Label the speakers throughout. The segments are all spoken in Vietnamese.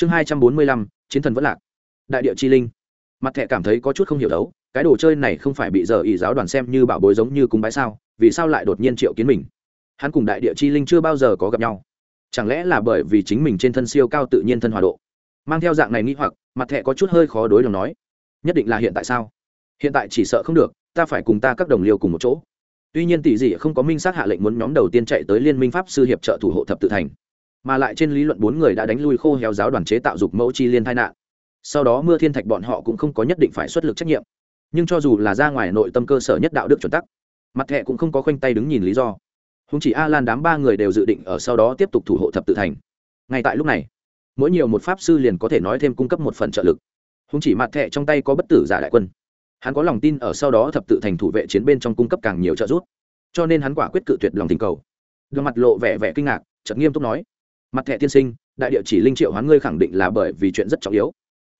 Speaker 1: chương hai trăm bốn mươi lăm, chiến thần vẫn lạc. Đại địa chi linh. Mặt Thẹ cảm thấy có chút không hiểu đấu, cái đồ chơi này không phải bị giờ ý giáo đoàn xem như bảo bối giống như cúng bái sao, vì sao lại đột nhiên triệu kiến mình? Hắn cùng đại địa chi linh chưa bao giờ có gặp nhau. Chẳng lẽ là bởi vì chính mình trên thân siêu cao tự nhiên thân hòa độ? Mang theo dạng này nghĩ hoặc, mặt Thẹ có chút hơi khó đối lòng nói. Nhất định là hiện tại sao? Hiện tại chỉ sợ không được, ta phải cùng ta các đồng liêu cùng một chỗ. Tuy nhiên tỷ dị không có minh xác hạ lệnh muốn nhóm đầu tiên chạy tới liên minh pháp sư hiệp trợ thủ hộ thập tự thành mà lại trên lý luận bốn người đã đánh lui khô héo giáo đoàn chế tạo dục mẫu chi liên tai nạn. Sau đó mưa thiên thạch bọn họ cũng không có nhất định phải xuất lực trách nhiệm. Nhưng cho dù là ra ngoài nội tâm cơ sở nhất đạo đức chuẩn tắc, mặt thẹ cũng không có khoanh tay đứng nhìn lý do. Không chỉ a lan đám ba người đều dự định ở sau đó tiếp tục thủ hộ thập tự thành. Ngay tại lúc này, mỗi nhiều một pháp sư liền có thể nói thêm cung cấp một phần trợ lực. Không chỉ mặt thẹ trong tay có bất tử giả đại quân. Hắn có lòng tin ở sau đó thập tự thành thủ vệ chiến bên trong cung cấp càng nhiều trợ giúp. Cho nên hắn quả quyết cự tuyệt lòng tình cầu. Gương mặt lộ vẻ vẻ kinh ngạc, chợt nghiêm túc nói mặt thẻ tiên sinh, đại địa chỉ linh triệu hoán ngươi khẳng định là bởi vì chuyện rất trọng yếu.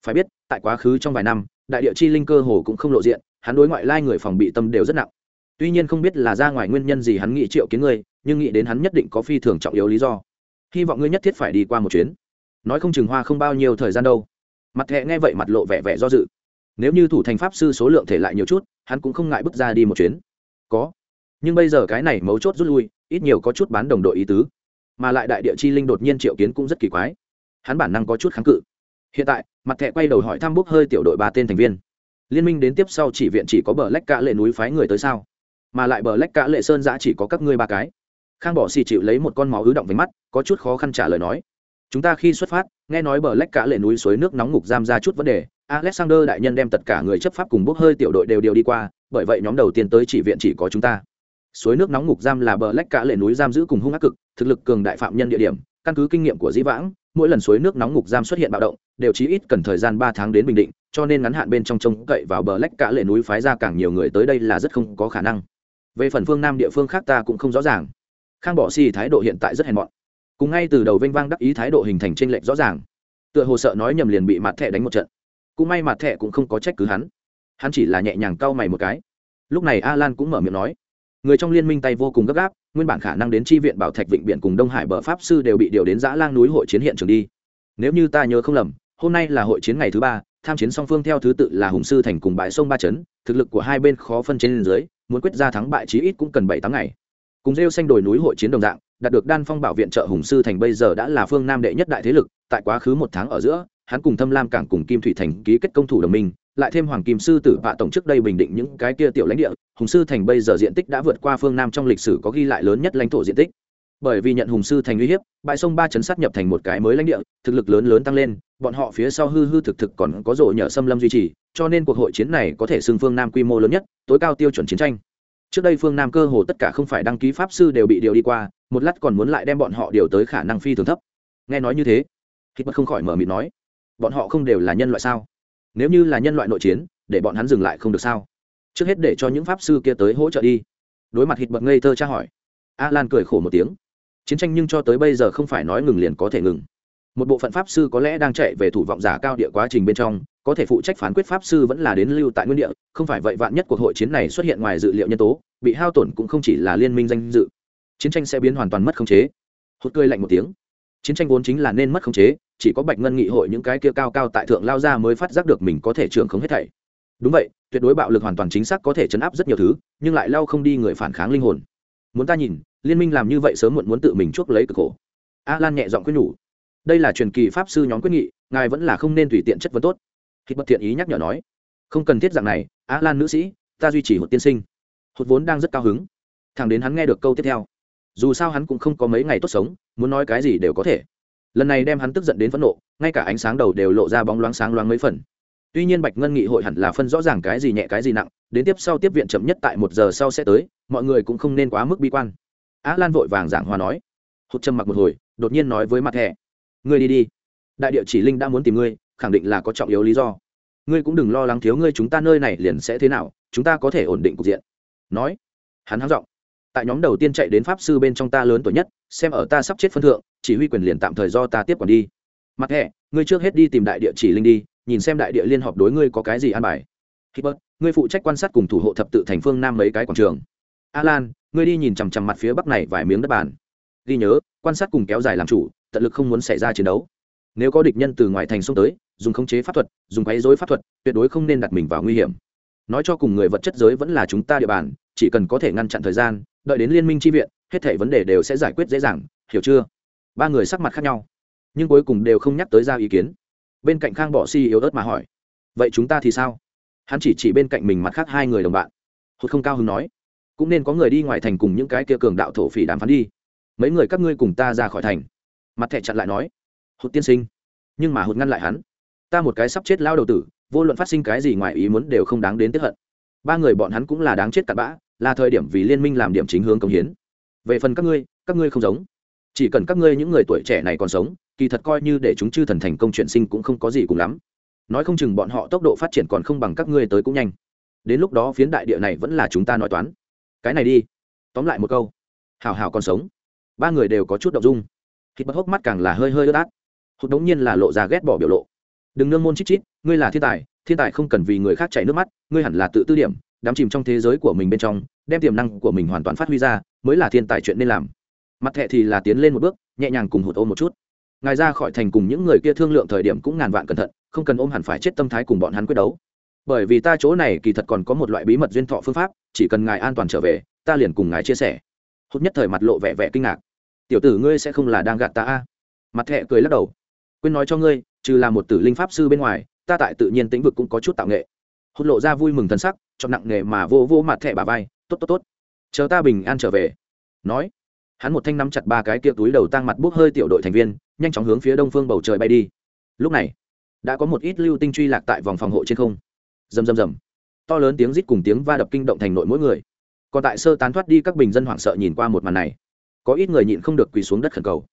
Speaker 1: Phải biết, tại quá khứ trong vài năm, đại địa chi linh cơ hồ cũng không lộ diện, hắn đối ngoại lai người phòng bị tâm đều rất nặng. Tuy nhiên không biết là ra ngoài nguyên nhân gì hắn nghĩ triệu kiến ngươi, nhưng nghĩ đến hắn nhất định có phi thường trọng yếu lý do. Hy vọng ngươi nhất thiết phải đi qua một chuyến. Nói không chừng hoa không bao nhiêu thời gian đâu. Mặt thẹ nghe vậy mặt lộ vẻ vẻ do dự. Nếu như thủ thành pháp sư số lượng thể lại nhiều chút, hắn cũng không ngại bước ra đi một chuyến. Có. Nhưng bây giờ cái này mấu chốt rút lui, ít nhiều có chút bán đồng đội ý tứ mà lại đại địa chi linh đột nhiên triệu kiến cũng rất kỳ quái. Hắn bản năng có chút kháng cự. Hiện tại, mặt thẹ quay đầu hỏi thăm bốc hơi tiểu đội ba tên thành viên. Liên minh đến tiếp sau chỉ viện chỉ có bờ lách cả lệ núi phái người tới sao? Mà lại bờ lách cả lệ sơn giã chỉ có các ngươi ba cái. Khang bỏ xì chịu lấy một con máu ứ động với mắt, có chút khó khăn trả lời nói. Chúng ta khi xuất phát, nghe nói bờ lách cả lệ núi suối nước nóng ngục giam ra chút vấn đề. Alexander đại nhân đem tất cả người chấp pháp cùng bốc hơi tiểu đội đều điều đi qua, bởi vậy nhóm đầu tiên tới chỉ viện chỉ có chúng ta suối nước nóng ngục giam là bờ lách cả lệ núi giam giữ cùng hung ác cực, thực lực cường đại phạm nhân địa điểm, căn cứ kinh nghiệm của dĩ vãng, mỗi lần suối nước nóng ngục giam xuất hiện bạo động, đều chí ít cần thời gian ba tháng đến bình định, cho nên ngắn hạn bên trong trông cậy vào bờ lách cả lệ núi phái ra càng nhiều người tới đây là rất không có khả năng. Về phần phương nam địa phương khác ta cũng không rõ ràng. Khang bỏ xì thái độ hiện tại rất hèn mọn. Cùng ngay từ đầu vênh vang đắc ý thái độ hình thành t r ê n lệch rõ ràng. Tựa hồ sợ nói nhầm liền bị mặt thẻ đánh một trận. Cũng may mặt thẻ cũng không có trách cứ hắn. Hắn chỉ là nhẹ nhàng cau mày một cái. Lúc này a lan cũng mở miệng nói người trong liên minh tay vô cùng gấp gáp nguyên bản khả năng đến tri viện bảo thạch vịnh biển cùng đông hải bờ pháp sư đều bị điều đến giã lang núi hội chiến hiện trường đi. Nếu như ta nhớ không lầm hôm nay là hội chiến ngày thứ ba tham chiến song phương theo thứ tự là hùng sư thành cùng bãi sông ba chấn, thực lực của hai bên khó phân trên dưới muốn quyết ra thắng bại chí ít cũng cần bảy tháng ngày. Cùng rêu xanh đồi núi hội chiến đồng dạng đạt được đan phong bảo viện trợ hùng sư thành bây giờ đã là phương nam đệ nhất đại thế lực tại quá khứ một tháng ở giữa hắn cùng thâm lam cảng cùng kim thủy thành ký kết công thủ đồng minh lại thêm hoàng kim sư tử vạ tổng trước đây bình định những cái kia tiểu lãnh địa, hùng sư thành bây giờ diện tích đã vượt qua phương nam trong lịch sử có ghi lại lớn nhất lãnh thổ diện tích. Bởi vì nhận hùng sư thành uy hiếp, bãi sông ba chấn sát nhập thành một cái mới lãnh địa, thực lực lớn lớn tăng lên, bọn họ phía sau hư hư thực thực còn có rộ nhờ xâm lâm duy trì, cho nên cuộc hội chiến này có thể xưng phương nam quy mô lớn nhất, tối cao tiêu chuẩn chiến tranh. Trước đây phương nam cơ hồ tất cả không phải đăng ký pháp sư đều bị điều đi qua, một lát còn muốn lại đem bọn họ điều tới khả năng phi thường thấp. Nghe nói như thế khi bất không khỏi mở mịt nói, bọn họ không đều là nhân loại sao? Nếu như là nhân loại nội chiến, để bọn hắn dừng lại không được sao? Trước hết để cho những pháp sư kia tới hỗ trợ đi. Đối mặt hít bật ngây thơ tra hỏi a lan cười khổ một tiếng. Chiến tranh nhưng cho tới bây giờ không phải nói ngừng liền có thể ngừng. Một bộ phận pháp sư có lẽ đang chạy về thủ vọng giả cao địa quá trình bên trong, có thể phụ trách phán quyết pháp sư vẫn là đến lưu tại nguyên địa, không phải vậy vạn nhất cuộc hội chiến này xuất hiện ngoài dự liệu nhân tố, bị hao tổn cũng không chỉ là liên minh danh dự. Chiến tranh sẽ biến hoàn toàn mất khống chế. Hốt cười lạnh một tiếng. Chiến tranh vốn chính là nên mất khống chế chỉ có bạch ngân nghị hội những cái kia cao cao tại thượng lao ra mới phát giác được mình có thể trưởng không hết thảy. Đúng vậy, tuyệt đối bạo lực hoàn toàn chính xác có thể chấn áp rất nhiều thứ, nhưng lại lao không đi người phản kháng linh hồn. Muốn ta nhìn, liên minh làm như vậy sớm muộn muốn tự mình chuốc lấy cực khổ. A lan nhẹ giọng quyết nhủ. Đây là truyền kỳ pháp sư nhóm quyết nghị, ngài vẫn là không nên tùy tiện chất vấn tốt. Khi bất thiện ý nhắc nhở nói. Không cần thiết dạng này, a lan nữ sĩ, ta duy trì một tiên sinh. Hột vốn đang rất cao hứng. Thằng đến hắn nghe được câu tiếp theo. Dù sao hắn cũng không có mấy ngày tốt sống, muốn nói cái gì đều có thể lần này đem hắn tức giận đến phẫn nộ, ngay cả ánh sáng đầu đều lộ ra bóng loáng sáng loáng mấy phần. Tuy nhiên bạch ngân nghị hội hẳn là phân rõ ràng cái gì nhẹ cái gì nặng, đến tiếp sau tiếp viện chậm nhất tại một giờ sau sẽ tới, mọi người cũng không nên quá mức bi quan. Á lan vội vàng giảng hòa nói. Hụt trầm mặc một hồi, đột nhiên nói với mặt thẻ ngươi đi đi. Đại địa chỉ linh đã muốn tìm ngươi, khẳng định là có trọng yếu lý do. Ngươi cũng đừng lo lắng thiếu ngươi chúng ta nơi này liền sẽ thế nào, chúng ta có thể ổn định cục diện. Nói. Hắn hắng giọng. Tại nhóm đầu tiên chạy đến pháp sư bên trong ta lớn tuổi nhất, xem ở ta sắp chết phân thượng chỉ huy quyền liền tạm thời do ta tiếp quản đi. Mặt hệ, ngươi trước hết đi tìm đại địa chỉ linh đi nhìn xem đại địa liên họp đối ngươi có cái gì an bài. Hibbert, ngươi phụ trách quan sát cùng thủ hộ thập tự thành phương nam mấy cái quảng trường. Alan ngươi đi nhìn chằm chằm mặt phía bắc này vài miếng đất bàn. Ghi nhớ quan sát cùng kéo dài làm chủ tận lực không muốn xảy ra chiến đấu. Nếu có địch nhân từ ngoài thành xông tới dùng khống chế pháp thuật dùng quấy dối pháp thuật tuyệt đối không nên đặt mình vào nguy hiểm. Nói cho cùng người vật chất giới vẫn là chúng ta địa bàn chỉ cần có thể ngăn chặn thời gian đợi đến liên minh tri viện hết thể vấn đề đều sẽ giải quyết dễ dàng hiểu chưa? Ba người sắc mặt khác nhau, nhưng cuối cùng đều không nhắc tới ra ý kiến. Bên cạnh khang bỏ si yếu ớt mà hỏi, vậy chúng ta thì sao? Hắn chỉ chỉ bên cạnh mình mặt khác hai người đồng bạn. Hụt không cao hứng nói, cũng nên có người đi ngoài thành cùng những cái kia cường đạo thổ phỉ đàm phán đi. Mấy người các ngươi cùng ta ra khỏi thành. Mặt thẻ chặn lại nói, hụt tiên sinh. Nhưng mà hụt ngăn lại hắn, ta một cái sắp chết lao đầu tử, vô luận phát sinh cái gì ngoài ý muốn đều không đáng đến tiếp hận. Ba người bọn hắn cũng là đáng chết cặn bã, là thời điểm vì liên minh làm điểm chính hướng công hiến. Về phần các ngươi các ngươi không giống chỉ cần các ngươi những người tuổi trẻ này còn sống, kỳ thật coi như để chúng chư thần thành công chuyển sinh cũng không có gì cùng lắm. Nói không chừng bọn họ tốc độ phát triển còn không bằng các ngươi tới cũng nhanh. Đến lúc đó phiến đại địa này vẫn là chúng ta nói toán. Cái này đi. Tóm lại một câu. Hào hào còn sống. Ba người đều có chút đ ộ n g dung. Thịt bất hốc mắt càng là hơi hơi ướt át. Hụt đống nhiên là lộ ra ghét bỏ biểu lộ. Đừng nương môn chít chít, ngươi là thiên tài thiên tài không cần vì người khác chảy nước mắt, ngươi hẳn là tự tư điểm, đắm chìm trong thế giới của mình bên trong, đem tiềm năng của mình hoàn toàn phát huy ra, mới là thiên tài chuyện nên làm mặt thẹ thì là tiến lên một bước, nhẹ nhàng cùng hụt ôm một chút. Ngài ra khỏi thành cùng những người kia thương lượng thời điểm cũng ngàn vạn cẩn thận, không cần ôm hẳn phải chết tâm thái cùng bọn hắn quyết đấu. Bởi vì ta chỗ này kỳ thật còn có một loại bí mật duyên thọ phương pháp, chỉ cần ngài an toàn trở về, ta liền cùng ngài chia sẻ. Hốt nhất thời mặt lộ vẻ vẻ kinh ngạc. Tiểu tử ngươi sẽ không là đang gạt ta a? Mặt thẹ cười lắc đầu. Quên nói cho ngươi, trừ là một tử linh pháp sư bên ngoài, ta tại tự nhiên tĩnh vực cũng có chút tạo nghệ. Hốt lộ ra vui mừng thân sắc trong nặng nghề mà vô vô mặt thẹ bà vai. Tốt tốt tốt. Chờ ta bình an trở về. Nói hắn một thanh nắm chặt ba cái kia túi đầu tăng mặt bốc hơi tiểu đội thành viên, nhanh chóng hướng phía đông phương bầu trời bay đi. Lúc này, đã có một ít lưu tinh truy lạc tại vòng phòng hộ trên không. Rầm rầm rầm. To lớn tiếng rít cùng tiếng va đập kinh động thành nội mỗi người. Còn tại sơ tán thoát đi các bình dân hoảng sợ nhìn qua một màn này, có ít người nhịn không được quỳ xuống đất khẩn cầu.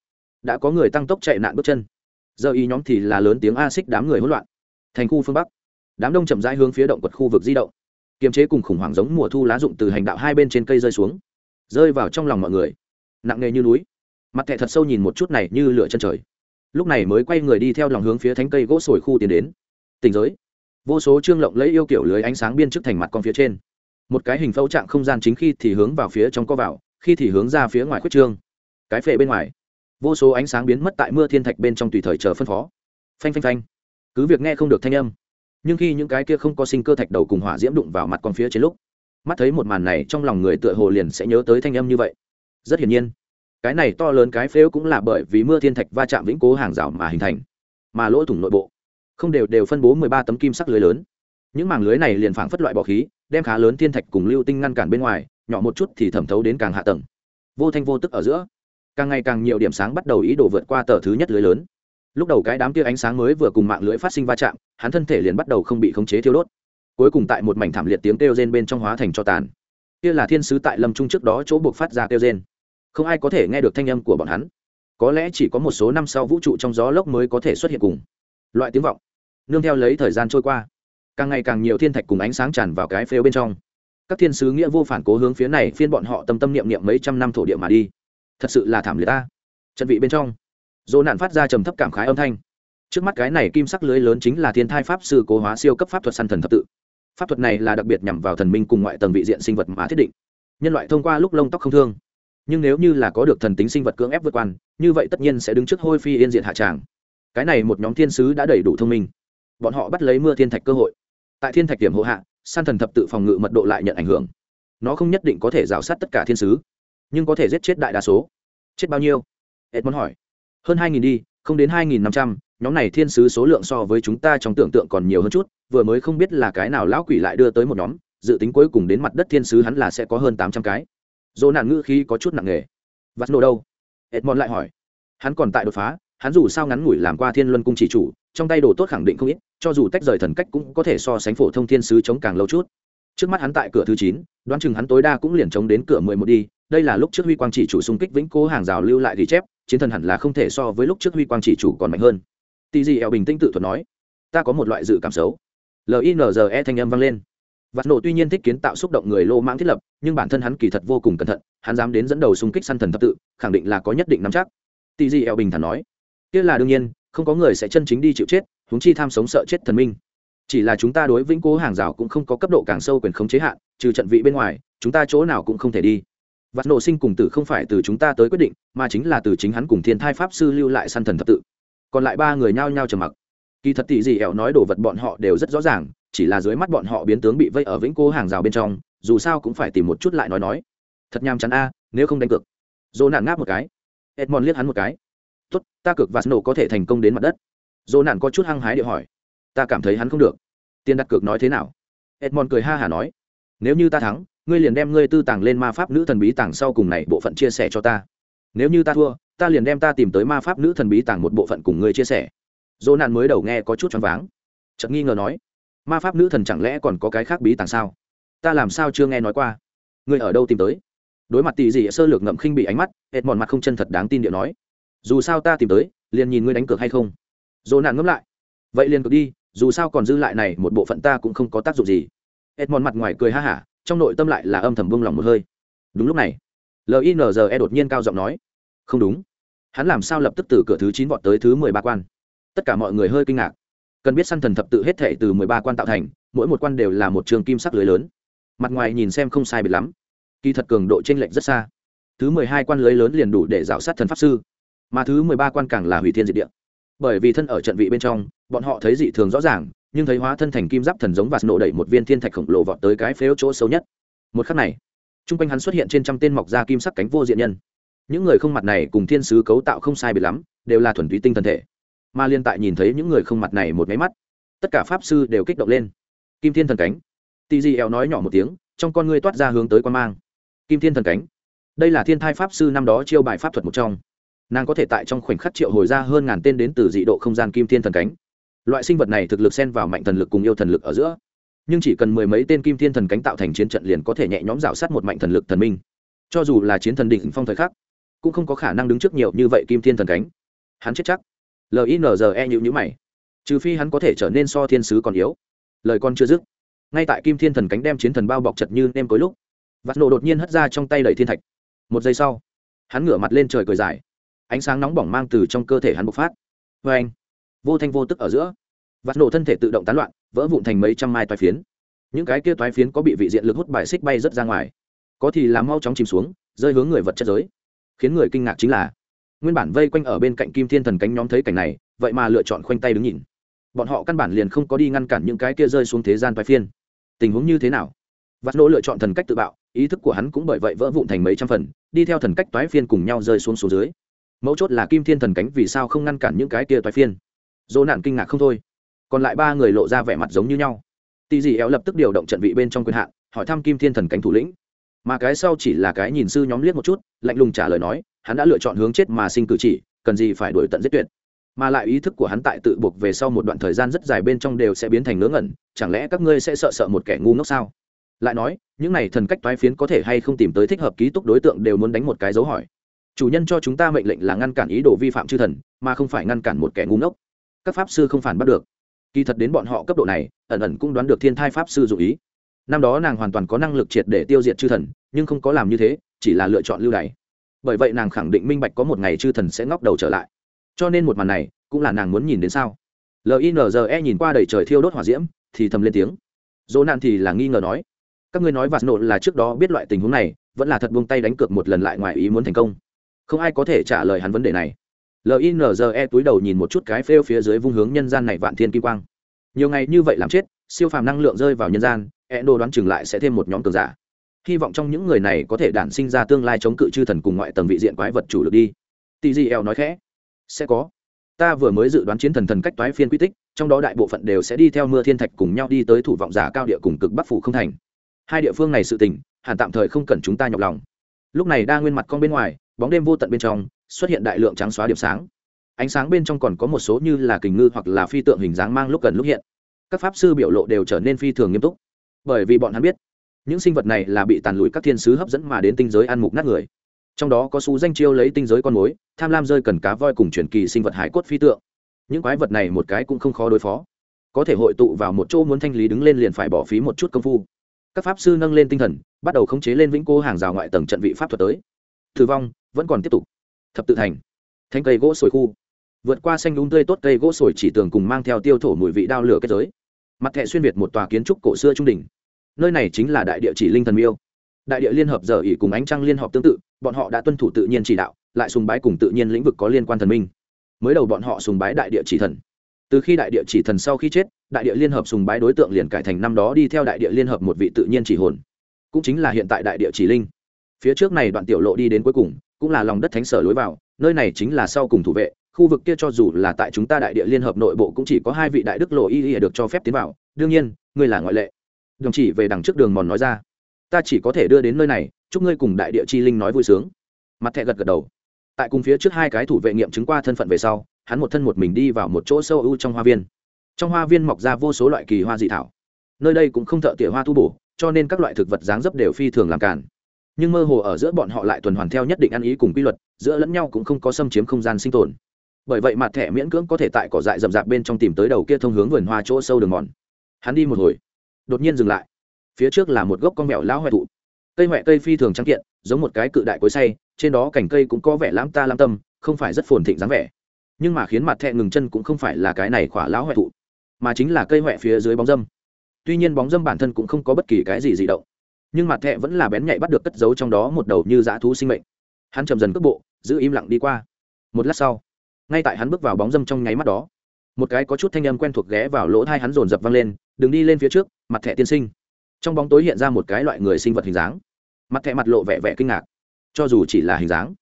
Speaker 1: Đã có người tăng tốc chạy nạn bước chân. Giờ y nhóm thì là lớn tiếng a xích đám người hỗn loạn. Thành khu phương bắc, đám đông chậm rãi hướng phía động quật khu vực di động. Kiềm chế cùng khủng hoảng giống mùa thu lá rụng từ hành đạo hai bên trên cây rơi xuống. Rơi vào trong lòng mọi người nặng nề như núi. Mặt thẹ thật sâu nhìn một chút này như lửa chân trời. Lúc này mới quay người đi theo lòng hướng phía thánh cây gỗ sồi khu tiến đến. Tình giới. Vô số trương lộng lấy yêu kiểu lưới ánh sáng biên chức thành mặt con phía trên. Một cái hình phẫu trạng không gian chính khi thì hướng vào phía trong co vào, khi thì hướng ra phía ngoài khuất trương. Cái phệ bên ngoài. Vô số ánh sáng biến mất tại mưa thiên thạch bên trong tùy thời chờ phân phó. Phanh phanh phanh. Cứ việc nghe không được thanh âm, nhưng khi những cái kia không có sinh cơ thạch đầu cùng hỏa diễm đụng vào mặt con phía trên lúc, mắt thấy một màn này trong lòng người tựa hồ liền sẽ nhớ tới thanh âm như vậy rất hiển nhiên. Cái này to lớn cái phếu cũng là bởi vì mưa thiên thạch va chạm vĩnh cố hàng rào mà hình thành, mà lỗ thủng nội bộ không đều đều phân bố mười ba tấm kim sắc lưới lớn. Những mảng lưới này liền phảng phất loại bỏ khí, đem khá lớn thiên thạch cùng lưu tinh ngăn cản bên ngoài, nhỏ một chút thì thẩm thấu đến càng hạ tầng. Vô thanh vô tức ở giữa, càng ngày càng nhiều điểm sáng bắt đầu ý đồ vượt qua tờ thứ nhất lưới lớn. Lúc đầu cái đám tia ánh sáng mới vừa cùng mạng lưới phát sinh va chạm, hắn thân thể liền bắt đầu không bị khống chế thiêu đốt. Cuối cùng tại một mảnh thảm liệt tiếng kêu rên bên trong hóa thành cho tàn. Kia là thiên sứ tại lâm trung trước đó chỗ buộc phát ra kêu rên không ai có thể nghe được thanh âm của bọn hắn. Có lẽ chỉ có một số năm sau vũ trụ trong gió lốc mới có thể xuất hiện cùng. Loại tiếng vọng, nương theo lấy thời gian trôi qua, càng ngày càng nhiều thiên thạch cùng ánh sáng tràn vào cái phếu bên trong. Các thiên sứ nghĩa vô phản cố hướng phía này phiên bọn họ tâm tâm niệm niệm mấy trăm năm thổ địa mà đi. Thật sự là thảm liệt ta. Trận vị bên trong, dỗ nạn phát ra trầm thấp cảm khái âm thanh. Trước mắt cái này kim sắc lưới lớn chính là thiên thai pháp sư cố hóa siêu cấp pháp thuật săn thần thập tự. Pháp thuật này là đặc biệt nhằm vào thần minh cùng ngoại tầng vị diện sinh vật mà thiết định. Nhân loại thông qua lúc lông tóc không thương nhưng nếu như là có được thần tính sinh vật cưỡng ép vượt quan, như vậy tất nhiên sẽ đứng trước hôi phi yên diện hạ tràng. Cái này một nhóm thiên sứ đã đầy đủ thông minh. Bọn họ bắt lấy mưa thiên thạch cơ hội. Tại thiên thạch điểm hộ hạ, san thần thập tự phòng ngự mật độ lại nhận ảnh hưởng. Nó không nhất định có thể rào sát tất cả thiên sứ, nhưng có thể giết chết đại đa số. Chết bao nhiêu? Edmond hỏi. Hơn hai nghìn đi, không đến hai nghìn năm trăm, nhóm này thiên sứ số lượng so với chúng ta trong tưởng tượng còn nhiều hơn chút, vừa mới không biết là cái nào lão quỷ lại đưa tới một nhóm, dự tính cuối cùng đến mặt đất thiên sứ hắn là sẽ có hơn tám trăm cái dỗ nạn ngữ khi có chút nặng nề. Vắt nổ đâu? Edmond lại hỏi. Hắn còn tại đột phá, hắn dù sao ngắn ngủi làm qua thiên luân cung chỉ chủ, trong tay đồ tốt khẳng định không ít, cho dù tách rời thần cách cũng có thể so sánh phổ thông thiên sứ chống càng lâu chút. Trước mắt hắn tại cửa thứ chín, đoán chừng hắn tối đa cũng liền chống đến cửa mười một đi, đây là lúc trước huy quang chỉ chủ xung kích vĩnh cố hàng rào lưu lại ghi chép, chiến thần hẳn là không thể so với lúc trước huy quang chỉ chủ còn mạnh hơn. Tì gì eo bình tĩnh tự thuật nói, ta có một loại dự cảm xấu. Linze thanh âm vang lên vạt nổ tuy nhiên thích kiến tạo xúc động người lô mãng thiết lập, nhưng bản thân hắn kỳ thật vô cùng cẩn thận, hắn dám đến dẫn đầu xung kích săn thần thập tự, khẳng định là có nhất định nắm chắc. Tỷ Dị eo bình thản nói, kia là đương nhiên, không có người sẽ chân chính đi chịu chết, huống chi tham sống sợ chết thần minh. Chỉ là chúng ta đối vĩnh cố hàng rào cũng không có cấp độ càng sâu quyền khống chế hạn, trừ trận vị bên ngoài, chúng ta chỗ nào cũng không thể đi. Vạt nổ sinh cùng tử không phải từ chúng ta tới quyết định, mà chính là từ chính hắn cùng thiên thai pháp sư lưu lại săn thần thập tự. Còn lại ba người nhao nhao trầm mặc. Kỳ thật tỷ dị ẻo nói đồ vật bọn họ đều rất rõ ràng chỉ là dưới mắt bọn họ biến tướng bị vây ở vĩnh cô hàng rào bên trong, dù sao cũng phải tìm một chút lại nói nói. Thật nham chắn a, nếu không đánh cược. Dỗ nạn ngáp một cái. Edmond liếc hắn một cái. Tốt, ta cược và snow có thể thành công đến mặt đất. Dỗ nạn có chút hăng hái điệu hỏi. Ta cảm thấy hắn không được. Tiền đặt cược nói thế nào? Edmond cười ha hả nói. Nếu như ta thắng, ngươi liền đem ngươi tư tàng lên ma pháp nữ thần bí tàng sau cùng này bộ phận chia sẻ cho ta. Nếu như ta thua, ta liền đem ta tìm tới ma pháp nữ thần bí tàng một bộ phận cùng ngươi chia sẻ. Dỗ nạn mới đầu nghe có chút choáng váng. Chợt nghi ngờ nói ma pháp nữ thần chẳng lẽ còn có cái khác bí tàng sao? Ta làm sao chưa nghe nói qua? Ngươi ở đâu tìm tới? Đối mặt tỷ dị sơ lược ngậm khinh bị ánh mắt hệt mòn mặt không chân thật đáng tin điệu nói. Dù sao ta tìm tới, liền nhìn ngươi đánh cược hay không? Dỗ nạn ngẫm lại. Vậy liền cược đi, dù sao còn dư lại này, một bộ phận ta cũng không có tác dụng gì. Hệt mòn mặt ngoài cười ha hả, trong nội tâm lại là âm thầm buông lòng một hơi. Đúng lúc này linze đột nhiên cao giọng nói. Không đúng. Hắn làm sao lập tức từ cửa thứ chín vọt tới thứ mười ba quan? Tất cả mọi người hơi kinh ngạc cần biết săn thần thập tự hết thể từ mười ba quan tạo thành, mỗi một quan đều là một trường kim sắc lưới lớn. Mặt ngoài nhìn xem không sai biệt lắm. Kỳ thật cường độ t r ê n lệch rất xa. Thứ mười hai quan lưới lớn liền đủ để rào sát thần pháp sư. Mà thứ mười ba quan càng là hủy thiên diệt địa. Bởi vì thân ở trận vị bên trong, bọn họ thấy dị thường rõ ràng, nhưng thấy hóa thân thành kim giáp thần giống và nổ đẩy một viên thiên thạch khổng lồ vọt tới cái phếu chỗ xấu nhất. Một khắc này t r u n g quanh hắn xuất hiện trên trăm tên mọc da kim sắc cánh vô diện nhân. Những người không mặt này cùng thiên sứ cấu tạo không sai biệt lắm, đều là thuần túy tinh thần thể mà liên tại nhìn thấy những người không mặt này một máy mắt. Tất cả pháp sư đều kích động lên. Kim thiên thần cánh. Tì Dị eo nói nhỏ một tiếng, trong con ngươi toát ra hướng tới quan mang. Kim thiên thần cánh. Đây là thiên thai pháp sư năm đó chiêu bài pháp thuật một trong. Nàng có thể tại trong khoảnh khắc triệu hồi ra hơn ngàn tên đến từ dị độ không gian kim thiên thần cánh. Loại sinh vật này thực lực xen vào mạnh thần lực cùng yêu thần lực ở giữa. Nhưng chỉ cần mười mấy tên kim thiên thần cánh tạo thành chiến trận liền có thể nhẹ nhõm rào sát một mạnh thần lực thần minh. Cho dù là chiến thần đỉnh phong thời khắc, cũng không có khả năng đứng trước nhiều như vậy kim thiên thần cánh. Hắn chết chắc linze nhữ nhữ mày. Trừ phi hắn có thể trở nên so thiên sứ còn yếu. Lời con chưa dứt, ngay tại kim thiên thần cánh đem chiến thần bao bọc chật như nem cối lúc vạt nổ đột nhiên hất ra trong tay đầy thiên thạch. Một giây sau, hắn ngửa mặt lên trời cười dài. Ánh sáng nóng bỏng mang từ trong cơ thể hắn bộc phát. Vê anh, vô thanh vô tức ở giữa vạt nổ thân thể tự động tán loạn, vỡ vụn thành mấy trăm mai toái phiến. Những cái kia toái phiến có bị vị diện lực hút bài xích bay rất ra ngoài. Có thì làm mau chóng chìm xuống, rơi hướng người vật chất giới. Khiến người kinh ngạc chính là nguyên bản vây quanh ở bên cạnh kim thiên thần cánh nhóm thấy cảnh này, vậy mà lựa chọn khoanh tay đứng nhìn. Bọn họ căn bản liền không có đi ngăn cản những cái kia rơi xuống thế gian vai phiên. Tình huống như thế nào? Vắt nỗ lựa chọn thần cách tự bạo, ý thức của hắn cũng bởi vậy vỡ vụn thành mấy trăm phần, đi theo thần cách toái phiên cùng nhau rơi xuống số dưới. Mấu chốt là kim thiên thần cánh vì sao không ngăn cản những cái kia toái phiên? Dỗ nạn kinh ngạc không thôi. Còn lại ba người lộ ra vẻ mặt giống như nhau. Tì dị éo lập tức điều động trận vị bên trong quyền hạn, hỏi thăm kim thiên thần cánh thủ lĩnh. Mà cái sau chỉ là cái nhìn sư nhóm liếc một chút, lạnh lùng trả lời nói hắn đã lựa chọn hướng chết mà sinh cử chỉ, cần gì phải đuổi tận giết tuyệt. Mà lại ý thức của hắn tại tự buộc về sau một đoạn thời gian rất dài bên trong đều sẽ biến thành ngớ ngẩn, chẳng lẽ các ngươi sẽ sợ sợ một kẻ ngu ngốc sao? Lại nói, những này thần cách toái phiến có thể hay không tìm tới thích hợp ký túc đối tượng đều muốn đánh một cái dấu hỏi. Chủ nhân cho chúng ta mệnh lệnh là ngăn cản ý đồ vi phạm chư thần, mà không phải ngăn cản một kẻ ngu ngốc. Các pháp sư không phản bắt được. Kỳ thật đến bọn họ cấp độ này, ẩn ẩn cũng đoán được thiên thai pháp sư dụ ý. Năm đó nàng hoàn toàn có năng lực triệt để tiêu diệt chư thần, nhưng không có làm như thế, chỉ là lựa chọn lưu đày bởi vậy nàng khẳng định minh bạch có một ngày chư thần sẽ ngóc đầu trở lại. Cho nên một màn này, cũng là nàng muốn nhìn đến sao? Linze nhìn qua đầy trời thiêu đốt hỏa diễm, thì thầm lên tiếng. Dỗ nạn thì là nghi ngờ nói, các ngươi nói vạt nộn là trước đó biết loại tình huống này, vẫn là thật buông tay đánh cược một lần lại ngoài ý muốn thành công. Không ai có thể trả lời hắn vấn đề này. Linze túi đầu nhìn một chút cái phêu phía dưới vung hướng nhân gian này vạn thiên kim quang. Nhiều ngày như vậy làm chết, siêu phàm năng lượng rơi vào nhân gian e đô đoán chừng lại sẽ thêm một nhóm cường giả hy vọng trong những người này có thể đản sinh ra tương lai chống cự chư thần cùng ngoại tầng vị diện quái vật chủ lực đi. Tỳ gì eo nói khẽ. Sẽ có. Ta vừa mới dự đoán chiến thần thần cách toái phiên quy tích, trong đó đại bộ phận đều sẽ đi theo mưa thiên thạch cùng nhau đi tới thủ vọng giả cao địa cùng cực bắc phủ không thành. Hai địa phương này sự tình, hẳn tạm thời không cần chúng ta nhọc lòng. Lúc này đa nguyên mặt con bên ngoài, bóng đêm vô tận bên trong, xuất hiện đại lượng trắng xóa điểm sáng. Ánh sáng bên trong còn có một số như là kình ngư hoặc là phi tượng hình dáng mang lúc gần lúc hiện. Các pháp sư biểu lộ đều trở nên phi thường nghiêm túc. Bởi vì bọn hắn biết những sinh vật này là bị tàn lụi các thiên sứ hấp dẫn mà đến tinh giới ăn mục nát người. Trong đó có xú danh chiêu lấy tinh giới con mối, tham lam rơi cần cá voi cùng truyền kỳ sinh vật hải cốt phi tượng. Những quái vật này một cái cũng không khó đối phó. Có thể hội tụ vào một chỗ muốn thanh lý đứng lên liền phải bỏ phí một chút công phu. Các pháp sư nâng lên tinh thần, bắt đầu khống chế lên vĩnh cô hàng rào ngoại tầng trận vị pháp thuật tới. Thử vong, vẫn còn tiếp tục. Thập tự thành. Thanh cây gỗ sồi khu. Vượt qua xanh đúng tươi tốt cây gỗ sồi chỉ tường cùng mang theo tiêu thổ mùi vị đao lửa kết giới. Mặt thẹ xuyên việt một tòa kiến trúc cổ xưa trung đỉnh nơi này chính là đại địa chỉ linh thần miêu. Đại địa liên hợp giờ ỉ cùng ánh trăng liên hợp tương tự, bọn họ đã tuân thủ tự nhiên chỉ đạo, lại sùng bái cùng tự nhiên lĩnh vực có liên quan thần minh. Mới đầu bọn họ sùng bái đại địa chỉ thần. Từ khi đại địa chỉ thần sau khi chết, đại địa liên hợp sùng bái đối tượng liền cải thành năm đó đi theo đại địa liên hợp một vị tự nhiên chỉ hồn. Cũng chính là hiện tại đại địa chỉ linh. Phía trước này đoạn tiểu lộ đi đến cuối cùng, cũng là lòng đất thánh sở lối vào, nơi này chính là sau cùng thủ vệ, khu vực kia cho dù là tại chúng ta đại địa liên hợp nội bộ cũng chỉ có hai vị đại đức lộ y y được cho phép tiến vào. Đương nhiên, ngươi là ngoại lệ đồng chỉ về đằng trước đường mòn nói ra, ta chỉ có thể đưa đến nơi này, chúc ngươi cùng đại địa chi linh nói vui sướng. Mặt thẹ gật gật đầu. Tại cùng phía trước hai cái thủ vệ nghiệm chứng qua thân phận về sau, hắn một thân một mình đi vào một chỗ sâu ưu trong hoa viên. Trong hoa viên mọc ra vô số loại kỳ hoa dị thảo. Nơi đây cũng không thợ tỉa hoa tu bổ, cho nên các loại thực vật dáng dấp đều phi thường làm cản nhưng mơ hồ ở giữa bọn họ lại tuần hoàn theo nhất định ăn ý cùng quy luật, giữa lẫn nhau cũng không có xâm chiếm không gian sinh tồn. Bởi vậy mặt thẻ miễn cưỡng có thể tại cỏ dại rậm rạp bên trong tìm tới đầu kia thông hướng vườn hoa chỗ sâu đường mòn. Hắn đi một hồi đột nhiên dừng lại. Phía trước là một gốc con mèo lão hoại thụ. Cây hoại cây phi thường trắng kiện, giống một cái cự đại cối say trên đó cành cây cũng có vẻ lãm ta lãm tâm, không phải rất phồn thịnh dáng vẻ. Nhưng mà khiến mặt thẹ ngừng chân cũng không phải là cái này khỏa lão hoại thụ, mà chính là cây hoại phía dưới bóng dâm. Tuy nhiên bóng dâm bản thân cũng không có bất kỳ cái gì dị động, nhưng mặt thẹ vẫn là bén nhạy bắt được cất giấu trong đó một đầu như dã thú sinh mệnh. Hắn chậm dần cước bộ, giữ im lặng đi qua. Một lát sau, ngay tại hắn bước vào bóng dâm trong nháy mắt đó, một cái có chút thanh âm quen thuộc ghé vào lỗ thai hắn rồn rập văng lên đừng đi lên phía trước, mặt thẻ tiên sinh. Trong bóng tối hiện ra một cái loại người sinh vật hình dáng. Mặt thẻ mặt lộ vẻ vẻ kinh ngạc. Cho dù chỉ là hình dáng,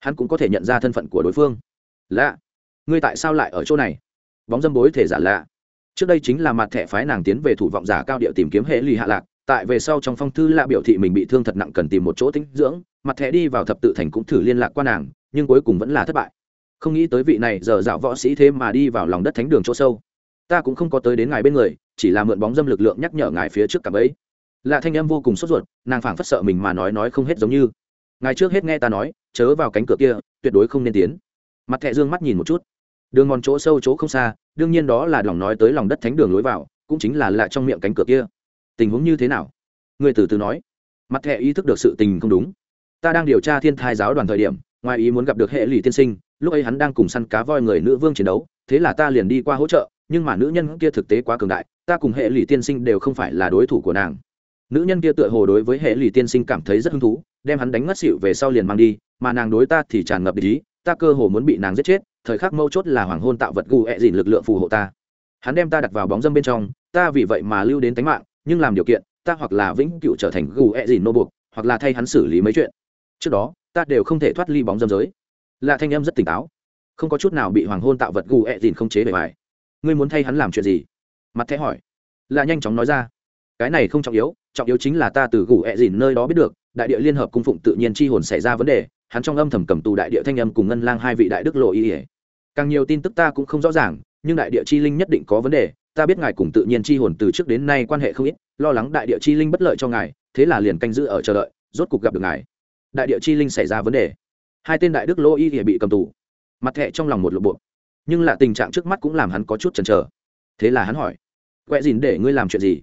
Speaker 1: hắn cũng có thể nhận ra thân phận của đối phương. Lạ. Ngươi tại sao lại ở chỗ này? Bóng dâm bối thể giả lạ. Trước đây chính là mặt thẻ phái nàng tiến về thủ vọng giả cao địa tìm kiếm hệ lì hạ lạc. Tại về sau trong phong thư lạ biểu thị mình bị thương thật nặng cần tìm một chỗ tinh dưỡng. Mặt thẻ đi vào thập tự thành cũng thử liên lạc qua nàng, nhưng cuối cùng vẫn là thất bại. Không nghĩ tới vị này giờ dạo võ sĩ thế mà đi vào lòng đất thánh đường chỗ sâu. Ta cũng không có tới đến ngài bên người chỉ là mượn bóng dâm lực lượng nhắc nhở ngài phía trước cặp ấy. Lạ thanh âm vô cùng sốt ruột, nàng phảng phất sợ mình mà nói nói không hết giống như. Ngài trước hết nghe ta nói, chớ vào cánh cửa kia, tuyệt đối không nên tiến. Mặt thẹ dương mắt nhìn một chút. Đường ngòn chỗ sâu chỗ không xa, đương nhiên đó là lòng nói tới lòng đất thánh đường lối vào, cũng chính là lạ trong miệng cánh cửa kia. Tình huống như thế nào? Người từ từ nói. Mặt thẹ ý thức được sự tình không đúng. Ta đang điều tra thiên thai giáo đoàn thời điểm, ngoài ý muốn gặp được hệ lụy tiên sinh, lúc ấy hắn đang cùng săn cá voi người nữ vương chiến đấu, thế là ta liền đi qua hỗ trợ nhưng mà nữ nhân kia thực tế quá cường đại, ta cùng hệ lụy tiên sinh đều không phải là đối thủ của nàng. Nữ nhân kia tựa hồ đối với hệ lụy tiên sinh cảm thấy rất hứng thú, đem hắn đánh ngất xịu về sau liền mang đi, mà nàng đối ta thì tràn ngập ý, ta cơ hồ muốn bị nàng giết chết, thời khắc mâu chốt là hoàng hôn tạo vật gù ẹ dìn lực lượng phù hộ ta. Hắn đem ta đặt vào bóng dâm bên trong, ta vì vậy mà lưu đến tính mạng, nhưng làm điều kiện, ta hoặc là vĩnh cựu trở thành gù ẹ dìn nô buộc, hoặc là thay hắn xử lý mấy chuyện. Trước đó, ta đều không thể thoát ly bóng dâm giới. Là thanh em rất tỉnh táo. Không có chút nào bị hoàng hôn tạo vật gù ẹ dìn không chế bề bài ngươi muốn thay hắn làm chuyện gì? Mặt thẻ hỏi. Là nhanh chóng nói ra. Cái này không trọng yếu trọng yếu chính là ta từ gủ ẹ dìn nơi đó biết được, đại địa liên hợp cung phụng tự nhiên chi hồn xảy ra vấn đề, hắn trong âm thầm cầm tù đại địa thanh âm cùng ngân lang hai vị đại đức lộ ý ỉa càng nhiều tin tức ta cũng không rõ ràng, nhưng đại địa chi linh nhất định có vấn đề, ta biết ngài cùng tự nhiên chi hồn từ trước đến nay quan hệ không ít, lo lắng đại địa chi linh bất lợi cho ngài, thế là liền canh giữ ở chờ đợi, rốt cục gặp được ngài. Đại địa chi linh xảy ra vấn đề. Hai tên đại đức lô y ỉa bị cầm tù. Mặt thẹ trong lòng một lộp bộ nhưng là tình trạng trước mắt cũng làm hắn có chút chần chờ. Thế là hắn hỏi, quẹ dìn để ngươi làm chuyện gì?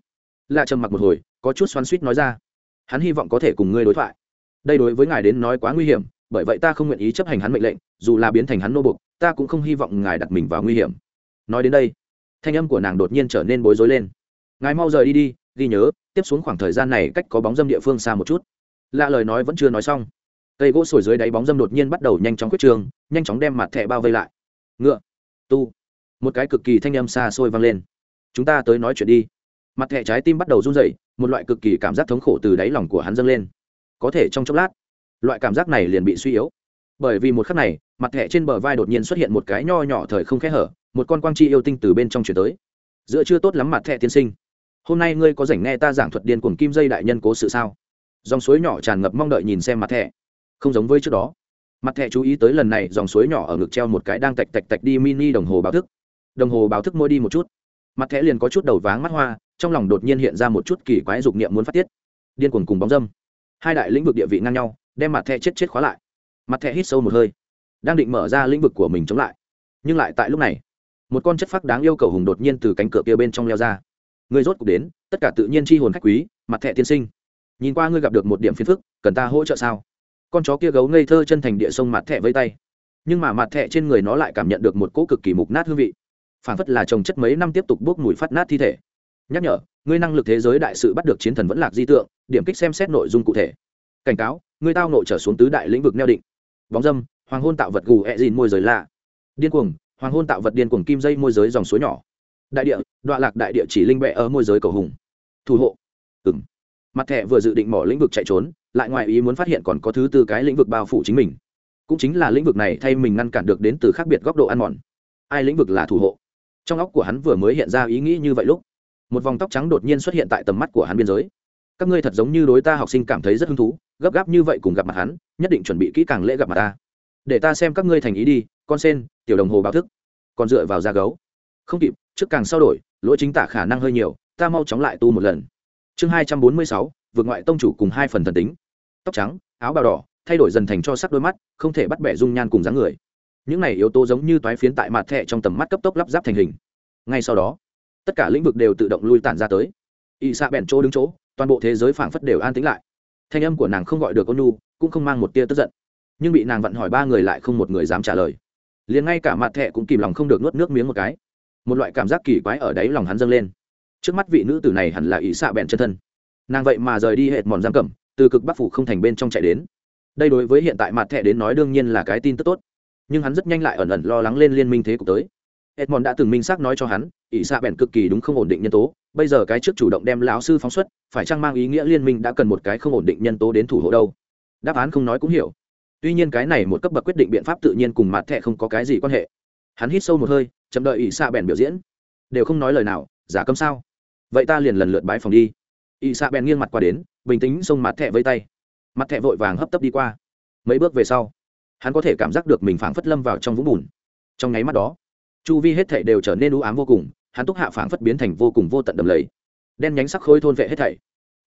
Speaker 1: Lạ trầm mặc một hồi, có chút xoắn suýt nói ra, hắn hy vọng có thể cùng ngươi đối thoại. Đây đối với ngài đến nói quá nguy hiểm, bởi vậy ta không nguyện ý chấp hành hắn mệnh lệnh, dù là biến thành hắn nô bục ta cũng không hy vọng ngài đặt mình vào nguy hiểm. Nói đến đây, thanh âm của nàng đột nhiên trở nên bối rối lên. Ngài mau rời đi đi, ghi nhớ, tiếp xuống khoảng thời gian này cách có bóng dâm địa phương xa một chút. Lạ lời nói vẫn chưa nói xong, cây gỗ sồi dưới đáy bóng dâm đột nhiên bắt đầu nhanh chóng quyết trường, nhanh chóng đem mặt thẻ bao vây lại ngựa, tu. Một cái cực kỳ thanh âm xa xôi vang lên. Chúng ta tới nói chuyện đi. Mặt thẻ trái tim bắt đầu run rẩy, một loại cực kỳ cảm giác thống khổ từ đáy lòng của hắn dâng lên. Có thể trong chốc lát, loại cảm giác này liền bị suy yếu. Bởi vì một khắc này, mặt thẻ trên bờ vai đột nhiên xuất hiện một cái nho nhỏ thời không khẽ hở, một con quang chi yêu tinh từ bên trong chuyển tới. Giữa chưa tốt lắm mặt thẻ tiên sinh. Hôm nay ngươi có rảnh nghe ta giảng thuật điên cuồng kim dây đại nhân cố sự sao? Dòng suối nhỏ tràn ngập mong đợi nhìn xem mặt thẻ không giống với trước đó mặt thẻ chú ý tới lần này, dòng suối nhỏ ở ngực treo một cái đang tạch tạch tạch đi mini đồng hồ báo thức. Đồng hồ báo thức môi đi một chút. Mặt thẻ liền có chút đầu váng mắt hoa, trong lòng đột nhiên hiện ra một chút kỳ quái dục niệm muốn phát tiết. Điên cuồng cùng bóng dâm. Hai đại lĩnh vực địa vị ngang nhau, đem mặt thẻ chết chết khóa lại. Mặt thẻ hít sâu một hơi, đang định mở ra lĩnh vực của mình chống lại. Nhưng lại tại lúc này, một con chất phác đáng yêu cầu hùng đột nhiên từ cánh cửa kia bên trong leo ra. Người rốt cuộc đến, tất cả tự nhiên chi hồn khách quý, mặt thẻ tiên sinh. Nhìn qua ngươi gặp được một điểm phiền phức, cần ta hỗ trợ sao? Con chó kia gấu ngây thơ chân thành địa sông mặt thẹ với tay. Nhưng mà mặt thẹ trên người nó lại cảm nhận được một cỗ cực kỳ mục nát hương vị. Phản phất là trồng chất mấy năm tiếp tục bốc mùi phát nát thi thể. Nhắc nhở, ngươi năng lực thế giới đại sự bắt được chiến thần vẫn lạc di tượng, điểm kích xem xét nội dung cụ thể. Cảnh cáo, ngươi tao nội trở xuống tứ đại lĩnh vực neo định. Bóng dâm, hoàng hôn tạo vật gù ẹ dìn môi giới lạ. Điên cuồng, hoàng hôn tạo vật điên cuồng kim dây môi giới dòng suối nhỏ. Đại địa đoạn lạc đại địa chỉ linh bẹ ở môi giới cầu hùng. Thủ hộ. Ừng mặt thẻ vừa dự định mỏ lĩnh vực chạy trốn lại ngoài ý muốn phát hiện còn có thứ tư cái lĩnh vực bao phủ chính mình. Cũng chính là lĩnh vực này thay mình ngăn cản được đến từ khác biệt góc độ ăn mòn. Ai lĩnh vực là thủ hộ? Trong óc của hắn vừa mới hiện ra ý nghĩ như vậy lúc, một vòng tóc trắng đột nhiên xuất hiện tại tầm mắt của hắn biên giới. Các ngươi thật giống như đối ta học sinh cảm thấy rất hứng thú, gấp gáp như vậy cùng gặp mặt hắn, nhất định chuẩn bị kỹ càng lễ gặp mặt ta. Để ta xem các ngươi thành ý đi, con sen, tiểu đồng hồ báo thức. Còn dựa vào da gấu. Không kịp, trước càng sau đổi, lỗi chính tả khả năng hơi nhiều, ta mau chóng lại tu một lần. Chương hai trăm bốn mươi sáu vượt ngoại tông chủ cùng hai phần thần tính. Tóc trắng, áo bào đỏ, thay đổi dần thành cho sắc đôi mắt, không thể bắt bẻ dung nhan cùng dáng người. Những này yếu tố giống như toái phiến tại mặt thẹ trong tầm mắt cấp tốc lắp ráp thành hình. Ngay sau đó, tất cả lĩnh vực đều tự động lui tản ra tới. Y xạ bẹn chỗ đứng chỗ, toàn bộ thế giới phảng phất đều an tĩnh lại. Thanh âm của nàng không gọi được ôn nu, cũng không mang một tia tức giận. Nhưng bị nàng vặn hỏi ba người lại không một người dám trả lời. Liền ngay cả mặt thẹ cũng kìm lòng không được nuốt nước miếng một cái. Một loại cảm giác kỳ quái ở đáy lòng hắn dâng lên. Trước mắt vị nữ tử này hẳn là ỷ xạ bẹn chân thân nàng vậy mà rời đi hệt mòn giam cầm, từ cực bắc phủ không thành bên trong chạy đến. Đây đối với hiện tại mặt thẻ đến nói đương nhiên là cái tin tức tốt. Nhưng hắn rất nhanh lại ẩn ẩn lo lắng lên liên minh thế cục tới. Edmond đã từng minh xác nói cho hắn, ỷ xạ bèn cực kỳ đúng không ổn định nhân tố, bây giờ cái trước chủ động đem lão sư phóng xuất, phải chăng mang ý nghĩa liên minh đã cần một cái không ổn định nhân tố đến thủ hộ đâu? Đáp án không nói cũng hiểu. Tuy nhiên cái này một cấp bậc quyết định biện pháp tự nhiên cùng mặt thẻ không có cái gì quan hệ. Hắn hít sâu một hơi, chậm đợi ỷ xạ bèn biểu diễn. Đều không nói lời nào, giả câm sao? Vậy ta liền lần lượt bái phòng đi ỵ xạ bèn nghiêng mặt qua đến, bình tĩnh xông mặt thẹ với tay. Mặt thẹ vội vàng hấp tấp đi qua. Mấy bước về sau, hắn có thể cảm giác được mình phảng phất lâm vào trong vũng bùn. Trong nháy mắt đó, chu vi hết thảy đều trở nên u ám vô cùng, hắn túc hạ phảng phất biến thành vô cùng vô tận đầm lầy. Đen nhánh sắc khôi thôn vệ hết thảy,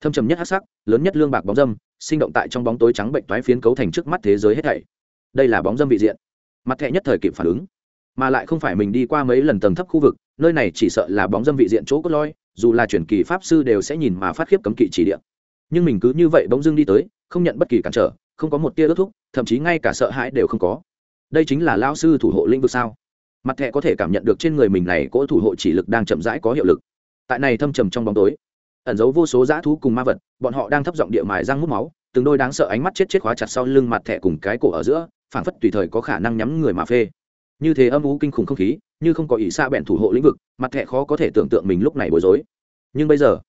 Speaker 1: thâm trầm nhất hát sắc, lớn nhất lương bạc bóng dâm, sinh động tại trong bóng tối trắng bệnh toái phiến cấu thành trước mắt thế giới hết thảy. Đây là bóng dâm vị diện. Mặt thẹ nhất thời kịp phản ứng, mà lại không phải mình đi qua mấy lần tầng thấp khu vực, nơi này chỉ sợ là bóng dâm vị diện chỗ cốt lôi dù là truyền kỳ pháp sư đều sẽ nhìn mà phát khiếp cấm kỵ chỉ địa. Nhưng mình cứ như vậy bỗng dưng đi tới, không nhận bất kỳ cản trở, không có một tia ước thúc, thậm chí ngay cả sợ hãi đều không có. Đây chính là lao sư thủ hộ lĩnh vực sao? Mặt thẹ có thể cảm nhận được trên người mình này cỗ thủ hộ chỉ lực đang chậm rãi có hiệu lực. Tại này thâm trầm trong bóng tối, ẩn giấu vô số dã thú cùng ma vật, bọn họ đang thấp giọng địa mài răng mút máu, từng đôi đáng sợ ánh mắt chết chết khóa chặt sau lưng mặt thẹ cùng cái cổ ở giữa, phảng phất tùy thời có khả năng nhắm người mà phê như thế âm u kinh khủng không khí, như không có ý xa bẹn thủ hộ lĩnh vực, mặt thẹ khó có thể tưởng tượng mình lúc này bối rối. Nhưng bây giờ,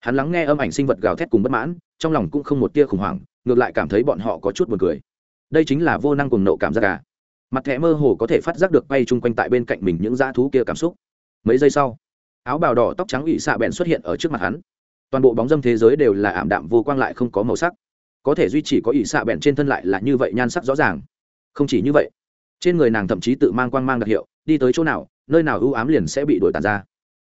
Speaker 1: hắn lắng nghe âm ảnh sinh vật gào thét cùng bất mãn, trong lòng cũng không một tia khủng hoảng, ngược lại cảm thấy bọn họ có chút buồn cười. Đây chính là vô năng cùng nộ cảm giác cả mặt thẻ mơ hồ có thể phát giác được bay chung quanh tại bên cạnh mình những dã thú kia cảm xúc. Mấy giây sau, áo bào đỏ tóc trắng ỵ xạ bèn xuất hiện ở trước mặt hắn. Toàn bộ bóng dâm thế giới đều là ảm đạm vô quang lại không có màu sắc. Có thể duy trì có ỵ xạ bèn trên thân lại là như vậy nhan sắc rõ ràng. Không chỉ như vậy trên người nàng thậm chí tự mang quang mang đặc hiệu, đi tới chỗ nào, nơi nào ưu ám liền sẽ bị đổi tàn ra.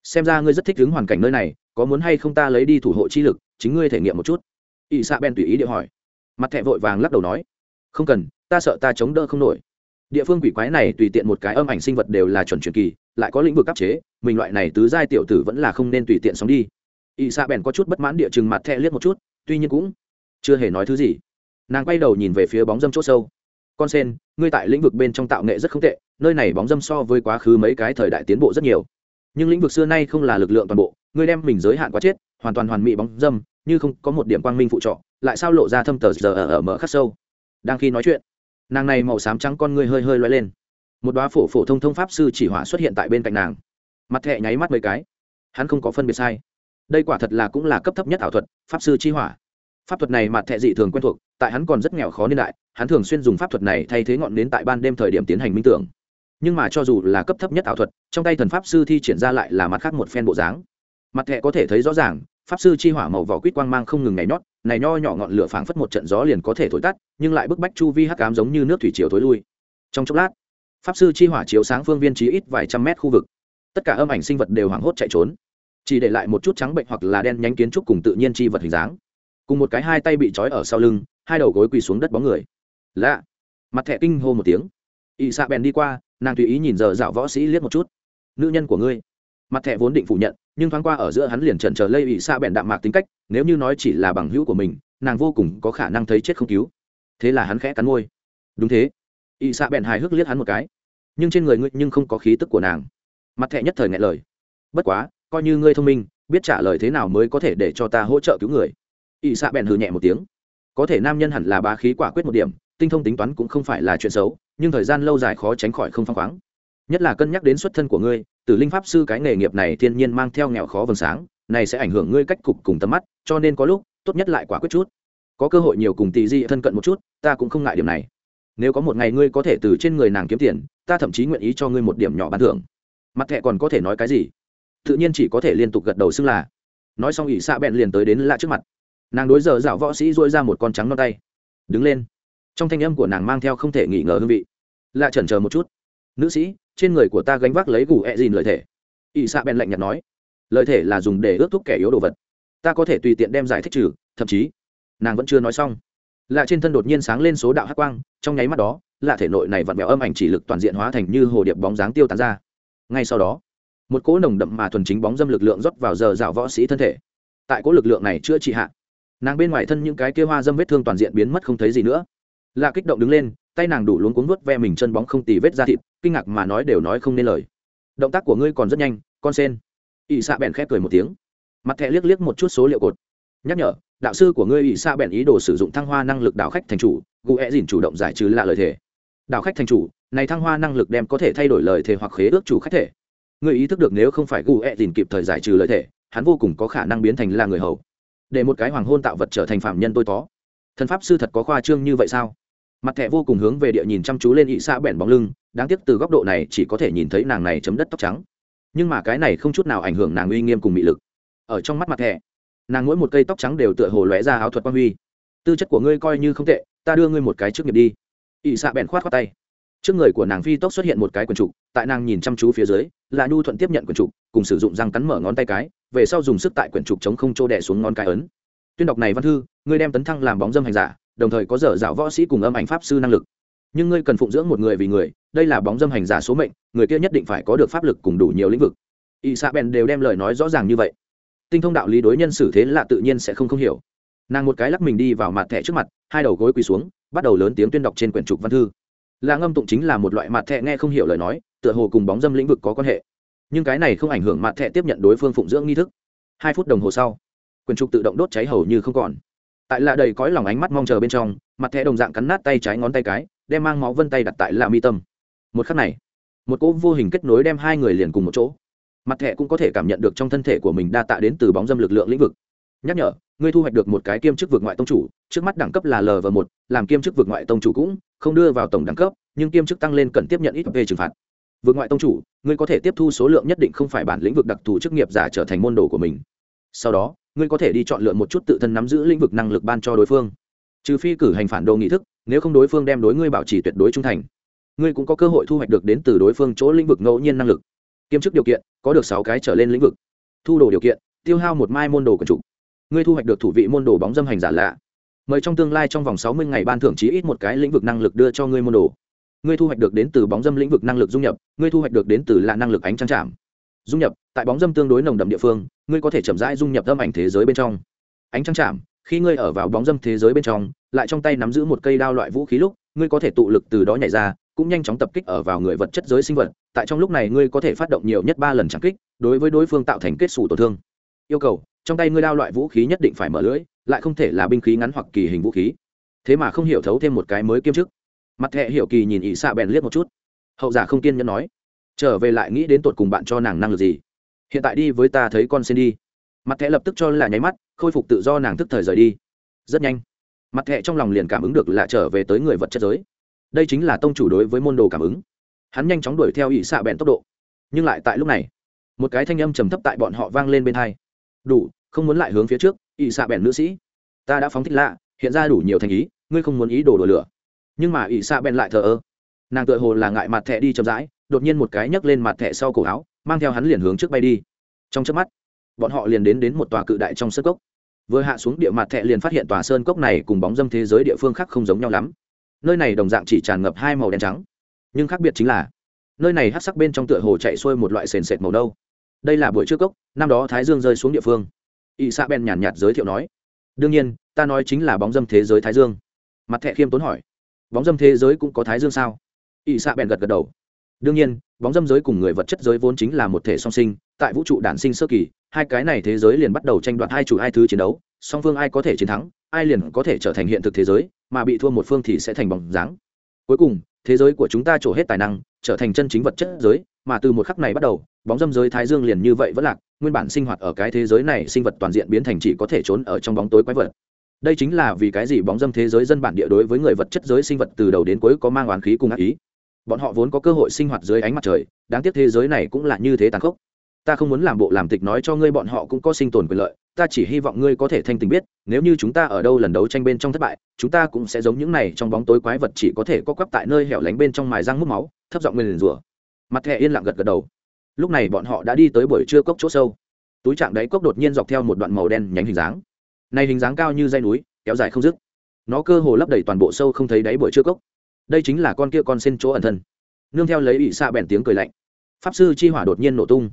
Speaker 1: Xem ra ngươi rất thích ứng hoàn cảnh nơi này, có muốn hay không ta lấy đi thủ hộ chi lực, chính ngươi thể nghiệm một chút. Ỵ xạ bèn tùy ý địa hỏi. Mặt thẹ vội vàng lắc đầu nói. Không cần, ta sợ ta chống đỡ không nổi. Địa phương quỷ quái này tùy tiện một cái âm ảnh sinh vật đều là chuẩn truyền kỳ, lại có lĩnh vực áp chế, mình loại này tứ giai tiểu tử vẫn là không nên tùy tiện sống đi. Ỵ xạ bèn có chút bất mãn địa chừng mặt thẹ liếc một chút, tuy nhiên cũng chưa hề nói thứ gì. Nàng quay đầu nhìn về phía bóng dâm c h ỗ sâu con sen ngươi tại lĩnh vực bên trong tạo nghệ rất không tệ nơi này bóng dâm so với quá khứ mấy cái thời đại tiến bộ rất nhiều. Nhưng lĩnh vực xưa nay không là lực lượng toàn bộ ngươi đem mình giới hạn quá chết hoàn toàn hoàn mỹ bóng dâm như không có một điểm quang minh phụ trọ lại sao lộ ra thâm tờ giờ ở, ở mở khắc sâu. Đang khi nói chuyện nàng này màu xám trắng con ngươi hơi hơi loay lên. Một đoá phổ phổ thông thông pháp sư chỉ hỏa xuất hiện tại bên cạnh nàng. Mặt thẹ nháy mắt mấy cái. Hắn không có phân biệt sai. Đây quả thật là cũng là cấp thấp nhất ảo thuật pháp sư chi hỏa. Pháp thuật này mặt thẹ dị thường quen thuộc tại hắn còn rất nghèo khó niên đại hắn thường xuyên dùng pháp thuật này thay thế ngọn đến tại ban đêm thời điểm tiến hành minh tưởng. Nhưng mà cho dù là cấp thấp nhất ảo thuật, trong tay thần pháp sư thi triển ra lại là mặt khác một phen bộ dáng. Mặt thẹ có thể thấy rõ ràng, pháp sư chi hỏa màu vỏ quýt quang mang không ngừng nhảy nhót, này nho nhỏ ngọn lửa phảng phất một trận gió liền có thể thổi tắt, nhưng lại bức bách chu vi hắc ám giống như nước thủy chiều thối lui. Trong chốc lát, pháp sư chi hỏa chiếu sáng phương viên trí ít vài trăm mét khu vực. Tất cả âm ảnh sinh vật đều hoảng hốt chạy trốn. Chỉ để lại một chút trắng bệnh hoặc là đen nhánh kiến trúc cùng tự nhiên chi vật hình dáng. Cùng một cái hai tay bị trói ở sau lưng, hai đầu gối quỳ xuống đất bóng người lạ. Mặt thẹ kinh hô một tiếng. Ỵ xạ bèn đi qua, nàng tùy ý nhìn giờ dạo võ sĩ liếc một chút. Nữ nhân của ngươi. Mặt thẹ vốn định phủ nhận, nhưng thoáng qua ở giữa hắn liền trần trờ lây ỵ xạ bèn đạm mạc tính cách, nếu như nói chỉ là bằng hữu của mình, nàng vô cùng có khả năng thấy chết không cứu. Thế là hắn khẽ cắn môi. Đúng thế. Ỵ xạ bèn hài hước liếc hắn một cái. Nhưng trên người ngươi nhưng không có khí tức của nàng. Mặt thẹ nhất thời ngại lời. Bất quá, coi như ngươi thông minh, biết trả lời thế nào mới có thể để cho ta hỗ trợ cứu người. Ỵ xạ bèn hừ nhẹ một tiếng. Có thể nam nhân hẳn là bá khí quả quyết một điểm tinh thông tính toán cũng không phải là chuyện xấu, nhưng thời gian lâu dài khó tránh khỏi không phăng khoáng. Nhất là cân nhắc đến xuất thân của ngươi, tử linh pháp sư cái nghề nghiệp này thiên nhiên mang theo nghèo khó vầng sáng, này sẽ ảnh hưởng ngươi cách cục cùng tầm mắt, cho nên có lúc, tốt nhất lại quả quyết chút. Có cơ hội nhiều cùng tỷ di thân cận một chút, ta cũng không ngại điểm này. Nếu có một ngày ngươi có thể từ trên người nàng kiếm tiền, ta thậm chí nguyện ý cho ngươi một điểm nhỏ bán thưởng. Mặt thẹ còn có thể nói cái gì? Tự nhiên chỉ có thể liên tục gật đầu xưng là. Nói xong ỷ xạ bẹn liền tới đến lạ trước mặt. Nàng đối giờ dạo võ sĩ dôi ra một con trắng non tay. Đứng lên trong thanh âm của nàng mang theo không thể nghi ngờ hương vị. Lạ chần chờ một chút. Nữ sĩ, trên người của ta gánh vác lấy gù ẹ、e、dìn lời thể. Ỵ xạ bèn lạnh nhạt nói. Lời thể là dùng để ước thúc kẻ yếu đồ vật. Ta có thể tùy tiện đem giải thích trừ, thậm chí, nàng vẫn chưa nói xong. Lạ trên thân đột nhiên sáng lên số đạo hát quang, trong nháy mắt đó, lạ thể nội này vặn vẹo âm ảnh chỉ lực toàn diện hóa thành như hồ điệp bóng dáng tiêu tán ra. Ngay sau đó, một cỗ nồng đậm mà thuần chính bóng dâm lực lượng rót vào giờ rào võ sĩ thân thể. Tại cỗ lực lượng này chữa trị hạ, nàng bên ngoài thân những cái kia hoa dâm vết thương toàn diện biến mất không thấy gì nữa lạ kích động đứng lên, tay nàng đủ luống cuống vớt ve mình chân bóng không tì vết ra thịt, kinh ngạc mà nói đều nói không nên lời. Động tác của ngươi còn rất nhanh, con sen. Ỵ xạ bèn khép cười một tiếng. Mặt thẹ liếc liếc một chút số liệu cột. Nhắc nhở, đạo sư của ngươi ỵ xạ bèn ý đồ sử dụng thăng hoa năng lực đạo khách thành chủ, gu e dìn chủ động giải trừ lạ lời thề. Đạo khách thành chủ, này thăng hoa năng lực đem có thể thay đổi lời thề hoặc khế ước chủ khách thể. Ngươi ý thức được nếu không phải gu e dìn kịp thời giải trừ lời thề, hắn vô cùng có khả năng biến thành là người hầu. Để một cái hoàng hôn tạo vật trở thành phạm nhân tôi tó thần pháp sư thật có khoa trương như vậy sao? Mặt thẻ vô cùng hướng về địa nhìn chăm chú lên ỵ xạ Bèn bóng lưng, đáng tiếc từ góc độ này chỉ có thể nhìn thấy nàng này chấm đất tóc trắng. Nhưng mà cái này không chút nào ảnh hưởng nàng uy nghiêm cùng mị lực. Ở trong mắt mặt thẻ, nàng mỗi một cây tóc trắng đều tựa hồ lóe ra áo thuật quang huy. Tư chất của ngươi coi như không tệ, ta đưa ngươi một cái trước nghiệp đi. Ỵ xạ bèn khoát khoát tay. Trước người của nàng phi tốc xuất hiện một cái quần trục, tại nàng nhìn chăm chú phía dưới, là nhu thuận tiếp nhận quần trục, cùng sử dụng răng cắn mở ngón tay cái, về sau dùng sức tại quyển trục chống không trô đẻ xuống ngón cái ấn tuyên đọc này văn thư, ngươi đem tấn thăng làm bóng dâm hành giả, đồng thời có dở dạo võ sĩ cùng âm ảnh pháp sư năng lực. Nhưng ngươi cần phụng dưỡng một người vì người, đây là bóng dâm hành giả số mệnh, người kia nhất định phải có được pháp lực cùng đủ nhiều lĩnh vực. Ỵ xạ bèn đều đem lời nói rõ ràng như vậy. Tinh thông đạo lý đối nhân xử thế là tự nhiên sẽ không không hiểu. Nàng một cái lắc mình đi vào mặt thẻ trước mặt, hai đầu gối quỳ xuống, bắt đầu lớn tiếng tuyên đọc trên quyển trục văn thư. Là ngâm tụng chính là một loại mặt thẻ nghe không hiểu lời nói, tựa hồ cùng bóng dâm lĩnh vực có quan hệ. Nhưng cái này không ảnh hưởng mặt thẻ tiếp nhận đối phương phụng dưỡng nghi thức. Hai phút đồng hồ sau quyển trục tự động đốt cháy hầu như không còn. Tại lạ đầy cõi lòng ánh mắt mong chờ bên trong, mặt thẻ đồng dạng cắn nát tay trái ngón tay cái, đem mang máu vân tay đặt tại lạ mi tâm. Một khắc này, một cỗ vô hình kết nối đem hai người liền cùng một chỗ. Mặt thẻ cũng có thể cảm nhận được trong thân thể của mình đa tạ đến từ bóng dâm lực lượng lĩnh vực. Nhắc nhở, ngươi thu hoạch được một cái kiêm chức vực ngoại tông chủ, trước mắt đẳng cấp là l và một, làm kiêm chức vực ngoại tông chủ cũng không đưa vào tổng đẳng cấp, nhưng kiêm chức tăng lên cần tiếp nhận ít về trừng phạt. Vượt ngoại tông chủ, ngươi có thể tiếp thu số lượng nhất định không phải bản lĩnh vực đặc thù chức nghiệp giả trở thành môn đồ của mình. Sau đó ngươi có thể đi chọn lựa một chút tự thân nắm giữ lĩnh vực năng lực ban cho đối phương. Trừ phi cử hành phản đồ nghị thức, nếu không đối phương đem đối ngươi bảo trì tuyệt đối trung thành. Ngươi cũng có cơ hội thu hoạch được đến từ đối phương chỗ lĩnh vực ngẫu nhiên năng lực. Kiêm chức điều kiện, có được sáu cái trở lên lĩnh vực. Thu đồ điều kiện, tiêu hao một mai môn đồ của chủ ngươi thu hoạch được thủ vị môn đồ bóng dâm hành giả lạ. Mời trong tương lai trong vòng sáu mươi ngày ban thưởng chí ít một cái lĩnh vực năng lực đưa cho ngươi môn đồ. Ngươi thu hoạch được đến từ bóng dâm lĩnh vực năng lực dung nhập, ngươi thu hoạch được đến từ lạ năng lực ánh trăng chạm dung nhập, tại bóng dâm tương đối nồng đậm địa phương, ngươi có thể chậm rãi dung nhập âm ảnh thế giới bên trong. Ánh trăng chạm, khi ngươi ở vào bóng dâm thế giới bên trong, lại trong tay nắm giữ một cây đao loại vũ khí lúc, ngươi có thể tụ lực từ đó nhảy ra, cũng nhanh chóng tập kích ở vào người vật chất giới sinh vật, tại trong lúc này ngươi có thể phát động nhiều nhất ba lần trắng kích, đối với đối phương tạo thành kết xù tổn thương. Yêu cầu, trong tay ngươi đao loại vũ khí nhất định phải mở lưỡi, lại không thể là binh khí ngắn hoặc kỳ hình vũ khí. Thế mà không hiểu thấu thêm một cái mới kiêm chức. Mặt thẹ hiểu kỳ nhìn ỷ xạ bèn liếc một chút. Hậu giả không kiên nhẫn nói trở về lại nghĩ đến tột cùng bạn cho nàng năng lực gì. Hiện tại đi với ta thấy con xin đi. Mặt thẹ lập tức cho là nháy mắt, khôi phục tự do nàng thức thời rời đi. Rất nhanh. Mặt thẹ trong lòng liền cảm ứng được là trở về tới người vật chất giới. Đây chính là tông chủ đối với môn đồ cảm ứng. Hắn nhanh chóng đuổi theo ỷ xạ bèn tốc độ. Nhưng lại tại lúc này, một cái thanh âm trầm thấp tại bọn họ vang lên bên hai. Đủ, không muốn lại hướng phía trước, ỷ xạ bèn nữ sĩ. Ta đã phóng thích lạ, hiện ra đủ nhiều thành ý, ngươi không muốn ý đồ đổ lửa. Nhưng mà ỷ xạ bèn lại thờ ơ. Nàng tự hồ là ngại mặt thẹ đi chậm rãi đột nhiên một cái nhấc lên mặt thẻ sau cổ áo, mang theo hắn liền hướng trước bay đi. Trong chớp mắt, bọn họ liền đến đến một tòa cự đại trong sơ cốc. Vừa hạ xuống địa mặt thẹ liền phát hiện tòa sơn cốc này cùng bóng dâm thế giới địa phương khác không giống nhau lắm. Nơi này đồng dạng chỉ tràn ngập hai màu đen trắng. Nhưng khác biệt chính là, nơi này hát sắc bên trong tựa hồ chạy xuôi một loại sền sệt màu đâu đây là buổi trước cốc, năm đó thái dương rơi xuống địa phương. Ỵ xạ ben nhàn nhạt giới thiệu nói, đương nhiên, ta nói chính là bóng dâm thế giới thái dương. Mặt thẹ khiêm tốn hỏi, bóng dâm thế giới cũng có thái dương sao? Ỵ xạ ben gật gật đầu đương nhiên, bóng dâm giới cùng người vật chất giới vốn chính là một thể song sinh, tại vũ trụ đản sinh sơ kỳ, hai cái này thế giới liền bắt đầu tranh đoạt hai chủ hai thứ chiến đấu, song phương ai có thể chiến thắng, ai liền có thể trở thành hiện thực thế giới, mà bị thua một phương thì sẽ thành bóng dáng. Cuối cùng, thế giới của chúng ta trổ hết tài năng, trở thành chân chính vật chất giới, mà từ một khắc này bắt đầu, bóng dâm giới thái dương liền như vậy vẫn lạc, nguyên bản sinh hoạt ở cái thế giới này sinh vật toàn diện biến thành chỉ có thể trốn ở trong bóng tối quái vật. Đây chính là vì cái gì bóng dâm thế giới dân bản địa đối với người vật chất giới sinh vật từ đầu đến cuối có mang oán khí cùng ác ý bọn họ vốn có cơ hội sinh hoạt dưới ánh mặt trời, đáng tiếc thế giới này cũng là như thế tàn khốc. Ta không muốn làm bộ làm tịch nói cho ngươi bọn họ cũng có sinh tồn quyền lợi, ta chỉ hy vọng ngươi có thể thanh tình biết, nếu như chúng ta ở đâu lần đấu tranh bên trong thất bại, chúng ta cũng sẽ giống những này trong bóng tối quái vật chỉ có thể có quắp tại nơi hẻo lánh bên trong mài răng mút máu, thấp giọng nguyền rủa. Mặt thẹ yên lặng gật gật đầu. Lúc này bọn họ đã đi tới buổi trưa cốc chỗ sâu. Túi trạng đáy cốc đột nhiên dọc theo một đoạn màu đen nhánh hình dáng. Này hình dáng cao như dây núi, kéo dài không dứt. Nó cơ hồ lấp đầy toàn bộ sâu không thấy đáy buổi trưa cốc đây chính là con kia con xin chỗ ẩn thân. Nương theo lấy ỵ xạ bèn tiếng cười lạnh. Pháp sư chi hỏa đột nhiên nổ tung.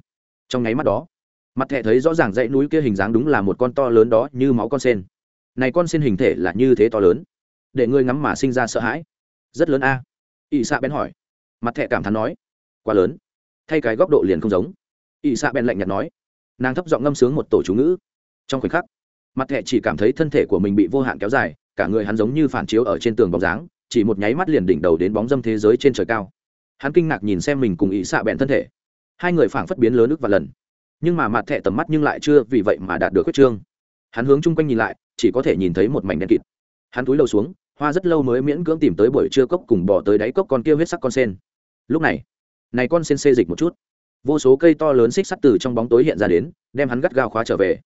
Speaker 1: Trong nháy mắt đó, mặt Thẹ thấy rõ ràng dãy núi kia hình dáng đúng là một con to lớn đó như máu con sen. Này con sen hình thể là như thế to lớn, để ngươi ngắm mà sinh ra sợ hãi. Rất lớn a. Ỵ xạ bèn hỏi. Mặt Thẹ cảm thán nói. Quá lớn. Thay cái góc độ liền không giống. Ỵ xạ bèn lạnh nhạt nói. Nàng thấp giọng ngâm sướng một tổ chú ngữ. Trong khoảnh khắc, mặt Thẹ chỉ cảm thấy thân thể của mình bị vô hạn kéo dài, cả người hắn giống như phản chiếu ở trên tường bóng dáng chỉ một nháy mắt liền đỉnh đầu đến bóng dâm thế giới trên trời cao. Hắn kinh ngạc nhìn xem mình cùng ý xạ bẹn thân thể. Hai người phảng phất biến lớn ức và lần. Nhưng mà mặt thẹ tầm mắt nhưng lại chưa vì vậy mà đạt được quyết trương. Hắn hướng chung quanh nhìn lại, chỉ có thể nhìn thấy một mảnh đen kịt. Hắn túi đầu xuống, hoa rất lâu mới miễn cưỡng tìm tới buổi trưa cốc cùng bỏ tới đáy cốc con kia huyết sắc con sen. Lúc này này con sen xê dịch một chút. Vô số cây to lớn xích sắt từ trong bóng tối hiện ra đến, đem hắn gắt gao khóa trở về.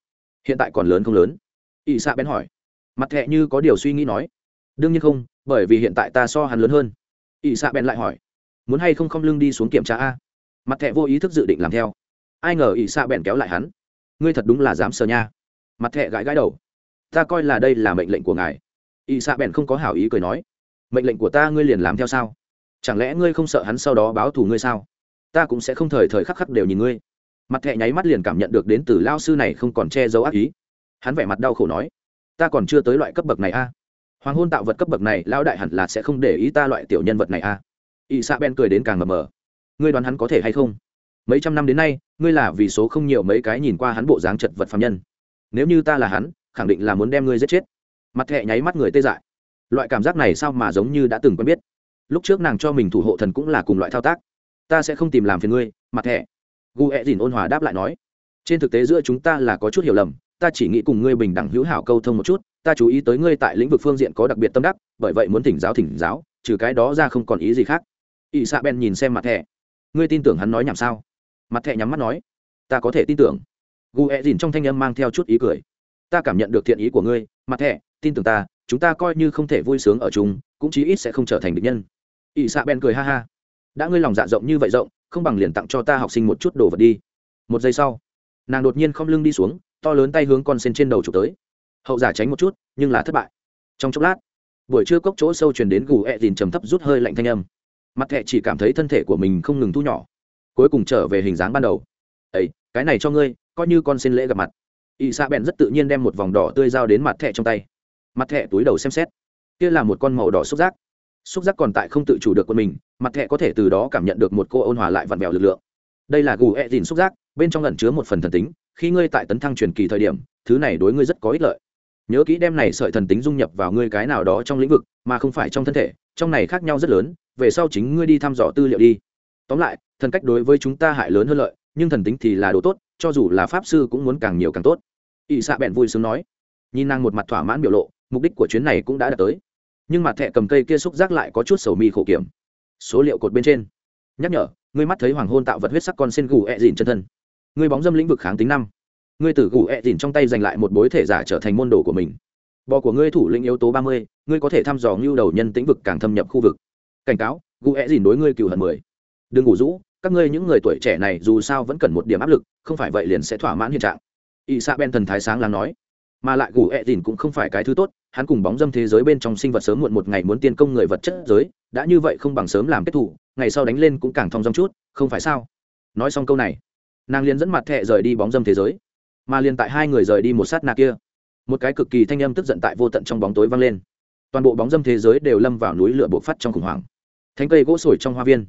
Speaker 1: Hiện tại còn lớn không lớn? ỵ xạ bén hỏi. Mặt thẹ như có điều suy nghĩ nói. Đương nhiên không bởi vì hiện tại ta so hắn lớn hơn. Ỵ xạ bèn lại hỏi, muốn hay không không lưng đi xuống kiểm tra a? Mặt thẹ vô ý thức dự định làm theo. Ai ngờ ỵ xạ bèn kéo lại hắn, ngươi thật đúng là dám sờ nha. Mặt thẹ gãi gãi đầu, ta coi là đây là mệnh lệnh của ngài. Ỵ xạ bèn không có hảo ý cười nói, mệnh lệnh của ta ngươi liền làm theo sao? Chẳng lẽ ngươi không sợ hắn sau đó báo thù ngươi sao? Ta cũng sẽ không thời thời khắc khắc đều nhìn ngươi. Mặt thẹ nháy mắt liền cảm nhận được đến từ lao sư này không còn che giấu ác ý. Hắn vẻ mặt đau khổ nói, ta còn chưa tới loại cấp bậc này a hoàng hôn tạo vật cấp bậc này, lão đại hẳn là sẽ không để ý ta loại tiểu nhân vật này a à. ỵ xạ ben cười đến càng mờ mờ. Ngươi đoán hắn có thể hay không? Mấy trăm năm đến nay, ngươi là vì số không nhiều mấy cái nhìn qua hắn bộ dáng chật vật phạm nhân. Nếu như ta là hắn, khẳng định là muốn đem ngươi giết chết. Mặt thẹ nháy mắt người tê dại. Loại cảm giác này sao mà giống như đã từng quen biết? Lúc trước nàng cho mình thủ hộ thần cũng là cùng loại thao tác. Ta sẽ không tìm làm phiền ngươi, mặt thẹ. Gu ẹ dìn ôn hòa đáp lại nói. Trên thực tế giữa chúng ta là có chút hiểu lầm ta chỉ nghĩ cùng ngươi bình đẳng hữu hảo câu thông một chút, ta chú ý tới ngươi tại lĩnh vực phương diện có đặc biệt tâm đắc, bởi vậy muốn thỉnh giáo thỉnh giáo, trừ cái đó ra không còn ý gì khác. Ỵ xạ ben nhìn xem mặt thẻ. Ngươi tin tưởng hắn nói nhảm sao? Mặt thẻ nhắm mắt nói. Ta có thể tin tưởng. Gu e dìn trong thanh âm mang theo chút ý cười. Ta cảm nhận được thiện ý của ngươi, mặt thẻ, tin tưởng ta, chúng ta coi như không thể vui sướng ở chung, cũng chí ít sẽ không trở thành địch nhân. Ỵ xạ ben cười ha ha. Đã ngươi lòng dạ rộng như vậy rộng, không bằng liền tặng cho ta học sinh một chút đồ vật đi. Một giây sau, nàng đột nhiên không lưng đi xuống to lớn tay hướng con sen trên đầu chụp tới. Hậu giả tránh một chút, nhưng là thất bại. Trong chốc lát, buổi trưa cốc chỗ sâu truyền đến gù ẹ dìn trầm thấp rút hơi lạnh thanh âm. Mặt thẹ chỉ cảm thấy thân thể của mình không ngừng thu nhỏ. Cuối cùng trở về hình dáng ban đầu. Ấy cái này cho ngươi, coi như con xin lễ gặp mặt. Y sa bèn rất tự nhiên đem một vòng đỏ tươi dao đến mặt thẹ trong tay. Mặt thẹ túi đầu xem xét. Kia là một con màu đỏ xúc giác. Xúc giác còn tại không tự chủ được quân mình, mặt thẹ có thể từ đó cảm nhận được một cô ôn hòa lại vặn vẹo lực lượng. Đây là gù ẹ dìn xúc giác, bên trong ẩn chứa một phần thần tính khi ngươi tại tấn thăng truyền kỳ thời điểm, thứ này đối ngươi rất có ích lợi. Nhớ kỹ đem này sợi thần tính dung nhập vào ngươi cái nào đó trong lĩnh vực, mà không phải trong thân thể, trong này khác nhau rất lớn, về sau chính ngươi đi thăm dò tư liệu đi. Tóm lại, thần cách đối với chúng ta hại lớn hơn lợi, nhưng thần tính thì là đồ tốt, cho dù là pháp sư cũng muốn càng nhiều càng tốt. Ỵ xạ bèn vui sướng nói. Nhìn nàng một mặt thỏa mãn biểu lộ, mục đích của chuyến này cũng đã đạt tới. Nhưng mặt thẹ cầm cây kia xúc giác lại có chút sầu mi khổ kiểm. Số liệu cột bên trên. Nhắc nhở, ngươi mắt thấy hoàng hôn tạo vật huyết sắc con sen gù ẹ chân thân ngươi bóng dâm lĩnh vực kháng tính năm. Ngươi tử gù ẹ dìn trong tay giành lại một bối thể giả trở thành môn đồ của mình. Bò của ngươi thủ lĩnh yếu tố ba mươi, ngươi có thể thăm dò ngưu đầu nhân tĩnh vực càng thâm nhập khu vực. Cảnh cáo, gù ẹ dìn đối ngươi cựu hận mười. Đừng ngủ rũ, các ngươi những người tuổi trẻ này dù sao vẫn cần một điểm áp lực, không phải vậy liền sẽ thỏa mãn hiện trạng. Y sa ben thần thái sáng lắng nói. Mà lại gù ẹ dìn cũng không phải cái thứ tốt, hắn cùng bóng dâm thế giới bên trong sinh vật sớm muộn một ngày muốn tiên công người vật chất giới, đã như vậy không bằng sớm làm kết thủ ngày sau đánh lên cũng càng thong dong chút, không phải sao? Nói xong câu này nàng liền dẫn mặt thẹ rời đi bóng dâm thế giới, mà liền tại hai người rời đi một sát nạ kia, một cái cực kỳ thanh âm tức giận tại vô tận trong bóng tối vang lên. Toàn bộ bóng dâm thế giới đều lâm vào núi lửa bộc phát trong khủng hoảng. Thánh cây gỗ sồi trong hoa viên,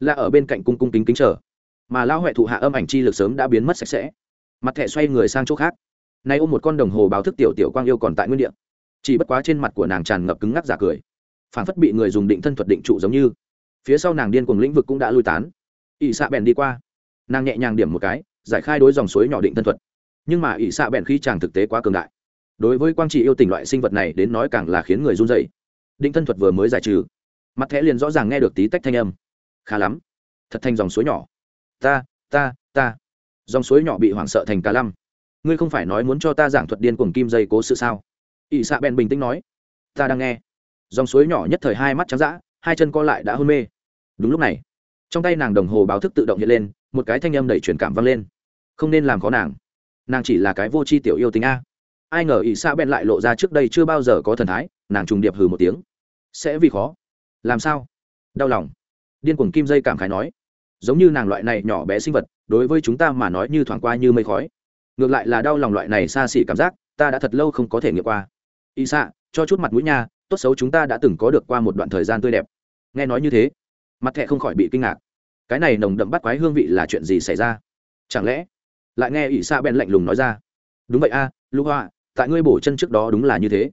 Speaker 1: là ở bên cạnh cung cung kính kính chờ, mà lão huệ thụ hạ âm ảnh chi lực sớm đã biến mất sạch sẽ. Mặt thẹ xoay người sang chỗ khác, nay ôm một con đồng hồ báo thức tiểu tiểu quang yêu còn tại nguyên địa. Chỉ bất quá trên mặt của nàng tràn ngập cứng ngắc giả cười phản phất bị người dùng định thân thuật định trụ giống như. Phía sau nàng điên cuồng lĩnh vực cũng đã lui tán. Ỵ xạ bèn đi qua nàng nhẹ nhàng điểm một cái, giải khai đối dòng suối nhỏ định thân thuật. Nhưng mà ỷ xạ bèn khi chàng thực tế quá cường đại. Đối với quang trị yêu tình loại sinh vật này đến nói càng là khiến người run dậy định thân thuật vừa mới giải trừ, mặt thẻ liền rõ ràng nghe được tí tách thanh âm. Khá lắm, thật thành dòng suối nhỏ. Ta ta ta. Dòng suối nhỏ bị hoảng sợ thành cá lăm. Ngươi không phải nói muốn cho ta giảng thuật điên cuồng kim dây cố sự sao? Ỷ xạ bèn bình tĩnh nói. Ta đang nghe. Dòng suối nhỏ nhất thời hai mắt trắng d ã hai chân co lại đã hôn mê. Đúng lúc này, trong tay nàng đồng hồ báo thức tự động hiện lên một cái thanh âm đầy truyền cảm vang lên. Không nên làm khó nàng. Nàng chỉ là cái vô tri tiểu yêu tính a. Ai ngờ ỷ xa bèn lại lộ ra trước đây chưa bao giờ có thần thái, nàng trùng điệp hừ một tiếng. Sẽ vì khó. Làm sao? Đau lòng. Điên cuồng kim dây cảm khái nói. Giống như nàng loại này nhỏ bé sinh vật, đối với chúng ta mà nói như thoảng qua như mây khói. Ngược lại là đau lòng loại này xa xỉ cảm giác, ta đã thật lâu không có thể nghiệm qua. Y xạ cho chút mặt mũi nha, tốt xấu chúng ta đã từng có được qua một đoạn thời gian tươi đẹp. Nghe nói như thế, mặt thẹ không khỏi bị kinh ngạc cái này nồng đậm bắt quái hương vị là chuyện gì xảy ra? Chẳng lẽ lại nghe ỷ xa bèn lạnh lùng nói ra? Đúng vậy a à, lưu họa tại ngươi bổ chân trước đó đúng là như thế.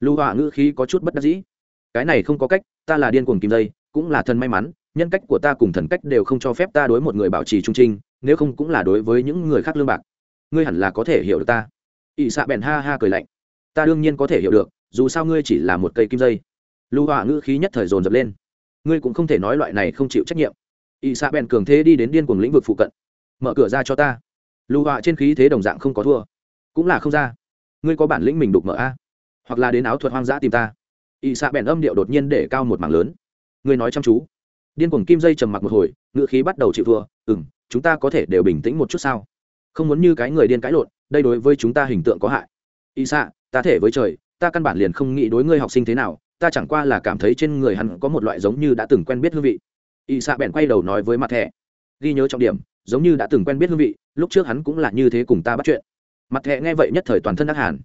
Speaker 1: Lưu họa ngữ khí có chút bất đắc dĩ. Cái này không có cách ta là điên cuồng kim dây cũng là thần may mắn nhân cách của ta cùng thần cách đều không cho phép ta đối một người bảo trì trung trinh nếu không cũng là đối với những người khác lương bạc. Ngươi hẳn là có thể hiểu được ta. Ỵ xạ bèn ha ha cười lạnh. Ta đương nhiên có thể hiểu được dù sao ngươi chỉ là một cây kim dây. Lưu họa ngữ khí nhất thời dồn dập lên. Ngươi cũng không thể nói loại này không chịu trách nhiệm ỵ xạ bèn cường thế đi đến điên cuồng lĩnh vực phụ cận. Mở cửa ra cho ta. Lưu họa trên khí thế đồng dạng không có thua. Cũng là không ra. Ngươi có bản lĩnh mình đục mở a? Hoặc là đến áo thuật hoang dã tìm ta? Ỵ xạ bèn âm điệu đột nhiên để cao một mảng lớn. Ngươi nói chăm chú. Điên cuồng kim dây trầm mặc một hồi, ngựa khí bắt đầu chịu thua. Ừ m chúng ta có thể đều bình tĩnh một chút sao? Không muốn như cái người điên cãi lộn, đây đối với chúng ta hình tượng có hại. Ỵ xạ, ta thể với trời, ta căn bản liền không nghĩ đối ngươi học sinh thế nào, ta chẳng qua là cảm thấy trên người hắn có một loại giống như đã từng quen biết hương vị ỵ xạ bèn quay đầu nói với mặt thẻ. Ghi nhớ trọng điểm, giống như đã từng quen biết hương vị, lúc trước hắn cũng là như thế cùng ta bắt chuyện. Mặt thẻ nghe vậy nhất thời toàn thân đắc hàn.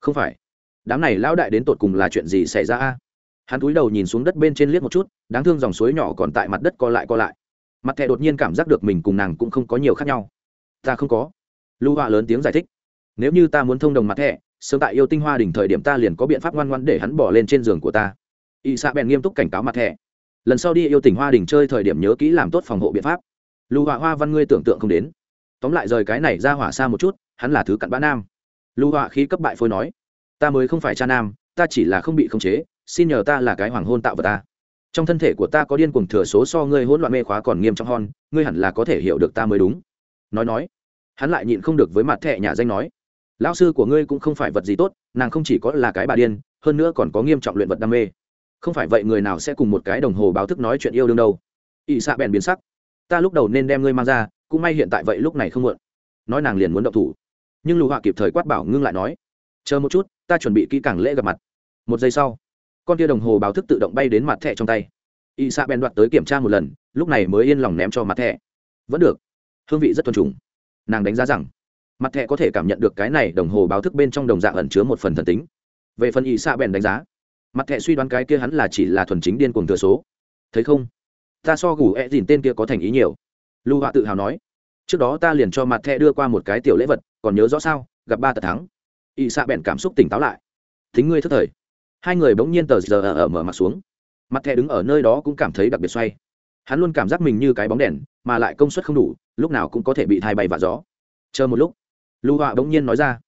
Speaker 1: Không phải. Đám này lão đại đến tột cùng là chuyện gì xảy ra a? Hắn cúi đầu nhìn xuống đất bên trên liếc một chút, đáng thương dòng suối nhỏ còn tại mặt đất co lại co lại. Mặt thẻ đột nhiên cảm giác được mình cùng nàng cũng không có nhiều khác nhau. Ta không có. Lưu họa lớn tiếng giải thích. Nếu như ta muốn thông đồng mặt thẻ, sớm tại yêu tinh hoa đỉnh thời điểm ta liền có biện pháp ngoan ngoan để hắn bỏ lên trên giường của ta. Y xạ bèn nghiêm túc cảnh cáo mặt thẻ lần sau đi yêu tỉnh hoa đình chơi thời điểm nhớ kỹ làm tốt phòng hộ biện pháp. Lưu họa hoa văn ngươi tưởng tượng không đến. Tóm lại rời cái này ra hỏa xa một chút, hắn là thứ cặn bã nam. Lưu họa khí cấp bại phôi nói, ta mới không phải cha nam, ta chỉ là không bị khống chế, xin nhờ ta là cái hoàng hôn tạo vật ta. Trong thân thể của ta có điên cuồng thừa số so ngươi hỗn loạn mê khóa còn nghiêm trọng hon ngươi hẳn là có thể hiểu được ta mới đúng. Nói nói, hắn lại nhịn không được với mặt thẹ nhà danh nói, lão sư của ngươi cũng không phải vật gì tốt, nàng không chỉ có là cái bà điên, hơn nữa còn có nghiêm trọng luyện vật đam mê không phải vậy người nào sẽ cùng một cái đồng hồ báo thức nói chuyện yêu đương đâu. Ỵ xạ bèn biến sắc. Ta lúc đầu nên đem ngươi mang ra, cũng may hiện tại vậy lúc này không muộn. Nói nàng liền muốn động thủ. Nhưng lù họa kịp thời quát bảo ngưng lại nói, chờ một chút, ta chuẩn bị kỹ càng lễ gặp mặt. Một giây sau, con tia đồng hồ báo thức tự động bay đến mặt thẻ trong tay. Ỵ xạ bèn đoạt tới kiểm tra một lần, lúc này mới yên lòng ném cho mặt thẻ. Vẫn được. Hương vị rất tuân trùng nàng đánh giá rằng, mặt thẻ có thể cảm nhận được cái này đồng hồ báo thức bên trong đồng dạng ẩn chứa một phần thần tính. Về phần ỵ xạ bèn đánh giá mặt thẹ suy đoán cái kia hắn là chỉ là thuần chính điên cuồng thừa số. Thấy không? Ta so gù ẹ dìn tên kia có thành ý nhiều. Lưu họa tự hào nói. Trước đó ta liền cho mặt thẹ đưa qua một cái tiểu lễ vật, còn nhớ rõ sao? Gặp ba tờ thắng. Y xạ bèn cảm xúc tỉnh táo lại. Thính ngươi thất thời. Hai người bỗng nhiên tờ giờ ở mở mặt xuống. Mặt thẹ đứng ở nơi đó cũng cảm thấy đặc biệt xoay. Hắn luôn cảm giác mình như cái bóng đèn, mà lại công suất không đủ, lúc nào cũng có thể bị thai bay và gió. Chờ một lúc. Lưu họa bỗng nhiên nói ra.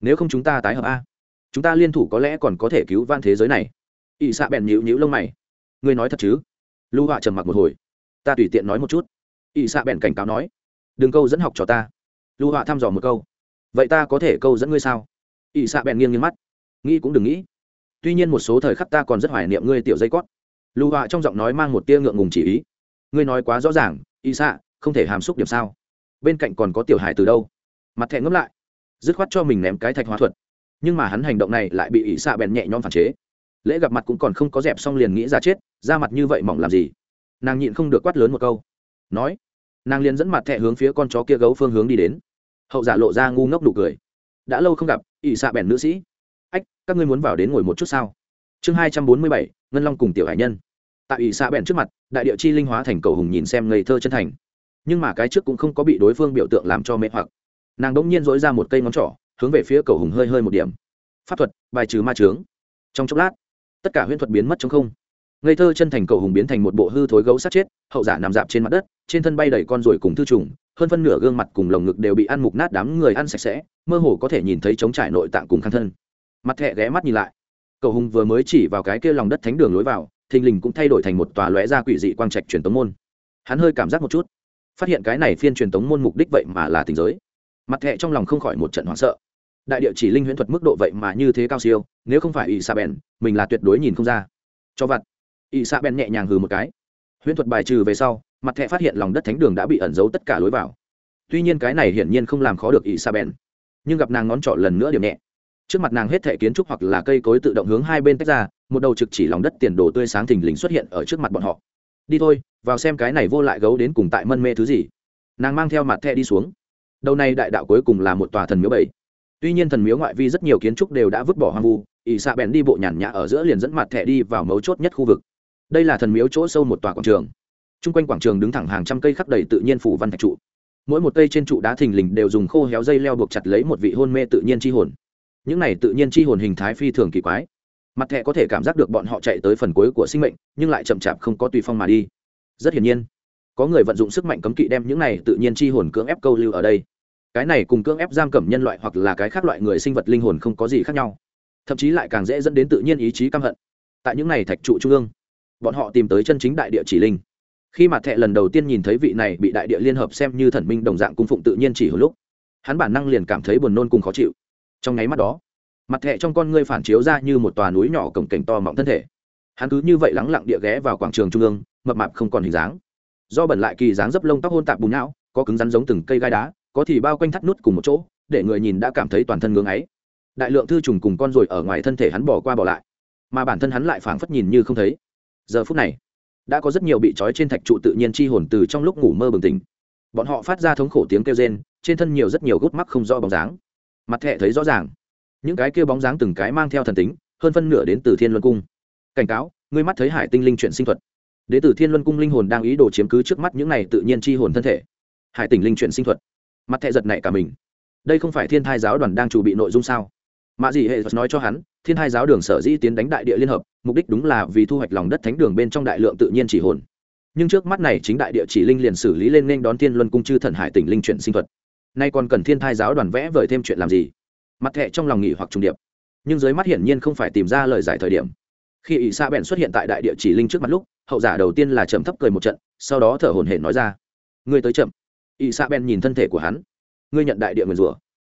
Speaker 1: Nếu không chúng ta tái hợp a chúng ta liên thủ có lẽ còn có thể cứu van thế giới này. Ỵ xạ bèn nhịu nhịu lông mày. Ngươi nói thật chứ? Lưu họa trầm mặc một hồi. Ta tùy tiện nói một chút. Ỵ xạ bèn cảnh cáo nói. Đừng câu dẫn học cho ta. Lưu họa thăm dò một câu. Vậy ta có thể câu dẫn ngươi sao? Ỵ xạ bèn nghiêng nghiêng mắt. Nghĩ cũng đừng nghĩ. Tuy nhiên một số thời khắc ta còn rất hoài niệm ngươi tiểu dây cót. Lưu họa trong giọng nói mang một tia ngượng ngùng chỉ ý. Ngươi nói quá rõ ràng ỵ xạ, không thể hàm xúc điểm sao? Bên cạnh còn có tiểu hải từ đâu? Mặt thẹn ngấp lại. Dứt khoát cho mình ném cái thạch hóa thuật nhưng mà hắn hành động này lại bị ỷ xạ bèn nhẹ nhõm phản chế. Lễ gặp mặt cũng còn không có dẹp xong liền nghĩ ra chết, ra mặt như vậy mỏng làm gì? Nàng nhịn không được quát lớn một câu. Nói, nàng liền dẫn mặt thẹ hướng phía con chó kia gấu phương hướng đi đến. Hậu giả lộ ra ngu ngốc nụ cười. Đã lâu không gặp, ỷ xạ bèn nữ sĩ. Ách, các ngươi muốn vào đến ngồi một chút sao? Chương hai trăm bốn mươi bảy, ngân long cùng tiểu hải nhân. Tại ỷ xạ bèn trước mặt, đại địa chi linh hóa thành cầu hùng nhìn xem ngây thơ chân thành. Nhưng mà cái trước cũng không có bị đối phương biểu tượng làm cho mê hoặc. Nàng đ ỗ n g nhiên dối ra một cây ngón trỏ hướng về phía cầu hùng hơi hơi một điểm. Pháp thuật, bài trừ ma trướng trong chốc lát, tất cả huyễn thuật biến mất trong không. Ngây thơ chân thành cầu hùng biến thành một bộ hư thối gấu sát chết, hậu giả nằm dạp trên mặt đất, trên thân bay đầy con ruồi cùng thư trùng, hơn phân nửa gương mặt cùng lồng ngực đều bị ăn mục nát đám người ăn sạch sẽ, mơ hồ có thể nhìn thấy trống trải nội tạng cùng khăn thân. Mặt thẹ ghé mắt nhìn lại. Cầu hùng vừa mới chỉ vào cái kia lòng đất thánh đường lối vào, thình lình cũng thay đổi thành một tòa lóe ra quỷ dị quang trạch truyền tống môn. Hắn hơi cảm giác một chút, phát hiện cái này phiên truyền tống môn mục đích vậy mà là tình giới mặt thẹ trong lòng không khỏi một trận hoảng sợ. Đại địa chỉ linh huyễn thuật mức độ vậy mà như thế cao siêu, nếu không phải ỵ xạ bèn mình là tuyệt đối nhìn không ra. Cho vặt. Ỵ xạ bèn nhẹ nhàng hừ một cái. Huyễn thuật bài trừ về sau, mặt thẹ phát hiện lòng đất thánh đường đã bị ẩn giấu tất cả lối vào. Tuy nhiên cái này hiển nhiên không làm khó được ỵ xạ bèn nhưng gặp nàng ngón trỏ lần nữa điểm nhẹ. Trước mặt nàng hết thể kiến trúc hoặc là cây cối tự động hướng hai bên tách ra, một đầu trực chỉ lòng đất tiền đồ tươi sáng thình lình xuất hiện ở trước mặt bọn họ. Đi thôi, vào xem cái này vô lại gấu đến cùng tại mân mê thứ gì. Nàng mang theo mặt thẹ đi xuống đầu này đại đạo cuối cùng là một tòa thần miếu bảy. Tuy nhiên thần miếu ngoại vi rất nhiều kiến trúc đều đã vứt bỏ hoang vu, ỷ xạ bèn đi bộ nhàn nhã ở giữa liền dẫn mặt thẻ đi vào mấu chốt nhất khu vực. Đây là thần miếu chỗ sâu một tòa quảng trường. T r u n g quanh quảng trường đứng thẳng hàng trăm cây khắc đầy tự nhiên phủ văn thạch trụ. Mỗi một cây trên trụ đá thình lình đều dùng khô héo dây leo buộc chặt lấy một vị hôn mê tự nhiên c h i hồn. Những này tự nhiên c h i hồn hình thái phi thường kỳ quái. Mặt thẻ có thể cảm giác được bọn họ chạy tới phần cuối của sinh mệnh, nhưng lại chậm chạp không có tùy phong mà đi. Rất hiển nhiên, có người vận dụng sức mạnh cấm kỵ đem những này tự nhiên c hồn cưỡng ép câu lưu ở đây cái này cùng cưỡng ép giam cầm nhân loại hoặc là cái khác loại người sinh vật linh hồn không có gì khác nhau. Thậm chí lại càng dễ dẫn đến tự nhiên ý chí căm hận. Tại những này thạch trụ trung ương, bọn họ tìm tới chân chính đại địa chỉ linh. Khi mặt thẹ lần đầu tiên nhìn thấy vị này bị đại địa liên hợp xem như thần minh đồng dạng cung phụng tự nhiên chỉ hồi lúc, hắn bản năng liền cảm thấy buồn nôn cùng khó chịu. Trong nháy mắt đó, mặt thẹ trong con ngươi phản chiếu ra như một tòa núi nhỏ cổng cảnh to mọng thân thể. Hắn cứ như vậy lắng lặng địa ghé vào quảng trường trung ương, mập mạp không còn hình dáng. Do bẩn lại kỳ dáng dấp lông tóc hôn tạp bùn não có cứng rắn giống từng cây gai đá có thì bao quanh thắt nút cùng một chỗ, để người nhìn đã cảm thấy toàn thân ngưỡng ấy đại lượng thư trùng cùng con ruồi ở ngoài thân thể hắn bỏ qua bỏ lại, mà bản thân hắn lại phảng phất nhìn như không thấy. Giờ phút này, đã có rất nhiều bị trói trên thạch trụ tự nhiên chi hồn từ trong lúc ngủ mơ bừng tỉnh. Bọn họ phát ra thống khổ tiếng kêu rên, trên thân nhiều rất nhiều gút mắc không rõ bóng dáng. Mặt thẹ thấy rõ ràng, những cái kêu bóng dáng từng cái mang theo thần tính, hơn phân nửa đến từ thiên luân cung. Cảnh cáo, ngươi mắt thấy hải tinh linh chuyển sinh thuật. Đến tử thiên luân cung linh hồn đang ý đồ chiếm cứ trước mắt những này tự nhiên chi hồn thân thể. Hải tỉnh linh chuyển sinh thuật mặt thẹ giật này cả mình. Đây không phải thiên thai giáo đoàn đang chuẩn bị nội dung sao? Mạ dị hệ nói cho hắn, thiên thai giáo đường sở dĩ tiến đánh đại địa liên hợp, mục đích đúng là vì thu hoạch lòng đất thánh đường bên trong đại lượng tự nhiên chỉ hồn. Nhưng trước mắt này chính đại địa chỉ linh liền xử lý lên nên đón thiên luân cung chư thần hải tỉnh linh chuyển sinh thuật. Nay còn cần thiên thai giáo đoàn vẽ vời thêm chuyện làm gì? Mặt thẹ trong lòng nghỉ hoặc trùng điệp. Nhưng dưới mắt hiển nhiên không phải tìm ra lời giải thời điểm. Khi ỷ xa bèn xuất hiện tại đại địa chỉ linh trước mặt lúc, hậu giả đầu tiên là chậm thấp cười một trận, sau đó thở hổn hển nói ra. Ngươi tới chậm ỵ xạ ben nhìn thân thể của hắn. Ngươi nhận đại địa nguyền rủa.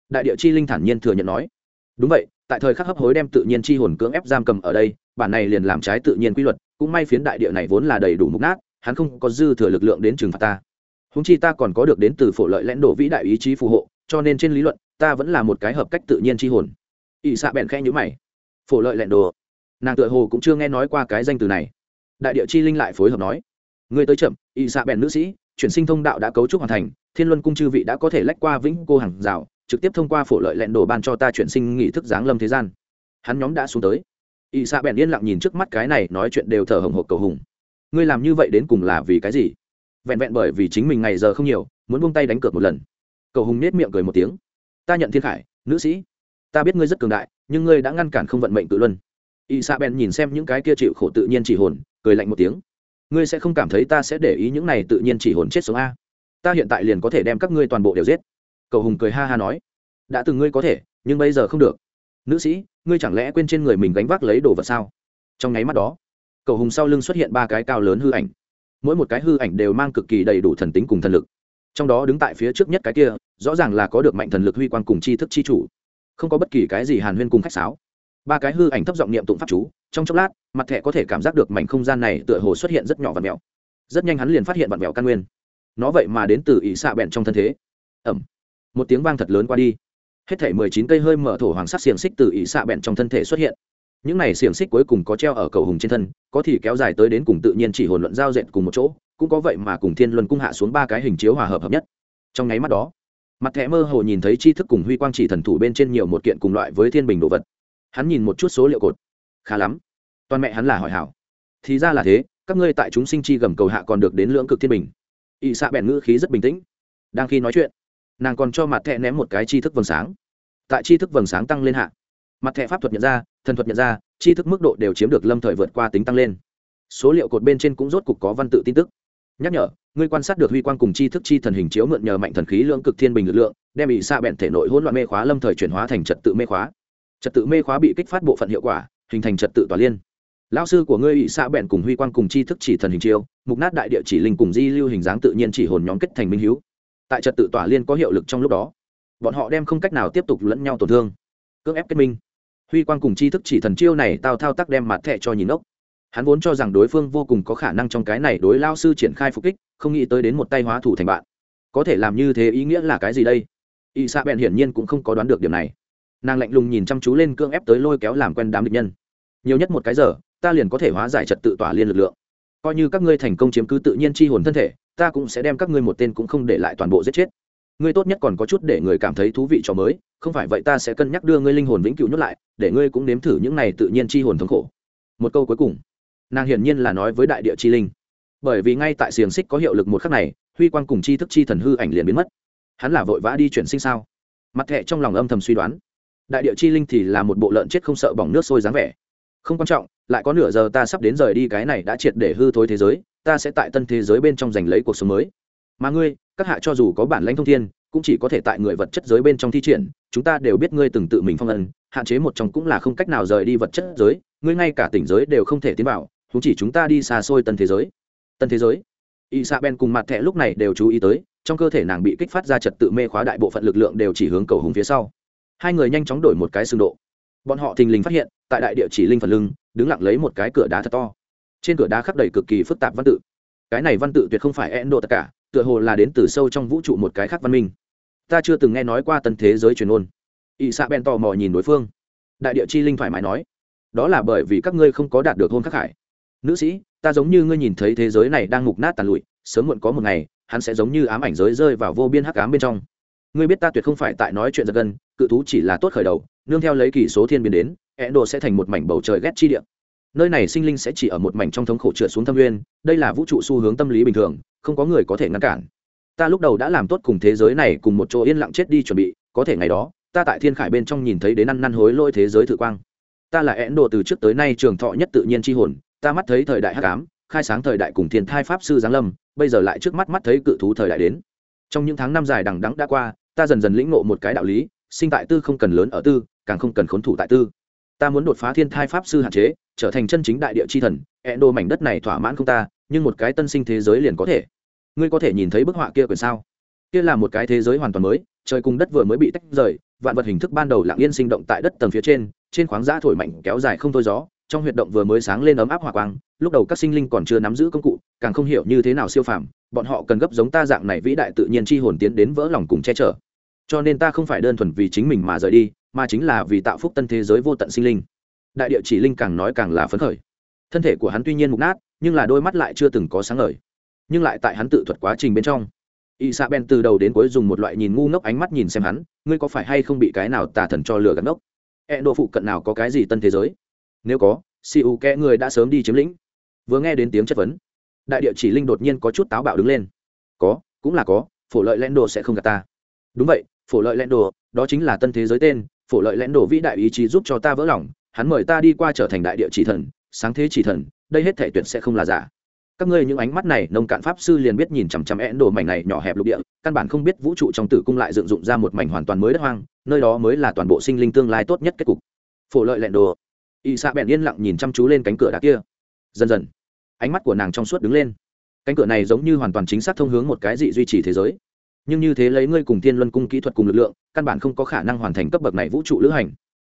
Speaker 1: Đại địa chi linh thản nhiên thừa nhận nói. Đúng vậy, tại thời khắc hấp hối đem tự nhiên chi hồn cưỡng ép giam cầm ở đây, bản này liền làm trái tự nhiên quy luật, cũng may phiến đại địa này vốn là đầy đủ mục nát, hắn không có dư thừa lực lượng đến trừng phạt ta. Húng chi ta còn có được đến từ phổ lợi lãnh đổ vĩ đại ý chí phù hộ, cho nên trên lý luận, ta vẫn là một cái hợp cách tự nhiên chi hồn. Ỵ xạ bèn khẽ nhữ mày. Phổ lợi lãnh đồ nàng tựa hồ cũng chưa nghe nói qua cái danh từ này. Đại địa chi linh lại phối hợp nói. Ngươi tới chậm ỵ xạ bèn nữ sĩ chuyển sinh thông đạo đã cấu trúc hoàn thành, thiên luân cung chư vị đã có thể lách qua vĩnh cô hàng rào, trực tiếp thông qua phổ lợi lẹn đồ ban cho ta chuyển sinh nghị thức giáng lâm thế gian. Hắn nhóm đã xuống tới. Ỵ xạ bèn yên lặng nhìn trước mắt cái này nói chuyện đều thở hồng hộc cầu hùng. Ngươi làm như vậy đến cùng là vì cái gì? Vẹn vẹn bởi vì chính mình ngày giờ không nhiều, muốn buông tay đánh cược một lần. Cầu hùng nết miệng cười một tiếng. Ta nhận thiên khải, nữ sĩ. Ta biết ngươi rất cường đại, nhưng ngươi đã ngăn cản không vận mệnh tự luân. Ỵ xạ bèn nhìn xem những cái kia chịu khổ tự nhiên chỉ hồn, cười lạnh một tiếng ngươi sẽ không cảm thấy ta sẽ để ý những này tự nhiên chỉ hồn chết sống a. Ta hiện tại liền có thể đem các ngươi toàn bộ đều giết. Cầu hùng cười ha ha nói. Đã từng ngươi có thể, nhưng bây giờ không được. Nữ sĩ, ngươi chẳng lẽ quên trên người mình gánh vác lấy đồ vật sao? Trong nháy mắt đó, cầu hùng sau lưng xuất hiện ba cái cao lớn hư ảnh. Mỗi một cái hư ảnh đều mang cực kỳ đầy đủ thần tính cùng thần lực. Trong đó đứng tại phía trước nhất cái kia, rõ ràng là có được mạnh thần lực huy quan cùng tri thức tri chủ. Không có bất kỳ cái gì hàn huyên cùng khách sáo. Ba cái hư ảnh thấp giọng niệm tụng pháp chú trong chốc lát, mặt thẻ có thể cảm giác được mảnh không gian này tựa hồ xuất hiện rất nhỏ và mèo rất nhanh hắn liền phát hiện vặn vẹo căn nguyên. Nó vậy mà đến từ ỷ xạ bẹn trong thân thế. Ẩm. Một tiếng vang thật lớn qua đi. Hết thể mười chín cây hơi mở thổ hoàng sắc xiềng xích từ ỷ xạ bẹn trong thân thể xuất hiện. Những này xiềng xích cuối cùng có treo ở cầu hùng trên thân, có thì kéo dài tới đến cùng tự nhiên chỉ hồn luận giao dệt cùng một chỗ, cũng có vậy mà cùng thiên luân cung hạ xuống ba cái hình chiếu hòa hợp hợp nhất. Trong nháy mắt đó, mặt thẻ mơ hồ nhìn thấy tri thức cùng huy quang chỉ thần thủ bên trên nhiều một kiện cùng loại với thiên bình đồ vật. Hắn nhìn một chút số liệu cột khá lắm. Toàn mẹ hắn là hỏi hảo. Thì ra là thế, các ngươi tại chúng sinh chi gầm cầu hạ còn được đến lưỡng cực thiên bình. Ỵ xạ bèn ngữ khí rất bình tĩnh. Đang khi nói chuyện, nàng còn cho mặt thẹ ném một cái chi thức vầng sáng. Tại chi thức vầng sáng tăng lên hạ, mặt thẹ pháp thuật nhận ra, thần thuật nhận ra chi thức mức độ đều chiếm được lâm thời vượt qua tính tăng lên. Số liệu cột bên trên cũng rốt cục có văn tự tin tức. Nhắc nhở, ngươi quan sát được huy quang cùng chi thức chi thần hình chiếu mượn nhờ mạnh thần khí lưỡng cực thiên bình lực lượng, đem ỵ xạ bèn thể nội hỗn loạn mê khóa lâm thời chuyển hóa thành trật tự mê khóa. Trật tự mê khóa bị kích phát bộ phận hiệu quả hình thành trật tự tòa liên. Lão sư của ngươi ỵ xạ bẹn cùng huy quang cùng chi thức chỉ thần hình chiêu, mục nát đại địa chỉ linh cùng di lưu hình dáng tự nhiên chỉ hồn nhóm kết thành minh hiếu. Tại trật tự tòa liên có hiệu lực trong lúc đó bọn họ đem không cách nào tiếp tục lẫn nhau tổn thương cưỡng ép kết minh. Huy quang cùng chi thức chỉ thần chiêu này tao thao tác đem mặt thẹ cho nhìn ốc. Hắn vốn cho rằng đối phương vô cùng có khả năng trong cái này đối lao sư triển khai phục kích không nghĩ tới đến một tay hóa thủ thành bạn. Có thể làm như thế ý nghĩa là cái gì đây? Y sa bèn hiển nhiên cũng không có đoán được điểm này. Nàng lạnh lùng nhìn chăm chú lên cưỡng ép tới lôi kéo làm quen đám địch nhân nhiều nhất một cái giờ, ta liền có thể hóa giải trật tự tỏa liên lực lượng. Coi như các ngươi thành công chiếm cứ tự nhiên chi hồn thân thể, ta cũng sẽ đem các ngươi một tên cũng không để lại toàn bộ giết chết. Ngươi tốt nhất còn có chút để người cảm thấy thú vị cho mới, không phải vậy ta sẽ cân nhắc đưa ngươi linh hồn vĩnh cửu nhốt lại, để ngươi cũng nếm thử những này tự nhiên chi hồn thống khổ. Một câu cuối cùng. Nàng hiển nhiên là nói với đại địa chi linh. Bởi vì ngay tại xiềng xích có hiệu lực một khắc này, huy quang cùng chi thức chi thần hư ảnh liền biến mất. Hắn là vội vã đi chuyển sinh sao? Mặt thẹ trong lòng âm thầm suy đoán. Đại địa chi linh thì là một bộ lợn chết không sợ bỏng nước sôi dáng vẻ không quan trọng lại có nửa giờ ta sắp đến rời đi cái này đã triệt để hư thối thế giới ta sẽ tại tân thế giới bên trong giành lấy cuộc sống mới. Mà ngươi các hạ cho dù có bản lãnh thông thiên cũng chỉ có thể tại người vật chất giới bên trong thi triển chúng ta đều biết ngươi từng tự mình phong ấn, hạn chế một trong cũng là không cách nào rời đi vật chất giới ngươi ngay cả tỉnh giới đều không thể tiến vào chúng chỉ chúng ta đi xa xôi tân thế giới. Tân thế giới? Y sa ben cùng mặt thẹ lúc này đều chú ý tới trong cơ thể nàng bị kích phát ra trật tự mê khóa đại bộ phận lực lượng đều chỉ hướng cầu hùng phía sau. Hai người nhanh chóng đổi một cái xương độ bọn họ thình lình phát hiện, tại đại địa chỉ linh phần lưng, đứng lặng lấy một cái cửa đá thật to. Trên cửa đá khắc đầy cực kỳ phức tạp văn tự. Cái này văn tự tuyệt không phải endo tất cả, tựa hồ là đến từ sâu trong vũ trụ một cái khác văn minh. Ta chưa từng nghe nói qua tân thế giới truyền ôn ỵ xạ bèn tò mò nhìn đối phương. Đại địa chi linh thoải mái nói, đó là bởi vì các ngươi không có đạt được hôn khắc hải. Nữ sĩ, ta giống như ngươi nhìn thấy thế giới này đang mục nát tàn lụi, sớm muộn có một ngày, hắn sẽ giống như ám ảnh giới rơi vào vô biên hắc ám bên trong. Ngươi biết ta tuyệt không phải tại nói chuyện giật gân, cự thú chỉ là tốt khởi đầu nương theo lấy kỳ số thiên biến đến ẹ đồ sẽ thành một mảnh bầu trời ghét chi địa. Nơi này sinh linh sẽ chỉ ở một mảnh trong thống khổ trượt xuống thâm nguyên, đây là vũ trụ xu hướng tâm lý bình thường, không có người có thể ngăn cản. Ta lúc đầu đã làm tốt cùng thế giới này cùng một chỗ yên lặng chết đi chuẩn bị, có thể ngày đó, ta tại thiên khải bên trong nhìn thấy đến ăn năn hối lôi thế giới thử quang. Ta là ẻn đồ từ trước tới nay trường thọ nhất tự nhiên c h i hồn, ta mắt thấy thời đại hắc ám, khai sáng thời đại cùng thiên thai pháp sư giáng lâm, bây giờ lại trước mắt mắt thấy cự thú thời đại đến. Trong những tháng năm dài đằng đắng đã qua, ta dần dần lĩnh ngộ một cái đạo lý, sinh tại tư không cần lớn ở tư càng không cần khốn thủ tại tư. Ta muốn đột phá thiên thai pháp sư hạn chế, trở thành chân chính đại địa chi thần ẹn đô mảnh đất này thỏa mãn không ta, nhưng một cái tân sinh thế giới liền có thể. Ngươi có thể nhìn thấy bức họa kia quyển sao? Kia là một cái thế giới hoàn toàn mới, trời cùng đất vừa mới bị tách rời, vạn vật hình thức ban đầu lặng yên sinh động tại đất tầng phía trên trên khoáng giã thổi mạnh kéo dài không thôi gió, trong huyệt động vừa mới sáng lên ấm áp hỏa quang, lúc đầu các sinh linh còn chưa nắm giữ công cụ, càng không hiểu như thế nào siêu phàm, bọn họ cần gấp giống ta dạng này vĩ đại tự nhiên chi hồn tiến đến vỡ lòng cùng che chở. Cho nên ta không phải đơn thuần vì chính mình mà rời đi mà chính là vì tạo phúc tân thế giới vô tận sinh linh. Đại địa chỉ linh càng nói càng là phấn khởi. Thân thể của hắn tuy nhiên mục nát, nhưng là đôi mắt lại chưa từng có sáng ngời. Nhưng lại tại hắn tự thuật quá trình bên trong. Y sa ben từ đầu đến cuối dùng một loại nhìn ngu ngốc ánh mắt nhìn xem hắn, ngươi có phải hay không bị cái nào tà thần cho lừa gạt ngốc? E độ phụ cận nào có cái gì tân thế giới? Nếu có si u kẽ người đã sớm đi chiếm lĩnh. Vừa nghe đến tiếng chất vấn, đại địa chỉ linh đột nhiên có chút táo bạo đứng lên. Có, cũng là có, phổ lợi len đồ sẽ không gạt ta. Đúng vậy, phổ lợi len đồ đó chính là tân thế giới tên phổ lợi lẽn đổ vĩ đại ý chí giúp cho ta vỡ lòng, hắn mời ta đi qua trở thành đại địa chỉ thần, sáng thế chỉ thần, đây hết thể tuyệt sẽ không là giả. Các ngươi những ánh mắt này, nông cạn pháp sư liền biết nhìn chằm chằm én đồ mảnh này nhỏ hẹp lục địa, căn bản không biết vũ trụ trong tử cung lại dựng dụng ra một mảnh hoàn toàn mới đất hoang, nơi đó mới là toàn bộ sinh linh tương lai tốt nhất kết cục. Phổ lợi lẹn đồ. Y xạ bèn yên lặng nhìn chăm chú lên cánh cửa đá kia. Dần dần, ánh mắt của nàng trong suốt đứng lên. Cánh cửa này giống như hoàn toàn chính xác thông hướng một cái dị duy trì thế giới nhưng như thế lấy ngươi cùng thiên luân cung kỹ thuật cùng lực lượng, căn bản không có khả năng hoàn thành cấp bậc này vũ trụ lữ hành.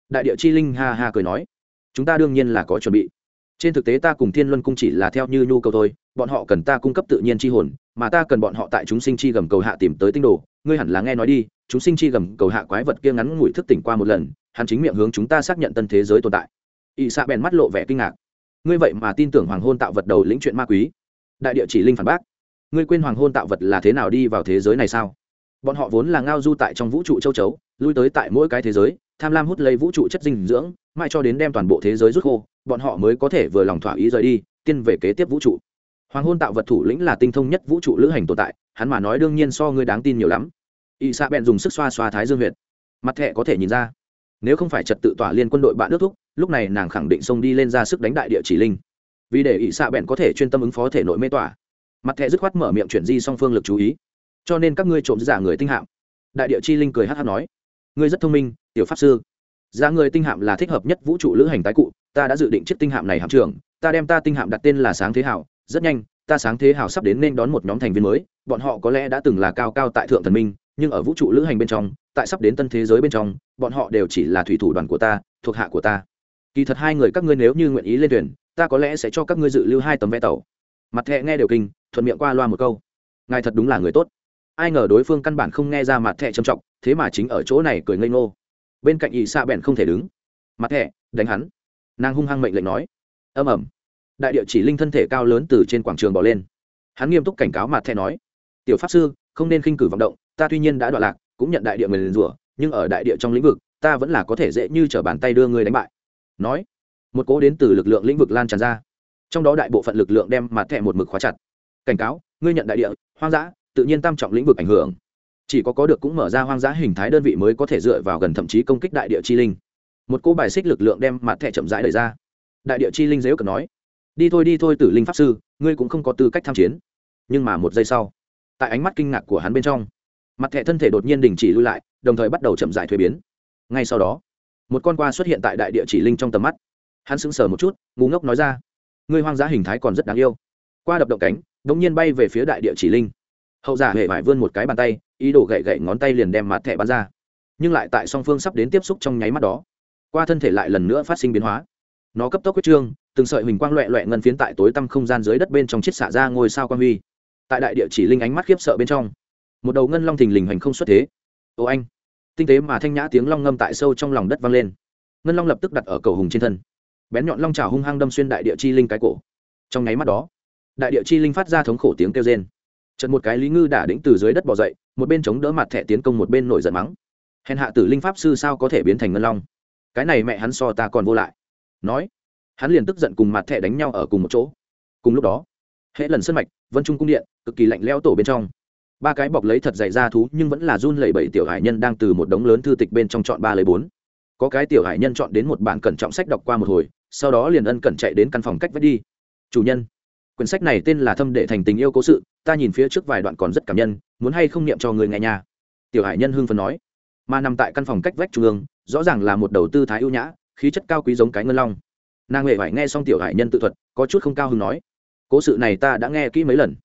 Speaker 1: Đại địa chi linh ha ha cười nói, chúng ta đương nhiên là có chuẩn bị. Trên thực tế ta cùng thiên luân cung chỉ là theo như nhu cầu thôi, bọn họ cần ta cung cấp tự nhiên c h i hồn, mà ta cần bọn họ tại chúng sinh chi gầm cầu hạ tìm tới tinh đồ. Ngươi hẳn là nghe nói đi, chúng sinh chi gầm cầu hạ quái vật kia ngắn ngủi thức tỉnh qua một lần, hắn chính miệng hướng chúng ta xác nhận tân thế giới tồn tại. Ỵ xạ bèn mắt lộ vẻ kinh ngạc. Ngươi vậy mà tin tưởng hoàng hôn tạo vật đầu lĩnh chuyện ma quý? Đại địa chỉ linh phản bác ngươi quên hoàng hôn tạo vật là thế nào đi vào thế giới này sao? Bọn họ vốn là ngao du tại trong vũ trụ châu chấu, lui tới tại mỗi cái thế giới, tham lam hút lấy vũ trụ chất dinh dưỡng, mãi cho đến đem toàn bộ thế giới rút khô, bọn họ mới có thể vừa lòng thỏa ý rời đi, tiên về kế tiếp vũ trụ. Hoàng hôn tạo vật thủ lĩnh là tinh thông nhất vũ trụ lữ hành tồn tại, hắn mà nói đương nhiên so ngươi đáng tin nhiều lắm. Y sa bèn dùng sức xoa xoa thái dương huyệt. Mặt thẹ có thể nhìn ra, nếu không phải trật tự tỏa liên quân đội bạn nước thúc, lúc này nàng khẳng định xông đi lên ra sức đánh đại địa chỉ linh. Vì để ỷ xạ bèn có thể chuyên tâm ứng phó thể nội mê tỏa mặt thẻ dứt khoát mở miệng chuyển di song phương lực chú ý. Cho nên các ngươi trộm giả người tinh hạm. Đại địa chi linh cười hát hát nói. Ngươi rất thông minh, tiểu pháp sư. Ra người tinh hạm là thích hợp nhất vũ trụ lữ hành tái cụ. Ta đã dự định chiếc tinh hạm này hạm trưởng. Ta đem ta tinh hạm đặt tên là sáng thế hảo. Rất nhanh, ta sáng thế hảo sắp đến nên đón một nhóm thành viên mới. Bọn họ có lẽ đã từng là cao cao tại thượng thần minh, nhưng ở vũ trụ lữ hành bên trong, tại sắp đến tân thế giới bên trong, bọn họ đều chỉ là thủy thủ đoàn của ta, thuộc hạ của ta. Kỳ thật hai người các ngươi nếu như nguyện ý lên thuyền, ta có lẽ sẽ cho các ngươi dự lưu hai tấm vé tàu mặt thẹ nghe đều kinh, thuận miệng qua loa một câu. Ngài thật đúng là người tốt. Ai ngờ đối phương căn bản không nghe ra mặt thẹ trầm trọng, thế mà chính ở chỗ này cười ngây ngô. Bên cạnh ỵ xạ bèn không thể đứng. Mặt thẹ, đánh hắn. Nàng hung hăng mệnh lệnh nói. Âm ẩm đại địa chỉ linh thân thể cao lớn từ trên quảng trường bỏ lên. Hắn nghiêm túc cảnh cáo mặt thẹ nói. Tiểu pháp sư, không nên khinh cử vọng động, ta tuy nhiên đã đoạn lạc, cũng nhận đại địa mình rủa, nhưng ở đại địa trong lĩnh vực, ta vẫn là có thể dễ như t bàn tay đưa người đánh bại. Nói. Một cố đến từ lực lượng lĩnh vực lan tràn ra trong đó đại bộ phận lực lượng đem mặt thẻ một mực khóa chặt. Cảnh cáo, ngươi nhận đại địa, hoang dã, tự nhiên tam trọng lĩnh vực ảnh hưởng. Chỉ có có được cũng mở ra hoang dã hình thái đơn vị mới có thể dựa vào gần thậm chí công kích đại địa chi linh. Một cô bài xích lực lượng đem mặt thẻ chậm rãi đời ra. Đại địa chi linh dếu cần nói, đi thôi đi thôi, tử linh pháp sư, ngươi cũng không có tư cách tham chiến. Nhưng mà một giây sau, tại ánh mắt kinh ngạc của hắn bên trong, mặt thẻ thân thể đột nhiên đình chỉ lui lại, đồng thời bắt đầu chậm rãi thuế biến. Ngay sau đó, một con qua xuất hiện tại đại địa chỉ linh trong tầm mắt. Hắn sững sờ một chút, ngu ngốc nói ra ngươi hoang dã hình thái còn rất đáng yêu. Qua đập động cánh đ ỗ n g nhiên bay về phía đại địa chỉ linh. Hậu giả hệ vải vươn một cái bàn tay, ý đồ gậy gậy ngón tay liền đem mặt thẻ bắn ra. Nhưng lại tại song phương sắp đến tiếp xúc trong nháy mắt đó, qua thân thể lại lần nữa phát sinh biến hóa. Nó cấp tốc quyết trương, từng sợi huỳnh quang loẹ loẹ ngân phiến tại tối tăm không gian dưới đất bên trong chiết xả ra ngôi sao quang huy. Tại đại địa chỉ linh ánh mắt khiếp sợ bên trong, một đầu ngân long thình lình hành không xuất thế. Ô anh! Tinh tế mà thanh nhã tiếng long ngâm tại sâu trong lòng đất vang lên. Ngân long lập tức đặt ở cầu hùng trên thân bén nhọn long trào hung hăng đâm xuyên đại địa chi linh cái cổ. Trong nháy mắt đó, đại địa chi linh phát ra thống khổ tiếng kêu rên. Trận một cái lý ngư đả đĩnh từ dưới đất bỏ dậy, một bên chống đỡ mặt thẻ tiến công, một bên nổi giận mắng. Hèn hạ tử linh pháp sư sao có thể biến thành ngân long? Cái này mẹ hắn so ta còn vô lại. Nói, hắn liền tức giận cùng mặt thẻ đánh nhau ở cùng một chỗ. Cùng lúc đó hễ lần sân mạch, vân trung cung điện, cực kỳ lạnh leo tổ bên trong. Ba cái bọc lấy thật dày ra thú nhưng vẫn là run lẩy bẩy tiểu hải nhân đang từ một đống lớn thư tịch bên trong chọn ba lấy bốn. Có cái tiểu hải nhân chọn đến một bản cẩn trọng sách đọc qua một hồi sau đó liền ân cần chạy đến căn phòng cách vách đi. Chủ nhân, quyển sách này tên là thâm đệ thành tình yêu cố sự, ta nhìn phía trước vài đoạn còn rất cảm nhân, muốn hay không niệm cho người nghe nhà tiểu hải nhân hưng phấn nói. Mà nằm tại căn phòng cách vách trung ương, rõ ràng là một đầu tư thái ưu nhã, khí chất cao quý giống cái ngân long. Nàng huệ phải nghe xong tiểu hải nhân tự thuật, có chút không cao hứng nói. Cố sự này ta đã nghe kỹ mấy lần.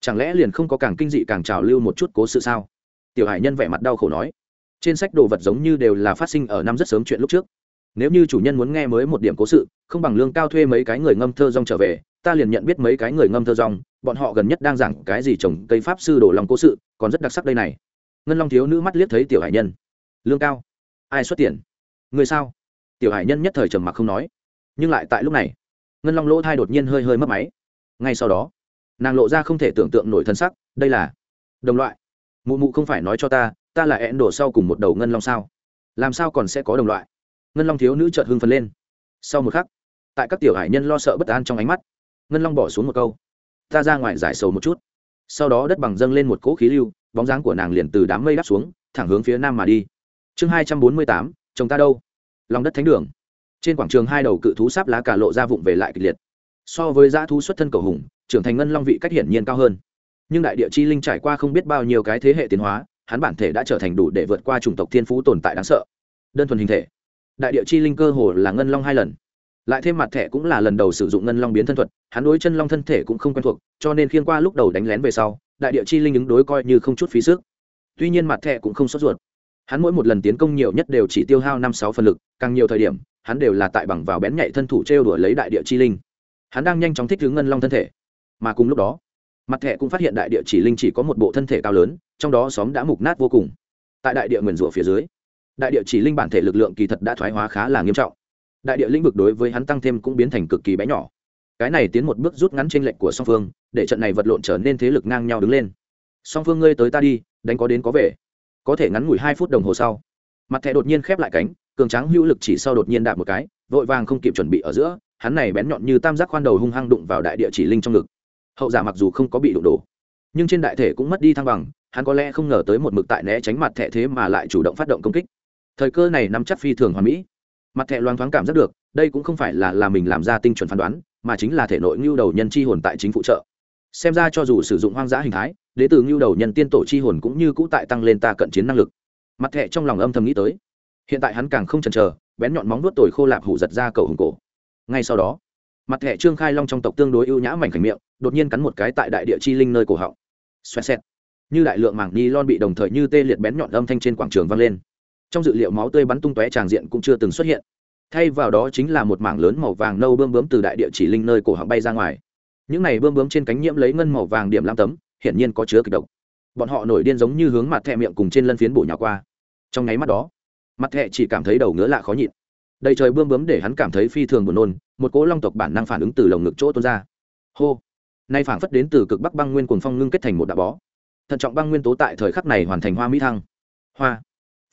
Speaker 1: Chẳng lẽ liền không có càng kinh dị càng trào lưu một chút cố sự sao? Tiểu hải nhân vẻ mặt đau khổ nói. Trên sách đồ vật giống như đều là phát sinh ở năm rất sớm chuyện lúc trước nếu như chủ nhân muốn nghe mới một điểm cố sự, không bằng lương cao thuê mấy cái người ngâm thơ rong trở về, ta liền nhận biết mấy cái người ngâm thơ rong, bọn họ gần nhất đang giảng cái gì trồng cây pháp sư đổ lòng cố sự, còn rất đặc sắc đây này. Ngân long thiếu nữ mắt liếc thấy tiểu hải nhân. Lương cao? Ai xuất tiền? Người sao? Tiểu hải nhân nhất thời trầm mặc không nói. Nhưng lại tại lúc này, ngân long lỗ thai đột nhiên hơi hơi mất máy. Ngay sau đó, nàng lộ ra không thể tưởng tượng nổi thân sắc, đây là đồng loại. Mụ mụ không phải nói cho ta ta là ẹn đổ sau cùng một đầu ngân long sao? Làm sao còn sẽ có đồng loại? Ngân long thiếu nữ chợt hưng phấn lên. Sau một khắc, tại các tiểu hải nhân lo sợ bất an trong ánh mắt, ngân long bỏ xuống một câu, ta ra ngoài giải sầu một chút. Sau đó đất bằng dâng lên một cỗ khí lưu, bóng dáng của nàng liền từ đám mây đáp xuống, thẳng hướng phía nam mà đi. Chương hai trăm bốn mươi tám, chồng ta đâu? Lòng đất thánh đường. Trên quảng trường hai đầu cự thú sáp lá cả lộ ra vụng về lại kịch liệt. So với dã thú xuất thân cầu hùng, trưởng thành ngân long vị cách hiển nhiên cao hơn. Nhưng đại địa chi linh trải qua không biết bao nhiêu cái thế hệ tiến hóa, hắn bản thể đã trở thành đủ để vượt qua chủng tộc thiên phú tồn tại đáng sợ. Đơn thuần hình thể đại địa chi linh cơ hồ là ngân long hai lần. Lại thêm mặt thẻ cũng là lần đầu sử dụng ngân long biến thân thuật, hắn đối chân long thân thể cũng không quen thuộc, cho nên khiên qua lúc đầu đánh lén về sau, đại địa chi linh ứng đối coi như không chút phí sức. Tuy nhiên mặt thẻ cũng không sốt ruột. Hắn mỗi một lần tiến công nhiều nhất đều chỉ tiêu hao năm sáu phần lực, càng nhiều thời điểm, hắn đều là tại bằng vào bén nhạy thân thủ trêu đuổi lấy đại địa chi linh. Hắn đang nhanh chóng thích ứng ngân long thân thể. Mà cùng lúc đó, mặt thẻ cũng phát hiện đại địa chỉ linh chỉ có một bộ thân thể cao lớn, trong đó xóm đã mục nát vô cùng. Tại đại địa nguyền rủa phía dưới đại địa chỉ linh bản thể lực lượng kỳ thật đã thoái hóa khá là nghiêm trọng. Đại địa lĩnh vực đối với hắn tăng thêm cũng biến thành cực kỳ bé nhỏ. Cái này tiến một bước rút ngắn t r ê n lệch của song phương, để trận này vật lộn trở nên thế lực ngang nhau đứng lên. Song phương ngươi tới ta đi, đánh có đến có về. Có thể ngắn ngủi hai phút đồng hồ sau, mặt thẻ đột nhiên khép lại cánh, cường tráng hữu lực chỉ sau đột nhiên đạp một cái, vội vàng không kịp chuẩn bị ở giữa, hắn này bén nhọn như tam giác khoan đầu hung hăng đụng vào đại địa chỉ linh trong ngực. Hậu giả mặc dù không có bị đụng đổ, nhưng trên đại thể cũng mất đi thăng bằng, hắn có lẽ không ngờ tới một mực tại né tránh mặt thẻ thế mà lại chủ động phát động công kích thời cơ này nắm chắc phi thường hoàn mỹ. Mặt thẹ loang thoáng cảm giác được, đây cũng không phải là là mình làm ra tinh chuẩn phán đoán, mà chính là thể nội ngưu đầu nhân chi hồn tại chính phụ trợ. Xem ra cho dù sử dụng hoang dã hình thái, đế từ ngưu đầu nhân tiên tổ chi hồn cũng như cũ tại tăng lên ta cận chiến năng lực. Mặt thẹ trong lòng âm thầm nghĩ tới. Hiện tại hắn càng không chần chờ, bén nhọn móng nuốt tồi khô lạp hủ giật ra cầu hùng cổ. Ngay sau đó, mặt thẻ trương khai long trong tộc tương đối ưu nhã mảnh khảnh miệng, đột nhiên cắn một cái tại đại địa chi linh nơi cổ họng. Xoẹt xẹt. Như đại lượng mảng ni lon bị đồng thời như tê liệt bén nhọn âm thanh trên quảng trường vang lên trong dự liệu máu tươi bắn tung tóe tràng diện cũng chưa từng xuất hiện. Thay vào đó chính là một mảng lớn màu vàng nâu bơm bướm từ đại địa chỉ linh nơi cổ họng bay ra ngoài. Những này bơm bướm trên cánh nhiễm lấy ngân màu vàng điểm lam tấm, hiển nhiên có chứa kịch độc. Bọn họ nổi điên giống như hướng mặt thẹ miệng cùng trên lân phiến bổ nhỏ qua. Trong nháy mắt đó, mặt thẹ chỉ cảm thấy đầu ngứa lạ khó nhịn. Đầy trời bươm bướm để hắn cảm thấy phi thường buồn nôn, một cỗ long tộc bản năng phản ứng từ lồng ngực chỗ tuôn ra. Hô! Nay phảng phất đến từ cực bắc băng nguyên cuồng phong ngưng kết thành một đạo bó. Thận trọng băng nguyên tố tại thời khắc này hoàn thành hoa mỹ thăng. Hoa!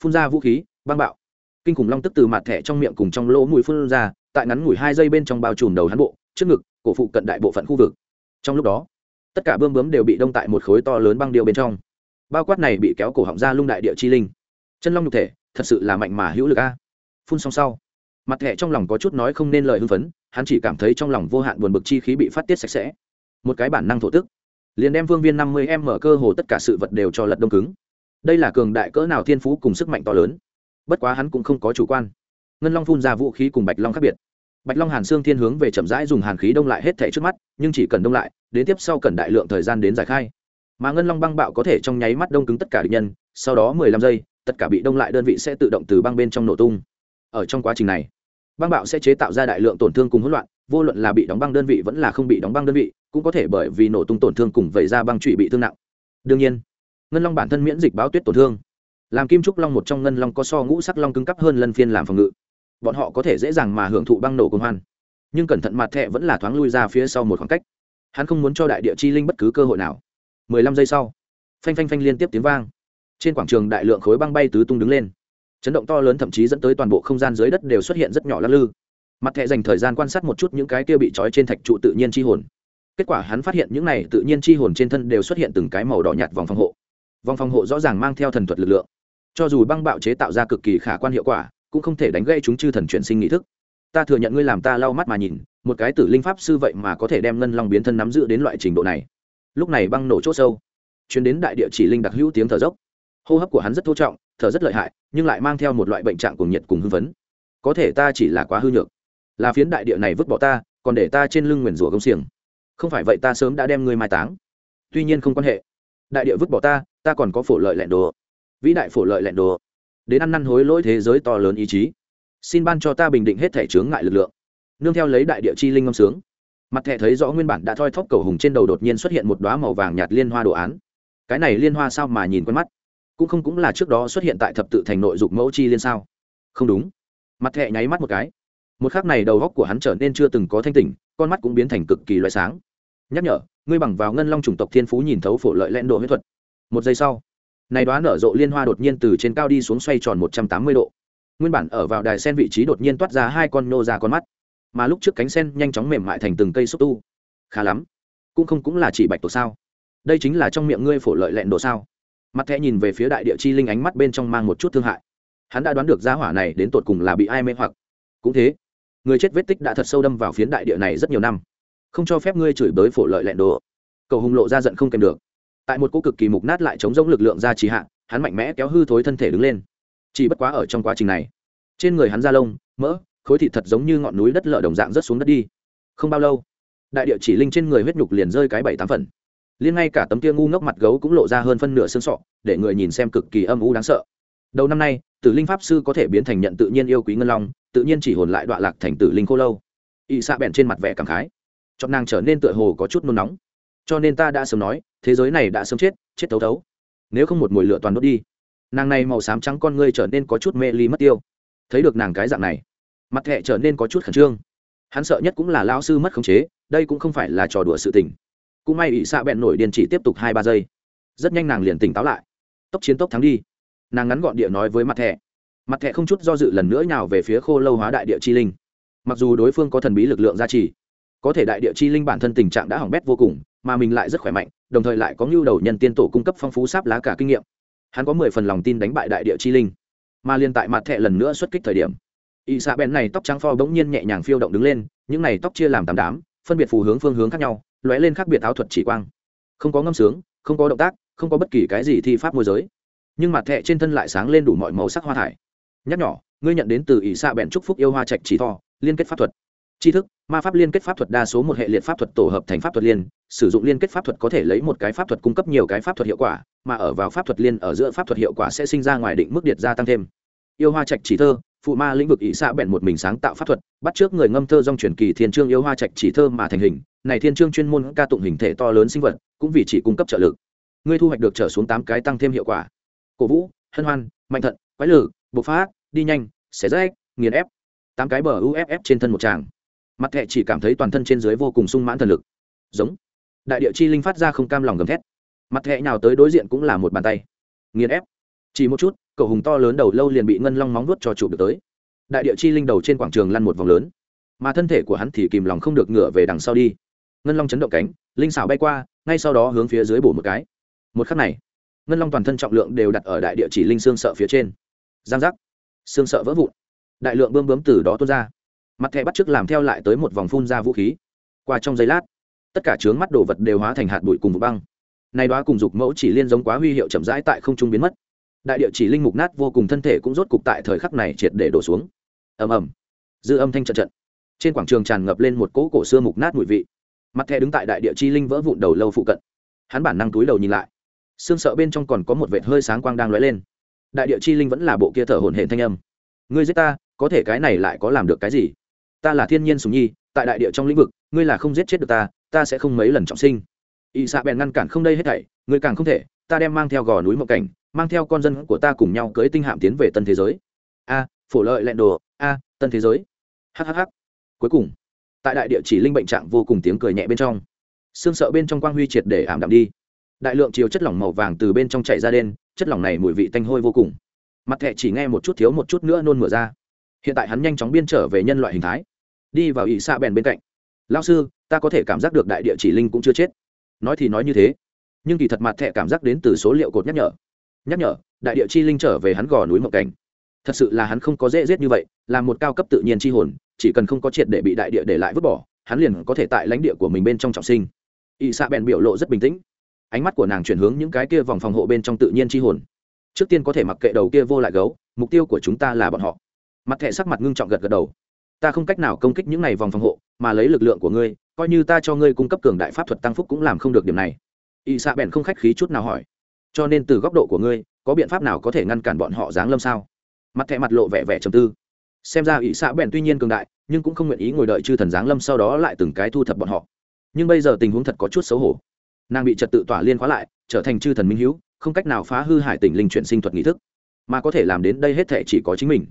Speaker 1: Phun ra vũ khí, băng bạo. Kinh khủng long tức từ mặt thẻ trong miệng cùng trong lỗ mũi phun ra, tại ngắn ngủi hai giây bên trong bao trùm đầu hắn bộ, trước ngực, cổ phụ cận đại bộ phận khu vực. Trong lúc đó, tất cả bươm bướm đều bị đông tại một khối to lớn băng điệu bên trong. Bao quát này bị kéo cổ họng ra lung đại địa chi linh. Chân long nhục thể, thật sự là mạnh mà hữu lực a. Phun xong sau, mặt thẻ trong lòng có chút nói không nên lời hưng phấn, hắn chỉ cảm thấy trong lòng vô hạn buồn bực chi khí bị phát tiết sạch sẽ. Một cái bản năng thổ tức, liền đem vương viên năm mươi em mở cơ hồ tất cả sự vật đều cho lật đông cứng đây là cường đại cỡ nào thiên phú cùng sức mạnh to lớn? Bất quá hắn cũng không có chủ quan. Ngân long phun ra vũ khí cùng bạch long khác biệt. Bạch long hàn xương thiên hướng về chậm rãi dùng hàn khí đông lại hết thể trước mắt, nhưng chỉ cần đông lại, đến tiếp sau cần đại lượng thời gian đến giải khai. Mà ngân long băng bạo có thể trong nháy mắt đông cứng tất cả địch nhân, sau đó mười lăm giây, tất cả bị đông lại đơn vị sẽ tự động từ băng bên trong nổ tung. Ở trong quá trình này, băng bạo sẽ chế tạo ra đại lượng tổn thương cùng hỗn loạn, vô luận là bị đóng băng đơn vị vẫn là không bị đóng băng đơn vị, cũng có thể bởi vì nổ tung tổn thương cùng vẩy ra băng trụy bị thương nặng. Đương nhiên ngân long bản thân miễn dịch báo tuyết tổn thương. Làm kim trúc long một trong ngân long có so ngũ sắc long cứng cấp hơn lân phiên làm phòng ngự. Bọn họ có thể dễ dàng mà hưởng thụ băng nổ công hoan. Nhưng cẩn thận mặt thẹ vẫn là thoáng lui ra phía sau một khoảng cách. Hắn không muốn cho đại địa chi linh bất cứ cơ hội nào. Mười lăm giây sau, phanh phanh phanh liên tiếp tiếng vang. Trên quảng trường đại lượng khối băng bay tứ tung đứng lên. Chấn động to lớn thậm chí dẫn tới toàn bộ không gian dưới đất đều xuất hiện rất nhỏ lắc lư. Mặt thẹ dành thời gian quan sát một chút những cái kia bị trói trên thạch trụ tự nhiên chi hồn. Kết quả hắn phát hiện những này tự nhiên chi hồn trên thân đều xuất hiện từng cái màu đỏ nhạt vòng phòng hộ vòng phòng hộ rõ ràng mang theo thần thuật lực lượng. Cho dù băng bạo chế tạo ra cực kỳ khả quan hiệu quả, cũng không thể đánh gây chúng chư thần chuyển sinh nghị thức. Ta thừa nhận ngươi làm ta lau mắt mà nhìn, một cái tử linh pháp sư vậy mà có thể đem ngân long biến thân nắm giữ đến loại trình độ này. Lúc này băng nổ c h ỗ sâu chuyến đến đại địa chỉ linh đặc hữu tiếng thở dốc. Hô hấp của hắn rất thô trọng, thở rất lợi hại, nhưng lại mang theo một loại bệnh trạng cùng nhiệt cùng hưng phấn. Có thể ta chỉ là quá hư nhược, là phiến đại địa này vứt bỏ ta, còn để ta trên lưng nguyền rủa công xiềng. Không phải vậy ta sớm đã đem ngươi mai táng. Tuy nhiên không quan hệ. Đại địa vứt bỏ ta ta còn có phổ lợi lẹn đồ. Vĩ đại phổ lợi lẹn đồ. Đến ăn năn hối lỗi thế giới to lớn ý chí. Xin ban cho ta bình định hết thể chướng ngại lực lượng. Nương theo lấy đại địa chi linh ngâm sướng. Mặt thẻ thấy rõ nguyên bản đã thoi thóp cầu hùng trên đầu đột nhiên xuất hiện một đoá màu vàng nhạt liên hoa đồ án. Cái này liên hoa sao mà nhìn quen mắt? Cũng không cũng là trước đó xuất hiện tại thập tự thành nội dục mẫu chi liên sao? Không đúng. Mặt thẹ nháy mắt một cái. Một khác này đầu góc của hắn trở nên chưa từng có thanh tỉnh, con mắt cũng biến thành cực kỳ loại sáng. Nhắc nhở, ngươi bằng vào ngân long chủng tộc thiên phú nhìn thấu phổ lợi lẽn độ huyết thuật một giây sau, này đoán nở rộ liên hoa đột nhiên từ trên cao đi xuống xoay tròn một trăm tám mươi độ. Nguyên bản ở vào đài sen vị trí đột nhiên toát ra hai con nô ra con mắt, mà lúc trước cánh sen nhanh chóng mềm mại thành từng cây xúc tu. Khá lắm, cũng không cũng là chỉ bạch tổ sao? Đây chính là trong miệng ngươi phổ lợi lẹn đồ sao? Mặt thẹ nhìn về phía đại địa chi linh ánh mắt bên trong mang một chút thương hại. Hắn đã đoán được giá hỏa này đến tột cùng là bị ai mê hoặc. Cũng thế, người chết vết tích đã thật sâu đâm vào phiến đại địa này rất nhiều năm, không cho phép ngươi chửi bới phổ lợi lẹn đồ. Cầu hùng lộ ra giận không kèm được tại một cô cực kỳ mục nát lại chống giống lực lượng ra trì hạ, hắn mạnh mẽ kéo hư thối thân thể đứng lên. Chỉ bất quá ở trong quá trình này, trên người hắn da lông, mỡ, khối thịt thật giống như ngọn núi đất lở đồng dạng rớt xuống đất đi. Không bao lâu, đại địa chỉ linh trên người huyết nhục liền rơi cái bảy tám phần. Liên ngay cả tấm kia ngu ngốc mặt gấu cũng lộ ra hơn phân nửa xương sọ, để người nhìn xem cực kỳ âm u đáng sợ. Đầu năm nay, tử linh pháp sư có thể biến thành nhận tự nhiên yêu quý ngân long, tự nhiên chỉ hồn lại đoạn lạc thành tử linh khô lâu. Y xạ bẹn trên mặt vẻ cảm khái. Chọn nàng trở nên tựa hồ có chút nôn nóng cho nên ta đã sớm nói, thế giới này đã sớm chết chết thấu thấu. Nếu không một mùi lửa toàn đốt đi, nàng này màu xám trắng con ngươi trở nên có chút mê ly mất tiêu. Thấy được nàng cái dạng này, mặt thẹ trở nên có chút khẩn trương. Hắn sợ nhất cũng là lao sư mất khống chế, đây cũng không phải là trò đùa sự tình. Cũng may ỵ xạ bẹn nổi điên chỉ tiếp tục hai ba giây. Rất nhanh nàng liền tỉnh táo lại. Tốc chiến tốc thắng đi. Nàng ngắn gọn địa nói với mặt thẹ mặt thẹ không chút do dự lần nữa nào về phía khô lâu hóa đại địa chi linh. Mặc dù đối phương có thần bí lực lượng gia trì có thể đại địa chi linh bản thân tình trạng đã hỏng bét vô cùng, mà mình lại rất khỏe mạnh, đồng thời lại có ngưu đầu nhân tiên tổ cung cấp phong phú sáp lá cả kinh nghiệm. Hắn có mười phần lòng tin đánh bại đại địa chi linh. Mà liên tại mặt thẹ lần nữa xuất kích thời điểm y xạ bén này tóc trắng pho bỗng nhiên nhẹ nhàng phiêu động đứng lên, những này tóc chia làm tám đám, phân biệt phù hướng phương hướng khác nhau, lóe lên khác biệt áo thuật chỉ quang. Không có ngâm sướng, không có động tác, không có bất kỳ cái gì thi pháp môi giới. Nhưng mặt thẹ trên thân lại sáng lên đủ mọi màu sắc hoa thải. Nhắc nhỏ ngươi nhận đến từ ỷ xạ bẹn trúc phúc yêu hoa trạch chỉ thọ liên kết pháp thuật tri thức, ma pháp liên kết pháp thuật đa số một hệ liệt pháp thuật tổ hợp thành pháp thuật liên, sử dụng liên kết pháp thuật có thể lấy một cái pháp thuật cung cấp nhiều cái pháp thuật hiệu quả, mà ở vào pháp thuật liên ở giữa pháp thuật hiệu quả sẽ sinh ra ngoài định mức điệt gia tăng thêm. Yêu hoa trạch chỉ thơ, phụ ma lĩnh vực ỷ xạ bẹn một mình sáng tạo pháp thuật, bắt trước người ngâm thơ dòng truyền kỳ thiên trương yêu hoa trạch chỉ thơ mà thành hình. Này thiên trương chuyên môn ca tụng hình thể to lớn sinh vật, cũng vì chỉ cung cấp trợ lực. Ngươi thu hoạch được trở xuống tám cái tăng thêm hiệu quả. Cổ vũ, hân hoan, mạnh thận, quái lử, bộc phát, đi nhanh, xé rách, nghiền ép. Tám cái bờ uff trên thân một tràng mặt thẹ chỉ cảm thấy toàn thân trên dưới vô cùng sung mãn thần lực. Giống. Đại địa chi linh phát ra không cam lòng gầm thét. Mặt thẹ nào tới đối diện cũng là một bàn tay. Nghiền ép. Chỉ một chút, cậu hùng to lớn đầu lâu liền bị ngân long móng nuốt cho chụp được tới. Đại địa chi linh đầu trên quảng trường lăn một vòng lớn. Mà thân thể của hắn thì kìm lòng không được ngửa về đằng sau đi. Ngân long chấn động cánh, linh xảo bay qua, ngay sau đó hướng phía dưới bổ một cái. Một khắc này, ngân long toàn thân trọng lượng đều đặt ở đại địa chỉ linh xương sợ phía trên. Giang giác. Xương sợ vỡ vụn. Đại lượng bơm bướm từ đó tuôn ra mặt thẻ bắt chước làm theo lại tới một vòng phun ra vũ khí. Qua trong giây lát, tất cả trướng mắt đồ vật đều hóa thành hạt bụi cùng vụ băng. Nay đó cùng dục mẫu chỉ liên giống quá huy hiệu chậm rãi tại không trung biến mất. Đại địa chỉ linh mục nát vô cùng thân thể cũng rốt cục tại thời khắc này triệt để đổ xuống. Ầm ầm. Dư âm thanh trận trận. Trên quảng trường tràn ngập lên một cỗ cổ xưa mục nát mùi vị. Mặt thẻ đứng tại đại địa chi linh vỡ vụn đầu lâu phụ cận. Hắn bản năng túi đầu nhìn lại. Xương sợ bên trong còn có một vệt hơi sáng quang đang lóe lên. Đại địa chi linh vẫn là bộ kia thở hổn hển thanh âm. Ngươi giết ta, có thể cái này lại có làm được cái gì? Ta là thiên nhiên sùng nhi, tại đại địa trong lĩnh vực, ngươi là không giết chết được ta ta sẽ không mấy lần trọng sinh. Ỵ xạ bèn ngăn cản không đây hết thảy, ngươi càng không thể, ta đem mang theo gò núi mộng cảnh, mang theo con dân của ta cùng nhau cưới tinh hạm tiến về tân thế giới. A, phổ lợi lẹn đồ, a, tân thế giới. Hhh cuối cùng, tại đại địa chỉ linh bệnh trạng vô cùng tiếng cười nhẹ bên trong, xương sợ bên trong quang huy triệt để ảm đạm đi. Đại lượng chiều chất lỏng màu vàng từ bên trong chạy ra đen chất lỏng này mùi vị tanh hôi vô cùng. Mặt thẹ chỉ nghe một chút thiếu một chút nữa nôn mửa ra. Hiện tại hắn nhanh chóng biên trở về nhân loại hình thái đi vào ỵ xạ bèn bên cạnh. Lao sư, ta có thể cảm giác được đại địa chỉ linh cũng chưa chết. Nói thì nói như thế, nhưng kỳ thật mặt thẹ cảm giác đến từ số liệu cột nhắc nhở. Nhắc nhở, đại địa chi linh trở về hắn gò núi mộng cảnh. Thật sự là hắn không có dễ giết như vậy, là một cao cấp tự nhiên chi hồn, chỉ cần không có triệt để bị đại địa để lại vứt bỏ, hắn liền có thể tại lãnh địa của mình bên trong trọng sinh. Ỵ xạ bèn biểu lộ rất bình tĩnh. Ánh mắt của nàng chuyển hướng những cái kia vòng phòng hộ bên trong tự nhiên chi hồn. Trước tiên có thể mặc kệ đầu kia vô lại gấu, mục tiêu của chúng ta là bọn họ. Mặt thẻ sắc mặt ngưng trọng gật gật đầu ta không cách nào công kích những này vòng phòng hộ, mà lấy lực lượng của ngươi, coi như ta cho ngươi cung cấp cường đại pháp thuật tăng phúc cũng làm không được điểm này. Y xạ bèn không khách khí chút nào hỏi. Cho nên từ góc độ của ngươi, có biện pháp nào có thể ngăn cản bọn họ giáng lâm sao? Mặt thẹ mặt lộ vẻ vẻ trầm tư. Xem ra ỵ xạ bèn tuy nhiên cường đại, nhưng cũng không nguyện ý ngồi đợi chư thần giáng lâm sau đó lại từng cái thu thập bọn họ. Nhưng bây giờ tình huống thật có chút xấu hổ. Nàng bị trật tự tỏa liên khóa lại, trở thành chư thần minh hữu không cách nào phá hư hải tỉnh linh chuyển sinh thuật nghị thức. Mà có thể làm đến đây hết thể chỉ có chính mình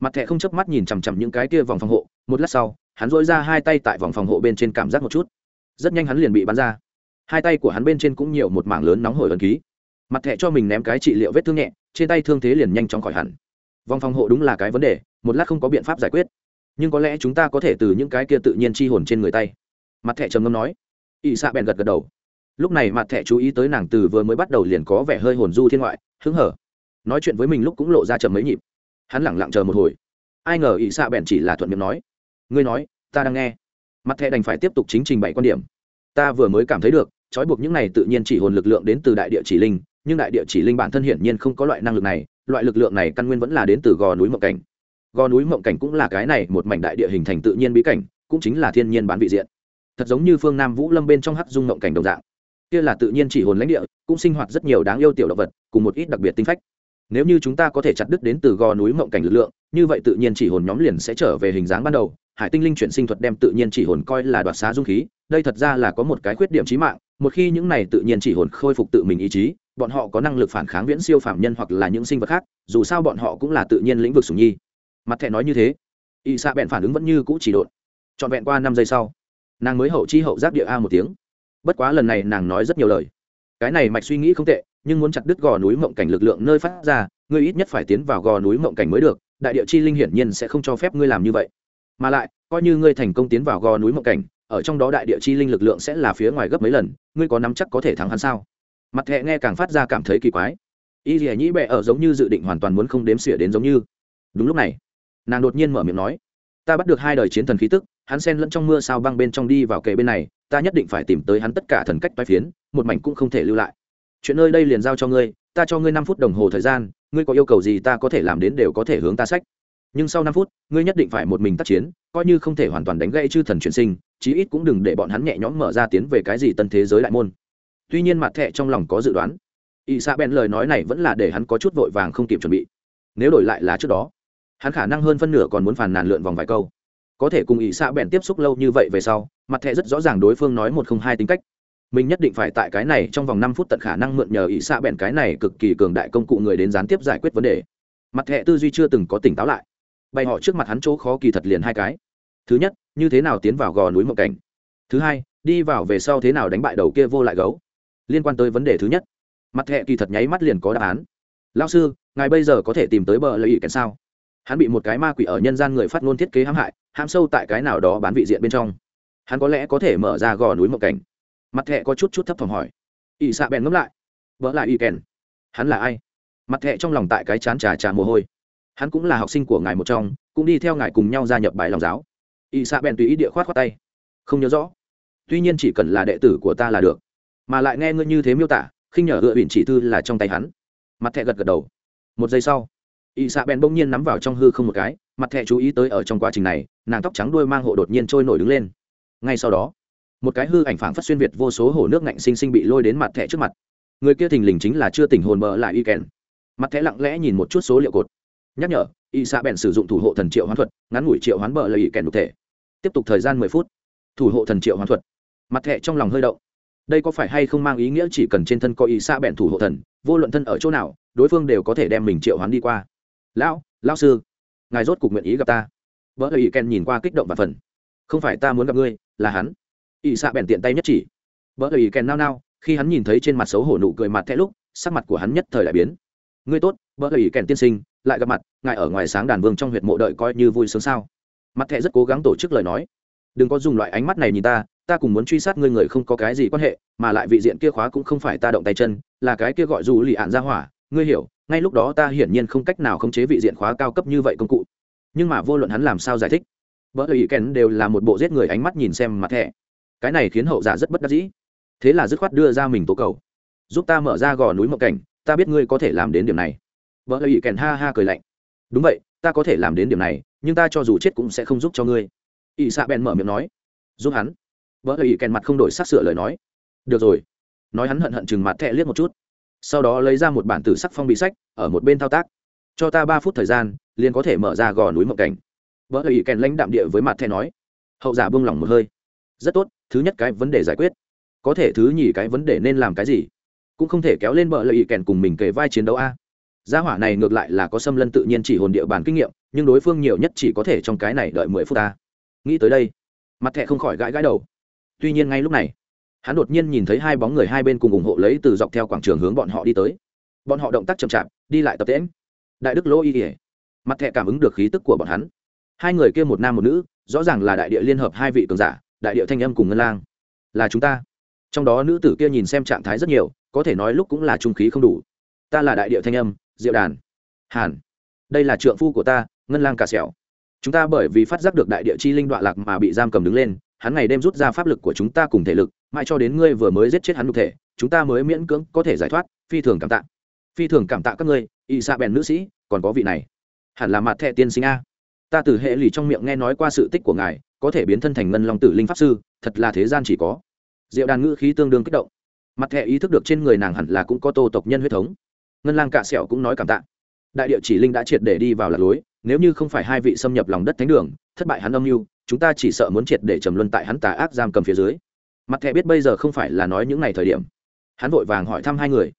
Speaker 1: mặt thẻ không chớp mắt nhìn chằm chằm những cái kia vòng phòng hộ, một lát sau, hắn dội ra hai tay tại vòng phòng hộ bên trên cảm giác một chút. Rất nhanh hắn liền bị bắn ra. Hai tay của hắn bên trên cũng nhiều một mảng lớn nóng hổi ẩn ký. Mặt thẻ cho mình ném cái trị liệu vết thương nhẹ, trên tay thương thế liền nhanh chóng khỏi hẳn. Vòng phòng hộ đúng là cái vấn đề, một lát không có biện pháp giải quyết. Nhưng có lẽ chúng ta có thể từ những cái kia tự nhiên chi hồn trên người tay. Mặt thẻ trầm ngâm nói. Ỵ xạ bèn gật gật đầu. Lúc này mặt thẻ chú ý tới nàng từ vừa mới bắt đầu liền có vẻ hơi hồn du thiên ngoại, hứng hở. Nói chuyện với mình lúc cũng lộ ra chậm mấy nhịp hắn lẳng lặng chờ một hồi. Ai ngờ ỵ xạ bèn chỉ là thuận miệng nói, ngươi nói, ta đang nghe. Mặt thẻ đành phải tiếp tục chính trình bày quan điểm. Ta vừa mới cảm thấy được, trói buộc những này tự nhiên chỉ hồn lực lượng đến từ đại địa chỉ linh, nhưng đại địa chỉ linh bản thân hiển nhiên không có loại năng lực này, loại lực lượng này căn nguyên vẫn là đến từ gò núi mộng cảnh. Gò núi mộng cảnh cũng là cái này một mảnh đại địa hình thành tự nhiên bí cảnh, cũng chính là thiên nhiên bán vị diện. Thật giống như phương nam vũ lâm bên trong hắc dung mộng cảnh đồng dạng. Kia là tự nhiên chỉ hồn lãnh địa, cũng sinh hoạt rất nhiều đáng yêu tiểu động vật, cùng một ít đặc biệt tinh phách nếu như chúng ta có thể chặt đứt đến từ gò núi mộng cảnh lực lượng, như vậy tự nhiên chỉ hồn nhóm liền sẽ trở về hình dáng ban đầu. Hải tinh linh chuyển sinh thuật đem tự nhiên chỉ hồn coi là đoạt xá dung khí, đây thật ra là có một cái khuyết điểm trí mạng, một khi những này tự nhiên chỉ hồn khôi phục tự mình ý chí, bọn họ có năng lực phản kháng viễn siêu phạm nhân hoặc là những sinh vật khác, dù sao bọn họ cũng là tự nhiên lĩnh vực sủng nhi. Mặt thẻ nói như thế, y xạ bẹn phản ứng vẫn như cũ chỉ độn. Trọn vẹn qua năm giây sau, nàng mới hậu chi hậu giáp địa a một tiếng. Bất quá lần này nàng nói rất nhiều lời. Cái này mạch suy nghĩ không tệ nhưng muốn chặt đứt gò núi mộng cảnh lực lượng nơi phát ra, ngươi ít nhất phải tiến vào gò núi mộng cảnh mới được, đại địa chi linh hiển nhiên sẽ không cho phép ngươi làm như vậy. Mà lại, coi như ngươi thành công tiến vào gò núi mộng cảnh, ở trong đó đại địa chi linh lực lượng sẽ là phía ngoài gấp mấy lần, ngươi có nắm chắc có thể thắng hắn sao? Mặt thẹ nghe càng phát ra cảm thấy kỳ quái. Y dì nhĩ bẹ ở giống như dự định hoàn toàn muốn không đếm xỉa đến giống như. Đúng lúc này, nàng đột nhiên mở miệng nói, ta bắt được hai đời chiến thần khí tức, hắn sen lẫn trong mưa sao băng bên trong đi vào kề bên này, ta nhất định phải tìm tới hắn tất cả thần cách toái phiến, một mảnh cũng không thể lưu lại chuyện nơi đây liền giao cho ngươi, ta cho ngươi năm phút đồng hồ thời gian, ngươi có yêu cầu gì ta có thể làm đến đều có thể hướng ta sách. Nhưng sau năm phút, ngươi nhất định phải một mình tác chiến, coi như không thể hoàn toàn đánh gãy chư thần chuyển sinh, chí ít cũng đừng để bọn hắn nhẹ nhõm mở ra tiến về cái gì tân thế giới đại môn. Tuy nhiên mặt thẹ trong lòng có dự đoán. Ỵ xạ bèn lời nói này vẫn là để hắn có chút vội vàng không kịp chuẩn bị. Nếu đổi lại là trước đó, hắn khả năng hơn phân nửa còn muốn phàn nàn lượn vòng vài câu. Có thể cùng ỵ xạ bèn tiếp xúc lâu như vậy về sau, mặt thẹ rất rõ ràng đối phương nói một không hai tính cách mình nhất định phải tại cái này trong vòng năm phút tận khả năng mượn nhờ ỵ xạ bèn cái này cực kỳ cường đại công cụ người đến gián tiếp giải quyết vấn đề. Mặt hệ tư duy chưa từng có tỉnh táo lại. Bày họ trước mặt hắn chỗ khó kỳ thật liền hai cái. Thứ nhất, như thế nào tiến vào gò núi mộng cảnh? Thứ hai, đi vào về sau thế nào đánh bại đầu kia vô lại gấu? Liên quan tới vấn đề thứ nhất. Mặt hệ kỳ thật nháy mắt liền có đáp án. Lao sư, ngài bây giờ có thể tìm tới bờ lợi ý kèn sao? Hắn bị một cái ma quỷ ở nhân gian người phát ngôn thiết kế hãm hại, hãm sâu tại cái nào đó bán vị diện bên trong. Hắn có lẽ có thể mở ra gò núi mộng cảnh mặt thẹ có chút chút thấp thỏm hỏi. Ỵ xạ bèn ngẫm lại. Vỡ lại y kèn. Hắn là ai? Mặt thẹ trong lòng tại cái chán trà trà mồ hôi. Hắn cũng là học sinh của ngài một trong, cũng đi theo ngài cùng nhau gia nhập bài lòng giáo. Ỵ xạ bèn tùy ý địa khoát khoát tay. Không nhớ rõ. Tuy nhiên chỉ cần là đệ tử của ta là được. Mà lại nghe ngươi như thế miêu tả, khinh nhở ựa huyện chỉ thư là trong tay hắn. Mặt thẹ gật gật đầu. Một giây sau ỵ xạ bèn bỗng nhiên nắm vào trong hư không một cái. Mặt thẹ chú ý tới ở trong quá trình này, nàng tóc trắng đuôi mang hộ đột nhiên trôi nổi đứng lên. Ngay sau đó một cái hư ảnh phảng phất xuyên việt vô số hồ nước ngạnh sinh sinh bị lôi đến mặt thẻ trước mặt. Người kia thình lình chính là chưa tỉnh hồn mờ lại y kèn. Mặt thẻ lặng lẽ nhìn một chút số liệu cột. Nhắc nhở, y xạ bèn sử dụng thủ hộ thần triệu hoán thuật, ngắn ngủi triệu hoán bờ lại y kèn đục thể. Tiếp tục thời gian mười phút. Thủ hộ thần triệu hoán thuật. Mặt thẻ trong lòng hơi động. Đây có phải hay không mang ý nghĩa chỉ cần trên thân có y xạ bèn thủ hộ thần, vô luận thân ở chỗ nào, đối phương đều có thể đem mình triệu hoán đi qua. Lão lão sư, ngài rốt cục nguyện ý gặp ta. Vợ lời ý ken nhìn qua kích động và phần. Không phải ta muốn gặp ngươi, là hắn ỵ xạ bèn tiện tay nhất chỉ. Vợ lời kèn nao nao, khi hắn nhìn thấy trên mặt xấu hổ nụ cười mặt thẻ lúc, sắc mặt của hắn nhất thời đại biến. Ngươi tốt vợ lời kèn tiên sinh, lại gặp mặt, ngài ở ngoài sáng đàn vương trong huyệt mộ đợi coi như vui sướng sao? Mặt thẹ rất cố gắng tổ chức lời nói. Đừng có dùng loại ánh mắt này nhìn ta ta cùng muốn truy sát ngươi người không có cái gì quan hệ, mà lại vị diện kia khóa cũng không phải ta động tay chân, là cái kia gọi dù lì ạn ra hỏa, ngươi hiểu, ngay lúc đó ta hiển nhiên không cách nào khống chế vị diện khóa cao cấp như vậy công cụ. Nhưng mà vô luận hắn làm sao giải thích vợ ý kèn đều là một bộ giết người ánh mắt nhìn xem mặt thẻ cái này khiến hậu giả rất bất đắc dĩ. Thế là dứt khoát đưa ra mình tố cầu. Giúp ta mở ra gò núi mộng cảnh, ta biết ngươi có thể làm đến điểm này. Vợ ý kèn ha ha cười lạnh. Đúng vậy, ta có thể làm đến điểm này, nhưng ta cho dù chết cũng sẽ không giúp cho ngươi. Ỵ xạ bèn mở miệng nói. Giúp hắn. Vợ ý kèn mặt không đổi sắc sửa lời nói. Được rồi. Nói hắn hận hận chừng mặt thẹ liếc một chút. Sau đó lấy ra một bản tử sắc phong bị sách, ở một bên thao tác. Cho ta ba phút thời gian, liền có thể mở ra gò núi mộng cảnh. Vợ ý kèn lãnh đạm địa với mặt thẹ nói. Hậu giả buông lỏng một hơi. Rất tốt thứ nhất cái vấn đề giải quyết. Có thể thứ nhì cái vấn đề nên làm cái gì? Cũng không thể kéo lên bờ lợi ý kèn cùng mình kề vai chiến đấu a. Gia hỏa này ngược lại là có xâm lân tự nhiên chỉ hồn địa bàn kinh nghiệm, nhưng đối phương nhiều nhất chỉ có thể trong cái này đợi mười phút ta. Nghĩ tới đây, mặt thẹ không khỏi gãi gãi đầu. Tuy nhiên ngay lúc này, hắn đột nhiên nhìn thấy hai bóng người hai bên cùng ủng hộ lấy từ dọc theo quảng trường hướng bọn họ đi tới. Bọn họ động tác chậm chạp, đi lại tập tễm đại đức lỗ y ỉa mặt thẹ cảm ứng được khí tức của bọn hắn. Hai người kia một nam một nữ, rõ ràng là đại địa liên hợp hai vị cường giả đại điệu thanh âm cùng ngân lang. Là chúng ta. Trong đó nữ tử kia nhìn xem trạng thái rất nhiều, có thể nói lúc cũng là trung khí không đủ. Ta là đại điệu thanh âm, diệu đàn. Hàn. Đây là trượng phu của ta, ngân lang cà xẻo chúng ta bởi vì phát giác được đại địa chi linh đoạn lạc mà bị giam cầm đứng lên, hắn ngày đêm rút ra pháp lực của chúng ta cùng thể lực, mãi cho đến ngươi vừa mới giết chết hắn nhục thể, chúng ta mới miễn cưỡng có thể giải thoát. Phi thường cảm tạ. Phi thường cảm tạ các ngươi, y xạ bèn nữ sĩ, còn có vị này. Hẳn là mặt thẹ tiên sinh a. Ta từ hệ lì trong miệng nghe nói qua sự tích của ngài có thể biến thân thành ngân long tử linh pháp sư, thật là thế gian chỉ có. Diệu đàn ngữ khí tương đương kích động. Mặt thẹ ý thức được trên người nàng hẳn là cũng có tô tộc nhân huyết thống. Ngân lang cạ sẹo cũng nói cảm tạ. Đại địa chỉ linh đã triệt để đi vào lạc lối, nếu như không phải hai vị xâm nhập lòng đất thánh đường, thất bại hắn âm mưu, chúng ta chỉ sợ muốn triệt để trầm luân tại hắn tà ác giam cầm phía dưới. Mặt thẻ biết bây giờ không phải là nói những ngày thời điểm. Hắn vội vàng hỏi thăm hai người.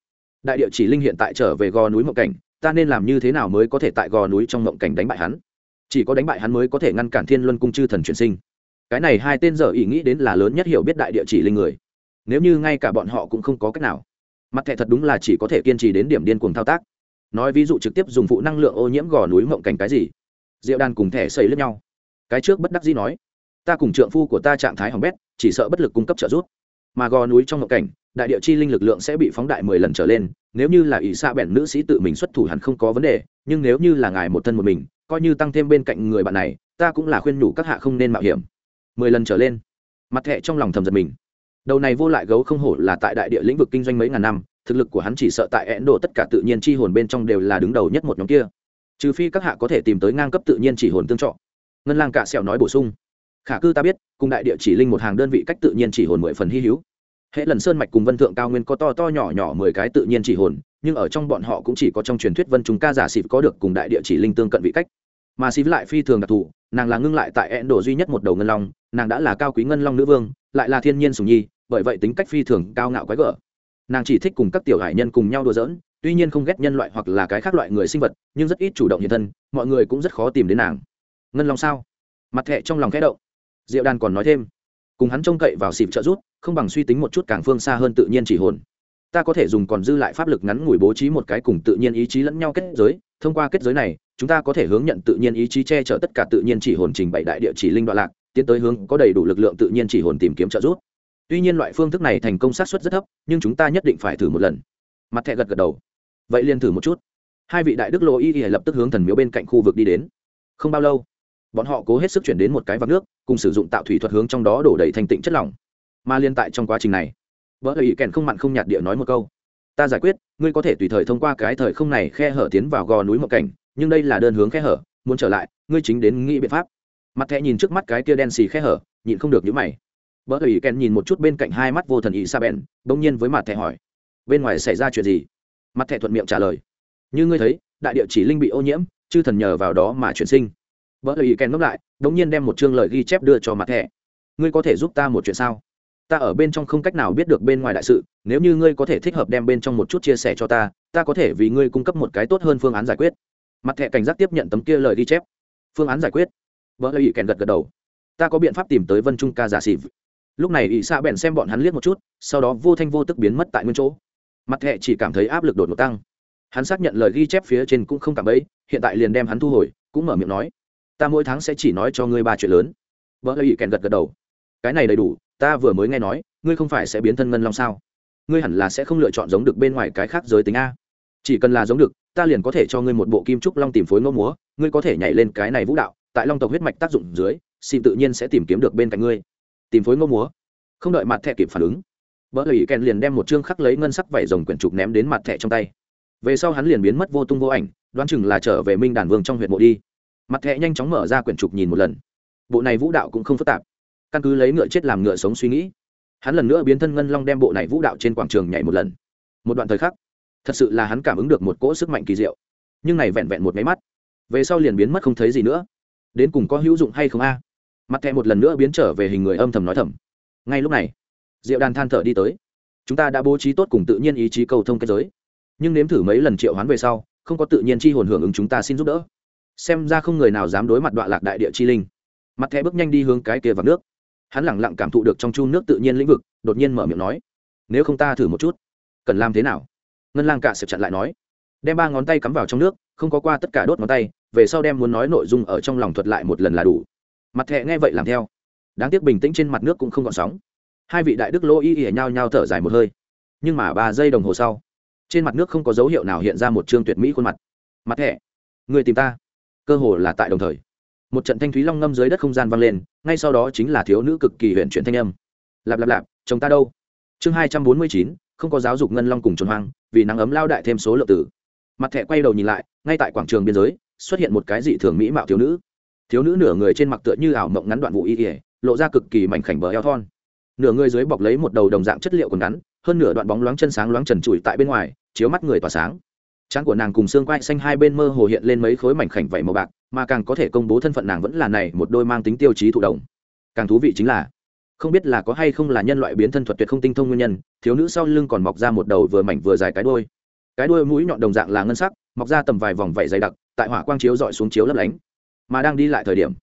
Speaker 1: Đại địa chỉ linh hiện tại trở về gò núi mộng cảnh, ta nên làm như thế nào mới có thể tại gò núi trong mộng cảnh đánh bại hắn? Chỉ có đánh bại hắn mới có thể ngăn cản thiên luân cung chư thần chuyển sinh. Cái này hai tên giờ ý nghĩ đến là lớn nhất hiểu biết đại địa chỉ linh người. Nếu như ngay cả bọn họ cũng không có cách nào. Mặt thẻ thật đúng là chỉ có thể kiên trì đến điểm điên cuồng thao tác. Nói ví dụ trực tiếp dùng phụ năng lượng ô nhiễm gò núi mộng cảnh cái gì? Diệu đàn cùng thẻ xây lướt nhau. Cái trước bất đắc dĩ nói, ta cùng trượng phu của ta trạng thái hỏng bét, chỉ sợ bất lực cung cấp trợ giúp. Mà gò núi trong mộng cảnh, đại địa chi linh lực lượng sẽ bị phóng đại mười lần trở lên. Nếu như là ỷ xa bèn nữ sĩ tự mình xuất thủ hẳn không có vấn đề, nhưng nếu như là ngài một thân một mình coi như tăng thêm bên cạnh người bạn này, ta cũng là khuyên nhủ các hạ không nên mạo hiểm. Mười lần trở lên, mặt thẹ trong lòng thầm giật mình. Đầu này vô lại gấu không hổ là tại đại địa lĩnh vực kinh doanh mấy ngàn năm, thực lực của hắn chỉ sợ tại ấn độ tất cả tự nhiên chi hồn bên trong đều là đứng đầu nhất một nhóm kia. Trừ phi các hạ có thể tìm tới ngang cấp tự nhiên chỉ hồn tương trọ ngân lang cạ sẹo nói bổ sung. Khả cư ta biết, cùng đại địa chỉ linh một hàng đơn vị cách tự nhiên chỉ hồn mười phần hy hữu. Hệ lần sơn mạch cùng vân thượng cao nguyên có to to nhỏ nhỏ mười cái tự nhiên chỉ hồn, nhưng ở trong bọn họ cũng chỉ có trong truyền thuyết vân chúng ca giả xịp có được cùng đại địa chỉ linh tương cận vị cách mà xịp lại phi thường đặc thù, nàng là ngưng lại tại ẹn đổ duy nhất một đầu ngân long, nàng đã là cao quý ngân long nữ vương, lại là thiên nhiên sùng nhi, bởi vậy tính cách phi thường cao ngạo quái gở. Nàng chỉ thích cùng các tiểu hải nhân cùng nhau đùa giỡn, tuy nhiên không ghét nhân loại hoặc là cái khác loại người sinh vật, nhưng rất ít chủ động hiện thân, mọi người cũng rất khó tìm đến nàng. Ngân long sao? Mặt thẹ trong lòng khẽ động. Diệu đàn còn nói thêm. Cùng hắn trông cậy vào xịp trợ rút không bằng suy tính một chút càng phương xa hơn tự nhiên chỉ hồn ta có thể dùng còn dư lại pháp lực ngắn ngủi bố trí một cái cùng tự nhiên ý chí lẫn nhau kết giới. Thông qua kết giới này, chúng ta có thể hướng nhận tự nhiên ý chí che chở tất cả tự nhiên chỉ hồn trình bày đại địa chỉ linh đoạn lạc, tiến tới hướng có đầy đủ lực lượng tự nhiên chỉ hồn tìm kiếm trợ giúp. Tuy nhiên loại phương thức này thành công sát suất rất thấp, nhưng chúng ta nhất định phải thử một lần. Mặt thẹ gật gật đầu. Vậy liền thử một chút. Hai vị đại đức lô y y lập tức hướng thần miếu bên cạnh khu vực đi đến. Không bao lâu, bọn họ cố hết sức chuyển đến một cái vạc nước, cùng sử dụng tạo thủy thuật hướng trong đó đổ đầy thành tịnh chất lỏng. Mà liên tại trong quá trình này vợ ý kèn không mặn không nhạt địa nói một câu. Ta giải quyết, ngươi có thể tùy thời thông qua cái thời không này khe hở tiến vào gò núi mộng cảnh, nhưng đây là đơn hướng khe hở, muốn trở lại, ngươi chính đến nghĩ biện pháp. Mặt thẹ nhìn trước mắt cái kia đen xì khe hở, nhịn không được nhữ mày. Vợ ý kèn nhìn một chút bên cạnh hai mắt vô thần ý sa bèn bỗng nhiên với mặt thẹ hỏi. Bên ngoài xảy ra chuyện gì? Mặt thẹ thuận miệng trả lời. Như ngươi thấy, đại địa chỉ linh bị ô nhiễm, chư thần nhờ vào đó mà chuyển sinh. Vợ ý kèn ngốc lại, bỗng nhiên đem một chương lời ghi chép đưa cho mặt thẹ ngươi có thể giúp ta một chuyện sao? Ta ở bên trong không cách nào biết được bên ngoài đại sự, nếu như ngươi có thể thích hợp đem bên trong một chút chia sẻ cho ta ta có thể vì ngươi cung cấp một cái tốt hơn phương án giải quyết. Mặt thẻ cảnh giác tiếp nhận tấm kia lời ghi chép. Phương án giải quyết. Vợ lời ý kèn gật gật đầu. Ta có biện pháp tìm tới vân trung ca giả xịp lúc này ỵ xạ bèn xem bọn hắn liếc một chút, sau đó vô thanh vô tức biến mất tại nguyên chỗ. Mặt thẹ chỉ cảm thấy áp lực đột ngột tăng. Hắn xác nhận lời ghi chép phía trên cũng không cảm ấy hiện tại liền đem hắn thu hồi, cũng mở miệng nói, ta mỗi tháng sẽ chỉ nói cho ngươi ba chuyện lớn. Vợ lời ý kèn gật gật đầu. Cái này đầy đủ ta vừa mới nghe nói, ngươi không phải sẽ biến thân ngân long sao? Ngươi hẳn là sẽ không lựa chọn giống được bên ngoài cái khác giới tính a. Chỉ cần là giống được, ta liền có thể cho ngươi một bộ kim trúc long tìm phối ngô múa, ngươi có thể nhảy lên cái này vũ đạo, tại long tộc huyết mạch tác dụng dưới, xin tự nhiên sẽ tìm kiếm được bên cạnh ngươi. Tìm phối ngô múa. Không đợi mặt thẻ kịp phản ứng vợ lì kèn liền đem một chương khắc lấy ngân sắc vảy rồng quyển trục ném đến mặt thẻ trong tay. Về sau hắn liền biến mất vô tung vô ảnh, đoán chừng là trở về minh đàn vương trong huyện mộ đi. Mặt thẻ nhanh chóng mở ra quyển trục nhìn một lần. Bộ này vũ đạo cũng không phức tạp căn cứ lấy ngựa chết làm ngựa sống suy nghĩ. Hắn lần nữa biến thân ngân long đem bộ này vũ đạo trên quảng trường nhảy một lần. Một đoạn thời khắc, thật sự là hắn cảm ứng được một cỗ sức mạnh kỳ diệu. Nhưng này vẹn vẹn một máy mắt, về sau liền biến mất không thấy gì nữa. Đến cùng có hữu dụng hay không a? Mặt thẹ một lần nữa biến trở về hình người âm thầm nói thầm. Ngay lúc này, diệu đàn than thở đi tới. Chúng ta đã bố trí tốt cùng tự nhiên ý chí cầu thông kết giới. Nhưng nếm thử mấy lần triệu hoán về sau, không có tự nhiên chi hồn hưởng ứng chúng ta xin giúp đỡ. Xem ra không người nào dám đối mặt đoạn lạc đại địa chi linh. Mặt thẹ bước nhanh đi hướng cái kia vào nước hắn lẳng lặng cảm thụ được trong chu nước tự nhiên lĩnh vực, đột nhiên mở miệng nói, nếu không ta thử một chút, cần làm thế nào? Ngân lang cả sập chặn lại nói, đem ba ngón tay cắm vào trong nước, không có qua tất cả đốt ngón tay, về sau đem muốn nói nội dung ở trong lòng thuật lại một lần là đủ. Mặt thẹ nghe vậy làm theo. Đáng tiếc bình tĩnh trên mặt nước cũng không còn sóng. Hai vị đại đức lỗ y ỉa nhau nhau thở dài một hơi. Nhưng mà ba giây đồng hồ sau, trên mặt nước không có dấu hiệu nào hiện ra một chương tuyệt mỹ khuôn mặt. Mặt thẹ người tìm ta. Cơ hồ là tại đồng thời một trận thanh thúy long ngâm dưới đất không gian vang lên, ngay sau đó chính là thiếu nữ cực kỳ huyện chuyển thanh âm. Lạp lạp lạp, chồng ta đâu? Chương hai trăm bốn mươi chín, không có giáo dục ngân long cùng trồn hoang, vì nắng ấm lao đại thêm số lượng tử. Mặt thẹ quay đầu nhìn lại, ngay tại quảng trường biên giới, xuất hiện một cái dị thường mỹ mạo thiếu nữ. Thiếu nữ nửa người trên mặt tựa như ảo mộng ngắn đoạn vụ y ỉa lộ ra cực kỳ mảnh khảnh bờ eo thon. Nửa người dưới bọc lấy một đầu đồng dạng chất liệu còn ngắn, hơn nửa đoạn bóng loáng chân sáng loáng trần trụi tại bên ngoài, chiếu mắt người tỏa sáng. Trán của nàng cùng xương quai xanh hai bên mơ hồ hiện lên mấy khối mảnh khảnh vảy màu bạc mà càng có thể công bố thân phận nàng vẫn là này một đôi mang tính tiêu chí thụ động. Càng thú vị chính là, không biết là có hay không là nhân loại biến thân thuật tuyệt không tinh thông nguyên nhân, thiếu nữ sau lưng còn mọc ra một đầu vừa mảnh vừa dài cái đôi cái đôi mũi nhọn đồng dạng là ngân sắc, mọc ra tầm vài vòng vảy dày đặc, tại hỏa quang chiếu dọi xuống chiếu lấp lánh. Mà đang đi lại thời điểm,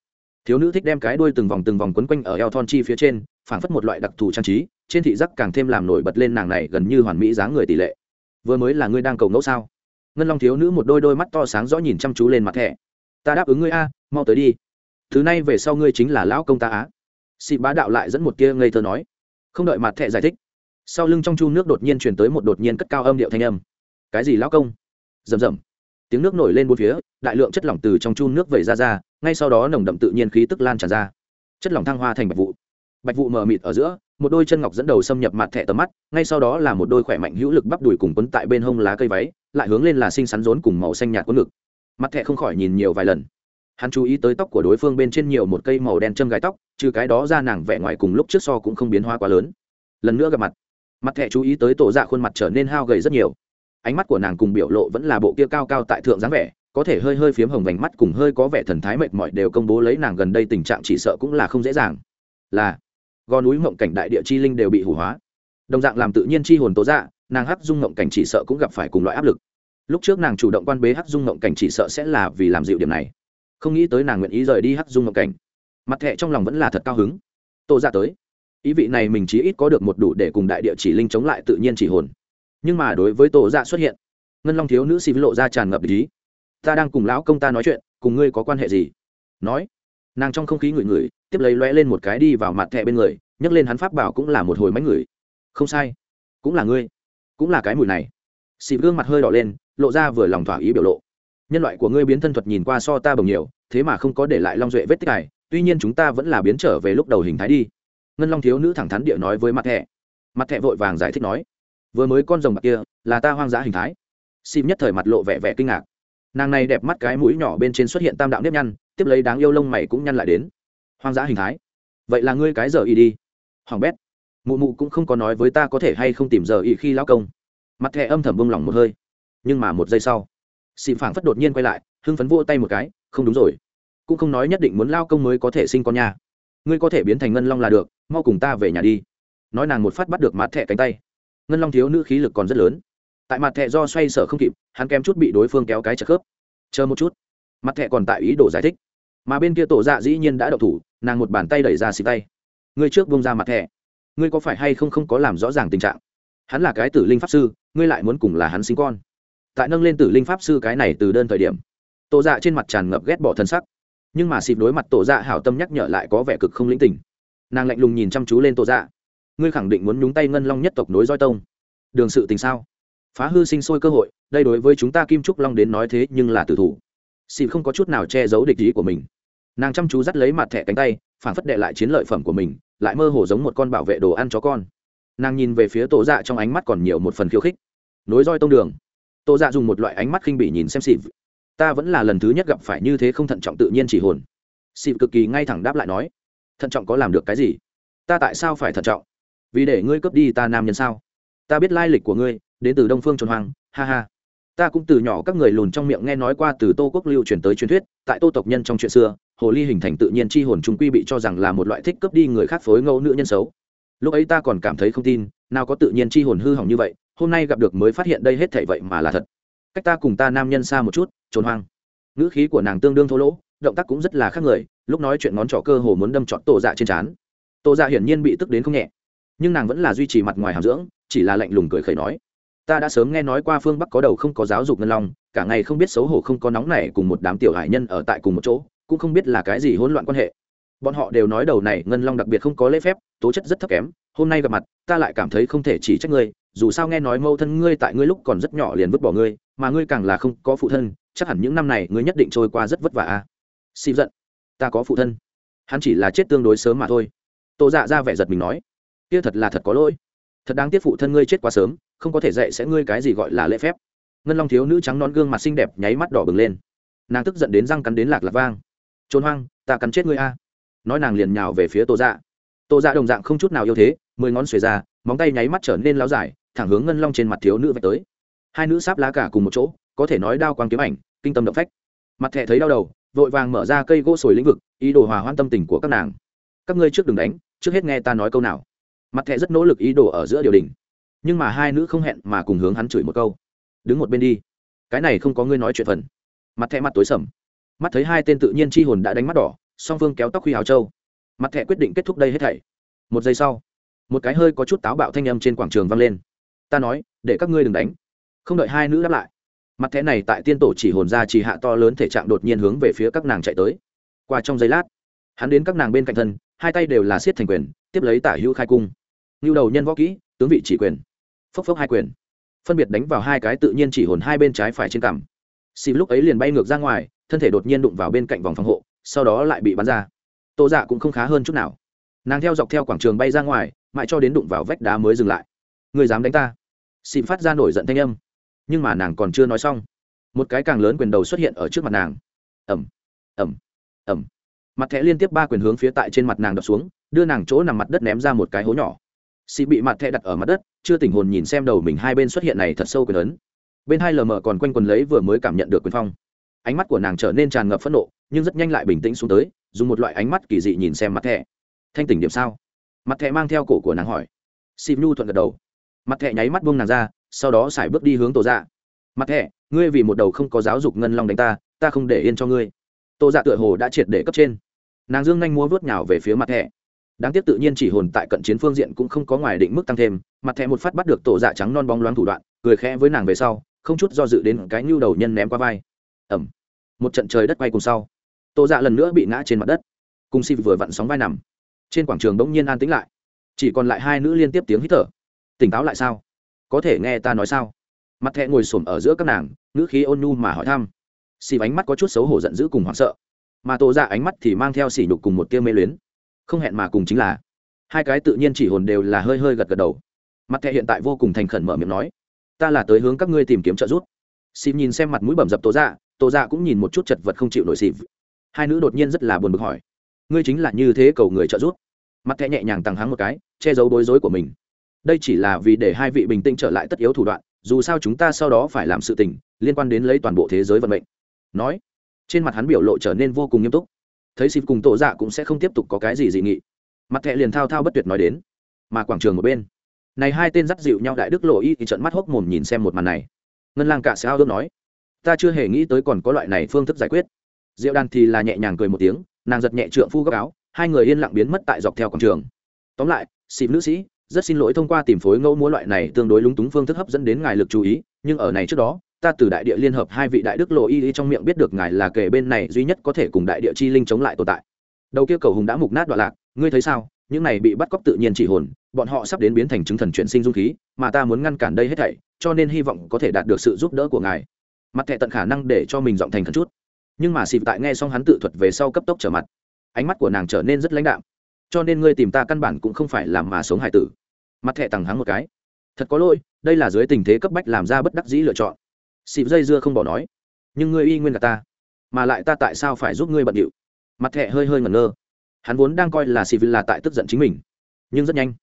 Speaker 1: thiếu nữ thích đem cái đuôi từng vòng từng vòng quấn quanh ở eo thon chi phía trên, phảng phất một loại đặc thù trang trí, trên thị giác càng thêm làm nổi bật lên nàng này gần như hoàn mỹ dáng người tỷ lệ. Vừa mới là ngươi đang cầu ngẫu sao? Ngân long thiếu nữ một đôi đôi mắt to sáng rõ nhìn chăm chú lên mặt thẻ ta đáp ứng ngươi a, mau tới đi. Thứ này về sau ngươi chính là lão công ta á. Xị bá đạo lại dẫn một kia ngây thơ nói. Không đợi mặt thẻ giải thích, sau lưng trong chu nước đột nhiên chuyển tới một đột nhiên cất cao âm điệu thanh âm. Cái gì lão công? Rầm rầm. Tiếng nước nổi lên bốn phía, đại lượng chất lỏng từ trong chu nước vẩy ra ra, ngay sau đó nồng đậm tự nhiên khí tức lan tràn ra. Chất lỏng thăng hoa thành bạch vụ. Bạch vụ mờ mịt ở giữa, một đôi chân ngọc dẫn đầu xâm nhập mặt thẻ tầm mắt, ngay sau đó là một đôi khỏe mạnh hữu lực bắp đùi cùng quấn tại bên hông lá cây váy, lại hướng lên là xinh xắn rốn cùng màu xanh nhạt quấn ngực mặt thẻ không khỏi nhìn nhiều vài lần. Hắn chú ý tới tóc của đối phương bên trên nhiều một cây màu đen châm gai tóc, trừ cái đó ra nàng vẻ ngoài cùng lúc trước so cũng không biến hóa quá lớn. Lần nữa gặp mặt. Mặt thẻ chú ý tới tổ dạ khuôn mặt trở nên hao gầy rất nhiều. Ánh mắt của nàng cùng biểu lộ vẫn là bộ kia cao cao tại thượng dáng vẻ, có thể hơi hơi phiếm hồng vành mắt cùng hơi có vẻ thần thái mệt mỏi đều công bố lấy nàng gần đây tình trạng chỉ sợ cũng là không dễ dàng. Là, gò núi mộng cảnh đại địa chi linh đều bị hủ hóa. Đồng dạng làm tự nhiên chi hồn tố dạ nàng hắc dung mộng cảnh chỉ sợ cũng gặp phải cùng loại áp lực lúc trước nàng chủ động quan bế hắc dung ngộng cảnh chỉ sợ sẽ là vì làm dịu điểm này. Không nghĩ tới nàng nguyện ý rời đi hắc dung ngộng cảnh. Mặt thẹ trong lòng vẫn là thật cao hứng. Tô ra tới. Ý vị này mình chí ít có được một đủ để cùng đại địa chỉ linh chống lại tự nhiên chỉ hồn. Nhưng mà đối với tổ dạ xuất hiện, ngân long thiếu nữ xì lộ ra tràn ngập ý. Ta đang cùng lão công ta nói chuyện, cùng ngươi có quan hệ gì? Nói. Nàng trong không khí ngửi ngửi, tiếp lấy lóe lên một cái đi vào mặt thẹ bên người, nhấc lên hắn pháp bảo cũng là một hồi mánh ngửi. Không sai. Cũng là ngươi. Cũng là cái mùi này. Xì gương mặt hơi đỏ lên lộ ra vừa lòng thỏa ý biểu lộ. Nhân loại của ngươi biến thân thuật nhìn qua so ta bồng nhiều, thế mà không có để lại long duệ vết tích này, tuy nhiên chúng ta vẫn là biến trở về lúc đầu hình thái đi. Ngân long thiếu nữ thẳng thắn địa nói với mặt thẹ. Mặt thẹ vội vàng giải thích nói, vừa mới con rồng bạc kia là ta hoang dã hình thái. Sim nhất thời mặt lộ vẻ vẻ kinh ngạc. Nàng này đẹp mắt cái mũi nhỏ bên trên xuất hiện tam đạo nếp nhăn, tiếp lấy đáng yêu lông mày cũng nhăn lại đến. Hoang dã hình thái? Vậy là ngươi cái giờ y đi. Hoàng bét. Mụ mụ cũng không có nói với ta có thể hay không tìm giờ y khi lao công. Mặt thẹ âm thầm bông lỏng một hơi nhưng mà một giây sau xị phảng phất đột nhiên quay lại, hưng phấn vô tay một cái, không đúng rồi. Cũng không nói nhất định muốn lao công mới có thể sinh con nha. Ngươi có thể biến thành ngân long là được, mau cùng ta về nhà đi. Nói nàng một phát bắt được mặt thẹ cánh tay. Ngân long thiếu nữ khí lực còn rất lớn. Tại mặt thẹ do xoay sở không kịp, hắn kém chút bị đối phương kéo cái chật khớp. Chờ một chút. Mặt thẹ còn tại ý đồ giải thích. Mà bên kia tổ dạ dĩ nhiên đã đậu thủ, nàng một bàn tay đẩy ra xì tay. Ngươi trước bông ra mặt thẹ ngươi có phải hay không không có làm rõ ràng tình trạng? Hắn là cái tử linh pháp sư, ngươi lại muốn cùng là hắn sinh con tại nâng lên tử linh pháp sư cái này từ đơn thời điểm tổ dạ trên mặt tràn ngập ghét bỏ thân sắc. Nhưng mà xịp đối mặt tổ dạ hảo tâm nhắc nhở lại có vẻ cực không lĩnh tình. Nàng lạnh lùng nhìn chăm chú lên tổ dạ. Ngươi khẳng định muốn nhúng tay ngân long nhất tộc nối roi tông. Đường sự tình sao? Phá hư sinh sôi cơ hội, đây đối với chúng ta kim trúc long đến nói thế nhưng là tử thủ. Xịp không có chút nào che giấu địch ý của mình. Nàng chăm chú dắt lấy mặt thẻ cánh tay, phản phất đệ lại chiến lợi phẩm của mình, lại mơ hồ giống một con bảo vệ đồ ăn chó con. Nàng nhìn về phía tổ dạ trong ánh mắt còn nhiều một phần khiêu khích. Nối roi tông đường. Tô dạ dùng một loại ánh mắt khinh bỉ nhìn xem xịp ta vẫn là lần thứ nhất gặp phải như thế không thận trọng tự nhiên chỉ hồn. Xịp cực kỳ ngay thẳng đáp lại nói, thận trọng có làm được cái gì? Ta tại sao phải thận trọng? Vì để ngươi cướp đi ta nam nhân sao? Ta biết lai lịch của ngươi, đến từ đông phương trồn hoàng ha ha. Ta cũng từ nhỏ các người lùn trong miệng nghe nói qua từ tô quốc lưu truyền tới truyền thuyết, tại tô tộc nhân trong chuyện xưa, hồ ly hình thành tự nhiên chi hồn chúng quy bị cho rằng là một loại thích cướp đi người khác phối ngẫu nữ nhân xấu. Lúc ấy ta còn cảm thấy không tin, nào có tự nhiên chi hồn hư hỏng như vậy hôm nay gặp được mới phát hiện đây hết thảy vậy mà là thật. Cách ta cùng ta nam nhân xa một chút, trốn hoang. Ngữ khí của nàng tương đương thô lỗ, động tác cũng rất là khác người, lúc nói chuyện ngón trỏ cơ hồ muốn đâm trọn tổ dạ trên trán. Tổ dạ hiển nhiên bị tức đến không nhẹ, nhưng nàng vẫn là duy trì mặt ngoài hàm dưỡng, chỉ là lạnh lùng cười khẩy nói, ta đã sớm nghe nói qua phương bắc có đầu không có giáo dục ngân long, cả ngày không biết xấu hổ không có nóng này cùng một đám tiểu hải nhân ở tại cùng một chỗ, cũng không biết là cái gì hỗn loạn quan hệ. Bọn họ đều nói đầu này ngân long đặc biệt không có lễ phép, tố chất rất thấp kém hôm nay gặp mặt, ta lại cảm thấy không thể chỉ trách ngươi, dù sao nghe nói mâu thân ngươi tại ngươi lúc còn rất nhỏ liền vứt bỏ ngươi, mà ngươi càng là không có phụ thân, chắc hẳn những năm này ngươi nhất định trôi qua rất vất vả à. a xịp giận. Ta có phụ thân. Hắn chỉ là chết tương đối sớm mà thôi. Tô dạ ra vẻ giật mình nói. Kia thật là thật có lỗi. Thật đáng tiếc phụ thân ngươi chết quá sớm, không có thể dạy sẽ ngươi cái gì gọi là lễ phép. Ngân long thiếu nữ trắng non gương mặt xinh đẹp nháy mắt đỏ bừng lên. Nàng tức giận đến răng cắn đến lạc lạc vang. Trốn hoang, ta cắn chết ngươi a. Nói nàng liền nhào về phía tô dạ. Tô dạ đồng dạng không chút nào yêu thế mười ngón xuề ra, móng tay nháy mắt trở nên láo dài, thẳng hướng ngân long trên mặt thiếu nữ vạch tới. Hai nữ sáp lá cả cùng một chỗ, có thể nói đao quang kiếm ảnh, kinh tâm động phách. Mặt thẹ thấy đau đầu, vội vàng mở ra cây gỗ sồi lĩnh vực, ý đồ hòa hoan tâm tình của các nàng. Các ngươi trước đừng đánh, trước hết nghe ta nói câu nào. Mặt thẹ rất nỗ lực ý đồ ở giữa điều đình. Nhưng mà hai nữ không hẹn mà cùng hướng hắn chửi một câu. Đứng một bên đi. Cái này không có ngươi nói chuyện phần. Mặt thẹ mặt tối sầm. Mắt thấy hai tên tự nhiên chi hồn đã đánh mắt đỏ, song phương kéo tóc huy hào châu mặt thẹ quyết định kết thúc đây hết thảy. Một giây sau một cái hơi có chút táo bạo thanh âm trên quảng trường vang lên. Ta nói, để các ngươi đừng đánh. Không đợi hai nữ đáp lại, mặt thẻ này tại tiên tổ chỉ hồn ra chỉ hạ to lớn thể trạng đột nhiên hướng về phía các nàng chạy tới. Qua trong giây lát, hắn đến các nàng bên cạnh thân, hai tay đều là siết thành quyền, tiếp lấy tả hữu khai cung. Như đầu nhân võ kỹ, tướng vị chỉ quyền. Phốc phốc hai quyền. Phân biệt đánh vào hai cái tự nhiên chỉ hồn hai bên trái phải trên cằm. Xịp lúc ấy liền bay ngược ra ngoài, thân thể đột nhiên đụng vào bên cạnh vòng phòng hộ, sau đó lại bị bắn ra. Tô dạ cũng không khá hơn chút nào nàng theo dọc theo quảng trường bay ra ngoài, mãi cho đến đụng vào vách đá mới dừng lại. Người dám đánh ta? Xịn phát ra nổi giận thanh âm. Nhưng mà nàng còn chưa nói xong, một cái càng lớn quyền đầu xuất hiện ở trước mặt nàng. Ẩm ẩm ẩm mặt thẻ liên tiếp ba quyền hướng phía tại trên mặt nàng đập xuống, đưa nàng chỗ nằm mặt đất ném ra một cái hố nhỏ. Xị bị mặt thẻ đặt ở mặt đất, chưa tỉnh hồn nhìn xem đầu mình hai bên xuất hiện này thật sâu quyền ấn. Bên hai lờ mờ còn quanh quần lấy vừa mới cảm nhận được quyền phong. Ánh mắt của nàng trở nên tràn ngập phẫn nộ, nhưng rất nhanh lại bình tĩnh xuống tới, dùng một loại ánh mắt kỳ dị nhìn xem mặt thẻ thanh tỉnh điểm sao? Mặt thẹ mang theo cổ của nàng hỏi. Xịp nhu thuận gật đầu. Mặt thẹ nháy mắt buông nàng ra, sau đó xài bước đi hướng tổ dạ. Mặt thẹ ngươi vì một đầu không có giáo dục ngân long đánh ta ta không để yên cho ngươi. Tổ dạ tựa hồ đã triệt để cấp trên. Nàng dương nhanh mua vớt nhào về phía mặt thẹ đáng tiếc tự nhiên chỉ hồn tại cận chiến phương diện cũng không có ngoài định mức tăng thêm, mặt thẹ một phát bắt được tổ dạ trắng non bóng loáng thủ đoạn, cười khẽ với nàng về sau, không chút do dự đến cái nhu đầu nhân ném qua vai. Ẩm một trận trời đất quay cùng sau. Tổ dạ lần nữa bị ngã trên mặt đất. Cùng si vừa vặn sóng vai nằm trên quảng trường bỗng nhiên an tĩnh lại. Chỉ còn lại hai nữ liên tiếp tiếng hít thở. Tỉnh táo lại sao? Có thể nghe ta nói sao? Mặt thẹ ngồi xổm ở giữa các nàng, ngữ khí ôn nhu mà hỏi thăm. Xì ánh mắt có chút xấu hổ giận dữ cùng hoảng sợ. Mà tổ ra dạ ánh mắt thì mang theo xỉ nhục cùng một tia mê luyến. Không hẹn mà cùng chính là, hai cái tự nhiên chỉ hồn đều là hơi hơi gật gật đầu. Mặt thẹ hiện tại vô cùng thành khẩn mở miệng nói, ta là tới hướng các ngươi tìm kiếm trợ giúp. Xịp nhìn xem mặt mũi bầm dập tổ dạ tổ dạ cũng nhìn một chút chật vật không chịu nổi xịp hai nữ đột nhiên rất là buồn bực hỏi ngươi chính là như thế cầu người trợ giúp. Mặt thẹ nhẹ nhàng tăng háng một cái, che giấu bối rối của mình. Đây chỉ là vì để hai vị bình tĩnh trở lại tất yếu thủ đoạn, dù sao chúng ta sau đó phải làm sự tình, liên quan đến lấy toàn bộ thế giới vận mệnh. Nói, trên mặt hắn biểu lộ trở nên vô cùng nghiêm túc. Thấy xịp cùng tổ dạ cũng sẽ không tiếp tục có cái gì dị nghị. Mặt thẹ liền thao thao bất tuyệt nói đến. Mà quảng trường một bên, này hai tên dắt dịu nhau đại đức lộ y thì trận mắt hốc mồm nhìn xem một màn này. Ngân lang cả sẽ ao nói, ta chưa hề nghĩ tới còn có loại này phương thức giải quyết diệu đàn thì là nhẹ nhàng cười một tiếng, nàng giật nhẹ trượng phu góc áo, hai người yên lặng biến mất tại dọc theo quảng trường. Tóm lại xịp nữ sĩ, rất xin lỗi thông qua tìm phối ngẫu múa loại này tương đối lúng túng phương thức hấp dẫn đến ngài lực chú ý, nhưng ở này trước đó, ta từ đại địa liên hợp hai vị đại đức lộ y trong miệng biết được ngài là kể bên này duy nhất có thể cùng đại địa chi linh chống lại tồn tại. Đầu kia cầu hùng đã mục nát đoạn lạc, ngươi thấy sao? Những này bị bắt cóc tự nhiên chỉ hồn, bọn họ sắp đến biến thành chứng thần chuyển sinh dung khí, mà ta muốn ngăn cản đây hết thảy, cho nên hy vọng có thể đạt được sự giúp đỡ của ngài. Mặt thẻ tận khả năng để cho mình giọng thành khẩn chút nhưng mà xịp tại nghe xong hắn tự thuật về sau cấp tốc trở mặt. Ánh mắt của nàng trở nên rất lãnh đạm. Cho nên ngươi tìm ta căn bản cũng không phải làm mà sống hải tử. Mặt thẹ tằng hắng một cái. Thật có lỗi, đây là dưới tình thế cấp bách làm ra bất đắc dĩ lựa chọn. Xịp dây dưa không bỏ nói. Nhưng ngươi y nguyên là ta. Mà lại ta tại sao phải giúp ngươi bận điệu? Mặt thẹ hơi hơi ngẩn ngơ. Hắn vốn đang coi là xịp là tại tức giận chính mình. Nhưng rất nhanh,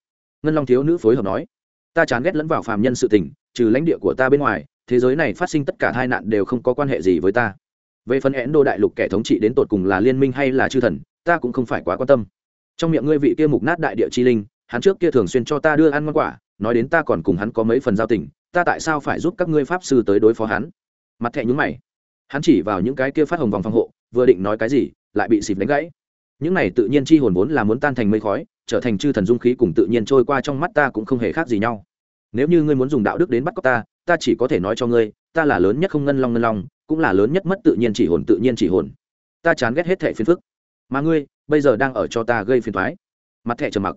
Speaker 1: ngân long thiếu nữ phối hợp nói. Ta chán ghét lẫn vào phàm nhân sự tình, trừ lãnh địa của ta bên ngoài, thế giới này phát sinh tất cả tai nạn đều không có quan hệ gì với ta về phần én đô đại lục kẻ thống trị đến tột cùng là liên minh hay là chư thần, ta cũng không phải quá quan tâm. Trong miệng ngươi vị kia mục nát đại địa chi linh, hắn trước kia thường xuyên cho ta đưa ăn ngon quả, nói đến ta còn cùng hắn có mấy phần giao tình, ta tại sao phải giúp các ngươi pháp sư tới đối phó hắn? Mặt thẹ nhúng mày. Hắn chỉ vào những cái kia phát hồng vòng phòng hộ, vừa định nói cái gì, lại bị xịp đánh gãy. Những này tự nhiên chi hồn vốn là muốn tan thành mây khói, trở thành chư thần dung khí cùng tự nhiên trôi qua trong mắt ta cũng không hề khác gì nhau. Nếu như ngươi muốn dùng đạo đức đến bắt cóc ta ta chỉ có thể nói cho ngươi, ta là lớn nhất không ngân long ngân long cũng là lớn nhất mất tự nhiên chỉ hồn tự nhiên chỉ hồn. Ta chán ghét hết thẻ phiền phức. Mà ngươi, bây giờ đang ở cho ta gây phiền thoái mặt thẻ trầm mặc.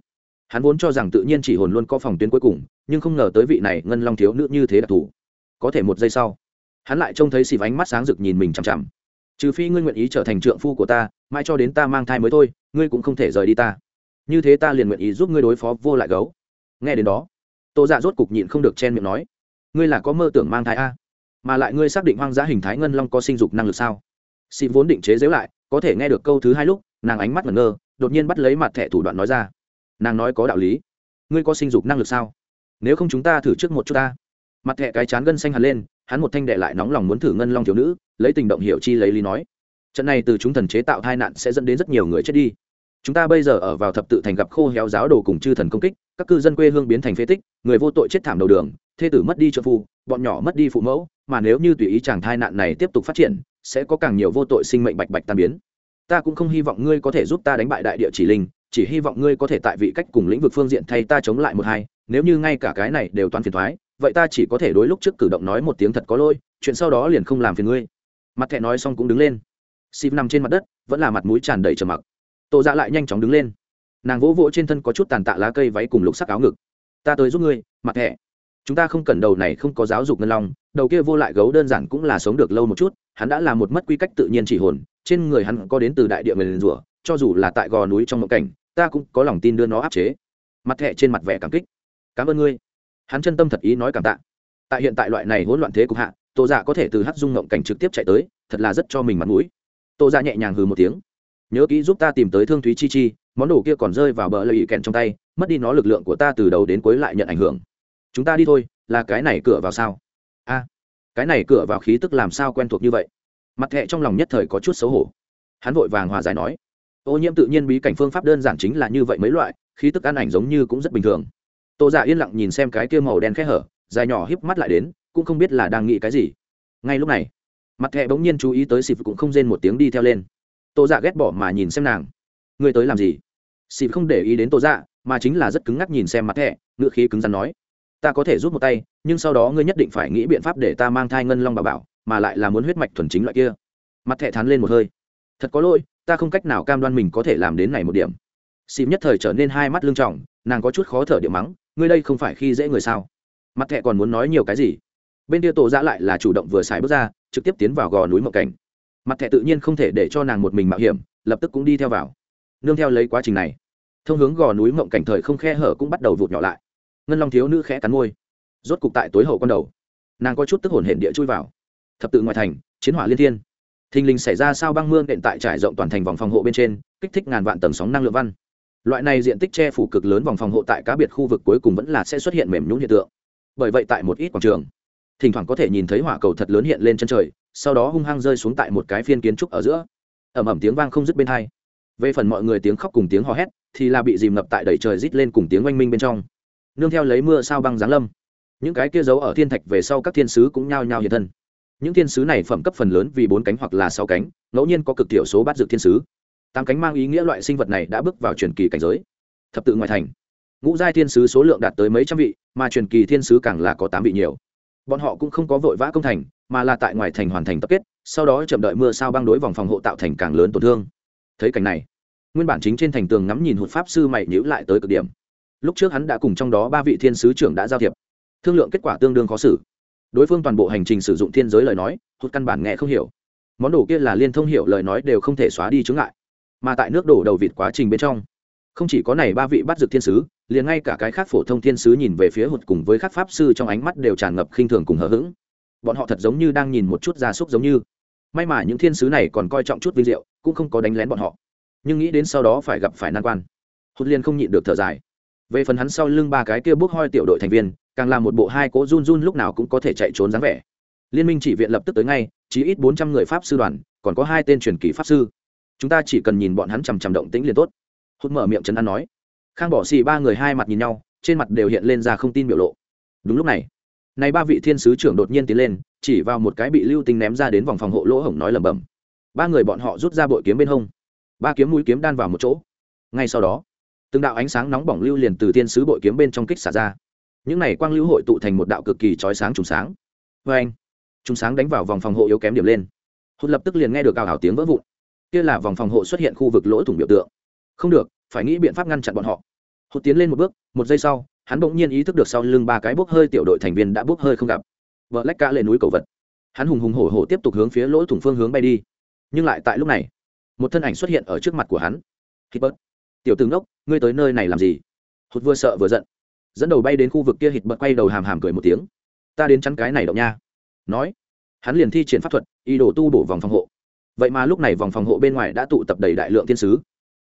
Speaker 1: Hắn vốn cho rằng tự nhiên chỉ hồn luôn có phòng tuyến cuối cùng, nhưng không ngờ tới vị này ngân long thiếu nữ như thế đặc thù. Có thể một giây sau, hắn lại trông thấy xì ánh mắt sáng rực nhìn mình chằm chằm. Trừ phi ngươi nguyện ý trở thành trượng phu của ta mai cho đến ta mang thai mới thôi, ngươi cũng không thể rời đi ta. Như thế ta liền nguyện ý giúp ngươi đối phó vô lại gấu. Nghe đến đó, tô dạ rốt cục nhịn không được chen miệng nói, ngươi là có mơ tưởng mang thai a? Mà lại ngươi xác định hoang dã hình thái ngân long có sinh dục năng lực sao? Xị vốn định chế giễu lại, có thể nghe được câu thứ hai lúc, nàng ánh mắt ngẩn ngơ, đột nhiên bắt lấy mặt thẻ thủ đoạn nói ra. Nàng nói có đạo lý. Ngươi có sinh dục năng lực sao? Nếu không chúng ta thử trước một chút ta. Mặt thẻ cái chán gân xanh hẳn lên, hắn một thanh đệ lại nóng lòng muốn thử ngân long thiếu nữ, lấy tình động hiểu chi lấy lý nói. Trận này từ chúng thần chế tạo tai nạn sẽ dẫn đến rất nhiều người chết đi. Chúng ta bây giờ ở vào thập tự thành gặp khô héo giáo đồ cùng chư thần công kích, các cư dân quê hương biến thành phế tích, người vô tội chết thảm đầu đường thê tử mất đi trợ phu, bọn nhỏ mất đi phụ mẫu, mà nếu như tùy ý chàng thai nạn này tiếp tục phát triển, sẽ có càng nhiều vô tội sinh mệnh bạch bạch tan biến. Ta cũng không hy vọng ngươi có thể giúp ta đánh bại đại địa chỉ linh, chỉ hy vọng ngươi có thể tại vị cách cùng lĩnh vực phương diện thay ta chống lại một hai, nếu như ngay cả cái này đều toàn phiền thoái vậy ta chỉ có thể đối lúc trước cử động nói một tiếng thật có lôi chuyện sau đó liền không làm phiền ngươi. Mặt thẹ nói xong cũng đứng lên. Xịp nằm trên mặt đất, vẫn là mặt mũi tràn đầy trầm mặc. Tổ dạ lại nhanh chóng đứng lên. Nàng vỗ vỗ trên thân có chút tàn tạ lá cây váy cùng lục sắc áo ngực. Ta tới giúp ngươi, mặt thẹ chúng ta không cần đầu này không có giáo dục ngân long, đầu kia vô lại gấu đơn giản cũng là sống được lâu một chút, hắn đã là một mất quy cách tự nhiên chỉ hồn, trên người hắn có đến từ đại địa người rủa, cho dù là tại gò núi trong mộng cảnh, ta cũng có lòng tin đưa nó áp chế. Mặt thẹ trên mặt vẻ cảm kích. Cảm ơn ngươi. Hắn chân tâm thật ý nói cảm tạ. Tại hiện tại loại này hỗn loạn thế cục hạ tổ giả dạ có thể từ hát dung mộng cảnh trực tiếp chạy tới, thật là rất cho mình mặt mũi. Tổ giả dạ nhẹ nhàng hừ một tiếng. Nhớ kỹ giúp ta tìm tới thương thúy chi chi, món đồ kia còn rơi vào bờ lợi kèn trong tay, mất đi nó lực lượng của ta từ đầu đến cuối lại nhận ảnh hưởng chúng ta đi thôi, là cái này cửa vào sao? A, cái này cửa vào khí tức làm sao quen thuộc như vậy? Mặt thẹ trong lòng nhất thời có chút xấu hổ. Hắn vội vàng hòa giải nói, ô nhiễm tự nhiên bí cảnh phương pháp đơn giản chính là như vậy mấy loại, khí tức ăn ảnh giống như cũng rất bình thường. Tô giả dạ yên lặng nhìn xem cái kia màu đen khẽ hở, dài nhỏ híp mắt lại đến, cũng không biết là đang nghĩ cái gì. Ngay lúc này, mặt thẹ bỗng nhiên chú ý tới xịp cũng không rên một tiếng đi theo lên. Tô dạ ghét bỏ mà nhìn xem nàng. Ngươi tới làm gì? Xịp không để ý đến tô dạ mà chính là rất cứng ngắc nhìn xem mặt thẹ ngựa khí cứng rắn nói ta có thể rút một tay, nhưng sau đó ngươi nhất định phải nghĩ biện pháp để ta mang thai ngân long bà bảo, mà lại là muốn huyết mạch thuần chính loại kia. Mặt thẹ thắn lên một hơi. Thật có lỗi, ta không cách nào cam đoan mình có thể làm đến này một điểm. Xịp nhất thời trở nên hai mắt lưng trọng, nàng có chút khó thở điệu mắng, ngươi đây không phải khi dễ người sao? Mặt thẹ còn muốn nói nhiều cái gì? Bên kia tổ Giã lại là chủ động vừa xài bước ra, trực tiếp tiến vào gò núi mậu cảnh. Mặt thẹ tự nhiên không thể để cho nàng một mình mạo hiểm, lập tức cũng đi theo vào. Nương theo lấy quá trình này, thông hướng gò núi mộng cảnh thời không khe hở cũng bắt đầu vụt nhỏ lại ngân long thiếu nữ khẽ cắn môi. Rốt cục tại tối hậu con đầu, nàng có chút tức hồn hển địa chui vào. Thập tự ngoại thành, chiến hỏa liên thiên. Thình lình xảy ra sao băng mương đệm tại trải rộng toàn thành vòng phòng hộ bên trên, kích thích ngàn vạn tầng sóng năng lượng văn. Loại này diện tích che phủ cực lớn vòng phòng hộ tại cá biệt khu vực cuối cùng vẫn là sẽ xuất hiện mềm nhũng hiện tượng. Bởi vậy tại một ít quảng trường, thỉnh thoảng có thể nhìn thấy hỏa cầu thật lớn hiện lên chân trời, sau đó hung hăng rơi xuống tại một cái phiên kiến trúc ở giữa. Ẩm ẩm tiếng vang không dứt bên hai. Về phần mọi người tiếng khóc cùng tiếng hò hét, thì là bị dìm ngập tại đầy trời rít lên cùng tiếng oanh minh bên trong nương theo lấy mưa sao băng giáng lâm. Những cái kia giấu ở thiên thạch về sau các thiên sứ cũng nhao nhao hiện thân. Những thiên sứ này phẩm cấp phần lớn vì bốn cánh hoặc là sáu cánh, ngẫu nhiên có cực thiểu số bát dược thiên sứ. Tám cánh mang ý nghĩa loại sinh vật này đã bước vào truyền kỳ cảnh giới. Thập tự ngoại thành. Ngũ giai thiên sứ số lượng đạt tới mấy trăm vị, mà truyền kỳ thiên sứ càng là có tám vị nhiều. Bọn họ cũng không có vội vã công thành, mà là tại ngoài thành hoàn thành tập kết, sau đó chậm đợi mưa sao băng đối vòng phòng hộ tạo thành càng lớn tổn thương. Thấy cảnh này, nguyên bản chính trên thành tường ngắm nhìn hụt pháp sư mày nhữ lại tới cực điểm lúc trước hắn đã cùng trong đó ba vị thiên sứ trưởng đã giao thiệp. Thương lượng kết quả tương đương khó xử. Đối phương toàn bộ hành trình sử dụng thiên giới lời nói, hụt căn bản nghe không hiểu. Món đồ kia là liên thông hiểu lời nói đều không thể xóa đi chứng ngại. Mà tại nước đổ đầu vịt quá trình bên trong, không chỉ có này ba vị bắt dược thiên sứ, liền ngay cả cái khác phổ thông thiên sứ nhìn về phía hụt cùng với các pháp sư trong ánh mắt đều tràn ngập khinh thường cùng hờ hững. Bọn họ thật giống như đang nhìn một chút gia súc giống như. May mà những thiên sứ này còn coi trọng chút vinh diệu, cũng không có đánh lén bọn họ. Nhưng nghĩ đến sau đó phải gặp phải nan quan. Hụt liền không nhịn được thở dài về phần hắn sau lưng ba cái kia bốc hoi tiểu đội thành viên, càng làm một bộ hai cỗ run run lúc nào cũng có thể chạy trốn dáng vẻ. Liên minh chỉ viện lập tức tới ngay chỉ ít bốn trăm người pháp sư đoàn, còn có hai tên truyền kỳ pháp sư. Chúng ta chỉ cần nhìn bọn hắn chằm chằm động tĩnh liền tốt. Hốt mở miệng trấn an nói. Khang bỏ xì ba người hai mặt nhìn nhau, trên mặt đều hiện lên ra không tin biểu lộ. Đúng lúc này, nay ba vị thiên sứ trưởng đột nhiên tiến lên, chỉ vào một cái bị lưu tinh ném ra đến vòng phòng hộ lỗ hổng nói lẩm bẩm. Ba người bọn họ rút ra bội kiếm bên hông. Ba kiếm mũi kiếm đan vào một chỗ. Ngay sau đó từng đạo ánh sáng nóng bỏng lưu liền từ thiên sứ bội kiếm bên trong kích xả ra. Những này quang lưu hội tụ thành một đạo cực kỳ chói sáng trùng sáng. Vê anh, trùng sáng đánh vào vòng phòng hộ yếu kém điểm lên. Hốt lập tức liền nghe được cào hào tiếng vỡ vụn. Kia là vòng phòng hộ xuất hiện khu vực lỗ thủng biểu tượng. Không được, phải nghĩ biện pháp ngăn chặn bọn họ. Hốt tiến lên một bước, một giây sau, hắn bỗng nhiên ý thức được sau lưng ba cái bốc hơi tiểu đội thành viên đã bốc hơi không gặp. Vợ lách cả lên núi cầu vật. Hắn hùng hùng hổ hổ tiếp tục hướng phía lỗ thủng phương hướng bay đi. Nhưng lại tại lúc này, một thân ảnh xuất hiện ở trước mặt của hắn. Hít bớt tiểu tướng đốc ngươi tới nơi này làm gì? Hụt vừa sợ vừa giận. Dẫn đầu bay đến khu vực kia hít bật quay đầu hàm hàm cười một tiếng. Ta đến chắn cái này động nha. Nói, hắn liền thi triển pháp thuật y đổ tu bổ vòng phòng hộ. Vậy mà lúc này vòng phòng hộ bên ngoài đã tụ tập đầy đại lượng thiên sứ.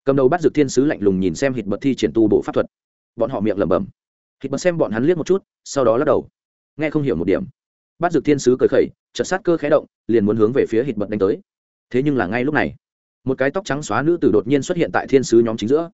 Speaker 1: Cầm đầu bắt dược thiên sứ lạnh lùng nhìn xem hít bật thi triển tu bổ pháp thuật. Bọn họ miệng lẩm bẩm. Hít bật xem bọn hắn liếc một chút, sau đó lắc đầu. Nghe không hiểu một điểm. Bắt dược thiên sứ cười khẩy, chợt sát cơ khé động, liền muốn hướng về phía hít bật đánh tới. Thế nhưng là ngay lúc này một cái tóc trắng xóa nữ tử đột nhiên xuất hiện tại thiên sứ nhóm chính giữa.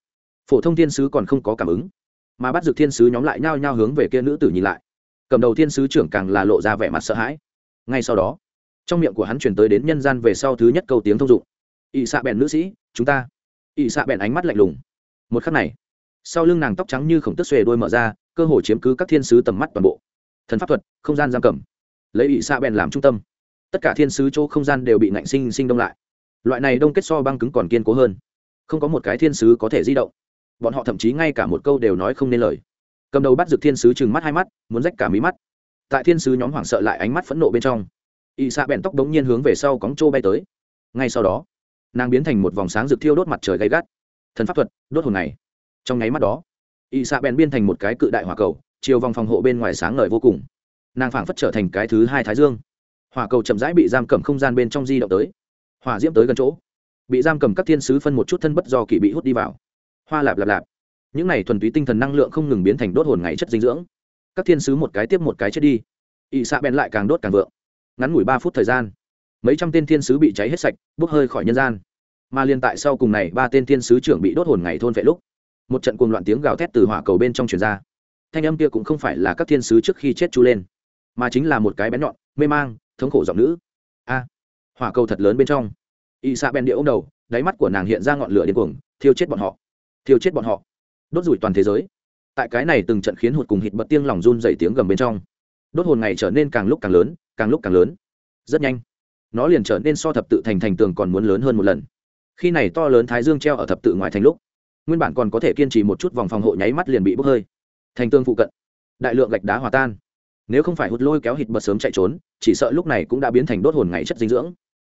Speaker 1: Phổ thông thiên sứ còn không có cảm ứng, mà bắt dược thiên sứ nhóm lại nhao nhao hướng về kia nữ tử nhìn lại. Cầm đầu thiên sứ trưởng càng là lộ ra vẻ mặt sợ hãi. Ngay sau đó, trong miệng của hắn chuyển tới đến nhân gian về sau thứ nhất câu tiếng thông dụng. Ỵ xạ bèn nữ sĩ, chúng ta. Ỵ xạ bèn ánh mắt lạnh lùng. Một khắc này, sau lưng nàng tóc trắng như khổng tức xuề đôi mở ra, cơ hồ chiếm cứ các thiên sứ tầm mắt toàn bộ. Thần pháp thuật, không gian giam cầm. Lấy ỵ xạ bèn làm trung tâm. Tất cả thiên sứ chỗ không gian đều bị nạnh sinh sinh đông lại loại này đông kết so băng cứng còn kiên cố hơn. Không có một cái thiên sứ có thể di động. Bọn họ thậm chí ngay cả một câu đều nói không nên lời. Cầm đầu bắt dược thiên sứ chừng mắt hai mắt, muốn rách cả mí mắt. Tại thiên sứ nhóm hoảng sợ lại ánh mắt phẫn nộ bên trong y xạ bèn tóc đống nhiên hướng về sau cóng trô bay tới. Ngay sau đó, nàng biến thành một vòng sáng rực thiêu đốt mặt trời gay gắt. Thần pháp thuật, đốt hồn này. Trong nháy mắt đó y xạ bèn biên thành một cái cự đại hỏa cầu, chiều vòng phòng hộ bên ngoài sáng ngời vô cùng. Nàng phảng phất trở thành cái thứ hai thái dương. Hỏa cầu chậm rãi bị giam cầm không gian bên trong di động tới hỏa diễm tới gần chỗ. Bị giam cầm các thiên sứ phân một chút thân bất do kỳ bị hút đi vào. Hoa lạp lạp lạp. Những này thuần túy tinh thần năng lượng không ngừng biến thành đốt hồn ngày chất dinh dưỡng. Các thiên sứ một cái tiếp một cái chết đi. Ỵ xạ bèn lại càng đốt càng vượng. Ngắn ngủi ba phút thời gian, mấy trăm tên thiên sứ bị cháy hết sạch, bốc hơi khỏi nhân gian. Mà liên tại sau cùng này, ba tên thiên sứ trưởng bị đốt hồn ngày thôn vệ lúc, một trận cuồng loạn tiếng gào thét từ hỏa cầu bên trong truyền ra. Thanh âm kia cũng không phải là các thiên sứ trước khi chết chú lên, mà chính là một cái bén nhọn, mê mang, thống khổ giọng nữ hỏa cầu thật lớn bên trong. Y xạ bèn địa ô đầu, đáy mắt của nàng hiện ra ngọn lửa điên cuồng, thiêu chết bọn họ. Thiêu chết bọn họ. Đốt rủi toàn thế giới. Tại cái này từng trận khiến hụt cùng hít bật tiếng lòng run dày tiếng gầm bên trong, đốt hồn ngày trở nên càng lúc càng lớn, càng lúc càng lớn. Rất nhanh, nó liền trở nên so thập tự thành thành tường còn muốn lớn hơn một lần. Khi này to lớn thái dương treo ở thập tự ngoài thành lúc, nguyên bản còn có thể kiên trì một chút vòng phòng hộ nháy mắt liền bị bốc hơi. Thành tương phụ cận, đại lượng gạch đá hòa tan. Nếu không phải hụt lôi kéo hít bật sớm chạy trốn, chỉ sợ lúc này cũng đã biến thành đốt hồn ngày chất dinh dưỡng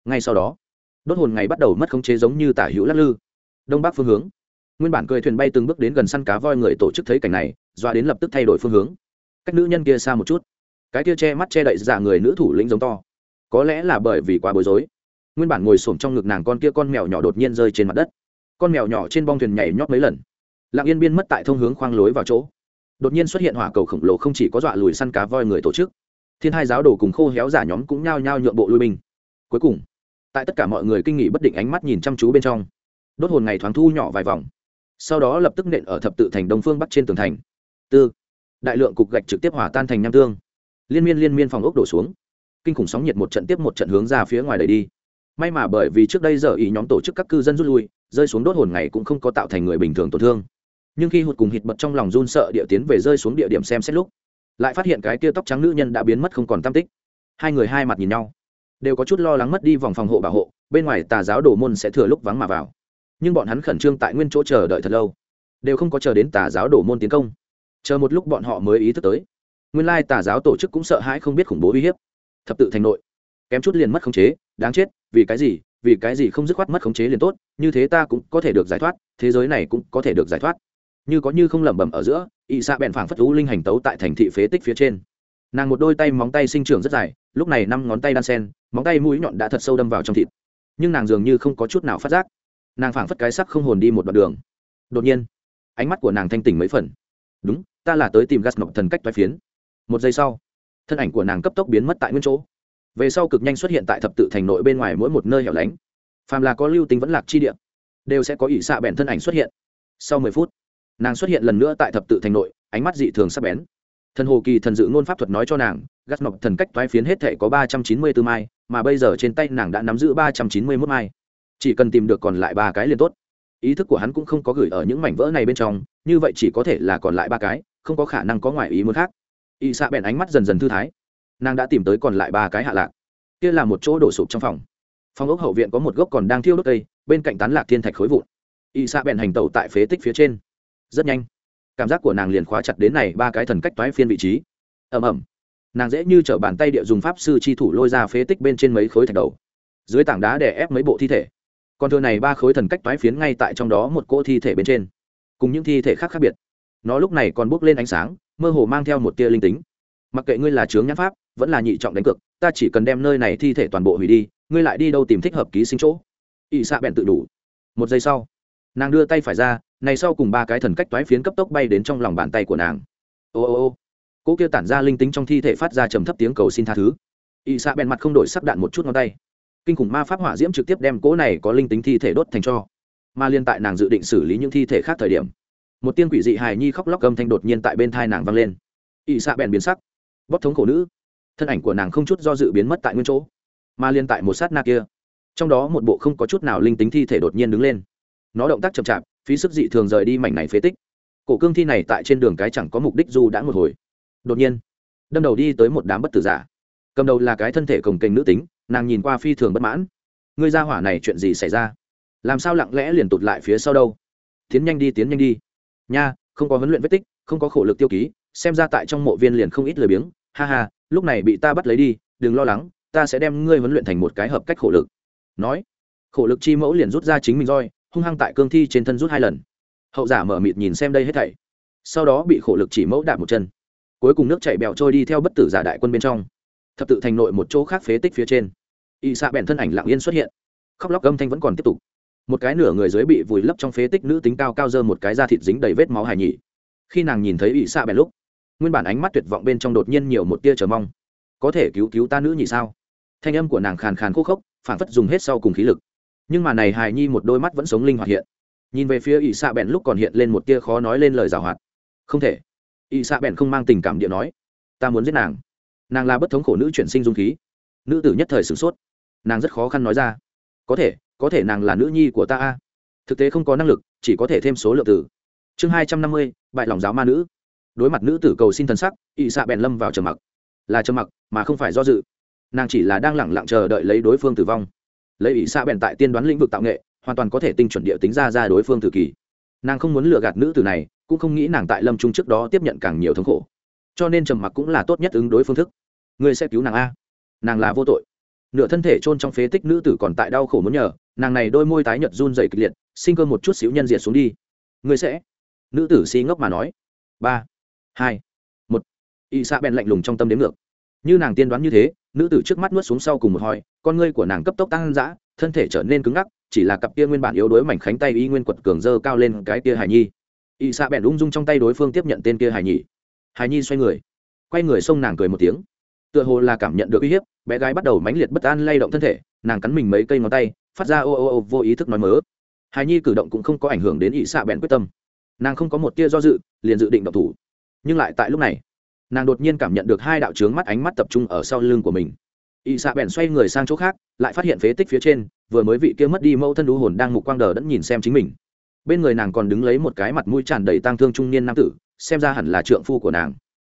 Speaker 1: ngay sau đó, đốt hồn ngày bắt đầu mất khống chế giống như tả hữu lắc lư. Đông bắc phương hướng. Nguyên bản cười thuyền bay từng bước đến gần săn cá voi người tổ chức thấy cảnh này, doa đến lập tức thay đổi phương hướng. Cách nữ nhân kia xa một chút. Cái kia che mắt che đậy giả người nữ thủ lĩnh giống to. Có lẽ là bởi vì quá bối rối. Nguyên bản ngồi xổm trong ngực nàng con kia con mèo nhỏ đột nhiên rơi trên mặt đất. Con mèo nhỏ trên bong thuyền nhảy nhót mấy lần. Lặng yên biên mất tại thông hướng khoang lối vào chỗ. Đột nhiên xuất hiện hỏa cầu khổng lồ không chỉ có dọa lùi săn cá voi người tổ chức. Thiên hai giáo đồ cùng khô héo giả nhóm cũng nhao nhao nhượng bộ lui binh. Cuối cùng tại tất cả mọi người kinh nghị bất định ánh mắt nhìn chăm chú bên trong. Đốt hồn ngày thoáng thu nhỏ vài vòng. Sau đó lập tức nện ở thập tự thành đông phương bắc trên tường thành. Tư. Đại lượng cục gạch trực tiếp hỏa tan thành nham tương. Liên miên liên miên phòng ốc đổ xuống. Kinh khủng sóng nhiệt một trận tiếp một trận hướng ra phía ngoài đẩy đi. May mà bởi vì trước đây giờ ý nhóm tổ chức các cư dân rút lui, rơi xuống đốt hồn ngày cũng không có tạo thành người bình thường tổn thương. Nhưng khi hụt cùng hít bật trong lòng run sợ địa tiến về rơi xuống địa điểm xem xét lúc, lại phát hiện cái kia tóc trắng nữ nhân đã biến mất không còn tam tích. Hai người hai mặt nhìn nhau đều có chút lo lắng mất đi vòng phòng hộ bảo hộ, bên ngoài tà giáo đồ môn sẽ thừa lúc vắng mà vào. Nhưng bọn hắn khẩn trương tại nguyên chỗ chờ đợi thật lâu, đều không có chờ đến tà giáo đổ môn tiến công. Chờ một lúc bọn họ mới ý thức tới. Nguyên lai tà giáo tổ chức cũng sợ hãi không biết khủng bố uy hiếp. Thập tự thành nội, kém chút liền mất khống chế, đáng chết, vì cái gì, vì cái gì không dứt khoát mất khống chế liền tốt, như thế ta cũng có thể được giải thoát, thế giới này cũng có thể được giải thoát. Như có như không lẩm bẩm ở giữa ỵ xạ bèn phảng phất lũ linh hành tấu tại thành thị phế tích phía trên nàng một đôi tay móng tay sinh trưởng rất dài, lúc này năm ngón tay đan sen, móng tay mũi nhọn đã thật sâu đâm vào trong thịt. Nhưng nàng dường như không có chút nào phát giác. Nàng phảng phất cái sắc không hồn đi một đoạn đường. Đột nhiên, ánh mắt của nàng thanh tỉnh mấy phần. Đúng, ta là tới tìm gas mộc thần cách toái phiến. Một giây sau, thân ảnh của nàng cấp tốc biến mất tại nguyên chỗ. Về sau cực nhanh xuất hiện tại thập tự thành nội bên ngoài mỗi một nơi hẻo lánh. Phàm là có lưu tính vẫn lạc chi địa, đều sẽ có ỷ xạ bèn thân ảnh xuất hiện. Sau mười phút, nàng xuất hiện lần nữa tại thập tự thành nội, ánh mắt dị thường sắc bén thần hồ kỳ thần dự ngôn pháp thuật nói cho nàng, gắt nọc thần cách toái phiến hết thể có ba trăm chín mươi b ố mai, mà bây giờ trên tay nàng đã nắm giữ ba trăm chín mươi mốt mai. Chỉ cần tìm được còn lại ba cái liền tốt. Ý thức của hắn cũng không có gửi ở những mảnh vỡ này bên trong, như vậy chỉ có thể là còn lại ba cái, không có khả năng có ngoại ý muốn khác. Y xạ bèn ánh mắt dần dần thư thái. Nàng đã tìm tới còn lại ba cái hạ lạc. Kia là một chỗ đổ sụp trong phòng. Phòng ốc hậu viện có một gốc còn đang thiêu đốt cây, bên cạnh tán lạc thiên thạch khối vụn. Y xạ bèn hành tẩu tại phế tích phía trên. Rất nhanh cảm giác của nàng liền khóa chặt đến này ba cái thần cách toái phiên vị trí. Ầm ầm. Nàng dễ như t r ở bàn tay địa dùng pháp sư chi thủ lôi ra phế tích bên trên mấy khối thạch đầu. Dưới tảng đá để ép mấy bộ thi thể. Còn thừa này ba khối thần cách toái phiến ngay tại trong đó một cỗ thi thể bên trên. Cùng những thi thể khác khác biệt. Nó lúc này còn bốc lên ánh sáng, mơ hồ mang theo một tia linh tính. Mặc kệ ngươi là trướng nhãn pháp, vẫn là nhị trọng đánh cực ta chỉ cần đem nơi này thi thể toàn bộ hủy đi, ngươi lại đi đâu tìm thích hợp ký sinh chỗ. Ỵ xạ bèn tự đủ. Một giây sau nàng đưa tay phải ra, này sau cùng ba cái thần cách toái phiến cấp tốc bay đến trong lòng bàn tay của nàng. Ô ô ô. Cỗ kia tản ra linh tính trong thi thể phát ra trầm thấp tiếng cầu xin tha thứ. Y xạ bèn mặt không đổi sắc đạn một chút ngón tay. Kinh khủng ma pháp hỏa diễm trực tiếp đem cỗ này có linh tính thi thể đốt thành cho. Ma liên tại nàng dự định xử lý những thi thể khác thời điểm, một tiên quỷ dị hài nhi khóc lóc âm thanh đột nhiên tại bên thai nàng vang lên. Y xạ bèn biến sắc. Bóp thống khổ nữ. Thân ảnh của nàng không chút do dự biến mất tại nguyên chỗ. Ma liên tại một sát na kia, trong đó một bộ không có chút nào linh tính thi thể đột nhiên đứng lên nó động tác chậm chạp, phí sức dị thường rời đi mảnh này phế tích. Cổ cương thi này tại trên đường cái chẳng có mục đích du đã một hồi. Đột nhiên, đâm đầu đi tới một đám bất tử giả. Cầm đầu là cái thân thể cồng kềnh nữ tính, nàng nhìn qua phi thường bất mãn. Ngươi ra hỏa này chuyện gì xảy ra? Làm sao lặng lẽ liền tụt lại phía sau đâu? Tiến nhanh đi, tiến nhanh đi. Nha, không có huấn luyện vết tích, không có khổ lực tiêu ký, xem ra tại trong mộ viên liền không ít lười biếng. Ha ha, lúc này bị ta bắt lấy đi, đừng lo lắng, ta sẽ đem ngươi huấn luyện thành một cái hợp cách khổ lực. Nói, khổ lực chi mẫu liền rút ra chính mình roi hung hăng tại cương thi trên thân rút hai lần. Hậu giả mở mịt nhìn xem đây hết thảy. Sau đó bị khổ lực chỉ mẫu đạp một chân. Cuối cùng nước chảy bẹo trôi đi theo bất tử giả đại quân bên trong. Thập tự thành nội một chỗ khác phế tích phía trên. Y xạ bèn thân ảnh lặng yên xuất hiện. Khóc lóc âm thanh vẫn còn tiếp tục. Một cái nửa người dưới bị vùi lấp trong phế tích nữ tính cao cao dơ một cái da thịt dính đầy vết máu hài nhỉ. Khi nàng nhìn thấy y xạ bèn lúc, nguyên bản ánh mắt tuyệt vọng bên trong đột nhiên nhiều một tia chờ mong. Có thể cứu cứu ta nữ nhỉ sao? Thanh âm của nàng khàn khàn khô khốc phản phất dùng hết sau cùng khí lực nhưng mà này hài nhi một đôi mắt vẫn sống linh hoạt hiện. Nhìn về phía ỵ xạ bèn lúc còn hiện lên một tia khó nói lên lời rào hoạt. Không thể. Ỵ xạ bèn không mang tình cảm điện nói, ta muốn giết nàng. Nàng là bất thống khổ nữ chuyển sinh dung khí. Nữ tử nhất thời sửng sốt. Nàng rất khó khăn nói ra, có thể có thể nàng là nữ nhi của ta a. Thực tế không có năng lực, chỉ có thể thêm số lượng tử. Chương hai trăm năm mươi, bại lòng giáo ma nữ. Đối mặt nữ tử cầu xin thần sắc ỵ xạ bèn lâm vào trầm mặc. Là trầm mặc, mà không phải do dự. Nàng chỉ là đang lẳng lặng chờ đợi lấy đối phương tử vong lấy ỵ xa bèn tại tiên đoán lĩnh vực tạo nghệ, hoàn toàn có thể tinh chuẩn địa tính ra ra đối phương tử kỳ. Nàng không muốn lừa gạt nữ tử này, cũng không nghĩ nàng tại lâm trung trước đó tiếp nhận càng nhiều thống khổ. Cho nên trầm mặc cũng là tốt nhất ứng đối phương thức. Người sẽ cứu nàng a? Nàng là vô tội. Nửa thân thể chôn trong phế tích nữ tử còn tại đau khổ muốn nhờ, nàng này đôi môi tái nhợt run dày kịch liệt, sinh cơ một chút xíu nhân diệt xuống đi. Người sẽ? Nữ tử xí ngốc mà nói. Ba, hai, một. Y xạ bèn lạnh lùng trong tâm đếm ngược như nàng tiên đoán như thế, nữ tử trước mắt nuốt xuống sau cùng một hoi, con ngươi của nàng cấp tốc tăng dã, thân thể trở nên cứng ngắc, chỉ là cặp kia nguyên bản yếu đuối mảnh khánh tay y nguyên quật cường dơ cao lên cái kia hải nhi. Y xạ bèn ung dung trong tay đối phương tiếp nhận tên kia hải nhi. Hải nhi xoay người, quay người xông nàng cười một tiếng. Tựa hồ là cảm nhận được uy hiếp, bé gái bắt đầu mãnh liệt bất an lay động thân thể, nàng cắn mình mấy cây ngón tay, phát ra ô ô ô vô ý thức nói mớ. Hải nhi cử động cũng không có ảnh hưởng đến y xạ bèn quyết tâm. Nàng không có một tia do dự, liền dự định động thủ. Nhưng lại tại lúc này nàng đột nhiên cảm nhận được hai đạo trướng mắt ánh mắt tập trung ở sau lưng của mình. Y xạ bèn xoay người sang chỗ khác, lại phát hiện phế tích phía trên, vừa mới vị kia mất đi mẫu thân đũ hồn đang mục quang đờ đẫn nhìn xem chính mình. Bên người nàng còn đứng lấy một cái mặt mũi tràn đầy tang thương trung niên nam tử, xem ra hẳn là trượng phu của nàng.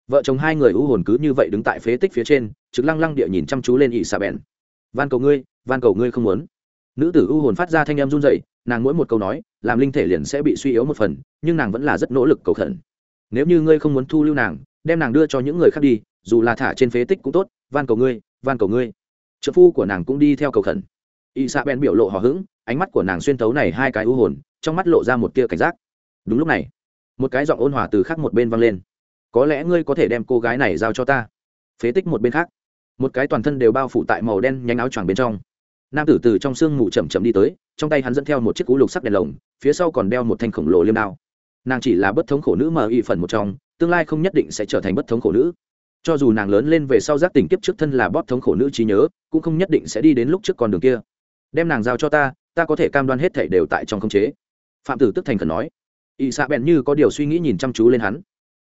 Speaker 1: Vợ chồng hai người ưu hồn cứ như vậy đứng tại phế tích phía trên, trực lăng lăng địa nhìn chăm chú lên ỵ xà bèn. Van cầu ngươi, van cầu ngươi không muốn. Nữ tử ưu hồn phát ra thanh em run dậy nàng mỗi một câu nói, làm linh thể liền sẽ bị suy yếu một phần, nhưng nàng vẫn là rất nỗ lực cầu khẩn. Nếu như ngươi không muốn thu lưu nàng đem nàng đưa cho những người khác đi, dù là thả trên phế tích cũng tốt, van cầu ngươi, van cầu ngươi. Trợ phu của nàng cũng đi theo cầu khẩn. Y sa ben biểu lộ hò hững, ánh mắt của nàng xuyên tấu này hai cái u hồn, trong mắt lộ ra một tia cảnh giác. Đúng lúc này, một cái giọng ôn hòa từ khác một bên vang lên. Có lẽ ngươi có thể đem cô gái này giao cho ta. Phế tích một bên khác, một cái toàn thân đều bao phủ tại màu đen nhánh áo choàng bên trong. Nam tử từ trong sương mù chậm chậm đi tới, trong tay hắn dẫn theo một chiếc cú lục sắc đèn lồng, phía sau còn đeo một thanh khổng lồ liêm đao. Nàng chỉ là bất thống khổ nữ mà y phần một trong tương lai không nhất định sẽ trở thành bất thống khổ nữ. Cho dù nàng lớn lên về sau giác tình kiếp trước thân là bóp thống khổ nữ trí nhớ, cũng không nhất định sẽ đi đến lúc trước con đường kia. Đem nàng giao cho ta ta có thể cam đoan hết thảy đều tại trong khống chế. Phạm tử tức thành khẩn nói. Ỵ xạ bèn như có điều suy nghĩ nhìn chăm chú lên hắn.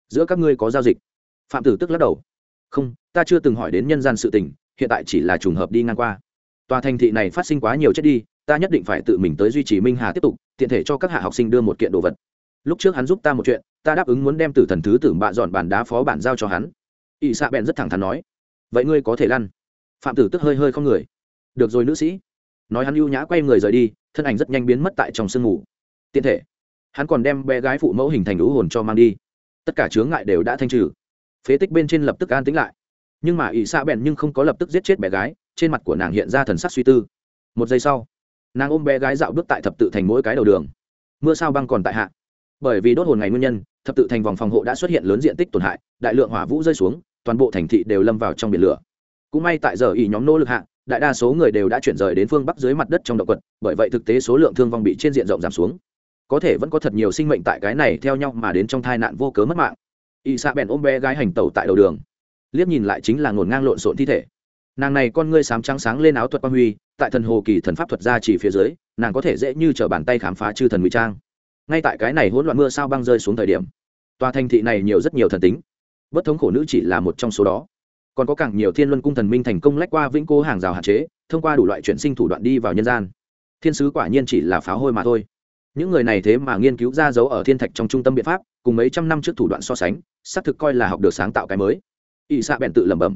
Speaker 1: Giữa các ngươi có giao dịch. Phạm tử tức lắc đầu. Không, ta chưa từng hỏi đến nhân gian sự tình, hiện tại chỉ là trùng hợp đi ngang qua. Tòa thành thị này phát sinh quá nhiều chết đi, ta nhất định phải tự mình tới duy trì minh hà tiếp tục, tiện thể cho các hạ học sinh đưa một kiện đồ vật lúc trước hắn giúp ta một chuyện, ta đáp ứng muốn đem tử thần thứ tử bạ dọn bàn đá phó bản giao cho hắn. Ỵ xạ bèn rất thẳng thắn nói, vậy ngươi có thể lăn. Phạm tử tức hơi hơi không người. Được rồi nữ sĩ. Nói hắn ưu nhã quay người rời đi, thân ảnh rất nhanh biến mất tại trong sương mù. Tiện thể. Hắn còn đem bé gái phụ mẫu hình thành lũ hồn cho mang đi. Tất cả chướng ngại đều đã thanh trừ. Phế tích bên trên lập tức an tính lại. Nhưng mà ỵ xạ bèn nhưng không có lập tức giết chết bé gái, trên mặt của nàng hiện ra thần sắc suy tư. Một giây sau, nàng ôm bé gái dạo bước tại thập tự thành mỗi cái đầu đường. Mưa sao băng còn tại hạ bởi vì đốt hồn ngày nguyên nhân, thập tự thành vòng phòng hộ đã xuất hiện lớn diện tích tổn hại, đại lượng hỏa vũ rơi xuống, toàn bộ thành thị đều lâm vào trong biển lửa. Cũng may tại giờ ý nhóm nỗ lực hạ, đại đa số người đều đã chuyển rời đến phương bắc dưới mặt đất trong động quật, bởi vậy thực tế số lượng thương vong bị trên diện rộng giảm xuống. Có thể vẫn có thật nhiều sinh mệnh tại cái này theo nhau mà đến trong tai nạn vô cớ mất mạng. Y xạ bèn ôm bé gái hành tẩu tại đầu đường. Liếc nhìn lại chính là ngổn ngang lộn xộn thi thể. Nàng này con ngươi sám trắng sáng lên áo thuật quang huy, tại thần hồ kỳ thần pháp thuật ra chỉ phía dưới, nàng có thể dễ như t bàn tay khám phá chư thần ngụy trang ngay tại cái này hỗn loạn mưa sao băng rơi xuống thời điểm, tòa thành thị này nhiều rất nhiều thần tính. Bất thống khổ nữ chỉ là một trong số đó. Còn có càng nhiều thiên luân cung thần minh thành công lách qua vĩnh cố hàng rào hạn chế, thông qua đủ loại chuyển sinh thủ đoạn đi vào nhân gian. Thiên sứ quả nhiên chỉ là pháo hôi mà thôi. Những người này thế mà nghiên cứu ra dấu ở thiên thạch trong trung tâm biện pháp, cùng mấy trăm năm trước thủ đoạn so sánh, xác thực coi là học được sáng tạo cái mới. Ỵ xạ bèn tự lẩm bẩm.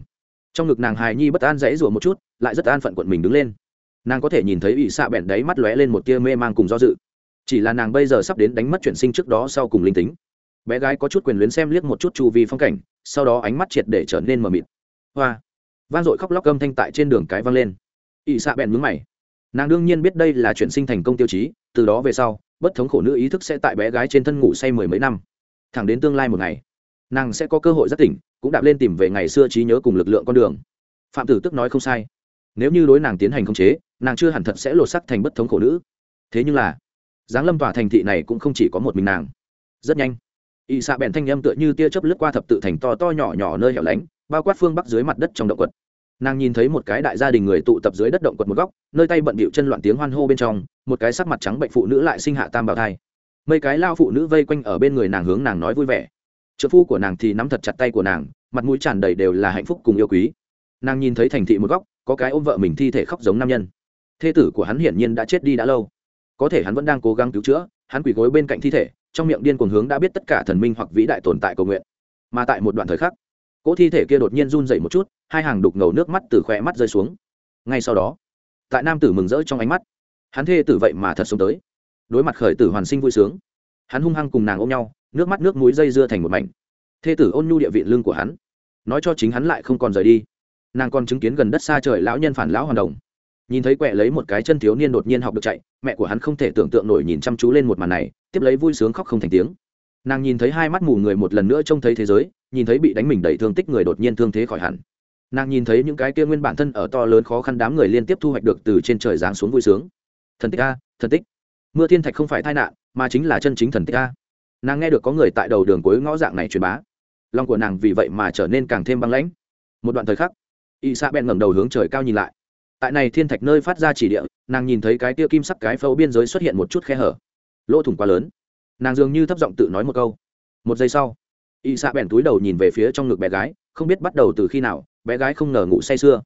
Speaker 1: Trong ngực nàng hài nhi bất an dãy rủa một chút, lại rất an phận quận mình đứng lên. Nàng có thể nhìn thấy ỵ xạ bèn đấy mắt lóe lên một tia mê mang cùng do dự chỉ là nàng bây giờ sắp đến đánh mất chuyển sinh trước đó sau cùng linh tính. Bé gái có chút quyền luyến xem liếc một chút chu vi phong cảnh, sau đó ánh mắt triệt để trở nên mờ mịt. Hoa! Vang dội khóc lóc âm thanh tại trên đường cái vang lên. Ỵ xạ bèn mướn mày. Nàng đương nhiên biết đây là chuyển sinh thành công tiêu chí, từ đó về sau, bất thống khổ nữ ý thức sẽ tại bé gái trên thân ngủ say mười mấy năm. Thẳng đến tương lai một ngày, nàng sẽ có cơ hội rất tỉnh, cũng đạp lên tìm về ngày xưa trí nhớ cùng lực lượng con đường. Phạm tử tức nói không sai. Nếu như đối nàng tiến hành khống chế, nàng chưa hẳn thật sẽ lột sắc thành bất thống khổ nữ. Thế nhưng là giáng lâm tòa thành thị này cũng không chỉ có một mình nàng. Rất nhanh, y xạ bèn thanh âm tựa như tia chớp lướt qua thập tự thành to to nhỏ nhỏ nơi hẻo lánh, bao quát phương bắc dưới mặt đất trong động quật. Nàng nhìn thấy một cái đại gia đình người tụ tập dưới đất động quật một góc, nơi tay bận bịu chân loạn tiếng hoan hô bên trong, một cái sắc mặt trắng bệnh phụ nữ lại sinh hạ tam bào thai. Mấy cái lao phụ nữ vây quanh ở bên người nàng hướng nàng nói vui vẻ. Trợ phu của nàng thì nắm thật chặt tay của nàng, mặt mũi tràn đầy đều là hạnh phúc cùng yêu quý. Nàng nhìn thấy thành thị một góc, có cái ôm vợ mình thi thể khóc giống nam nhân. Thê tử của hắn hiển nhiên đã chết đi đã lâu có thể hắn vẫn đang cố gắng cứu chữa, hắn quỳ gối bên cạnh thi thể, trong miệng điên cuồng hướng đã biết tất cả thần minh hoặc vĩ đại tồn tại cầu nguyện. Mà tại một đoạn thời khắc, cỗ thi thể kia đột nhiên run dậy một chút, hai hàng đục ngầu nước mắt từ khỏe mắt rơi xuống. Ngay sau đó, tại nam tử mừng rỡ trong ánh mắt, hắn thê tử vậy mà thật sống tới. Đối mặt khởi tử hoàn sinh vui sướng, hắn hung hăng cùng nàng ôm nhau, nước mắt nước mũi dây dưa thành một mảnh. Thê tử ôn nhu địa vị lương của hắn, nói cho chính hắn lại không còn rời đi. Nàng còn chứng kiến gần đất xa trời lão nhân phản lão hoàn đồng nhìn thấy quẹ lấy một cái chân thiếu niên đột nhiên học được chạy, mẹ của hắn không thể tưởng tượng nổi nhìn chăm chú lên một màn này, tiếp lấy vui sướng khóc không thành tiếng. Nàng nhìn thấy hai mắt mù người một lần nữa trông thấy thế giới, nhìn thấy bị đánh mình đầy thương tích người đột nhiên thương thế khỏi hẳn. Nàng nhìn thấy những cái kia nguyên bản thân ở to lớn khó khăn đám người liên tiếp thu hoạch được từ trên trời giáng xuống vui sướng. Thần tích a, thần tích. Mưa thiên thạch không phải tai nạn, mà chính là chân chính thần tích a. Nàng nghe được có người tại đầu đường cuối ngõ dạng này truyền bá. Lòng của nàng vì vậy mà trở nên càng thêm băng lãnh. Một đoạn thời khắc y sa bèn ngẩng đầu hướng trời cao nhìn lại tại này thiên thạch nơi phát ra chỉ địa, nàng nhìn thấy cái tia kim sắc cái phâu biên giới xuất hiện một chút khe hở. Lỗ thủng quá lớn. Nàng dường như thấp giọng tự nói một câu. Một giây sau, y xạ bèn túi đầu nhìn về phía trong ngực bé gái, không biết bắt đầu từ khi nào, bé gái không ngờ ngủ say sưa.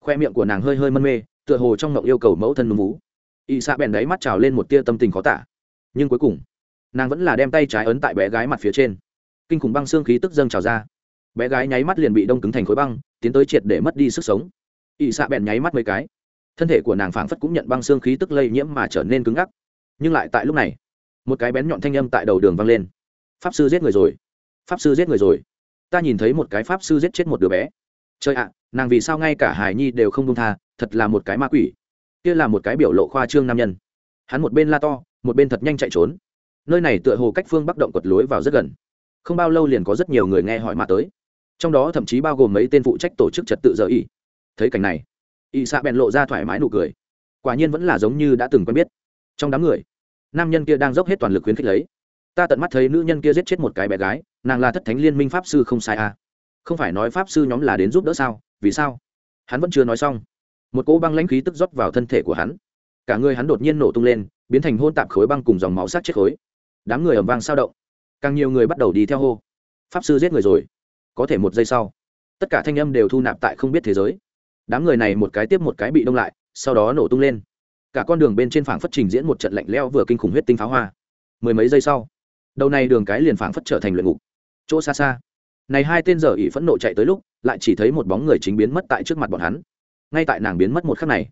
Speaker 1: Khoe miệng của nàng hơi hơi mân mê, tựa hồ trong ngộng yêu cầu mẫu thân núm vú. Y xạ bèn đáy mắt trào lên một tia tâm tình khó tả. Nhưng cuối cùng, nàng vẫn là đem tay trái ấn tại bé gái mặt phía trên. Kinh khủng băng xương khí tức dâng trào ra. Bé gái nháy mắt liền bị đông cứng thành khối băng, tiến tới triệt để mất đi sức sống ỵ xạ bèn nháy mắt mấy cái. Thân thể của nàng phảng phất cũng nhận băng xương khí tức lây nhiễm mà trở nên cứng ngắc. Nhưng lại tại lúc này, một cái bén nhọn thanh âm tại đầu đường vang lên. Pháp sư giết người rồi. Pháp sư giết người rồi. Ta nhìn thấy một cái pháp sư giết chết một đứa bé. Trời ạ, nàng vì sao ngay cả hải nhi đều không đông tha, thật là một cái ma quỷ. Kia là một cái biểu lộ khoa trương nam nhân. Hắn một bên la to, một bên thật nhanh chạy trốn. Nơi này tựa hồ cách phương bắc động quật lối vào rất gần. Không bao lâu liền có rất nhiều người nghe hỏi mà tới. Trong đó thậm chí bao gồm mấy tên phụ trách tổ chức trật tự giờ ỉ thấy cảnh này. Y xạ bèn lộ ra thoải mái nụ cười. Quả nhiên vẫn là giống như đã từng quen biết. Trong đám người, nam nhân kia đang dốc hết toàn lực khuyến khích lấy. Ta tận mắt thấy nữ nhân kia giết chết một cái bé gái, nàng là thất thánh liên minh pháp sư không sai à. không phải nói pháp sư nhóm là đến giúp đỡ sao? Vì sao? Hắn vẫn chưa nói xong. Một cỗ băng lãnh khí tức rót vào thân thể của hắn. Cả người hắn đột nhiên nổ tung lên, biến thành hôn tạp khối băng cùng dòng máu sát chết khối. Đám người ẩm vang sao động. Càng nhiều người bắt đầu đi theo hô. Pháp sư giết người rồi. Có thể một giây sau, tất cả thanh âm đều thu nạp tại không biết thế giới đám người này một cái tiếp một cái bị đông lại, sau đó nổ tung lên. Cả con đường bên trên phảng phất trình diễn một trận lạnh leo vừa kinh khủng huyết tinh pháo hoa. Mười mấy giây sau, đầu này đường cái liền phảng phất trở thành luyện ngục. Chỗ xa xa, này hai tên giờ ỉ phẫn nộ chạy tới lúc, lại chỉ thấy một bóng người chính biến mất tại trước mặt bọn hắn. Ngay tại nàng biến mất một khắc này,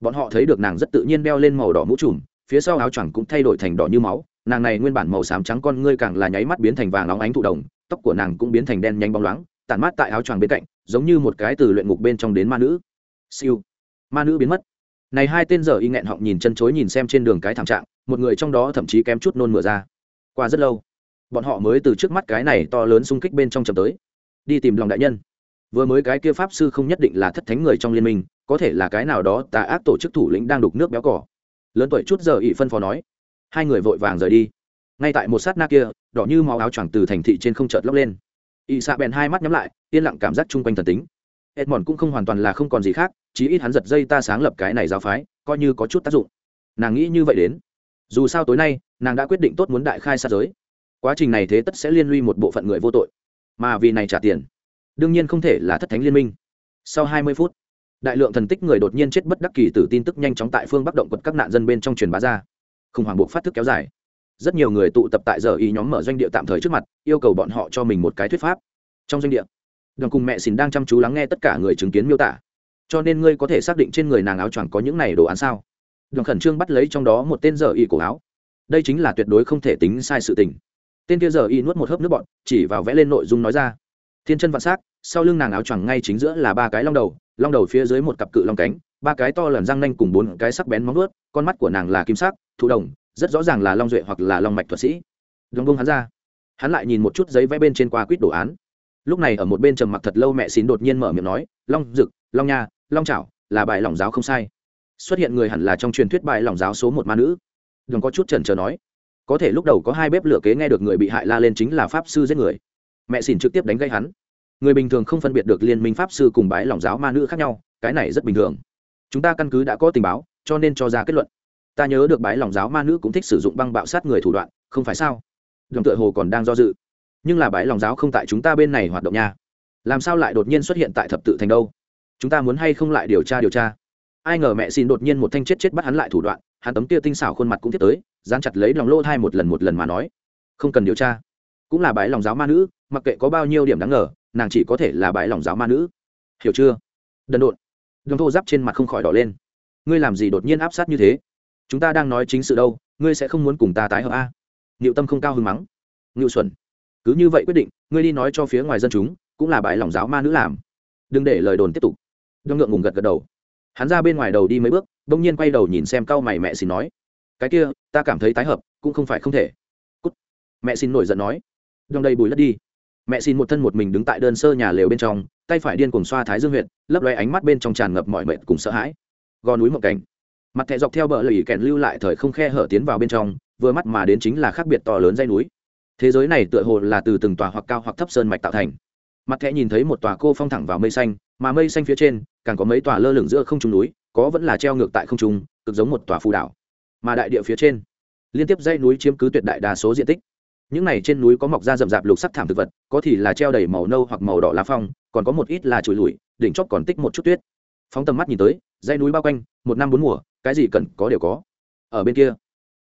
Speaker 1: bọn họ thấy được nàng rất tự nhiên đeo lên màu đỏ mũ trùm, phía sau áo choàng cũng thay đổi thành đỏ như máu, nàng này nguyên bản màu xám trắng con ngươi càng là nháy mắt biến thành vàng óng ánh thụ đồng tóc của nàng cũng biến thành đen nhanh bóng loáng tản mát tại áo choàng bên cạnh, giống như một cái từ luyện ngục bên trong đến ma nữ. Siêu. Ma nữ biến mất. Này hai tên giờ y nghẹn họng nhìn chân chối nhìn xem trên đường cái thảm trạng, một người trong đó thậm chí kém chút nôn mửa ra. Qua rất lâu, bọn họ mới từ trước mắt cái này to lớn xung kích bên trong chậm tới. Đi tìm lòng đại nhân. Vừa mới cái kia pháp sư không nhất định là thất thánh người trong liên minh, có thể là cái nào đó tà ác tổ chức thủ lĩnh đang đục nước béo cỏ. Lớn tuổi chút giờ ỵ phân phó nói. Hai người vội vàng rời đi. Ngay tại một sát na kia, đỏ như máu áo choàng từ thành thị trên không chợt lóc lên ỵ xạ bèn hai mắt nhắm lại, yên lặng cảm giác chung quanh thần tính. Edmond cũng không hoàn toàn là không còn gì khác, chí ít hắn giật dây ta sáng lập cái này giáo phái, coi như có chút tác dụng. Nàng nghĩ như vậy đến. Dù sao tối nay, nàng đã quyết định tốt muốn đại khai sát giới. Quá trình này thế tất sẽ liên lụy một bộ phận người vô tội. Mà vì này trả tiền, đương nhiên không thể là thất thánh liên minh. Sau hai mươi phút, đại lượng thần tích người đột nhiên chết bất đắc kỳ từ tin tức nhanh chóng tại phương bắc động quật các nạn dân bên trong truyền bá ra. Khủng hoảng buộc phát thức kéo dài rất nhiều người tụ tập tại giờ ý nhóm mở doanh địa tạm thời trước mặt, yêu cầu bọn họ cho mình một cái thuyết pháp. Trong doanh địa, đoàn cùng mẹ xin đang chăm chú lắng nghe tất cả người chứng kiến miêu tả. Cho nên ngươi có thể xác định trên người nàng áo choàng có những này đồ án sao? Đoàn khẩn trương bắt lấy trong đó một tên giờ y cổ áo. Đây chính là tuyệt đối không thể tính sai sự tình. Tên kia giờ y nuốt một hớp nước bọn chỉ vào vẽ lên nội dung nói ra. Thiên chân vạn s á c sau lưng nàng áo choàng ngay chính giữa là ba cái long đầu long đầu phía dưới một cặp cự long cánh, ba cái to lần răng nanh cùng bốn cái sắc bén móng vuốt, con mắt của nàng là kim sắc, thụ đồng rất rõ ràng là long duệ hoặc là long mạch thuật sĩ. Đồng bông hắn ra. Hắn lại nhìn một chút giấy vẽ bên trên qua quýt đồ án. Lúc này ở một bên trầm mặc thật lâu mẹ xín đột nhiên mở miệng nói, long dực, long nha, long trảo là bài lòng giáo không sai. Xuất hiện người hẳn là trong truyền thuyết bài lòng giáo số một ma nữ. Đừng có chút trần trờ nói. Có thể lúc đầu có hai bếp lửa kế nghe được người bị hại la lên chính là pháp sư giết người. Mẹ xin trực tiếp đánh gây hắn. Người bình thường không phân biệt được liên minh pháp sư cùng bái lòng giáo ma nữ khác nhau, cái này rất bình thường. Chúng ta căn cứ đã có tình báo, cho nên cho ra kết luận ta nhớ được bái lòng giáo ma nữ cũng thích sử dụng băng bạo sát người thủ đoạn, không phải sao? Đồng tựa hồ còn đang do dự. Nhưng là bái lòng giáo không tại chúng ta bên này hoạt động nha. Làm sao lại đột nhiên xuất hiện tại thập tự thành đâu? Chúng ta muốn hay không lại điều tra điều tra? Ai ngờ mẹ xin đột nhiên một thanh chết chết bắt hắn lại thủ đoạn, hắn tấm kia tinh xảo khuôn mặt cũng tiếp tới, dán chặt lấy lòng lô thai một lần một lần mà nói, không cần điều tra. Cũng là bái lòng giáo ma nữ, mặc kệ có bao nhiêu điểm đáng ngờ, nàng chỉ có thể là bái lòng giáo ma nữ. Hiểu chưa? Đần độn. Đồng thô giáp trên mặt không khỏi đỏ lên. Ngươi làm gì đột nhiên áp sát như thế? Chúng ta đang nói chính sự đâu ngươi sẽ không muốn cùng ta tái hợp a Niệu Tâm không cao hứng mắng. ngự xuẩn cứ như vậy quyết định, ngươi đi nói cho phía ngoài dân chúng, cũng là bãi lòng giáo ma nữ làm. Đừng để lời đồn tiếp tục. Đông ngượng ngùng gật gật đầu. Hắn ra bên ngoài đầu đi mấy bước, bỗng nhiên quay đầu nhìn xem cao mày mẹ xin nói, cái kia, ta cảm thấy tái hợp, cũng không phải không thể. Cút. Mẹ xin nổi giận nói. Đông đây bùi lất đi. Mẹ xin một thân một mình đứng tại đơn sơ nhà lều bên trong, tay phải điên cuồng xoa thái dương huyện lấp lóe ánh mắt bên trong tràn ngập mọi mệt cùng sợ hãi. Gò núi một cảnh mặt thẹ dọc theo bờ lầy kèn lưu lại thời không khe hở tiến vào bên trong, vừa mắt mà đến chính là khác biệt to lớn dây núi. Thế giới này tựa hồ là từ từng tòa hoặc cao hoặc thấp sơn mạch tạo thành. Mặt thẹ nhìn thấy một tòa cô phong thẳng vào mây xanh, mà mây xanh phía trên, càng có mấy tòa lơ lửng giữa không trung núi, có vẫn là treo ngược tại không trung, cực giống một tòa phù đảo. Mà đại địa phía trên, liên tiếp dây núi chiếm cứ tuyệt đại đa số diện tích. Những này trên núi có mọc ra rậm rạp lục sắc thảm thực vật, có thì là treo đầy màu nâu hoặc màu đỏ lá phong, còn có một ít là chùi lùi đỉnh chóp còn tích một chút tuyết. Phóng tầm mắt nhìn tới dây núi bao quanh, một năm bốn mùa cái gì cần có đều có. Ở bên kia,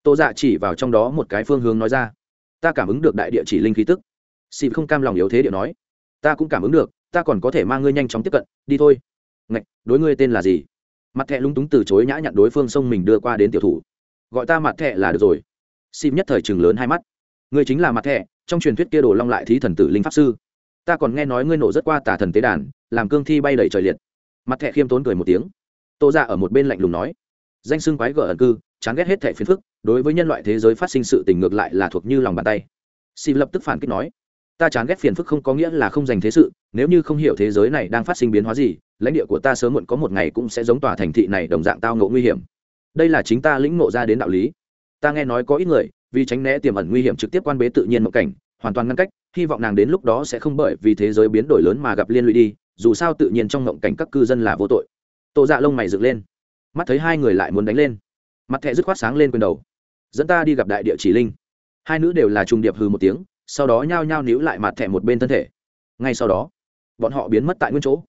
Speaker 1: tô dạ chỉ vào trong đó một cái phương hướng nói ra. Ta cảm ứng được đại địa chỉ linh khí tức. Xịp không cam lòng yếu thế điệu nói. Ta cũng cảm ứng được, ta còn có thể mang ngươi nhanh chóng tiếp cận, đi thôi. Ngạch, đối ngươi tên là gì? Mặt thẹ lúng túng từ chối nhã nhặn đối phương xông mình đưa qua đến tiểu thủ. Gọi ta mặt thẹ là được rồi. Xịp nhất thời chừng lớn hai mắt. Ngươi chính là mặt thẹ trong truyền thuyết kia đồ long lại thí thần tử linh pháp sư. Ta còn nghe nói ngươi nổ rất qua tà thần tế đàn, làm cương thi bay đầy trời liệt. Mặt thẹ khiêm tốn cười một tiếng. Tô ra dạ ở một bên lạnh lùng nói danh xưng quái gở ẩn cư, chán ghét hết thẻ phiền phức, đối với nhân loại thế giới phát sinh sự tình ngược lại là thuộc như lòng bàn tay. Xì lập tức phản kích nói, ta chán ghét phiền phức không có nghĩa là không dành thế sự, nếu như không hiểu thế giới này đang phát sinh biến hóa gì, lãnh địa của ta sớm muộn có một ngày cũng sẽ giống tòa thành thị này đồng dạng tao ngộ nguy hiểm. Đây là chính ta lĩnh ngộ ra đến đạo lý. Ta nghe nói có ít người, vì tránh né tiềm ẩn nguy hiểm trực tiếp quan bế tự nhiên một cảnh, hoàn toàn ngăn cách, hy vọng nàng đến lúc đó sẽ không bởi vì thế giới biến đổi lớn mà gặp liên lụy đi, dù sao tự nhiên trong ngộng cảnh các cư dân là vô tội. Tổ dạ lông mày dựng lên mắt thấy hai người lại muốn đánh lên. Mặt thẹ dứt khoát sáng lên quyền đầu. Dẫn ta đi gặp đại địa chỉ linh. Hai nữ đều là trùng điệp hừ một tiếng, sau đó nhao nhao níu lại mặt thẹ một bên thân thể. Ngay sau đó, bọn họ biến mất tại nguyên chỗ.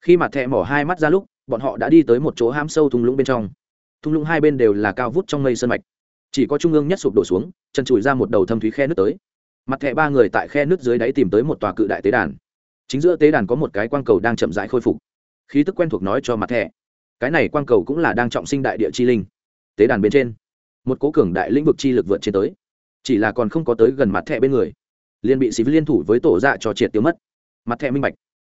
Speaker 1: Khi mặt thẹ mỏ hai mắt ra lúc, bọn họ đã đi tới một chỗ ham sâu thung lũng bên trong. Thung lũng hai bên đều là cao vút trong mây sơn mạch. Chỉ có trung ương nhất sụp đổ xuống, chân chùi ra một đầu thâm thúy khe nước tới. Mặt thẹ ba người tại khe nước dưới đáy tìm tới một tòa cự đại tế đàn. Chính giữa tế đàn có một cái quang cầu đang chậm rãi khôi phục. Khí tức quen thuộc nói cho mặt thẹ cái này quang cầu cũng là đang trọng sinh đại địa chi linh. Tế đàn bên trên, một cố cường đại lĩnh vực chi lực vượt trên tới. Chỉ là còn không có tới gần mặt thẻ bên người. Liền bị xí liên thủ với tổ dạ cho triệt tiêu mất. Mặt thẻ minh bạch.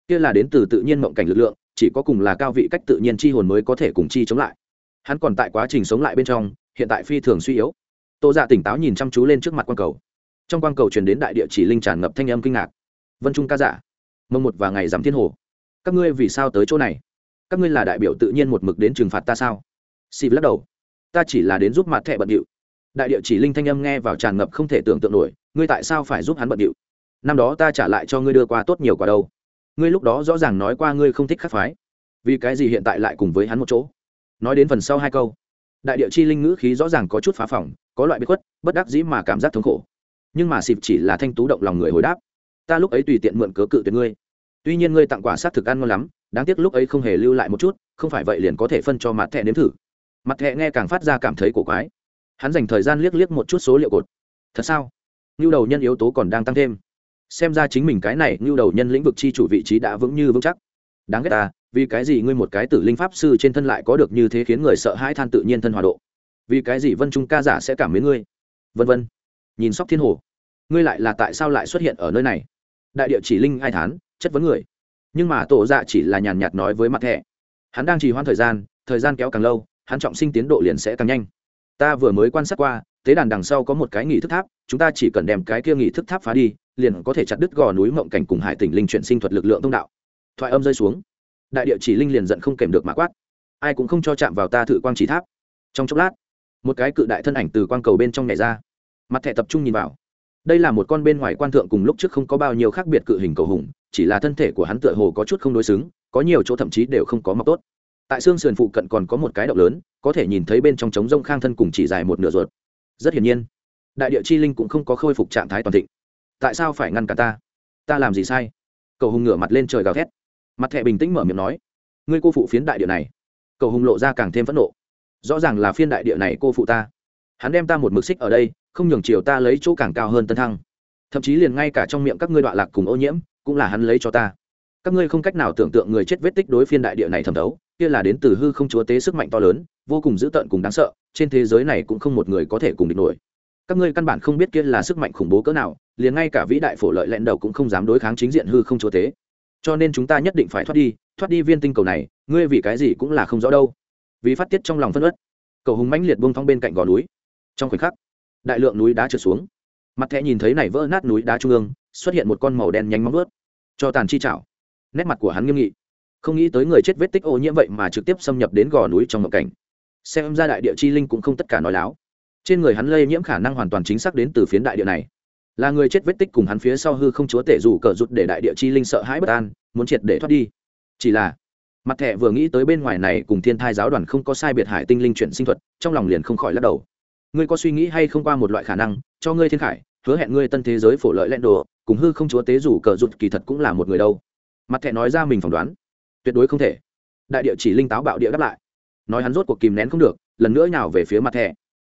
Speaker 1: Kia là đến từ tự nhiên mộng cảnh lực lượng, chỉ có cùng là cao vị cách tự nhiên chi hồn mới có thể cùng chi chống lại. Hắn còn tại quá trình sống lại bên trong, hiện tại phi thường suy yếu. Tổ dạ tỉnh táo nhìn chăm chú lên trước mặt quang cầu. Trong quang cầu truyền đến đại địa chỉ linh tràn ngập thanh âm kinh ngạc. Vân trung ca giả dạ. mông một và ngày giảm thiên hồ. Các ngươi vì sao tới chỗ này? Các ngươi là đại biểu tự nhiên một mực đến trừng phạt ta sao? Xịp lắc đầu. Ta chỉ là đến giúp mặt thẻ bận điệu. Đại địa chỉ linh thanh âm nghe vào tràn ngập không thể tưởng tượng nổi, ngươi tại sao phải giúp hắn bận điệu? Năm đó ta trả lại cho ngươi đưa qua tốt nhiều quả đâu. Ngươi lúc đó rõ ràng nói qua ngươi không thích khắc phái. Vì cái gì hiện tại lại cùng với hắn một chỗ? Nói đến phần sau hai câu. Đại địa chi linh ngữ khí rõ ràng có chút phá phỏng, có loại bí khuất, bất đắc dĩ mà cảm giác thống khổ. Nhưng mà xịp chỉ là thanh tú động lòng người hồi đáp. Ta lúc ấy tùy tiện mượn cớ cự tuyệt ngươi. Tuy nhiên ngươi tặng quả sát thực ăn ngon lắm đáng tiếc lúc ấy không hề lưu lại một chút, không phải vậy liền có thể phân cho mặt thẹ nếm thử. Mặt thẹ nghe càng phát ra cảm thấy cổ quái. Hắn dành thời gian liếc liếc một chút số liệu cột. Thật sao? Nhu đầu nhân yếu tố còn đang tăng thêm. Xem ra chính mình cái này nhu đầu nhân lĩnh vực chi chủ vị trí đã vững như vững chắc. Đáng ghét ta, vì cái gì ngươi một cái tử linh pháp sư trên thân lại có được như thế khiến người sợ hãi than tự nhiên thân hòa độ? Vì cái gì vân trung ca giả sẽ cảm mến ngươi? Vân vân. Nhìn sóc thiên hồ. Ngươi lại là tại sao lại xuất hiện ở nơi này? Đại địa chỉ linh ai thán, chất vấn người nhưng mà tổ dạ chỉ là nhàn nhạt nói với mặt thẻ. Hắn đang trì hoãn thời gian thời gian kéo càng lâu, hắn trọng sinh tiến độ liền sẽ càng nhanh. Ta vừa mới quan sát qua, tế đàn đằng sau có một cái nghị thức tháp, chúng ta chỉ cần đem cái kia nghị thức tháp phá đi, liền có thể chặt đứt gò núi mộng cảnh cùng hải tỉnh linh chuyển sinh thuật lực lượng thông đạo. Thoại âm rơi xuống. Đại địa chỉ linh liền giận không kèm được mã quát. Ai cũng không cho chạm vào ta thử quang chỉ tháp. Trong chốc lát, một cái cự đại thân ảnh từ quang cầu bên trong nhảy ra. Mặt thẻ tập trung nhìn vào. Đây là một con bên ngoài quan thượng cùng lúc trước không có bao nhiêu khác biệt cự hình cầu hùng chỉ là thân thể của hắn tựa hồ có chút không đối xứng, có nhiều chỗ thậm chí đều không có mọc tốt. Tại xương sườn phụ cận còn có một cái động lớn, có thể nhìn thấy bên trong trống rông khang thân cùng chỉ dài một nửa ruột. Rất hiển nhiên, đại địa chi linh cũng không có khôi phục trạng thái toàn thịnh. Tại sao phải ngăn cả ta? Ta làm gì sai? Cầu hùng ngửa mặt lên trời gào thét. Mặt thẹ bình tĩnh mở miệng nói, ngươi cô phụ phiến đại địa này. Cầu hùng lộ ra càng thêm phẫn nộ. Rõ ràng là phiên đại địa này cô phụ ta. Hắn đem ta một mực xích ở đây, không nhường chiều ta lấy chỗ càng cao hơn tân thăng. Thậm chí liền ngay cả trong miệng các ngươi đoạn lạc cùng ô nhiễm cũng là hắn lấy cho ta. Các ngươi không cách nào tưởng tượng người chết vết tích đối phiên đại địa này thẩm thấu, kia là đến từ hư không chúa tế sức mạnh to lớn, vô cùng dữ tợn cùng đáng sợ, trên thế giới này cũng không một người có thể cùng địch nổi. Các ngươi căn bản không biết kia là sức mạnh khủng bố cỡ nào, liền ngay cả vĩ đại phổ lợi lẹn đầu cũng không dám đối kháng chính diện hư không chúa tế. Cho nên chúng ta nhất định phải thoát đi thoát đi viên tinh cầu này, ngươi vì cái gì cũng là không rõ đâu. Vì phát tiết trong lòng phân ớt cầu hùng mãnh liệt buông thong bên cạnh gò núi. Trong khoảnh khắc, đại lượng núi đá trượt xuống. Mặt thẹ nhìn thấy này vỡ nát núi đá trung ương, xuất hiện một con màu đen nhanh móng vớt cho tàn chi chảo nét mặt của hắn nghiêm nghị. Không nghĩ tới người chết vết tích ô nhiễm vậy mà trực tiếp xâm nhập đến gò núi trong ngộng cảnh. Xem ra đại địa chi linh cũng không tất cả nói láo. Trên người hắn lây nhiễm khả năng hoàn toàn chính xác đến từ phiến đại địa này. Là người chết vết tích cùng hắn phía sau hư không chúa tể rủ cờ rụt để đại địa chi linh sợ hãi bất an, muốn triệt để thoát đi. Chỉ là, mặt thẻ vừa nghĩ tới bên ngoài này cùng thiên thai giáo đoàn không có sai biệt hải tinh linh chuyển sinh thuật, trong lòng liền không khỏi lắc đầu. Ngươi có suy nghĩ hay không qua một loại khả năng, cho ngươi thiên khải, hứa hẹn ngươi tân thế giới phổ lợi lẹn đồ cùng hư không chúa tế rủ cờ rụt kỳ thật cũng là một người đâu. Mặt thẻ nói ra mình phỏng đoán. Tuyệt đối không thể. Đại địa chỉ linh táo bạo địa đáp lại. Nói hắn rốt cuộc kìm nén không được, lần nữa nào về phía mặt thẻ.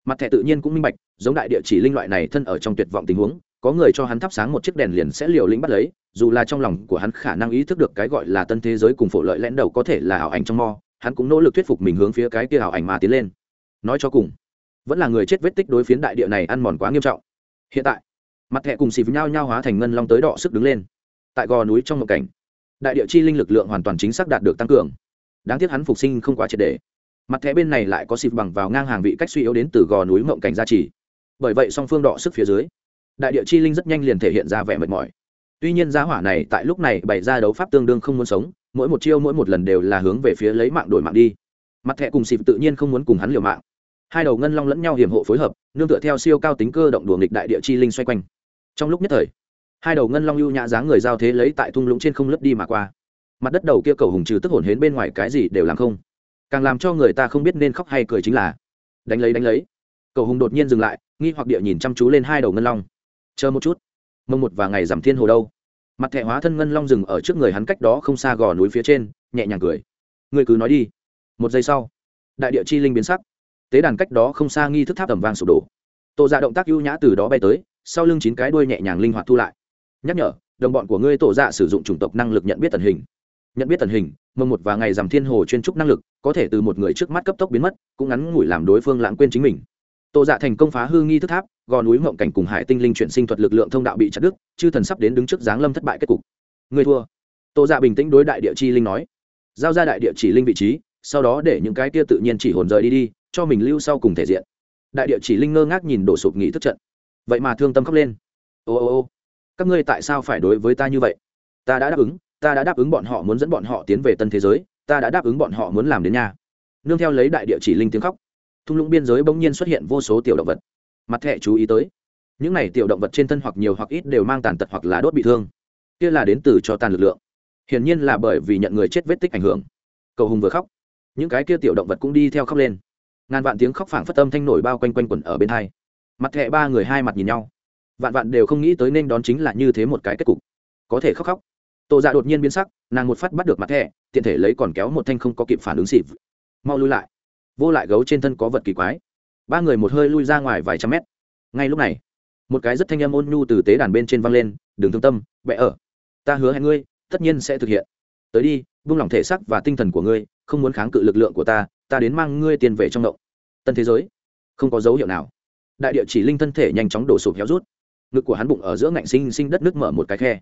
Speaker 1: Mặt thẻ tự nhiên cũng minh bạch, giống đại địa chỉ linh loại này thân ở trong tuyệt vọng tình huống, có người cho hắn thắp sáng một chiếc đèn liền sẽ liều lĩnh bắt lấy, dù là trong lòng của hắn khả năng ý thức được cái gọi là tân thế giới cùng phổ lợi lẽn đầu có thể là ảo ảnh trong mo, hắn cũng nỗ lực thuyết phục mình hướng phía cái kia ảo ảnh mà tiến lên. Nói cho cùng, vẫn là người chết vết tích đối phiến đại địa này ăn mòn quá nghiêm trọng. Hiện tại mặt thẹ cùng xì với nhau nhau hóa thành ngân long tới đọ sức đứng lên. Tại gò núi trong một cảnh, đại địa chi linh lực lượng hoàn toàn chính xác đạt được tăng cường. Đáng tiếc hắn phục sinh không quá triệt đề mặt thẻ bên này lại có xịp bằng vào ngang hàng vị cách suy yếu đến từ gò núi mộng cảnh gia trì. Bởi vậy song phương đọ sức phía dưới, đại địa chi linh rất nhanh liền thể hiện ra vẻ mệt mỏi. Tuy nhiên giá hỏa này tại lúc này bày ra đấu pháp tương đương không muốn sống, mỗi một chiêu mỗi một lần đều là hướng về phía lấy mạng đổi mạng đi. Mặt thẻ cùng xịp tự nhiên không muốn cùng hắn liều mạng. Hai đầu ngân long lẫn nhau hiểm hộ phối hợp, nương tựa theo siêu cao tính cơ động đùa nghịch đại địa chi linh xoay quanh trong lúc nhất thời, hai đầu ngân long ưu nhã dáng người giao thế lấy tại thung lũng trên không lướt đi mà qua. Mặt đất đầu kia cầu hùng trừ tức hồn hến bên ngoài cái gì đều làm không. Càng làm cho người ta không biết nên khóc hay cười chính là, đánh lấy đánh lấy. Cầu hùng đột nhiên dừng lại, nghi hoặc địa nhìn chăm chú lên hai đầu ngân long. Chờ một chút, mông một và ngày giảm thiên hồ đâu. Mặt thẻ hóa thân ngân long rừng ở trước người hắn cách đó không xa gò núi phía trên, nhẹ nhàng cười. Người cứ nói đi. Một giây sau, đại địa chi linh biến sắc. Tế đàn cách đó không xa nghi thức tháp tầm vang sụp đổ. Tổ ra dạ động tác ưu nhã từ đó bay tới sau lưng chín cái đuôi nhẹ nhàng linh hoạt thu lại. Nhắc nhở, đồng bọn của ngươi tổ dạ sử dụng chủng tộc năng lực nhận biết tần hình. Nhận biết tần hình mông một và ngày giảm thiên hồ chuyên trúc năng lực, có thể từ một người trước mắt cấp tốc biến mất, cũng ngắn ngủi làm đối phương lãng quên chính mình. Tổ dạ thành công phá hư nghi thức tháp, gò núi mộng cảnh cùng hải tinh linh chuyển sinh thuật lực lượng thông đạo bị chặt đứt, chư thần sắp đến đứng trước giáng lâm thất bại kết cục. Người thua. Tổ dạ bình tĩnh đối đại địa chi linh nói. Giao ra đại địa chỉ linh vị trí, sau đó để những cái tia tự nhiên chỉ hồn rời đi đi, cho mình lưu sau cùng thể diện. Đại địa chỉ linh ngơ ngác nhìn đổ sụp nghỉ thức trận vậy mà thương tâm khóc lên. Ô ô ô các ngươi tại sao phải đối với ta như vậy? Ta đã đáp ứng, ta đã đáp ứng bọn họ muốn dẫn bọn họ tiến về tân thế giới, ta đã đáp ứng bọn họ muốn làm đến nhà. Nương theo lấy đại địa chỉ linh tiếng khóc, thung lũng biên giới bỗng nhiên xuất hiện vô số tiểu động vật. Mặt thẹ chú ý tới, những này tiểu động vật trên thân hoặc nhiều hoặc ít đều mang tàn tật hoặc là đốt bị thương. Kia là đến từ cho tàn lực lượng. Hiển nhiên là bởi vì nhận người chết vết tích ảnh hưởng. Cầu hùng vừa khóc, những cái kia tiểu động vật cũng đi theo khóc lên. Ngàn vạn tiếng khóc phảng phất âm thanh nổi bao quanh quanh quẩn ở bên hai mặt thẹ ba người hai mặt nhìn nhau. Vạn vạn đều không nghĩ tới nên đón chính là như thế một cái kết cục. Có thể khóc khóc. Tổ dạ đột nhiên biến sắc, nàng một phát bắt được mặt thẹ, tiện thể lấy còn kéo một thanh không có kịp phản ứng xịp. Mau lui lại. Vô lại gấu trên thân có vật kỳ quái. Ba người một hơi lui ra ngoài vài trăm mét. Ngay lúc này, một cái rất thanh âm ôn nhu từ tế đàn bên trên văng lên, đừng thương tâm vẽ ở. Ta hứa hẹn ngươi, tất nhiên sẽ thực hiện. Tới đi buông lỏng thể xác và tinh thần của ngươi, không muốn kháng cự lực lượng của ta ta đến mang ngươi tiền về trong động. Tân thế giới, không có dấu hiệu nào đại địa chỉ linh thân thể nhanh chóng đổ sụp héo rút. Ngực của hắn bụng ở giữa ngạnh sinh sinh đất nước mở một cái khe.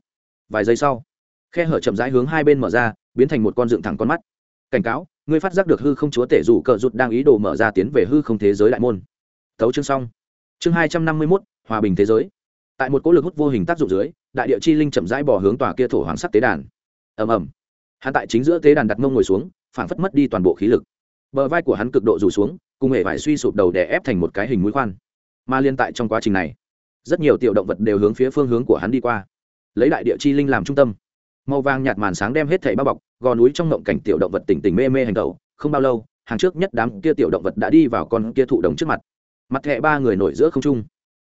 Speaker 1: Vài giây sau, khe hở chậm rãi hướng hai bên mở ra, biến thành một con dựng thẳng con mắt. Cảnh cáo, ngươi phát giác được hư không chúa tể rủ cờ rụt đang ý đồ mở ra tiến về hư không thế giới đại môn. Thấu chương xong. Chương hai trăm năm mươi mốt, hòa bình thế giới. Tại một cỗ lực hút vô hình tác dụng dưới, đại địa chi linh chậm rãi bỏ hướng tòa kia thổ hoàng sắc tế đàn. Ầm ầm. Hắn tại chính giữa tế đàn đặt mông ngồi xuống, phảng phất mất đi toàn bộ khí lực. Bờ vai của hắn cực độ rủ xuống, cùng hệ vải suy sụp đầu đè ép thành một cái hình mũi khoan mà liên tại trong quá trình này, rất nhiều tiểu động vật đều hướng phía phương hướng của hắn đi qua. Lấy đại địa chi linh làm trung tâm. Màu vàng nhạt màn sáng đem hết thảy bao bọc, gò núi trong ngộng cảnh tiểu động vật tỉnh tỉnh mê mê hành tẩu. Không bao lâu, hàng trước nhất đám kia tiểu động vật đã đi vào con kia thụ đồng trước mặt. Mặt thẹ ba người nổi giữa không trung.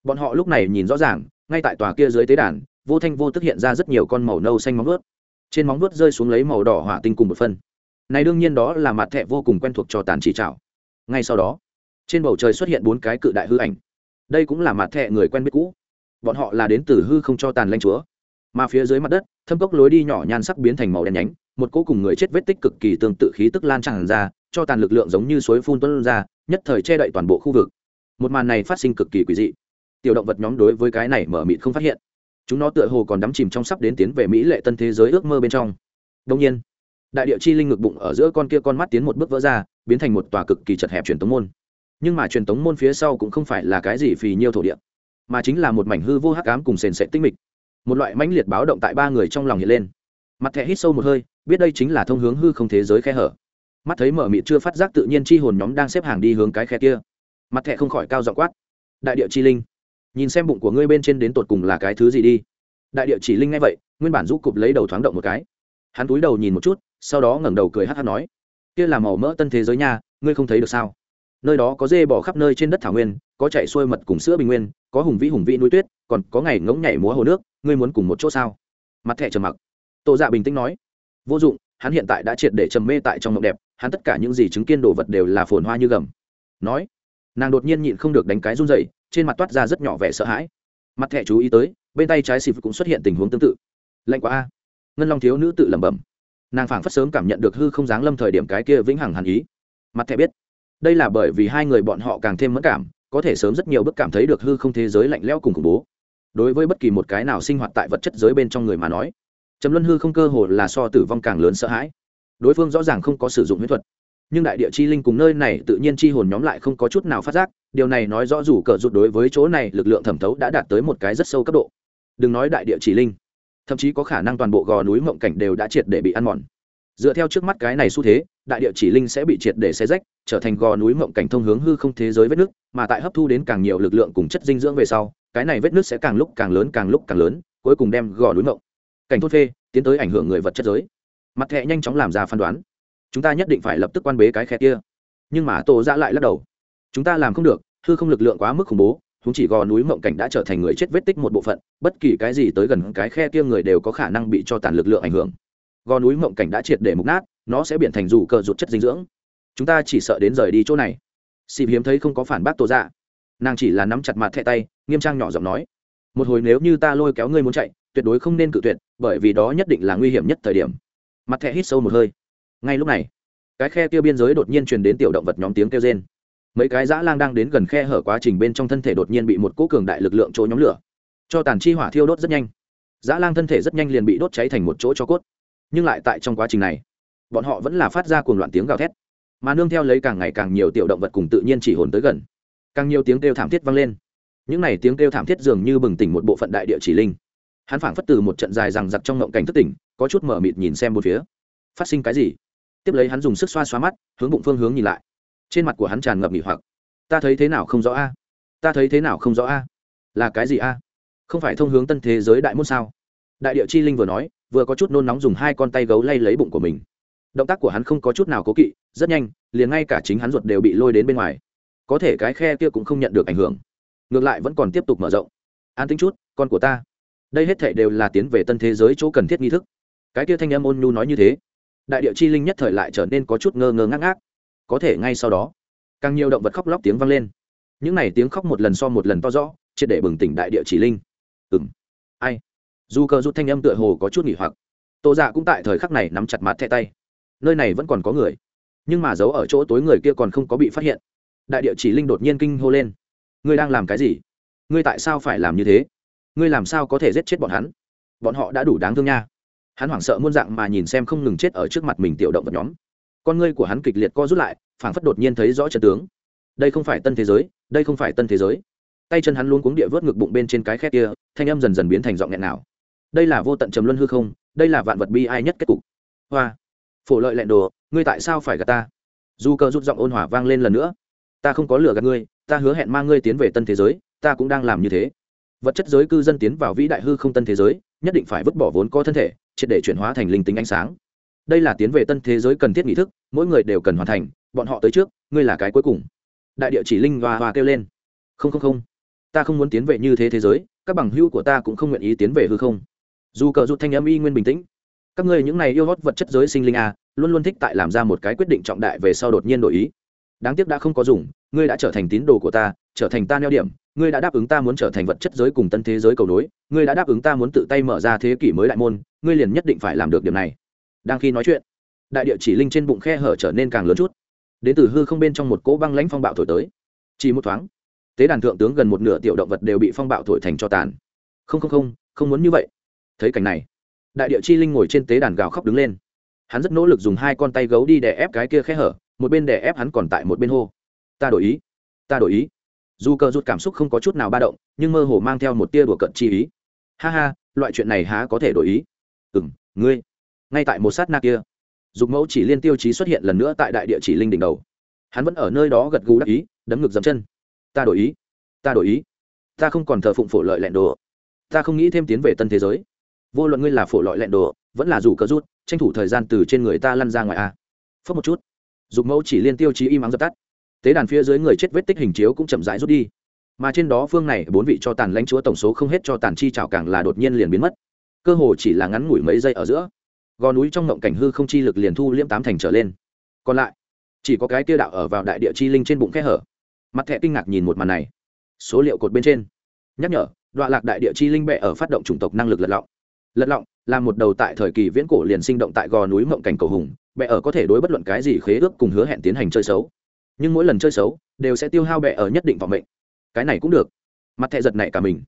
Speaker 1: Bọn họ lúc này nhìn rõ ràng, ngay tại tòa kia dưới tế đàn, vô thanh vô tức hiện ra rất nhiều con màu nâu xanh móng vuốt. Trên móng vuốt rơi xuống lấy màu đỏ hỏa tinh cùng một phân này đương nhiên đó là mặt thẹ vô cùng quen thuộc cho tàn chỉ trảo. Ngay sau đó, trên bầu trời xuất hiện bốn cái cự đại hư ảnh đây cũng là mặt thẹ người quen biết cũ. Bọn họ là đến từ hư không cho tàn lanh chúa. Mà phía dưới mặt đất, thâm cốc lối đi nhỏ nhan sắc biến thành màu đen nhánh, một cỗ cùng người chết vết tích cực kỳ tương tự khí tức lan tràn ra, cho tàn lực lượng giống như suối phun tuân ra, nhất thời che đậy toàn bộ khu vực. Một màn này phát sinh cực kỳ quỷ dị. Tiểu động vật nhóm đối với cái này mở mịt không phát hiện. Chúng nó tựa hồ còn đắm chìm trong sắp đến tiến về mỹ lệ tân thế giới ước mơ bên trong. Đông nhiên, đại địa chi linh ngực bụng ở giữa con kia con mắt tiến một bước vỡ ra, biến thành một tòa cực kỳ chật hẹp truyền tống môn nhưng mà truyền tống môn phía sau cũng không phải là cái gì phì nhiêu thổ địa, mà chính là một mảnh hư vô hắc ám cùng sền sệt tinh mịch. Một loại mãnh liệt báo động tại ba người trong lòng hiện lên. Mặt thẻ hít sâu một hơi, biết đây chính là thông hướng hư không thế giới khe hở. Mắt thấy mở mịt chưa phát giác tự nhiên chi hồn nhóm đang xếp hàng đi hướng cái khe kia. Mặt thẻ không khỏi cao dọ quát. Đại địa chi linh, nhìn xem bụng của ngươi bên trên đến tột cùng là cái thứ gì đi. Đại địa chỉ linh ngay vậy, nguyên bản rũ cụp lấy đầu thoáng động một cái. Hắn túi đầu nhìn một chút, sau đó ngẩng đầu cười hát hát nói. Kia là màu mỡ tân thế giới nha, ngươi không thấy được sao? Nơi đó có dê bỏ khắp nơi trên đất thảo nguyên, có chạy xuôi mật cùng sữa bình nguyên, có hùng vĩ hùng vĩ núi tuyết, còn có ngày ngỗng nhảy múa hồ nước, ngươi muốn cùng một chỗ sao? Mặt thẻ trầm mặc. Tô dạ bình tĩnh nói. Vô dụng, hắn hiện tại đã triệt để trầm mê tại trong mộng đẹp, hắn tất cả những gì chứng kiên đồ vật đều là phồn hoa như gầm. Nói, nàng đột nhiên nhịn không được đánh cái run dậy trên mặt toát ra rất nhỏ vẻ sợ hãi. Mặt thẻ chú ý tới, bên tay trái xịp cũng xuất hiện tình huống tương tự. Lạnh quá a. Ngân long thiếu nữ tự lẩm bẩm. Nàng phảng phất sớm cảm nhận được hư không dáng lâm thời điểm cái kia vĩnh hằng hàn ý. Mặt thẻ biết đây là bởi vì hai người bọn họ càng thêm mất cảm, có thể sớm rất nhiều bước cảm thấy được hư không thế giới lạnh lẽo cùng khủng bố. Đối với bất kỳ một cái nào sinh hoạt tại vật chất giới bên trong người mà nói, trầm luân hư không cơ hồ là so tử vong càng lớn sợ hãi. Đối phương rõ ràng không có sử dụng huyết thuật. Nhưng đại địa chi linh cùng nơi này tự nhiên chi hồn nhóm lại không có chút nào phát giác, điều này nói rõ dù cờ rụt đối với chỗ này lực lượng thẩm thấu đã đạt tới một cái rất sâu cấp độ. Đừng nói đại địa chỉ linh, thậm chí có khả năng toàn bộ gò núi mộng cảnh đều đã triệt để bị ăn mòn dựa theo trước mắt cái này xu thế, đại địa chỉ linh sẽ bị triệt để xe rách, trở thành gò núi mộng cảnh thông hướng hư không thế giới vết nước, mà tại hấp thu đến càng nhiều lực lượng cùng chất dinh dưỡng về sau, cái này vết nước sẽ càng lúc càng lớn, càng lúc càng lớn, cuối cùng đem gò núi mộng cảnh thốt phê, tiến tới ảnh hưởng người vật chất giới. Mặt thẹ nhanh chóng làm ra phán đoán. Chúng ta nhất định phải lập tức quan bế cái khe kia. Nhưng mà tổ ra lại lắc đầu. Chúng ta làm không được, hư không lực lượng quá mức khủng bố chúng chỉ gò núi mộng cảnh đã trở thành người chết vết tích một bộ phận, bất kỳ cái gì tới gần cái khe kia người đều có khả năng bị cho tàn lực lượng ảnh hưởng gò núi mộng cảnh đã triệt để mục nát, nó sẽ biến thành rủ cờ rụt chất dinh dưỡng. Chúng ta chỉ sợ đến rời đi chỗ này. Xịp hiếm thấy không có phản bác tổ dạ. nàng chỉ là nắm chặt mặt thẹ tay, nghiêm trang nhỏ giọng nói. Một hồi nếu như ta lôi kéo ngươi muốn chạy, tuyệt đối không nên cự tuyệt, bởi vì đó nhất định là nguy hiểm nhất thời điểm. Mặt thẹ hít sâu một hơi. Ngay lúc này, cái khe kia biên giới đột nhiên truyền đến tiểu động vật nhóm tiếng kêu trên mấy cái dã lang đang đến gần khe hở quá trình bên trong thân thể đột nhiên bị một cỗ cường đại lực lượng chỗ nhóm lửa. Cho tàn chi hỏa thiêu đốt rất nhanh. Dã lang thân thể rất nhanh liền bị đốt cháy thành một chỗ cho cốt nhưng lại tại trong quá trình này, bọn họ vẫn là phát ra cuồng loạn tiếng gào thét, mà nương theo lấy càng ngày càng nhiều tiểu động vật cùng tự nhiên chỉ hồn tới gần, càng nhiều tiếng kêu thảm thiết vang lên. Những này tiếng kêu thảm thiết dường như bừng tỉnh một bộ phận đại địa chỉ linh. Hắn phảng phất từ một trận dài rằng giặc trong ngộng cảnh thất tỉnh, có chút mở mịt nhìn xem một phía. Phát sinh cái gì? Tiếp lấy hắn dùng sức xoa xoa mắt, hướng bụng phương hướng nhìn lại. Trên mặt của hắn tràn ngập nghỉ hoặc. Ta thấy thế nào không rõ a? Ta thấy thế nào không rõ a? Là cái gì a? Không phải thông hướng tân thế giới đại môn sao? Đại địa chi linh vừa nói, vừa có chút nôn nóng dùng hai con tay gấu lay lấy bụng của mình. Động tác của hắn không có chút nào cố kỵ, rất nhanh, liền ngay cả chính hắn ruột đều bị lôi đến bên ngoài. Có thể cái khe kia cũng không nhận được ảnh hưởng. Ngược lại vẫn còn tiếp tục mở rộng. An tính chút, con của ta. Đây hết thể đều là tiến về tân thế giới chỗ cần thiết nghi thức. Cái kia thanh âm ôn nhu nói như thế. Đại địa chi linh nhất thời lại trở nên có chút ngơ ngơ ngác ngác. Có thể ngay sau đó, càng nhiều động vật khóc lóc tiếng vang lên. Những n à y tiếng khóc một lần so một lần to rõ, triệt để bừng tỉnh đại địa chỉ linh. Ừ m ai? Dù cờ rút thanh âm tựa hồ có chút nghỉ hoặc, tô dạ cũng tại thời khắc này nắm chặt mặt thẹ tay. Nơi này vẫn còn có người, nhưng mà giấu ở chỗ tối người kia còn không có bị phát hiện. Đại địa chỉ linh đột nhiên kinh hô lên. Ngươi đang làm cái gì? Ngươi tại sao phải làm như thế? Ngươi làm sao có thể giết chết bọn hắn? Bọn họ đã đủ đáng thương nha. Hắn hoảng sợ muôn dạng mà nhìn xem không ngừng chết ở trước mặt mình tiểu động vật nhóm. Con ngươi của hắn kịch liệt co rút lại, phảng phất đột nhiên thấy rõ trận tướng. Đây không phải tân thế giới, đây không phải tân thế giới. Tay chân hắn luôn cuống địa vớt ngực bụng bên trên cái khe kia, thanh âm dần dần biến thành giọng nghẹn nào đây là vô tận trầm luân hư không, đây là vạn vật bi ai nhất kết cục. Hoa, phổ lợi lẹn đồ, ngươi tại sao phải gạt ta? Dù cờ rút giọng ôn hòa vang lên lần nữa. Ta không có lừa gạt ngươi, ta hứa hẹn mang ngươi tiến về tân thế giới, ta cũng đang làm như thế. Vật chất giới cư dân tiến vào vĩ đại hư không tân thế giới, nhất định phải vứt bỏ vốn có thân thể, triệt để chuyển hóa thành linh tính ánh sáng. Đây là tiến về tân thế giới cần thiết nghị thức, mỗi người đều cần hoàn thành, bọn họ tới trước, ngươi là cái cuối cùng. Đại địa chỉ linh hoa hoa kêu lên. Không không không. Ta không muốn tiến về như thế thế giới, các bằng hữu của ta cũng không nguyện ý tiến về hư không dù cờ rụt thanh âm y nguyên bình tĩnh. Các ngươi những này yêu hót vật chất giới sinh linh a luôn luôn thích tại làm ra một cái quyết định trọng đại về sau đột nhiên đổi ý. Đáng tiếc đã không có dùng, ngươi đã trở thành tín đồ của ta, trở thành ta neo điểm, ngươi đã đáp ứng ta muốn trở thành vật chất giới cùng tân thế giới cầu nối, ngươi đã đáp ứng ta muốn tự tay mở ra thế kỷ mới đại môn, ngươi liền nhất định phải làm được điểm này. Đang khi nói chuyện, đại địa chỉ linh trên bụng khe hở trở nên càng lớn chút. Đến từ hư không bên trong một cỗ băng lãnh phong bạo thổi tới. Chỉ một thoáng, tế đàn thượng tướng gần một nửa tiểu động vật đều bị phong bạo thổi thành cho tàn. Không không không không muốn như vậy thấy cảnh này, đại địa chi linh ngồi trên tế đàn gào khóc đứng lên. Hắn rất nỗ lực dùng hai con tay gấu đi đè ép cái kia khe hở, một bên đè ép hắn còn tại một bên hô, ta đổi ý, ta đổi ý. Dù cờ rút cảm xúc không có chút nào ba động, nhưng mơ hồ mang theo một tia đùa cận chi ý. Ha ha, loại chuyện này há có thể đổi ý? Ừ m ngươi, ngay tại một sát na kia. Dục mẫu chỉ liên tiêu chí xuất hiện lần nữa tại đại địa chỉ linh đỉnh đầu. Hắn vẫn ở nơi đó gật gù đắc ý, đấm ngực dấm chân. Ta đổi ý, ta đổi ý, ta không còn thờ phụng phổ lợi lẹn đồ, ta không nghĩ thêm tiến về tân thế giới vô luận ngươi là phổ lọi lẹn đồ, vẫn là rủ cờ rút, tranh thủ thời gian từ trên người ta lăn ra ngoài a. Phớt một chút. Dục mẫu chỉ liên tiêu chí im ắng dập tắt. Tế đàn phía dưới người chết vết tích hình chiếu cũng chậm rãi rút đi. Mà trên đó phương này, bốn vị cho tàn lãnh chúa tổng số không hết cho tàn chi trào càng là đột nhiên liền biến mất. Cơ hồ chỉ là ngắn ngủi mấy giây ở giữa, gò núi trong ngộng cảnh hư không chi lực liền thu liễm tám thành trở lên. Còn lại, chỉ có cái tiêu đạo ở vào đại địa chi linh trên bụng khe hở. Mặt thẹ kinh ngạc nhìn một màn này. Số liệu cột bên trên. Nhắc nhở, đoạn lạc đại địa chi linh bệ ở phát động chủng tộc năng lực lật lọng lật lọng, là một đầu tại thời kỳ viễn cổ liền sinh động tại gò núi mộng cảnh cầu hùng, bệ ở có thể đối bất luận cái gì khế ước cùng hứa hẹn tiến hành chơi xấu. Nhưng mỗi lần chơi xấu, đều sẽ tiêu hao bệ ở nhất định vọng mệnh. Cái này cũng được. Mặt thẹ giật này cả mình.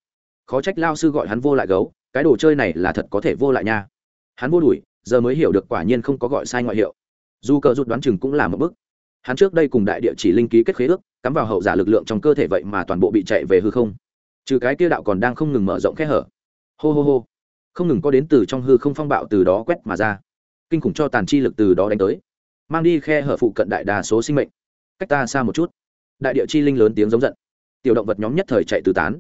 Speaker 1: Khó trách lao sư gọi hắn vô lại gấu, cái đồ chơi này là thật có thể vô lại nha. Hắn vô đuổi, giờ mới hiểu được quả nhiên không có gọi sai ngoại hiệu. Dù cờ rút đoán chừng cũng là một bức hắn trước đây cùng đại địa chỉ linh ký kết khế ước, cắm vào hậu giả lực lượng trong cơ thể vậy mà toàn bộ bị chạy về hư không. Trừ cái kia đạo còn đang không ngừng mở rộng khe hở. Hô hô hô không ngừng có đến từ trong hư không phong bạo từ đó quét mà ra. Kinh khủng cho tàn chi lực từ đó đánh tới. Mang đi khe hở phụ cận đại đa số sinh mệnh. Cách ta xa một chút. Đại địa chi linh lớn tiếng giống giận. Tiểu động vật nhóm nhất thời chạy từ tán.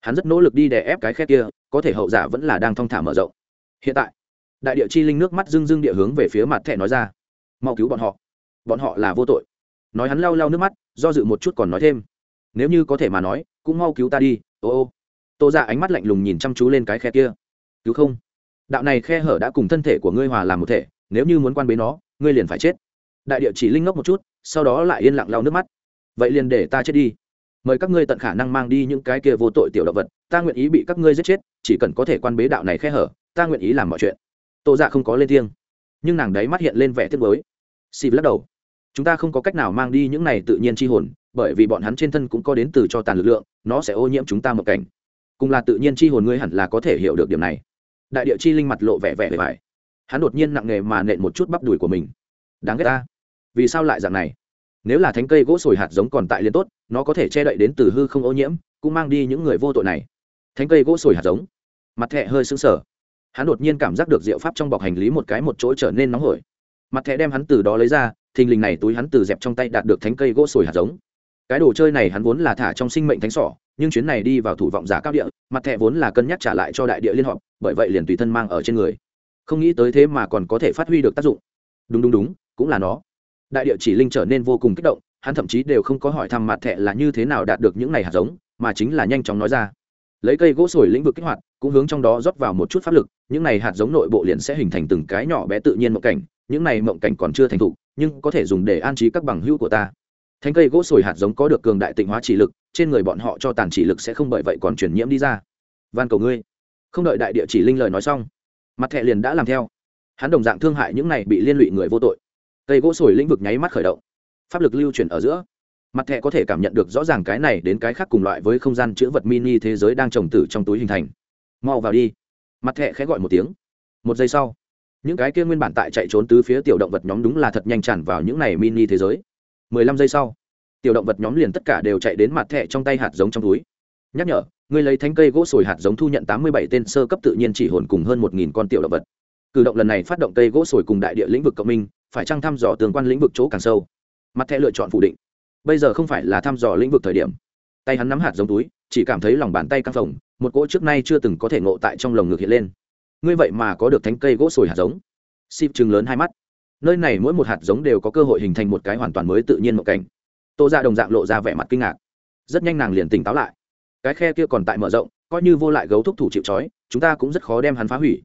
Speaker 1: Hắn rất nỗ lực đi đè ép cái khe kia, có thể hậu giả vẫn là đang thong thả mở rộng. Hiện tại, đại địa chi linh nước mắt dưng dưng địa hướng về phía mặt thẻ nói ra. Mau cứu bọn họ. Bọn họ là vô tội. Nói hắn lau lau nước mắt, do dự một chút còn nói thêm. Nếu như có thể mà nói, cũng mau cứu ta đi, ô ô. Tô ra ánh mắt lạnh lùng nhìn chăm chú lên cái khe kia cứu không? Đạo này khe hở đã cùng thân thể của ngươi hòa làm một thể, nếu như muốn quan bế nó, ngươi liền phải chết. Đại địa chỉ linh ngốc một chút, sau đó lại yên lặng lau nước mắt. Vậy liền để ta chết đi. Mời các ngươi tận khả năng mang đi những cái kia vô tội tiểu động vật, ta nguyện ý bị các ngươi giết chết, chỉ cần có thể quan bế đạo này khe hở, ta nguyện ý làm mọi chuyện. Tô dạ không có lên tiếng, nhưng nàng đấy mắt hiện lên vẻ tiếc mới xì lắc đầu. Chúng ta không có cách nào mang đi những này tự nhiên chi hồn, bởi vì bọn hắn trên thân cũng có đến từ cho tàn lực lượng, nó sẽ ô nhiễm chúng ta một cảnh. Cùng là tự nhiên chi hồn ngươi hẳn là có thể hiểu được điểm này đại địa chi linh mặt lộ vẻ vẻ vẻ vải hắn đột nhiên nặng nề mà nện một chút bắp đùi của mình. Đáng ghét ta. Vì sao lại dạng này? Nếu là thánh cây gỗ sồi hạt giống còn tại liên tốt, nó có thể che đậy đến từ hư không ô nhiễm, cũng mang đi những người vô tội này. Thánh cây gỗ sồi hạt giống. Mặt thẹ hơi sững sờ. Hắn đột nhiên cảm giác được diệu pháp trong bọc hành lý một cái một chỗ trở nên nóng hổi. Mặt thẹ đem hắn từ đó lấy ra, thình lình này túi hắn từ dẹp trong tay đạt được thánh cây gỗ sồi hạt giống. Cái đồ chơi này hắn vốn là thả trong sinh mệnh thánh sỏ, nhưng chuyến này đi vào thủ vọng giả cao địa, mặt thẹ vốn là cân nhắc trả lại cho đại địa liên họp bởi vậy liền tùy thân mang ở trên người. Không nghĩ tới thế mà còn có thể phát huy được tác dụng. Đúng đúng đúng, cũng là nó. Đại địa chỉ linh trở nên vô cùng kích động, hắn thậm chí đều không có hỏi thăm mặt thẹ là như thế nào đạt được những này hạt giống, mà chính là nhanh chóng nói ra. Lấy cây gỗ sồi lĩnh vực kích hoạt, cũng hướng trong đó rót vào một chút pháp lực, những này hạt giống nội bộ liền sẽ hình thành từng cái nhỏ bé tự nhiên mộng cảnh, những này mộng cảnh còn chưa thành thục, nhưng có thể dùng để an trí các bằng hữu của ta. Thanh cây gỗ sồi hạt giống có được cường đại tịnh hóa chỉ lực, trên người bọn họ cho tàn chỉ lực sẽ không bởi vậy còn truyền nhiễm đi ra. Van cầu ngươi không đợi đại địa chỉ linh lời nói xong, mặt thẹ liền đã làm theo. Hắn đồng dạng thương hại những này bị liên lụy người vô tội. Cây gỗ sồi lĩnh vực nháy mắt khởi động. Pháp lực lưu chuyển ở giữa, mặt thẹ có thể cảm nhận được rõ ràng cái này đến cái khác cùng loại với không gian chữ vật mini thế giới đang trồng tử trong túi hình thành. Mau vào đi. Mặt thẹ khẽ gọi một tiếng. Một giây sau, những cái kia nguyên bản tại chạy trốn tứ phía tiểu động vật nhóm đúng là thật nhanh tràn vào những này mini thế giới. Mười lăm giây sau, tiểu động vật nhóm liền tất cả đều chạy đến mặt thẻ trong tay hạt giống trong túi. Nhắc nhở Ngươi lấy thánh cây gỗ sồi hạt giống thu nhận tám mươi bảy tên sơ cấp tự nhiên chỉ hồn cùng hơn một nghìn con tiểu động vật. Cử động lần này phát động cây gỗ sồi cùng đại địa lĩnh vực cộng minh, phải chăng thăm dò tương quan lĩnh vực chỗ càng sâu? Mặt thẻ lựa chọn phủ định. Bây giờ không phải là thăm dò lĩnh vực thời điểm. Tay hắn nắm hạt giống túi, chỉ cảm thấy lòng bàn tay căng phồng, một cỗ trước nay chưa từng có thể ngộ tại trong lồng ngực hiện lên. Ngươi vậy mà có được thánh cây gỗ sồi hạt giống? Xịp chừng lớn hai mắt. Nơi này mỗi một hạt giống đều có cơ hội hình thành một cái hoàn toàn mới tự nhiên một cảnh. Tô ra đồng dạng lộ ra vẻ mặt kinh ngạc. Rất nhanh nàng liền tỉnh táo lại cái khe kia còn tại mở rộng, coi như vô lại gấu thúc thủ chịu trói, chúng ta cũng rất khó đem hắn phá hủy.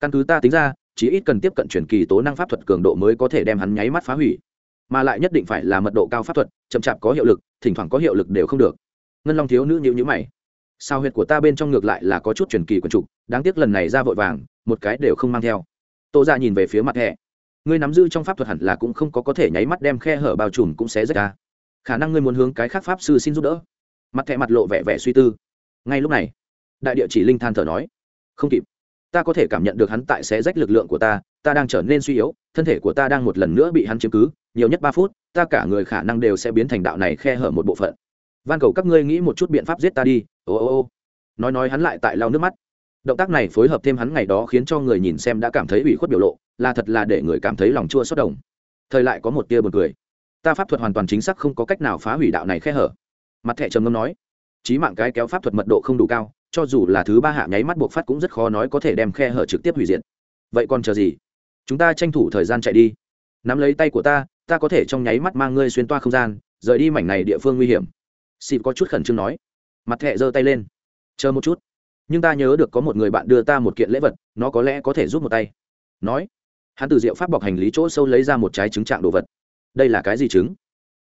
Speaker 1: Căn cứ ta tính ra, chỉ ít cần tiếp cận chuyển kỳ tố năng pháp thuật cường độ mới có thể đem hắn nháy mắt phá hủy. Mà lại nhất định phải là mật độ cao pháp thuật, chậm chạp có hiệu lực, thỉnh thoảng có hiệu lực đều không được. Ngân long thiếu nữ nhữ nhữ mày. Sao huyệt của ta bên trong ngược lại là có chút truyền kỳ quần trục, đáng tiếc lần này ra vội vàng, một cái đều không mang theo. Tô ra nhìn về phía mặt thẻ ngươi nắm giữ trong pháp thuật hẳn là cũng không có có thể nháy mắt đem khe hở bao trùm cũng sẽ rách ra khả năng ngươi muốn hướng cái khác pháp sư xin giúp đỡ mặt thẹ mặt lộ vẻ vẻ suy tư. Ngay lúc này, đại địa chỉ linh than thở nói, không kịp. Ta có thể cảm nhận được hắn tại sẽ rách lực lượng của ta ta đang trở nên suy yếu, thân thể của ta đang một lần nữa bị hắn chiếm cứ, nhiều nhất ba phút, ta cả người khả năng đều sẽ biến thành đạo này khe hở một bộ phận. Van cầu các ngươi nghĩ một chút biện pháp giết ta đi. Ô ô ô. Nói nói hắn lại tại lau nước mắt. Động tác này phối hợp thêm hắn ngày đó khiến cho người nhìn xem đã cảm thấy ủy khuất biểu lộ, là thật là để người cảm thấy lòng chua xót đồng. Thời lại có một tia buồn cười. Ta pháp thuật hoàn toàn chính xác không có cách nào phá hủy đạo này khe hở mặt thẻ trầm ngâm nói trí mạng cái kéo pháp thuật mật độ không đủ cao, cho dù là thứ ba hạ nháy mắt buộc phát cũng rất khó nói có thể đem khe hở trực tiếp hủy diệt. Vậy còn chờ gì? Chúng ta tranh thủ thời gian chạy đi. Nắm lấy tay của ta ta có thể trong nháy mắt mang ngươi xuyên toa không gian, rời đi mảnh này địa phương nguy hiểm. Xịp có chút khẩn trương nói. Mặt thẹ giơ tay lên. Chờ một chút. Nhưng ta nhớ được có một người bạn đưa ta một kiện lễ vật, nó có lẽ có thể giúp một tay. Nói, hắn từ diệu pháp bọc hành lý chỗ sâu lấy ra một trái trứng trạng đồ vật. Đây là cái gì trứng?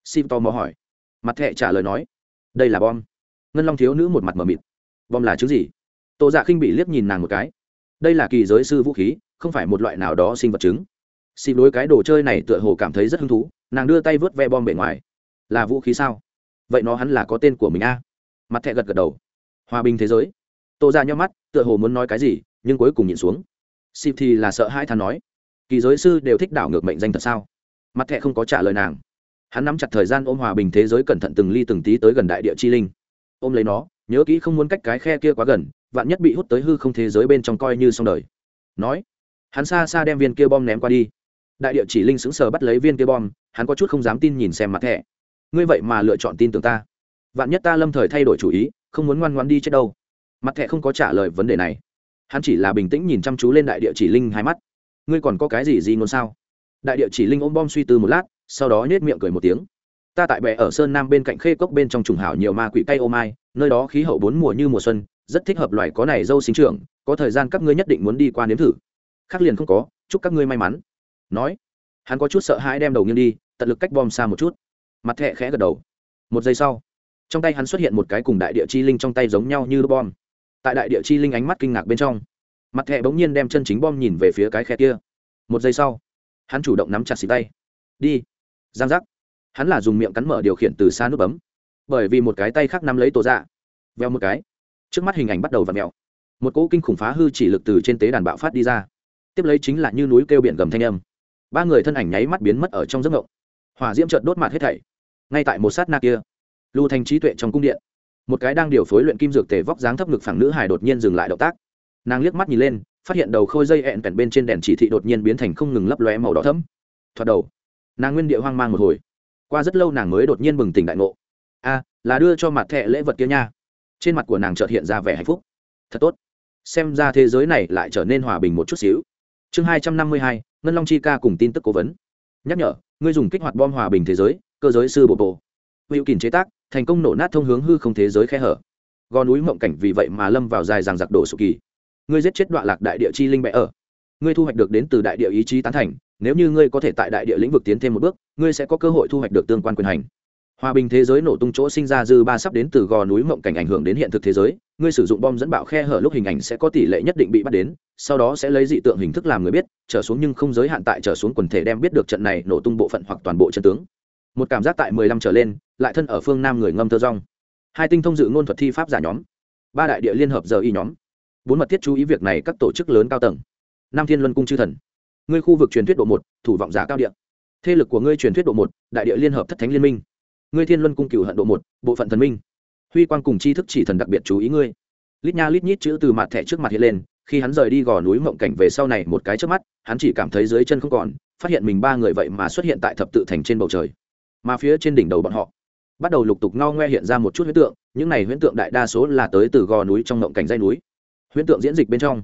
Speaker 1: Sim to mò hỏi. Mặt thẹ trả lời nói đây là bom. Ngân long thiếu nữ một mặt mờ mịt. Bom là chứ gì? Tô dạ khinh bị liếc nhìn nàng một cái. Đây là kỳ giới sư vũ khí, không phải một loại nào đó sinh vật trứng xin đối cái đồ chơi này tựa hồ cảm thấy rất hứng thú, nàng đưa tay vớt ve bom bề ngoài. Là vũ khí sao? Vậy nó hắn là có tên của mình a mặt thẹ gật gật đầu. Hòa bình thế giới. Tô dạ ra nhau mắt, tựa hồ muốn nói cái gì, nhưng cuối cùng nhìn xuống. Xịp thì là sợ hai thằng nói. Kỳ giới sư đều thích đảo ngược mệnh danh thật sao? Mặt thẹ không có trả lời nàng hắn nắm chặt thời gian ôm hòa bình thế giới cẩn thận từng ly từng tí tới gần đại địa chi linh. Ôm lấy nó, nhớ kỹ không muốn cách cái khe kia quá gần, vạn nhất bị hút tới hư không thế giới bên trong coi như xong đời. Nói, hắn xa xa đem viên kia bom ném qua đi. Đại địa chỉ linh sững sờ bắt lấy viên kia bom, hắn có chút không dám tin nhìn xem mặt thẻ. Ngươi vậy mà lựa chọn tin tưởng ta. Vạn nhất ta lâm thời thay đổi chủ ý, không muốn ngoan ngoan đi chết đâu. Mặt thẻ không có trả lời vấn đề này. Hắn chỉ là bình tĩnh nhìn chăm chú lên đại địa chỉ linh hai mắt. Ngươi còn có cái gì gì ngôn sao? Đại địa chỉ linh ôm bom suy tư một lát sau đó nhếch miệng cười một tiếng. Ta tại bệ ở sơn nam bên cạnh khê cốc bên trong trùng hảo nhiều ma quỷ cây ô mai, nơi đó khí hậu bốn mùa như mùa xuân, rất thích hợp loài có này dâu sinh trưởng, có thời gian các ngươi nhất định muốn đi qua nếm thử. Khác liền không có, chúc các ngươi may mắn. Nói, hắn có chút sợ hãi đem đầu nghiêng đi, tận lực cách bom xa một chút. Mặt thẹ khẽ gật đầu. Một giây sau, trong tay hắn xuất hiện một cái cùng đại địa chi linh trong tay giống nhau như bom. Tại đại địa chi linh ánh mắt kinh ngạc bên trong, mặt thẹ bỗng nhiên đem chân chính bom nhìn về phía cái khe kia. Một giây sau, hắn chủ động nắm chặt xì tay. Đi giang giác. Hắn là dùng miệng cắn mở điều khiển từ xa nút bấm. Bởi vì một cái tay khác nắm lấy tổ dạ. Veo một cái. Trước mắt hình ảnh bắt đầu v ặ mẹo một cỗ kinh khủng phá hư chỉ lực từ trên tế đàn bạo phát đi ra. Tiếp lấy chính là như núi kêu biển gầm thanh âm. Ba người thân ảnh nháy mắt biến mất ở trong giấc ngộng. Hỏa diễm trợt đốt mặt hết thảy. Ngay tại một sát na kia, lưu thành trí tuệ trong cung điện. Một cái đang điều phối luyện kim dược tề vóc dáng thấp ngực phẳng nữ hài đột nhiên dừng lại động tác. Nàng liếc mắt nhìn lên, phát hiện đầu khôi dây ẹn vẹn bên trên đèn chỉ thị đột nhiên biến thành không ngừng lấp lóe màu đỏ thấm thoạt đầu nàng nguyên địa hoang mang một hồi. Qua rất lâu nàng mới đột nhiên bừng tỉnh đại ngộ. A là đưa cho mặt thẹ lễ vật kia nha. Trên mặt của nàng chợt hiện ra vẻ hạnh phúc. Thật tốt. Xem ra thế giới này lại trở nên hòa bình một chút xíu. Chương hai trăm năm mươi hai, ngân long chi ca cùng tin tức cố vấn. Nhắc nhở, ngươi dùng kích hoạt bom hòa bình thế giới, cơ giới sư bộ bộ. Hữu kìm chế tác, thành công nổ nát thông hướng hư không thế giới khe hở. Gò núi mộng cảnh vì vậy mà lâm vào dài rằng giặc đổ sụp kỳ. Ngươi giết chết đoạn lạc đại địa chi linh bẽ ở. Ngươi thu hoạch được đến từ đại địa ý chí tán thành nếu như ngươi có thể tại đại địa lĩnh vực tiến thêm một bước, ngươi sẽ có cơ hội thu hoạch được tương quan quyền hành. Hòa bình thế giới nổ tung chỗ sinh ra dư ba sắp đến từ gò núi mộng cảnh ảnh hưởng đến hiện thực thế giới, ngươi sử dụng bom dẫn bạo khe hở lúc hình ảnh sẽ có tỷ lệ nhất định bị bắt đến, sau đó sẽ lấy dị tượng hình thức làm người biết, trở xuống nhưng không giới hạn tại trở xuống quần thể đem biết được trận này nổ tung bộ phận hoặc toàn bộ trận tướng. Một cảm giác tại mười lăm trở lên, lại thân ở phương nam người ngâm thơ rong. Hai tinh thông dự ngôn thuật thi pháp giả nhóm. Ba đại địa liên hợp giờ y nhóm. Bốn mật thiết chú ý việc này các tổ chức lớn cao tầng. Nam thiên luân cung chư thần ngươi khu vực truyền thuyết độ một, thủ vọng giá cao địa. Thế lực của ngươi truyền thuyết độ một, đại địa liên hợp thất thánh liên minh. Ngươi thiên luân cung cửu hận độ một, bộ phận thần minh. Huy quang cùng tri thức chỉ thần đặc biệt chú ý ngươi. Lít nha lít nhít chữ từ mặt thẻ trước mặt hiện lên, khi hắn rời đi gò núi mộng cảnh về sau này một cái trước mắt, hắn chỉ cảm thấy dưới chân không còn, phát hiện mình ba người vậy mà xuất hiện tại thập tự thành trên bầu trời. Mà phía trên đỉnh đầu bọn họ, bắt đầu lục tục ngao ngoe hiện ra một chút huyễn tượng, những này huyễn tượng đại đa số là tới từ gò núi trong mộng cảnh dây núi. Huyễn tượng diễn dịch bên trong,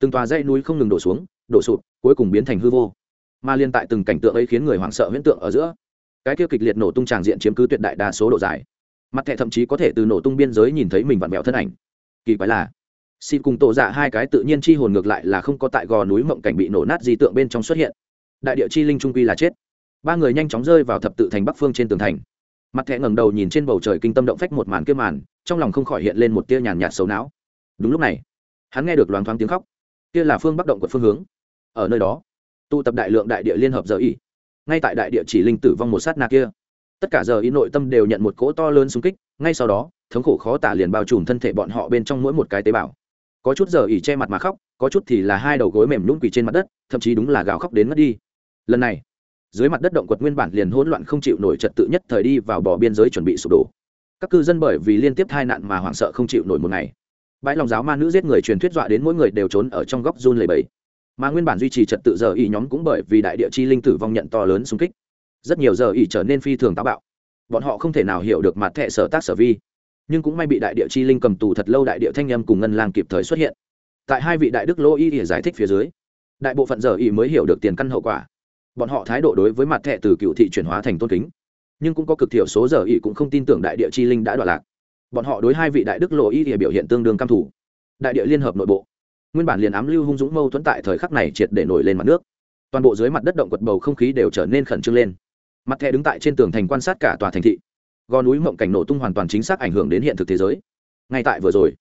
Speaker 1: từng tòa dây núi không ngừng đổ xuống đổ sụp, cuối cùng biến thành hư vô. Mà liên tại từng cảnh tượng ấy khiến người hoảng sợ huyễn tượng ở giữa, cái kia kịch liệt nổ tung tràng diện chiếm cứ tuyệt đại đa số độ dài. Mặt thẻ thậm chí có thể từ nổ tung biên giới nhìn thấy mình vặn vẹo thân ảnh. Kỳ quái là xin cùng tổ dạ hai cái tự nhiên chi hồn ngược lại là không có tại gò núi mộng cảnh bị nổ nát di tượng bên trong xuất hiện. Đại địa chi linh trung quy là chết. Ba người nhanh chóng rơi vào thập tự thành bắc phương trên tường thành. Mặt thẻ ngẩng đầu nhìn trên bầu trời kinh tâm động phách một màn kia màn, trong lòng không khỏi hiện lên một tia nhàn nhạt xấu não. Đúng lúc này, hắn nghe được loáng thoáng tiếng khóc. Kia là phương bắc động của phương hướng ở nơi đó. Tụ tập đại lượng đại địa liên hợp giờ ý ngay tại đại địa chỉ linh tử vong một sát na kia, tất cả giờ ý nội tâm đều nhận một cỗ to lớn xung kích, ngay sau đó, thống khổ khó tả liền bao trùm thân thể bọn họ bên trong mỗi một cái tế bào. Có chút giờ ỉ che mặt mà khóc, có chút thì là hai đầu gối mềm nhún quỳ trên mặt đất, thậm chí đúng là gào khóc đến mất đi. Lần này, dưới mặt đất động quật nguyên bản liền hỗn loạn không chịu nổi trật tự nhất thời đi vào bỏ biên giới chuẩn bị sụp đổ. Các cư dân bởi vì liên tiếp tai nạn mà hoảng sợ không chịu nổi một ngày. Bãi lòng giáo ma nữ giết người truyền thuyết dọa đến mỗi người đều trốn ở trong góc run lầy bầy mà nguyên bản duy trì trật tự giờ ỉ nhóm cũng bởi vì đại địa chi linh tử vong nhận to lớn xung kích. Rất nhiều giờ ỉ trở nên phi thường táo bạo. Bọn họ không thể nào hiểu được mặt thẹ sở tác sở vi, nhưng cũng may bị đại địa chi linh cầm tù thật lâu đại địa thanh âm cùng ngân lang kịp thời xuất hiện. Tại hai vị đại đức lỗ y ỉa giải thích phía dưới, đại bộ phận giờ ỉ mới hiểu được tiền căn hậu quả. Bọn họ thái độ đối với mặt thẹ từ cựu thị chuyển hóa thành tôn kính, nhưng cũng có cực thiểu số giờ ỉ cũng không tin tưởng đại địa chi linh đã đoạn lạc. Bọn họ đối hai vị đại đức lộ y ỉa biểu hiện tương đương cam thủ đại địa liên hợp nội bộ nguyên bản liền ám lưu hung dũng mâu thuẫn tại thời khắc này triệt để nổi lên mặt nước. Toàn bộ dưới mặt đất động quật bầu không khí đều trở nên khẩn trương lên. Mặt thẻ đứng tại trên tường thành quan sát cả tòa thành thị. Gò núi mộng cảnh nổ tung hoàn toàn chính xác ảnh hưởng đến hiện thực thế giới. Ngay tại vừa rồi,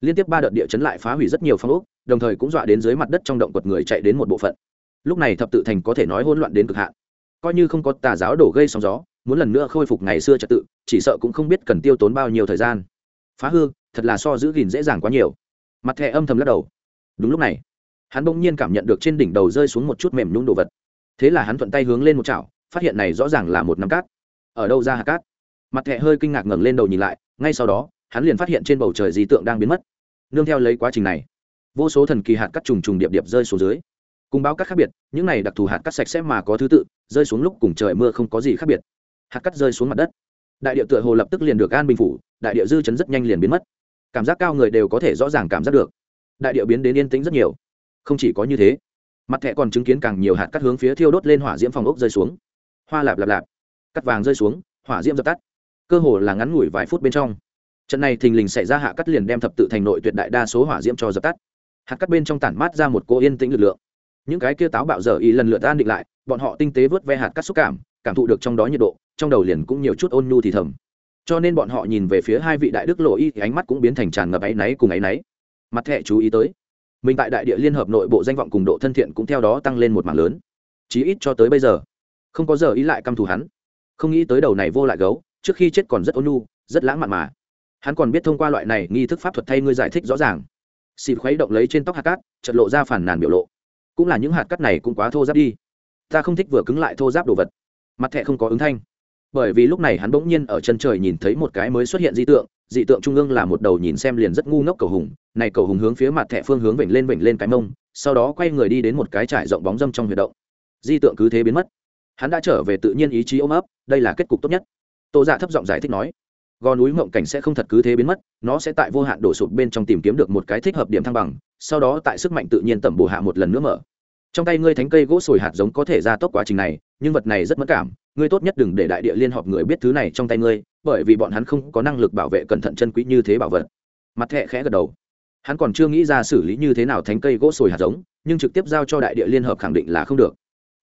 Speaker 1: liên tiếp ba đợt địa chấn lại phá hủy rất nhiều phong ốc, đồng thời cũng dọa đến dưới mặt đất trong động quật người chạy đến một bộ phận. Lúc này thập tự thành có thể nói hỗn loạn đến cực hạn. Coi như không có tà giáo đổ gây sóng gió, muốn lần nữa khôi phục ngày xưa trật tự, chỉ sợ cũng không biết cần tiêu tốn bao nhiêu thời gian. Phá hư, thật là so giữ gìn dễ dàng quá nhiều. Mặt thẻ âm thầm lắc đầu đúng lúc này, hắn bỗng nhiên cảm nhận được trên đỉnh đầu rơi xuống một chút mềm nhung đồ vật. Thế là hắn thuận tay hướng lên một chảo, phát hiện này rõ ràng là một nắm cát. Ở đâu ra hạt cát? Mặt thẹ hơi kinh ngạc ngẩng lên đầu nhìn lại, ngay sau đó, hắn liền phát hiện trên bầu trời dị tượng đang biến mất. Nương theo lấy quá trình này, vô số thần kỳ hạt cắt trùng trùng điệp điệp rơi xuống dưới. Cùng báo cắt khác biệt, những này đặc thù hạt cắt sạch sẽ mà có thứ tự, rơi xuống lúc cùng trời mưa không có gì khác biệt. Hạt cắt rơi xuống mặt đất. Đại địa tựa hồ lập tức liền được an bình phủ, đại địa dư chấn rất nhanh liền biến mất. Cảm giác cao người đều có thể rõ ràng cảm giác được đại địa biến đến yên tĩnh rất nhiều. Không chỉ có như thế, mặt thẹ còn chứng kiến càng nhiều hạt cắt hướng phía thiêu đốt lên hỏa diễm phòng ốc rơi xuống. Hoa lạp lạp lạp cắt vàng rơi xuống, hỏa diễm dập tắt. Cơ hồ là ngắn ngủi vài phút bên trong, trận này thình lình xảy ra hạ cắt liền đem thập tự thành nội tuyệt đại đa số hỏa diễm cho dập tắt. Hạt cắt bên trong tản mát ra một cô yên tĩnh lực lượng. Những cái kia táo bạo dở ý lần lượt an định lại, bọn họ tinh tế vớt ve hạt cắt xúc cảm cảm thụ được trong đó nhiệt độ, trong đầu liền cũng nhiều chút ôn nhu thì thầm. Cho nên bọn họ nhìn về phía hai vị đại đức lộ y thì ánh mắt cũng biến thành tràn ngập áy náy cùng áy náy mặt thẻ chú ý tới. Mình tại đại địa liên hợp nội bộ danh vọng cùng độ thân thiện cũng theo đó tăng lên một mảng lớn. Chí ít cho tới bây giờ, không có giờ ý lại căm thù hắn. Không nghĩ tới đầu này vô lại gấu, trước khi chết còn rất ôn nhu, rất lãng mạn mà. Hắn còn biết thông qua loại này nghi thức pháp thuật thay ngươi giải thích rõ ràng. Xịt khuấy động lấy trên tóc hạt cát chật lộ ra phản nàn biểu lộ. Cũng là những hạt cát này cũng quá thô giáp đi. Ta không thích vừa cứng lại thô giáp đồ vật. Mặt thẹ không có ứng thanh bởi vì lúc này hắn bỗng nhiên ở chân trời nhìn thấy một cái mới xuất hiện dị tượng dị tượng trung ương là một đầu nhìn xem liền rất ngu ngốc cầu hùng, này cầu hùng hướng phía mặt thẻ phương hướng vểnh lên vểnh lên cái mông, sau đó quay người đi đến một cái trải rộng bóng dâm trong huyệt động. Di tượng cứ thế biến mất. Hắn đã trở về tự nhiên ý chí ôm ấp, đây là kết cục tốt nhất. Tô dạ thấp giọng giải thích nói, gò núi mộng cảnh sẽ không thật cứ thế biến mất, nó sẽ tại vô hạn đổ sụp bên trong tìm kiếm được một cái thích hợp điểm thăng bằng, sau đó tại sức mạnh tự nhiên tẩm bổ hạ một lần nữa mở. Trong tay ngươi thánh cây gỗ sồi hạt giống có thể ra tốc quá trình này, nhưng vật này rất mất cảm ngươi tốt nhất đừng để đại địa liên họp người biết thứ này trong tay ngươi, bởi vì bọn hắn không có năng lực bảo vệ cẩn thận chân quý như thế bảo vật. Mặt thẹ khẽ gật đầu. Hắn còn chưa nghĩ ra xử lý như thế nào thánh cây gỗ sồi hạt giống, nhưng trực tiếp giao cho đại địa liên hợp khẳng định là không được.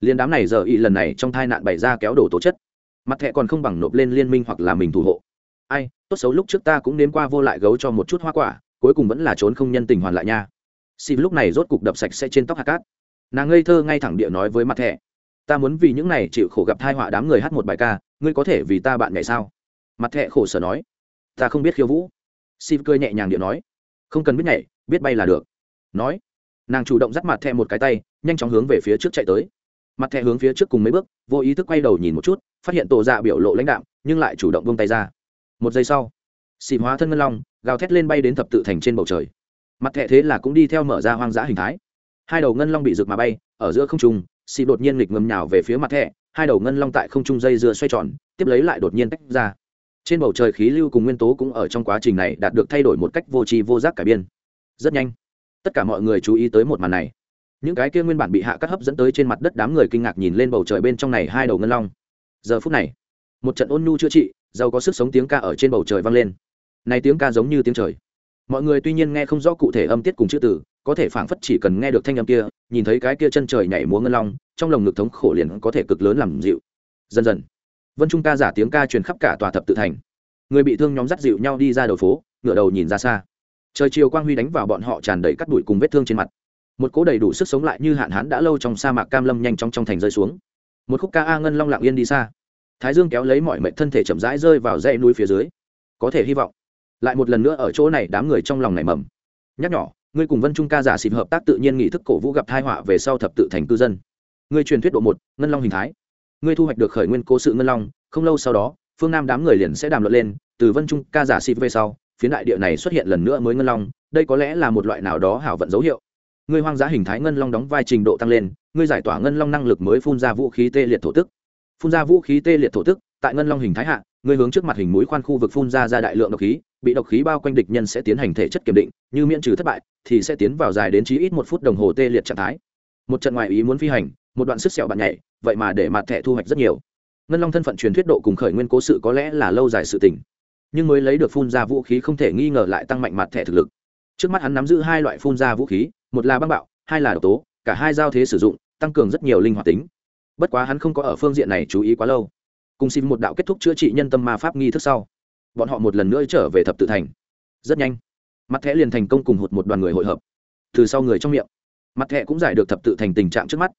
Speaker 1: Liên đám này giờ y lần này trong tai nạn bày ra kéo đổ tố chất. Mặt thẹ còn không bằng nộp lên liên minh hoặc là mình thủ hộ. Ai, tốt xấu lúc trước ta cũng nếm qua vô lại gấu cho một chút hoa quả, cuối cùng vẫn là trốn không nhân tình hoàn lại nha. Xịp lúc này rốt cục đập sạch sẽ trên tóc hạt cát. Nàng ngây thơ ngay thẳng địa nói với mặt thẹ ta muốn vì những này chịu khổ gặp thai họa đám người hát một bài ca, ngươi có thể vì ta bạn nhảy sao? Mặt thẹ khổ sở nói. Ta không biết khiêu vũ. Xịp cười nhẹ nhàng điện nói. Không cần biết nhảy, biết bay là được. Nói. Nàng chủ động dắt mặt thẹ một cái tay, nhanh chóng hướng về phía trước chạy tới. Mặt thẹ hướng phía trước cùng mấy bước, vô ý thức quay đầu nhìn một chút, phát hiện tổ dạ biểu lộ lãnh đạm, nhưng lại chủ động vung tay ra. Một giây sau xịp hóa thân ngân long, gào thét lên bay đến thập tự thành trên bầu trời. Mặt thẹ thế là cũng đi theo mở ra hoang dã hình thái. Hai đầu ngân long bị rực mà bay, ở giữa không trung xì đột nhiên nghịch ngầm nhào về phía mặt thẻ, hai đầu ngân long tại không trung dây dưa xoay tròn, tiếp lấy lại đột nhiên tách ra. Trên bầu trời khí lưu cùng nguyên tố cũng ở trong quá trình này đạt được thay đổi một cách vô tri vô giác cải biên. Rất nhanh, tất cả mọi người chú ý tới một màn này. Những cái kia nguyên bản bị hạ cắt hấp dẫn tới trên mặt đất đám người kinh ngạc nhìn lên bầu trời bên trong này hai đầu ngân long. Giờ phút này, một trận ôn nhu chữa trị, giàu có sức sống tiếng ca ở trên bầu trời vang lên. Này tiếng ca giống như tiếng trời. Mọi người tuy nhiên nghe không rõ cụ thể âm tiết cùng chữ từ, có thể phảng phất chỉ cần nghe được thanh âm kia nhìn thấy cái kia chân trời nhảy múa ngân long, trong lồng ngực thống khổ liền có thể cực lớn làm dịu. Dần dần, vân trung ca giả tiếng ca truyền khắp cả tòa thập tự thành. Người bị thương nhóm dắt dịu nhau đi ra đầu phố, ngửa đầu nhìn ra xa. Trời chiều quang huy đánh vào bọn họ tràn đầy cắt đùi cùng vết thương trên mặt. Một cỗ đầy đủ sức sống lại như hạn hán đã lâu trong sa mạc cam lâm nhanh chóng trong thành rơi xuống. Một khúc ca a ngân long lặng yên đi xa. Thái dương kéo lấy mọi mệnh thân thể chậm rãi rơi vào dãy núi phía dưới. Có thể hy vọng, lại một lần nữa ở chỗ này đám người trong lòng nảy mầm. Nhắc nhỏ ngươi cùng vân trung ca giả xịp hợp tác tự nhiên nghị thức cổ vũ gặp thai họa về sau thập tự thành cư dân. Ngươi truyền thuyết độ một, ngân long hình thái. Ngươi thu hoạch được khởi nguyên cố sự ngân long, không lâu sau đó, phương nam đám người liền sẽ đàm luận lên, từ vân trung ca giả xịp về sau, phiến đại địa này xuất hiện lần nữa mới ngân long, đây có lẽ là một loại nào đó hảo vận dấu hiệu. Ngươi hoang dã hình thái ngân long đóng vai trình độ tăng lên, ngươi giải tỏa ngân long năng lực mới phun ra vũ khí tê liệt thổ tức. Phun ra vũ khí tê liệt thổ tức, tại ngân long hình thái hạ, ngươi hướng trước mặt hình mũi khoan khu vực phun ra ra đại lượng độc khí bị độc khí bao quanh địch nhân sẽ tiến hành thể chất kiểm định, như miễn trừ thất bại, thì sẽ tiến vào dài đến chí ít một phút đồng hồ tê liệt trạng thái. Một trận ngoại ý muốn phi hành, một đoạn sức sẹo bạn nhảy, vậy mà để mặt thẻ thu hoạch rất nhiều. Ngân long thân phận truyền thuyết độ cùng khởi nguyên cố sự có lẽ là lâu dài sự tình, nhưng mới lấy được phun ra vũ khí không thể nghi ngờ lại tăng mạnh mặt thẻ thực lực. Trước mắt hắn nắm giữ hai loại phun ra vũ khí, một là băng bạo, hai là độc tố, cả hai giao thế sử dụng, tăng cường rất nhiều linh hoạt tính. Bất quá hắn không có ở phương diện này chú ý quá lâu. Cùng xin một đạo kết thúc chữa trị nhân tâm ma pháp nghi thức sau bọn họ một lần nữa trở về thập tự thành. Rất nhanh mặt thẻ liền thành công cùng hụt một đoàn người hội hợp. Từ sau người trong miệng mặt thẻ cũng giải được thập tự thành tình trạng trước mắt.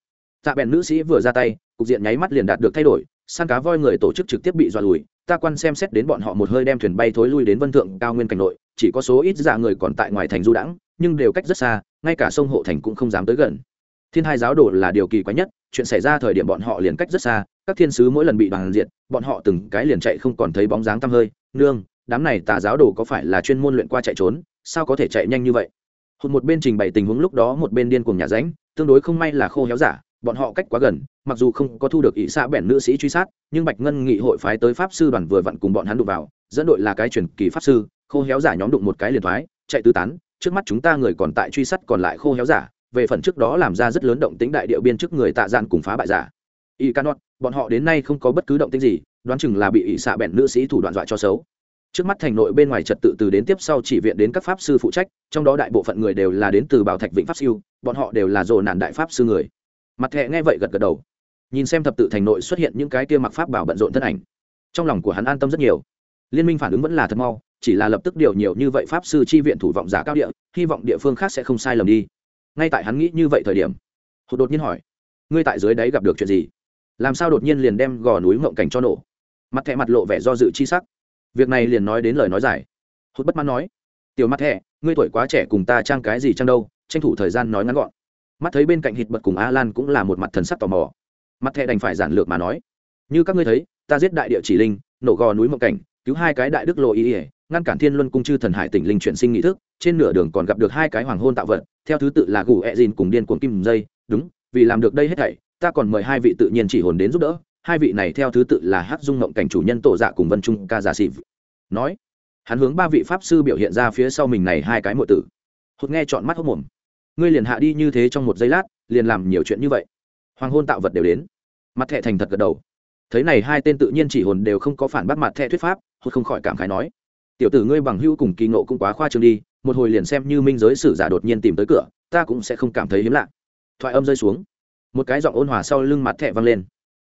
Speaker 1: Tạ bèn nữ sĩ vừa ra tay, cục diện nháy mắt liền đạt được thay đổi săn cá voi người tổ chức trực tiếp bị dọa lùi. Ta quan xem xét đến bọn họ một hơi đem thuyền bay thối lui đến vân thượng cao nguyên cảnh nội, chỉ có số ít dạ người còn tại ngoài thành du đãng, nhưng đều cách rất xa, ngay cả sông hộ thành cũng không dám tới gần. Thiên hai giáo đồ là điều kỳ quái nhất, chuyện xảy ra thời điểm bọn họ liền cách rất xa, các thiên sứ mỗi lần bị bàn diệt, bọn họ từng cái liền chạy không còn thấy bóng dáng tăm hơi nương, đám này tà giáo đồ có phải là chuyên môn luyện qua chạy trốn, sao có thể chạy nhanh như vậy? Hụt một bên trình bày tình huống lúc đó một bên điên cùng nhà ránh, tương đối không may là khô héo giả, bọn họ cách quá gần, mặc dù không có thu được ỷ xa bẻn nữ sĩ truy sát, nhưng bạch ngân nghị hội phái tới pháp sư đoàn vừa vặn cùng bọn hắn đụng vào, dẫn đội là cái truyền kỳ pháp sư, khô héo giả nhóm đụng một cái liền thoái, chạy tứ tán, trước mắt chúng ta người còn tại truy sát còn lại khô héo giả, về phần trước đó làm ra rất lớn động tính đại điệu biên trước người tạ gian cùng phá bại giả. Y canot bọn họ đến nay không có bất cứ động tính gì đoán chừng là bị ỷ xạ bẹn nữ sĩ thủ đoạn dọa cho xấu. Trước mắt thành nội bên ngoài trật tự từ đến tiếp sau chỉ viện đến các pháp sư phụ trách, trong đó đại bộ phận người đều là đến từ bảo thạch vĩnh pháp siêu, bọn họ đều là rồ nạn đại pháp sư người. Mặt thẹ nghe vậy gật gật đầu. Nhìn xem thập tự thành nội xuất hiện những cái kia mặc pháp bảo bận rộn thân ảnh, trong lòng của hắn an tâm rất nhiều. Liên minh phản ứng vẫn là thật mau, chỉ là lập tức điều nhiều như vậy pháp sư chi viện thủ vọng giả cao địa, hy vọng địa phương khác sẽ không sai lầm đi. Ngay tại hắn nghĩ như vậy thời điểm, hụt đột nhiên hỏi, ngươi tại dưới đáy gặp được chuyện gì? Làm sao đột nhiên liền đem gò núi ngộng cảnh cho nổ? Mặt thẹ mặt lộ vẻ do dự chi sắc. Việc này liền nói đến lời nói dài hốt bất mãn nói, tiểu mặt thẹ ngươi tuổi quá trẻ cùng ta trang cái gì trang đâu, tranh thủ thời gian nói ngắn gọn. Mắt thấy bên cạnh hít bật cùng a lan cũng là một mặt thần sắc tò mò. Mặt thẹ đành phải giản lược mà nói, như các ngươi thấy, ta giết đại địa chỉ linh, nổ gò núi mộng cảnh, cứu hai cái đại đức lộ ý ỉa ngăn cản thiên luân cung chư thần hải tỉnh linh chuyển sinh nghị thức, trên nửa đường còn gặp được hai cái hoàng hôn tạo vật, theo thứ tự là gù e dìn cùng điên cuồng kim dây. Đúng, vì làm được đây hết thảy, ta còn mời hai vị tự nhiên chỉ hồn đến giúp đỡ hai vị này theo thứ tự là hát dung ngộng cảnh chủ nhân tổ dạ cùng vân trung ca giả xịp nói, hắn hướng ba vị pháp sư biểu hiện ra phía sau mình này hai cái mộ tử. Hụt nghe chọn mắt hốc mồm. Ngươi liền hạ đi như thế trong một giây lát, liền làm nhiều chuyện như vậy. Hoàng hôn tạo vật đều đến. Mặt thẹ thành thật gật đầu. Thấy này hai tên tự nhiên chỉ hồn đều không có phản bác mặt thẹ thuyết pháp, hụt không khỏi cảm khái nói. Tiểu tử ngươi bằng hữu cùng kỳ ngộ cũng quá khoa trương đi, một hồi liền xem như minh giới sử giả đột nhiên tìm tới cửa, ta cũng sẽ không cảm thấy hiếm lạ. Thoại âm rơi xuống. Một cái giọng ôn hòa sau lưng mặt thẹ vang lên.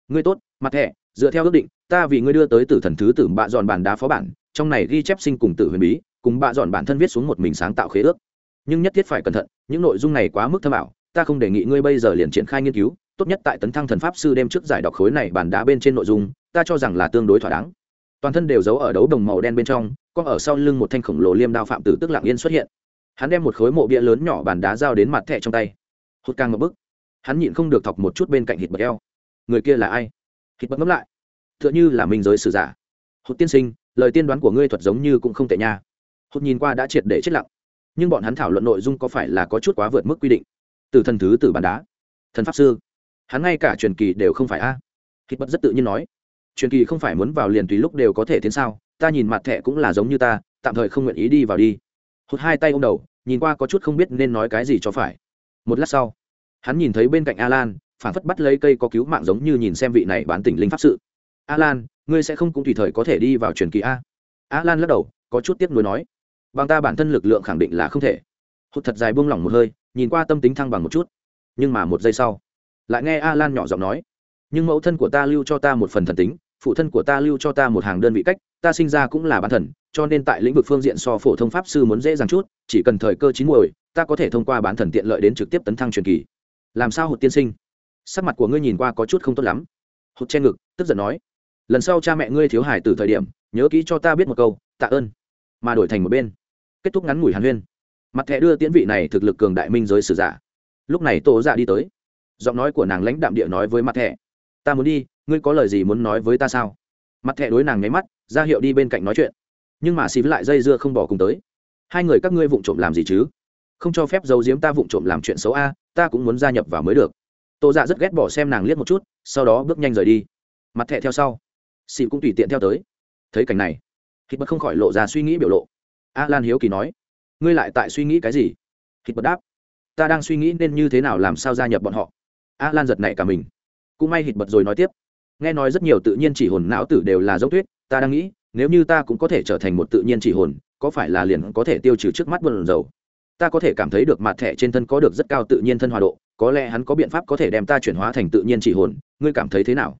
Speaker 1: Ngươi tốt mặt Thẻ, dựa theo ước định ta vì ngươi đưa tới tử thần thứ tử bạ dọn bản đá phó bản trong này ghi chép sinh cùng tử huyền bí cùng bạ dọn bản thân viết xuống một mình sáng tạo khế ước. Nhưng nhất thiết phải cẩn thận những nội dung này quá mức thâm ảo ta không đề nghị ngươi bây giờ liền triển khai nghiên cứu tốt nhất tại tấn thăng thần pháp sư đêm trước giải đọc khối này bản đá bên trên nội dung ta cho rằng là tương đối thỏa đáng. Toàn thân đều giấu ở đấu đồng màu đen bên trong có ở sau lưng một thanh khổng lồ liêm đao phạm tử tức lặng yên xuất hiện. Hắn đem một khối mộ bia lớn nhỏ bàn đá giao đến mặt thẻ trong tay. Hốt càng một bức hắn nhịn không được thọc một chút bên cạnh hít bật eo. Người kia là ai? Hít bất ngẫm lại. Tựa như là minh giới sử giả. Hụt tiên sinh, lời tiên đoán của ngươi thuật giống như cũng không tệ nha. Hụt nhìn qua đã triệt để chết lặng. Nhưng bọn hắn thảo luận nội dung có phải là có chút quá vượt mức quy định? Từ thần thứ từ bàn đá. Thần pháp sư. Hắn ngay cả truyền kỳ đều không phải a. Hít bất rất tự nhiên nói. Truyền kỳ không phải muốn vào liền tùy lúc đều có thể tiến sao? Ta nhìn mặt thẻ cũng là giống như ta, tạm thời không nguyện ý đi vào đi. Hụt hai tay ô m đầu, nhìn qua có chút không biết nên nói cái gì cho phải. Một lát sau, hắn nhìn thấy bên cạnh alan phản phất bắt lấy cây có cứu mạng giống như nhìn xem vị này bán tỉnh linh pháp sự. Alan, ngươi sẽ không cũng tùy thời có thể đi vào truyền kỳ a? Alan lắc đầu, có chút tiếc nuối nói. Bằng ta bản thân lực lượng khẳng định là không thể. Hụt thật dài buông lỏng một hơi, nhìn qua tâm tính thăng bằng một chút. Nhưng mà một giây sau, lại nghe alan nhỏ giọng nói. Nhưng mẫu thân của ta lưu cho ta một phần thần tính, phụ thân của ta lưu cho ta một hàng đơn vị cách, ta sinh ra cũng là bán thần, cho nên tại lĩnh vực phương diện so phổ thông pháp sư muốn dễ dàng chút, chỉ cần thời cơ chín muồi, ta có thể thông qua bán thần tiện lợi đến trực tiếp tấn thăng truyền kỳ. Làm sao hụt tiên sinh? Sắc mặt của ngươi nhìn qua có chút không tốt lắm. Hụt che ngực, tức giận nói, lần sau cha mẹ ngươi thiếu hải từ thời điểm, nhớ kỹ cho ta biết một câu, tạ ơn. Mà đổi thành một bên, kết thúc ngắn ngủi hàn huyên. Mặt thẻ đưa tiễn vị này thực lực cường đại minh giới sử giả. Lúc này tổ dạ đi tới. Giọng nói của nàng lãnh đạm địa nói với mặt thẻ, ta muốn đi, ngươi có lời gì muốn nói với ta sao? Mặt thẻ đối nàng nháy mắt, ra hiệu đi bên cạnh nói chuyện. Nhưng mà xì lại dây dưa không bỏ cùng tới. Hai người các ngươi vụng trộm làm gì chứ? Không cho phép giấu giếm ta vụng trộm làm chuyện xấu a, ta cũng muốn gia nhập vào mới được tô dạ rất ghét bỏ xem nàng liếc một chút, sau đó bước nhanh rời đi. Mặt thẹ theo sau. Xị cũng tùy tiện theo tới. Thấy cảnh này, hít bật không khỏi lộ ra suy nghĩ biểu lộ. A lan hiếu kỳ nói, ngươi lại tại suy nghĩ cái gì? Hít bật đáp, ta đang suy nghĩ nên như thế nào làm sao gia nhập bọn họ. A lan giật nảy cả mình. Cũng may hít bật rồi nói tiếp, nghe nói rất nhiều tự nhiên chỉ hồn não tử đều là dốc tuyết, ta đang nghĩ, nếu như ta cũng có thể trở thành một tự nhiên chỉ hồn, có phải là liền có thể tiêu trừ trước mắt buồn dầu ta có thể cảm thấy được mặt thẻ trên thân có được rất cao tự nhiên thân hòa độ có lẽ hắn có biện pháp có thể đem ta chuyển hóa thành tự nhiên chỉ hồn, ngươi cảm thấy thế nào?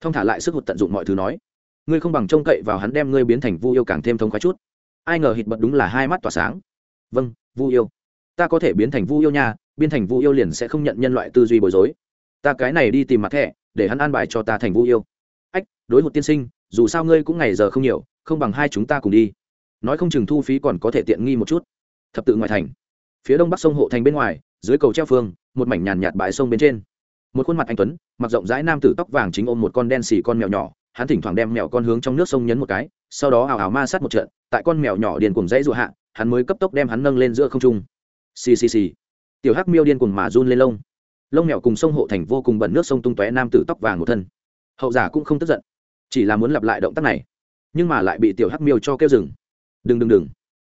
Speaker 1: Thông thả lại sức hụt tận dụng mọi thứ nói. Ngươi không bằng trông cậy vào hắn đem ngươi biến thành vu yêu càng thêm thông khoái chút. Ai ngờ hít bật đúng là hai mắt tỏa sáng. Vâng vu yêu. Ta có thể biến thành vu yêu nha, biến thành vu yêu liền sẽ không nhận nhân loại tư duy bối rối. Ta cái này đi tìm mặt thẻ, để hắn an bài cho ta thành vu yêu. Ách, đối một tiên sinh, dù sao ngươi cũng ngày giờ không nhiều, không bằng hai chúng ta cùng đi. Nói không chừng thu phí còn có thể tiện nghi một chút. Thập tự ngoại thành. Phía đông bắc sông hộ thành bên ngoài, dưới cầu treo phương một mảnh nhàn nhạt bãi sông bên trên. Một khuôn mặt anh tuấn, mặc rộng rãi nam tử tóc vàng chính ôm một con đen xì con mèo nhỏ, hắn thỉnh thoảng đem mèo con hướng trong nước sông nhấn một cái, sau đó ào ào ma sát một trận, tại con mèo nhỏ điền cùng dãy dụ hạ, hắn mới cấp tốc đem hắn nâng lên giữa không trung. Xì xì xì. Tiểu hắc miêu điên cùng mà run lên lông. Lông mèo cùng sông hộ thành vô cùng bẩn nước sông tung tóe nam tử tóc vàng một thân. Hậu giả cũng không tức giận, chỉ là muốn lặp lại động tác này, nhưng mà lại bị tiểu hắc miêu cho kêu dừng. Đừng đừng đừng,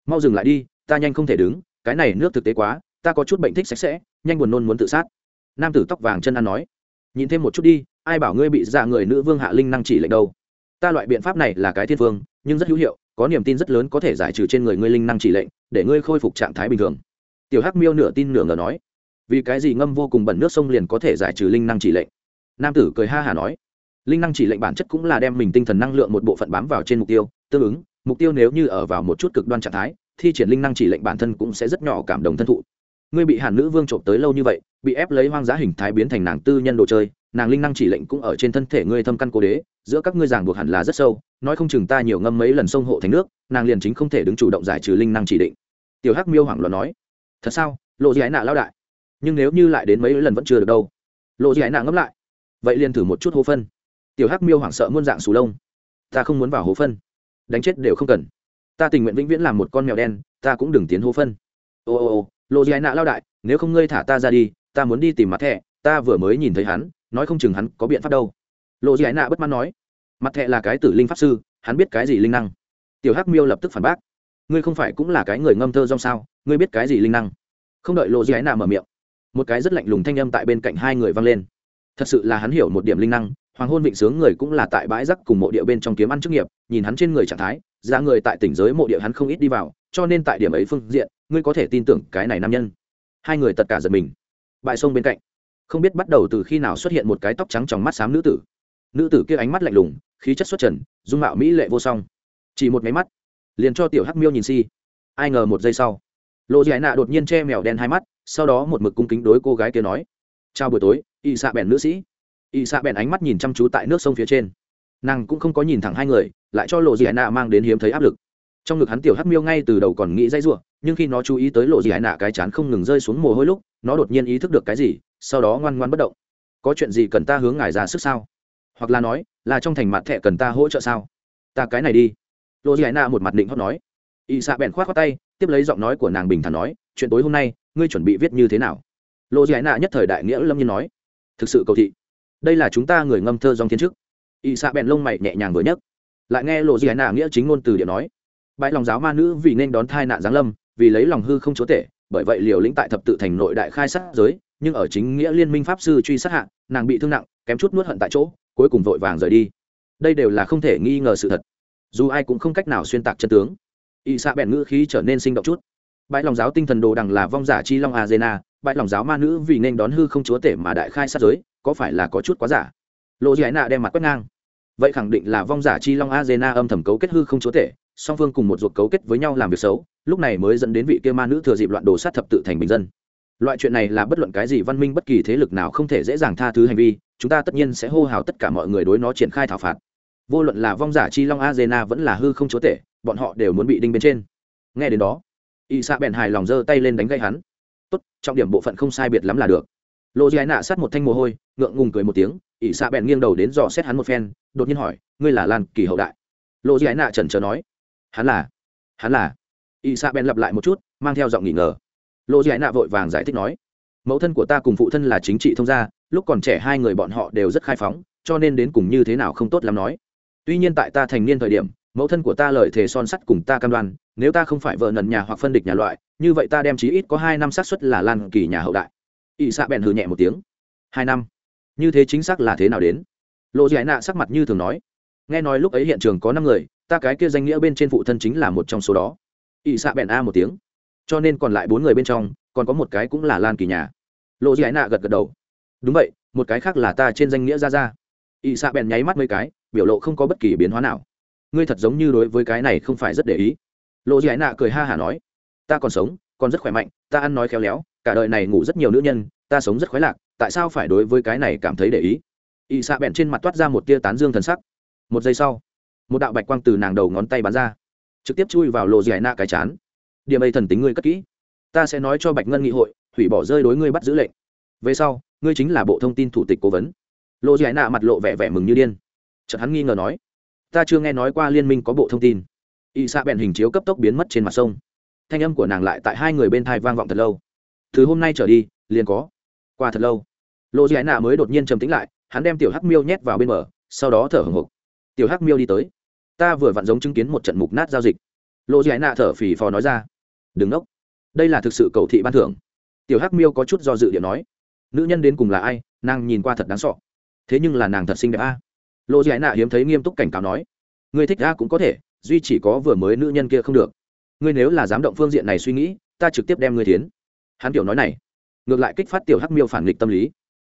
Speaker 1: mau dừng lại đi, ta nhanh không thể đứng, cái này nước thực tế quá ta có chút bệnh thích sạch sẽ, nhanh buồn nôn muốn tự sát. Nam tử tóc vàng chân ăn nói, nhìn thêm một chút đi, ai bảo ngươi bị dạ người nữ vương hạ linh năng chỉ lệnh đâu. Ta loại biện pháp này là cái thiên vương nhưng rất hữu hiệu, có niềm tin rất lớn có thể giải trừ trên người ngươi linh năng chỉ lệnh, để ngươi khôi phục trạng thái bình thường. Tiểu hắc miêu nửa tin nửa ngờ nói, vì cái gì ngâm vô cùng bẩn nước sông liền có thể giải trừ linh năng chỉ lệnh? Nam tử cười ha hả nói, linh năng chỉ lệnh bản chất cũng là đem mình tinh thần năng lượng một bộ phận bám vào trên mục tiêu, tương ứng, mục tiêu nếu như ở vào một chút cực đoan trạng thái, thi triển linh năng chỉ lệnh bản thân cũng sẽ rất nhỏ cảm động thân thụ ngươi bị hàn nữ vương trộm tới lâu như vậy, bị ép lấy hoang dã hình thái biến thành nàng tư nhân đồ chơi, nàng linh năng chỉ lệnh cũng ở trên thân thể ngươi thâm căn cố đế, giữa các ngươi giảng buộc hẳn là rất sâu, nói không chừng ta nhiều ngâm mấy lần sông hộ thành nước, nàng liền chính không thể đứng chủ động giải trừ linh năng chỉ định. Tiểu hắc miêu hoảng loạn nói. Thật sao? Lộ gì ái nạ lao đại. Nhưng nếu như lại đến mấy lần vẫn chưa được đâu. Lộ gì ái nạ ngẫm lại. Vậy liền thử một chút hố phân. Tiểu hắc miêu hoảng sợ muôn dạng sù lông. Ta không muốn vào hố phân. Đánh chết đều không cần. Ta tình nguyện vĩnh viễn làm một con mèo đen, ta cũng đừng tiến hố phân. Ô ô ô lộ giải nạ lao đại, nếu không ngươi thả ta ra đi, ta muốn đi tìm mặt thẹ ta vừa mới nhìn thấy hắn, nói không chừng hắn có biện pháp đâu. Lộ giải nạ bất mãn nói, mặt thẹ là cái tử linh pháp sư, hắn biết cái gì linh năng. Tiểu hắc miêu lập tức phản bác, ngươi không phải cũng là cái người ngâm thơ rong sao, ngươi biết cái gì linh năng? Không đợi lộ giải nạ mở miệng, một cái rất lạnh lùng thanh âm tại bên cạnh hai người vang lên. Thật sự là hắn hiểu một điểm linh năng, hoàng hôn vịnh sướng người cũng là tại bãi rắc cùng mộ địa bên trong kiếm ăn chức nghiệp, nhìn hắn trên người trạng thái ra người tại tỉnh giới mộ địa hắn không ít đi vào, cho nên tại điểm ấy phương diện ngươi có thể tin tưởng cái này nam nhân. Hai người tất cả giật mình. Bãi sông bên cạnh, không biết bắt đầu từ khi nào xuất hiện một cái tóc trắng trong mắt xám nữ tử. Nữ tử kia ánh mắt lạnh lùng, khí chất xuất trần, dung mạo mỹ lệ vô song. Chỉ một máy mắt, liền cho tiểu hắc miêu nhìn si. Ai ngờ một giây sau lộ giải nạ đột nhiên che mèo đen hai mắt, sau đó một mực cung kính đối cô gái kia nói, chào buổi tối, y xạ bèn nữ sĩ. Y xạ bèn ánh mắt nhìn chăm chú tại nước sông phía trên. Nàng cũng không có nhìn thẳng hai người, lại cho lộ giải nạ mang đến hiếm thấy áp lực. Trong ngực hắn tiểu hắc miêu ngay từ đầu còn nghĩ dây r nhưng khi nó chú ý tới lộ dì nạ cái chán không ngừng rơi xuống mồ hôi lúc, nó đột nhiên ý thức được cái gì, sau đó ngoan ngoan bất động. Có chuyện gì cần ta hướng ngài ra sức sao? Hoặc là nói, là trong thành mặt thẻ cần ta hỗ trợ sao? Ta cái này đi. Lộ dị nạ một mặt định hót nói. Y xạ bèn k h o á t tay, tiếp lấy giọng nói của nàng bình thản nói, chuyện tối hôm nay, ngươi chuẩn bị viết như thế nào? Lộ dị nạ nhất thời đại nghĩa lâm nhiên nói. Thực sự cầu thị, đây là chúng ta người ngâm thơ dòng thiên chức. Y xạ bèn lông mày nhẹ nhàng vừa nhấc. Lại nghe lộ dị nạ nghĩa chính ngôn từ điện nói. Bãi lòng giáo ma nữ vì nên đón thai nạn giáng lâm vì lấy lòng hư không chúa tể, bởi vậy liều lĩnh tại thập tự thành nội đại khai sát giới, nhưng ở chính nghĩa liên minh pháp sư truy sát hạ, nàng bị thương nặng, kém chút nuốt hận tại chỗ, cuối cùng vội vàng rời đi. Đây đều là không thể nghi ngờ sự thật. Dù ai cũng không cách nào xuyên tạc chân tướng. Y xạ bèn ngữ khí trở nên sinh động chút. Bãi lòng giáo tinh thần đồ đằng là vong giả chi long azena, bãi lòng giáo ma nữ vì nên đón hư không chúa tể mà đại khai sát giới, có phải là có chút quá giả? Lộ giải nạ đem mặt quét ngang. Vậy khẳng định là vong giả chi long azena âm thầm cấu kết hư không chúa tể, song phương cùng một ruột cấu kết với nhau làm việc xấu lúc này mới dẫn đến vị kia ma nữ thừa dịp loạn đồ sát thập tự thành bình dân. Loại chuyện này là bất luận cái gì văn minh bất kỳ thế lực nào không thể dễ dàng tha thứ hành vi, chúng ta tất nhiên sẽ hô hào tất cả mọi người đối nó triển khai thảo phạt. Vô luận là vong giả chi long azena vẫn là hư không chúa tể, bọn họ đều muốn bị đinh bên trên. Nghe đến đó y xạ bèn hài lòng giơ tay lên đánh gây hắn. Tốt, trọng điểm bộ phận không sai biệt lắm là được. Lộ dì nạ sát một thanh mồ hôi, ngượng ngùng cười một tiếng ỷ xạ bèn nghiêng đầu đến dò xét hắn một phen, đột nhiên hỏi, ngươi là lan kỳ hậu đại? Lộ dì nạ trần trờ nói, hắn là hắn là. Y Sa bèn lặp lại một chút, mang theo giọng nghỉ ngờ. Lộ dì nạ vội vàng giải thích nói, mẫu thân của ta cùng phụ thân là chính trị thông gia, lúc còn trẻ hai người bọn họ đều rất khai phóng, cho nên đến cùng như thế nào không tốt lắm nói. Tuy nhiên tại ta thành niên thời điểm, mẫu thân của ta lời thề son sắt cùng ta cam đoan, nếu ta không phải vợ nần nhà hoặc phân địch nhà loại, như vậy ta đem chí ít có hai năm xác suất là lan kỳ nhà hậu đại. Ỵ xạ bèn hừ nhẹ một tiếng, hai năm? Như thế chính xác là thế nào đến? Lộ dị nạ sắc mặt như thường nói, nghe nói lúc ấy hiện trường có năm người, ta cái kia danh nghĩa bên trên phụ thân chính là một trong số đó ỵ xạ bèn a một tiếng. Cho nên còn lại bốn người bên trong, còn có một cái cũng là lan kỳ nhà. Lộ dị nạ gật gật đầu. Đúng vậy, một cái khác là ta trên danh nghĩa ra ra ỵ xạ bèn nháy mắt mấy cái, biểu lộ không có bất kỳ biến hóa nào. Ngươi thật giống như đối với cái này không phải rất để ý. Lộ dị nạ cười ha hả nói. Ta còn sống, còn rất khỏe mạnh, ta ăn nói khéo léo, cả đời này ngủ rất nhiều nữ nhân, ta sống rất khoái lạc, tại sao phải đối với cái này cảm thấy để ý? Ỵ xạ Bèn trên mặt toát ra một tia tán dương thần sắc. Một giây sau, một đạo bạch quang từ nàng đầu ngón tay bắn ra trực tiếp chui vào lộ giải nạ cái chán. Điểm ấy thần tính ngươi cất kỹ. Ta sẽ nói cho bạch ngân nghị hội, hủy bỏ rơi đối ngươi bắt giữ lệnh. Về sau, ngươi chính là bộ thông tin thủ tịch cố vấn. Lộ giải nạ mặt lộ vẻ vẻ mừng như điên. Chợt hắn nghi ngờ nói, ta chưa nghe nói qua liên minh có bộ thông tin. Y xạ bèn hình chiếu cấp tốc biến mất trên mặt sông. Thanh âm của nàng lại tại hai người bên thai vang vọng thật lâu. Từ hôm nay trở đi, liền có. Qua thật lâu lộ giải nạ mới đột nhiên trầm tĩnh lại, hắn đem tiểu hắc miêu nhét vào bên bờ, sau đó thở hồng hộc. Tiểu hắc miêu đi tới ta vừa vặn giống chứng kiến một trận mục nát giao dịch. Lộ giải nạ thở phì phò nói ra. Đừng nốc, đây là thực sự cầu thị ban thưởng. Tiểu hắc miêu có chút do dự điện nói. Nữ nhân đến cùng là ai? Nàng nhìn qua thật đáng sọ thế nhưng là nàng thật xinh đẹp a. Lộ giải nạ hiếm thấy nghiêm túc cảnh cáo nói. Người thích a cũng có thể duy chỉ có vừa mới nữ nhân kia không được. Ngươi nếu là dám động phương diện này suy nghĩ ta trực tiếp đem ngươi tiến hắn tiểu nói này. Ngược lại kích phát tiểu hắc miêu phản nghịch tâm lý.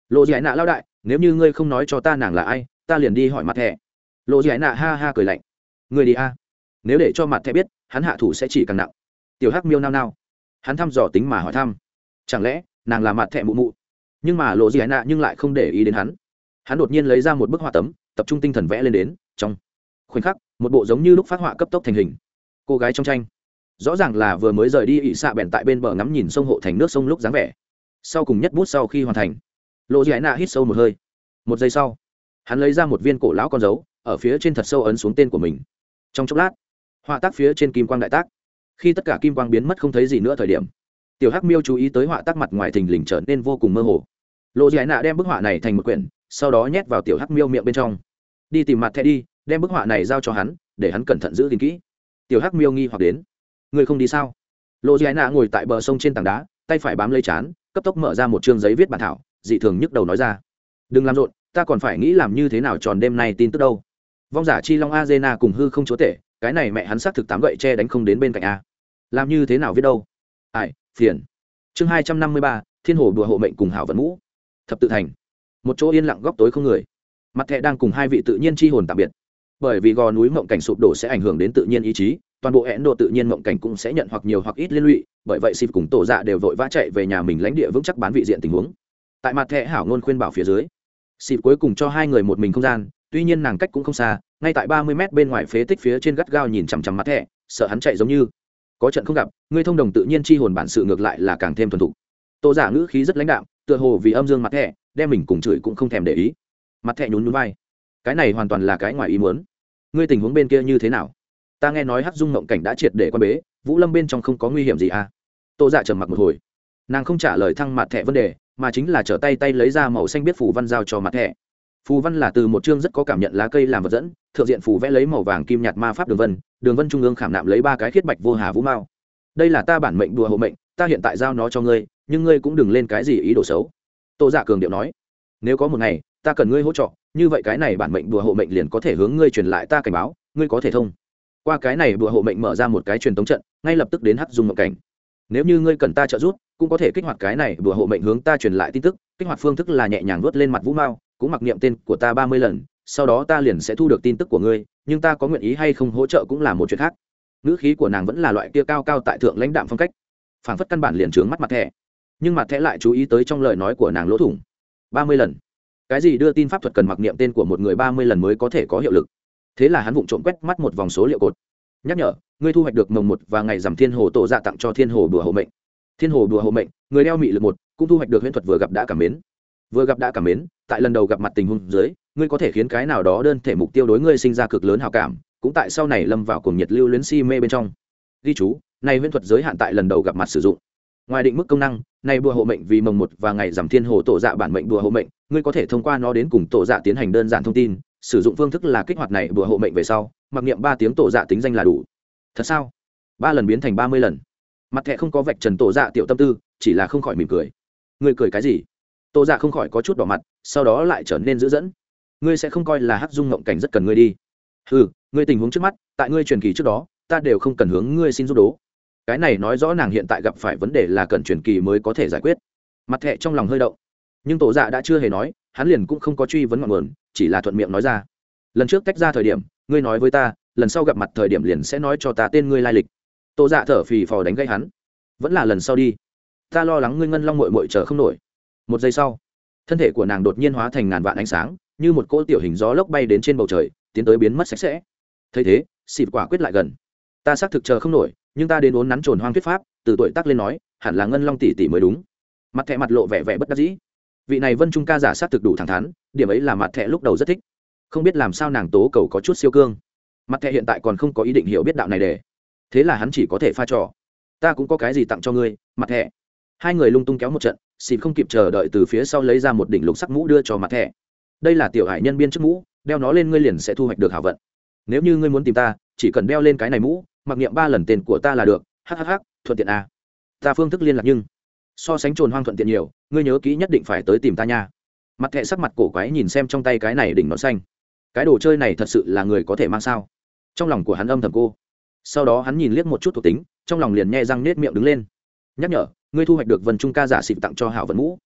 Speaker 1: Lộ giải nạ lao đại nếu như ngươi không nói cho ta nàng là ai ta liền đi hỏi mặt thẻ. Lộ giải nạ ha ha cười lạnh ngươi đi a. Nếu để cho mặt thẻ biết, hắn hạ thủ sẽ chỉ càng nặng. Tiểu hắc miêu nao nao. Hắn thăm dò tính mà hỏi thăm. Chẳng lẽ, nàng là mặt thẻ mụ mụ? Nhưng mà lộ dị nạ nhưng lại không để ý đến hắn. Hắn đột nhiên lấy ra một bức họa tấm, tập trung tinh thần vẽ lên đến, trong khoảnh khắc, một bộ giống như lúc phát họa cấp tốc thành hình. Cô gái trong tranh. Rõ ràng là vừa mới rời đi ỵ xạ bèn tại bên bờ ngắm nhìn sông hộ thành nước sông lúc dáng vẻ. Sau cùng nhất bút sau khi hoàn thành, lộ dị nạ hít sâu một hơi. Một giây sau, hắn lấy ra một viên cổ lão con dấu, ở phía trên thật sâu ấn xuống tên của mình trong chốc lát, họa tác phía trên kim quang đại tác. Khi tất cả kim quang biến mất không thấy gì nữa thời điểm, tiểu hắc miêu chú ý tới họa tác mặt ngoài thình lình trở nên vô cùng mơ hồ. Lộ giải nạ đem bức họa này thành một quyển, sau đó nhét vào tiểu hắc miêu miệng bên trong. Đi tìm mặt thẹ đi, đem bức họa này giao cho hắn, để hắn cẩn thận giữ gìn kỹ. Tiểu hắc miêu nghi hoặc đến. Người không đi sao? Lộ giải nạ ngồi tại bờ sông trên tảng đá, tay phải bám lấy chán, cấp tốc mở ra một chương giấy viết bản thảo, dị thường nhức đầu nói ra. Đừng làm rộn, ta còn phải nghĩ làm như thế nào tròn đêm nay tin tức đâu vong giả chi long a zena cùng hư không chúa tể, cái này mẹ hắn xác thực tám gậy che đánh không đến bên cạnh a. Làm như thế nào viết đâu? Ai, phiền. Chương hai trăm năm mươi ba, thiên hồ đùa hộ mệnh cùng hảo vận mũ. Thập tự thành. Một chỗ yên lặng góc tối không người. Mặt thẹ đang cùng hai vị tự nhiên chi hồn tạm biệt. Bởi vì gò núi mộng cảnh sụp đổ sẽ ảnh hưởng đến tự nhiên ý chí, toàn bộ hẹn độ tự nhiên mộng cảnh cũng sẽ nhận hoặc nhiều hoặc ít liên lụy, bởi vậy xịp cùng tổ dạ đều vội vã chạy về nhà mình lãnh địa vững chắc bán vị diện tình huống. Tại mặt thẹ hảo ngôn khuyên bảo phía dưới xịp cuối cùng cho hai người một mình không gian tuy nhiên nàng cách cũng không xa, ngay tại ba mươi mét bên ngoài phế tích phía trên gắt gao nhìn chằm chằm mặt thẹ sợ hắn chạy giống như. Có trận không gặp ngươi thông đồng tự nhiên chi hồn bản sự ngược lại là càng thêm thuần thục. Tô giả ngữ khí rất lãnh đạm, tựa hồ vì âm dương mặt thẻ, đem mình cùng chửi cũng không thèm để ý. Mặt thẻ nhún nhún vai. Cái này hoàn toàn là cái ngoài ý muốn. Ngươi tình huống bên kia như thế nào? Ta nghe nói hắc dung mộng cảnh đã triệt để quan bế, vũ lâm bên trong không có nguy hiểm gì à? Tô giả trầm mặc một hồi. Nàng không trả lời thăng mặt thẻ vấn đề, mà chính là trở tay tay lấy ra màu xanh biết phủ văn giao cho mặt thẻ phù văn là từ một chương rất có cảm nhận lá cây làm vật dẫn, thượng diện phù vẽ lấy màu vàng kim nhạt ma pháp đường vân đường vân trung ương khảm nạm lấy ba cái khiết bạch vô hà vũ mao. Đây là ta bản mệnh đùa hộ mệnh, ta hiện tại giao nó cho ngươi, nhưng ngươi cũng đừng lên cái gì ý đồ xấu. Tô giả cường điệu nói. Nếu có một ngày, ta cần ngươi hỗ trợ, như vậy cái này bản mệnh đùa hộ mệnh liền có thể hướng ngươi truyền lại ta cảnh báo, ngươi có thể thông. Qua cái này đùa hộ mệnh mở ra một cái truyền tống trận, ngay lập tức đến hắc dung mộng cảnh. Nếu như ngươi cần ta trợ giúp, cũng có thể kích hoạt cái này đùa hộ mệnh hướng ta truyền lại tin tức, kích hoạt phương thức là nhẹ nhàng vớt lên mặt vũ mao cũng mặc niệm tên của ta ba mươi lần, sau đó ta liền sẽ thu được tin tức của ngươi, nhưng ta có nguyện ý hay không hỗ trợ cũng là một chuyện khác. Ngữ khí của nàng vẫn là loại kia cao cao tại thượng lãnh đạm phong cách. Phảng phất căn bản liền trướng mắt mặt thẻ. Nhưng mặt thẻ lại chú ý tới trong lời nói của nàng lỗ thủng. Ba mươi lần. Cái gì đưa tin pháp thuật cần mặc niệm tên của một người ba mươi lần mới có thể có hiệu lực? Thế là hắn vụng trộm quét mắt một vòng số liệu cột. Nhắc nhở, ngươi thu hoạch được mồng một và ngày giảm thiên hồ tổ dạ tặng cho thiên hồ đùa hộ mệnh. Thiên hồ đùa hộ mệnh, người đeo mị lực một, cũng thu hoạch được huyễn thuật vừa gặp đã cảm mến. Vừa gặp đã cảm mến tại lần đầu gặp mặt tình huống dưới, ngươi có thể khiến cái nào đó đơn thể mục tiêu đối ngươi sinh ra cực lớn hào cảm, cũng tại sau này lâm vào cùng nhiệt lưu luyến si mê bên trong. Ghi chú, này huyễn thuật giới hạn tại lần đầu gặp mặt sử dụng. Ngoài định mức công năng, này bùa hộ mệnh vì mồng một và ngày giảm thiên hồ tổ dạ bản mệnh bùa hộ mệnh, ngươi có thể thông qua nó đến cùng tổ dạ tiến hành đơn giản thông tin, sử dụng phương thức là kích hoạt này bùa hộ mệnh về sau, mặc niệm ba tiếng tổ dạ tính danh là đủ. Thật sao? Ba lần biến thành ba mươi lần. Mặt thẹ không có vạch trần tổ dạ tiểu tâm tư, chỉ là không khỏi mỉm cười. Ngươi cười cái gì? Tô dạ không khỏi có chút đỏ mặt, sau đó lại trở nên dữ dẫn. Ngươi sẽ không coi là hát dung ngộng cảnh rất cần ngươi đi. Ừ ngươi tình huống trước mắt, tại ngươi truyền kỳ trước đó, ta đều không cần hướng ngươi xin giúp đố. Cái này nói rõ nàng hiện tại gặp phải vấn đề là cần truyền kỳ mới có thể giải quyết. Mặt thẹ trong lòng hơi động. Nhưng tổ dạ đã chưa hề nói, hắn liền cũng không có truy vấn ngọn nguồn, chỉ là thuận miệng nói ra. Lần trước tách ra thời điểm, ngươi nói với ta, lần sau gặp mặt thời điểm liền sẽ nói cho ta tên ngươi lai lịch. Tổ dạ thở phì phò đánh gây hắn. Vẫn là lần sau đi. Ta lo lắng ngươi ngân long mội mội chờ không nổi một giây sau, thân thể của nàng đột nhiên hóa thành ngàn vạn ánh sáng, như một cỗ tiểu hình gió lốc bay đến trên bầu trời, tiến tới biến mất sạch sẽ. Thấy thế, xịt quả quyết lại gần. Ta xác thực chờ không nổi, nhưng ta đến uốn nắn trồn hoang thuyết pháp, từ tuổi tác lên nói, hẳn là ngân long tỷ tỷ mới đúng. Mặt thẹ mặt lộ vẻ vẻ bất đắc dĩ. Vị này vân trung ca giả xác thực đủ thẳng thắn, điểm ấy là mặt thẹ lúc đầu rất thích. Không biết làm sao nàng tố cầu có chút siêu cương. Mặt thẹ hiện tại còn không có ý định hiểu biết đạo này để. Thế là hắn chỉ có thể pha trò. Ta cũng có cái gì tặng cho ngươi, mặt thẹ hai người lung tung kéo một trận xịt không kịp chờ đợi từ phía sau lấy ra một đỉnh lục sắc mũ đưa cho mặt thẹ đây là tiểu hải nhân biên chức mũ, đeo nó lên ngươi liền sẽ thu hoạch được hảo vận. Nếu như ngươi muốn tìm ta, chỉ cần đeo lên cái này mũ, mặc niệm ba lần tên của ta là được. Hhh thuận tiện à. ta phương thức liên lạc nhưng, so sánh trồn hoang thuận tiện nhiều, ngươi nhớ kỹ nhất định phải tới tìm ta nha. Mặt thẹ sắc mặt cổ quái nhìn xem trong tay cái này đỉnh nó xanh. Cái đồ chơi này thật sự là người có thể mang sao? Trong lòng của hắn âm thầm cô. Sau đó hắn nhìn liếc một chút thuộc tính, trong lòng liền nhẹ răng nết miệng đứng lên. Nhắc nhở ngươi thu hoạch được vần trung ca giả xịp tặng cho hảo vận mũ.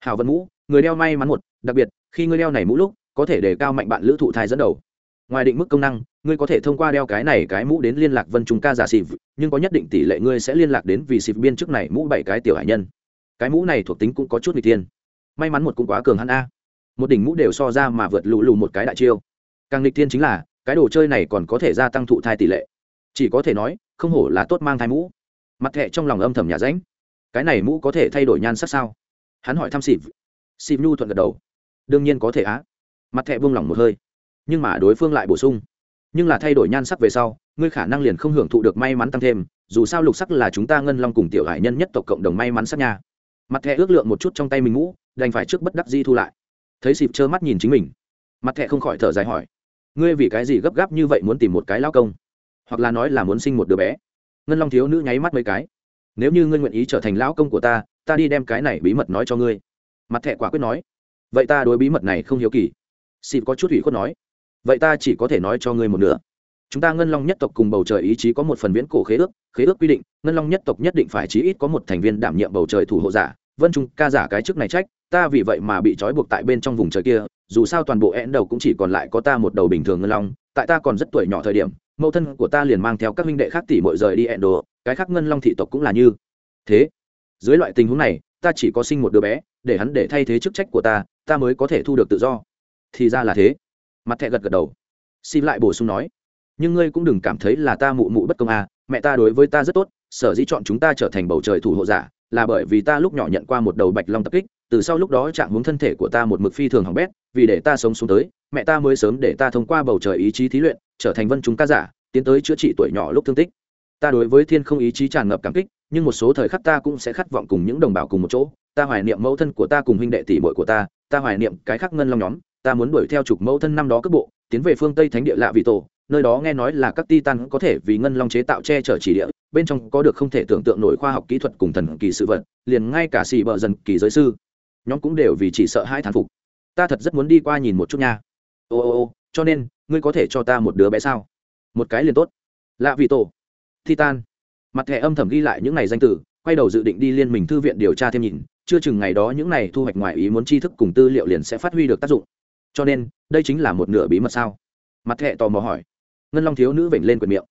Speaker 1: Hảo vận mũ, người đeo may mắn một, đặc biệt, khi ngươi đeo này mũ lúc, có thể đề cao mạnh bạn lữ thụ thai dẫn đầu. Ngoài định mức công năng, ngươi có thể thông qua đeo cái này cái mũ đến liên lạc vân trung ca giả xịp nhưng có nhất định tỷ lệ ngươi sẽ liên lạc đến vì xịp biên chức này mũ bảy cái tiểu hải nhân. Cái mũ này thuộc tính cũng có chút n g tiên may mắn một cũng quá cường hắn a. Một đỉnh mũ đều so ra mà vượt lù lù một cái đại chiêu. Càng lịch tiên chính là, cái đồ chơi này còn có thể gia tăng thụ thai tỷ lệ. Chỉ có thể nói, không hổ là tốt mang thai mũ. Mặt thẹ trong lòng âm thầm nhà ránh cái này mũ có thể thay đổi nhan sắc sao? Hắn hỏi thăm xịp xịp nhu thuận gật đầu. Đương nhiên có thể á. Mặt thẹ buông lỏng một hơi. Nhưng mà đối phương lại bổ sung. Nhưng là thay đổi nhan sắc về sau, ngươi khả năng liền không hưởng thụ được may mắn tăng thêm, dù sao lục sắc là chúng ta ngân long cùng tiểu hải nhân nhất tộc cộng đồng may mắn sắc nha. Mặt thẹ ước lượng một chút trong tay mình mũ, đành phải trước bất đắc di thu lại. Thấy xịp trơ mắt nhìn chính mình. Mặt thẹ không khỏi thở dài hỏi. Ngươi vì cái gì gấp gáp như vậy muốn tìm một cái lao công? Hoặc là nói là muốn sinh một đứa bé? Ngân long thiếu nữ nháy mắt mấy cái nếu như ngươi nguyện ý trở thành lão công của ta ta đi đem cái này bí mật nói cho ngươi. Mặt thẹ quả quyết nói. Vậy ta đối bí mật này không hiếu kỳ. Xịt có chút ủy khuất nói. Vậy ta chỉ có thể nói cho ngươi một nửa. Chúng ta ngân long nhất tộc cùng bầu trời ý chí có một phần viễn cổ khế ước khế ước quy định, ngân long nhất tộc nhất định phải chí ít có một thành viên đảm nhiệm bầu trời thủ hộ giả. Vân trung, ca giả cái chức này trách, ta vì vậy mà bị trói buộc tại bên trong vùng trời kia, dù sao toàn bộ én đầu cũng chỉ còn lại có ta một đầu bình thường ngân long, tại ta còn rất tuổi nhỏ thời điểm mẫu thân của ta liền mang theo các huynh đệ khác tỷ mọi rời đi ẹn đồ cái khác ngân long thị tộc cũng là như thế. Dưới loại tình huống này, ta chỉ có sinh một đứa bé, để hắn để thay thế chức trách của ta ta mới có thể thu được tự do. Thì ra là thế. Mặt thẹ gật gật đầu. Xin lại bổ sung nói. Nhưng ngươi cũng đừng cảm thấy là ta mụ mụ bất công à mẹ ta đối với ta rất tốt, sở dĩ chọn chúng ta trở thành bầu trời thủ hộ giả, là bởi vì ta lúc nhỏ nhận qua một đầu bạch long tập kích từ sau lúc đó trạng muốn thân thể của ta một mực phi thường hỏng bét, vì để ta sống xuống tới, mẹ ta mới sớm để ta thông qua bầu trời ý chí thí luyện, trở thành vân chúng ca giả, tiến tới chữa trị tuổi nhỏ lúc thương tích. Ta đối với thiên không ý chí tràn ngập cảm kích, nhưng một số thời khắc ta cũng sẽ khát vọng cùng những đồng bào cùng một chỗ. Ta hoài niệm mẫu thân của ta cùng huynh đệ tỷ bội của ta ta hoài niệm cái khắc ngân long nhóm, ta muốn đuổi theo trục mẫu thân năm đó cước bộ, tiến về phương tây thánh địa lạ vị tổ, nơi đó nghe nói là các titan có thể vì ngân long chế tạo che chở chỉ địa, bên trong có được không thể tưởng tượng nổi khoa học kỹ thuật cùng thần kỳ sự vật, liền ngay cả xì bờ dần kỳ giới sư nhóm cũng đều vì chỉ sợ hai thán phục. Ta thật rất muốn đi qua nhìn một chút nha. Ô ô ô, cho nên, ngươi có thể cho ta một đứa bé sao? Một cái liền tốt. Lạ vị tổ. Titan. Mặt thẻ âm thầm ghi lại những ngày danh tử, quay đầu dự định đi liên minh thư viện điều tra thêm nhìn, chưa chừng ngày đó những này thu hoạch ngoài ý muốn tri thức cùng tư liệu liền sẽ phát huy được tác dụng. Cho nên, đây chính là một nửa bí mật sao? Mặt thẹ tò mò hỏi. Ngân long thiếu nữ vểnh lên quyền miệng.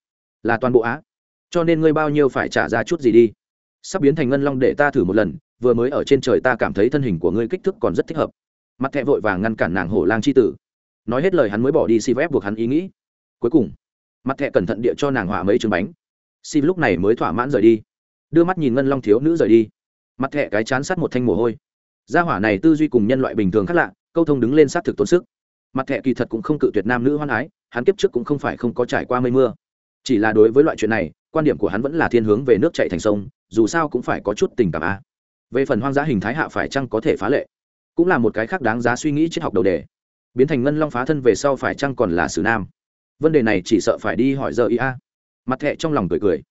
Speaker 1: Là toàn bộ á. Cho nên ngươi bao nhiêu phải trả ra chút gì đi? Sắp biến thành ngân long để ta thử một lần vừa mới ở trên trời ta cảm thấy thân hình của ngươi kích thước còn rất thích hợp. Mặt thẹ vội vàng ngăn cản nàng hổ lang c h i tử. Nói hết lời hắn mới bỏ đi si ép buộc hắn ý nghĩ. Cuối cùng, mặt thẹ cẩn thận địa cho nàng hỏa mấy trứng bánh. Si lúc này mới thỏa mãn rời đi. Đưa mắt nhìn ngân long thiếu nữ rời đi. Mặt thẹ cái chán sát một thanh mồ hôi. Gia hỏa này tư duy cùng nhân loại bình thường khác lạ, câu thông đứng lên sát thực tốn sức. Mặt thẹ kỳ thật cũng không cự tuyệt nam nữ hoan ái, hắn kiếp trước cũng không phải không có trải qua mây mưa. Chỉ là đối với loại chuyện này, quan điểm của hắn vẫn là thiên hướng về nước chạy thành sông, dù sao cũng phải có chút tình cảm a về phần hoang dã hình thái hạ phải chăng có thể phá lệ? Cũng là một cái khác đáng giá suy nghĩ triết học đầu đề. Biến thành ngân long phá thân về sau phải chăng còn là xử nam? Vấn đề này chỉ sợ phải đi hỏi giờ ý a. Mặt thẹ trong lòng cười cười.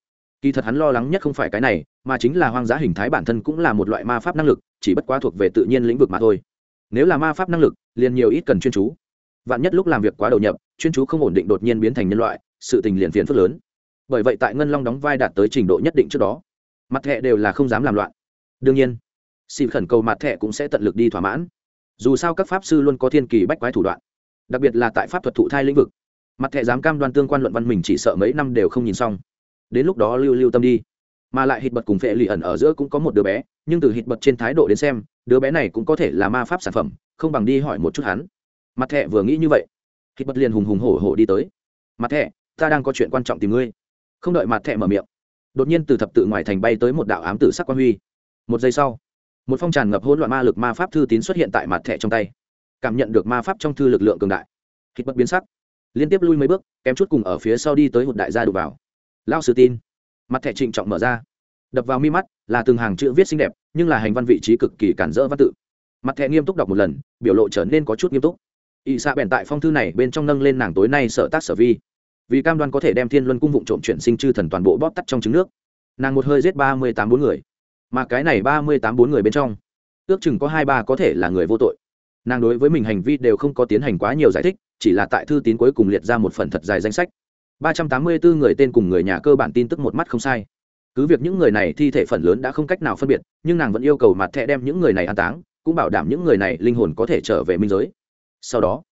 Speaker 1: Kỳ thật hắn lo lắng nhất không phải cái này, mà chính là hoang dã hình thái bản thân cũng là một loại ma pháp năng lực, chỉ bất quá thuộc về tự nhiên lĩnh vực mà thôi. Nếu là ma pháp năng lực, liền nhiều ít cần chuyên chú. Vạn nhất lúc làm việc quá đầu nhập, chuyên chú không ổn định đột nhiên biến thành nhân loại, sự tình liền phiền phức lớn. Bởi vậy tại ngân long đóng vai đạt tới trình độ nhất định trước đó, mặt thẹ đều là không dám làm loạn đương nhiên xin khẩn cầu mặt thẻ cũng sẽ tận lực đi thỏa mãn. Dù sao các pháp sư luôn có thiên kỳ bách quái thủ đoạn, đặc biệt là tại pháp thuật thụ thai lĩnh vực. Mặt thẻ dám cam đoan tương quan luận văn mình chỉ sợ mấy năm đều không nhìn xong. Đến lúc đó lưu lưu tâm đi. Mà lại hít bật cùng phệ lì ẩn ở giữa cũng có một đứa bé, nhưng từ hít bật trên thái độ đến xem, đứa bé này cũng có thể là ma pháp sản phẩm, không bằng đi hỏi một chút hắn. Mặt thẹ vừa nghĩ như vậy hít bật liền hùng hùng hổ hổ đi tới. Mặt thẹ ta đang có chuyện quan trọng tìm ngươi. Không đợi mặt thẹ mở miệng, đột nhiên từ thập tự ngoài thành bay tới một đạo ám tử sắc quan huy một giây sau, một phong tràn ngập hỗn loạn ma lực ma pháp thư tín xuất hiện tại mặt thẻ trong tay. Cảm nhận được ma pháp trong thư lực lượng cường đại, hít bất biến sắc, liên tiếp lui mấy bước, kém chút cùng ở phía sau đi tới một đại gia đục vào. Lao sử tin, mặt thẻ trịnh trọng mở ra, đập vào mi mắt là từng hàng chữ viết xinh đẹp, nhưng là hành văn vị trí cực kỳ cản rỡ văn tự. Mặt thẻ nghiêm túc đọc một lần, biểu lộ trở nên có chút nghiêm túc. Ỵ xạ bèn tại phong thư này bên trong nâng lên nàng tối nay sở tác sở vi. Vì cam đoan có thể đem thiên luân cung vụ trộm chuyển sinh chư thần toàn bộ bóp tắt trong trứng nước. Nàng một hơi giết ba mươi tám bốn người mà cái này ba mươi tám bốn người bên trong, ước chừng có hai ba có thể là người vô tội. Nàng đối với mình hành vi đều không có tiến hành quá nhiều giải thích, chỉ là tại thư tín cuối cùng liệt ra một phần thật dài danh sách. Ba trăm tám mươi bốn người tên cùng người nhà cơ bản tin tức một mắt không sai. Cứ việc những người này thi thể phần lớn đã không cách nào phân biệt, nhưng nàng vẫn yêu cầu mặt thẻ đem những người này an táng, cũng bảo đảm những người này linh hồn có thể trở về minh giới. Sau đó,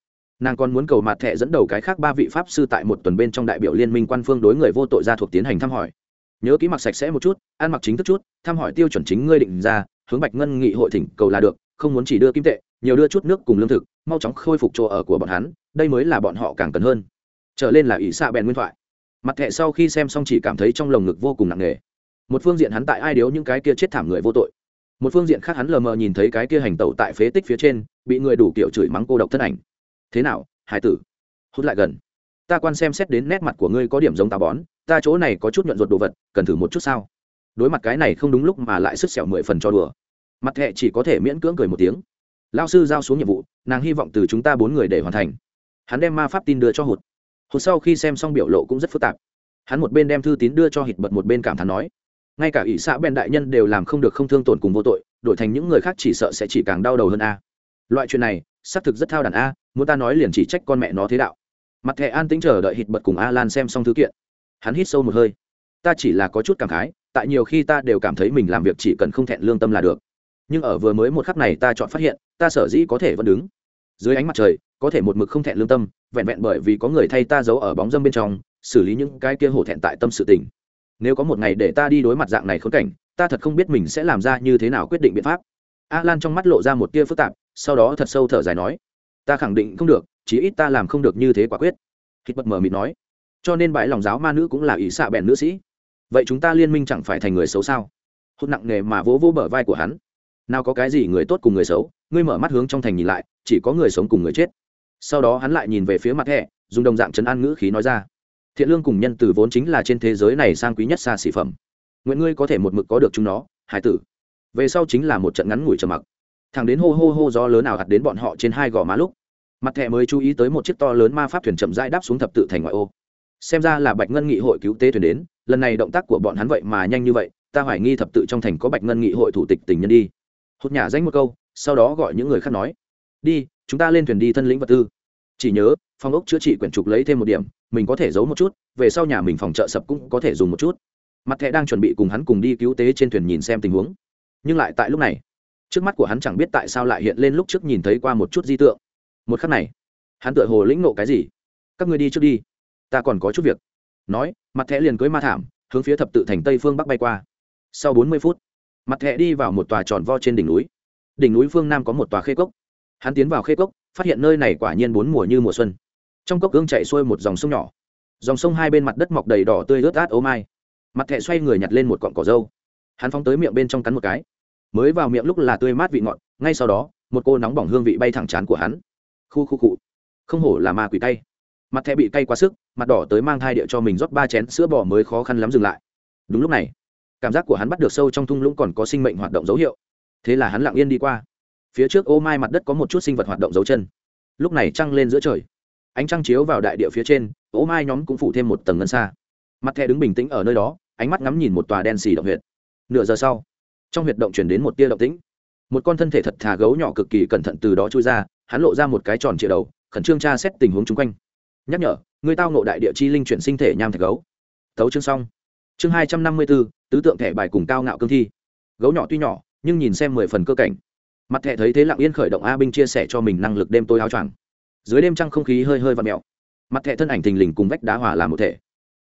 Speaker 1: nàng còn muốn cầu mặt thẻ dẫn đầu cái khác ba vị pháp sư tại một tuần bên trong đại biểu liên minh quan phương đối người vô tội ra thuộc tiến hành thăm hỏi nhớ ký mặc sạch sẽ một chút, ăn mặc chính thức chút, thăm hỏi tiêu chuẩn chính ngươi định ra, hướng bạch ngân nghị hội thỉnh cầu là được, không muốn chỉ đưa kim tệ, nhiều đưa chút nước cùng lương thực, mau chóng khôi phục chỗ ở của bọn hắn, đây mới là bọn họ càng cần hơn. Trở lên là ỷ xạ bèn nguyên thoại. Mặt thẹ sau khi xem xong chỉ cảm thấy trong lồng ngực vô cùng nặng nề. Một phương diện hắn tại ai điếu những cái kia chết thảm người vô tội. Một phương diện khác hắn lờ mờ nhìn thấy cái kia hành tẩu tại phế tích phía trên, bị người đủ kiểu chửi mắng cô độc thân ảnh. Thế nào, hải tử? Hút lại gần ta quan xem xét đến nét mặt của ngươi có điểm giống táo bón, ta chỗ này có chút nhuận ruột đồ vật, cần thử một chút sao? Đối mặt cái này không đúng lúc mà lại sức xẻo mười phần cho đùa. Mặt thẹ chỉ có thể miễn cưỡng cười một tiếng. Lao sư giao xuống nhiệm vụ, nàng hy vọng từ chúng ta bốn người để hoàn thành. Hắn đem ma pháp tin đưa cho hụt. Hụt sau khi xem xong biểu lộ cũng rất phức tạp. Hắn một bên đem thư tín đưa cho hít bật một bên cảm thán nói, ngay cả ỷ xã bên đại nhân đều làm không được không thương tổn cùng vô tội, đổi thành những người khác chỉ sợ sẽ chỉ càng đau đầu hơn a. Loại chuyện này, xác thực rất thao đàn a, muốn ta nói liền chỉ trách con mẹ nó thế đạo mặt thẻ an tĩnh chờ đợi hít bật cùng a lan xem xong thư kiện. Hắn hít sâu một hơi. Ta chỉ là có chút cảm khái, tại nhiều khi ta đều cảm thấy mình làm việc chỉ cần không thẹn lương tâm là được. Nhưng ở vừa mới một khắc này ta chọn phát hiện, ta sở dĩ có thể vẫn đứng. Dưới ánh mặt trời, có thể một mực không thẹn lương tâm, vẹn vẹn bởi vì có người thay ta giấu ở bóng dâm bên trong, xử lý những cái kia hổ thẹn tại tâm sự tình. Nếu có một ngày để ta đi đối mặt dạng này khốn cảnh, ta thật không biết mình sẽ làm ra như thế nào quyết định biện pháp. A lan trong mắt lộ ra một tia phức tạp, sau đó thật sâu thở dài nói, ta khẳng định không được chí ít ta làm không được như thế quả quyết. Hít bật mờ mịt nói. Cho nên bãi lòng giáo ma nữ cũng là ý xạ bèn nữ sĩ. Vậy chúng ta liên minh chẳng phải thành người xấu sao? Hút nặng nề mà vỗ vỗ bờ vai của hắn. Nào có cái gì người tốt cùng người xấu ngươi mở mắt hướng trong thành nhìn lại chỉ có người sống cùng người chết. Sau đó hắn lại nhìn về phía mặt hẹ, dùng đồng dạng chấn an ngữ khí nói ra. Thiện lương cùng nhân từ vốn chính là trên thế giới này sang quý nhất xa xỉ phẩm. Nguyện ngươi có thể một mực có được chúng nó hải tử. Về sau chính là một trận ngắn ngủi trầm mặc. Thằng đến hô hô hô gió lớn nào hạt đến bọn họ trên hai gò má lúc mặt thẻ mới chú ý tới một chiếc to lớn ma pháp thuyền chậm rãi đáp xuống thập tự thành ngoại ô. Xem ra là bạch ngân nghị hội cứu tế thuyền đến. Lần này động tác của bọn hắn vậy mà nhanh như vậy, ta hoài nghi thập tự trong thành có bạch ngân nghị hội thủ tịch tình nhân đi. Hốt nhà danh một câu, sau đó gọi những người khác nói, đi, chúng ta lên thuyền đi thân lĩnh vật tư. Chỉ nhớ, phòng ốc chữa trị quyển trục lấy thêm một điểm, mình có thể giấu một chút, về sau nhà mình phòng trợ sập cũng có thể dùng một chút. Mặt thẻ đang chuẩn bị cùng hắn cùng đi cứu tế trên thuyền nhìn xem tình huống. Nhưng lại tại lúc này, trước mắt của hắn chẳng biết tại sao lại hiện lên lúc trước nhìn thấy qua một chút di tượng một khắc này, hắn tựa hồ lĩnh nộ cái gì? Các người đi trước đi, ta còn có chút việc. Nói, mặt thẻ liền cưới ma thảm, hướng phía thập tự thành tây phương bắc bay qua. Sau bốn mươi phút, mặt thẻ đi vào một tòa tròn vo trên đỉnh núi. Đỉnh núi phương nam có một tòa khê cốc. Hắn tiến vào khê cốc, phát hiện nơi này quả nhiên bốn mùa như mùa xuân. Trong cốc gương chạy xuôi một dòng sông nhỏ. Dòng sông hai bên mặt đất mọc đầy đỏ tươi ướt át ố mai. Mặt thẻ xoay người nhặt lên một cọn cỏ dâu. Hắn phóng tới miệng bên trong cắn một cái. Mới vào miệng lúc là tươi mát vị ngọt, ngay sau đó, một cô nóng bỏng hương vị bay thẳng chán của hắn khu khu cụ. Không hổ là ma quỷ tay. Mặt thẹ bị cay quá sức, mặt đỏ tới mang thai địa cho mình rót ba chén sữa bò mới khó khăn lắm dừng lại. Đúng lúc này, cảm giác của hắn bắt được sâu trong thung lũng còn có sinh mệnh hoạt động dấu hiệu. Thế là hắn lặng yên đi qua. Phía trước, ô mai mặt đất có một chút sinh vật hoạt động dấu chân. Lúc này trăng lên giữa trời. Ánh trăng chiếu vào đại địa phía trên, ô mai nhóm cũng phủ thêm một tầng ngân xa. Mặt thẹ đứng bình tĩnh ở nơi đó, ánh mắt ngắm nhìn một tòa đen xì động huyệt. Nửa giờ sau, trong huyệt động chuyển đến một tia động tĩnh. Một con thân thể thật thà gấu nhỏ cực kỳ cẩn thận từ đó chui ra hắn lộ ra một cái tròn trịa đầu, khẩn trương tra xét tình huống chung quanh. Nhắc nhở, người tao nộ đại địa chi linh chuyển sinh thể nham thạch gấu. Tấu chương xong. Chương hai trăm năm mươi bốn, tứ tượng thẻ bài cùng cao ngạo cương thi. Gấu nhỏ tuy nhỏ, nhưng nhìn xem mười phần cơ cảnh. Mặt thẻ thấy thế lặng yên khởi động a binh chia sẻ cho mình năng lực đêm tối áo choàng. Dưới đêm trăng không khí hơi hơi và mẹo mặt thẻ thân ảnh thình lình cùng vách đá hỏa làm một thể.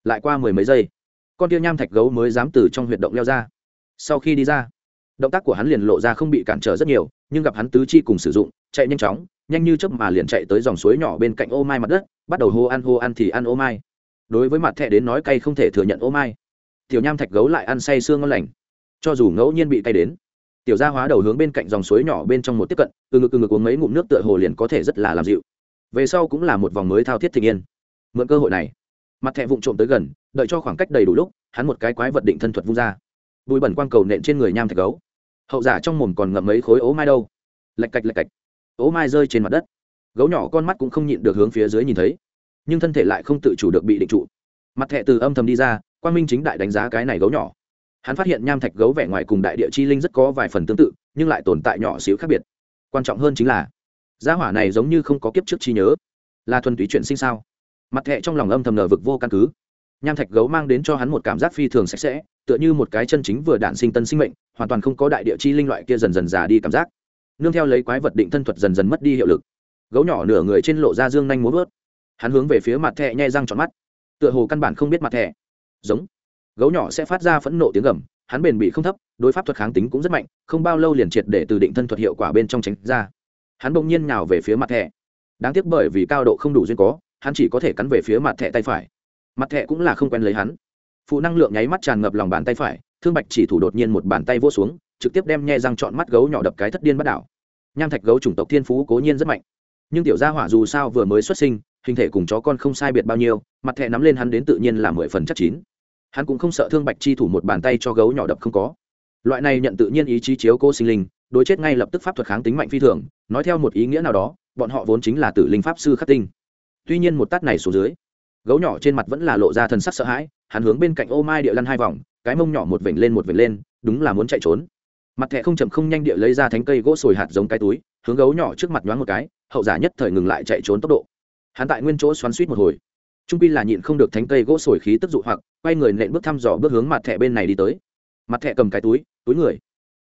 Speaker 1: Lại qua mười mấy giây, con tia nham thạch gấu mới dám từ trong huyệt động leo ra. Sau khi đi ra động tác của hắn liền lộ ra không bị cản trở rất nhiều, nhưng gặp hắn tứ chi cùng sử dụng, chạy nhanh chóng, nhanh như chớp mà liền chạy tới dòng suối nhỏ bên cạnh ô mai mặt đất, bắt đầu hô ăn hô ăn thì ăn ô mai. Đối với mặt thẹ đến nói cay không thể thừa nhận ô mai. Tiểu nham thạch gấu lại ăn say sương ngon lành. Cho dù ngẫu nhiên bị cay đến, tiểu gia hóa đầu hướng bên cạnh dòng suối nhỏ bên trong một tiếp cận, từ ngực từ ngực uống mấy ngụm nước tựa hồ liền có thể rất là làm dịu. Về sau cũng là một vòng mới thao thiết thị yên. Mượn cơ hội này, mặt thẹ vụng trộm tới gần, đợi cho khoảng cách đầy đủ lúc, hắn một cái quái vật định thân thuật vung ra. Bụi bẩn quang cầu nện trên người nham thạch gấu hậu giả trong mồm còn ngậm mấy khối ố mai đâu. Lạch cạch lạch cạch. Ố mai rơi trên mặt đất. Gấu nhỏ con mắt cũng không nhịn được hướng phía dưới nhìn thấy. Nhưng thân thể lại không tự chủ được bị định trụ. Mặt thẹ từ âm thầm đi ra quan minh chính đại đánh giá cái này gấu nhỏ. Hắn phát hiện nham thạch gấu vẻ ngoài cùng đại địa chi linh rất có vài phần tương tự, nhưng lại tồn tại nhỏ xíu khác biệt. Quan trọng hơn chính là, gia hỏa này giống như không có kiếp trước chi nhớ. Là thuần túy chuyện sinh sao? Mặt thẹ trong lòng âm thầm nở vực vô căn cứ nham thạch gấu mang đến cho hắn một cảm giác phi thường sạch sẽ, tựa như một cái chân chính vừa đạn sinh tân sinh mệnh, hoàn toàn không có đại địa chi linh loại kia dần dần già đi cảm giác. Nương theo lấy quái vật định thân thuật dần dần mất đi hiệu lực. Gấu nhỏ nửa người trên lộ ra dương nhanh muốn vớt. Hắn hướng về phía mặt thẹ nhai răng tròn mắt. Tựa hồ căn bản không biết mặt thẹ giống. Gấu nhỏ sẽ phát ra phẫn nộ tiếng gầm, hắn bền bị không thấp, đối pháp thuật kháng tính cũng rất mạnh, không bao lâu liền triệt để từ định thân thuật hiệu quả bên trong tránh ra. Hắn bỗng nhiên nhào về phía mặt thẹ đáng tiếc bởi vì cao độ không đủ duyên có, hắn chỉ có thể cắn về phía mặt thẹ tay phải mặt thẹ cũng là không quen lấy hắn. Phụ năng lượng nháy mắt tràn ngập lòng bàn tay phải, thương bạch chỉ thủ đột nhiên một bàn tay vô xuống, trực tiếp đem nhe răng chọn mắt gấu nhỏ đập cái thất điên bắt đảo. Nham thạch gấu chủng tộc thiên phú cố nhiên rất mạnh. Nhưng tiểu gia hỏa dù sao vừa mới xuất sinh, hình thể cùng chó con không sai biệt bao nhiêu, mặt thẹ nắm lên hắn đến tự nhiên là mười phần chắc chín. Hắn cũng không sợ thương bạch chi thủ một bàn tay cho gấu nhỏ đập không có. Loại này nhận tự nhiên ý chí chiếu cô sinh linh, đối chết ngay lập tức pháp thuật kháng tính mạnh phi thường, nói theo một ý nghĩa nào đó, bọn họ vốn chính là tử linh pháp sư khắc tinh. Tuy nhiên một tát này xuống dưới gấu nhỏ trên mặt vẫn là lộ ra thần sắc sợ hãi, hắn hướng bên cạnh ô mai địa lăn hai vòng, cái mông nhỏ một vểnh lên một vểnh lên, đúng là muốn chạy trốn. Mặt thẹ không chậm không nhanh địa lấy ra thánh cây gỗ sồi hạt giống cái túi, hướng gấu nhỏ trước mặt nhoáng một cái, hậu giả nhất thời ngừng lại chạy trốn tốc độ. Hắn tại nguyên chỗ xoắn suýt một hồi. Trung pi là nhịn không được thánh cây gỗ sồi khí tức dụ hoặc, quay người nện bước thăm dò bước hướng mặt thẻ bên này đi tới. Mặt thẻ cầm cái túi túi người.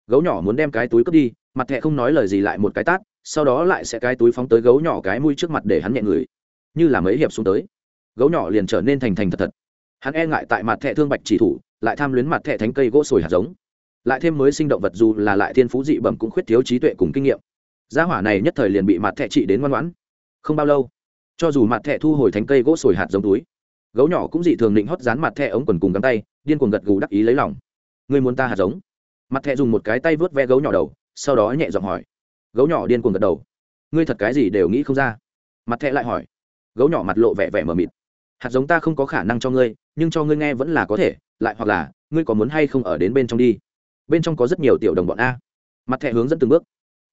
Speaker 1: Gấu nhỏ muốn đem cái túi cướp đi, mặt thẻ không nói lời gì lại một cái tát, sau đó lại sẽ cái túi phóng tới gấu nhỏ cái mũi trước mặt để hắn nhẹ người. Như là mấy hiệp xuống tới gấu nhỏ liền trở nên thành thành thật thật. Hắn e ngại tại mặt thẻ thương bạch chỉ thủ, lại tham luyến mặt thẻ thánh cây gỗ sồi hạt giống. Lại thêm mới sinh động vật dù là lại thiên phú dị bẩm cũng khuyết thiếu trí tuệ cùng kinh nghiệm. Gia hỏa này nhất thời liền bị mặt thẻ trị đến ngoan ngoãn. Không bao lâu, cho dù mặt thẻ thu hồi thánh cây gỗ sồi hạt giống túi, gấu nhỏ cũng dị thường định hót dán mặt thẻ ống quần cùng cắm tay, điên cuồng gật gù đắc ý lấy lòng. Người muốn ta hạt giống? Mặt thẻ dùng một cái tay vớt ve gấu nhỏ đầu, sau đó nhẹ giọng hỏi. Gấu nhỏ điên cuồng gật đầu. Ngươi thật cái gì đều nghĩ không ra? Mặt thẹ lại hỏi. Gấu nhỏ mặt lộ vẻ vẻ mờ mịt hạt giống ta không có khả năng cho ngươi, nhưng cho ngươi nghe vẫn là có thể, lại hoặc là, ngươi có muốn hay không ở đến bên trong đi? Bên trong có rất nhiều tiểu đồng bọn a. Mặt thẻ hướng dẫn từng bước.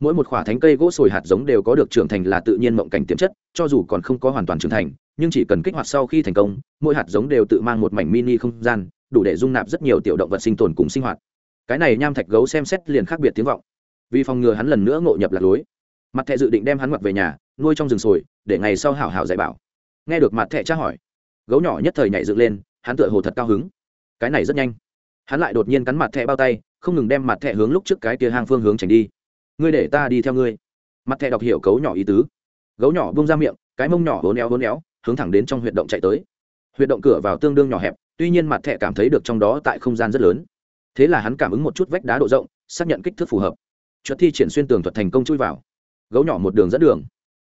Speaker 1: Mỗi một khoả thánh cây gỗ sồi hạt giống đều có được trưởng thành là tự nhiên mộng cảnh tiềm chất, cho dù còn không có hoàn toàn trưởng thành, nhưng chỉ cần kích hoạt sau khi thành công, mỗi hạt giống đều tự mang một mảnh mini không gian, đủ để dung nạp rất nhiều tiểu động vật sinh tồn cùng sinh hoạt. Cái này nham thạch gấu xem xét liền khác biệt tiếng vọng. Vì phòng ngừa hắn lần nữa ngộ nhập lạc lối, mặt thẹ dự định đem hắn mặc về nhà, nuôi trong rừng sồi, để ngày sau hảo hảo dạy bảo. Nghe được mặt thẹ tra hỏi gấu nhỏ nhất thời nhảy dựng lên, hắn tựa hồ thật cao hứng. Cái này rất nhanh. Hắn lại đột nhiên cắn mặt thẹ bao tay, không ngừng đem mặt thẹ hướng lúc trước cái kia hang phương hướng tránh đi. Ngươi để ta đi theo ngươi. Mặt thẹ đọc hiểu gấu nhỏ ý tứ. Gấu nhỏ bung ra miệng, cái mông nhỏ hốn éo hốn éo, hướng thẳng đến trong huyệt động chạy tới. Huyệt động cửa vào tương đương nhỏ hẹp, tuy nhiên mặt thẹ cảm thấy được trong đó tại không gian rất lớn. Thế là hắn cảm ứng một chút vách đá độ rộng, xác nhận kích thước phù hợp. Chuột thi triển xuyên tường thuật thành công chui vào. Gấu nhỏ một đường dẫn đường.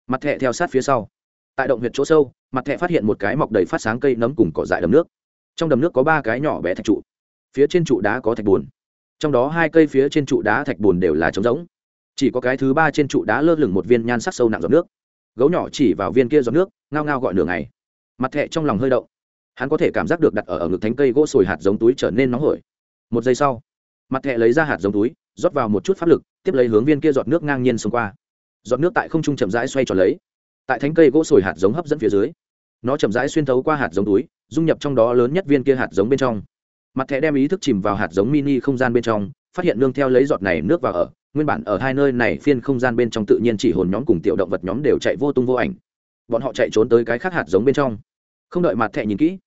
Speaker 1: Mặt thẹ theo sát phía sau. Tại động huyệt chỗ sâu mặt thẹ phát hiện một cái mọc đầy phát sáng cây nấm cùng cỏ dại đầm nước. Trong đầm nước có ba cái nhỏ bé thạch trụ. Phía trên trụ đá có thạch bùn. Trong đó hai cây phía trên trụ đá thạch bùn đều là trống rỗng. Chỉ có cái thứ ba trên trụ đá lơ lửng một viên nhan sắc sâu nặng giọt nước. Gấu nhỏ chỉ vào viên kia giọt nước ngao ngao gọi nửa ngày. Mặt thẹ trong lòng hơi động. Hắn có thể cảm giác được đặt ở, ở ngực thánh cây gỗ sồi hạt giống túi trở nên nóng hổi. Một giây sau mặt thẹ lấy ra hạt giống túi rót vào một chút pháp lực tiếp lấy hướng viên kia giọt nước ngang nhiên xông qua. Giọt nước tại không trung chậm rãi xoay tròn lấy. Tại thánh cây gỗ sồi hạt giống hấp dẫn phía dưới nó chậm rãi xuyên thấu qua hạt giống túi, dung nhập trong đó lớn nhất viên kia hạt giống bên trong. Mặt thẻ đem ý thức chìm vào hạt giống mini không gian bên trong, phát hiện nương theo lấy giọt này nước vào ở, nguyên bản ở hai nơi này phiên không gian bên trong tự nhiên chỉ hồn nhóm cùng tiểu động vật nhóm đều chạy vô tung vô ảnh. Bọn họ chạy trốn tới cái khác hạt giống bên trong. Không đợi mặt thẻ nhìn kỹ,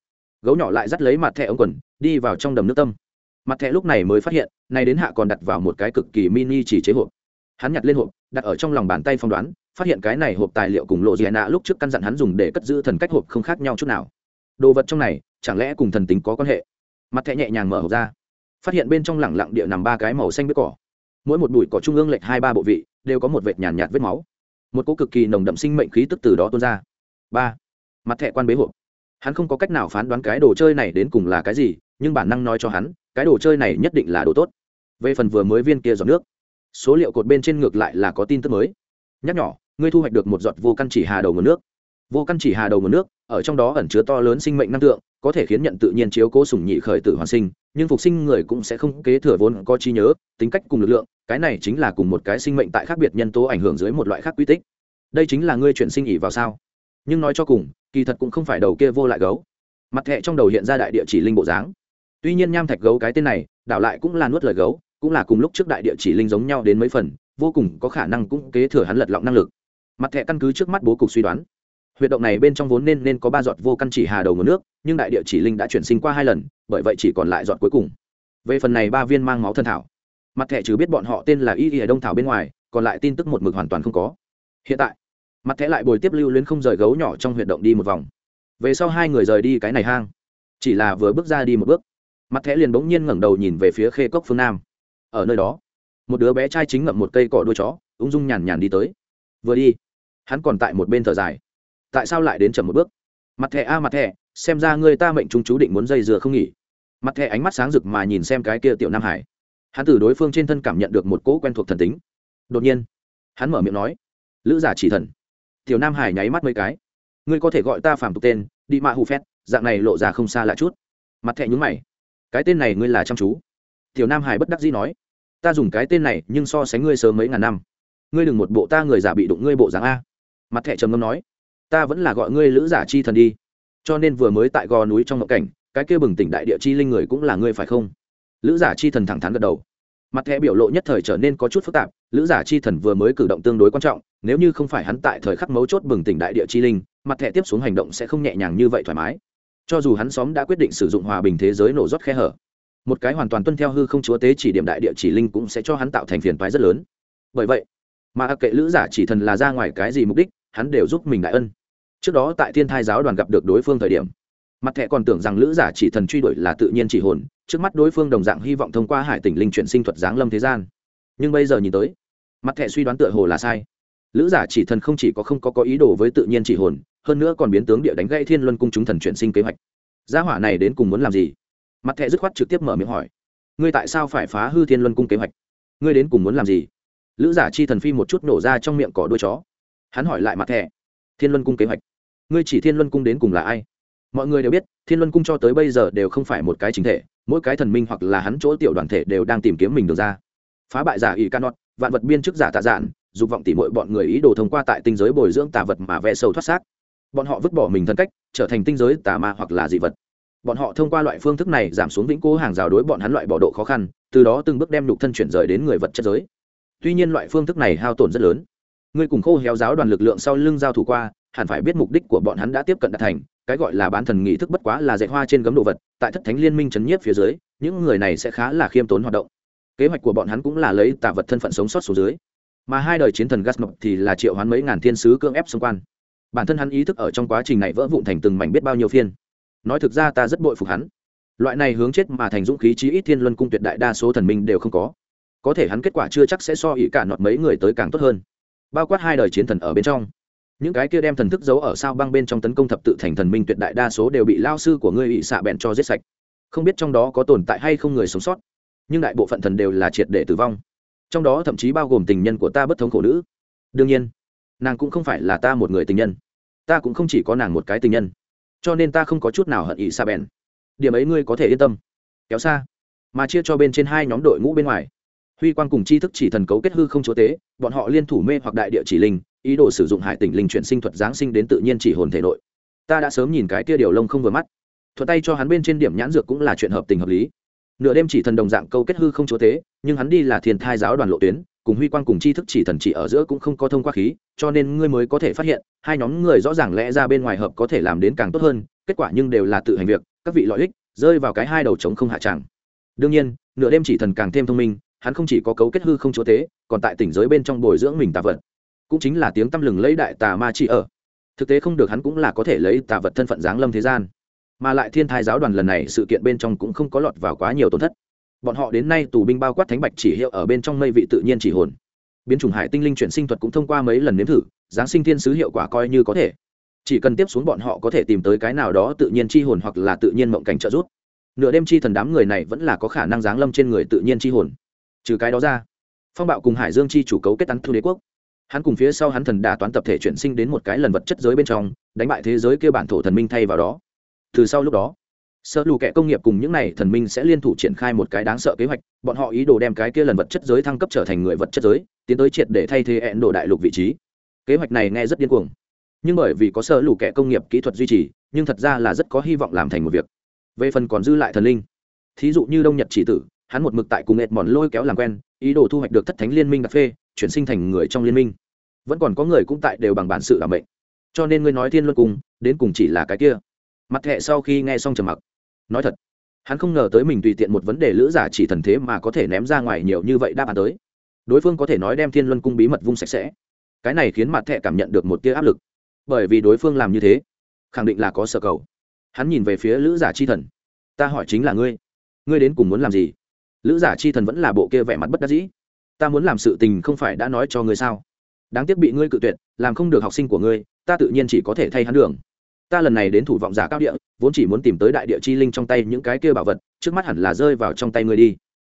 Speaker 1: gấu nhỏ lại dắt lấy mặt thẻ ống quần, đi vào trong đầm nước tâm. Mặt thẻ lúc này mới phát hiện, này đến hạ còn đặt vào một cái cực kỳ mini chỉ chế hộp. Hắn nhặt lên hộp, đặt ở trong lòng bàn tay phong đoán phát hiện cái này hộp tài liệu cùng lộ dì nạ lúc trước căn dặn hắn dùng để cất giữ thần cách hộp không khác nhau chút nào. Đồ vật trong này chẳng lẽ cùng thần tính có quan hệ? Mặt thẻ nhẹ nhàng mở hộp ra. Phát hiện bên trong lẳng lặng địa nằm ba cái màu xanh với cỏ. Mỗi một bụi cỏ trung ương lệch hai ba bộ vị đều có một vệt nhàn nhạt, nhạt vết máu. Một cỗ cực kỳ nồng đậm sinh mệnh khí tức từ đó tuôn ra. Ba. Mặt thẻ quan bế hộp. Hắn không có cách nào phán đoán cái đồ chơi này đến cùng là cái gì nhưng bản năng nói cho hắn cái đồ chơi này nhất định là đồ tốt. Về phần vừa mới viên kia giọt nước số liệu cột bên trên ngược lại là có tin tức mới. Nhắc nhỏ ngươi thu hoạch được một giọt vô căn chỉ hà đầu nguồn nước. Vô căn chỉ hà đầu nguồn nước, ở trong đó ẩn chứa to lớn sinh mệnh năng lượng, có thể khiến nhận tự nhiên chiếu cố sủng nhị khởi tử hoàn sinh, nhưng phục sinh người cũng sẽ không kế thừa vốn có trí nhớ, tính cách cùng lực lượng, cái này chính là cùng một cái sinh mệnh tại khác biệt nhân tố ảnh hưởng dưới một loại khác quy tích. Đây chính là ngươi chuyển sinh ỉ vào sao? Nhưng nói cho cùng, kỳ thật cũng không phải đầu kia vô lại gấu. Mặt thẹ trong đầu hiện ra đại địa chỉ linh bộ dáng. Tuy nhiên nham thạch gấu cái tên này, đảo lại cũng là nuốt lời gấu, cũng là cùng lúc trước đại địa chỉ linh giống nhau đến mấy phần, vô cùng có khả năng cũng kế thừa hắn lật lọng năng lực mặt thẻ căn cứ trước mắt bố cục suy đoán. Huyệt động này bên trong vốn nên nên có ba giọt vô căn chỉ hà đầu nguồn nước, nhưng đại địa chỉ linh đã chuyển sinh qua hai lần, bởi vậy chỉ còn lại giọt cuối cùng. Về phần này ba viên mang máu thân thảo. Mặt thẻ chứ biết bọn họ tên là y y đông thảo bên ngoài, còn lại tin tức một mực hoàn toàn không có. Hiện tại, mặt thẻ lại bồi tiếp lưu luyến không rời gấu nhỏ trong huyệt động đi một vòng. Về sau hai người rời đi cái này hang. Chỉ là vừa bước ra đi một bước, mặt thẻ liền bỗng nhiên ngẩng đầu nhìn về phía khê cốc phương nam. Ở nơi đó, một đứa bé trai chính ngậm một cây cỏ đuôi chó, ung dung nhàn nhàn đi tới. Vừa đi hắn còn tại một bên thở dài. Tại sao lại đến chậm một bước? Mặt thẻ a, mặt thẻ, xem ra người ta mệnh chúng chú định muốn dây dừa không nghỉ. Mặt thẻ ánh mắt sáng rực mà nhìn xem cái kia tiểu nam hải. Hắn từ đối phương trên thân cảm nhận được một cỗ quen thuộc thần tính. Đột nhiên, hắn mở miệng nói, lữ giả chỉ thần. Tiểu nam hải nháy mắt mấy cái. Ngươi có thể gọi ta phàm tục tên, đi mạ hù phét, dạng này lộ ra không xa lạ chút. Mặt thẹ nhúng mày. Cái tên này ngươi là chăm chú. Tiểu nam hải bất đắc dĩ nói, ta dùng cái tên này nhưng so sánh ngươi sớm mấy ngàn năm. Ngươi đừng một bộ ta người giả bị đụng ngươi bộ dáng a mặt thẻ trầm ngâm nói, ta vẫn là gọi ngươi lữ giả chi thần đi. Cho nên vừa mới tại gò núi trong ngộ cảnh, cái kia bừng tỉnh đại địa chi linh người cũng là ngươi phải không? Lữ giả chi thần thẳng thắn gật đầu. Mặt thẻ biểu lộ nhất thời trở nên có chút phức tạp, lữ giả chi thần vừa mới cử động tương đối quan trọng, nếu như không phải hắn tại thời khắc mấu chốt bừng tỉnh đại địa chi linh, mặt thẻ tiếp xuống hành động sẽ không nhẹ nhàng như vậy thoải mái. Cho dù hắn xóm đã quyết định sử dụng hòa bình thế giới nổ rót khe hở, một cái hoàn toàn tuân theo hư không chúa tế chỉ điểm đại địa chỉ linh cũng sẽ cho hắn tạo thành phiền toái rất lớn. Bởi vậy, mà kệ lữ giả chỉ thần là ra ngoài cái gì mục đích hắn đều giúp mình đại ân. Trước đó tại thiên thai giáo đoàn gặp được đối phương thời điểm, mặt thẻ còn tưởng rằng lữ giả chỉ thần truy đuổi là tự nhiên chỉ hồn, trước mắt đối phương đồng dạng hy vọng thông qua hải tỉnh linh chuyển sinh thuật giáng lâm thế gian. Nhưng bây giờ nhìn tới, mặt thẻ suy đoán tựa hồ là sai. Lữ giả chỉ thần không chỉ có không có có ý đồ với tự nhiên chỉ hồn, hơn nữa còn biến tướng địa đánh gây thiên luân cung chúng thần chuyển sinh kế hoạch. Gia hỏa này đến cùng muốn làm gì? Mặt thẻ dứt khoát trực tiếp mở miệng hỏi. Ngươi tại sao phải phá hư thiên luân cung kế hoạch? Ngươi đến cùng muốn làm gì? Lữ giả chi thần phi một chút nổ ra trong miệng cỏ đuôi chó hắn hỏi lại mặt thẻ. Thiên luân cung kế hoạch. Ngươi chỉ thiên luân cung đến cùng là ai? Mọi người đều biết, thiên luân cung cho tới bây giờ đều không phải một cái chính thể, mỗi cái thần minh hoặc là hắn chỗ tiểu đoàn thể đều đang tìm kiếm mình được ra. Phá bại giả ỷ canot vạn vật biên chức giả tạ dạn dục vọng tỉ mọi bọn người ý đồ thông qua tại tinh giới bồi dưỡng tà vật mà vẽ sâu thoát xác. Bọn họ vứt bỏ mình thân cách, trở thành tinh giới tà ma hoặc là dị vật. Bọn họ thông qua loại phương thức này giảm xuống vĩnh cố hàng rào đối bọn hắn loại bỏ độ khó khăn, từ đó từng bước đem nhục thân chuyển rời đến người vật chất giới. Tuy nhiên loại phương thức này hao tổn rất lớn ngươi cùng khô héo giáo đoàn lực lượng sau lưng giao thủ qua, hẳn phải biết mục đích của bọn hắn đã tiếp cận đạt thành, cái gọi là bán thần nghị thức bất quá là dạy hoa trên gấm đồ vật, tại thất thánh liên minh chấn nhiếp phía dưới, những người này sẽ khá là khiêm tốn hoạt động. Kế hoạch của bọn hắn cũng là lấy tạ vật thân phận sống sót số dưới. Mà hai đời chiến thần gas mộc thì là triệu hoán mấy ngàn thiên sứ cưỡng ép xung quan bản thân hắn ý thức ở trong quá trình này vỡ vụn thành từng mảnh biết bao nhiêu phiên. Nói thực ra ta rất bội phục hắn. Loại này hướng chết mà thành dũng khí chí ít thiên luân cung tuyệt đại đa số thần minh đều không có. Có thể hắn kết quả chưa chắc sẽ so ý cả nọt mấy người tới càng tốt hơn bao quát hai đời chiến thần ở bên trong. Những cái kia đem thần thức giấu ở sao băng bên trong tấn công thập tự thành thần minh tuyệt đại đa số đều bị lao sư của ngươi bị xạ bẹn cho giết sạch. Không biết trong đó có tồn tại hay không người sống sót, nhưng đại bộ phận thần đều là triệt để tử vong. Trong đó thậm chí bao gồm tình nhân của ta bất thống khổ nữ. Đương nhiên, nàng cũng không phải là ta một người tình nhân. Ta cũng không chỉ có nàng một cái tình nhân. Cho nên ta không có chút nào hận ỵ xạ bẹn. Điểm ấy ngươi có thể yên tâm. Kéo xa, mà chia cho bên trên hai nhóm đội ngũ bên ngoài huy Quang cùng tri thức chỉ thần cấu kết hư không chúa tế, bọn họ liên thủ mê hoặc đại địa chỉ linh, ý đồ sử dụng hải tỉnh linh chuyển sinh thuật giáng sinh đến tự nhiên chỉ hồn thể nội. Ta đã sớm nhìn cái kia điều lông không vừa mắt. Thuận tay cho hắn bên trên điểm nhãn dược cũng là chuyện hợp tình hợp lý. Nửa đêm chỉ thần đồng dạng câu kết hư không chúa tế, nhưng hắn đi là thiền thai giáo đoàn lộ tuyến, cùng huy quang cùng tri thức chỉ thần chỉ ở giữa cũng không có thông qua khí, cho nên ngươi mới có thể phát hiện, hai nhóm người rõ ràng lẽ ra bên ngoài hợp có thể làm đến càng tốt hơn, kết quả nhưng đều là tự hành việc, các vị lợi ích, rơi vào cái hai đầu trống không hạ tràng. Đương nhiên, nửa đêm chỉ thần càng thêm thông minh hắn không chỉ có cấu kết hư không chúa tế, còn tại tỉnh giới bên trong bồi dưỡng mình tà vật. Cũng chính là tiếng tăm lừng lấy đại tà ma chỉ ở. Thực tế không được hắn cũng là có thể lấy tà vật thân phận giáng lâm thế gian. Mà lại thiên thai giáo đoàn lần này sự kiện bên trong cũng không có lọt vào quá nhiều tổn thất. Bọn họ đến nay tù binh bao quát thánh bạch chỉ hiệu ở bên trong mây vị tự nhiên chỉ hồn. Biến chủng hải tinh linh chuyển sinh thuật cũng thông qua mấy lần nếm thử, giáng sinh thiên sứ hiệu quả coi như có thể. Chỉ cần tiếp xuống bọn họ có thể tìm tới cái nào đó tự nhiên chi hồn hoặc là tự nhiên mộng cảnh trợ giúp. Nửa đêm chi thần đám người này vẫn là có khả năng giáng lâm trên người tự nhiên chi hồn trừ cái đó ra, phong bạo cùng hải dương chi chủ cấu kết tán thu đế quốc. Hắn cùng phía sau hắn thần đà toán tập thể chuyển sinh đến một cái lần vật chất giới bên trong, đánh bại thế giới kia bản thổ thần minh thay vào đó. Từ sau lúc đó sợ lù kẻ công nghiệp cùng những n à y thần minh sẽ liên thủ triển khai một cái đáng sợ kế hoạch, bọn họ ý đồ đem cái kia lần vật chất giới thăng cấp trở thành người vật chất giới, tiến tới triệt để thay thế hẹn đồ đại lục vị trí. Kế hoạch này nghe rất điên cuồng. Nhưng bởi vì có sợ lù kẻ công nghiệp kỹ thuật duy trì, nhưng thật ra là rất có hy vọng làm thành một việc. Về phần còn dư lại thần linh, thí dụ như đông nhật chỉ tử hắn một mực tại cùng ệt mòn lôi kéo làm quen, ý đồ thu hoạch được thất thánh liên minh đặc phê, chuyển sinh thành người trong liên minh. Vẫn còn có người cũng tại đều bằng bản sự làm bệnh cho nên ngươi nói thiên luân cùng, đến cùng chỉ là cái kia. Mặt thẹ sau khi nghe xong trầm mặc. Nói thật, hắn không ngờ tới mình tùy tiện một vấn đề lữ giả chỉ thần thế mà có thể ném ra ngoài nhiều như vậy đáp án tới. Đối phương có thể nói đem thiên luân cung bí mật vung sạch sẽ. Cái này khiến mặt thẹ cảm nhận được một tia áp lực. Bởi vì đối phương làm như thế, khẳng định là có sở cầu. Hắn nhìn về phía lữ giả chi thần. Ta hỏi chính là ngươi ngươi đến cùng muốn làm gì? Lữ giả chi thần vẫn là bộ kia vẻ mặt bất đắc dĩ. Ta muốn làm sự tình không phải đã nói cho ngươi sao? Đáng tiếc bị ngươi cự tuyệt, làm không được học sinh của ngươi, ta tự nhiên chỉ có thể thay hắn đường. Ta lần này đến thủ vọng giả cao địa, vốn chỉ muốn tìm tới đại địa chi linh trong tay những cái kia bảo vật, trước mắt hẳn là rơi vào trong tay ngươi đi.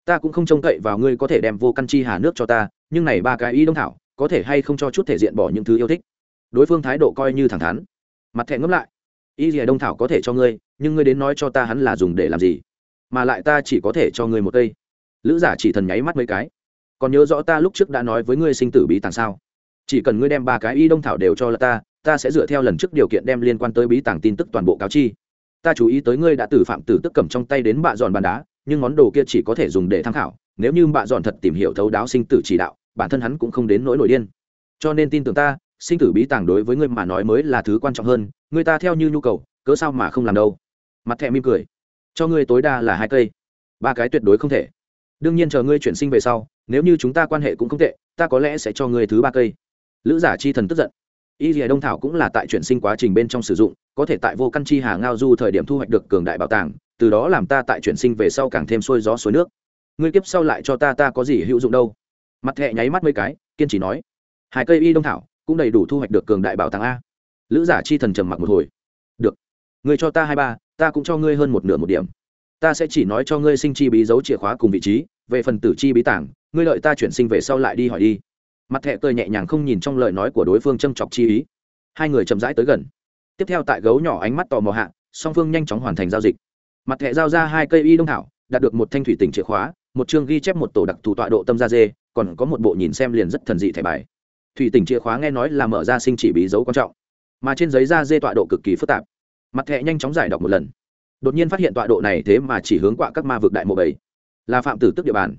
Speaker 1: Ta cũng không trông cậy vào ngươi có thể đem vô căn chi hà nước cho ta, nhưng này ba cái y đông thảo, có thể hay không cho chút thể diện bỏ những thứ yêu thích? Đối phương thái độ coi như thẳng thắn. Mặt thẹn ngấm lại. Y gì đông thảo có thể cho ngươi, nhưng ngươi đến nói cho ta hắn là dùng để làm gì? Mà lại ta chỉ có thể cho ngươi một cây. Lữ giả chỉ thần nháy mắt mấy cái. Còn nhớ rõ ta lúc trước đã nói với ngươi sinh tử bí tàng sao? Chỉ cần ngươi đem ba cái y đông thảo đều cho là ta ta sẽ dựa theo lần trước điều kiện đem liên quan tới bí tàng tin tức toàn bộ cáo chi. Ta chú ý tới ngươi đã tử phạm tử tức cầm trong tay đến bạ dọn bàn đá, nhưng món đồ kia chỉ có thể dùng để tham khảo, nếu như bạ dọn thật tìm hiểu thấu đáo sinh tử chỉ đạo, bản thân hắn cũng không đến nỗi nổi điên. Cho nên tin tưởng ta, sinh tử bí tàng đối với ngươi mà nói mới là thứ quan trọng hơn, người ta theo như nhu cầu, cớ sao mà không làm đâu? Mặt thẹ mỉm cười cho ngươi tối đa là hai cây. Ba cái tuyệt đối không thể. Đương nhiên chờ ngươi chuyển sinh về sau, nếu như chúng ta quan hệ cũng không tệ, ta có lẽ sẽ cho ngươi thứ ba cây. Lữ giả chi thần tức giận. Y dìa đông thảo cũng là tại chuyển sinh quá trình bên trong sử dụng, có thể tại vô căn chi hà ngao du thời điểm thu hoạch được cường đại bảo tàng, từ đó làm ta tại chuyển sinh về sau càng thêm sôi gió suối nước. Ngươi kiếp sau lại cho ta ta có gì hữu dụng đâu? Mặt thẹ nháy mắt mấy cái, kiên trì nói. Hai cây y đông thảo cũng đầy đủ thu hoạch được cường đại bảo tàng a. Lữ giả chi thần trầm mặc một hồi. Được. Ngươi cho ta hai ba ta cũng cho ngươi hơn một nửa một điểm. Ta sẽ chỉ nói cho ngươi sinh chi bí dấu chìa khóa cùng vị trí, về phần tử chi bí tảng, ngươi lợi ta chuyển sinh về sau lại đi hỏi đi. Mặt thẹ cười nhẹ nhàng không nhìn trong lời nói của đối phương châm chọc chi ý. Hai người chậm rãi tới gần. Tiếp theo tại gấu nhỏ ánh mắt tò mò hạ, song phương nhanh chóng hoàn thành giao dịch. Mặt thẻ giao ra hai cây y đông thảo, đạt được một thanh thủy tỉnh chìa khóa, một chương ghi chép một tổ đặc thù tọa độ tâm gia dê, còn có một bộ nhìn xem liền rất thần dị thẻ bài. Thủy tỉnh chìa khóa nghe nói là mở ra sinh chỉ bí dấu quan trọng, mà trên giấy da dê tọa độ cực kỳ phức tạp mặt thẹ nhanh chóng giải đọc một lần. Đột nhiên phát hiện tọa độ này thế mà chỉ hướng quạ các ma vực đại mộ bảy. Là phạm tử tức địa bàn.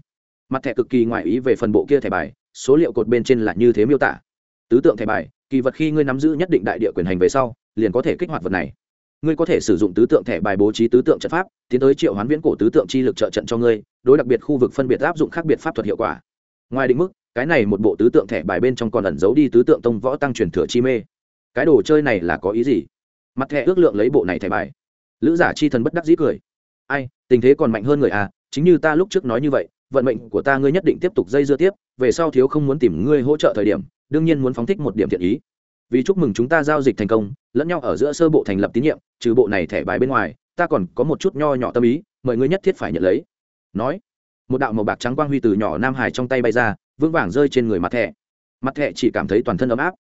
Speaker 1: Mặt thẻ cực kỳ ngoại ý về phần bộ kia thẻ bài, số liệu cột bên trên là như thế miêu tả. Tứ tượng thẻ bài, kỳ vật khi ngươi nắm giữ nhất định đại địa quyền hành về sau, liền có thể kích hoạt vật này. Ngươi có thể sử dụng tứ tượng thẻ bài bố trí tứ tượng trận pháp, tiến tới triệu hoán viễn cổ tứ tượng chi lực trợ trận cho ngươi, đối đặc biệt khu vực phân biệt áp dụng khác biệt pháp thuật hiệu quả. Ngoài định mức, cái này một bộ tứ tượng thẻ bài bên trong còn ẩn giấu đi tứ tượng tông võ tăng truyền thừa chi mê. Cái đồ chơi này là có ý gì? Mặt thẻ ước lượng lấy bộ này thẻ bài. Lữ giả chi thần bất đắc dĩ cười. Ai, tình thế còn mạnh hơn người à chính như ta lúc trước nói như vậy, vận mệnh của ta ngươi nhất định tiếp tục dây dưa tiếp, về sau thiếu không muốn tìm ngươi hỗ trợ thời điểm, đương nhiên muốn phóng thích một điểm thiện ý. Vì chúc mừng chúng ta giao dịch thành công, lẫn nhau ở giữa sơ bộ thành lập tín nhiệm, trừ bộ này thẻ bài bên ngoài, ta còn có một chút nho nhỏ tâm ý, mời ngươi nhất thiết phải nhận lấy. Nói, một đạo màu bạc trắng quang huy từ nhỏ nam hải trong tay bay ra, vững vàng rơi trên người mặt thẻ. Mặt thẻ chỉ cảm thấy toàn thân ấm áp.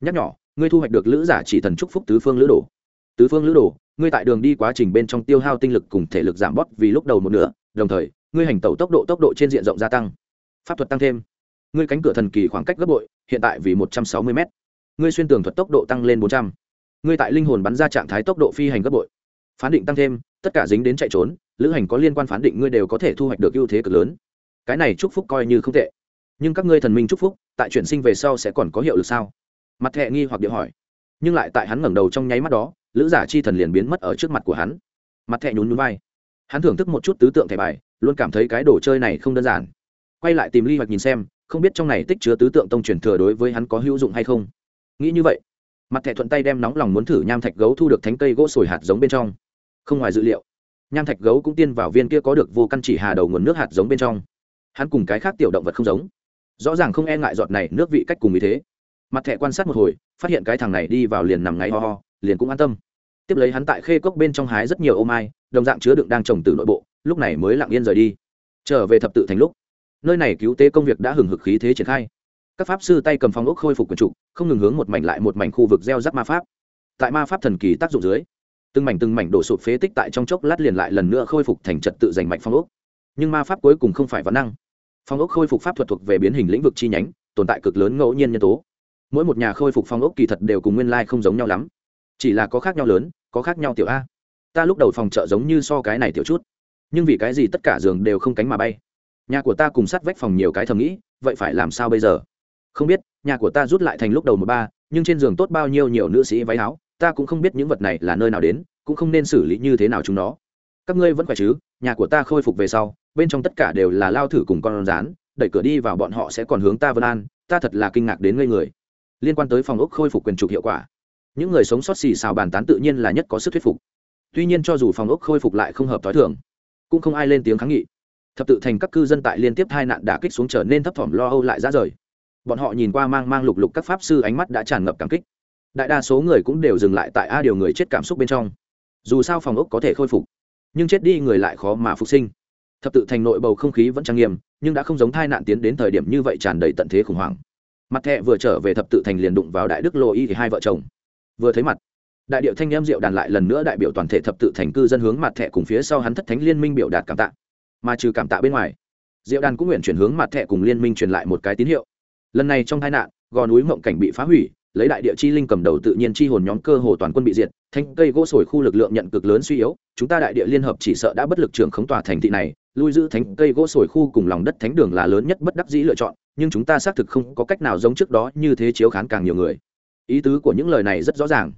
Speaker 1: Nhắc nhỏ, ngươi thu hoạch được lữ giả chỉ thần chúc phúc tứ phương lữ đồ tứ phương lữ đồ, ngươi tại đường đi quá trình bên trong tiêu hao tinh lực cùng thể lực giảm bớt vì lúc đầu một nửa, đồng thời, ngươi hành tẩu tốc độ tốc độ trên diện rộng gia tăng. Pháp thuật tăng thêm. Ngươi cánh cửa thần kỳ khoảng cách gấp bội, hiện tại vì một trăm sáu mươi m ngươi xuyên tường thuật tốc độ tăng lên bốn trăm. Ngươi tại linh hồn bắn ra trạng thái tốc độ phi hành gấp bội. Phán định tăng thêm, tất cả dính đến chạy trốn, lữ hành có liên quan phán định ngươi đều có thể thu hoạch được ưu thế cực lớn. Cái này chúc phúc coi như không tệ. Nhưng các ngươi thần minh chúc phúc, tại chuyển sinh về sau sẽ còn có hiệu lực sao? Mặt thẹ nghi hoặc điệu hỏi. Nhưng lại tại hắn ngẩng đầu trong nháy mắt đó lữ giả chi thần liền biến mất ở trước mặt của hắn. Mặt thẹ nhún nhún vai. Hắn thưởng thức một chút tứ tượng thẻ bài, luôn cảm thấy cái đồ chơi này không đơn giản. Quay lại tìm ly hoạch nhìn xem, không biết trong này tích chứa tứ tượng tông truyền thừa đối với hắn có hữu dụng hay không. Nghĩ như vậy, mặt thẹ thuận tay đem nóng lòng muốn thử nham thạch gấu thu được thánh cây gỗ sồi hạt giống bên trong. Không ngoài dự liệu, nham thạch gấu cũng tiên vào viên kia có được vô căn chỉ hà đầu nguồn nước hạt giống bên trong. Hắn cùng cái khác tiểu động vật không giống. Rõ ràng không e ngại giọt này nước vị cách cùng ý thế. Mặt thẹ quan sát một hồi, phát hiện cái thằng này đi vào liền nằm ngáy ho ho, liền cũng an tâm tiếp lấy hắn tại khê cốc bên trong hái rất nhiều ô mai, đồng dạng chứa đựng đang trồng từ nội bộ, lúc này mới lặng yên rời đi. Trở về thập tự thành lúc, nơi này cứu tế công việc đã hừng hực khí thế triển khai. Các pháp sư tay cầm phong ốc khôi phục quần trục không ngừng hướng một mảnh lại một mảnh khu vực gieo rắc ma pháp. Tại ma pháp thần kỳ tác dụng dưới, từng mảnh từng mảnh đổ sụp phế tích tại trong chốc lát liền lại lần nữa khôi phục thành trật tự giành mạnh phong ốc. Nhưng ma pháp cuối cùng không phải vấn năng. Phong ốc khôi phục pháp thuật thuộc về biến hình lĩnh vực chi nhánh, tồn tại cực lớn ngẫu nhiên nhân tố. Mỗi một nhà khôi phục phong ốc kỳ thật đều cùng nguyên lai không giống nhau lắm chỉ là có khác nhau lớn, có khác nhau tiểu a. Ta lúc đầu phòng chợ giống như so cái này tiểu chút. Nhưng vì cái gì tất cả giường đều không cánh mà bay? Nhà của ta cùng sát vách phòng nhiều cái thầm nghĩ, vậy phải làm sao bây giờ? Không biết, nhà của ta rút lại thành lúc đầu một ba, nhưng trên giường tốt bao nhiêu nhiều nữ sĩ váy áo, ta cũng không biết những vật này là nơi nào đến, cũng không nên xử lý như thế nào chúng nó. Các ngươi vẫn khỏe chứ? Nhà của ta khôi phục về sau, bên trong tất cả đều là lao thử cùng con rán, đẩy cửa đi vào bọn họ sẽ còn hướng ta vân an, ta thật là kinh ngạc đến ngây người. Liên quan tới phòng ốc khôi phục quyền trục hiệu quả những người sống sót xì xào bàn tán tự nhiên là nhất có sức thuyết phục. Tuy nhiên cho dù phòng ốc khôi phục lại không hợp t h o i thường, cũng không ai lên tiếng kháng nghị. Thập tự thành các cư dân tại liên tiếp hai nạn đả kích xuống trở nên thấp thỏm lo âu lại ra rời. Bọn họ nhìn qua mang mang lục lục các pháp sư ánh mắt đã tràn ngập cảm kích. Đại đa số người cũng đều dừng lại tại a điều người chết cảm xúc bên trong. Dù sao phòng ốc có thể khôi phục, nhưng chết đi người lại khó mà phục sinh. Thập tự thành nội bầu không khí vẫn trang nghiêm, nhưng đã không giống thai nạn tiến đến thời điểm như vậy tràn đầy tận thế khủng hoảng. Mặt thẹ vừa trở về thập tự thành liền đụng vào đại đức lô y thì hai vợ chồng vừa thấy mặt, đại điệu thanh em diệu đàn lại lần nữa đại biểu toàn thể thập tự thành cư dân hướng mặt thẹ cùng phía sau hắn thất thánh liên minh biểu đạt cảm tạ. Mà trừ cảm tạ bên ngoài diệu đàn cũng nguyện chuyển hướng mặt thẹ cùng liên minh truyền lại một cái tín hiệu. Lần này trong tai nạn, gò núi mộng cảnh bị phá hủy, lấy đại địa chi linh cầm đầu tự nhiên chi hồn nhóm cơ hồ toàn quân bị diệt, thanh cây gỗ sồi khu lực lượng nhận cực lớn suy yếu, chúng ta đại địa liên hợp chỉ sợ đã bất lực trưởng khống tòa thành thị này, lui giữ thánh cây gỗ sồi khu cùng lòng đất thánh đường là lớn nhất bất đắc dĩ lựa chọn, nhưng chúng ta xác thực không có cách nào giống trước đó như thế chiếu khán càng nhiều người ý tứ của những lời này rất rõ ràng.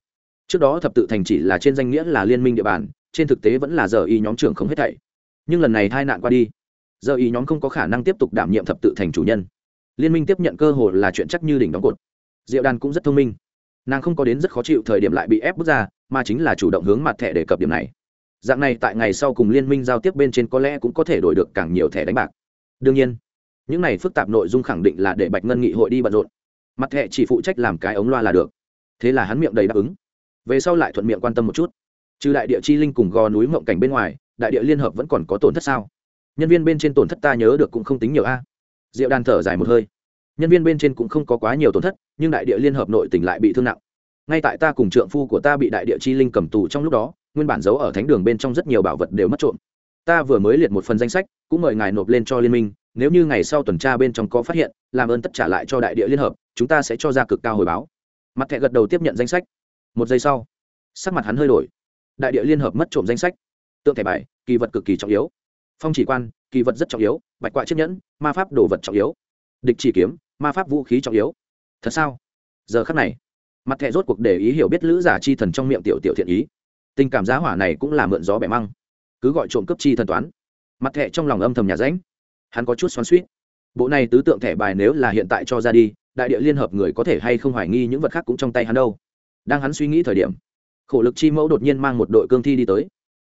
Speaker 1: Trước đó thập tự thành chỉ là trên danh nghĩa là liên minh địa bàn, trên thực tế vẫn là giờ y nhóm trưởng không hết thảy. Nhưng lần này hai nạn qua đi, giờ y nhóm không có khả năng tiếp tục đảm nhiệm thập tự thành chủ nhân. Liên minh tiếp nhận cơ hội là chuyện chắc như đỉnh đóng cột. Diệu đan cũng rất thông minh. Nàng không có đến rất khó chịu thời điểm lại bị ép bước ra, mà chính là chủ động hướng mặt thẻ đề cập điểm này. Dạng này tại ngày sau cùng liên minh giao tiếp bên trên có lẽ cũng có thể đổi được càng nhiều thẻ đánh bạc. Đương nhiên, những này phức tạp nội dung khẳng định là để bạch ngân nghị hội đi bận rộn mặt thẹ chỉ phụ trách làm cái ống loa là được. Thế là hắn miệng đầy đáp ứng. Về sau lại thuận miệng quan tâm một chút. Trừ đại địa chi linh cùng gò núi mộng cảnh bên ngoài, đại địa liên hợp vẫn còn có tổn thất sao? Nhân viên bên trên tổn thất ta nhớ được cũng không tính nhiều a. Diệu đàn thở dài một hơi. Nhân viên bên trên cũng không có quá nhiều tổn thất, nhưng đại địa liên hợp nội tỉnh lại bị thương nặng. Ngay tại ta cùng trượng phu của ta bị đại địa chi linh cầm tù trong lúc đó, nguyên bản giấu ở thánh đường bên trong rất nhiều bảo vật đều mất trộm. Ta vừa mới liệt một phần danh sách, cũng mời ngài nộp lên cho liên minh nếu như ngày sau tuần tra bên trong có phát hiện, làm ơn tất trả lại cho đại địa liên hợp, chúng ta sẽ cho ra cực cao hồi báo. Mặt thẻ gật đầu tiếp nhận danh sách. Một giây sau, sắc mặt hắn hơi đổi. Đại địa liên hợp mất trộm danh sách. Tượng thẻ bài, kỳ vật cực kỳ trọng yếu. Phong chỉ quan, kỳ vật rất trọng yếu, bạch quạ chiếc nhẫn, ma pháp đồ vật trọng yếu. Địch chỉ kiếm, ma pháp vũ khí trọng yếu. Thật sao? Giờ khắc này, mặt thẻ rốt cuộc để ý hiểu biết lữ giả chi thần trong miệng tiểu tiểu thiện ý. Tình cảm giá hỏa này cũng là mượn gió bẻ măng. Cứ gọi trộm cấp chi thần toán. Mặt thẻ trong lòng âm thầm nhà ránh hắn có chút xoắn suýt bộ này tứ tượng thẻ bài nếu là hiện tại cho ra đi, đại địa liên hợp người có thể hay không hoài nghi những vật khác cũng trong tay hắn đâu. Đang hắn suy nghĩ thời điểm, khổ lực chi mẫu đột nhiên mang một đội cương thi đi tới.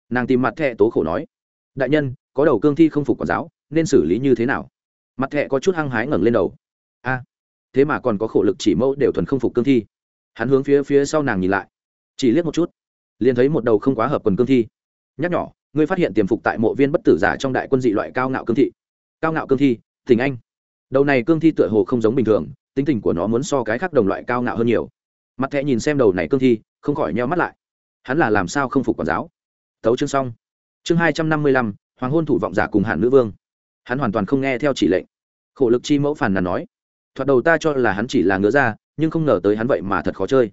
Speaker 1: Nàng tìm mặt thẹ tố khổ nói, đại nhân, có đầu cương thi không phục quản giáo, nên xử lý như thế nào? Mặt thẹ có chút hăng hái ngẩng lên đầu. A, thế mà còn có khổ lực chỉ mẫu đều thuần không phục cương thi. Hắn hướng phía phía sau nàng nhìn lại, chỉ liếc một chút, liền thấy một đầu không quá hợp quần cương thi. Nhắc nhỏ, ngươi phát hiện tiềm phục tại mộ viên bất tử giả trong đại quân dị loại cao ngạo cương thị cao ngạo cương thi, tình anh. Đầu này cương thi tựa hồ không giống bình thường, tính tình của nó muốn so cái khác đồng loại cao ngạo hơn nhiều. Mặt thẹ nhìn xem đầu này cương thi, không khỏi nheo mắt lại. Hắn là làm sao không phục quản giáo? Thấu chương xong. Chương hai trăm năm mươi lăm, hoàng hôn thủ vọng giả cùng hạn nữ vương. Hắn hoàn toàn không nghe theo chỉ lệnh. Khổ lực chi mẫu phản nàn nói. Thoạt đầu ta cho là hắn chỉ là ngứa ra, nhưng không ngờ tới hắn vậy mà thật khó chơi.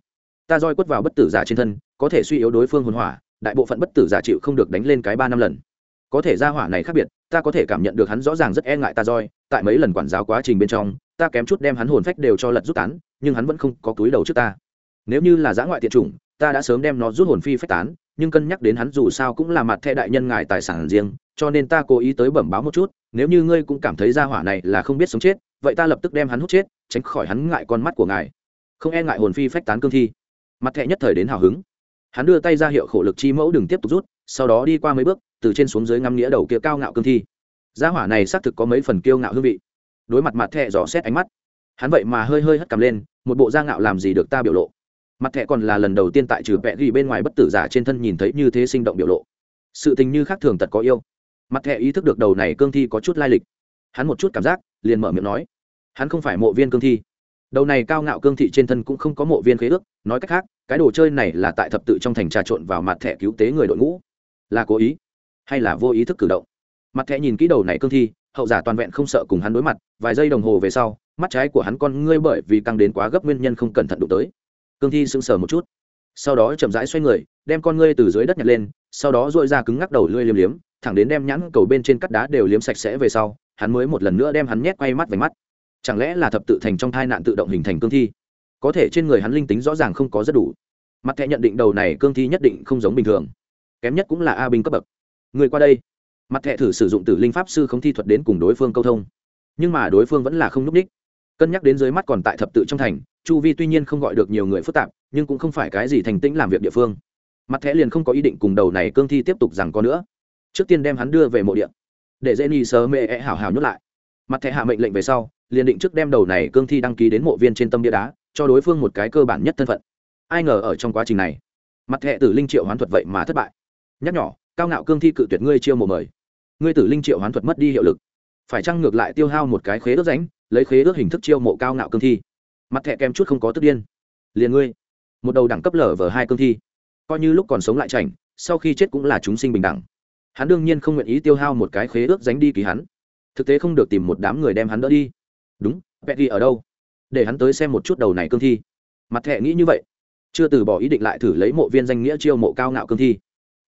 Speaker 1: Ta roi quất vào bất tử giả trên thân, có thể suy yếu đối phương hồn hỏa, đại bộ phận bất tử giả chịu không được đánh lên cái ba năm lần có thể ra hỏa này khác biệt, ta có thể cảm nhận được hắn rõ ràng rất e ngại ta roi, tại mấy lần quản giáo quá trình bên trong, ta kém chút đem hắn hồn phách đều cho lật rút tán, nhưng hắn vẫn không có túi đầu trước ta. Nếu như là giã ngoại tiện chủng, ta đã sớm đem nó rút hồn phi phách tán, nhưng cân nhắc đến hắn dù sao cũng là mặt thẻ đại nhân ngài tài sản riêng, cho nên ta cố ý tới bẩm báo một chút, nếu như ngươi cũng cảm thấy ra hỏa này là không biết sống chết, vậy ta lập tức đem hắn hút chết, tránh khỏi hắn ngại con mắt của ngài. Không e ngại hồn phi phách tán cương thi. Mặt thẹ nhất thời đến hào hứng. Hắn đưa tay ra hiệu khổ lực chi mẫu đừng tiếp tục rút, sau đó đi qua mấy bước từ trên xuống dưới ngắm nghĩa đầu kia cao ngạo cương thi. Gia hỏa này xác thực có mấy phần kiêu ngạo hương vị. Đối mặt mặt thẹ dò xét ánh mắt, hắn vậy mà hơi hơi hất cầm lên, một bộ da ngạo làm gì được ta biểu lộ. Mặt thẹ còn là lần đầu tiên tại trừ vẽ ghi bên ngoài bất tử giả trên thân nhìn thấy như thế sinh động biểu lộ. Sự tình như khác thường tật có yêu. Mặt thẹ ý thức được đầu này cương thi có chút lai lịch. Hắn một chút cảm giác, liền mở miệng nói, hắn không phải mộ viên cương thi. Đầu này cao ngạo cương thị trên thân cũng không có mộ viên khế ước, nói cách khác, cái đồ chơi này là tại thập tự trong thành trà trộn vào mặt thẻ cứu tế người đội ngũ. Là cố ý hay là vô ý thức cử động. Mặt thẻ nhìn kỹ đầu này cương thi, hậu giả toàn vẹn không sợ cùng hắn đối mặt, vài giây đồng hồ về sau, mắt trái của hắn con ngươi bởi vì căng đến quá gấp nguyên nhân không cẩn thận đụng tới. Cương thi sững sờ một chút. Sau đó chậm rãi xoay người, đem con ngươi từ dưới đất nhặt lên, sau đó dội ra cứng ngắc đầu lưỡi liếm liếm, thẳng đến đem nhãn cầu bên trên cắt đá đều liếm sạch sẽ về sau, hắn mới một lần nữa đem hắn nhét quay mắt về mắt. Chẳng lẽ là thập tự thành trong thai nạn tự động hình thành cương thi? Có thể trên người hắn linh tính rõ ràng không có rất đủ. Mặt thẻ nhận định đầu này cương thi nhất định không giống bình thường. Kém nhất cũng là a binh cấp bậc người qua đây. Mặt thẻ thử sử dụng tử linh pháp sư không thi thuật đến cùng đối phương câu thông. Nhưng mà đối phương vẫn là không n ú c ních cân nhắc đến dưới mắt còn tại thập tự trong thành, chu vi tuy nhiên không gọi được nhiều người phức tạp, nhưng cũng không phải cái gì thành tĩnh làm việc địa phương. Mặt thẻ liền không có ý định cùng đầu này cương thi tiếp tục rằng có nữa. Trước tiên đem hắn đưa về mộ điện để dễ ni sơ mê e hảo hảo nhốt lại. Mặt thẻ hạ mệnh lệnh về sau, liền định trước đem đầu này cương thi đăng ký đến mộ viên trên tâm địa đá, cho đối phương một cái cơ bản nhất thân phận. Ai ngờ ở trong quá trình này, mặt thẻ tử linh triệu hoán thuật vậy mà thất bại. Nhắc nhỏ cao ngạo cương thi cự tuyệt ngươi chiêu mộ mời. Ngươi tử linh triệu hoán thuật mất đi hiệu lực. Phải chăng ngược lại tiêu hao một cái khế ước ránh lấy khế ước hình thức chiêu mộ cao ngạo cương thi? Mặt thẹ kèm chút không có tức điên. Liền ngươi, một đầu đẳng cấp lở vờ hai cương thi, coi như lúc còn sống lại chảnh, sau khi chết cũng là chúng sinh bình đẳng. Hắn đương nhiên không nguyện ý tiêu hao một cái khế ước dánh đi ký hắn. Thực tế không được tìm một đám người đem hắn đỡ đi. Đúng vẽ ghi ở đâu? Để hắn tới xem một chút đầu này cương thi. Mặt thẹ nghĩ như vậy, chưa từ bỏ ý định lại thử lấy mộ viên danh nghĩa chiêu mộ cao ngạo cương thi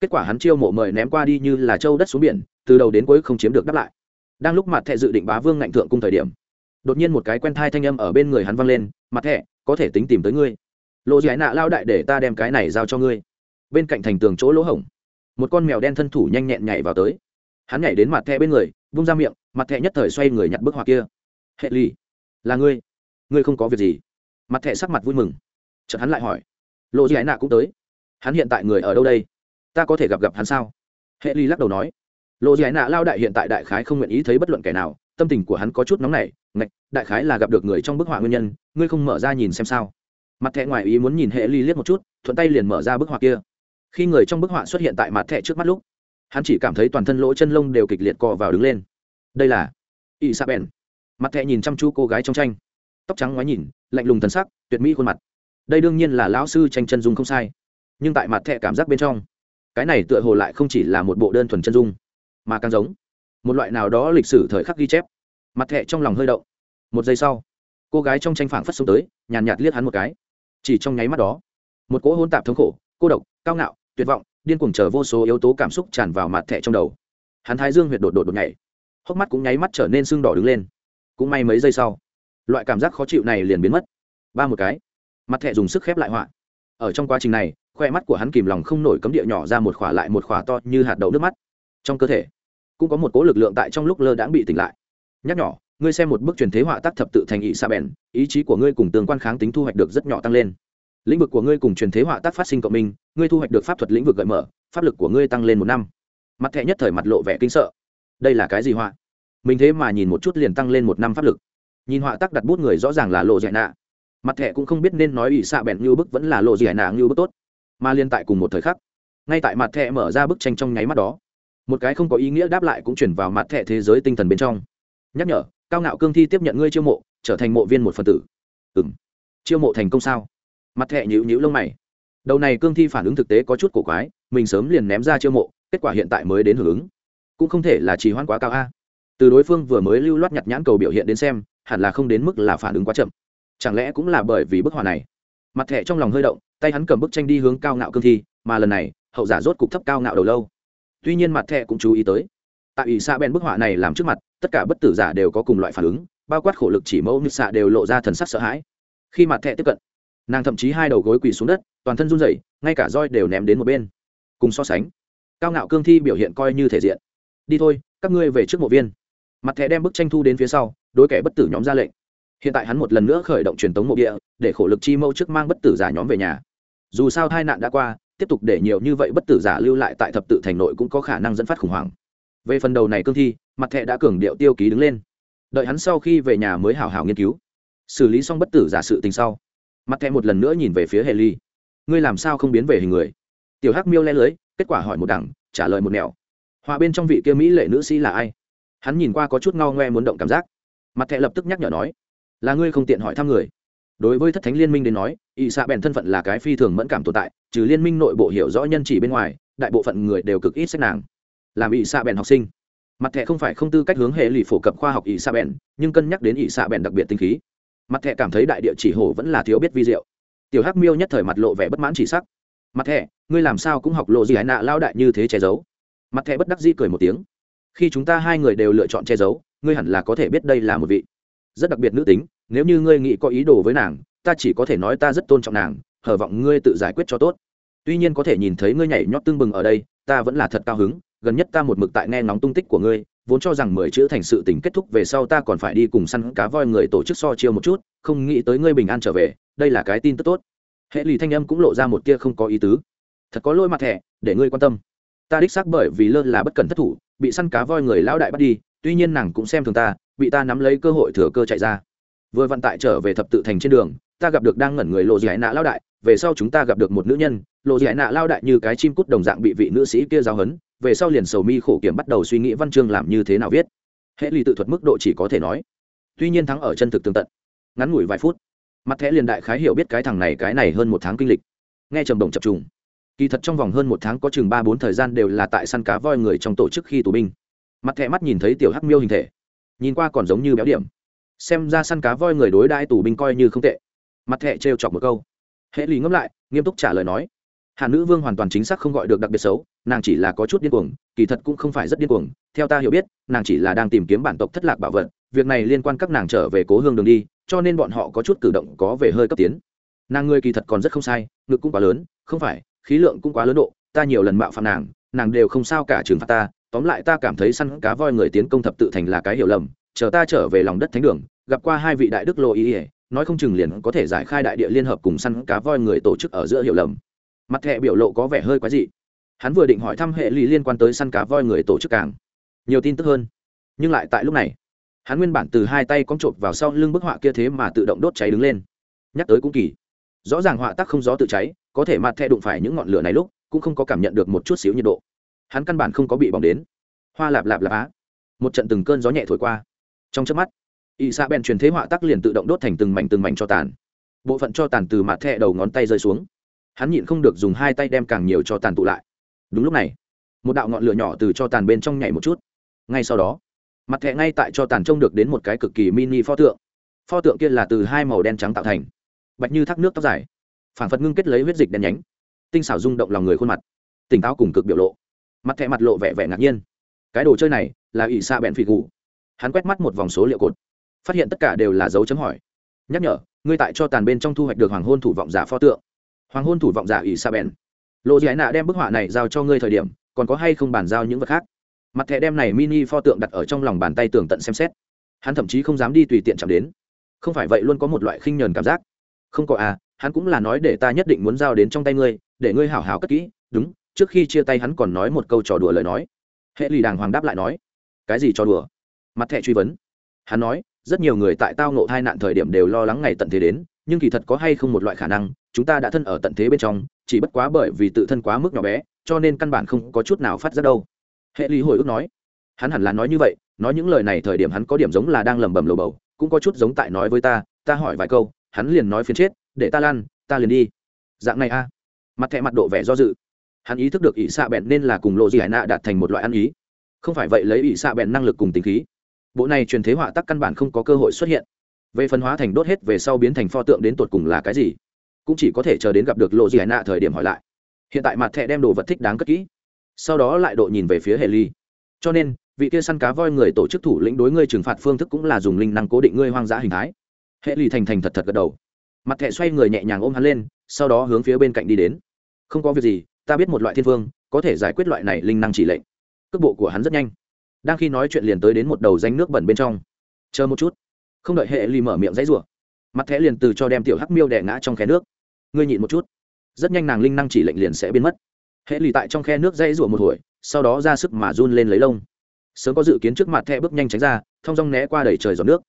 Speaker 1: kết quả hắn chiêu mộ mời ném qua đi như là châu đất xuống biển, từ đầu đến cuối không chiếm được đáp lại. Đang lúc mặt thẹ dự định bá vương ngạnh thượng cung thời điểm, đột nhiên một cái quen thai thanh âm ở bên người hắn vang lên, mặt thẹ có thể tính tìm tới ngươi. Lộ giải nạ lao đại để ta đem cái này giao cho ngươi. Bên cạnh thành tường chỗ lỗ hổng, một con mèo đen thân thủ nhanh nhẹn nhảy vào tới. Hắn nhảy đến mặt thẹ bên người, vung ra miệng, mặt thẹ nhất thời xoay người nhặt bức họa kia. Hệ ly là ngươi ngươi không có việc gì. Mặt thẹ sắc mặt vui mừng. Chợt hắn lại hỏi lộ giải nạ cũng tới, hắn hiện tại người ở đâu đây? Ta có thể gặp gặp hắn sao? Hệ ly lắc đầu nói. Lộ giải nạ lao đại hiện tại đại khái không nguyện ý thấy bất luận kẻ nào, tâm tình của hắn có chút nóng nảy, ngạch, đại khái là gặp được người trong bức họa nguyên nhân, ngươi không mở ra nhìn xem sao? Mặt thẹ ngoài ý muốn nhìn hệ ly liếc một chút, thuận tay liền mở ra bức họa kia. Khi người trong bức họa xuất hiện tại mặt Thẹ trước mắt lúc, hắn chỉ cảm thấy toàn thân lỗ chân lông đều kịch liệt cọ vào đứng lên. Đây là Y Saben. mặt Thẹ nhìn chăm chú cô gái trong tranh. Tóc trắng ngoái nhìn, lạnh lùng thần sắc, tuyệt mỹ khuôn mặt. Đây đương nhiên là lão sư tranh chân dung không sai. Nhưng tại mặt thẹ cảm giác bên trong cái này tựa hồ lại không chỉ là một bộ đơn thuần chân dung mà càng giống một loại nào đó lịch sử thời khắc ghi chép. Mặt thẹ trong lòng hơi động. Một giây sau cô gái trong tranh phản phất xuống tới nhàn nhạt, liếc hắn một cái. Chỉ trong nháy mắt đó một cỗ hôn tạp thống khổ cô độc cao ngạo tuyệt vọng điên cuồng chờ vô số yếu tố cảm xúc tràn vào mặt thẹ trong đầu. Hắn thái dương huyệt đột đột đột nhảy hốc mắt cũng nháy mắt trở nên sưng đỏ đứng lên. Cũng may mấy giây sau loại cảm giác khó chịu này liền biến mất. Ba một cái mặt thẹ dùng sức khép lại họa. Ở trong quá trình này khoe mắt của hắn kìm lòng không nổi cấm địa nhỏ ra một khỏa lại một khỏa to như hạt đậu nước mắt. Trong cơ thể, cũng có một cố lực lượng tại trong lúc lơ đãng bị tỉnh lại. Nhắc nhỏ, ngươi xem một bức truyền thế họa tác thập tự thành ý xa bèn ý chí của ngươi cùng tương quan kháng tính thu hoạch được rất nhỏ tăng lên. Lĩnh vực của ngươi cùng truyền thế họa tác phát sinh cộng minh, ngươi thu hoạch được pháp thuật lĩnh vực gợi mở, pháp lực của ngươi tăng lên một năm. Mặt thẹ nhất thời mặt lộ vẻ kinh sợ. Đây là cái gì họa? Mình thế mà nhìn một chút liền tăng lên một năm pháp lực. Nhìn họa tác đặt bút người rõ ràng là lộ dạy nạ. Mặt thẹ cũng không biết nên nói ỷ xạ bèn như bức vẫn là lộ dạy nạ như bức tốt mà liên tại cùng một thời khắc. Ngay tại mặt thẹ mở ra bức tranh trong nháy mắt đó, một cái không có ý nghĩa đáp lại cũng chuyển vào mặt thẹ thế giới tinh thần bên trong. Nhắc nhở, cao ngạo cương thi tiếp nhận ngươi chiêu mộ, trở thành mộ viên một phần tử. Ừ m chiêu mộ thành công sao? Mặt thẹ nhữ nhữ lông mày. Đầu này cương thi phản ứng thực tế có chút cổ quái, mình sớm liền ném ra chiêu mộ, kết quả hiện tại mới đến hưởng ứng. Cũng không thể là trì hoãn quá cao a. Từ đối phương vừa mới lưu loát nhặt nhãn cầu biểu hiện đến xem, hẳn là không đến mức là phản ứng quá chậm. Chẳng lẽ cũng là bởi vì bức họa này? Mặt thẻ trong lòng hơi động tay hắn cầm bức tranh đi hướng cao ngạo cương thi, mà lần này, hậu giả rốt cục thấp cao ngạo đầu lâu. Tuy nhiên mặt thẹ cũng chú ý tới. Tại ủy xa bèn bức họa này làm trước mặt, tất cả bất tử giả đều có cùng loại phản ứng, bao quát khổ lực chỉ mẫu như xạ đều lộ ra thần sắc sợ hãi. Khi mặt thẹ tiếp cận, nàng thậm chí hai đầu gối quỳ xuống đất, toàn thân run rẩy, ngay cả roi đều ném đến một bên. Cùng so sánh, cao ngạo cương thi biểu hiện coi như thể diện. Đi thôi, các ngươi về trước mộ viên. Mặt thẻ đem bức tranh thu đến phía sau, đối kẻ bất tử nhóm ra lệnh. Hiện tại hắn một lần nữa khởi động truyền tống mộ địa, để khổ lực chi mâu trước mang bất tử giả nhóm về nhà dù sao tai nạn đã qua, tiếp tục để nhiều như vậy bất tử giả lưu lại tại thập tự thành nội cũng có khả năng dẫn phát khủng hoảng. Về phần đầu này cương thi, mặt thẹ đã cường điệu tiêu ký đứng lên. Đợi hắn sau khi về nhà mới hào hào nghiên cứu. Xử lý xong bất tử giả sự tình sau, mặt thẹ một lần nữa nhìn về phía hệ ly ngươi làm sao không biến về hình người? Tiểu hắc miêu le lưới, kết quả hỏi một đằng, trả lời một nẻo. Hòa bên trong vị kia mỹ lệ nữ sĩ là ai? Hắn nhìn qua có chút ngao ngoe muốn động cảm giác. Mặt thẹ lập tức nhắc nhở nói, là ngươi không tiện hỏi thăm người đối với thất thánh liên minh đến nói ỵ xạ bèn thân phận là cái phi thường mẫn cảm tồn tại, trừ liên minh nội bộ hiểu rõ nhân chỉ bên ngoài, đại bộ phận người đều cực ít sách nàng. Làm ỵ xạ bèn học sinh. Mặt thẻ không phải không tư cách hướng hệ lụy phổ cập khoa học ỵ xạ bèn, nhưng cân nhắc đến ỵ xạ bèn đặc biệt tinh khí. Mặt thẻ cảm thấy đại địa chỉ hổ vẫn là thiếu biết vi diệu. Tiểu hắc miêu nhất thời mặt lộ vẻ bất mãn chỉ sắc. Mặt thẻ, ngươi làm sao cũng học lộ gì hải nạ lao đại như thế che giấu? Mặt thẻ bất đắc di cười một tiếng. Khi chúng ta hai người đều lựa chọn che giấu, ngươi hẳn là có thể biết đây là một vị rất đặc biệt nữ tính nếu như ngươi nghĩ có ý đồ với nàng, ta chỉ có thể nói ta rất tôn trọng nàng, hờ vọng ngươi tự giải quyết cho tốt. Tuy nhiên có thể nhìn thấy ngươi nhảy nhót tương bừng ở đây, ta vẫn là thật cao hứng, gần nhất ta một mực tại nghe ngóng tung tích của ngươi, vốn cho rằng mười chữ thành sự tình kết thúc về sau ta còn phải đi cùng săn cá voi người tổ chức so chiêu một chút, không nghĩ tới ngươi bình an trở về, đây là cái tin tức tốt. Hệ lì thanh âm cũng lộ ra một tia không có ý tứ. Thật có lỗi mặt thẻ, để ngươi quan tâm. Ta đích xác bởi vì lơ là bất cẩn thất thủ, bị săn cá voi người lão đại bắt đi, tuy nhiên nàng cũng xem thường ta, bị ta nắm lấy cơ hội thừa cơ chạy ra vừa vận tại trở về thập tự thành trên đường, ta gặp được đang ngẩn người lộ giải nạ lao đại. Về sau chúng ta gặp được một nữ nhân. Lộ giải nạ lao đại như cái chim cút đồng dạng bị vị nữ sĩ kia giáo hấn về sau liền sầu mi khổ kiểm bắt đầu suy nghĩ văn chương làm như thế nào viết. Hệ ly tự thuật mức độ chỉ có thể nói. Tuy nhiên thắng ở chân thực tương tận. Ngắn ngủi vài phút, mặt thẻ liền đại khái hiểu biết cái thằng này cái này hơn một tháng kinh lịch. Nghe trầm đồng chập trùng. Kỳ thật trong vòng hơn một tháng có chừng ba bốn thời gian đều là tại săn cá voi người trong tổ chức khi tù binh. Mặt thẻ mắt nhìn thấy tiểu hắc miêu hình thể. Nhìn qua còn giống như béo điểm xem ra săn cá voi người đối đãi tù binh coi như không tệ. Mặt hệ trêu chọc một câu. Hệ lì ngẫm lại, nghiêm túc trả lời nói. Hàn nữ vương hoàn toàn chính xác không gọi được đặc biệt xấu, nàng chỉ là có chút điên cuồng, kỳ thật cũng không phải rất điên cuồng. Theo ta hiểu biết, nàng chỉ là đang tìm kiếm bản tộc thất lạc bảo vật, việc này liên quan các nàng trở về cố hương đường đi, cho nên bọn họ có chút cử động có vẻ hơi cấp tiến. Nàng ngươi kỳ thật còn rất không sai, ngực cũng quá lớn, không phải, khí lượng cũng quá lớn độ, ta nhiều lần mạo phạm nàng nàng đều không sao cả trường phạt ta, tóm lại ta cảm thấy săn cá voi người tiến công thập tự thành là cái hiểu lầm chờ ta trở về lòng đất thánh đường, gặp qua hai vị đại đức lộ ý ỉa nói không chừng liền có thể giải khai đại địa liên hợp cùng săn cá voi người tổ chức ở giữa hiểu lầm. Mặt hệ biểu lộ có vẻ hơi quái dị. Hắn vừa định hỏi thăm hệ lì liên quan tới săn cá voi người tổ chức càng. Nhiều tin tức hơn. Nhưng lại tại lúc này, hắn nguyên bản từ hai tay cong trộm vào sau lưng bức họa kia thế mà tự động đốt cháy đứng lên. Nhắc tới cũng kỳ. Rõ ràng họa tác không gió tự cháy, có thể mặt thẹ đụng phải những ngọn lửa này lúc, cũng không có cảm nhận được một chút xíu nhiệt độ. Hắn căn bản không có bị bỏng đến. Hoa lạp lạp lạp á. Một trận từng cơn gió nhẹ thổi qua trong chớp mắt ỵ xạ bèn truyền thế họa tắc liền tự động đốt thành từng mảnh từng mảnh cho tàn. Bộ phận cho tàn từ mặt thẹ đầu ngón tay rơi xuống. Hắn nhịn không được dùng hai tay đem càng nhiều cho tàn tụ lại. Đúng lúc này, một đạo ngọn lửa nhỏ từ cho tàn bên trong nhảy một chút. Ngay sau đó, mặt thẹ ngay tại cho tàn trông được đến một cái cực kỳ mini pho tượng. Pho tượng kia là từ hai màu đen trắng tạo thành. Bạch như thác nước tóc dài phản phật ngưng kết lấy huyết dịch đen nhánh. Tinh xảo rung động lòng người khuôn mặt, tỉnh táo cùng cực biểu lộ. Mặt thẹ mặt lộ vẻ vẻ ngạc nhiên. Cái đồ chơi này là ỷ xạ bẹn phì gù hắn quét mắt một vòng số liệu cột, phát hiện tất cả đều là dấu chấm hỏi. Nhắc nhở, ngươi tại cho tàn bên trong thu hoạch được hoàng hôn thủ vọng giả pho tượng. Hoàng hôn thủ vọng giả ỷ sa bèn. Lộ giải nạ đem bức họa này giao cho ngươi thời điểm, còn có hay không bàn giao những vật khác? Mặt thẻ đem này mini pho tượng đặt ở trong lòng bàn tay tường tận xem xét. Hắn thậm chí không dám đi tùy tiện chạm đến. Không phải vậy luôn có một loại khinh nhờn cảm giác. Không có à hắn cũng là nói để ta nhất định muốn giao đến trong tay ngươi, để ngươi hảo hảo cất kỹ. Đúng, trước khi chia tay hắn còn nói một câu trò đùa lời nói. Hệ lì đàng hoàng đáp lại nói. Cái gì trò đùa? Mặt thẻ truy vấn. Hắn nói, rất nhiều người tại tao ngộ tai nạn thời điểm đều lo lắng ngày tận thế đến, nhưng kỳ thật có hay không một loại khả năng, chúng ta đã thân ở tận thế bên trong, chỉ bất quá bởi vì tự thân quá mức nhỏ bé, cho nên căn bản không có chút nào phát ra đâu. Hệ lý hồi ức nói, hắn hẳn là nói như vậy, nói những lời này thời điểm hắn có điểm giống là đang lẩm bẩm lầu bầu, cũng có chút giống tại nói với ta ta hỏi vài câu, hắn liền nói phiền chết, để ta lan ta liền đi. Dạng này a. Mặt thẹ mặt độ vẻ do dự. Hắn ý thức được ỷ xạ bẹn nên là cùng lộ gì hải nạ đạt thành một loại ăn ý. Không phải vậy lấy ỷ xạ bẹn năng lực cùng tính khí bộ này truyền thế họa tắc căn bản không có cơ hội xuất hiện. Về phân hóa thành đốt hết, về sau biến thành pho tượng đến tột cùng là cái gì? Cũng chỉ có thể chờ đến gặp được lộ gì hải nạ thời điểm hỏi lại. Hiện tại mặt thẹ đem đồ vật thích đáng cất kỹ. Sau đó lại độ nhìn về phía hệ ly. Cho nên, vị kia săn cá voi người tổ chức thủ lĩnh đối ngươi trừng phạt phương thức cũng là dùng linh năng cố định ngươi hoang dã hình thái. Hệ ly thành thành thật thật gật đầu. Mặt thẹ xoay người nhẹ nhàng ôm hắn lên, sau đó hướng phía bên cạnh đi đến. Không có việc gì, ta biết một loại thiên phương có thể giải quyết loại này linh năng chỉ lệnh. Cước bộ của hắn rất nhanh đang khi nói chuyện liền tới đến một đầu danh nước bẩn bên trong. Chờ một chút. Không đợi hệ ly mở miệng dãy rủa, mặt thẻ liền từ cho đem tiểu hắc miêu đẻ ngã trong khe nước. Ngươi nhịn một chút. Rất nhanh nàng linh năng chỉ lệnh liền sẽ biến mất. Hệ lì tại trong khe nước dãy rủa một hồi, sau đó ra sức mà run lên lấy lông. Sớm có dự kiến trước mặt thẹ bước nhanh tránh ra thong dong né qua đẩy trời giọt nước.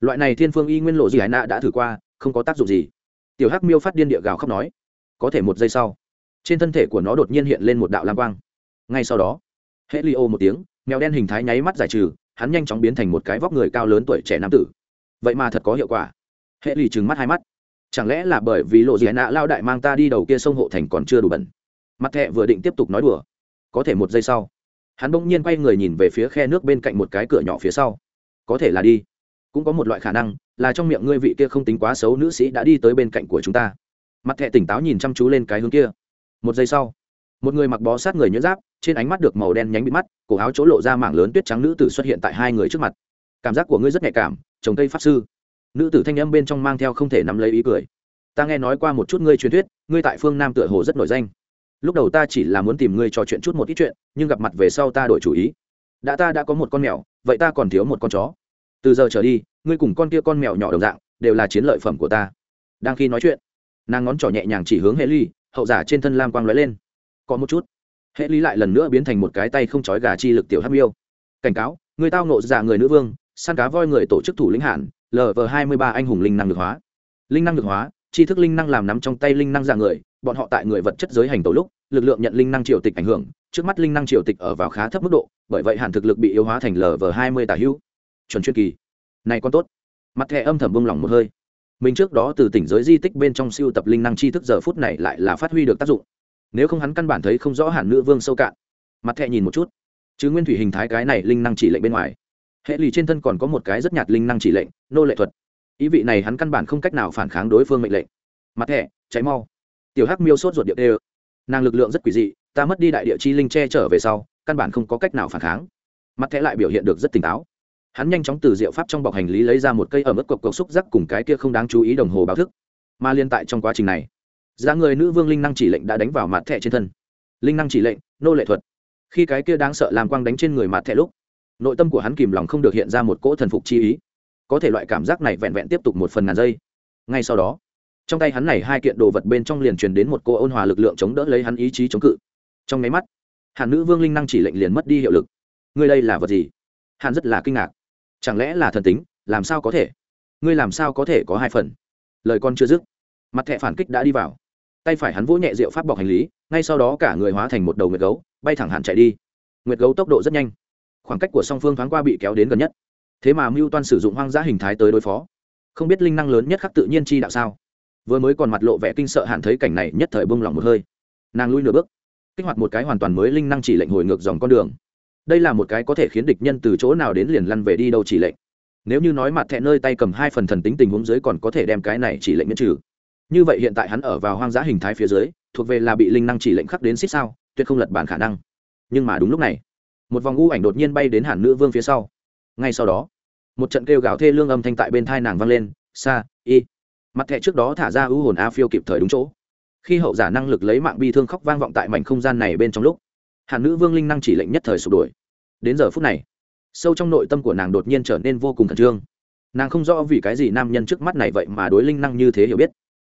Speaker 1: Loại này thiên phương y nguyên lộ gì hải nạ đã thử qua, không có tác dụng gì. Tiểu hắc miêu phát điên địa gào khóc nói. Có thể một giây sau, trên thân thể của nó đột nhiên hiện lên một đạo lam quang. Ngay sau đó, hệ li ô một tiếng mèo đen hình thái nháy mắt giải trừ, hắn nhanh chóng biến thành một cái vóc người cao lớn tuổi trẻ nam tử. Vậy mà thật có hiệu quả. Hệ lì trừng mắt hai mắt. Chẳng lẽ là bởi vì lộ gì nạ lao đại mang ta đi đầu kia sông hộ thành còn chưa đủ bẩn? Mặt thẹ vừa định tiếp tục nói đùa. Có thể một giây sau, hắn bỗng nhiên quay người nhìn về phía khe nước bên cạnh một cái cửa nhỏ phía sau. Có thể là đi. Cũng có một loại khả năng là trong miệng ngươi vị kia không tính quá xấu nữ sĩ đã đi tới bên cạnh của chúng ta. Mặt thẹ tỉnh táo nhìn chăm chú lên cái hướng kia. Một giây sau một người mặc bó sát người nhuyễn giáp, trên ánh mắt được màu đen nhánh bị mắt, cổ áo chỗ lộ ra mảng lớn tuyết trắng nữ tử xuất hiện tại hai người trước mặt. Cảm giác của ngươi rất nhạy cảm trồng cây pháp sư. Nữ tử thanh âm bên trong mang theo không thể nắm lấy ý cười. Ta nghe nói qua một chút ngươi truyền thuyết, ngươi tại phương nam tựa hồ rất nổi danh. Lúc đầu ta chỉ là muốn tìm ngươi trò chuyện chút một ít chuyện, nhưng gặp mặt về sau ta đổi chủ ý. Đã ta đã có một con mèo, vậy ta còn thiếu một con chó. Từ giờ trở đi, ngươi cùng con kia con mèo nhỏ đồng dạng, đều là chiến lợi phẩm của ta. Đang khi nói chuyện, nàng ngón trỏ nhẹ nhàng chỉ hướng hệ ly hậu giả trên thân lam quang lóe lên có một chút. Hệ lý lại lần nữa biến thành một cái tay không trói gà chi lực tiểu hắc miêu. Cảnh cáo, người tao nộ giả người nữ vương, săn cá voi người tổ chức thủ lĩnh hạn lv hai mươi ba anh hùng linh năng được hóa. Linh năng được hóa, tri thức linh năng làm nắm trong tay linh năng giả người, bọn họ tại người vật chất giới hành tổ lúc, lực lượng nhận linh năng triều tịch ảnh hưởng, trước mắt linh năng triều tịch ở vào khá thấp mức độ, bởi vậy hạn thực lực bị yếu hóa thành lv hai mươi tả hữu. Chuẩn chuyên kỳ. Này còn tốt. Mặt thẻ âm thầm bông lỏng một hơi. Mình trước đó từ tỉnh giới di tích bên trong siêu tập linh năng tri thức giờ phút này lại là phát huy được tác dụng nếu không hắn căn bản thấy không rõ hàn nữ vương sâu cạn. Mặt thẹ nhìn một chút. Chứ nguyên thủy hình thái cái này linh năng chỉ lệnh bên ngoài. Hệ lì trên thân còn có một cái rất nhạt linh năng chỉ lệnh, nô lệ thuật. Ý vị này hắn căn bản không cách nào phản kháng đối phương mệnh lệnh. Mặt thẻ cháy mau. Tiểu hắc miêu sốt ruột điệu đê nàng lực lượng rất quỷ dị, ta mất đi đại địa chi linh che trở về sau, căn bản không có cách nào phản kháng. Mặt thẻ lại biểu hiện được rất tỉnh táo. Hắn nhanh chóng từ diệu pháp trong bọc hành lý lấy ra một cây ở mức cộc cộc xúc rắc cùng cái kia không đáng chú ý đồng hồ báo thức. Mà liên tại trong quá trình này giá người nữ vương linh năng chỉ lệnh đã đánh vào mặt thẻ trên thân. Linh năng chỉ lệnh, nô lệ thuật. Khi cái kia đáng sợ làm quang đánh trên người mặt thẻ lúc, nội tâm của hắn kìm lòng không được hiện ra một cỗ thần phục chi ý. Có thể loại cảm giác này vẹn vẹn tiếp tục một phần ngàn giây. Ngay sau đó, trong tay hắn này hai kiện đồ vật bên trong liền truyền đến một cô ôn hòa lực lượng chống đỡ lấy hắn ý chí chống cự. Trong nháy mắt, hàn nữ vương linh năng chỉ lệnh liền mất đi hiệu lực. Ngươi đây là vật gì? Hàn rất là kinh ngạc. Chẳng lẽ là thần tính? Làm sao có thể? Ngươi làm sao có thể có hai phần? Lời con chưa dứt, mặt thẹ phản kích đã đi vào tay phải hắn vỗ nhẹ rượu pháp bọc hành lý, ngay sau đó cả người hóa thành một đầu nguyệt gấu, bay thẳng hẳn chạy đi. Nguyệt gấu tốc độ rất nhanh. Khoảng cách của song phương thoáng qua bị kéo đến gần nhất. Thế mà mưu toan sử dụng hoang dã hình thái tới đối phó. Không biết linh năng lớn nhất khắc tự nhiên chi đạo sao? Vừa mới còn mặt lộ vẻ kinh sợ hạn thấy cảnh này nhất thời bông lỏng một hơi. Nàng lui nửa bước. Kích hoạt một cái hoàn toàn mới linh năng chỉ lệnh hồi ngược dòng con đường. Đây là một cái có thể khiến địch nhân từ chỗ nào đến liền lăn về đi đâu chỉ lệnh. Nếu như nói mặt thẹ nơi tay cầm hai phần thần tính tình huống dưới còn có thể đem cái này chỉ lệnh miễn trừ như vậy hiện tại hắn ở vào hoang dã hình thái phía dưới, thuộc về là bị linh năng chỉ lệnh khắc đến xích sao, tuyệt không lật bản khả năng. Nhưng mà đúng lúc này, một vòng u ảnh đột nhiên bay đến hàn nữ vương phía sau. Ngay sau đó, một trận kêu gào thê lương âm thanh tại bên thai nàng vang lên xa y. Mặt thẹ trước đó thả ra ưu hồn a phiêu kịp thời đúng chỗ. Khi hậu giả năng lực lấy mạng bi thương khóc vang vọng tại mảnh không gian này bên trong lúc, hàn nữ vương linh năng chỉ lệnh nhất thời sụp đuổi đến giờ phút này, sâu trong nội tâm của nàng đột nhiên trở nên vô cùng khẩn trương. Nàng không rõ vì cái gì nam nhân trước mắt này vậy mà đối linh năng như thế hiểu biết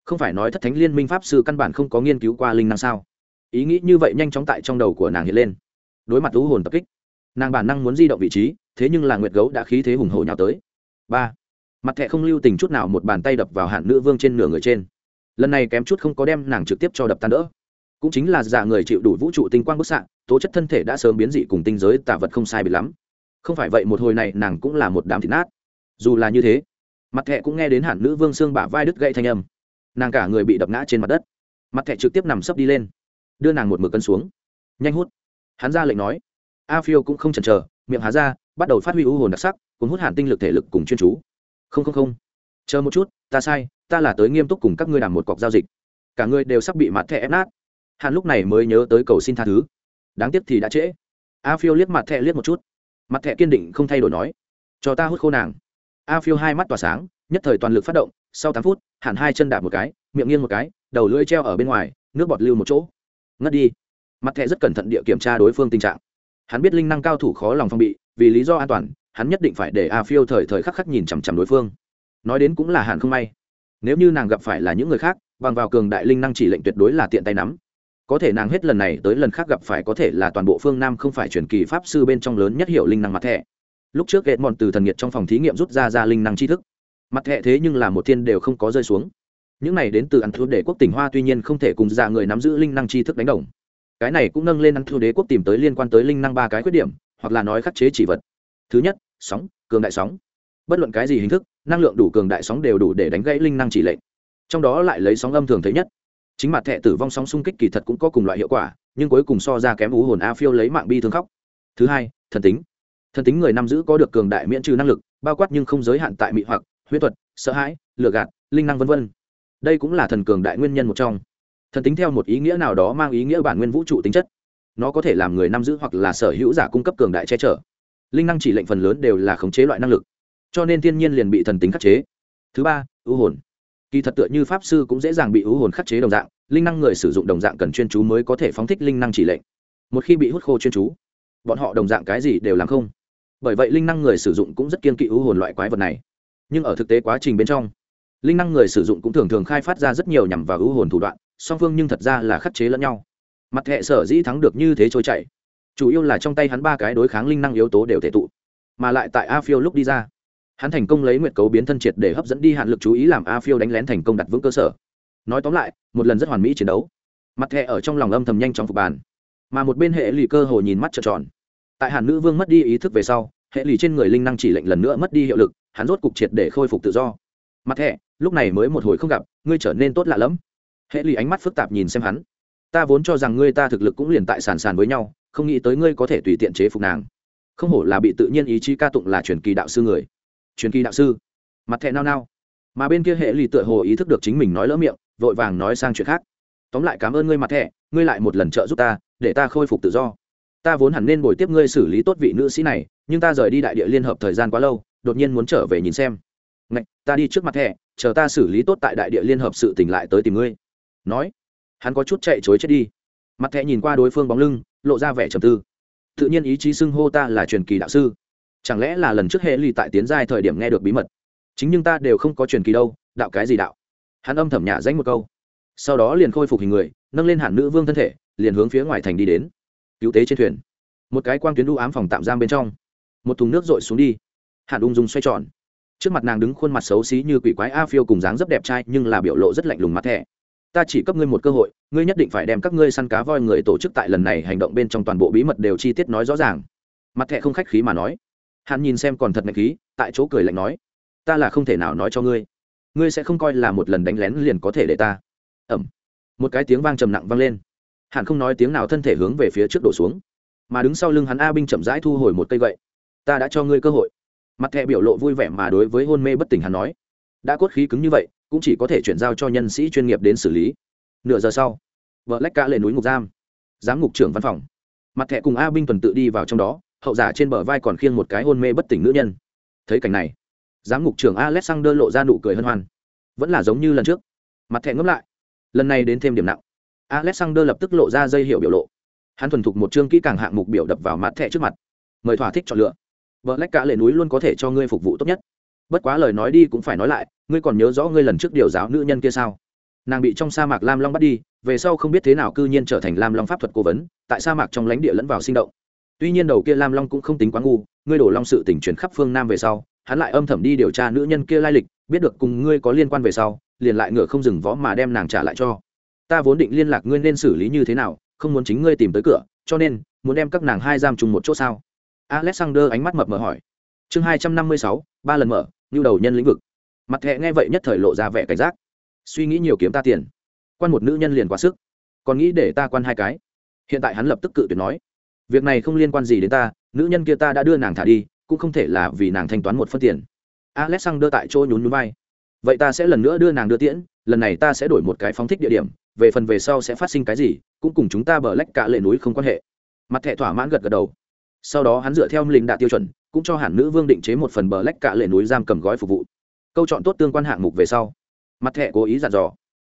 Speaker 1: không phải nói thất thánh liên minh pháp sư căn bản không có nghiên cứu qua linh năng sao? Ý nghĩ như vậy nhanh chóng tại trong đầu của nàng hiện lên. Đối mặt lũ hồn tập kích, nàng bản năng muốn di động vị trí, thế nhưng là nguyệt gấu đã khí thế hùng hổ nhào tới. Ba, mặt thẹ không lưu tình chút nào một bàn tay đập vào hạn nữ vương trên nửa người trên. Lần này kém chút không có đem nàng trực tiếp cho đập tan đỡ. Cũng chính là giả người chịu đủ vũ trụ tinh quang bức xạ, tố chất thân thể đã sớm biến dị cùng tinh giới tả vật không sai bị lắm. Không phải vậy một hồi này nàng cũng là một đám thịt nát. Dù là như thế, mặt thẹ cũng nghe đến hạn nữ vương xương bả vai đứt gãy thanh âm nàng cả người bị đập ngã trên mặt đất. Mặt thẻ trực tiếp nằm sấp đi lên. Đưa nàng một mực cân xuống. Nhanh hút. Hắn ra lệnh nói. A phiêu cũng không chần chờ, miệng há ra, bắt đầu phát huy u hồn đặc sắc, cuốn hút hàn tinh lực thể lực cùng chuyên chú. Không không không. Chờ một chút, ta sai, ta là tới nghiêm túc cùng các ngươi làm một cọc giao dịch. Cả ngươi đều sắp bị mặt thẻ ép nát. Hàn lúc này mới nhớ tới cầu xin tha thứ. Đáng tiếc thì đã trễ. A phiêu liếc mặt thẻ liếc một chút. Mặt thẻ kiên định không thay đổi nói. Cho ta hút khô nàng. A phiêu hai mắt tỏa sáng, nhất thời toàn lực phát động sau tám phút, hẳn hai chân đạp một cái, miệng nghiêng một cái, đầu lưỡi treo ở bên ngoài, nước bọt lưu một chỗ. Ngất đi. Mặt thẹ rất cẩn thận địa kiểm tra đối phương tình trạng. Hắn biết linh năng cao thủ khó lòng phong bị, vì lý do an toàn, hắn nhất định phải để a phiêu thời thời khắc khắc nhìn chằm chằm đối phương. Nói đến cũng là hạn không may. Nếu như nàng gặp phải là những người khác, bằng vào cường đại linh năng chỉ lệnh tuyệt đối là tiện tay nắm. Có thể nàng hết lần này tới lần khác gặp phải có thể là toàn bộ phương nam không phải truyền kỳ pháp sư bên trong lớn nhất hiệu linh năng mặt thẻ. Lúc trước ghét mòn từ thần nhiệt trong phòng thí nghiệm rút ra ra linh năng tri thức mặt hệ thế nhưng là một thiên đều không có rơi xuống. Những này đến từ ăn thua đế quốc tỉnh hoa tuy nhiên không thể cùng dạ người nắm giữ linh năng tri thức đánh đồng. Cái này cũng nâng lên ăn thua đế quốc tìm tới liên quan tới linh năng ba cái khuyết điểm, hoặc là nói khắc chế chỉ vật. Thứ nhất, sóng, cường đại sóng. Bất luận cái gì hình thức, năng lượng đủ cường đại sóng đều đủ để đánh gãy linh năng chỉ lệnh. Trong đó lại lấy sóng âm thường thấy nhất. Chính mặt thẻ tử vong sóng xung kích kỳ thật cũng có cùng loại hiệu quả, nhưng cuối cùng so ra kém ú hồn a phiêu lấy mạng bi thương khóc. Thứ hai, thần tính. Thần tính người nắm giữ có được cường đại miễn trừ năng lực, bao quát nhưng không giới hạn tại mỹ hoặc huyết thuật, sợ hãi, lừa gạt, linh năng v v đây cũng là thần cường đại nguyên nhân một trong. Thần tính theo một ý nghĩa nào đó mang ý nghĩa bản nguyên vũ trụ tính chất. Nó có thể làm người nắm giữ hoặc là sở hữu giả cung cấp cường đại che chở. Linh năng chỉ lệnh phần lớn đều là khống chế loại năng lực. Cho nên thiên nhiên liền bị thần tính khắc chế. Thứ ba, ưu hồn. Kỳ thật tựa như pháp sư cũng dễ dàng bị ưu hồn khắc chế đồng dạng, linh năng người sử dụng đồng dạng cần chuyên chú mới có thể phóng thích linh năng chỉ lệnh. Một khi bị hút khô chuyên chú, bọn họ đồng dạng cái gì đều làm không. Bởi vậy linh năng người sử dụng cũng rất kiên kỵ ưu hồn loại quái vật này nhưng ở thực tế quá trình bên trong, linh năng người sử dụng cũng thường thường khai phát ra rất nhiều nhằm vào ưu hồn thủ đoạn, song phương nhưng thật ra là khắc chế lẫn nhau. Mặt hệ sở dĩ thắng được như thế trôi chảy, chủ yếu là trong tay hắn ba cái đối kháng linh năng yếu tố đều thể tụ, mà lại tại a phiêu lúc đi ra, hắn thành công lấy nguyệt cấu biến thân triệt để hấp dẫn đi hạn lực chú ý làm a phiêu đánh lén thành công đặt vững cơ sở. Nói tóm lại, một lần rất hoàn mỹ chiến đấu, mặt hệ ở trong lòng âm thầm nhanh trong phục bàn, mà một bên hệ lì cơ hồ nhìn mắt trợn tròn. Tại hàn nữ vương mất đi ý thức về sau, hệ lì trên người linh năng chỉ lệnh lần nữa mất đi hiệu lực hắn rốt cục triệt để khôi phục tự do. Mặt hệ, lúc này mới một hồi không gặp ngươi trở nên tốt lạ lẫm. Hệ lì ánh mắt phức tạp nhìn xem hắn. Ta vốn cho rằng ngươi ta thực lực cũng liền tại sàn sàn với nhau không nghĩ tới ngươi có thể tùy tiện chế phục nàng. Không hổ là bị tự nhiên ý chí ca tụng là truyền kỳ đạo sư người. Truyền kỳ đạo sư. Mặt thẹ nao nao. Mà bên kia hệ lì tựa hồ ý thức được chính mình nói lỡ miệng vội vàng nói sang chuyện khác. Tóm lại cảm ơn ngươi mặt thẹ ngươi lại một lần trợ giúp ta để ta khôi phục tự do. Ta vốn hẳn nên bồi tiếp ngươi xử lý tốt vị nữ sĩ này nhưng ta rời đi đại địa liên hợp thời gian quá lâu đột nhiên muốn trở về nhìn xem. Ngạch, ta đi trước mặt thẻ chờ ta xử lý tốt tại đại địa liên hợp sự tỉnh lại tới tìm ngươi. Nói hắn có chút chạy chối chết đi. Mặt thẻ nhìn qua đối phương bóng lưng lộ ra vẻ trầm tư. Tự nhiên ý chí xưng hô ta là truyền kỳ đạo sư. Chẳng lẽ là lần trước hệ ly tại tiến giai thời điểm nghe được bí mật? Chính nhưng ta đều không có truyền kỳ đâu đạo cái gì đạo? Hắn âm thầm nhả danh một câu. Sau đó liền khôi phục hình người nâng lên hẳn nữ vương thân thể liền hướng phía ngoài thành đi đến. Cứu tế trên thuyền. Một cái quang tuyến đu ám phòng tạm giam bên trong. Một thùng nước r ộ i xuống đi hàn ung dung xoay tròn. Trước mặt nàng đứng khuôn mặt xấu xí như quỷ quái a phiêu cùng dáng rất đẹp trai, nhưng là biểu lộ rất lạnh lùng mặt thẻ ta chỉ cấp ngươi một cơ hội, ngươi nhất định phải đem các ngươi săn cá voi người tổ chức tại lần này hành động bên trong toàn bộ bí mật đều chi tiết nói rõ ràng. Mặt thẻ không khách khí mà nói. Hắn nhìn xem còn thật ngạch khí, tại chỗ cười lạnh nói. Ta là không thể nào nói cho ngươi. Ngươi sẽ không coi là một lần đánh lén liền có thể để ta. Ẩm. Một cái tiếng vang trầm nặng vang lên. Hắn không nói tiếng nào thân thể hướng về phía trước đổ xuống. Mà đứng sau lưng hắn a binh chậm rãi thu hồi một cây gậy. Ta đã cho ngươi cơ hội mặt thẹ biểu lộ vui vẻ mà đối với hôn mê bất tỉnh hắn nói. Đã cốt khí cứng như vậy, cũng chỉ có thể chuyển giao cho nhân sĩ chuyên nghiệp đến xử lý. Nửa giờ sau, vợ lách ca lên núi ngục giam. Giám ngục trưởng văn phòng. Mặt thẹ cùng a binh tuần tự đi vào trong đó, hậu giả trên bờ vai còn khiêng một cái hôn mê bất tỉnh nữ nhân. Thấy cảnh này, giám ngục trưởng alexander lộ ra nụ cười hân hoan. Vẫn là giống như lần trước. Mặt thẹ ngấm lại, lần này đến thêm điểm nặng. Alexander lập tức lộ ra dây hiệu biểu lộ. Hắn thuần thục một chương kỹ càng hạng mục biểu đập vào mặt thẹ trước mặt. Mời thỏa thích chọn lựa vợ lách cả lệ núi luôn có thể cho ngươi phục vụ tốt nhất. Bất quá lời nói đi cũng phải nói lại, ngươi còn nhớ rõ ngươi lần trước điều giáo nữ nhân kia sao? Nàng bị trong sa mạc lam long bắt đi, về sau không biết thế nào cư nhiên trở thành lam long pháp thuật cố vấn, tại sa mạc trong lãnh địa lẫn vào sinh động. Tuy nhiên đầu kia lam long cũng không tính quá ngu, ngươi đổ long sự tỉnh chuyển khắp phương nam về sau, hắn lại âm thầm đi điều tra nữ nhân kia lai lịch, biết được cùng ngươi có liên quan về sau, liền lại ngựa không dừng võ mà đem nàng trả lại cho. Ta vốn định liên lạc ngươi nên xử lý như thế nào, không muốn chính ngươi tìm tới cửa, cho nên, muốn đem các nàng hai giam chung một chỗ sao? Alexander ánh mắt mập mờ hỏi. Chương hai trăm năm mươi sáu, ba lần mở, nhu đầu nhân lĩnh vực. Mặt thẹ nghe vậy nhất thời lộ ra vẻ cảnh giác. Suy nghĩ nhiều kiếm ta tiền. Quan một nữ nhân liền quá sức. Còn nghĩ để ta quan hai cái. Hiện tại hắn lập tức cự tuyệt nói. Việc này không liên quan gì đến ta, nữ nhân kia ta đã đưa nàng thả đi, cũng không thể là vì nàng thanh toán một phân tiền. Alexander tại chỗ nhún núi vai. vậy ta sẽ lần nữa đưa nàng đưa tiễn, lần này ta sẽ đổi một cái phóng thích địa điểm, về phần về sau sẽ phát sinh cái gì, cũng cùng chúng ta bờ lách cả lệ núi không quan hệ. Mặt thẹ thỏa mãn gật gật đầu sau đó hắn dựa theo linh đạt tiêu chuẩn, cũng cho hẳn nữ vương định chế một phần bờ lách cả lệ núi giam cầm gói phục vụ. Câu chọn tốt tương quan hạng mục về sau. Mặt thẹ cố ý dặn dò.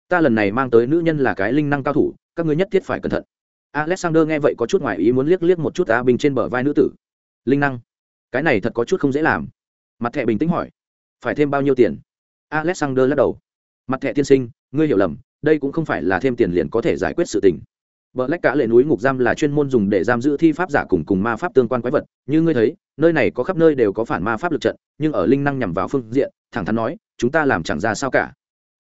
Speaker 1: Ta lần này mang tới nữ nhân là cái linh năng cao thủ, các ngươi nhất thiết phải cẩn thận. Alexander nghe vậy có chút ngoài ý muốn liếc liếc một chút á bình trên bờ vai nữ tử. Linh năng? Cái này thật có chút không dễ làm. Mặt thẹ bình tĩnh hỏi. Phải thêm bao nhiêu tiền? Alexander lắc đầu. Mặt thẹ tiên sinh, ngươi hiểu lầm, đây cũng không phải là thêm tiền liền có thể giải quyết sự tình. Bờ lách cả lệ núi ngục giam là chuyên môn dùng để giam giữ thi pháp giả cùng cùng ma pháp tương quan quái vật, như ngươi thấy, nơi này có khắp nơi đều có phản ma pháp lực trận, nhưng ở linh năng nhằm vào phương diện, thẳng thắn nói, chúng ta làm chẳng ra sao cả.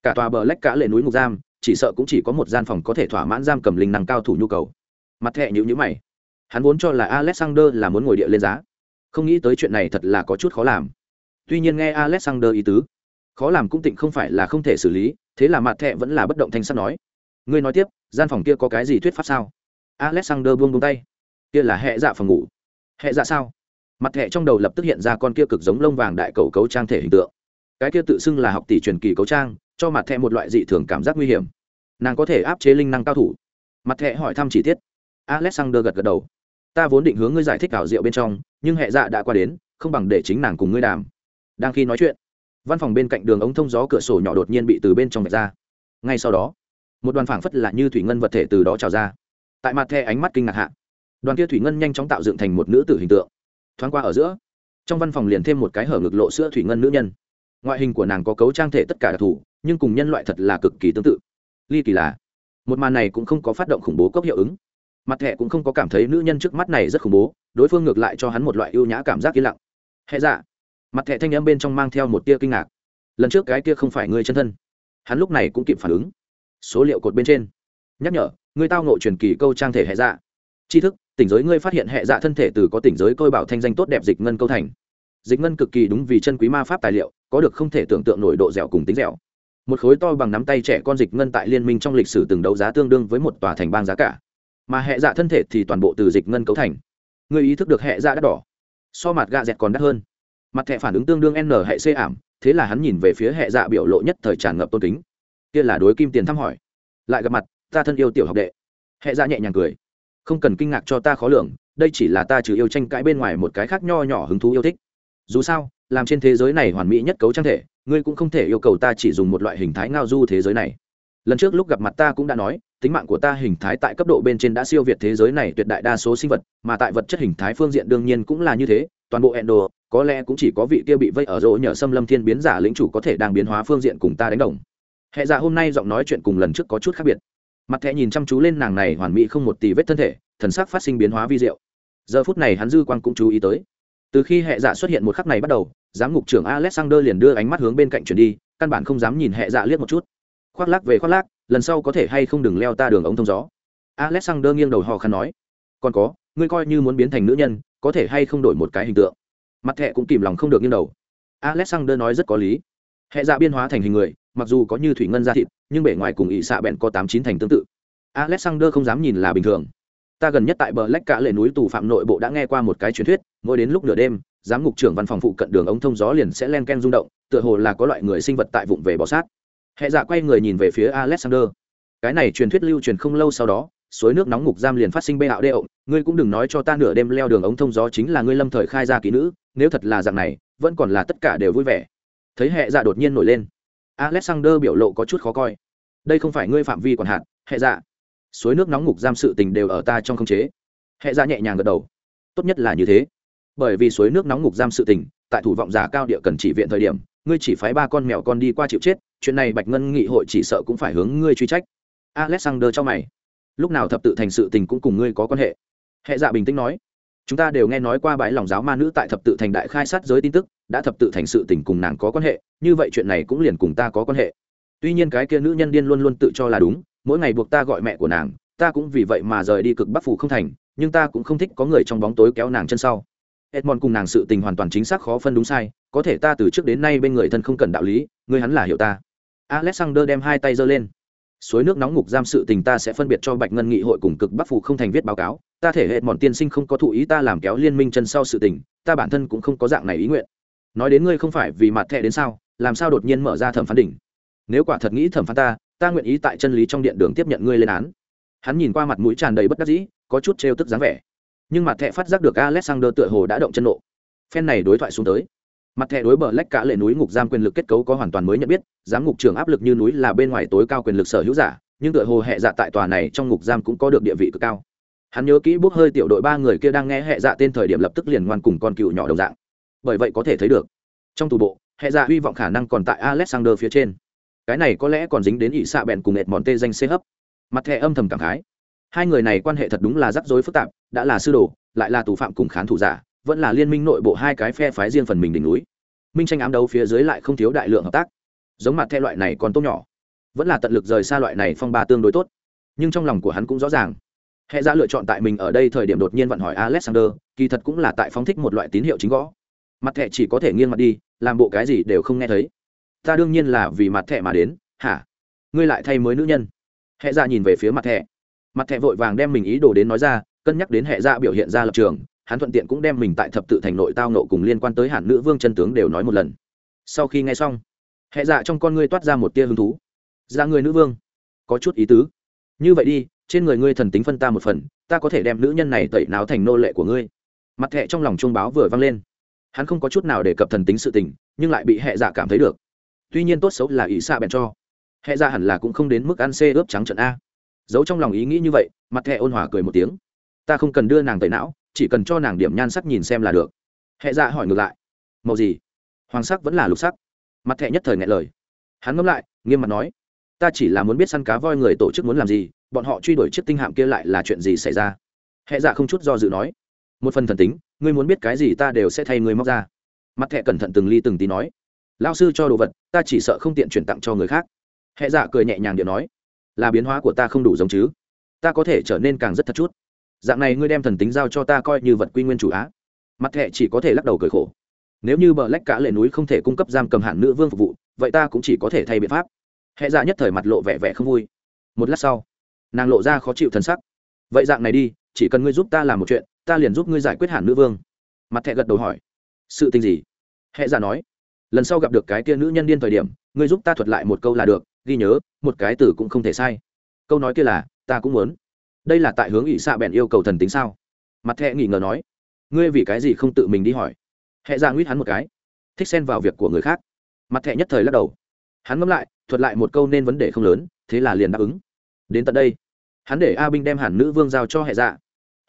Speaker 1: Cả tòa bờ lách cả lệ núi ngục giam, chỉ sợ cũng chỉ có một gian phòng có thể thỏa mãn giam cầm linh năng cao thủ nhu cầu. Mặt thẻ nhũ nhũ mày. Hắn vốn cho là Alexander là muốn ngồi địa lên giá, không nghĩ tới chuyện này thật là có chút khó làm. Tuy nhiên nghe Alexander ý tứ, khó làm cũng tịnh không phải là không thể xử lý, thế là mặt thẻ vẫn là bất động thanh sắc nói. Ngươi nói tiếp, gian phòng kia có cái gì thuyết pháp sao? Alexander buông buông tay. Kia là hệ dạ phòng ngủ. Hệ dạ sao? Mặt hệ trong đầu lập tức hiện ra con kia cực giống lông vàng đại cầu cấu trang thể hình tượng. Cái kia tự xưng là học tỷ truyền kỳ cấu trang, cho mặt thẹ một loại dị thường cảm giác nguy hiểm. Nàng có thể áp chế linh năng cao thủ. Mặt thẹ hỏi thăm chi tiết. Alexander gật gật đầu. Ta vốn định hướng ngươi giải thích ảo diệu bên trong, nhưng hệ dạ đã qua đến, không bằng để chính nàng cùng ngươi đàm. Đang khi nói chuyện, văn phòng bên cạnh đường ống thông gió cửa sổ nhỏ đột nhiên bị từ bên trong vạch ra. Ngay sau đó một đoàn phảng phất là như thủy ngân vật thể từ đó trào ra. Tại mặt thẻ ánh mắt kinh ngạc hạ, đoàn kia thủy ngân nhanh chóng tạo dựng thành một nữ tử hình tượng. Thoáng qua ở giữa, trong văn phòng liền thêm một cái hở ngực lộ sữa thủy ngân nữ nhân. Ngoại hình của nàng có cấu trang thể tất cả đặc thù, nhưng cùng nhân loại thật là cực kỳ tương tự. Ly kỳ là, một màn này cũng không có phát động khủng bố cốc hiệu ứng. Mặt thẻ cũng không có cảm thấy nữ nhân trước mắt này rất khủng bố, đối phương ngược lại cho hắn một loại ưu nhã cảm giác yên lặng. Hệ dạ mặt thẻ thanh âm bên trong mang theo một tia kinh ngạc. Lần trước cái kia không phải người chân thân. Hắn lúc này cũng kịp phản ứng số liệu cột bên trên. Nhắc nhở ngươi tao ngộ truyền kỳ câu trang thể hệ dạ. Tri thức, tỉnh giới ngươi phát hiện hệ dạ thân thể từ có tỉnh giới côi bảo thanh danh tốt đẹp dịch ngân câu thành. Dịch ngân cực kỳ đúng vì chân quý ma pháp tài liệu, có được không thể tưởng tượng nổi độ dẻo cùng tính dẻo. Một khối to bằng nắm tay trẻ con dịch ngân tại liên minh trong lịch sử từng đấu giá tương đương với một tòa thành bang giá cả. Mà hệ dạ thân thể thì toàn bộ từ dịch ngân cấu thành. Người ý thức được hệ dạ đắt đỏ. So mặt gạ dẹt còn đắt hơn. Mặt thẻ phản ứng tương đương n hệ c ảm, thế là hắn nhìn về phía hệ dạ biểu lộ nhất thời tràn ngập tôn kính kia là đối kim tiền thăm hỏi. Lại gặp mặt, ta thân yêu tiểu học đệ. Hệ ra dạ nhẹ nhàng cười. Không cần kinh ngạc cho ta khó lường, đây chỉ là ta trừ yêu tranh cãi bên ngoài một cái khác nho nhỏ hứng thú yêu thích. Dù sao, làm trên thế giới này hoàn mỹ nhất cấu trang thể, ngươi cũng không thể yêu cầu ta chỉ dùng một loại hình thái ngao du thế giới này. Lần trước lúc gặp mặt ta cũng đã nói, tính mạng của ta hình thái tại cấp độ bên trên đã siêu việt thế giới này tuyệt đại đa số sinh vật, mà tại vật chất hình thái phương diện đương nhiên cũng là như thế, toàn bộ endo, có lẽ cũng chỉ có vị kia bị vây ở rỗ nhờ xâm lâm thiên biến giả lĩnh chủ có thể đang biến hóa phương diện cùng ta đánh đồng hệ dạ hôm nay giọng nói chuyện cùng lần trước có chút khác biệt. Mặt thẹ nhìn chăm chú lên nàng này hoàn mỹ không một tì vết thân thể, thần sắc phát sinh biến hóa vi diệu. Giờ phút này hắn dư quan cũng chú ý tới. Từ khi hệ dạ xuất hiện một khắc này bắt đầu, giám ngục trưởng alexander liền đưa ánh mắt hướng bên cạnh chuyển đi, căn bản không dám nhìn hệ dạ liếc một chút. Khoác lác về khoác lác, lần sau có thể hay không đừng leo ta đường ống thông gió. Alexander nghiêng đầu hò khăn nói, còn có, ngươi coi như muốn biến thành nữ nhân, có thể hay không đổi một cái hình tượng? Mặt thẹ cũng kìm lòng không được nghiêng đầu. Alexander nói rất có lý. Hệ dạ biên hóa thành hình người mặc dù có như thủy ngân ra thịt, nhưng bề ngoài cùng ỵ xạ bẹn có tám chín thành tương tự. Alexander không dám nhìn là bình thường. Ta gần nhất tại bờ lách cả lệ núi tù phạm nội bộ đã nghe qua một cái truyền thuyết, mỗi đến lúc nửa đêm, giám ngục trưởng văn phòng phụ cận đường ống thông gió liền sẽ len ken rung động, tựa hồ là có loại người sinh vật tại vụng về bọ sát. Hệ dạ quay người nhìn về phía alexander. Cái này truyền thuyết lưu truyền không lâu sau đó, suối nước nóng ngục giam liền phát sinh bê hạo đê ộng. Ngươi cũng đừng nói cho ta nửa đêm leo đường ống thông gió chính là ngươi lâm thời khai ra kỹ nữ, nếu thật là dạng này, vẫn còn là tất cả đều vui vẻ. Thấy hệ dạ đột nhiên nổi lên alexander biểu lộ có chút khó coi. Đây không phải ngươi phạm vi còn hạn, hệ dạ. Suối nước nóng ngục giam sự tình đều ở ta trong khống chế. Hệ dạ nhẹ nhàng gật đầu. Tốt nhất là như thế. Bởi vì suối nước nóng ngục giam sự tình, tại thủ vọng giả cao địa cần chỉ viện thời điểm, ngươi chỉ phái ba con mèo con đi qua chịu chết, chuyện này bạch ngân nghị hội chỉ sợ cũng phải hướng ngươi truy trách. Alexander cho mày. Lúc nào thập tự thành sự tình cũng cùng ngươi có quan hệ. Hệ dạ bình tĩnh nói. Chúng ta đều nghe nói qua bãi lòng giáo ma nữ tại thập tự thành đại khai sát giới tin tức đã thập tự thành sự tình cùng nàng có quan hệ, như vậy chuyện này cũng liền cùng ta có quan hệ. Tuy nhiên cái kia nữ nhân điên luôn luôn tự cho là đúng, mỗi ngày buộc ta gọi mẹ của nàng, ta cũng vì vậy mà rời đi cực bắc phủ không thành, nhưng ta cũng không thích có người trong bóng tối kéo nàng chân sau. Edmond cùng nàng sự tình hoàn toàn chính xác khó phân đúng sai, có thể ta từ trước đến nay bên người thân không cần đạo lý ngươi hắn là hiểu ta. Alexander đem hai tay giơ lên. Suối nước nóng ngục giam sự tình ta sẽ phân biệt cho bạch ngân nghị hội cùng cực bắc phủ không thành viết báo cáo, ta thể hệ mòn tiên sinh không có thụ ý ta làm kéo liên minh chân sau sự tình, ta bản thân cũng không có dạng này ý nguyện nói đến ngươi không phải vì mặt thẻ đến sao, làm sao đột nhiên mở ra thẩm phán đỉnh? Nếu quả thật nghĩ thẩm phán ta ta nguyện ý tại chân lý trong điện đường tiếp nhận ngươi lên án. Hắn nhìn qua mặt mũi tràn đầy bất đắc dĩ, có chút trêu tức dáng vẻ. Nhưng mặt thẻ phát giác được alexander tựa hồ đã động chân nộ phen này đối thoại xuống tới. Mặt thẻ đối bờ lách cả lệ núi ngục giam quyền lực kết cấu có hoàn toàn mới nhận biết, giám ngục trưởng áp lực như núi là bên ngoài tối cao quyền lực sở hữu giả, nhưng tựa hồ hệ dạ tại tòa này trong ngục giam cũng có được địa vị cực cao. Hắn nhớ kỹ bốc hơi tiểu đội ba người kia đang nghe hệ dạ tên thời điểm lập tức liền ngoan cùng con cựu nhỏ đồng dạng bởi vậy có thể thấy được. Trong tù bộ, hệ dạ hy vọng khả năng còn tại alexander phía trên. Cái này có lẽ còn dính đến ỷ xạ bèn cùng ệt mòn tê danh xê hấp. Mặt thẻ âm thầm cảm khái. Hai người này quan hệ thật đúng là rắc rối phức tạp, đã là sư đồ, lại là tù phạm cùng khán thủ giả, vẫn là liên minh nội bộ hai cái phe phái riêng phần mình đỉnh núi. Minh tranh ám đấu phía dưới lại không thiếu đại lượng hợp tác. Giống mặt thẻ loại này còn tốt nhỏ, vẫn là tận lực rời xa loại này phong ba tương đối tốt. Nhưng trong lòng của hắn cũng rõ ràng. Hệ ra lựa chọn tại mình ở đây thời điểm đột nhiên vận hỏi alexander, kỳ thật cũng là tại phóng thích một loại tín hiệu chính gõ mặt thẻ chỉ có thể nghiêng mặt đi, làm bộ cái gì đều không nghe thấy. Ta đương nhiên là vì mặt thẻ mà đến, hả? Ngươi lại thay mới nữ nhân. Hệ dạ nhìn về phía mặt thẻ. Mặt thẻ vội vàng đem mình ý đồ đến nói ra, cân nhắc đến hệ dạ biểu hiện ra lập trường, hắn thuận tiện cũng đem mình tại thập tự thành nội tao nộ cùng liên quan tới hẳn nữ vương chân tướng đều nói một lần. Sau khi nghe xong hệ dạ trong con ngươi toát ra một tia hứng thú. Ra người nữ vương, có chút ý tứ. Như vậy đi, trên người ngươi thần tính phân ta một phần, ta có thể đem nữ nhân này tẩy náo thành nô lệ của ngươi. Mặt thẹ trong lòng trung báo vừa vang lên hắn không có chút nào để cập thần tính sự tình, nhưng lại bị hệ giả dạ cảm thấy được. Tuy nhiên tốt xấu là ý xạ bèn cho. Hệ giả dạ hẳn là cũng không đến mức ăn xê ướp trắng trận a. Giấu trong lòng ý nghĩ như vậy, mặt hệ ôn hòa cười một tiếng. Ta không cần đưa nàng tẩy não, chỉ cần cho nàng điểm nhan sắc nhìn xem là được. Hệ giả dạ hỏi ngược lại. Màu gì? Hoàng sắc vẫn là lục sắc. Mặt hệ nhất thời ngại lời. Hắn ngẫm lại, nghiêm mặt nói. Ta chỉ là muốn biết săn cá voi người tổ chức muốn làm gì, bọn họ truy đuổi chiếc tinh hạm kia lại là chuyện gì xảy ra. Hệ giả không chút do dự nói. Một phần thần tính ngươi muốn biết cái gì ta đều sẽ thay ngươi móc ra. Mặt thẹ cẩn thận từng ly từng tí nói. Lao sư cho đồ vật, ta chỉ sợ không tiện chuyển tặng cho người khác. Hệ dạ cười nhẹ nhàng điện nói. Là biến hóa của ta không đủ giống chứ. Ta có thể trở nên càng rất thật chút. Dạng này ngươi đem thần tính giao cho ta coi như vật quy nguyên chủ á. Mặt thẹ chỉ có thể lắc đầu cười khổ. Nếu như bờ lách cả lệ núi không thể cung cấp giam cầm hạn nữ vương phục vụ, vậy ta cũng chỉ có thể thay biện pháp. Hệ dạ nhất thời mặt lộ vẻ vẻ không vui. Một lát sau, nàng lộ ra khó chịu thần sắc. Vậy dạng này đi, chỉ cần ngươi giúp ta làm một chuyện ta liền giúp ngươi giải quyết hẳn nữ vương. Mặt thẹ gật đầu hỏi. Sự tình gì? Hệ dạ nói. Lần sau gặp được cái kia nữ nhân điên thời điểm, ngươi giúp ta thuật lại một câu là được, ghi nhớ, một cái từ cũng không thể sai. Câu nói kia là, ta cũng muốn. Đây là tại hướng ỵ xạ bèn yêu cầu thần tính sao? Mặt thẹ nghỉ ngờ nói. Ngươi vì cái gì không tự mình đi hỏi? Hệ giả nguyết hắn một cái. Thích xen vào việc của người khác. Mặt thẹ nhất thời lắc đầu. Hắn ngẫm lại, thuật lại một câu nên vấn đề không lớn, thế là liền đáp ứng. Đến tận đây, hắn để a binh đem hẳn nữ vương giao cho hệ dạ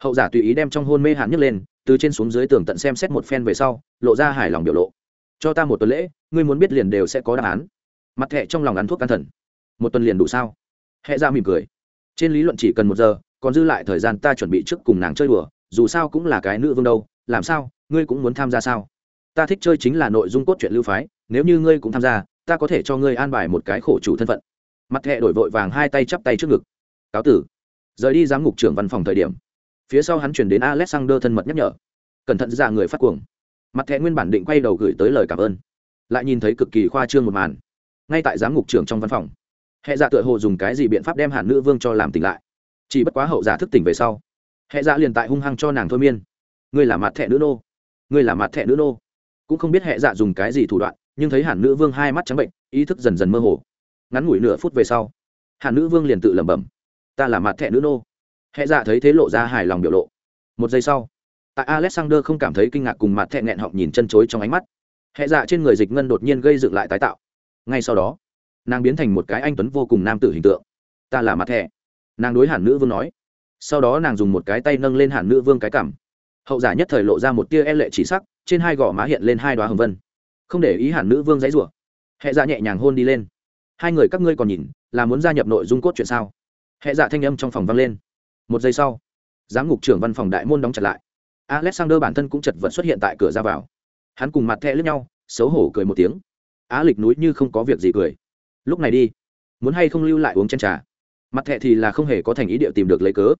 Speaker 1: hậu giả tùy ý đem trong hôn mê hạn nhấc lên, từ trên xuống dưới tường tận xem xét một phen về sau, lộ ra hài lòng biểu lộ. Cho ta một tuần lễ, ngươi muốn biết liền đều sẽ có đáp án. Mặt thẹ trong lòng ăn thuốc can thần. Một tuần liền đủ sao? Hệ ra dạ mỉm cười. Trên lý luận chỉ cần một giờ, còn dư lại thời gian ta chuẩn bị trước cùng nàng chơi đùa, dù sao cũng là cái nữ vương đâu, làm sao, ngươi cũng muốn tham gia sao? Ta thích chơi chính là nội dung cốt truyện lưu phái, nếu như ngươi cũng tham gia, ta có thể cho ngươi an bài một cái khổ chủ thân phận. Mặt thẹ đổi vội vàng hai tay chắp tay trước ngực. Cáo tử. Rời đi giám ngục trưởng văn phòng thời điểm phía sau hắn chuyển đến alexander thân mật nhắc nhở. Cẩn thận ra người phát cuồng. Mặt thẻ nguyên bản định quay đầu gửi tới lời cảm ơn. Lại nhìn thấy cực kỳ khoa trương một màn. Ngay tại giám ngục trưởng trong văn phòng, hệ dạ tựa hồ dùng cái gì biện pháp đem hàn nữ vương cho làm tỉnh lại. Chỉ bất quá hậu giả thức tỉnh về sau, hệ dạ liền tại hung hăng cho nàng thôi miên. Ngươi là mặt thẻ nữ nô. Ngươi là mặt thẻ nữ nô. Cũng không biết hệ dạ dùng cái gì thủ đoạn, nhưng thấy hàn nữ vương hai mắt trắng bệnh, ý thức dần dần mơ hồ. Ngắn ngủi nửa phút về sau, hàn nữ vương liền tự lẩm bẩm, ta là mặt thẻ nữ nô hệ dạ thấy thế lộ ra hài lòng biểu lộ. Một giây sau, tại alexander không cảm thấy kinh ngạc cùng mặt thẹn nghẹn họng nhìn chân chối trong ánh mắt. Hệ dạ trên người dịch ngân đột nhiên gây dựng lại tái tạo. Ngay sau đó, nàng biến thành một cái anh tuấn vô cùng nam tử hình tượng. Ta là mặt thẹ nàng đối hàn nữ vương nói. Sau đó nàng dùng một cái tay nâng lên hàn nữ vương cái cảm hậu giả nhất thời lộ ra một tia e lệ chỉ sắc, trên hai gò má hiện lên hai đoá hồng vân. Không để ý hàn nữ vương dãy rủa. Hệ dạ nhẹ nhàng hôn đi lên. Hai người các ngươi còn nhìn, là muốn gia nhập nội dung cốt chuyện sao? Hệ dạ thanh âm trong phòng vang lên một giây sau, giám ngục trưởng văn phòng đại môn đóng chặt lại. Alexander bản thân cũng chật vật xuất hiện tại cửa ra vào. Hắn cùng mặt thẹ lướt nhau, xấu hổ cười một tiếng. Á lịch núi như không có việc gì cười. Lúc này đi, muốn hay không lưu lại uống chen trà? Mặt thẹ thì là không hề có thành ý điệu tìm được lấy cớ.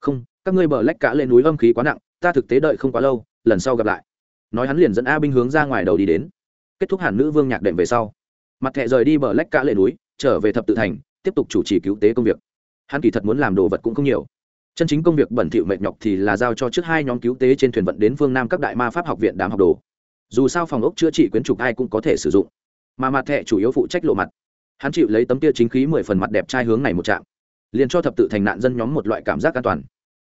Speaker 1: Không, các ngươi bờ lách cả lên núi âm khí quá nặng, ta thực tế đợi không quá lâu, lần sau gặp lại. Nói hắn liền dẫn a binh hướng ra ngoài đầu đi đến. Kết thúc hàn nữ vương nhạc đệm về sau, mặt thẹ rời đi bờ lách cả lên núi, trở về thập tự thành, tiếp tục chủ trì cứu tế công việc. Hắn kỳ thật muốn làm đồ vật cũng không nhiều chân chính công việc bẩn thỉu mệt nhọc thì là giao cho trước hai nhóm cứu tế trên thuyền vận đến phương nam các đại ma pháp học viện đám học đồ. Dù sao phòng ốc chữa trị quyến trục ai cũng có thể sử dụng. Mà mặt thẹ chủ yếu phụ trách lộ mặt. Hắn chịu lấy tấm tia chính khí mười phần mặt đẹp trai hướng này một chạm liền cho thập tự thành nạn dân nhóm một loại cảm giác an toàn.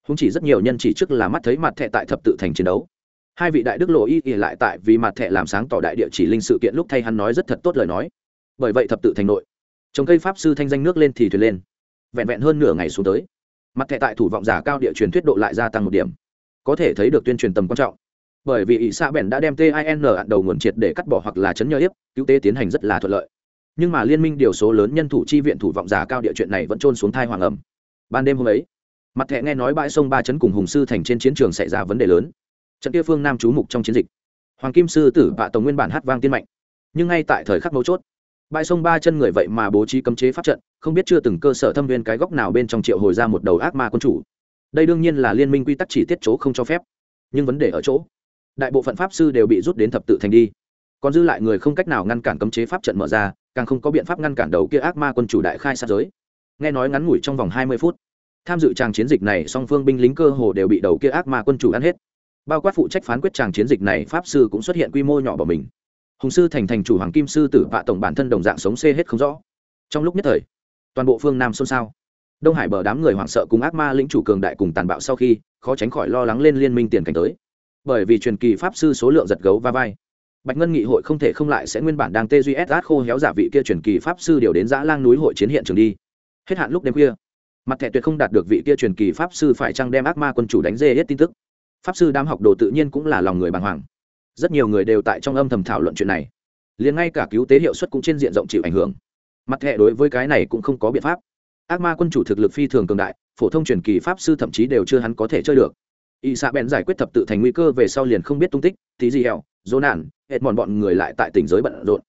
Speaker 1: Không chỉ rất nhiều nhân chỉ trước là mắt thấy mặt thẹ tại thập tự thành chiến đấu. Hai vị đại đức lộ y ỉ lại tại vì mặt thẹ làm sáng tỏ đại địa chỉ linh sự kiện lúc thay hắn nói rất thật tốt lời nói. Bởi vậy thập tự thành nội, trồng cây pháp sư thanh danh nước lên thì thuyền lên. Vẹn vẹn hơn nửa ngày xuống tới mặt thẻ tại thủ vọng giả cao địa truyền thuyết độ lại gia tăng một điểm. Có thể thấy được tuyên truyền tầm quan trọng. Bởi vì ỷ xạ bèn đã đem tin ạn đầu nguồn triệt để cắt bỏ hoặc là chấn nhờ hiếp, cứu tế tiến hành rất là thuận lợi. Nhưng mà liên minh điều số lớn nhân thủ chi viện thủ vọng giả cao địa chuyện này vẫn trôn xuống thai hoàng ẩm. Ban đêm hôm ấy, mặt thẻ nghe nói bãi sông ba chấn cùng hùng sư thành trên chiến trường xảy ra vấn đề lớn. Trận kia phương nam chú mục trong chiến dịch. Hoàng kim sư tử bạ tổng nguyên bản hát vang tiên mạnh. Nhưng ngay tại thời khắc mấu chốt bãi sông ba chân người vậy mà bố trí cấm chế pháp trận, không biết chưa từng cơ sở thâm viên cái góc nào bên trong triệu hồi ra một đầu ác ma quân chủ. Đây đương nhiên là liên minh quy tắc chỉ tiết chỗ không cho phép. Nhưng vấn đề ở chỗ, đại bộ phận pháp sư đều bị rút đến thập tự thành đi. Còn dư lại người không cách nào ngăn cản cấm chế pháp trận mở ra, càng không có biện pháp ngăn cản đầu kia ác ma quân chủ đại khai sát giới. Nghe nói ngắn ngủi trong vòng hai mươi phút, tham dự tràng chiến dịch này song phương binh lính cơ hồ đều bị đầu kia ác ma quân chủ ăn hết. Bao quát phụ trách phán quyết tràng chiến dịch này, pháp sư cũng xuất hiện quy mô nhỏ bỏ mình hùng sư thành thành chủ hoàng kim sư tử vạ tổng bản thân đồng dạng sống xê hết không rõ. Trong lúc nhất thời, toàn bộ phương nam xôn xao. Đông hải bờ đám người hoảng sợ cùng ác ma lĩnh chủ cường đại cùng tàn bạo sau khi, khó tránh khỏi lo lắng lên liên minh tiền cảnh tới. Bởi vì truyền kỳ pháp sư số lượng giật gấu va vai. Bạch ngân nghị hội không thể không lại sẽ nguyên bản đang tê duy s khô héo giả vị kia truyền kỳ pháp sư điều đến giã lang núi hội chiến hiện trường đi. Hết hạn lúc đêm khuya, mặt thẻ tuyệt không đạt được vị kia truyền kỳ pháp sư phải chăng đem ác ma quân chủ đánh dê hết tin tức. Pháp sư đám học đồ tự nhiên cũng là lòng người bàng hoàng rất nhiều người đều tại trong âm thầm thảo luận chuyện này. Liền ngay cả cứu tế hiệu suất cũng trên diện rộng chịu ảnh hưởng. Mặt thẻ đối với cái này cũng không có biện pháp. Ác ma quân chủ thực lực phi thường cường đại phổ thông truyền kỳ pháp sư thậm chí đều chưa hắn có thể chơi được. Y xạ bèn giải quyết thập tự thành nguy cơ về sau liền không biết tung tích tí gì hẹo dỗ nản, hết mòn bọn người lại tại tỉnh giới bận rộn.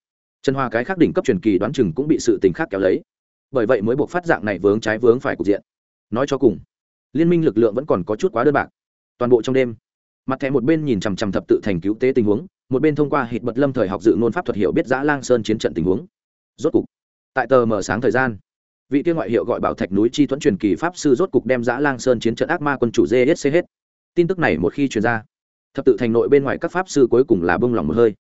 Speaker 1: Chân hoa cái khác đỉnh cấp truyền kỳ đoán chừng cũng bị sự tình khác kéo lấy. Bởi vậy mới buộc phát dạng này vướng trái vướng phải cục diện. Nói cho cùng liên minh lực lượng vẫn còn có chút quá đơn bạc. Toàn bộ trong đêm mặt thẻ một bên nhìn chằm chằm thập tự thành cứu tế tình huống, một bên thông qua hịt bật lâm thời học dự ngôn pháp thuật hiểu biết giã lang sơn chiến trận tình huống. Rốt cục, tại tờ mở sáng thời gian, vị tiên ngoại hiệu gọi bảo thạch núi chi thuẫn truyền kỳ pháp sư rốt cục đem giã lang sơn chiến trận ác ma quân chủ gsc hết. Tin tức này một khi truyền ra, thập tự thành nội bên ngoài các pháp sư cuối cùng là bông lòng một hơi.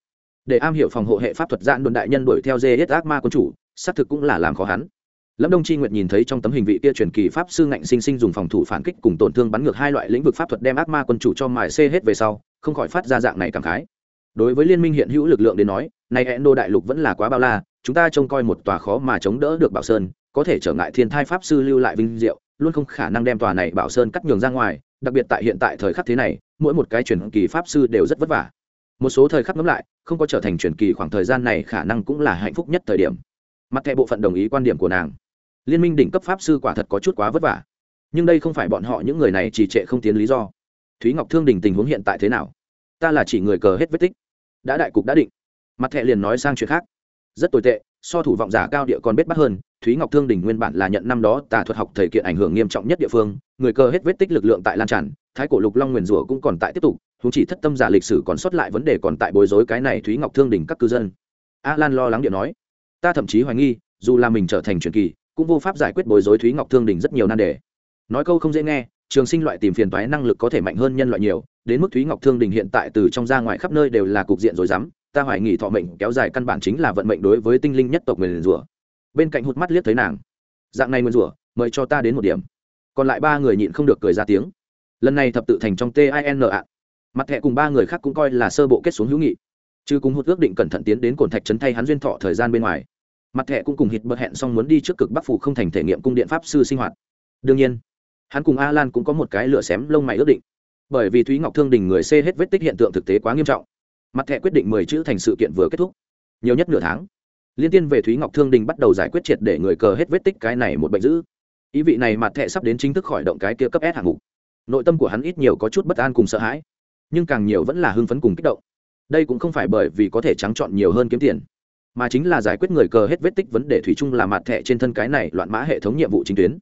Speaker 1: Để am hiểu phòng hộ hệ pháp thuật giãn đồn đại nhân đuổi theo gs ác ma quân chủ, xác thực cũng là làm khó hắn lâm đông chi nguyệt nhìn thấy trong tấm hình vị kia truyền kỳ pháp sư ngạnh sinh sinh dùng phòng thủ phản kích cùng tổn thương bắn ngược hai loại lĩnh vực pháp thuật đem ác ma quân chủ cho mài xê hết về sau, không khỏi phát ra dạng này cảm khái. Đối với liên minh hiện hữu lực lượng đến nói, nay hẹn đô đại lục vẫn là quá bao la, chúng ta trông coi một tòa khó mà chống đỡ được bảo sơn, có thể trở ngại thiên thai pháp sư lưu lại vinh diệu, luôn không khả năng đem tòa này bảo sơn cắt nhường ra ngoài, đặc biệt tại hiện tại thời khắc thế này, mỗi một cái truyền kỳ pháp sư đều rất vất vả. Một số thời khắc ngẫm lại, không có trở thành truyền kỳ khoảng thời gian này khả năng cũng là hạnh phúc nhất thời điểm. Mặt thẻ bộ phận đồng ý quan điểm của nàng liên minh đỉnh cấp pháp sư quả thật có chút quá vất vả. Nhưng đây không phải bọn họ những người này chỉ trệ không tiến lý do. Thúy ngọc thương đình tình huống hiện tại thế nào? Ta là chỉ người cờ hết vết tích. Đã đại cục đã định. Mặt thẹ liền nói sang chuyện khác. Rất tồi tệ, so thủ vọng giả cao địa còn bết bắt hơn. Thúy ngọc thương đình nguyên bản là nhận năm đó tà thuật học thể kiện ảnh hưởng nghiêm trọng nhất địa phương. Người cơ hết vết tích lực lượng tại lan tràn, thái cổ lục long nguyền rủa cũng còn tại tiếp tục. Chúng chỉ thất tâm giả lịch sử còn sót lại vấn đề còn tại bối rối cái này thúy ngọc thương đỉnh các cư dân. A lan lo lắng điện nói, ta thậm chí hoài nghi, dù là mình trở thành truyền kỳ cũng vô pháp giải quyết bối rối thúy ngọc thương đình rất nhiều nan đề. Nói câu không dễ nghe, trường sinh loại tìm phiền toái năng lực có thể mạnh hơn nhân loại nhiều, đến mức thúy ngọc thương đình hiện tại từ trong ra ngoài khắp nơi đều là cục diện rồi dám ta hoài nghi thọ mệnh kéo dài căn bản chính là vận mệnh đối với tinh linh nhất tộc người rủa. Bên cạnh hụt mắt liếc thấy nàng. Dạng này nguyên rủa, mời cho ta đến một điểm. Còn lại ba người nhịn không được cười ra tiếng. Lần này thập tự thành trong tin ạ mặt thẹ cùng ba người khác cũng coi là sơ bộ kết xuống hữu nghị. Chứ cùng hụt ước định cẩn thận tiến đến cồn thạch trấn thay hắn duyên thọ thời gian bên ngoài mặt thẹ cũng cùng hít bật hẹn xong muốn đi trước cực bắc phủ không thành thể nghiệm cung điện pháp sư sinh hoạt. Đương nhiên, hắn cùng a lan cũng có một cái lửa xém lông mày ước định. Bởi vì thúy ngọc thương đình người xê hết vết tích hiện tượng thực tế quá nghiêm trọng. Mặt thẹ quyết định mười chữ thành sự kiện vừa kết thúc. Nhiều nhất nửa tháng, liên tiên về thúy ngọc thương đình bắt đầu giải quyết triệt để người cờ hết vết tích cái này một bệnh dữ. Ý vị này mặt thẹ sắp đến chính thức khỏi động cái kia cấp s hạng mục. Nội tâm của hắn ít nhiều có chút bất an cùng sợ hãi, nhưng càng nhiều vẫn là hưng phấn cùng kích động. Đây cũng không phải bởi vì có thể trắng chọn nhiều hơn kiếm tiền mà chính là giải quyết người cờ hết vết tích vấn đề thủy chung là mặt thẻ trên thân cái này loạn mã hệ thống nhiệm vụ chính tuyến.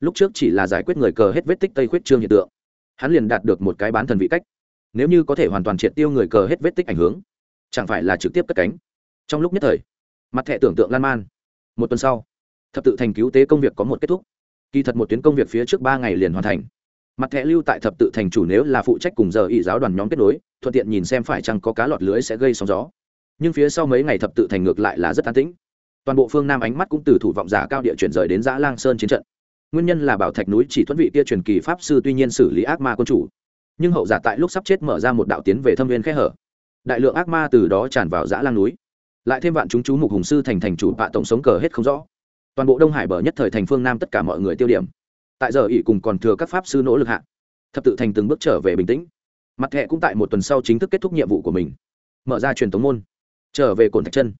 Speaker 1: Lúc trước chỉ là giải quyết người cờ hết vết tích tây khuyết trương hiện tượng. Hắn liền đạt được một cái bán thần vị cách. Nếu như có thể hoàn toàn triệt tiêu người cờ hết vết tích ảnh hưởng, chẳng phải là trực tiếp cất cánh. Trong lúc nhất thời, mặt thẻ tưởng tượng lan man. Một tuần sau, thập tự thành cứu tế công việc có một kết thúc. Kỳ thật một tuyến công việc phía trước ba ngày liền hoàn thành. Mặt thẻ lưu tại thập tự thành chủ nếu là phụ trách cùng giờ ỵ giáo đoàn nhóm kết nối, thuận tiện nhìn xem phải chăng có cá lọt lưới sẽ gây sóng gió nhưng phía sau mấy ngày thập tự thành ngược lại là rất an tĩnh. Toàn bộ phương nam ánh mắt cũng từ thủ vọng giả cao địa chuyển rời đến giã lang sơn chiến trận. Nguyên nhân là bảo thạch núi chỉ thuẫn vị kia truyền kỳ pháp sư tuy nhiên xử lý ác ma quân chủ, nhưng hậu giả tại lúc sắp chết mở ra một đạo tiến về thâm viên khẽ hở. Đại lượng ác ma từ đó tràn vào giã lang núi. Lại thêm vạn chúng chú mục hùng sư thành thành chủ bạ tổng sống cờ hết không rõ. Toàn bộ đông hải bờ nhất thời thành phương nam tất cả mọi người tiêu điểm. Tại giờ ỷ cùng còn thừa các pháp sư nỗ lực hạ, thập tự thành từng bước trở về bình tĩnh. Mặt thẹ cũng tại một tuần sau chính thức kết thúc nhiệm vụ của mình, mở ra truyền tống môn trở về cồn thạch chân.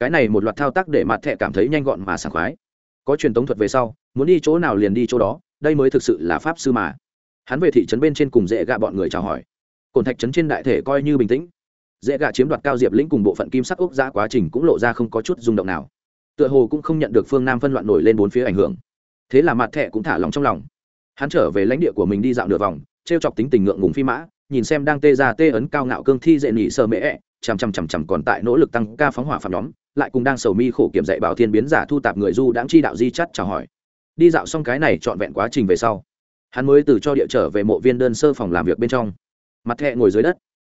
Speaker 1: Cái này một loạt thao tác để mặt thẹ cảm thấy nhanh gọn mà sảng khoái. Có truyền tống thuật về sau, muốn đi chỗ nào liền đi chỗ đó, đây mới thực sự là pháp sư mà. Hắn về thị trấn bên trên cùng dễ gạ bọn người chào hỏi. Cồn thạch trấn trên đại thể coi như bình tĩnh. Dễ gạ chiếm đoạt cao diệp lĩnh cùng bộ phận kim sắc ốc giã quá trình cũng lộ ra không có chút rung động nào. Tựa hồ cũng không nhận được phương nam phân loạn nổi lên bốn phía ảnh hưởng. Thế là mặt thẹ cũng thả lòng trong lòng. Hắn trở về lãnh địa của mình đi dạo nửa vòng t r e o chọc tính tình ngượng ngùng phi mã, nhìn xem đang tê ra tê ấn cao ngạo cương thi dễ nhị sơ mễ ẹ chằm chằm chằm chằm còn tại nỗ lực tăng ca phóng hỏa phạm nhóm, lại cùng đang sầu mi khổ kiểm dạy bảo thiên biến giả thu tạp người du đãng chi đạo di chắt chào hỏi. Đi dạo xong cái này trọn vẹn quá trình về sau, hắn mới từ cho địa trở về mộ viên đơn sơ phòng làm việc bên trong. Mặt thẹ ngồi dưới đất.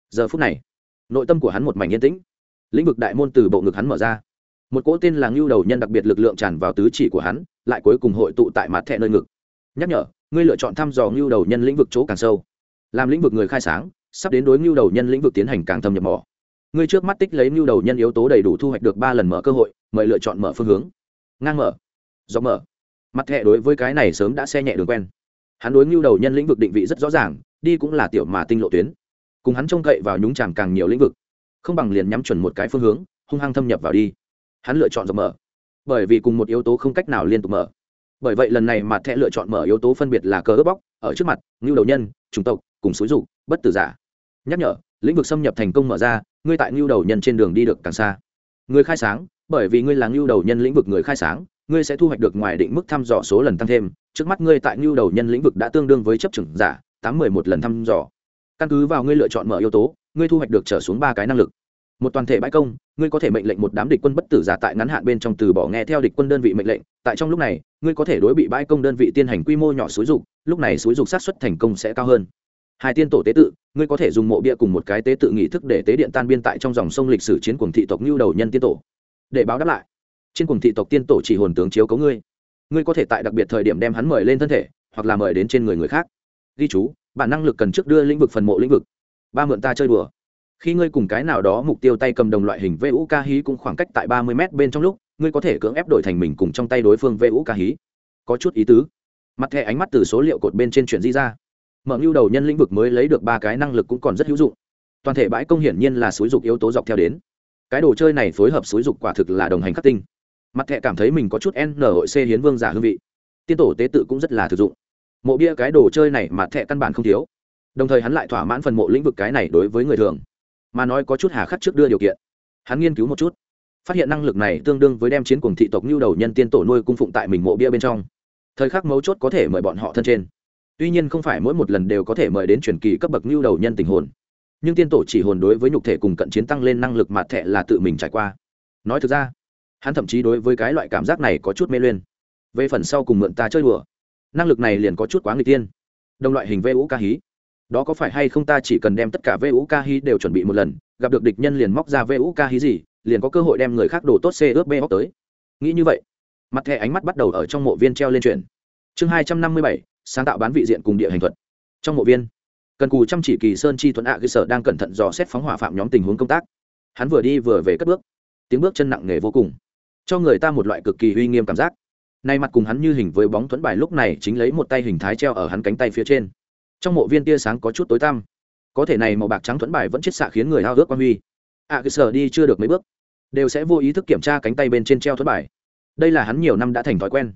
Speaker 1: Giờ phút này, nội tâm của hắn một mảnh yên tĩnh. Lĩnh vực đại môn từ bộ ngực hắn mở ra. Một cỗ tên là ngưu đầu nhân đặc biệt lực lượng tràn vào tứ chỉ của hắn, lại cuối cùng hội tụ tại mặt thẹ nơi ngực. Nhắc nhở, ngươi lựa chọn thăm dò ngưu đầu nhân lĩnh vực chỗ càng sâu. Làm lĩnh vực người khai sáng, sắp đến đối ngưu đầu nhân lĩnh vực tiến hành càng thâm nhập mỏ ngươi trước mắt tích lấy ngưu đầu nhân yếu tố đầy đủ thu hoạch được ba lần mở cơ hội, mời lựa chọn mở phương hướng. Ngang mở. Dọc mở. Mặt thẹ đối với cái này sớm đã xe nhẹ đường quen. Hắn đối ngưu đầu nhân lĩnh vực định vị rất rõ ràng, đi cũng là tiểu mà tinh lộ tuyến. Cùng hắn trông cậy vào nhúng chàm càng nhiều lĩnh vực. Không bằng liền nhắm chuẩn một cái phương hướng, hung hăng thâm nhập vào đi. Hắn lựa chọn dọc mở. Bởi vì cùng một yếu tố không cách nào liên tục mở. Bởi vậy lần này mặt thẹ lựa chọn mở yếu tố phân biệt là cờ ớt bóc, ở trước mặt ngưu đầu nhân, chủng tộc, cùng xúi dục, bất tử giả. Nhắc nhở lĩnh vực xâm nhập thành công mở ra, ngươi tại ngưu đầu nhân trên đường đi được càng xa. Người khai sáng, bởi vì ngươi là ngưu đầu nhân lĩnh vực người khai sáng, ngươi sẽ thu hoạch được ngoài định mức thăm dò số lần tăng thêm. Trước mắt ngươi tại ngưu đầu nhân lĩnh vực đã tương đương với chấp trừng giả, tám mười một lần thăm dò. Căn cứ vào ngươi lựa chọn mở yếu tố, ngươi thu hoạch được trở xuống ba cái năng lực. Một toàn thể bãi công, ngươi có thể mệnh lệnh một đám địch quân bất tử giả tại ngắn hạn bên trong từ bỏ nghe theo địch quân đơn vị mệnh lệnh. Tại trong lúc này, ngươi có thể đối bị bãi công đơn vị tiên hành quy mô nhỏ xúi dục, lúc này xúi dục sát xuất thành công sẽ cao hơn hai tiên tổ tế tự, ngươi có thể dùng mộ bia cùng một cái tế tự nghị thức để tế điện tan biên tại trong dòng sông lịch sử chiến cuồng thị tộc lưu đầu nhân tiên tổ. Để báo đáp lại. Trên cuồng thị tộc tiên tổ chỉ hồn tướng chiếu cấu ngươi. Ngươi có thể tại đặc biệt thời điểm đem hắn mời lên thân thể, hoặc là mời đến trên người người khác. Ghi chú, bản năng lực cần trước đưa lĩnh vực phần mộ lĩnh vực. Ba mượn ta chơi đùa. Khi ngươi cùng cái nào đó mục tiêu tay cầm đồng loại hình vũ ca hí cũng khoảng cách tại ba mươi m bên trong lúc, ngươi có thể cưỡng ép đổi thành mình cùng trong tay đối phương vũ ca hí. Có chút ý tứ. Mặt thẻ ánh mắt từ số liệu cột bên trên chuyển di ra mở ngưu đầu nhân lĩnh vực mới lấy được ba cái năng lực cũng còn rất hữu dụng. Toàn thể bãi công hiển nhiên là xúi dục yếu tố dọc theo đến. Cái đồ chơi này phối hợp xúi dục quả thực là đồng hành khắc tinh. Mặt thẹ cảm thấy mình có chút n hội c hiến vương giả hương vị. Tiên tổ tế tự cũng rất là thực dụng. Mộ bia cái đồ chơi này mặt thẹ căn bản không thiếu. Đồng thời hắn lại thỏa mãn phần mộ lĩnh vực cái này đối với người thường. Mà nói có chút hà khắc trước đưa điều kiện. Hắn nghiên cứu một chút. Phát hiện năng lực này tương đương với đem chiến cùng thị tộc nhu đầu nhân tiên tổ nuôi cung phụng tại mình mộ bia bên trong. Thời khắc mấu chốt có thể mời bọn họ thân trên tuy nhiên không phải mỗi một lần đều có thể mời đến truyền kỳ cấp bậc lưu đầu nhân tình hồn, nhưng tiên tổ chỉ hồn đối với nhục thể cùng cận chiến tăng lên năng lực mặt thẻ là tự mình trải qua. Nói thực ra, hắn thậm chí đối với cái loại cảm giác này có chút mê luyên. Về phần sau cùng mượn ta chơi đùa, năng lực này liền có chút quá người tiên. Đồng loại hình vũ ca hí đó có phải hay không ta chỉ cần đem tất cả vũ ca hí đều chuẩn bị một lần, gặp được địch nhân liền móc ra vũ ca hí gì, liền có cơ hội đem người khác đổ tốt c ướp bê hóc tới. Nghĩ như vậy, mặt thẻ ánh mắt bắt đầu ở trong mộ viên treo lên chuyển chương hai trăm năm mươi bảy sáng tạo bán vị diện cùng địa hành thuật. Trong mộ viên, cần cù chăm chỉ kỳ sơn chi thuận ạ cơ sở đang cẩn thận dò xét phóng hỏa phạm nhóm tình huống công tác. Hắn vừa đi vừa về cất bước. Tiếng bước chân nặng nề vô cùng, cho người ta một loại cực kỳ uy nghiêm cảm giác. Nay mặt cùng hắn như hình với bóng thuẫn bài lúc này chính lấy một tay hình thái treo ở hắn cánh tay phía trên. Trong mộ viên tia sáng có chút tối tăm. Có thể này màu bạc trắng thuẫn bài vẫn chết xạ khiến người hao ước quan huy. Ạ cơ sở đi chưa được mấy bước, đều sẽ vô ý thức kiểm tra cánh tay bên trên treo thuẫn bài. Đây là hắn nhiều năm đã thành thói quen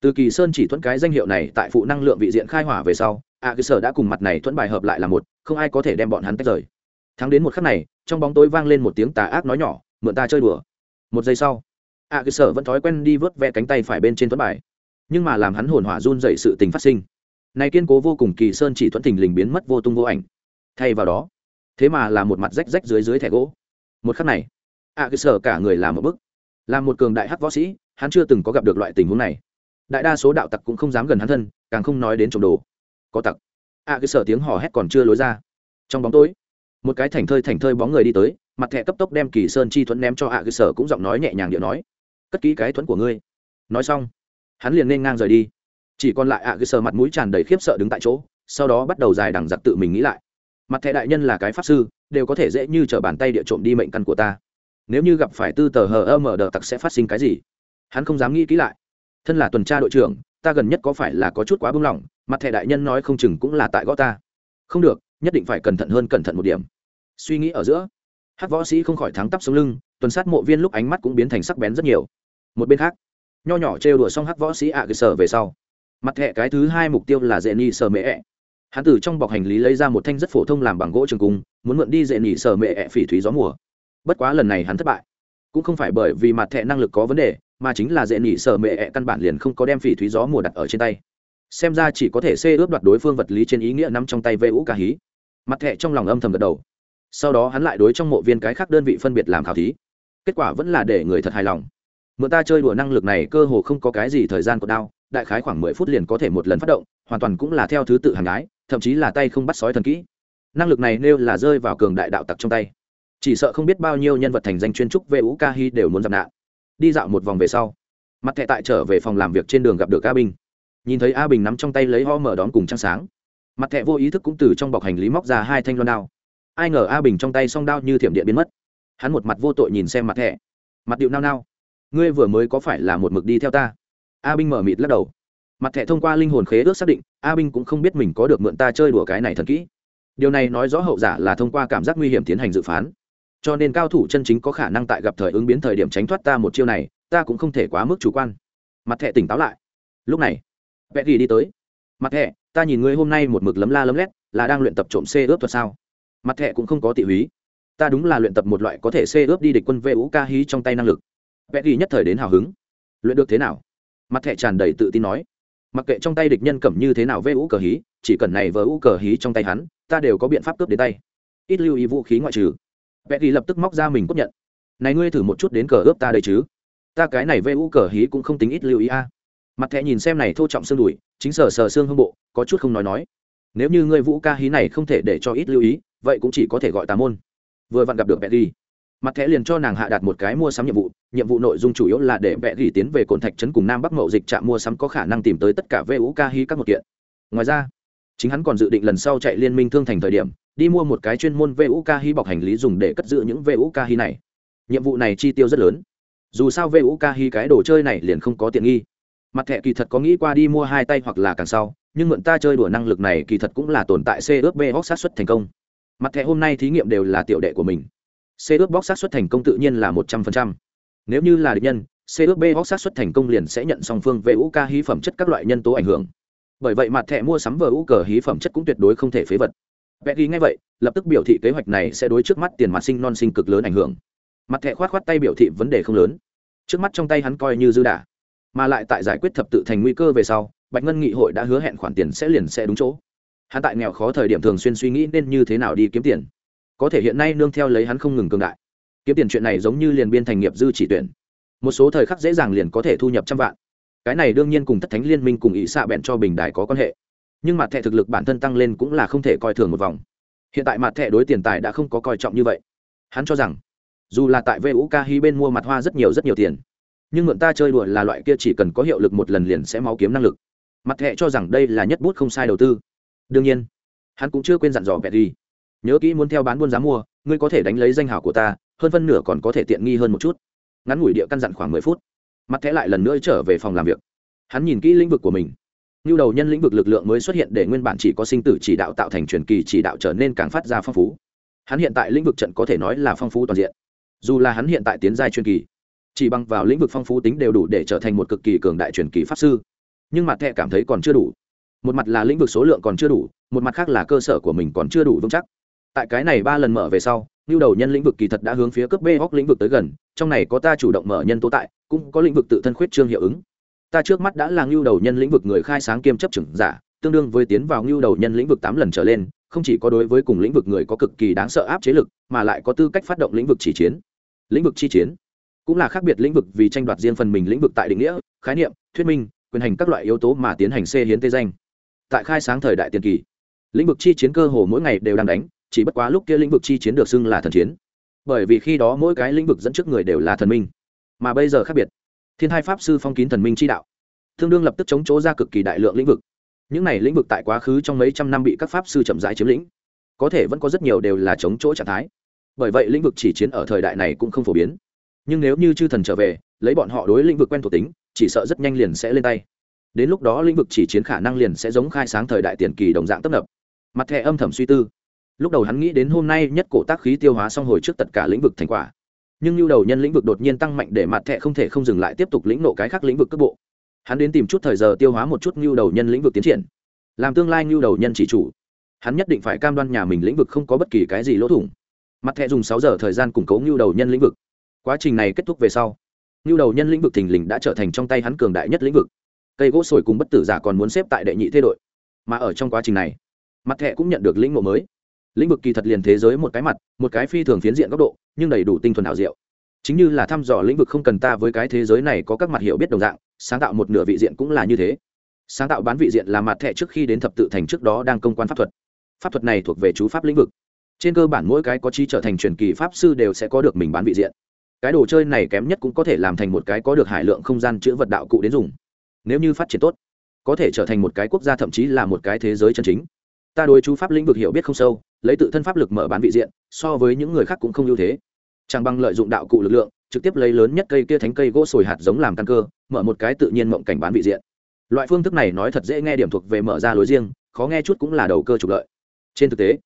Speaker 1: từ kỳ sơn chỉ thuẫn cái danh hiệu này tại phụ năng lượng vị diện khai hỏa về sau ạ cơ sở đã cùng mặt này thuẫn bài hợp lại là một, không ai có thể đem bọn hắn tách rời. Thắng đến một khắc này, trong bóng tối vang lên một tiếng tà ác nói nhỏ, mượn ta chơi đùa. Một giây sau ạ cơ sở vẫn thói quen đi vớt ve cánh tay phải bên trên thuẫn bài. Nhưng mà làm hắn hồn hỏa run dậy sự tình phát sinh. Này kiên cố vô cùng kỳ sơn chỉ thuẫn thình lình biến mất vô tung vô ảnh. Thay vào đó, thế mà là một mặt rách rách dưới dưới thẻ gỗ. Một khắc này ạ cơ sở cả người làm một bức. Là một cường đại hắc võ sĩ, hắn chưa từng có gặp được loại tình huống này đại đa số đạo tặc cũng không dám gần hắn thân, càng không nói đến trộm đồ. Có tặc. Ạ cái sở tiếng hò hét còn chưa lối ra. Trong bóng tối, một cái thành thơi thành thơi bóng người đi tới, mặt thẻ cấp tốc đem kỳ sơn chi thuẫn ném cho ạ cái sở cũng giọng nói nhẹ nhàng điệu nói, cất kỹ cái thuẫn của ngươi. Nói xong, hắn liền nên ngang rời đi. Chỉ còn lại ạ cái sở mặt mũi tràn đầy khiếp sợ đứng tại chỗ, sau đó bắt đầu dài đằng giặc tự mình nghĩ lại. Mặt thẻ đại nhân là cái pháp sư, đều có thể dễ như t bàn tay địa trộm đi mệnh căn của ta. Nếu như gặp phải tư tờ hờ ơ mở đờ tặc sẽ phát sinh cái gì? Hắn không dám nghĩ kỹ lại thân là tuần tra đội trưởng, ta gần nhất có phải là có chút quá bưng lỏng, mặt thẻ đại nhân nói không chừng cũng là tại gõ ta. Không được, nhất định phải cẩn thận hơn cẩn thận một điểm. Suy nghĩ ở giữa, hát võ sĩ không khỏi thắng tắp xuống lưng, tuần sát mộ viên lúc ánh mắt cũng biến thành sắc bén rất nhiều. Một bên khác, nho nhỏ trêu đùa xong hát võ sĩ ạ à cơ sở về sau. Mặt thẻ cái thứ hai mục tiêu là dễ ni sờ mẹ ẹ. Hắn từ trong bọc hành lý lấy ra một thanh rất phổ thông làm bằng gỗ trường cung, muốn mượn đi dễ nỉ sờ mẹ ẹ phỉ thúy gió mùa. Bất quá lần này hắn thất bại. Cũng không phải bởi vì mặt thẻ năng lực có vấn đề mà chính là dễ nỉ sở mẹ ẹ căn bản liền không có đem phỉ thúy gió mùa đặt ở trên tay. Xem ra chỉ có thể xê ướp đoạt đối phương vật lý trên ý nghĩa nắm trong tay vê ũ ca hí. Mặt thẹ trong lòng âm thầm gật đầu. Sau đó hắn lại đối trong mộ viên cái khác đơn vị phân biệt làm khảo thí. Kết quả vẫn là để người thật hài lòng. Mượn ta chơi đùa năng lực này cơ hồ không có cái gì thời gian của đao đại khái khoảng mười phút liền có thể một lần phát động, hoàn toàn cũng là theo thứ tự hàng gái, thậm chí là tay không bắt sói thần kỹ. Năng lực này nêu là rơi vào cường đại đạo tặc trong tay. Chỉ sợ không biết bao nhiêu nhân vật thành danh chuyên trúc về ú ca hy đều muốn dập nạn đi dạo một vòng về sau. Mặt thẻ tại trở về phòng làm việc trên đường gặp được a bình. nhìn thấy a bình nắm trong tay lấy ho mở đón cùng trăng sáng. Mặt thẻ vô ý thức cũng từ trong bọc hành lý móc ra hai thanh loan đao. Ai ngờ a bình trong tay song đao như thiểm điện biến mất. Hắn một mặt vô tội nhìn xem mặt thẻ. Mặt điệu nao nao. Ngươi vừa mới có phải là một mực đi theo ta? A binh mở mịt lắc đầu. Mặt thẻ thông qua linh hồn khế ước xác định, a binh cũng không biết mình có được mượn ta chơi đùa cái này thần kỹ. Điều này nói rõ hậu giả là thông qua cảm giác nguy hiểm tiến hành dự phán cho nên cao thủ chân chính có khả năng tại gặp thời ứng biến thời điểm tránh thoát ta một chiêu này, ta cũng không thể quá mức chủ quan. Mặt thẹ tỉnh táo lại. Lúc này vẽ ghi đi tới. Mặt thẹ, ta nhìn ngươi hôm nay một mực lấm la lấm lét, là đang luyện tập trộm xê ướp thuật sao? Mặt thẹ cũng không có tị húy ta đúng là luyện tập một loại có thể xê ướp đi địch quân vệ ú ca hí trong tay năng lực. Vẽ ghi nhất thời đến hào hứng. Luyện được thế nào? Mặt thẹ tràn đầy tự tin nói. Mặc kệ trong tay địch nhân cầm như thế nào vê ú cờ hí chỉ cần này vờ ú cờ hí trong tay hắn, ta đều có biện pháp cướp đến tay. Ít lưu ý vũ khí ngoại trừ vẽ ghi lập tức móc ra mình cốt nhận. Này ngươi thử một chút đến cờ ướp ta đây chứ. Ta cái này vê U cờ hí cũng không tính ít lưu ý a. Mặt thẹ nhìn xem này thô trọng xương đùi, chính sờ sờ xương hông bộ, có chút không nói nói. Nếu như ngươi vũ ca hí này không thể để cho ít lưu ý, vậy cũng chỉ có thể gọi tà môn. Vừa vặn gặp được vẽ ghi mặt thẻ liền cho nàng hạ đặt một cái mua sắm nhiệm vụ nhiệm vụ nội dung chủ yếu là để vẽ ghi tiến về cồn thạch trấn cùng nam bắc mậu dịch trạm mua sắm có khả năng tìm tới tất cả vũ ca hí các một kiện. Ngoài ra, chính hắn còn dự định lần sau chạy liên minh thương thành thời điểm đi mua một cái chuyên môn vũ ca hí bọc hành lý dùng để cất giữ những vũ ca hí này. Nhiệm vụ này chi tiêu rất lớn. Dù sao vũ ca hí cái đồ chơi này liền không có tiện nghi. Mặt thẻ kỳ thật có nghĩ qua đi mua hai tay hoặc là càng sau, nhưng mượn ta chơi đùa năng lực này kỳ thật cũng là tồn tại c ước b hóc sát xuất thành công. Mặt thẻ hôm nay thí nghiệm đều là tiểu đệ của mình. C ước bóc sát xuất thành công tự nhiên là một trăm phần trăm. Nếu như là địch nhân, c ước b hóc sát xuất thành công liền sẽ nhận song phương về u ca hí phẩm chất các loại nhân tố ảnh hưởng. Bởi vậy mặt thẻ mua sắm vờ u cờ hí phẩm chất cũng tuyệt đối không thể phế vật vẽ ghi ngay vậy, lập tức biểu thị kế hoạch này sẽ đối trước mắt tiền mặt sinh non sinh cực lớn ảnh hưởng. Mặt thẻ khoát khoát tay biểu thị vấn đề không lớn. Trước mắt trong tay hắn coi như dư đả. Mà lại tại giải quyết thập tự thành nguy cơ về sau, bạch ngân nghị hội đã hứa hẹn khoản tiền sẽ liền sẽ đúng chỗ. Hắn tại nghèo khó thời điểm thường xuyên suy nghĩ nên như thế nào đi kiếm tiền. Có thể hiện nay nương theo lấy hắn không ngừng cường đại. Kiếm tiền chuyện này giống như liền biên thành nghiệp dư chỉ tuyển. Một số thời khắc dễ dàng liền có thể thu nhập trăm vạn. Cái này đương nhiên cùng thất thánh liên minh cùng ý xạ bẹn cho bình đài có quan hệ nhưng mặt thẻ thực lực bản thân tăng lên cũng là không thể coi thường một vòng. Hiện tại mặt thẻ đối tiền tài đã không có coi trọng như vậy. Hắn cho rằng, dù là tại vu ca hy bên mua mặt hoa rất nhiều rất nhiều tiền, nhưng mượn ta chơi đùa là loại kia chỉ cần có hiệu lực một lần liền sẽ máu kiếm năng lực. Mặt thẻ cho rằng đây là nhất bút không sai đầu tư. Đương nhiên, hắn cũng chưa quên dặn dò vẹt đi nhớ kỹ muốn theo bán buôn giá mua, ngươi có thể đánh lấy danh hào của ta, hơn phân nửa còn có thể tiện nghi hơn một chút. Ngắn ngủi địa căn dặn khoảng mười phút. Mặt thẻ lại lần nữa trở về phòng làm việc. Hắn nhìn kỹ lĩnh vực của mình như đầu nhân lĩnh vực lực lượng mới xuất hiện để nguyên bản chỉ có sinh tử chỉ đạo tạo thành truyền kỳ chỉ đạo trở nên càng phát ra phong phú. Hắn hiện tại lĩnh vực trận có thể nói là phong phú toàn diện. Dù là hắn hiện tại tiến giai truyền kỳ, chỉ bằng vào lĩnh vực phong phú tính đều đủ để trở thành một cực kỳ cường đại truyền kỳ pháp sư. Nhưng mặt thẹ cảm thấy còn chưa đủ. Một mặt là lĩnh vực số lượng còn chưa đủ, một mặt khác là cơ sở của mình còn chưa đủ vững chắc. Tại cái này ba lần mở về sau như đầu nhân lĩnh vực kỳ thật đã hướng phía cấp b hoặc lĩnh vực tới gần, trong này có ta chủ động mở nhân tố tại, cũng có lĩnh vực tự thân khuyết trương hiệu ứng ta trước mắt đã là ngưu đầu nhân lĩnh vực người khai sáng kiêm chấp trưởng giả, tương đương với tiến vào ngưu đầu nhân lĩnh vực tám lần trở lên, không chỉ có đối với cùng lĩnh vực người có cực kỳ đáng sợ áp chế lực, mà lại có tư cách phát động lĩnh vực chỉ chiến. Lĩnh vực chi chiến cũng là khác biệt lĩnh vực vì tranh đoạt riêng phần mình lĩnh vực tại định nghĩa, khái niệm, thuyết minh, quyền hành các loại yếu tố mà tiến hành xê hiến tê danh. Tại khai sáng thời đại tiền kỳ, lĩnh vực chi chiến cơ hồ mỗi ngày đều đang đánh, chỉ bất quá lúc kia lĩnh vực chi chiến được xưng là thần chiến. Bởi vì khi đó mỗi cái lĩnh vực dẫn trước người đều là thần minh, mà bây giờ khác biệt thiên hai pháp sư phong kín thần minh chi đạo. Tương đương lập tức chống chỗ ra cực kỳ đại lượng lĩnh vực. Những này lĩnh vực tại quá khứ trong mấy trăm năm bị các pháp sư chậm rãi chiếm lĩnh. Có thể vẫn có rất nhiều đều là chống chỗ trạng thái. Bởi vậy lĩnh vực chỉ chiến ở thời đại này cũng không phổ biến. Nhưng nếu như chư thần trở về, lấy bọn họ đối lĩnh vực quen thuộc tính, chỉ sợ rất nhanh liền sẽ lên tay. Đến lúc đó lĩnh vực chỉ chiến khả năng liền sẽ giống khai sáng thời đại tiền kỳ đồng dạng tấp nập. Mặt thẻ âm thầm suy tư. Lúc đầu hắn nghĩ đến hôm nay nhất cổ tác khí tiêu hóa xong hồi trước tất cả lĩnh vực thành quả nhưng nhu đầu nhân lĩnh vực đột nhiên tăng mạnh để mặt thẻ không thể không dừng lại tiếp tục lĩnh nộ cái khác lĩnh vực cấp bộ. Hắn đến tìm chút thời giờ tiêu hóa một chút nhu đầu nhân lĩnh vực tiến triển. Làm tương lai nhu đầu nhân chỉ chủ, hắn nhất định phải cam đoan nhà mình lĩnh vực không có bất kỳ cái gì lỗ thủng. Mặt thẻ dùng sáu giờ thời gian củng cố nhu đầu nhân lĩnh vực. Quá trình này kết thúc về sau, nhu đầu nhân lĩnh vực thình lình đã trở thành trong tay hắn cường đại nhất lĩnh vực. Cây gỗ sồi cùng bất tử giả còn muốn xếp tại đệ nhị thế đội. Mà ở trong quá trình này, mặt thẻ cũng nhận được lĩnh ngộ mới lĩnh vực kỳ thật liền thế giới một cái mặt, một cái phi thường phiến diện góc độ, nhưng đầy đủ tinh thuần ảo diệu. Chính như là thăm dò lĩnh vực không cần ta với cái thế giới này có các mặt hiểu biết đồng dạng, sáng tạo một nửa vị diện cũng là như thế. Sáng tạo bán vị diện là mặt thẻ trước khi đến thập tự thành trước đó đang công quan pháp thuật. Pháp thuật này thuộc về chú pháp lĩnh vực. Trên cơ bản mỗi cái có chi trở thành truyền kỳ pháp sư đều sẽ có được mình bán vị diện. Cái đồ chơi này kém nhất cũng có thể làm thành một cái có được hải lượng không gian chữ vật đạo cụ đến dùng. Nếu như phát triển tốt, có thể trở thành một cái quốc gia thậm chí là một cái thế giới chân chính. Ta đối chú pháp lĩnh vực hiểu biết không sâu lấy tự thân pháp lực mở bán vị diện, so với những người khác cũng không ưu thế. Chẳng bằng lợi dụng đạo cụ lực lượng, trực tiếp lấy lớn nhất cây kia thánh cây gỗ sồi hạt giống làm căn cơ, mở một cái tự nhiên mộng cảnh bán vị diện. Loại phương thức này nói thật dễ nghe điểm thuộc về mở ra lối riêng, khó nghe chút cũng là đầu cơ trục lợi. Trên thực tế,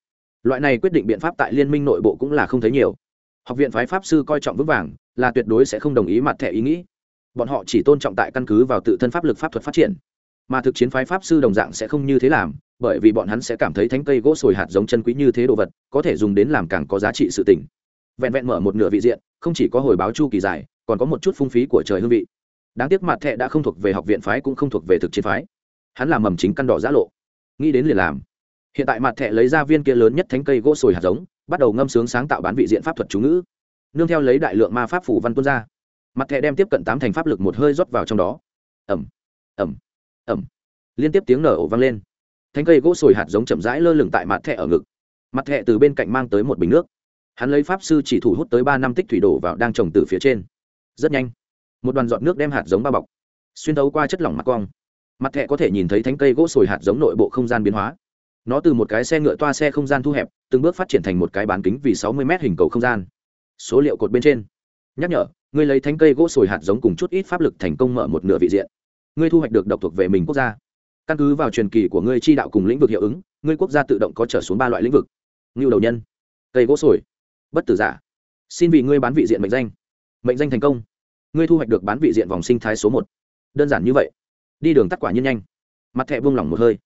Speaker 1: loại này quyết định biện pháp tại liên minh nội bộ cũng là không thấy nhiều. Học viện phái pháp sư coi trọng vững vàng, là tuyệt đối sẽ không đồng ý mặt thẻ ý nghĩ. Bọn họ chỉ tôn trọng tại căn cứ vào tự thân pháp lực pháp thuật phát triển, mà thực chiến phái pháp sư đồng dạng sẽ không như thế làm bởi vì bọn hắn sẽ cảm thấy thánh cây gỗ sồi hạt giống chân quý như thế đồ vật, có thể dùng đến làm càng có giá trị sự tỉnh vẹn vẹn mở một nửa vị diện, không chỉ có hồi báo chu kỳ dài, còn có một chút phung phí của trời hương vị. Đáng tiếc mặt thẹ đã không thuộc về học viện phái cũng không thuộc về thực chiến phái. Hắn làm mầm chính căn đỏ giã lộ. Nghĩ đến liền làm. Hiện tại mặt thẹ lấy ra viên kia lớn nhất thánh cây gỗ sồi hạt giống, bắt đầu ngâm sướng sáng tạo bán vị diện pháp thuật chú ngữ. Nương theo lấy đại lượng ma pháp phủ văn tuôn ra. Mặt thẹ đem tiếp cận tám thành pháp lực một hơi rót vào trong đó. Ẩm ẩm ẩm liên tiếp tiếng nở ổ vang lên. Thánh cây gỗ sồi hạt giống chậm rãi lơ lửng tại mặt thẹ ở ngực. Mặt thẹ từ bên cạnh mang tới một bình nước. Hắn lấy pháp sư chỉ thủ hút tới ba năm tích thủy đổ vào đang trồng từ phía trên. Rất nhanh, một đoàn giọt nước đem hạt giống bao bọc, xuyên thấu qua chất lỏng mặt quang. mặt thẹ có thể nhìn thấy thánh cây gỗ sồi hạt giống nội bộ không gian biến hóa. Nó từ một cái xe ngựa toa xe không gian thu hẹp, từng bước phát triển thành một cái bán kính vì sáu mươi m hình cầu không gian. Số liệu cột bên trên. Nhắc nhở, ngươi lấy thánh cây gỗ sồi hạt giống cùng chút ít pháp lực thành công mở một nửa vị diện. Ngươi thu hoạch được độc thuộc về mình quốc gia căn cứ vào truyền kỳ của ngươi chi đạo cùng lĩnh vực hiệu ứng, ngươi quốc gia tự động có trở xuống ba loại lĩnh vực. Ngưu đầu nhân, cây gỗ sồi, bất tử giả. Xin vì ngươi bán vị diện mệnh danh. Mệnh danh thành công. Ngươi thu hoạch được bán vị diện vòng sinh thái số một. Đơn giản như vậy. Đi đường tắt quả nhiên nhanh. Mặt thẹ buông lỏng một hơi.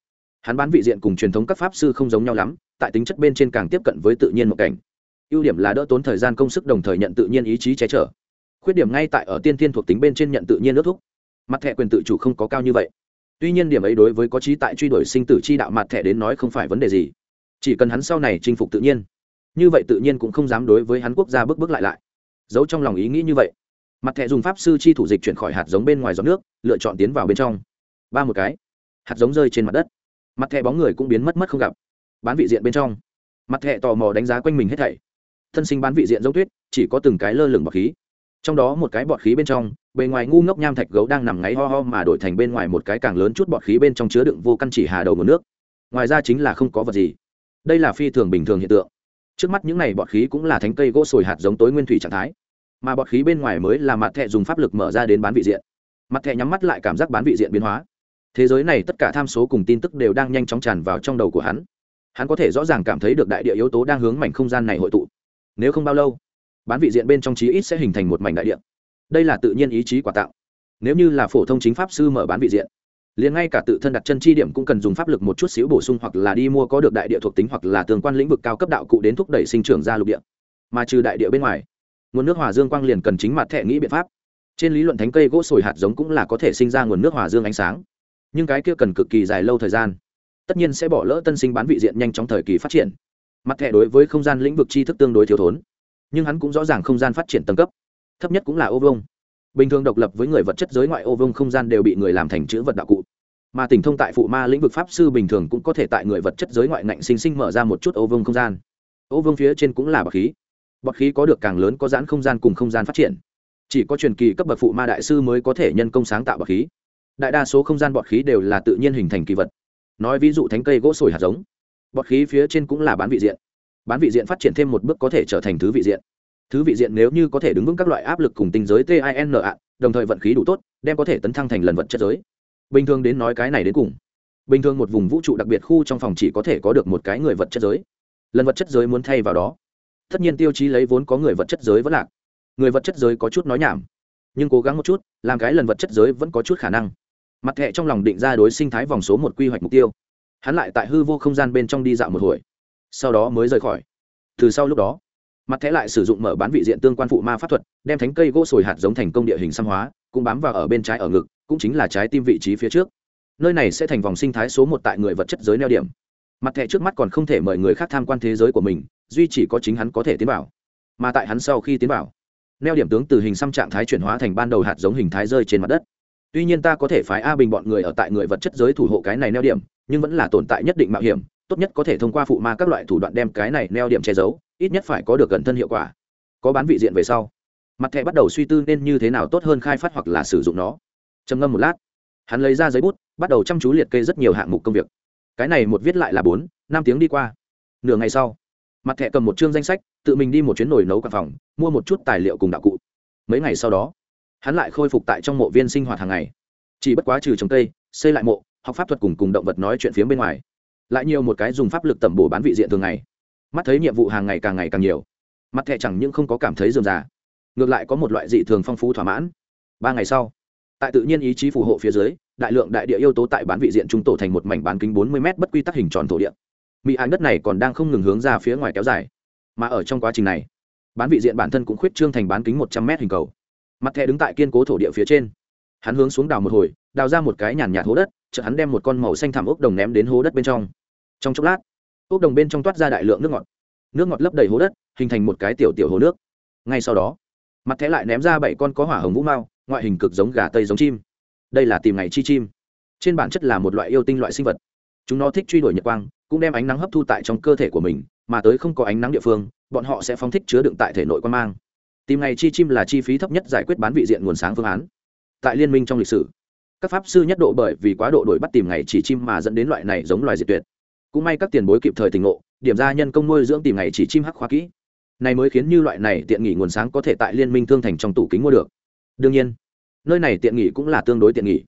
Speaker 1: Hắn bán vị diện cùng truyền thống các pháp sư không giống nhau lắm, tại tính chất bên trên càng tiếp cận với tự nhiên một cảnh. Ưu điểm là đỡ tốn thời gian công sức đồng thời nhận tự nhiên ý chí che chở. Khuyết điểm ngay tại ở tiên thiên thuộc tính bên trên nhận tự nhiên ước thúc. Mặt thẻ quyền tự chủ không có cao như vậy tuy nhiên điểm ấy đối với có trí tại truy đuổi sinh tử chi đạo mặt thẻ đến nói không phải vấn đề gì. Chỉ cần hắn sau này chinh phục tự nhiên. Như vậy tự nhiên cũng không dám đối với hắn quốc gia bước bước lại lại. Giấu trong lòng ý nghĩ như vậy. Mặt thẻ dùng pháp sư chi thủ dịch chuyển khỏi hạt giống bên ngoài giọt nước, lựa chọn tiến vào bên trong. Ba một cái. Hạt giống rơi trên mặt đất. Mặt thẻ bóng người cũng biến mất mất không gặp. Bán vị diện bên trong. Mặt thẻ tò mò đánh giá quanh mình hết thảy. Thân sinh bán vị diện giống tuyết, chỉ có từng cái lơ lửng bọt khí. Trong đó một cái bọt khí bên trong bề ngoài ngu ngốc nham thạch gấu đang nằm ngáy ho ho mà đổi thành bên ngoài một cái càng lớn chút bọt khí bên trong chứa đựng vô căn chỉ hà đầu nguồn nước. Ngoài ra chính là không có vật gì. Đây là phi thường bình thường hiện tượng. Trước mắt những này bọt khí cũng là thánh cây gỗ sồi hạt giống tối nguyên thủy trạng thái. Mà bọt khí bên ngoài mới là mặt thẹ dùng pháp lực mở ra đến bán vị diện. Mặt thẹ nhắm mắt lại cảm giác bán vị diện biến hóa. Thế giới này tất cả tham số cùng tin tức đều đang nhanh chóng tràn vào trong đầu của hắn. Hắn có thể rõ ràng cảm thấy được đại địa yếu tố đang hướng mảnh không gian này hội tụ. Nếu không bao lâu, bán vị diện bên trong trí ít sẽ hình thành một mảnh đại địa đây là tự nhiên ý chí quả tạo. Nếu như là phổ thông chính pháp sư mở bán vị diện, liền ngay cả tự thân đặt chân chi điểm cũng cần dùng pháp lực một chút xíu bổ sung hoặc là đi mua có được đại địa thuộc tính hoặc là tương quan lĩnh vực cao cấp đạo cụ đến thúc đẩy sinh trưởng ra lục địa. Mà trừ đại địa bên ngoài, nguồn nước hòa dương quang liền cần chính mặt thẻ nghĩ biện pháp. Trên lý luận thánh cây gỗ sồi hạt giống cũng là có thể sinh ra nguồn nước hòa dương ánh sáng. Nhưng cái kia cần cực kỳ dài lâu thời gian, tất nhiên sẽ bỏ lỡ tân sinh bán vị diện nhanh trong thời kỳ phát triển. Mặt thẻ đối với không gian lĩnh vực tri thức tương đối thiếu thốn, nhưng hắn cũng rõ ràng không gian phát triển tầng cấp thấp nhất cũng là ô vông bình thường độc lập với người vật chất giới ngoại ô vông không gian đều bị người làm thành chữ vật đạo cụ. Mà tỉnh thông tại phụ ma lĩnh vực pháp sư bình thường cũng có thể tại người vật chất giới ngoại ngạnh sinh sinh mở ra một chút ô vông không gian. Ô vông phía trên cũng là bậc khí. Bậc khí có được càng lớn có giãn không gian cùng không gian phát triển. Chỉ có truyền kỳ cấp bậc phụ ma đại sư mới có thể nhân công sáng tạo bậc khí. Đại đa số không gian bọt khí đều là tự nhiên hình thành kỳ vật. Nói ví dụ thánh cây gỗ sồi hạt giống. Bọt khí phía trên cũng là bán vị diện. Bán vị diện phát triển thêm một bước có thể trở thành thứ vị diện thứ vị diện nếu như có thể đứng vững các loại áp lực cùng tinh giới tin ạ đồng thời vận khí đủ tốt, đem có thể tấn thăng thành lần vật chất giới. Bình thường đến nói cái này đến cùng. Bình thường một vùng vũ trụ đặc biệt khu trong phòng chỉ có thể có được một cái người vật chất giới. Lần vật chất giới muốn thay vào đó. Tất nhiên tiêu chí lấy vốn có người vật chất giới vẫn lạc. Người vật chất giới có chút nói nhảm. Nhưng cố gắng một chút, làm cái lần vật chất giới vẫn có chút khả năng. Mặt thẹ trong lòng định ra đối sinh thái vòng số một quy hoạch mục tiêu. Hắn lại tại hư vô không gian bên trong đi dạo một hồi. Sau đó mới rời khỏi. Từ sau lúc đó mặt thẻ lại sử dụng mở bán vị diện tương quan phụ ma pháp thuật, đem thánh cây gỗ sồi hạt giống thành công địa hình xăm hóa, cũng bám vào ở bên trái ở ngực, cũng chính là trái tim vị trí phía trước. Nơi này sẽ thành vòng sinh thái số một tại người vật chất giới neo điểm. Mặt thẻ trước mắt còn không thể mời người khác tham quan thế giới của mình, duy chỉ có chính hắn có thể tiến vào. Mà tại hắn sau khi tiến vào, neo điểm tướng từ hình xăm trạng thái chuyển hóa thành ban đầu hạt giống hình thái rơi trên mặt đất. Tuy nhiên ta có thể phái a bình bọn người ở tại người vật chất giới thủ hộ cái này neo điểm, nhưng vẫn là tồn tại nhất định mạo hiểm, tốt nhất có thể thông qua phụ ma các loại thủ đoạn đem cái này neo điểm che giấu ít nhất phải có được gần thân hiệu quả. Có bán vị diện về sau, mặt thẻ bắt đầu suy tư nên như thế nào tốt hơn khai phát hoặc là sử dụng nó. Trầm ngâm một lát, hắn lấy ra giấy bút, bắt đầu chăm chú liệt kê rất nhiều hạng mục công việc. Cái này một viết lại là bốn, năm tiếng đi qua. Nửa ngày sau, mặt thẻ cầm một chương danh sách, tự mình đi một chuyến nồi nấu căn phòng, mua một chút tài liệu cùng đạo cụ. Mấy ngày sau đó, hắn lại khôi phục tại trong mộ viên sinh hoạt hàng ngày. Chỉ bất quá trừ trồng cây, xây lại mộ, học pháp thuật cùng cùng động vật nói chuyện phía bên ngoài. Lại nhiều một cái dùng pháp lực tẩm bổ bán vị diện thường ngày mắt thấy nhiệm vụ hàng ngày càng ngày càng nhiều. Mặt thẹ chẳng những không có cảm thấy dườm già ngược lại có một loại dị thường phong phú thỏa mãn. Ba ngày sau, tại tự nhiên ý chí phù hộ phía dưới, đại lượng đại địa yếu tố tại bán vị diện trung tổ thành một mảnh bán kính bốn mươi m bất quy tắc hình tròn thổ địa. Mỹ ái đất này còn đang không ngừng hướng ra phía ngoài kéo dài. Mà ở trong quá trình này, bán vị diện bản thân cũng khuyết trương thành bán kính một trăm m hình cầu. Mặt thẻ đứng tại kiên cố thổ địa phía trên. Hắn hướng xuống đào một hồi, đào ra một cái nhàn nhạt hố đất, chợt hắn đem một con màu xanh thảm ốc đồng ném đến hố đất bên trong. Trong chốc lát ốc đồng bên trong toát ra đại lượng nước ngọt. Nước ngọt lấp đầy hố đất, hình thành một cái tiểu tiểu hồ nước. Ngay sau đó, mặt thẻ lại ném ra bảy con có hỏa hồng vũ mao, ngoại hình cực giống gà tây giống chim. Đây là tìm ngày chi chim. Trên bản chất là một loại yêu tinh loại sinh vật. Chúng nó thích truy đuổi nhật quang, cũng đem ánh nắng hấp thu tại trong cơ thể của mình, mà tới không có ánh nắng địa phương, bọn họ sẽ phóng thích chứa đựng tại thể nội quan mang. Tìm ngày chi chim là chi phí thấp nhất giải quyết bán vị diện nguồn sáng phương án. Tại liên minh trong lịch sử, các pháp sư nhất độ bởi vì quá độ đổi bắt tìm ngày chỉ chim mà dẫn đến loại này giống loài diệt tuyệt cũng may các tiền bối kịp thời tình ngộ, điểm ra nhân công nuôi dưỡng tìm ngày chỉ chim hắc khoa kỹ. Này mới khiến như loại này tiện nghỉ nguồn sáng có thể tại liên minh thương thành trong tủ kính mua được. Đương nhiên, nơi này tiện nghỉ cũng là tương đối tiện nghỉ.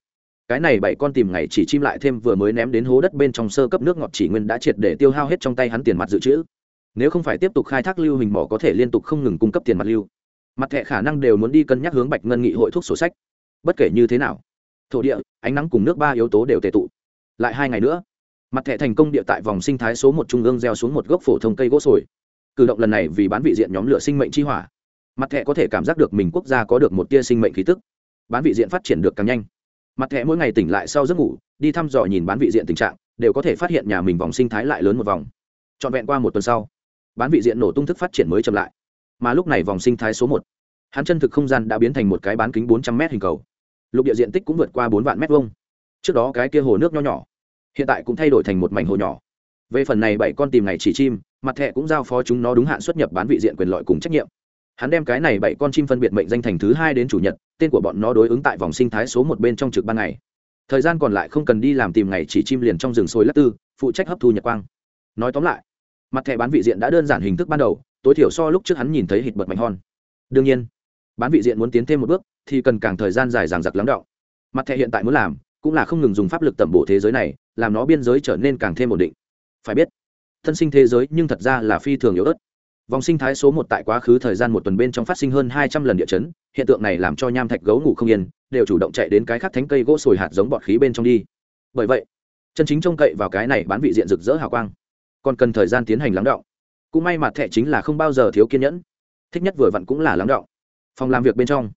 Speaker 1: Cái này bảy con tìm ngày chỉ chim lại thêm vừa mới ném đến hố đất bên trong sơ cấp nước ngọt chỉ nguyên đã triệt để tiêu hao hết trong tay hắn tiền mặt dự trữ. Nếu không phải tiếp tục khai thác lưu hình mỏ có thể liên tục không ngừng cung cấp tiền mặt lưu. Mặt thẻ khả năng đều muốn đi cân nhắc hướng bạch ngân nghị hội thuốc sổ sách. Bất kể như thế nào, thổ địa, ánh nắng cùng nước ba yếu tố đều tệ tụ. Lại hai ngày nữa mặt thẻ thành công địa tại vòng sinh thái số một trung ương gieo xuống một gốc phổ thông cây gỗ sồi. Cử động lần này vì bán vị diện nhóm lửa sinh mệnh chi hỏa. Mặt thẻ có thể cảm giác được mình quốc gia có được một tia sinh mệnh khí tức. Bán vị diện phát triển được càng nhanh. Mặt thẻ mỗi ngày tỉnh lại sau giấc ngủ, đi thăm dò nhìn bán vị diện tình trạng, đều có thể phát hiện nhà mình vòng sinh thái lại lớn một vòng. Trọn vẹn qua một tuần sau, bán vị diện nổ tung thức phát triển mới chậm lại. Mà lúc này vòng sinh thái số một, hắn chân thực không gian đã biến thành một cái bán kính bốn trăm m hình cầu. Lục địa diện tích cũng vượt qua bốn vạn m vuông. Trước đó cái kia hồ nước nho nhỏ hiện tại cũng thay đổi thành một mảnh hồ nhỏ. Về phần này bảy con tìm ngày chỉ chim, mặt thẹ cũng giao phó chúng nó đúng hạn xuất nhập bán vị diện quyền lợi cùng trách nhiệm. Hắn đem cái này bảy con chim phân biệt mệnh danh thành thứ hai đến chủ nhật, tên của bọn nó đối ứng tại vòng sinh thái số một bên trong trực ban ngày. Thời gian còn lại không cần đi làm tìm ngày chỉ chim liền trong rừng sôi lắc tư, phụ trách hấp thu nhật quang. Nói tóm lại, mặt thẻ bán vị diện đã đơn giản hình thức ban đầu, tối thiểu so lúc trước hắn nhìn thấy hít bật mạnh hòn đương nhiên, bán vị diện muốn tiến thêm một bước, thì cần càng thời gian dài dằng dặc lắng đọng. Mặt thẻ hiện tại muốn làm cũng là không ngừng dùng pháp lực tẩm bổ thế giới này, làm nó biên giới trở nên càng thêm ổn định. Phải biết, thân sinh thế giới nhưng thật ra là phi thường yếu ớt. Vòng sinh thái số một tại quá khứ thời gian một tuần bên trong phát sinh hơn hai trăm lần địa chấn, hiện tượng này làm cho nham thạch gấu ngủ không yên, đều chủ động chạy đến cái khắc thánh cây gỗ sồi hạt giống bọt khí bên trong đi. Bởi vậy, chân chính trông cậy vào cái này bán vị diện rực rỡ hào quang, còn cần thời gian tiến hành lắng động. Cũng may mặt thẻ chính là không bao giờ thiếu kiên nhẫn. Thích nhất vừa vặn cũng là lắng động. Phòng làm việc bên trong,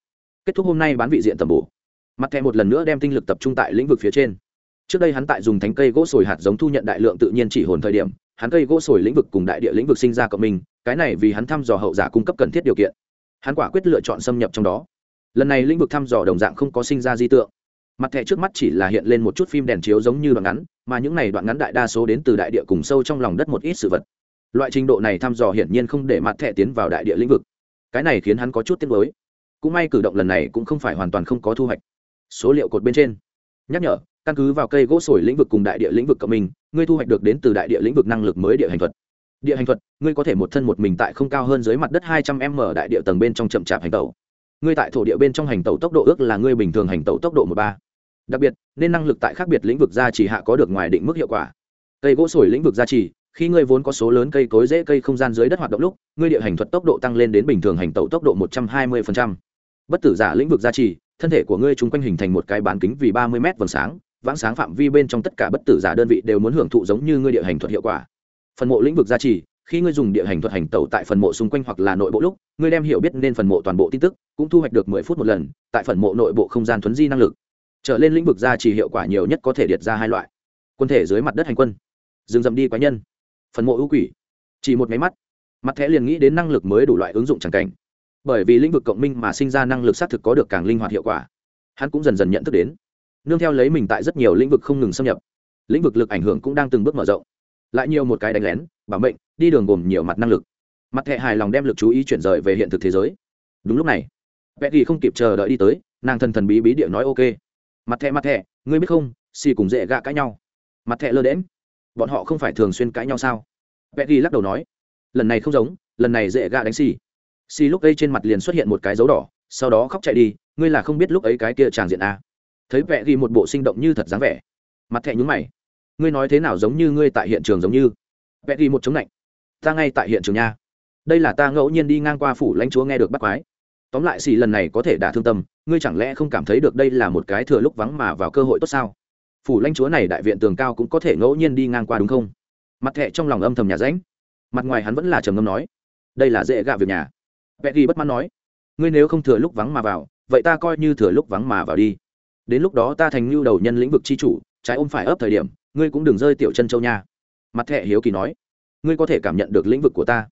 Speaker 1: kết thúc hôm nay bán vị diện tầm bổ mặt thẻ một lần nữa đem tinh lực tập trung tại lĩnh vực phía trên. Trước đây hắn tại dùng thánh cây gỗ sồi hạt giống thu nhận đại lượng tự nhiên chỉ hồn thời điểm, hắn cây gỗ sồi lĩnh vực cùng đại địa lĩnh vực sinh ra cộng minh, cái này vì hắn thăm dò hậu giả cung cấp cần thiết điều kiện. Hắn quả quyết lựa chọn xâm nhập trong đó. Lần này lĩnh vực thăm dò đồng dạng không có sinh ra di tượng. Mặt thẻ trước mắt chỉ là hiện lên một chút phim đèn chiếu giống như đoạn ngắn, mà những này đoạn ngắn đại đa số đến từ đại địa cùng sâu trong lòng đất một ít sự vật. Loại trình độ này thăm dò hiển nhiên không để mặt thẻ tiến vào đại địa lĩnh vực. Cái này khiến hắn có chút tiếc nuối. Cũng may cử động lần này cũng không phải hoàn toàn không có thu hoạch số liệu cột bên trên. Nhắc nhở, căn cứ vào cây gỗ sồi lĩnh vực cùng đại địa lĩnh vực cộng minh, ngươi thu hoạch được đến từ đại địa lĩnh vực năng lực mới địa hành thuật. Địa hành thuật, ngươi có thể một thân một mình tại không cao hơn dưới mặt đất hai trăm m đại địa tầng bên trong chậm chạp hành tẩu. Ngươi tại thổ địa bên trong hành tẩu tốc độ ước là ngươi bình thường hành tẩu tốc độ một ba. Đặc biệt, nên năng lực tại khác biệt lĩnh vực gia trì hạ có được ngoài định mức hiệu quả. Cây gỗ sồi lĩnh vực gia trì, khi ngươi vốn có số lớn cây cối dễ cây không gian dưới đất hoạt động lúc, ngươi địa hành thuật tốc độ tăng lên đến bình thường hành tẩu tốc độ một trăm hai mươi bất tử giả lĩnh vực gia trì thân thể của ngươi chung quanh hình thành một cái bán kính vì ba mươi m vầng sáng, vãng sáng phạm vi bên trong tất cả bất tử giả đơn vị đều muốn hưởng thụ giống như ngươi địa hành thuật hiệu quả. Phần mộ lĩnh vực gia trì, khi ngươi dùng địa hành thuật hành tẩu tại phần mộ xung quanh hoặc là nội bộ lúc, ngươi đem hiểu biết nên phần mộ toàn bộ tin tức, cũng thu hoạch được mười phút một lần, tại phần mộ nội bộ không gian thuấn di năng lực. Trở lên lĩnh vực gia trì hiệu quả nhiều nhất có thể điệt ra hai loại. Quân thể dưới mặt đất hành quân dừng dầm đi quái nhân, phần mộ ưu quỷ, chỉ một máy mắt. Mặt thẻ liền nghĩ đến năng lực mới đủ loại ứng dụng c cảnh bởi vì lĩnh vực cộng minh mà sinh ra năng lực xác thực có được càng linh hoạt hiệu quả. Hắn cũng dần dần nhận thức đến, nương theo lấy mình tại rất nhiều lĩnh vực không ngừng xâm nhập, lĩnh vực lực ảnh hưởng cũng đang từng bước mở rộng. Lại nhiều một cái đánh lén, bảo mệnh, đi đường gồm nhiều mặt năng lực. Mặt thẹ hài lòng đem lực chú ý chuyển rời về hiện thực thế giới. Đúng lúc này vẽ thì không kịp chờ đợi đi tới, nàng thần thần bí bí địa nói ok. Mặt thẹ mặt thẹ ngươi biết không, xì cùng dễ gạ cãi nhau. Mặt thẹ lơ đễm bọn họ không phải thường xuyên cãi nhau sao? Vẽ thì lắc đầu nói, lần này không giống, lần này dễ gạ đánh xì xì lúc ấy trên mặt liền xuất hiện một cái dấu đỏ, sau đó khóc chạy đi, ngươi là không biết lúc ấy cái kia tràng diện a. Thấy vẽ ghi một bộ sinh động như thật dáng vẻ, mặt thẹ nhúng mày. Ngươi nói thế nào giống như ngươi tại hiện trường giống như? Vẽ ghi một chống lạnh. Ta ngay tại hiện trường nha. Đây là ta ngẫu nhiên đi ngang qua phủ lãnh chúa nghe được bắt quái. Tóm lại xì lần này có thể đả thương tâm, ngươi chẳng lẽ không cảm thấy được đây là một cái thừa lúc vắng mà vào cơ hội tốt sao? Phủ lãnh chúa này đại viện tường cao cũng có thể ngẫu nhiên đi ngang qua đúng không? Mặt thẹ trong lòng âm thầm nhà ránh. Mặt ngoài hắn vẫn là trầm ngâm nói, đây là dễ gạ việc nhà vẽ ghi bất mãn nói, ngươi nếu không thừa lúc vắng mà vào, vậy ta coi như thừa lúc vắng mà vào đi. Đến lúc đó ta thành lưu đầu nhân lĩnh vực c h i chủ, trái ôm phải ấp thời điểm, ngươi cũng đừng rơi tiểu chân châu nha. Mặt thẹ hiếu kỳ nói, ngươi có thể cảm nhận được lĩnh vực của ta.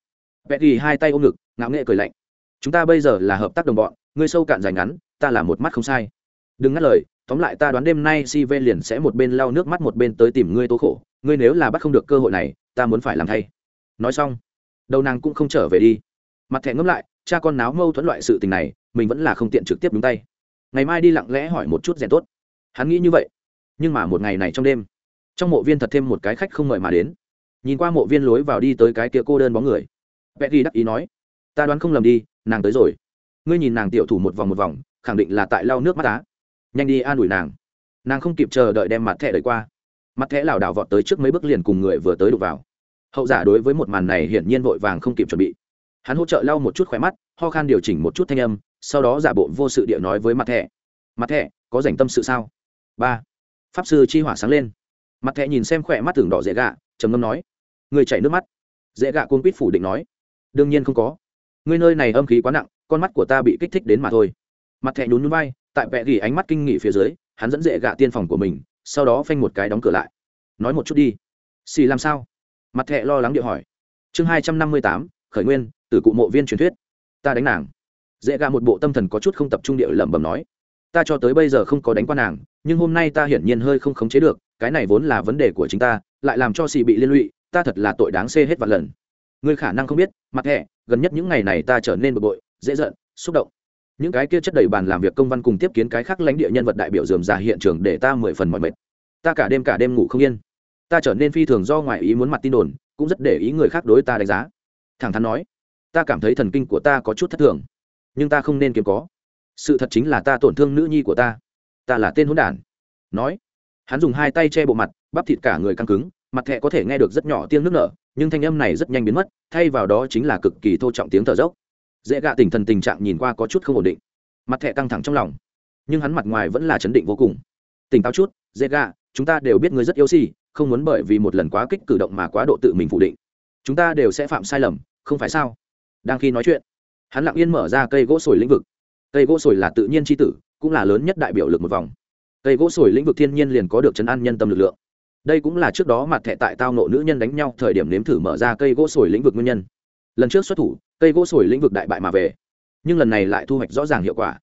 Speaker 1: Vẽ ghi hai tay ôm ngực, ngạo nghệ cười lạnh, chúng ta bây giờ là hợp tác đồng bọn, ngươi sâu cạn dài ngắn, ta là một mắt không sai. Đừng ngắt lời, tóm lại ta đoán đêm nay si v liền sẽ một bên lau nước mắt một bên tới tìm ngươi tố khổ, ngươi nếu là bắt không được cơ hội này, ta muốn phải làm thay. Nói xong, đầu nàng cũng không trở về đi. Mặt thẹ ngẫm lại cha con náo mâu thuẫn loại sự tình này, mình vẫn là không tiện trực tiếp đúng tay. Ngày mai đi lặng lẽ hỏi một chút rèn tốt. Hắn nghĩ như vậy. Nhưng mà một ngày này trong đêm, trong mộ viên thật thêm một cái khách không mời mà đến. Nhìn qua mộ viên lối vào đi tới cái kia cô đơn bóng người. Vẽ ghi đắc ý nói, ta đoán không lầm đi, nàng tới rồi. Ngươi nhìn nàng tiểu thủ một vòng một vòng, khẳng định là tại lau nước mắt á. Nhanh đi an ủi nàng. Nàng không kịp chờ đợi đem mặt thẻ đợi qua. Mặt thẻ lảo đảo vọt tới trước mấy bước liền cùng người vừa tới đụng vào. Hậu giả đối với một màn này hiển nhiên vội vàng không kịp chuẩn bị hắn hỗ trợ lau một chút khỏe mắt, ho khan điều chỉnh một chút thanh âm, sau đó giả bộ vô sự địa nói với mặt thẻ mặt thẻ có dành tâm sự sao? Ba. Pháp sư chi hỏa sáng lên. Mặt thẻ nhìn xem khỏe mắt tưởng đỏ dễ gạ, trầm ngâm nói, người chảy nước mắt. Dễ gạ cuốn quýt phủ định nói, đương nhiên không có. Người nơi này âm khí quá nặng, con mắt của ta bị kích thích đến mà thôi. Mặt thẻ nhún nhún vai, tại vẽ gỉ ánh mắt kinh nghị phía dưới, hắn dẫn dễ gạ tiên phòng của mình, sau đó phanh một cái đóng cửa lại. Nói một chút đi. Xì làm sao? Mặt thẹ lo lắng điệu hỏi. Chương hai trăm năm mươi tám, khởi nguyên từ cụ mộ viên truyền thuyết. Ta đánh nàng. Dễ gạ một bộ tâm thần có chút không tập trung địa lẩm bẩm nói. Ta cho tới bây giờ không có đánh qua nàng, nhưng hôm nay ta hiển nhiên hơi không khống chế được, cái này vốn là vấn đề của chính ta, lại làm cho xì bị liên lụy, ta thật là tội đáng xê hết vạn lần. Ngươi khả năng không biết, mặt hẹ, gần nhất những ngày này ta trở nên bực bội, dễ giận, xúc động. Những cái kia chất đầy bàn làm việc công văn cùng tiếp kiến cái khác lãnh địa nhân vật đại biểu dườm già hiện trường để ta mười phần mọi mệt. Ta cả đêm cả đêm ngủ không yên. Ta trở nên phi thường do ngoại ý muốn mặt tin đồn, cũng rất để ý người khác đối ta đánh giá. Thẳng thắn nói ta cảm thấy thần kinh của ta có chút thất thường, nhưng ta không nên kiếm có. Sự thật chính là ta tổn thương nữ nhi của ta. Ta là tên hỗn đản. Nói, hắn dùng hai tay che bộ mặt, bắp thịt cả người căng cứng, mặt thẹ có thể nghe được rất nhỏ tiếng nước nở, nhưng thanh âm này rất nhanh biến mất, thay vào đó chính là cực kỳ thô trọng tiếng thở dốc. Dễ gạ tỉnh thần tình trạng nhìn qua có chút không ổn định. Mặt thẹ căng thẳng trong lòng, nhưng hắn mặt ngoài vẫn là chấn định vô cùng. Tỉnh táo chút, dễ gạ, chúng ta đều biết người rất yêu si không muốn bởi vì một lần quá kích cử động mà quá độ tự mình phủ định. Chúng ta đều sẽ phạm sai lầm, không phải sao? Đang khi nói chuyện. Hắn lặng yên mở ra cây gỗ sồi lĩnh vực. Cây gỗ sồi là tự nhiên tri tử, cũng là lớn nhất đại biểu lực một vòng. Cây gỗ sồi lĩnh vực thiên nhiên liền có được chấn an nhân tâm lực lượng. Đây cũng là trước đó mặt thẻ tại tao nộ nữ nhân đánh nhau thời điểm nếm thử mở ra cây gỗ sồi lĩnh vực nguyên nhân. Lần trước xuất thủ, cây gỗ sồi lĩnh vực đại bại mà về, nhưng lần này lại thu hoạch rõ ràng hiệu quả.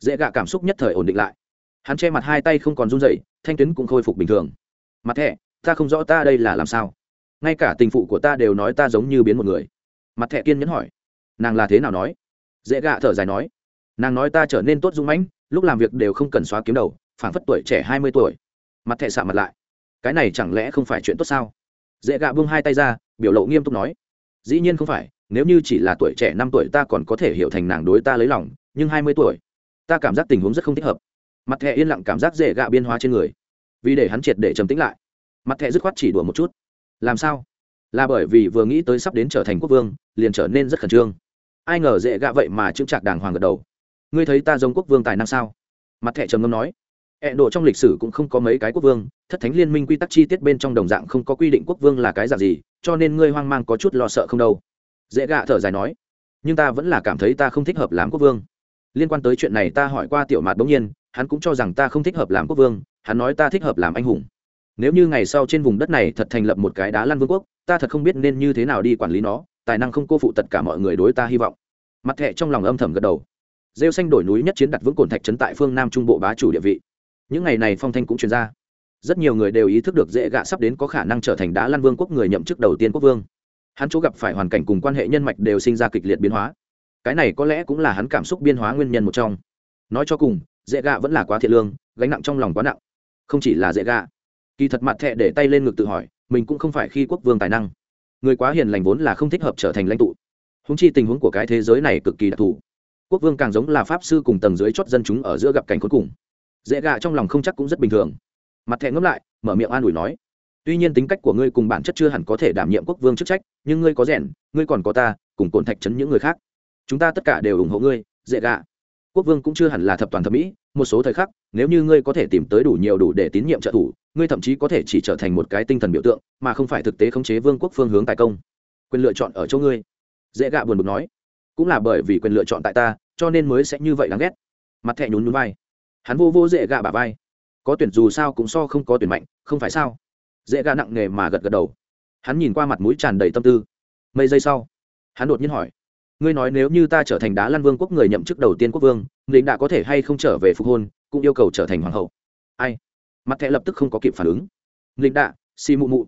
Speaker 1: Dễ gạ cảm xúc nhất thời ổn định lại. Hắn che mặt hai tay không còn run dậy thanh tuyến cũng khôi phục bình thường. Mặt thẻ, ta không rõ ta đây là làm sao. Ngay cả tình phụ của ta đều nói ta giống như biến một người. Mặt thẻ kiên nhẫn hỏi nàng là thế nào nói? Dễ gạ thở dài nói, nàng nói ta trở nên tốt dung mãnh, lúc làm việc đều không cần xóa kiếm đầu phản phất tuổi trẻ hai mươi tuổi. Mặt thẹ xạ mặt lại, cái này chẳng lẽ không phải chuyện tốt sao? Dễ gạ buông hai tay ra, biểu lộ nghiêm túc nói, dĩ nhiên không phải, nếu như chỉ là tuổi trẻ năm tuổi ta còn có thể hiểu thành nàng đối ta lấy lòng, nhưng hai mươi tuổi, ta cảm giác tình huống rất không thích hợp. Mặt thẹ yên lặng cảm giác dễ gạ biên hóa trên người, vì để hắn triệt để trầm tĩnh lại. Mặt thẹ dứt khoát chỉ đùa một chút. Làm sao? Là bởi vì vừa nghĩ tới sắp đến trở thành quốc vương, liền trở nên rất khẩn trương ai ngờ dễ gạ vậy mà chững chạc đàng hoàng gật đầu. Ngươi thấy ta giống quốc vương tài năng sao? Mặt thẻ trầm ngâm nói. Ẹ độ trong lịch sử cũng không có mấy cái quốc vương, thất thánh liên minh quy tắc chi tiết bên trong đồng dạng không có quy định quốc vương là cái dạng gì, cho nên ngươi hoang mang có chút lo sợ không đâu. Dễ gạ thở dài nói. Nhưng ta vẫn là cảm thấy ta không thích hợp làm quốc vương. Liên quan tới chuyện này ta hỏi qua tiểu mạt bỗng nhiên, hắn cũng cho rằng ta không thích hợp làm quốc vương, hắn nói ta thích hợp làm anh hùng. Nếu như ngày sau trên vùng đất này thật thành lập một cái đá lăn vương quốc, ta thật không biết nên như thế nào đi quản lý nó tài năng không cô phụ tất cả mọi người đối ta hy vọng. Mặt thẹ trong lòng âm thầm gật đầu. Rêu xanh đổi núi nhất chiến đặt vững cồn thạch trấn tại phương nam trung bộ bá chủ địa vị. Những ngày này phong thanh cũng truyền ra. Rất nhiều người đều ý thức được dễ gạ sắp đến có khả năng trở thành đá lan vương quốc người nhậm chức đầu tiên quốc vương. Hắn chỗ gặp phải hoàn cảnh cùng quan hệ nhân mạch đều sinh ra kịch liệt biến hóa. Cái này có lẽ cũng là hắn cảm xúc biên hóa nguyên nhân một trong. Nói cho cùng, dễ gạ vẫn là quá thiệt lương, gánh nặng trong lòng quá nặng. Không chỉ là dễ gạ. Kỳ thật mặt thẹ để tay lên ngực tự hỏi, mình cũng không phải khi quốc vương tài năng người quá hiền lành vốn là không thích hợp trở thành lãnh tụ. Húng chi tình huống của cái thế giới này cực kỳ đặc thù. Quốc vương càng giống là pháp sư cùng tầng dưới chót dân chúng ở giữa gặp cảnh cuối cùng. Dễ gạ trong lòng không chắc cũng rất bình thường. Mặt thẹn ngẫm lại, mở miệng an ủi nói, tuy nhiên tính cách của ngươi cùng bản chất chưa hẳn có thể đảm nhiệm quốc vương chức trách, nhưng ngươi có rèn, ngươi còn có ta, cùng cồn thạch chấn những người khác. Chúng ta tất cả đều ủng hộ ngươi, dễ gạ. Quốc vương cũng chưa hẳn là thập toàn thẩm mỹ, một số thời khắc, nếu như ngươi có thể tìm tới đủ nhiều đủ để tín nhiệm trợ thủ ngươi thậm chí có thể chỉ trở thành một cái tinh thần biểu tượng, mà không phải thực tế khống chế vương quốc phương hướng tài công. Quyền lựa chọn ở chỗ ngươi. Dễ gạ buồn bực nói. Cũng là bởi vì quyền lựa chọn tại ta, cho nên mới sẽ như vậy đáng ghét. Mặt thẹ nhún nhún vai. Hắn vô vô dễ gạ bà vai. Có tuyển dù sao cũng so không có tuyển mạnh, không phải sao? Dễ gạ nặng nề mà gật gật đầu. Hắn nhìn qua mặt mũi tràn đầy tâm tư. Mấy giây sau, hắn đột nhiên hỏi. Ngươi nói nếu như ta trở thành đá lan vương quốc người nhậm chức đầu tiên quốc vương lính đã có thể hay không trở về phục hôn, cũng yêu cầu trở thành hoàng hậu? Ai? Mặt thẻ lập tức không có kịp phản ứng. Linh đạ, xì mụ mụ.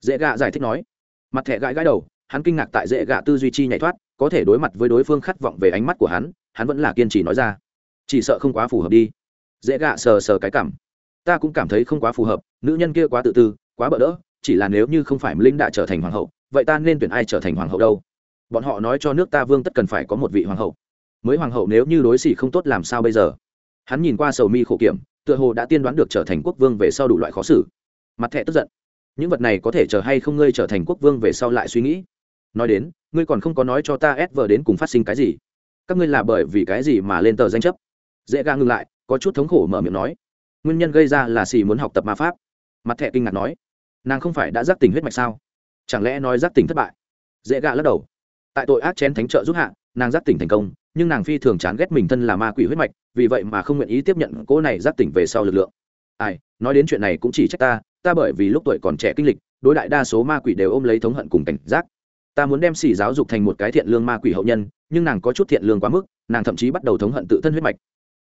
Speaker 1: Dễ gạ giải thích nói. Mặt thẻ gãi gãi đầu, hắn kinh ngạc tại dễ gạ tư duy chi nhảy thoát, có thể đối mặt với đối phương khát vọng về ánh mắt của hắn hắn vẫn là kiên trì nói ra. Chỉ sợ không quá phù hợp đi. Dễ gạ sờ sờ cái cảm. Ta cũng cảm thấy không quá phù hợp, nữ nhân kia quá tự tư, quá bỡ đỡ, chỉ là nếu như không phải linh đã trở thành hoàng hậu, vậy ta nên tuyển ai trở thành hoàng hậu đâu? Bọn họ nói cho nước ta vương tất cần phải có một vị hoàng hậu. Mới hoàng hậu nếu như đối xử không tốt làm sao bây giờ? Hắn nhìn qua sầu mi khổ kiểm tựa hồ đã tiên đoán được trở thành quốc vương về sau đủ loại khó xử. Mặt thẹ tức giận. Những vật này có thể chờ hay không ngươi trở thành quốc vương về sau lại suy nghĩ. Nói đến, ngươi còn không có nói cho ta ép vờ đến cùng phát sinh cái gì. Các ngươi là bởi vì cái gì mà lên tờ danh chấp? Dễ ga ngừng lại, có chút thống khổ mở miệng nói. Nguyên nhân gây ra là xì muốn học tập ma pháp. Mặt thẹ kinh ngạc nói. Nàng không phải đã giác tỉnh huyết mạch sao? Chẳng lẽ nói giác tỉnh thất bại? Dễ gạ lắc đầu. Tại tội ác chén thánh trợ giúp hạ, nàng giác tỉnh thành công nhưng nàng phi thường chán ghét mình thân là ma quỷ huyết mạch, vì vậy mà không nguyện ý tiếp nhận cỗ này giác tỉnh về sau lực lượng. Ai, nói đến chuyện này cũng chỉ trách ta ta bởi vì lúc tuổi còn trẻ kinh lịch, đối đại đa số ma quỷ đều ôm lấy thống hận cùng cảnh giác. Ta muốn đem xỉ giáo dục thành một cái thiện lương ma quỷ hậu nhân, nhưng nàng có chút thiện lương quá mức, nàng thậm chí bắt đầu thống hận tự thân huyết mạch.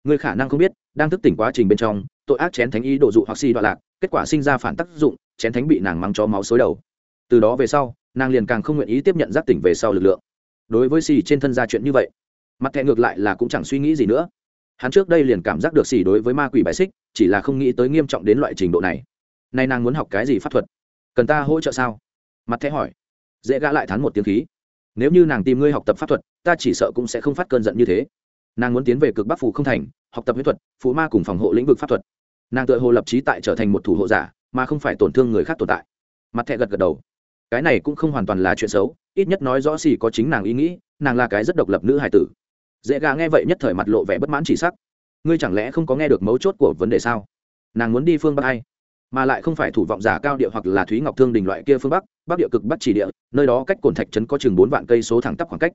Speaker 1: Người khả năng không biết, đang thức tỉnh quá trình bên trong, tội ác chén thánh ý độ dụ hoặc xì đoạn lạc, kết quả sinh ra phản tác dụng, chén thánh bị nàng mắng cho máu xối đầu. Từ đó về sau, nàng liền càng không nguyện ý tiếp nhận giác tỉnh về sau lực lượng. Đối với xì trên thân ra chuyện như vậy mặt thẹ ngược lại là cũng chẳng suy nghĩ gì nữa. Hắn trước đây liền cảm giác được xì đối với ma quỷ bài xích, chỉ là không nghĩ tới nghiêm trọng đến loại trình độ này. Nay nàng muốn học cái gì pháp thuật? Cần ta hỗ trợ sao? Mặt thẹ hỏi. Dễ gã lại thắn một tiếng khí. Nếu như nàng tìm ngươi học tập pháp thuật, ta chỉ sợ cũng sẽ không phát cơn giận như thế. Nàng muốn tiến về cực bắc phủ không thành, học tập huyết thuật, phụ ma cùng phòng hộ lĩnh vực pháp thuật. Nàng tự hồ lập trí tại trở thành một thủ hộ giả, mà không phải tổn thương người khác tồn tại. Mặt thẹ gật gật đầu. Cái này cũng không hoàn toàn là chuyện xấu, ít nhất nói rõ xì có chính nàng ý nghĩ, nàng là cái rất độc lập nữ hài tử dễ gà nghe vậy nhất thời mặt lộ vẻ bất mãn chỉ sắc. Ngươi chẳng lẽ không có nghe được mấu chốt của vấn đề sao? Nàng muốn đi phương bắc hay? Mà lại không phải thủ vọng giả cao địa hoặc là thúy ngọc thương đình loại kia phương bắc bắc địa cực bắc chỉ địa, nơi đó cách cồn thạch trấn có chừng bốn vạn cây số thẳng tắp khoảng cách.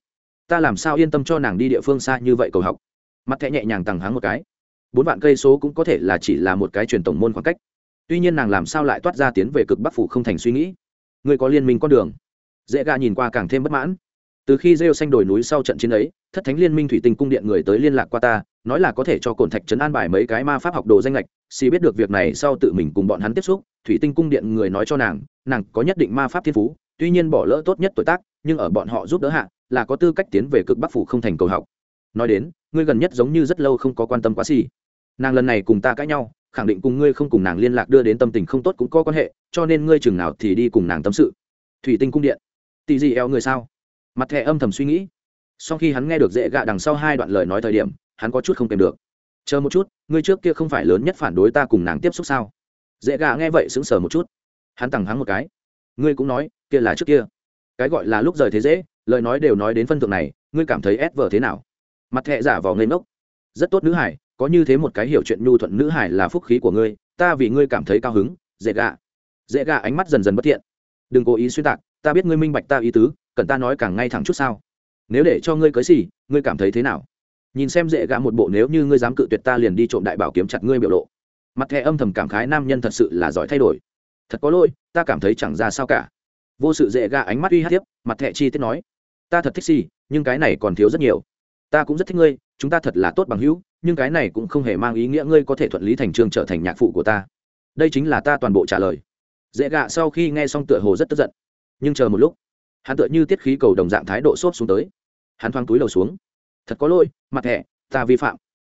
Speaker 1: Ta làm sao yên tâm cho nàng đi địa phương xa như vậy cầu học? Mặt thẹ nhẹ nhàng tằng háng một cái. Bốn vạn cây số cũng có thể là chỉ là một cái truyền tổng môn khoảng cách. Tuy nhiên nàng làm sao lại toát ra tiến về cực bắc phủ không thành suy nghĩ. Người có liên minh con đường? Dễ ga nhìn qua càng thêm bất mãn từ khi rêu xanh đồi núi sau trận chiến ấy, thất thánh liên minh thủy tinh cung điện người tới liên lạc qua ta, nói là có thể cho cồn thạch trấn an bài mấy cái ma pháp học đồ danh lệch xì biết được việc này sau tự mình cùng bọn hắn tiếp xúc, thủy tinh cung điện người nói cho nàng nàng có nhất định ma pháp thiên phú, tuy nhiên bỏ lỡ tốt nhất tuổi tác, nhưng ở bọn họ giúp đỡ hạ, là có tư cách tiến về cực bắc phủ không thành cầu học. Nói đến, ngươi gần nhất giống như rất lâu không có quan tâm quá xì. Nàng lần này cùng ta cãi nhau, khẳng định cùng ngươi không cùng nàng liên lạc đưa đến tâm tình không tốt cũng có quan hệ, cho nên ngươi chừng nào thì đi cùng nàng tâm sự. Thủy tinh cung điện. Tì gì eo người sao? Mặt thẻ âm thầm suy nghĩ. Sau khi hắn nghe được dễ gạ đằng sau hai đoạn lời nói thời điểm, hắn có chút không kèm được. Chờ một chút, ngươi trước kia không phải lớn nhất phản đối ta cùng nàng tiếp xúc sao? Dễ gạ nghe vậy sững sờ một chút. Hắn tằng hắn một cái. Ngươi cũng nói, kia là trước kia. Cái gọi là lúc rời thế dễ, lời nói đều nói đến phân thượng này, ngươi cảm thấy ép vờ thế nào? Mặt thẹ giả vào ngây ngốc. Rất tốt nữ hải, có như thế một cái hiểu chuyện nhu thuận nữ hải là phúc khí của ngươi, ta vì ngươi cảm thấy cao hứng, dễ gạ. Dễ gạ ánh mắt dần dần bất thiện. Đừng cố ý xuyên tạc, ta biết ngươi minh bạch ta ý tứ cần ta nói càng ngay thẳng chút sao? Nếu để cho ngươi cưới xì, ngươi cảm thấy thế nào? Nhìn xem dễ gạ một bộ nếu như ngươi dám cự tuyệt ta liền đi trộm đại bảo kiếm chặt ngươi biểu lộ. Mặt thẻ âm thầm cảm khái nam nhân thật sự là giỏi thay đổi. Thật có lỗi, ta cảm thấy chẳng ra sao cả. Vô sự dễ gạ ánh mắt uy hát tiếp, mặt thẻ chi tiết nói. Ta thật thích xì, nhưng cái này còn thiếu rất nhiều. Ta cũng rất thích ngươi, chúng ta thật là tốt bằng hữu, nhưng cái này cũng không hề mang ý nghĩa ngươi có thể thuận lý thành trương trở thành nhạc phụ của ta. Đây chính là ta toàn bộ trả lời. Dễ gạ sau khi nghe xong tựa hồ rất tức giận. Nhưng chờ một lúc hắn tựa như tiết khí cầu đồng dạng thái độ xốp xuống tới. Hắn thoáng túi đầu xuống. Thật có lỗi, mặt thẻ, ta vi phạm.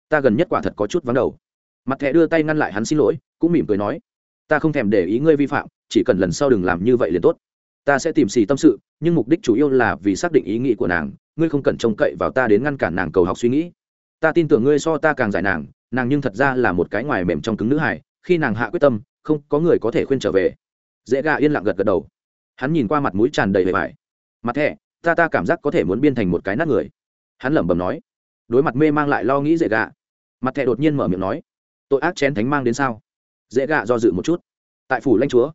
Speaker 1: Ta gần nhất quả thật có chút vắng đầu. Mặt thẻ đưa tay ngăn lại hắn xin lỗi, cũng mỉm cười nói, ta không thèm để ý ngươi vi phạm, chỉ cần lần sau đừng làm như vậy liền tốt. Ta sẽ tìm xì tâm sự, nhưng mục đích chủ yếu là vì xác định ý nghĩ của nàng, ngươi không cần trông cậy vào ta đến ngăn cản nàng cầu học suy nghĩ. Ta tin tưởng ngươi so ta càng giải nàng nàng nhưng thật ra là một cái ngoài mềm trong cứng nữ hải khi nàng hạ quyết tâm, không có người có thể khuyên trở về. Dễ gà yên lặng gật gật đầu hắn nhìn qua mặt mũi tràn đầy bề bài mặt thẻ ta ta cảm giác có thể muốn biên thành một cái nát người. Hắn lẩm bẩm nói. Đối mặt mê mang lại lo nghĩ dễ gạ. mặt thẻ đột nhiên mở miệng nói. Tội ác chén thánh mang đến sao? Dễ gạ do dự một chút. Tại phủ lanh chúa.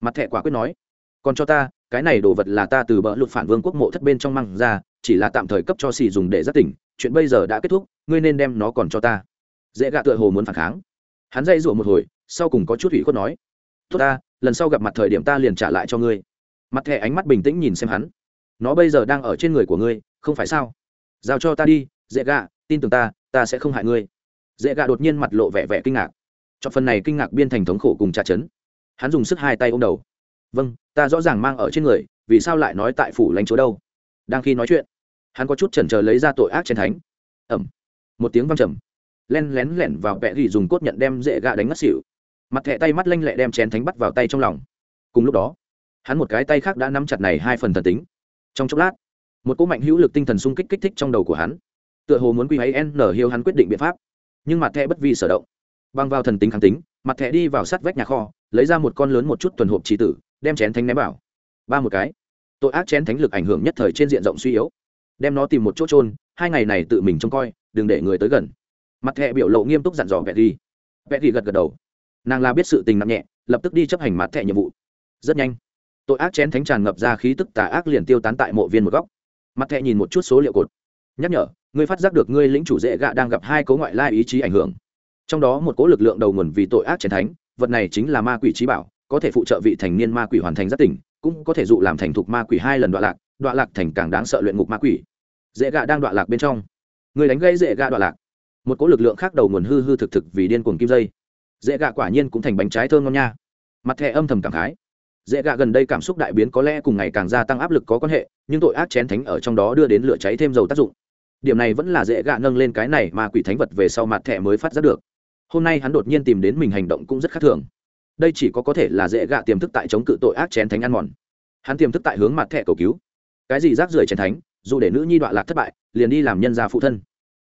Speaker 1: Mặt thẻ quả quyết nói. Còn cho ta, cái này đồ vật là ta từ bỡ lụt phản vương quốc mộ thất bên trong mang ra, chỉ là tạm thời cấp cho xì dùng để giác tỉnh, chuyện bây giờ đã kết thúc, ngươi nên đem nó còn cho ta. Dễ gạ tựa hồ muốn phản kháng. Hắn dây rủa một hồi, sau cùng có chút ủy khuất nói. Tốt ta, lần sau gặp mặt thời điểm ta liền trả lại cho ngươi mặt thẻ ánh mắt bình tĩnh nhìn xem hắn. Nó bây giờ đang ở trên người của ngươi, không phải sao? Giao cho ta đi, dễ gạ, tin tưởng ta ta sẽ không hại ngươi. Dễ gạ đột nhiên mặt lộ vẻ vẻ kinh ngạc. Cho phần này kinh ngạc biên thành thống khổ cùng trả chấn. Hắn dùng sức hai tay ô m đầu. Vâng ta rõ ràng mang ở trên người, vì sao lại nói tại phủ lãnh chúa đâu? Đang khi nói chuyện, hắn có chút chần chờ lấy ra tội ác trên thánh. Ẩm. Một tiếng văng trầm. Len lén lẻn vào vẽ gỉ dùng cốt nhận đem dễ gạ đánh ngất xỉu. Mặt thẹ tay mắt lanh lẹ đem chén thánh bắt vào tay trong lòng. Cùng lúc đó hắn một cái tay khác đã nắm chặt này hai phần thần tính. Trong chốc lát, một cỗ mạnh hữu lực tinh thần sung kích kích thích trong đầu của hắn. Tựa hồ muốn quy ấy n hiếu hắn quyết định biện pháp. Nhưng mặt thẻ bất vi sở động. Băng vào thần tính kháng tính, mặt thẻ đi vào sát vách nhà kho, lấy ra một con lớn một chút tuần hộp trí tử, đem chén thánh ném vào. Ba một cái. Tội ác chén thánh lực ảnh hưởng nhất thời trên diện rộng suy yếu. Đem nó tìm một chỗ trôn hai ngày này tự mình trông coi, đừng để người tới gần. Mặt thẻ biểu lộ nghiêm túc dặn dò vẹt đi. Vẹt đi gật gật đầu. Nàng là biết sự tình nặng nhẹ, lập tức đi chấp hành mặt thẻ nhiệm vụ. Rất nhanh tội ác chén thánh tràn ngập ra khí tức tà ác liền tiêu tán tại mộ viên một góc. Mặt thẹ nhìn một chút số liệu cột. Nhắc nhở, ngươi phát giác được ngươi lĩnh chủ dễ gạ đang gặp hai cố ngoại lai ý chí ảnh hưởng. Trong đó một cố lực lượng đầu nguồn vì tội ác chén thánh, vật này chính là ma quỷ trí bảo, có thể phụ trợ vị thành niên ma quỷ hoàn thành giác tỉnh, cũng có thể dụ làm thành thục ma quỷ hai lần đoạn lạc đoạn lạc thành càng đáng sợ luyện ngục ma quỷ. Dễ gạ đang đoạn lạc bên trong. Người đánh gây dễ gạ đoạn lạc. Một cố lực lượng khác đầu nguồn hư hư thực thực vì điên cuồng kim dây. Dễ gạ quả nhiên cũng thành bánh trái thơm ngon nha. Mặt thẻ âm thầm cảm khái dễ gạ gần đây cảm xúc đại biến có lẽ cùng ngày càng gia tăng áp lực có quan hệ, nhưng tội ác chén thánh ở trong đó đưa đến lửa cháy thêm dầu tác dụng. Điểm này vẫn là dễ gạ nâng lên cái này mà quỷ thánh vật về sau mặt thẻ mới phát giác được. Hôm nay hắn đột nhiên tìm đến mình hành động cũng rất khác thường. Đây chỉ có có thể là dễ gạ tiềm thức tại chống cự tội ác chén thánh ăn mòn. Hắn tiềm thức tại hướng mặt thẻ cầu cứu. Cái gì rác rưởi chén thánh, dù để nữ nhi đoạn lạc thất bại, liền đi làm nhân gia phụ thân.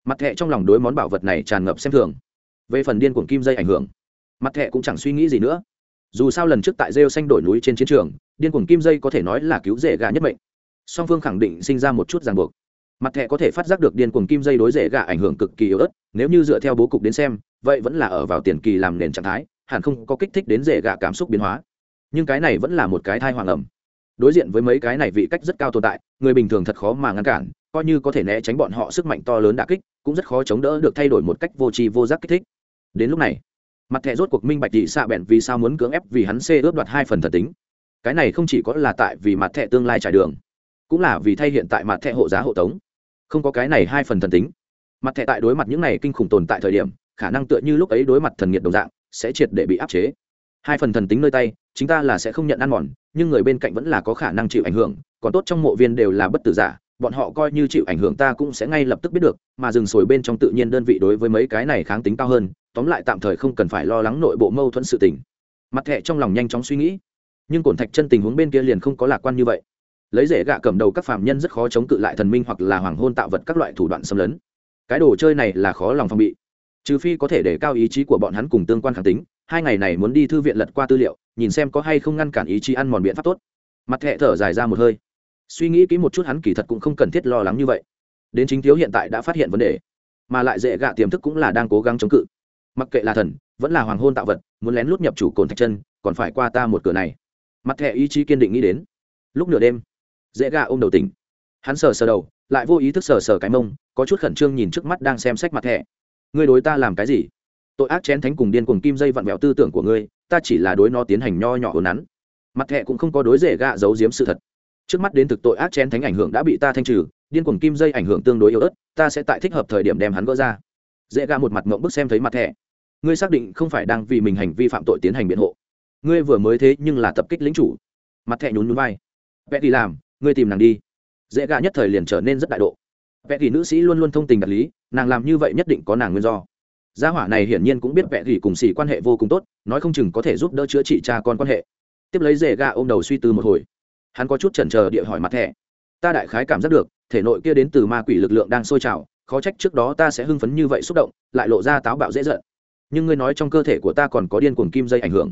Speaker 1: Mặt thẻ trong lòng đối món bảo vật này tràn ngập xem thường. Về phần điên cuồng kim dây ảnh hưởng, mặt thẻ cũng chẳng suy nghĩ gì nữa dù sao lần trước tại rêu xanh đổi núi trên chiến trường, điên cuồng kim dây có thể nói là cứu rể gà nhất mệnh. Song phương khẳng định sinh ra một chút ràng buộc. Mặt thẻ có thể phát giác được điên cuồng kim dây đối rể gà ảnh hưởng cực kỳ yếu ớt, nếu như dựa theo bố cục đến xem, vậy vẫn là ở vào tiền kỳ làm nền trạng thái, hẳn không có kích thích đến rể gà cảm xúc biến hóa. Nhưng cái này vẫn là một cái thai hoàng ẩm. Đối diện với mấy cái này vị cách rất cao tồn tại, người bình thường thật khó mà ngăn cản, coi như có thể né tránh bọn họ sức mạnh to lớn đã kích, cũng rất khó chống đỡ được thay đổi một cách vô tri vô giác kích thích. Đến lúc này mặt thẻ rốt cuộc minh bạch thị xạ bẹn vì sao muốn cưỡng ép vì hắn xê ướp đoạt hai phần thần tính. Cái này không chỉ có là tại vì mặt thẻ tương lai trải đường, cũng là vì thay hiện tại mặt thẻ hộ giá hộ tống. Không có cái này hai phần thần tính. Mặt thẻ tại đối mặt những này kinh khủng tồn tại thời điểm, khả năng tựa như lúc ấy đối mặt thần nghiệt đồng dạng, sẽ triệt để bị áp chế. Hai phần thần tính nơi tay chúng ta là sẽ không nhận ăn mòn, nhưng người bên cạnh vẫn là có khả năng chịu ảnh hưởng, còn tốt trong mộ viên đều là bất tử giả bọn họ coi như chịu ảnh hưởng ta cũng sẽ ngay lập tức biết được, mà rừng sồi bên trong tự nhiên đơn vị đối với mấy cái này kháng tính cao hơn, tóm lại tạm thời không cần phải lo lắng nội bộ mâu thuẫn sự tình. Mặt thẹ trong lòng nhanh chóng suy nghĩ, nhưng cổn thạch chân tình huống bên kia liền không có lạc quan như vậy. Lấy rễ gạ cầm đầu các phạm nhân rất khó chống cự lại thần minh hoặc là hoàng hôn tạo vật các loại thủ đoạn xâm lấn. Cái đồ chơi này là khó lòng phòng bị, trừ phi có thể để cao ý chí của bọn hắn cùng tương quan kháng tính, hai ngày này muốn đi thư viện lật qua tư liệu, nhìn xem có hay không ngăn cản ý chí ăn mòn biện pháp tốt. Mặt thẹ thở dài ra một hơi suy nghĩ kỹ một chút hắn kỳ thật cũng không cần thiết lo lắng như vậy. Đến chính thiếu hiện tại đã phát hiện vấn đề, mà lại dễ gạ tiềm thức cũng là đang cố gắng chống cự. Mặc kệ là thần, vẫn là hoàng hôn tạo vật, muốn lén lút nhập chủ cồn thạch chân, còn phải qua ta một cửa này. Mặt thẻ ý chí kiên định nghĩ đến. Lúc nửa đêm, dễ gạ ôm đầu tỉnh. Hắn sờ sờ đầu, lại vô ý thức sờ sờ cái mông, có chút khẩn trương nhìn trước mắt đang xem sách mặt thẻ. Ngươi đối ta làm cái gì? Tội ác chén thánh cùng điên cùng kim dây vặn vẹo tư tưởng của ngươi, ta chỉ là đối nó tiến hành nho nhỏ hồn nắn. Mặt thẻ cũng không có đối dễ gạ giấu giếm sự thật trước mắt đến thực tội ác chén thánh ảnh hưởng đã bị ta thanh trừ, điên cuồng kim dây ảnh hưởng tương đối yếu ớt, ta sẽ tại thích hợp thời điểm đem hắn gỡ ra. Dễ gạ một mặt mộng bức xem thấy mặt thẻ. Ngươi xác định không phải đang vì mình hành vi phạm tội tiến hành biện hộ. Ngươi vừa mới thế nhưng là tập kích lính chủ. Mặt thẻ nhún nhún vai. Vẽ thì làm, ngươi tìm nàng đi. Dễ gạ nhất thời liền trở nên rất đại độ. Vẽ thì nữ sĩ luôn luôn thông tình đạt lý, nàng làm như vậy nhất định có nàng nguyên do. Gia hỏa này hiển nhiên cũng biết vẽ thì cùng xỉ quan hệ vô cùng tốt, nói không chừng có thể giúp đỡ chữa trị cha con quan hệ. Tiếp lấy dễ gạ ôm đầu suy tư một hồi hắn có chút chần chờ địa hỏi mặt thẻ. Ta đại khái cảm giác được, thể nội kia đến từ ma quỷ lực lượng đang sôi trào, khó trách trước đó ta sẽ hưng phấn như vậy xúc động, lại lộ ra táo bạo dễ giận. Nhưng ngươi nói trong cơ thể của ta còn có điên cuồng kim dây ảnh hưởng.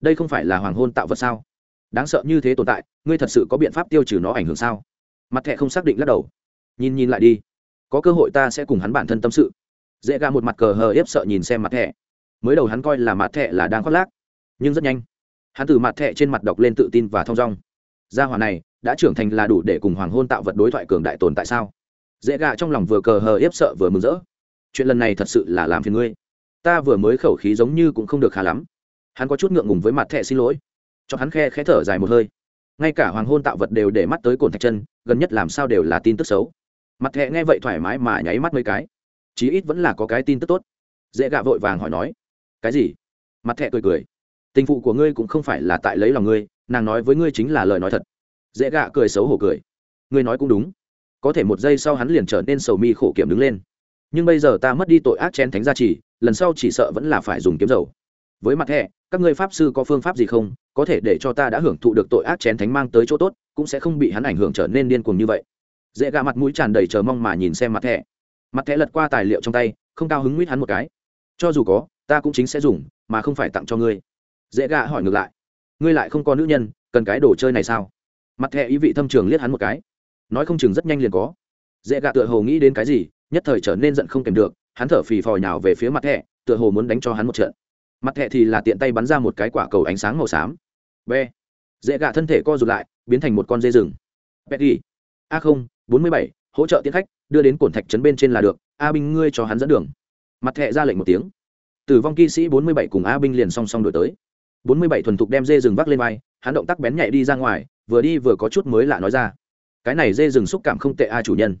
Speaker 1: Đây không phải là hoàng hôn tạo vật sao? Đáng sợ như thế tồn tại, ngươi thật sự có biện pháp tiêu trừ nó ảnh hưởng sao? Mặt thẹ không xác định lắc đầu. Nhìn nhìn lại đi. Có cơ hội ta sẽ cùng hắn bản thân tâm sự. Dễ ga một mặt cờ hờ ép sợ nhìn xem mặt thẹ mới đầu hắn coi là mặt thẹ là đang khoác lác, nhưng rất nhanh. Hắn từ mặt thẹ trên mặt đọc lên tự tin và thong dong gia hỏa này đã trưởng thành là đủ để cùng hoàng hôn tạo vật đối thoại cường đại tồn tại sao? Dễ gạ trong lòng vừa cờ hờ yếp sợ vừa mừng rỡ. Chuyện lần này thật sự là làm phiền ngươi. Ta vừa mới khẩu khí giống như cũng không được khá lắm. Hắn có chút ngượng ngùng với mặt thẹ xin lỗi. Cho hắn khe khẽ thở dài một hơi. Ngay cả hoàng hôn tạo vật đều để mắt tới cồn thạch chân, gần nhất làm sao đều là tin tức xấu. Mặt thẹ nghe vậy thoải mái mà nháy mắt mấy cái. Chí ít vẫn là có cái tin tức tốt. Dễ gạ vội vàng hỏi nói, cái gì? Mặt thẹ cười cười tình phụ của ngươi cũng không phải là tại lấy lòng ngươi, nàng nói với ngươi chính là lời nói thật. Dễ gạ cười xấu hổ cười. Ngươi nói cũng đúng. Có thể một giây sau hắn liền trở nên sầu mi khổ kiểm đứng lên. Nhưng bây giờ ta mất đi tội ác chén thánh gia trì, lần sau chỉ sợ vẫn là phải dùng kiếm dầu. Với mặt thẻ các ngươi pháp sư có phương pháp gì không? Có thể để cho ta đã hưởng thụ được tội ác chén thánh mang tới chỗ tốt, cũng sẽ không bị hắn ảnh hưởng trở nên điên cuồng như vậy. Dễ gạ mặt mũi tràn đầy chờ mong mà nhìn xem mặt thẻ mặt thẻ lật qua tài liệu trong tay, không cao hứng nguyết hắn một cái. Cho dù có, ta cũng chính sẽ dùng, mà không phải tặng cho ngươi dễ gạ hỏi ngược lại. Ngươi lại không có nữ nhân, cần cái đồ chơi này sao? Mặt thẹ ý vị thâm trường liếc hắn một cái. Nói không chừng rất nhanh liền có. Dễ gạ tựa hồ nghĩ đến cái gì, nhất thời trở nên giận không kèm được, hắn thở phì phò nhào về phía mặt thẹ tựa hồ muốn đánh cho hắn một trận. Mặt thẹ thì là tiện tay bắn ra một cái quả cầu ánh sáng màu xám. B dễ gạ thân thể co rụt lại, biến thành một con dê rừng. Petty a không, bốn mươi bảy, hỗ trợ tiến khách, đưa đến cổn thạch trấn bên trên là được, a binh ngươi cho hắn dẫn đường. Mặt thẹ ra lệnh một tiếng. Tử vong kỵ sĩ bốn mươi bảy cùng a binh liền song song đổi tới bốn mươi bảy thuần thục đem dê rừng vác lên vai, hắn động tác bén nhạy đi ra ngoài, vừa đi vừa có chút mới lạ nói ra. Cái này dê rừng xúc cảm không tệ a chủ nhân.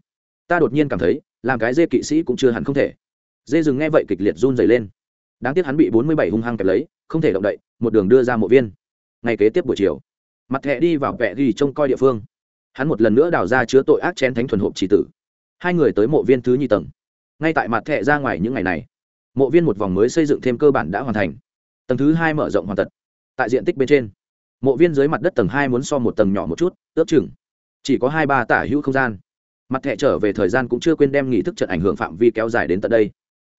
Speaker 1: Ta đột nhiên cảm thấy, làm cái dê kỵ sĩ cũng chưa hẳn không thể. Dê rừng nghe vậy kịch liệt run dày lên. Đáng tiếc hắn bị bốn mươi bảy hung hăng kẹp lấy, không thể động đậy, một đường đưa ra mộ viên. Ngày kế tiếp buổi chiều, mặt thẹ đi vào vẹ ghi trông coi địa phương. Hắn một lần nữa đào ra chứa tội ác chén thánh thuần hộp chỉ tử. Hai người tới mộ viên thứ nhị tầng. Ngay tại mặt thẹ ra ngoài những ngày này, mộ viên một vòng mới xây dựng thêm cơ bản đã hoàn thành tầng thứ hai mở rộng hoàn tật tại diện tích bên trên, mộ viên dưới mặt đất tầng hai muốn so một tầng nhỏ một chút, ước chừng chỉ có hai ba tả hữu không gian. Mặt thẻ trở về thời gian cũng chưa quên đem nghị thức trận ảnh hưởng phạm vi kéo dài đến tận đây.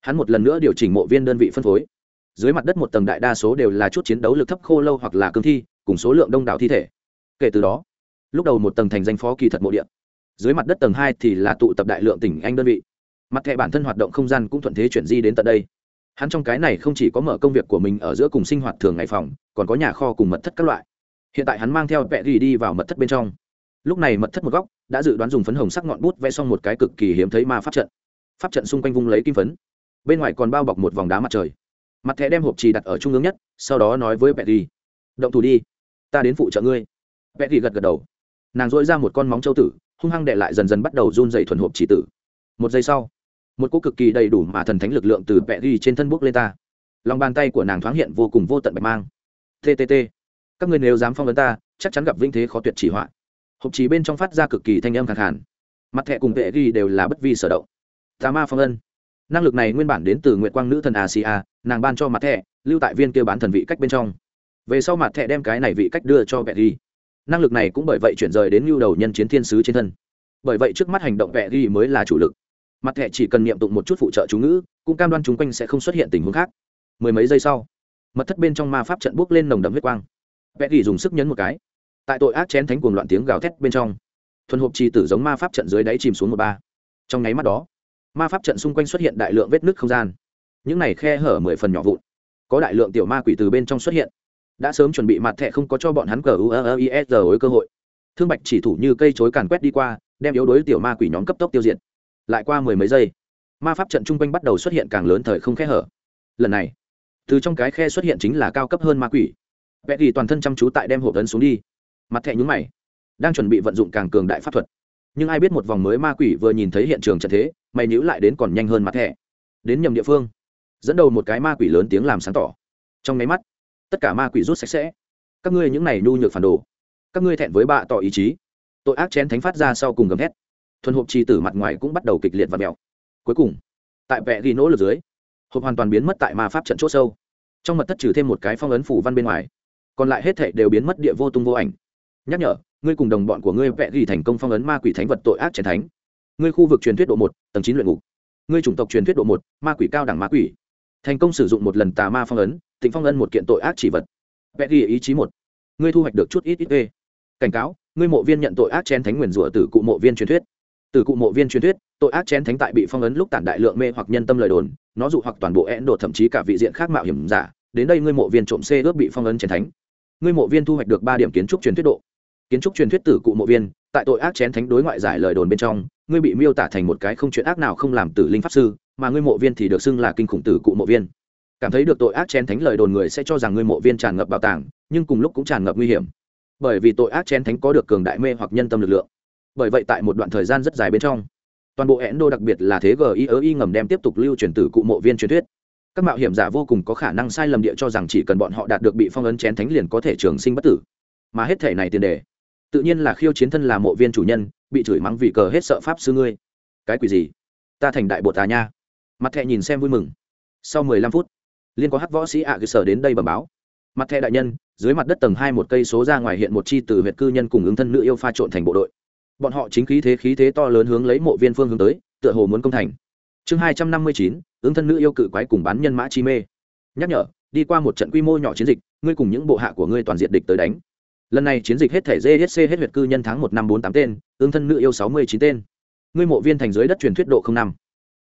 Speaker 1: Hắn một lần nữa điều chỉnh mộ viên đơn vị phân phối. Dưới mặt đất một tầng đại đa số đều là chút chiến đấu lực thấp khô lâu hoặc là cương thi, cùng số lượng đông đảo thi thể. Kể từ đó, lúc đầu một tầng thành danh phó kỳ thật mộ điện dưới mặt đất tầng hai thì là tụ tập đại lượng tỉnh anh đơn vị. Mặt thẻ bản thân hoạt động không gian cũng thuận thế chuyển di đến tận đây hắn trong cái này không chỉ có mở công việc của mình ở giữa cùng sinh hoạt thường ngày phòng, còn có nhà kho cùng mật thất các loại. Hiện tại hắn mang theo vẽ ghi đi vào mật thất bên trong. Lúc này mật thất một góc đã dự đoán dùng phấn hồng sắc ngọn bút vẽ xong một cái cực kỳ hiếm thấy ma pháp trận. Pháp trận xung quanh vung lấy kim phấn. Bên ngoài còn bao bọc một vòng đá mặt trời. Mặt thẻ đem hộp trì đặt ở trung ương nhất, sau đó nói với vẽ ghi, động thủ đi, ta đến phụ trợ ngươi. Vẽ ghi gật gật đầu. Nàng dội ra một con móng châu tử, hung hăng đệ lại dần dần bắt đầu run dày thuần hộp chỉ tử. Một giây sau một cô cực kỳ đầy đủ mà thần thánh lực lượng từ vẽ ghi trên thân bút lên ta. Lòng bàn tay của nàng thoáng hiện vô cùng vô tận bạch mang. Ttt các người nếu dám phong vấn ta, chắc chắn gặp vinh thế khó tuyệt chỉ họa. Hộp chỉ bên trong phát ra cực kỳ thanh âm khẳng khàn. Mặt thẹ cùng vệ ghi đều là bất vi sở động. Tà ma phong ân năng lực này nguyên bản đến từ nguyện quang nữ thần asia, nàng ban cho mặt thẹ lưu tại viên kia bán thần vị cách bên trong. Về sau mặt thẹ đem cái này vị cách đưa cho vệ ghi. Năng lực này cũng bởi vậy chuyển rời đến nhu đầu nhân chiến thiên sứ trên thân. Bởi vậy trước mắt hành động vệ ghi mới là chủ lực mặt thẻ chỉ cần niệm tụng một chút phụ trợ chú ngữ, cũng cam đoan chúng quanh sẽ không xuất hiện tình huống khác. Mười mấy giây sau, mật thất bên trong ma pháp trận bốc lên nồng đậm huyết quang. Vẽ ghi dùng sức nhấn một cái. Tại tội ác chén thánh cuồng loạn tiếng gào thét bên trong, thuần hộp trì tử giống ma pháp trận dưới đáy chìm xuống một ba. Trong nháy mắt đó, ma pháp trận xung quanh xuất hiện đại lượng vết nứt không gian. Những này khe hở mười phần nhỏ vụn. Có đại lượng tiểu ma quỷ từ bên trong xuất hiện. Đã sớm chuẩn bị mặt thẻ không có cho bọn hắn cờ u cơ hội. Thương bạch chỉ thủ như cây chối càn quét đi qua, đem yếu đối tiểu ma quỷ nhóm cấp tốc tiêu diệt lại qua mười mấy giây, ma pháp trận chung quanh bắt đầu xuất hiện càng lớn thời không khe hở. Lần này, từ trong cái khe xuất hiện chính là cao cấp hơn ma quỷ. Vẽ thì toàn thân chăm chú tại đem hộp ấn xuống đi. Mặt thẹ nhúng mày, đang chuẩn bị vận dụng càng cường đại pháp thuật. Nhưng ai biết một vòng mới ma quỷ vừa nhìn thấy hiện trường trận thế, mày nhữ lại đến còn nhanh hơn mặt thẹ đến nhầm địa phương, dẫn đầu một cái ma quỷ lớn tiếng làm sáng tỏ. Trong nháy mắt, tất cả ma quỷ rút sạch sẽ. Các ngươi những này nhu nhược phản đồ, các ngươi thẹn với bạ tỏ ý chí. Tội ác chén thánh phát ra sau cùng gầm thét thuần hộp trì tử mặt ngoài cũng bắt đầu kịch liệt và mèo cuối cùng, tại vẽ ghi nỗ lực dưới, hộp hoàn toàn biến mất tại ma pháp trận c h ỗ sâu. Trong mật thất trừ thêm một cái phong ấn phủ văn bên ngoài, còn lại hết thệ đều biến mất địa vô tung vô ảnh. Nhắc nhở, ngươi cùng đồng bọn của ngươi vẽ ghi thành công phong ấn ma quỷ thánh vật tội ác trần thánh. Ngươi khu vực truyền thuyết độ một, tầng chín luyện ngục. Ngươi chủng tộc truyền thuyết độ một, ma quỷ cao đẳng ma quỷ. Thành công sử dụng một lần tà ma phong ấn tính phong ấn một kiện tội ác chỉ vật. Vẽ ghi ý chí một. Ngươi thu hoạch được chút ít ít ê cảnh cáo, ngươi mộ viên nhận tội ác chén thánh nguyền rủa từ cụ mộ viên truyền thuyết từ cụ mộ viên truyền thuyết, tội ác chén thánh tại bị phong ấn lúc tản đại lượng mê hoặc nhân tâm lời đồn, nó dụ hoặc toàn bộ én đột thậm chí cả vị diện khác mạo hiểm giả, đến đây ngươi mộ viên trộm xê ước bị phong ấn chén thánh. Ngươi mộ viên thu hoạch được ba điểm kiến trúc truyền thuyết độ. Kiến trúc truyền thuyết từ cụ mộ viên, tại tội ác chén thánh đối ngoại giải lời đồn bên trong, ngươi bị miêu tả thành một cái không chuyện ác nào không làm tử linh pháp sư, mà ngươi mộ viên thì được xưng là kinh khủng tử cụ mộ viên. Cảm thấy được tội ác chén thánh lời đồn người sẽ cho rằng ngươi mộ viên tràn ngập bảo tàng, nhưng cùng lúc cũng tràn ngập nguy hiểm. Bởi vì tội ác chén thánh có được cường đại mê hoặc nhân tâm lực lượng bởi vậy tại một đoạn thời gian rất dài bên trong, toàn bộ endo đặc biệt là thế gi ớ y ngầm đem tiếp tục lưu truyền từ cụ mộ viên truyền thuyết. Các mạo hiểm giả vô cùng có khả năng sai lầm địa cho rằng chỉ cần bọn họ đạt được bị phong ấn chén thánh liền có thể trường sinh bất tử. Mà hết thể này tiền đề, tự nhiên là khiêu chiến thân là mộ viên chủ nhân, bị chửi mắng vì cờ hết sợ pháp sư ngươi. Cái quỷ gì? Ta thành đại bột tà nha. Mặt thẹ nhìn xem vui mừng. Sau mười lăm phút, liên có hát võ sĩ ạ cơ sở đến đây bẩm báo. Mặt thẹ đại nhân, dưới mặt đất tầng hai một cây số ra ngoài hiện một chi từ huyện cư nhân cùng ứng thân nữ yêu pha trộn thành bộ đội bọn họ chính khí thế khí thế to lớn hướng lấy mộ viên phương hướng tới, tựa hồ muốn công thành. Chương hai trăm năm mươi chín, ứng thân nữ yêu cự quái cùng bán nhân mã chi mê. Nhắc nhở, đi qua một trận quy mô nhỏ chiến dịch, ngươi cùng những bộ hạ của ngươi toàn diện địch tới đánh. Lần này chiến dịch hết thể gsc hết huyệt cư nhân tháng một năm bốn tám tên, ứng thân nữ yêu sáu mươi chín tên. Ngươi mộ viên thành dưới đất truyền thuyết độ không năm.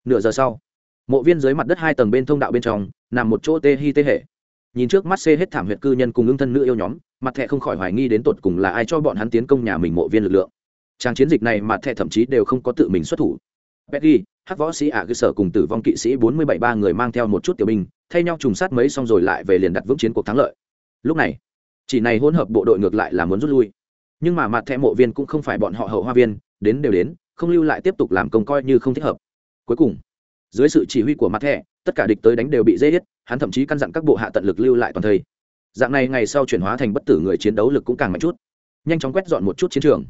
Speaker 1: Nửa giờ sau, mộ viên dưới mặt đất hai tầng bên thông đạo bên trong, nằm một chỗ tê hi tê hệ nhìn trước mắt xê hết thảm huyệt cư nhân cùng ưng thân nữ yêu nhóm, mặt thẹ không khỏi hoài nghi đến tột cùng là ai cho bọn hắn tiến công nhà mình mộ viên lực lượng trang chiến dịch này mà thẹ thậm chí đều không có tự mình xuất thủ. Peggy, hắc võ sĩ ạ cơ sở cùng tử vong kỵ sĩ bốn mươi bảy ba người mang theo một chút tiểu binh thay nhau trùng sát mấy xong rồi lại về liền đặt vững chiến cuộc thắng lợi. Lúc này chỉ này hỗn hợp bộ đội ngược lại là muốn rút lui. Nhưng mà mặt thẻ mộ viên cũng không phải bọn họ hậu hoa viên đến đều đến không lưu lại tiếp tục làm công coi như không thích hợp. Cuối cùng dưới sự chỉ huy của mặt thẻ tất cả địch tới đánh đều bị dễ hết hắn thậm chí căn dặn các bộ hạ tận lực lưu lại toàn thời. dạng này ngày sau chuyển hóa thành bất tử người chiến đấu lực cũng càng mạnh chút. Nhanh chóng quét dọn một chút chiến trường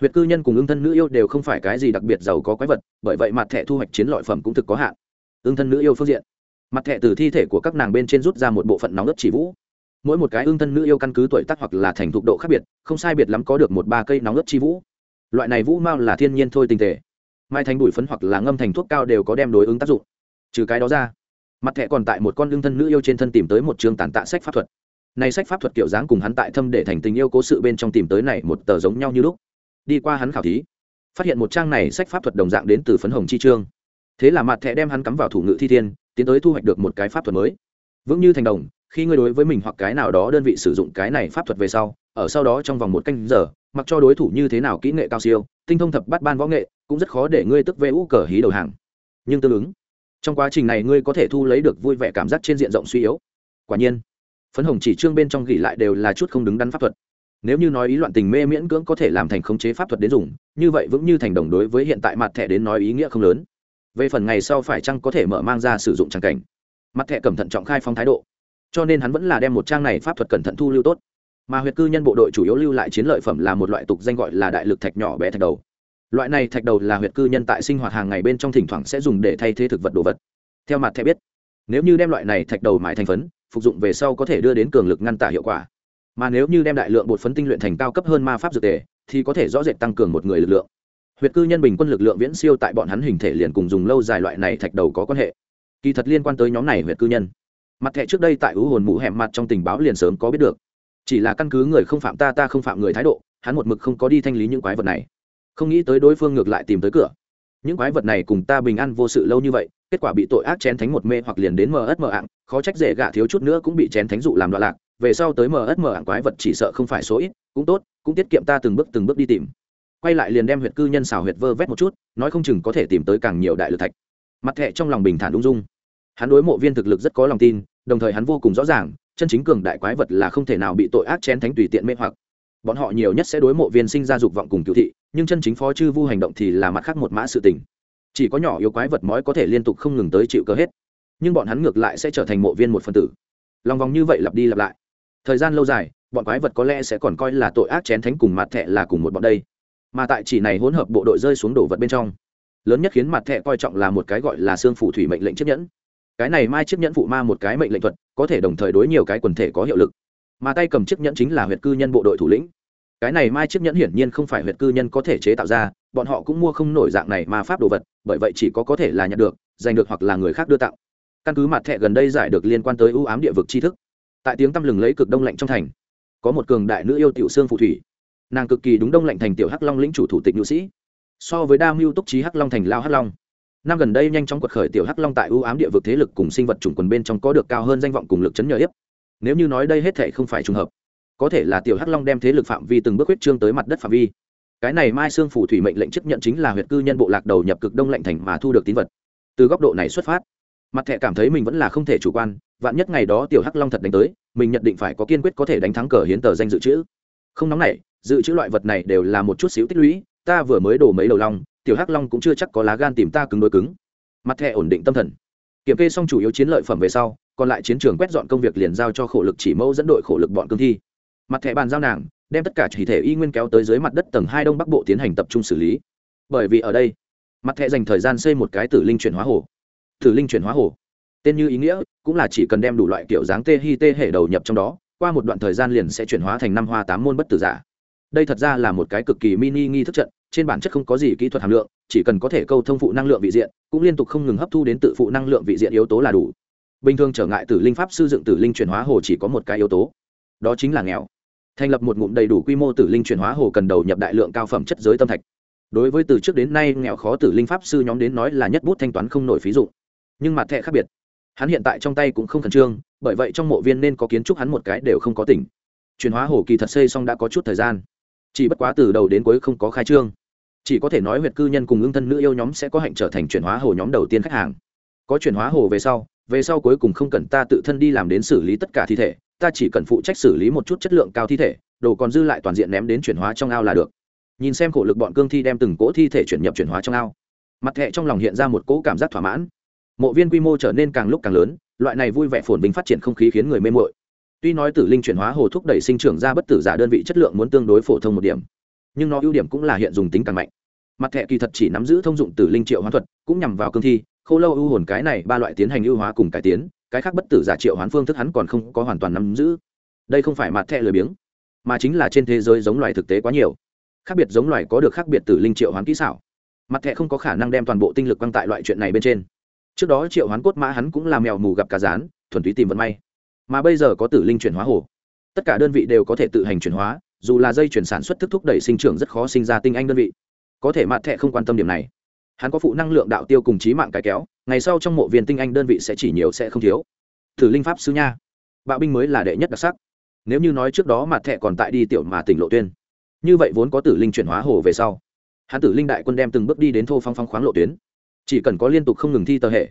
Speaker 1: huyệt cư nhân cùng ương thân nữ yêu đều không phải cái gì đặc biệt giàu có quái vật, bởi vậy mặt thẻ thu hoạch chiến lợi phẩm cũng thực có hạn. Ưng thân nữ yêu phương diện. Mặt thẻ từ thi thể của các nàng bên trên rút ra một bộ phận nóng đất chỉ vũ. Mỗi một cái ương thân nữ yêu căn cứ tuổi tác hoặc là thành thục độ khác biệt, không sai biệt lắm có được một ba cây nóng đất chi vũ. Loại này vũ mao là thiên nhiên thôi tinh thể. Mai thành bụi phấn hoặc là ngâm thành thuốc cao đều có đem đối ứng tác dụng. Trừ cái đó ra, mặt thẻ còn tại một con ương thân nữ yêu trên thân tìm tới một chương tàn tạ sách pháp thuật. Này sách pháp thuật kiểu dáng cùng hắn tại thâm để thành tình yêu cố sự bên trong tìm tới này một tờ giống nhau như lúc đi qua hắn khảo thí, phát hiện một trang này sách pháp thuật đồng dạng đến từ phấn hồng chi trương thế là mặt thẻ đem hắn cắm vào thủ ngự thi thiên, tiến tới thu hoạch được một cái pháp thuật mới. Vững như thành đồng, khi ngươi đối với mình hoặc cái nào đó đơn vị sử dụng cái này pháp thuật về sau, ở sau đó trong vòng một canh giờ, mặc cho đối thủ như thế nào kỹ nghệ cao siêu, tinh thông thập bắt ban võ nghệ, cũng rất khó để ngươi tức vê ú cờ hí đầu hàng. Nhưng tương ứng, trong quá trình này ngươi có thể thu lấy được vui vẻ cảm giác trên diện rộng suy yếu. Quả nhiên, phấn hồng chỉ trương bên trong gỉ lại đều là chút không đứng đắn pháp thuật nếu như nói ý loạn tình mê miễn cưỡng có thể làm thành khống chế pháp thuật đến dùng, như vậy vững như thành đồng đối với hiện tại mặt thẻ đến nói ý nghĩa không lớn. Về phần ngày sau phải chăng có thể mở mang ra sử dụng trang cảnh. Mặt thẻ cẩn thận trọng khai phong thái độ. Cho nên hắn vẫn là đem một trang này pháp thuật cẩn thận thu lưu tốt. Mà huyệt cư nhân bộ đội chủ yếu lưu lại chiến lợi phẩm là một loại tục danh gọi là đại lực thạch nhỏ bé thạch đầu. Loại này thạch đầu là huyệt cư nhân tại sinh hoạt hàng ngày bên trong thỉnh thoảng sẽ dùng để thay thế thực vật đồ vật. Theo mặt thẻ biết, nếu như đem loại này thạch đầu mãi thành phấn, phục dụng về sau có thể đưa đến cường lực ngăn tả hiệu quả mà nếu như đem đại lượng bột phấn tinh luyện thành cao cấp hơn ma pháp dược tề, thì có thể rõ rệt tăng cường một người lực lượng. Huyệt cư nhân bình quân lực lượng viễn siêu tại bọn hắn hình thể liền cùng dùng lâu dài loại này thạch đầu có quan hệ. Kỳ thật liên quan tới nhóm này huyệt cư nhân, mặt thẻ trước đây tại ưu hồn mũ hẻm mặt trong tình báo liền sớm có biết được. Chỉ là căn cứ người không phạm ta ta không phạm người thái độ, hắn một mực không có đi thanh lý những quái vật này. Không nghĩ tới đối phương ngược lại tìm tới cửa. Những quái vật này cùng ta bình an vô sự lâu như vậy, kết quả bị tội ác chén thánh một mê hoặc liền đến mờ ớt mờ ạng, khó trách dễ gạ thiếu chút nữa cũng bị chén thánh dụ làm đoạn lạc về sau tới mờ ớt mờ ảng quái vật chỉ sợ không phải số ít, cũng tốt, cũng tiết kiệm ta từng bước từng bước đi tìm. Quay lại liền đem huyệt cư nhân xào huyệt vơ vét một chút, nói không chừng có thể tìm tới càng nhiều đại lực thạch. Mặt thẹ trong lòng bình thản ung dung. Hắn đối mộ viên thực lực rất có lòng tin, đồng thời hắn vô cùng rõ ràng, chân chính cường đại quái vật là không thể nào bị tội ác chén thánh tùy tiện mê hoặc. Bọn họ nhiều nhất sẽ đối mộ viên sinh ra dục vọng cùng cựu thị, nhưng chân chính phó chư vu hành động thì là mặt khác một mã sự tình. Chỉ có nhỏ yếu quái vật mói có thể liên tục không ngừng tới chịu cơ hết. Nhưng bọn hắn ngược lại sẽ trở thành mộ viên một phần tử. Lòng vòng như vậy lặp đi lặp lại thời gian lâu dài, bọn quái vật có lẽ sẽ còn coi là tội ác chén thánh cùng mặt thẹ là cùng một bọn đây. Mà tại chỉ này hỗn hợp bộ đội rơi xuống đổ vật bên trong, lớn nhất khiến mặt thẹ coi trọng là một cái gọi là xương phủ thủy mệnh lệnh chiếc nhẫn. Cái này mai chiếc nhẫn phụ ma một cái mệnh lệnh thuật, có thể đồng thời đối nhiều cái quần thể có hiệu lực. Mà tay cầm chiếc nhẫn chính là huyệt cư nhân bộ đội thủ lĩnh. Cái này mai chiếc nhẫn hiển nhiên không phải huyệt cư nhân có thể chế tạo ra, bọn họ cũng mua không nổi dạng này mà pháp đồ vật, bởi vậy chỉ có có thể là nhận được, giành được hoặc là người khác đưa tặng. Căn cứ mặt thẻ gần đây giải được liên quan tới ưu ám địa vực tri thức tại tiếng tăm lừng lấy cực đông lạnh trong thành, có một cường đại nữ yêu tiểu xương phù thủy. Nàng cực kỳ đúng đông lạnh thành tiểu hắc long lĩnh chủ thủ tịch nữ sĩ. So với đa mưu túc trí hắc long thành lao hắc long, năm gần đây nhanh chóng quật khởi tiểu hắc long tại ưu ám địa vực thế lực cùng sinh vật chủng quần bên trong có được cao hơn danh vọng cùng lực chấn nhờ hiếp. Nếu như nói đây hết thể không phải trùng hợp, có thể là tiểu hắc long đem thế lực phạm vi từng bước huyết trương tới mặt đất phạm vi. Cái này mai xương phủ thủy mệnh lệnh chấp nhận chính là huyệt cư nhân bộ lạc đầu nhập cực đông lạnh thành mà thu được tín vật. Từ góc độ này xuất phát mặt Thẹ cảm thấy mình vẫn là không thể chủ quan, vạn nhất ngày đó tiểu hắc long thật đánh tới, mình nhận định phải có kiên quyết có thể đánh thắng cờ hiến tờ danh dự trữ không nóng này dự trữ loại vật này đều là một chút xíu tích lũy, ta vừa mới đổ mấy đầu long, tiểu hắc long cũng chưa chắc có lá gan tìm ta cứng đối cứng. Mặt Thẹ ổn định tâm thần. Kiểm kê xong chủ yếu chiến lợi phẩm về sau, còn lại chiến trường quét dọn công việc liền giao cho khổ lực chỉ mẫu dẫn đội khổ lực bọn cương thi. Mặt thẻ bàn giao nàng, đem tất cả chỉ thể y nguyên kéo tới dưới mặt đất tầng hai đông bắc bộ tiến hành tập trung xử lý. Bởi vì ở đây, mặt thẻ dành thời gian xây một cái tử linh chuyển hóa hồ tử linh chuyển hóa hồ. Tên như ý nghĩa cũng là chỉ cần đem đủ loại kiểu dáng tê hi tê hệ đầu nhập trong đó, qua một đoạn thời gian liền sẽ chuyển hóa thành năm hoa tám môn bất tử giả. Đây thật ra là một cái cực kỳ mini nghi thức trận, trên bản chất không có gì kỹ thuật hàm lượng, chỉ cần có thể câu thông phụ năng lượng vị diện, cũng liên tục không ngừng hấp thu đến tự phụ năng lượng vị diện yếu tố là đủ. Bình thường trở ngại tử linh pháp sư dựng tử linh chuyển hóa hồ chỉ có một cái yếu tố. Đó chính là nghèo. Thành lập một ngụm đầy đủ quy mô tử linh chuyển hóa hồ cần đầu nhập đại lượng cao phẩm chất giới tâm thạch. Đối với từ trước đến nay nghèo khó tử linh pháp sư nhóm đến nói là nhất bút thanh toán không nổi phí dụ nhưng mặt thẻ khác biệt. Hắn hiện tại trong tay cũng không khẩn trương, bởi vậy trong mộ viên nên có kiến trúc hắn một cái đều không có tỉnh. Chuyển hóa hồ kỳ thật xây xong đã có chút thời gian. Chỉ bất quá từ đầu đến cuối không có khai trương. Chỉ có thể nói huyệt cư nhân cùng ưng thân nữ yêu nhóm sẽ có hạnh trở thành chuyển hóa hồ nhóm đầu tiên khách hàng. Có chuyển hóa hồ về sau về sau cuối cùng không cần ta tự thân đi làm đến xử lý tất cả thi thể, ta chỉ cần phụ trách xử lý một chút chất lượng cao thi thể, đồ còn dư lại toàn diện ném đến chuyển hóa trong ao là được. Nhìn xem khổ lực bọn cương thi đem từng cỗ thi thể chuyển nhập chuyển hóa trong ao. Mặt thẹ trong lòng hiện ra một cỗ cảm giác thỏa mãn mộ viên quy mô trở nên càng lúc càng lớn, loại này vui vẻ phồn vinh phát triển không khí khiến người mê mội tuy nói tử linh chuyển hóa hồ thúc đẩy sinh trưởng ra bất tử giả đơn vị chất lượng muốn tương đối phổ thông một điểm, nhưng nó ưu điểm cũng là hiện dùng tính càng mạnh. Mặt thẻ kỳ thật chỉ nắm giữ thông dụng tử linh triệu hoán thuật, cũng nhằm vào cương thi, khô lâu ưu hồn cái này ba loại tiến hành ưu hóa cùng cải tiến, cái khác bất tử giả triệu hoán phương thức hắn còn không có hoàn toàn nắm giữ. Đây không phải mặt thẻ lười biếng, mà chính là trên thế giới giống loài thực tế quá nhiều. Khác biệt giống loài có được khác biệt tử linh triệu hoán kỹ xảo. Mặt thẻ không có khả năng đem toàn bộ tinh lực quăng tại loại chuyện này bên trên trước đó triệu hoán cốt mã hắn cũng là mèo mù gặp cá rán, thuần túy tìm vận may. Mà bây giờ có tử linh chuyển hóa hồ. Tất cả đơn vị đều có thể tự hành chuyển hóa, dù là dây chuyển sản xuất thức thúc đẩy sinh trưởng rất khó sinh ra tinh anh đơn vị. Có thể mặt thẹ không quan tâm điểm này. Hắn có phụ năng lượng đạo tiêu cùng trí mạng cái kéo, ngày sau trong mộ viên tinh anh đơn vị sẽ chỉ nhiều sẽ không thiếu. Thử linh pháp sư nha. Bạo binh mới là đệ nhất đặc sắc. Nếu như nói trước đó mặt thẹ còn tại đi tiểu mà tỉnh lộ tuyên. Như vậy vốn có tử linh chuyển hóa hồ về sau. Hắn tử linh đại quân đem từng bước đi đến thô phong phong khoáng lộ tuyến chỉ cần có liên tục không ngừng thi tờ hệ,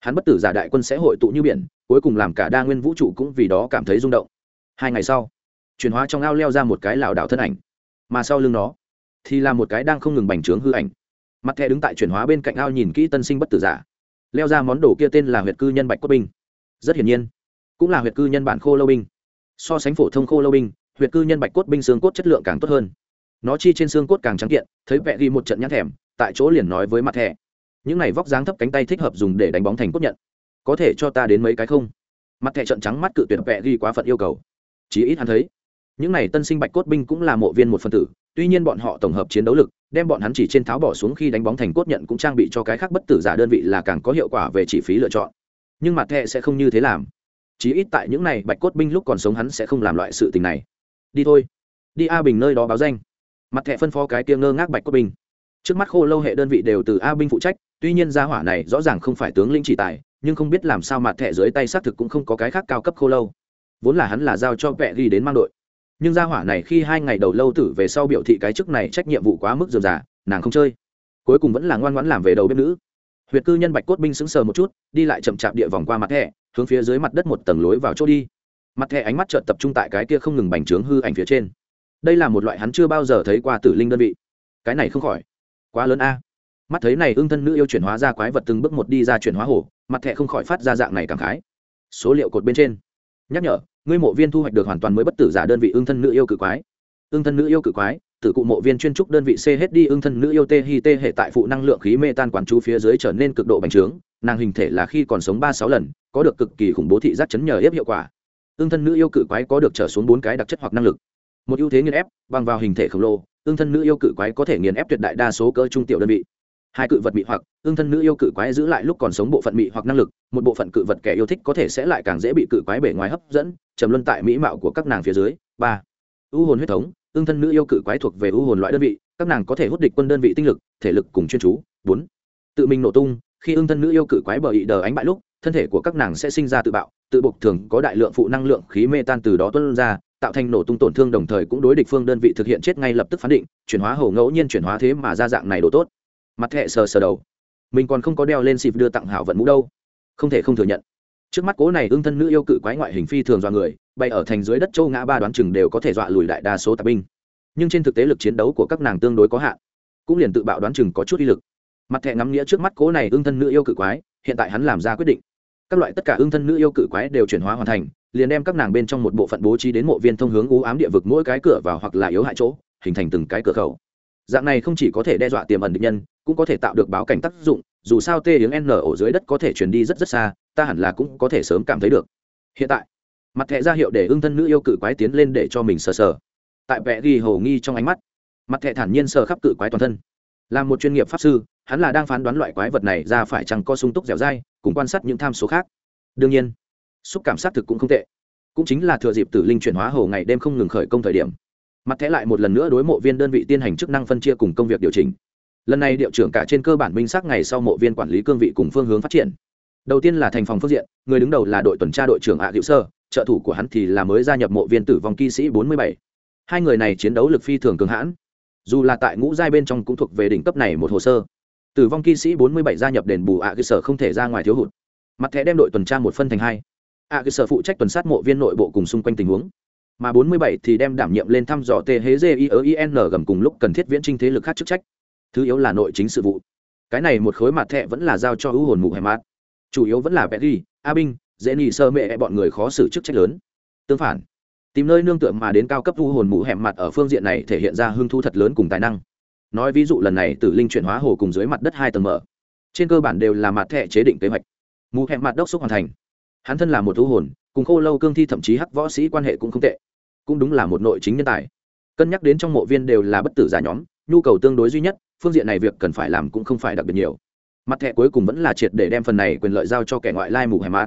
Speaker 1: hắn bất tử giả đại quân sẽ hội tụ như biển, cuối cùng làm cả đa nguyên vũ trụ cũng vì đó cảm thấy rung động. Hai ngày sau, chuyển hóa trong ao leo ra một cái lảo đảo thân ảnh, mà sau lưng nó thì là một cái đang không ngừng bành trướng hư ảnh. Mặt thẻ đứng tại chuyển hóa bên cạnh ao nhìn kỹ tân sinh bất tử giả, leo ra món đồ kia tên là huyệt cư nhân bạch cốt binh. Rất hiển nhiên, cũng là huyệt cư nhân bản khô lâu binh. So sánh phổ thông khô lâu binh, huyệt cư nhân bạch cốt binh xương cốt chất lượng càng tốt hơn. Nó chi trên xương cốt càng trắng kiện, thấy vẹ ghi một trận nhãn thèm, tại chỗ liền nói với mặt thẻ những này vóc dáng thấp cánh tay thích hợp dùng để đánh bóng thành cốt nhận. Có thể cho ta đến mấy cái không? Mặt thẻ trận trắng mắt cự tuyệt vẹ ghi quá phận yêu cầu. Chí ít hắn thấy, những này tân sinh bạch cốt binh cũng là mộ viên một phần tử, tuy nhiên bọn họ tổng hợp chiến đấu lực, đem bọn hắn chỉ trên tháo bỏ xuống khi đánh bóng thành cốt nhận cũng trang bị cho cái khác bất tử giả đơn vị là càng có hiệu quả về chi phí lựa chọn. Nhưng mặt thẻ sẽ không như thế làm. Chí ít tại những này bạch cốt binh lúc còn sống hắn sẽ không làm loại sự tình này. Đi thôi. Đi a bình nơi đó báo danh. Mặt thẻ phân phó cái tiêng ngơ ngác bạch cốt binh. Trước mắt khô lâu hệ đơn vị đều từ a binh phụ trách tuy nhiên gia hỏa này rõ ràng không phải tướng lĩnh chỉ tài, nhưng không biết làm sao mặt thẻ dưới tay xác thực cũng không có cái khác cao cấp khô lâu. Vốn là hắn là giao cho vẹ ghi đến mang đội. Nhưng gia hỏa này khi hai ngày đầu lâu tử về sau biểu thị cái chức này trách nhiệm vụ quá mức dườm già, nàng không chơi. Cuối cùng vẫn là ngoan ngoãn làm về đầu bếp nữ. Huyệt cư nhân bạch cốt binh sững sờ một chút, đi lại chậm chạp địa vòng qua mặt thẻ, hướng phía dưới mặt đất một tầng lối vào chỗ đi. Mặt thẻ ánh mắt trợn tập trung tại cái kia không ngừng bành trướng hư ảnh phía trên. Đây là một loại hắn chưa bao giờ thấy qua tử linh đơn vị. Cái này không khỏi. Quá lớn a mắt thấy này ương thân nữ yêu chuyển hóa ra quái vật từng bước một đi ra chuyển hóa hồ, mặt thẻ không khỏi phát ra dạng này cảm khái. Số liệu cột bên trên. Nhắc nhở, ngươi mộ viên thu hoạch được hoàn toàn mới bất tử giả đơn vị ương thân nữ yêu cự quái. Ương thân nữ yêu cự quái, tử cụ mộ viên chuyên trúc đơn vị c hết đi ương thân nữ yêu tê hi tê hệ tại phụ năng lượng khí mê tan quản chú phía dưới trở nên cực độ bành trướng, nàng hình thể là khi còn sống ba sáu lần, có được cực kỳ khủng bố thị giác chấn nhờ ép hiệu quả. Ương thân nữ yêu cự quái có được trở xuống bốn cái đặc chất hoặc năng lực. Một ưu thế nghiền ép, bằng vào hình thể khổng lồ ương thân nữ yêu cự quái có thể nghiền ép tuyệt đại đa số cỡ trung tiểu đơn vị hai cự vật mị hoặc, ương thân nữ yêu cự quái giữ lại lúc còn sống bộ phận mị hoặc năng lực, một bộ phận cự vật kẻ yêu thích có thể sẽ lại càng dễ bị cự quái bể ngoài hấp dẫn, trầm luân tại mỹ mạo của các nàng phía dưới. Ba, ưu hồn huyết thống, ương thân nữ yêu cự quái thuộc về ưu hồn loại đơn vị, các nàng có thể hút địch quân đơn vị tinh lực, thể lực cùng chuyên chú. Bốn, tự mình nổ tung, khi ương thân nữ yêu cự quái bờ ị đờ ánh bại lúc, thân thể của các nàng sẽ sinh ra tự bạo, tự buộc thường có đại lượng phụ năng lượng khí mê tan từ đó tuân ra, tạo thành nổ tung tổn thương đồng thời cũng đối địch phương đơn vị thực hiện chết ngay lập tức phán định, chuyển hóa hầu ngẫu nhiên chuyển hóa thế mà ra dạng này đồ tốt mặt thẹ sờ sờ đầu. Mình còn không có đeo lên xịp đưa tặng hảo vận mũ đâu. Không thể không thừa nhận. Trước mắt cố này ương thân nữ yêu cự quái ngoại hình phi thường dọa người, bay ở thành dưới đất châu ngã ba đoán chừng đều có thể dọa lùi đại đa số tạp binh. Nhưng trên thực tế lực chiến đấu của các nàng tương đối có hạn, cũng liền tự bạo đoán chừng có chút uy lực. Mặt thẹ ngắm nghĩa trước mắt cố này ương thân nữ yêu cự quái, hiện tại hắn làm ra quyết định. Các loại tất cả ương thân nữ yêu cự quái đều chuyển hóa hoàn thành, liền đem các nàng bên trong một bộ phận bố trí đến mộ viên thông hướng u ám địa vực mỗi cái cửa vào hoặc là yếu hại chỗ, hình thành từng cái cửa khẩu. Dạng này không chỉ có thể đe dọa tiềm ẩn địch nhân cũng có thể tạo được báo cảnh tác dụng, dù sao tê tiếng n ở dưới đất có thể truyền đi rất rất xa, ta hẳn là cũng có thể sớm cảm thấy được. Hiện tại, mặt thẻ ra hiệu để ưng thân nữ yêu cự quái tiến lên để cho mình sờ sờ. Tại vẽ ghi hầu nghi trong ánh mắt, mặt thẻ thản nhiên sờ khắp cự quái toàn thân. Là một chuyên nghiệp pháp sư, hắn là đang phán đoán loại quái vật này ra phải chăng có sung túc dẻo dai, cùng quan sát những tham số khác. Đương nhiên, xúc cảm xác thực cũng không tệ. Cũng chính là thừa dịp tử linh chuyển hóa hầu ngày đêm không ngừng khởi công thời điểm. Mặt thẻ lại một lần nữa đối mộ viên đơn vị tiến hành chức năng phân chia cùng công việc điều chỉnh lần này điệu trưởng cả trên cơ bản minh xác ngày sau mộ viên quản lý cương vị cùng phương hướng phát triển. Đầu tiên là thành phòng phương diện, người đứng đầu là đội tuần tra đội trưởng ạ hữu sơ, trợ thủ của hắn thì là mới gia nhập mộ viên tử vong kỵ sĩ bốn mươi bảy. Hai người này chiến đấu lực phi thường cường hãn. Dù là tại ngũ giai bên trong cũng thuộc về đỉnh cấp này một hồ sơ. Tử vong kỵ sĩ 47 gia nhập đền bù ạ cơ sở không thể ra ngoài thiếu hụt. Mặt thẻ đem đội tuần tra một phân thành hai. ạ cơ sở phụ trách tuần sát mộ viên nội bộ cùng xung quanh tình huống. Mà 47 thì đem đảm nhiệm lên thăm dò tê hế gin gầm cùng lúc cần thiết viễn trinh thế lực khác chức trách thứ yếu là nội chính sự vụ. Cái này một khối mặt thẹ vẫn là giao cho ưu hồn mù hèm mát chủ yếu vẫn là petty a binh, dễ nhị sơ mẹ bọn người khó xử chức trách lớn. Tương phản, tìm nơi nương tựa mà đến cao cấp ưu hồn mù hẻm mặt ở phương diện này thể hiện ra hưng thu thật lớn cùng tài năng. Nói ví dụ lần này tử linh chuyển hóa hồ cùng dưới mặt đất hai tầng mở. Trên cơ bản đều là mặt thẻ chế định kế hoạch. Mù hẻm mặt đốc xúc hoàn thành. Hắn thân là một ưu hồn, cùng khô lâu cương thi thậm chí hắc võ sĩ quan hệ cũng không tệ. Cũng đúng là một nội chính nhân tài. Cân nhắc đến trong mộ viên đều là bất tử giả nhóm, nhu cầu tương đối duy nhất phương diện này việc cần phải làm cũng không phải đặc biệt nhiều. Mặt thẻ cuối cùng vẫn là triệt để đem phần này quyền lợi giao cho kẻ ngoại lai mù hẻm mát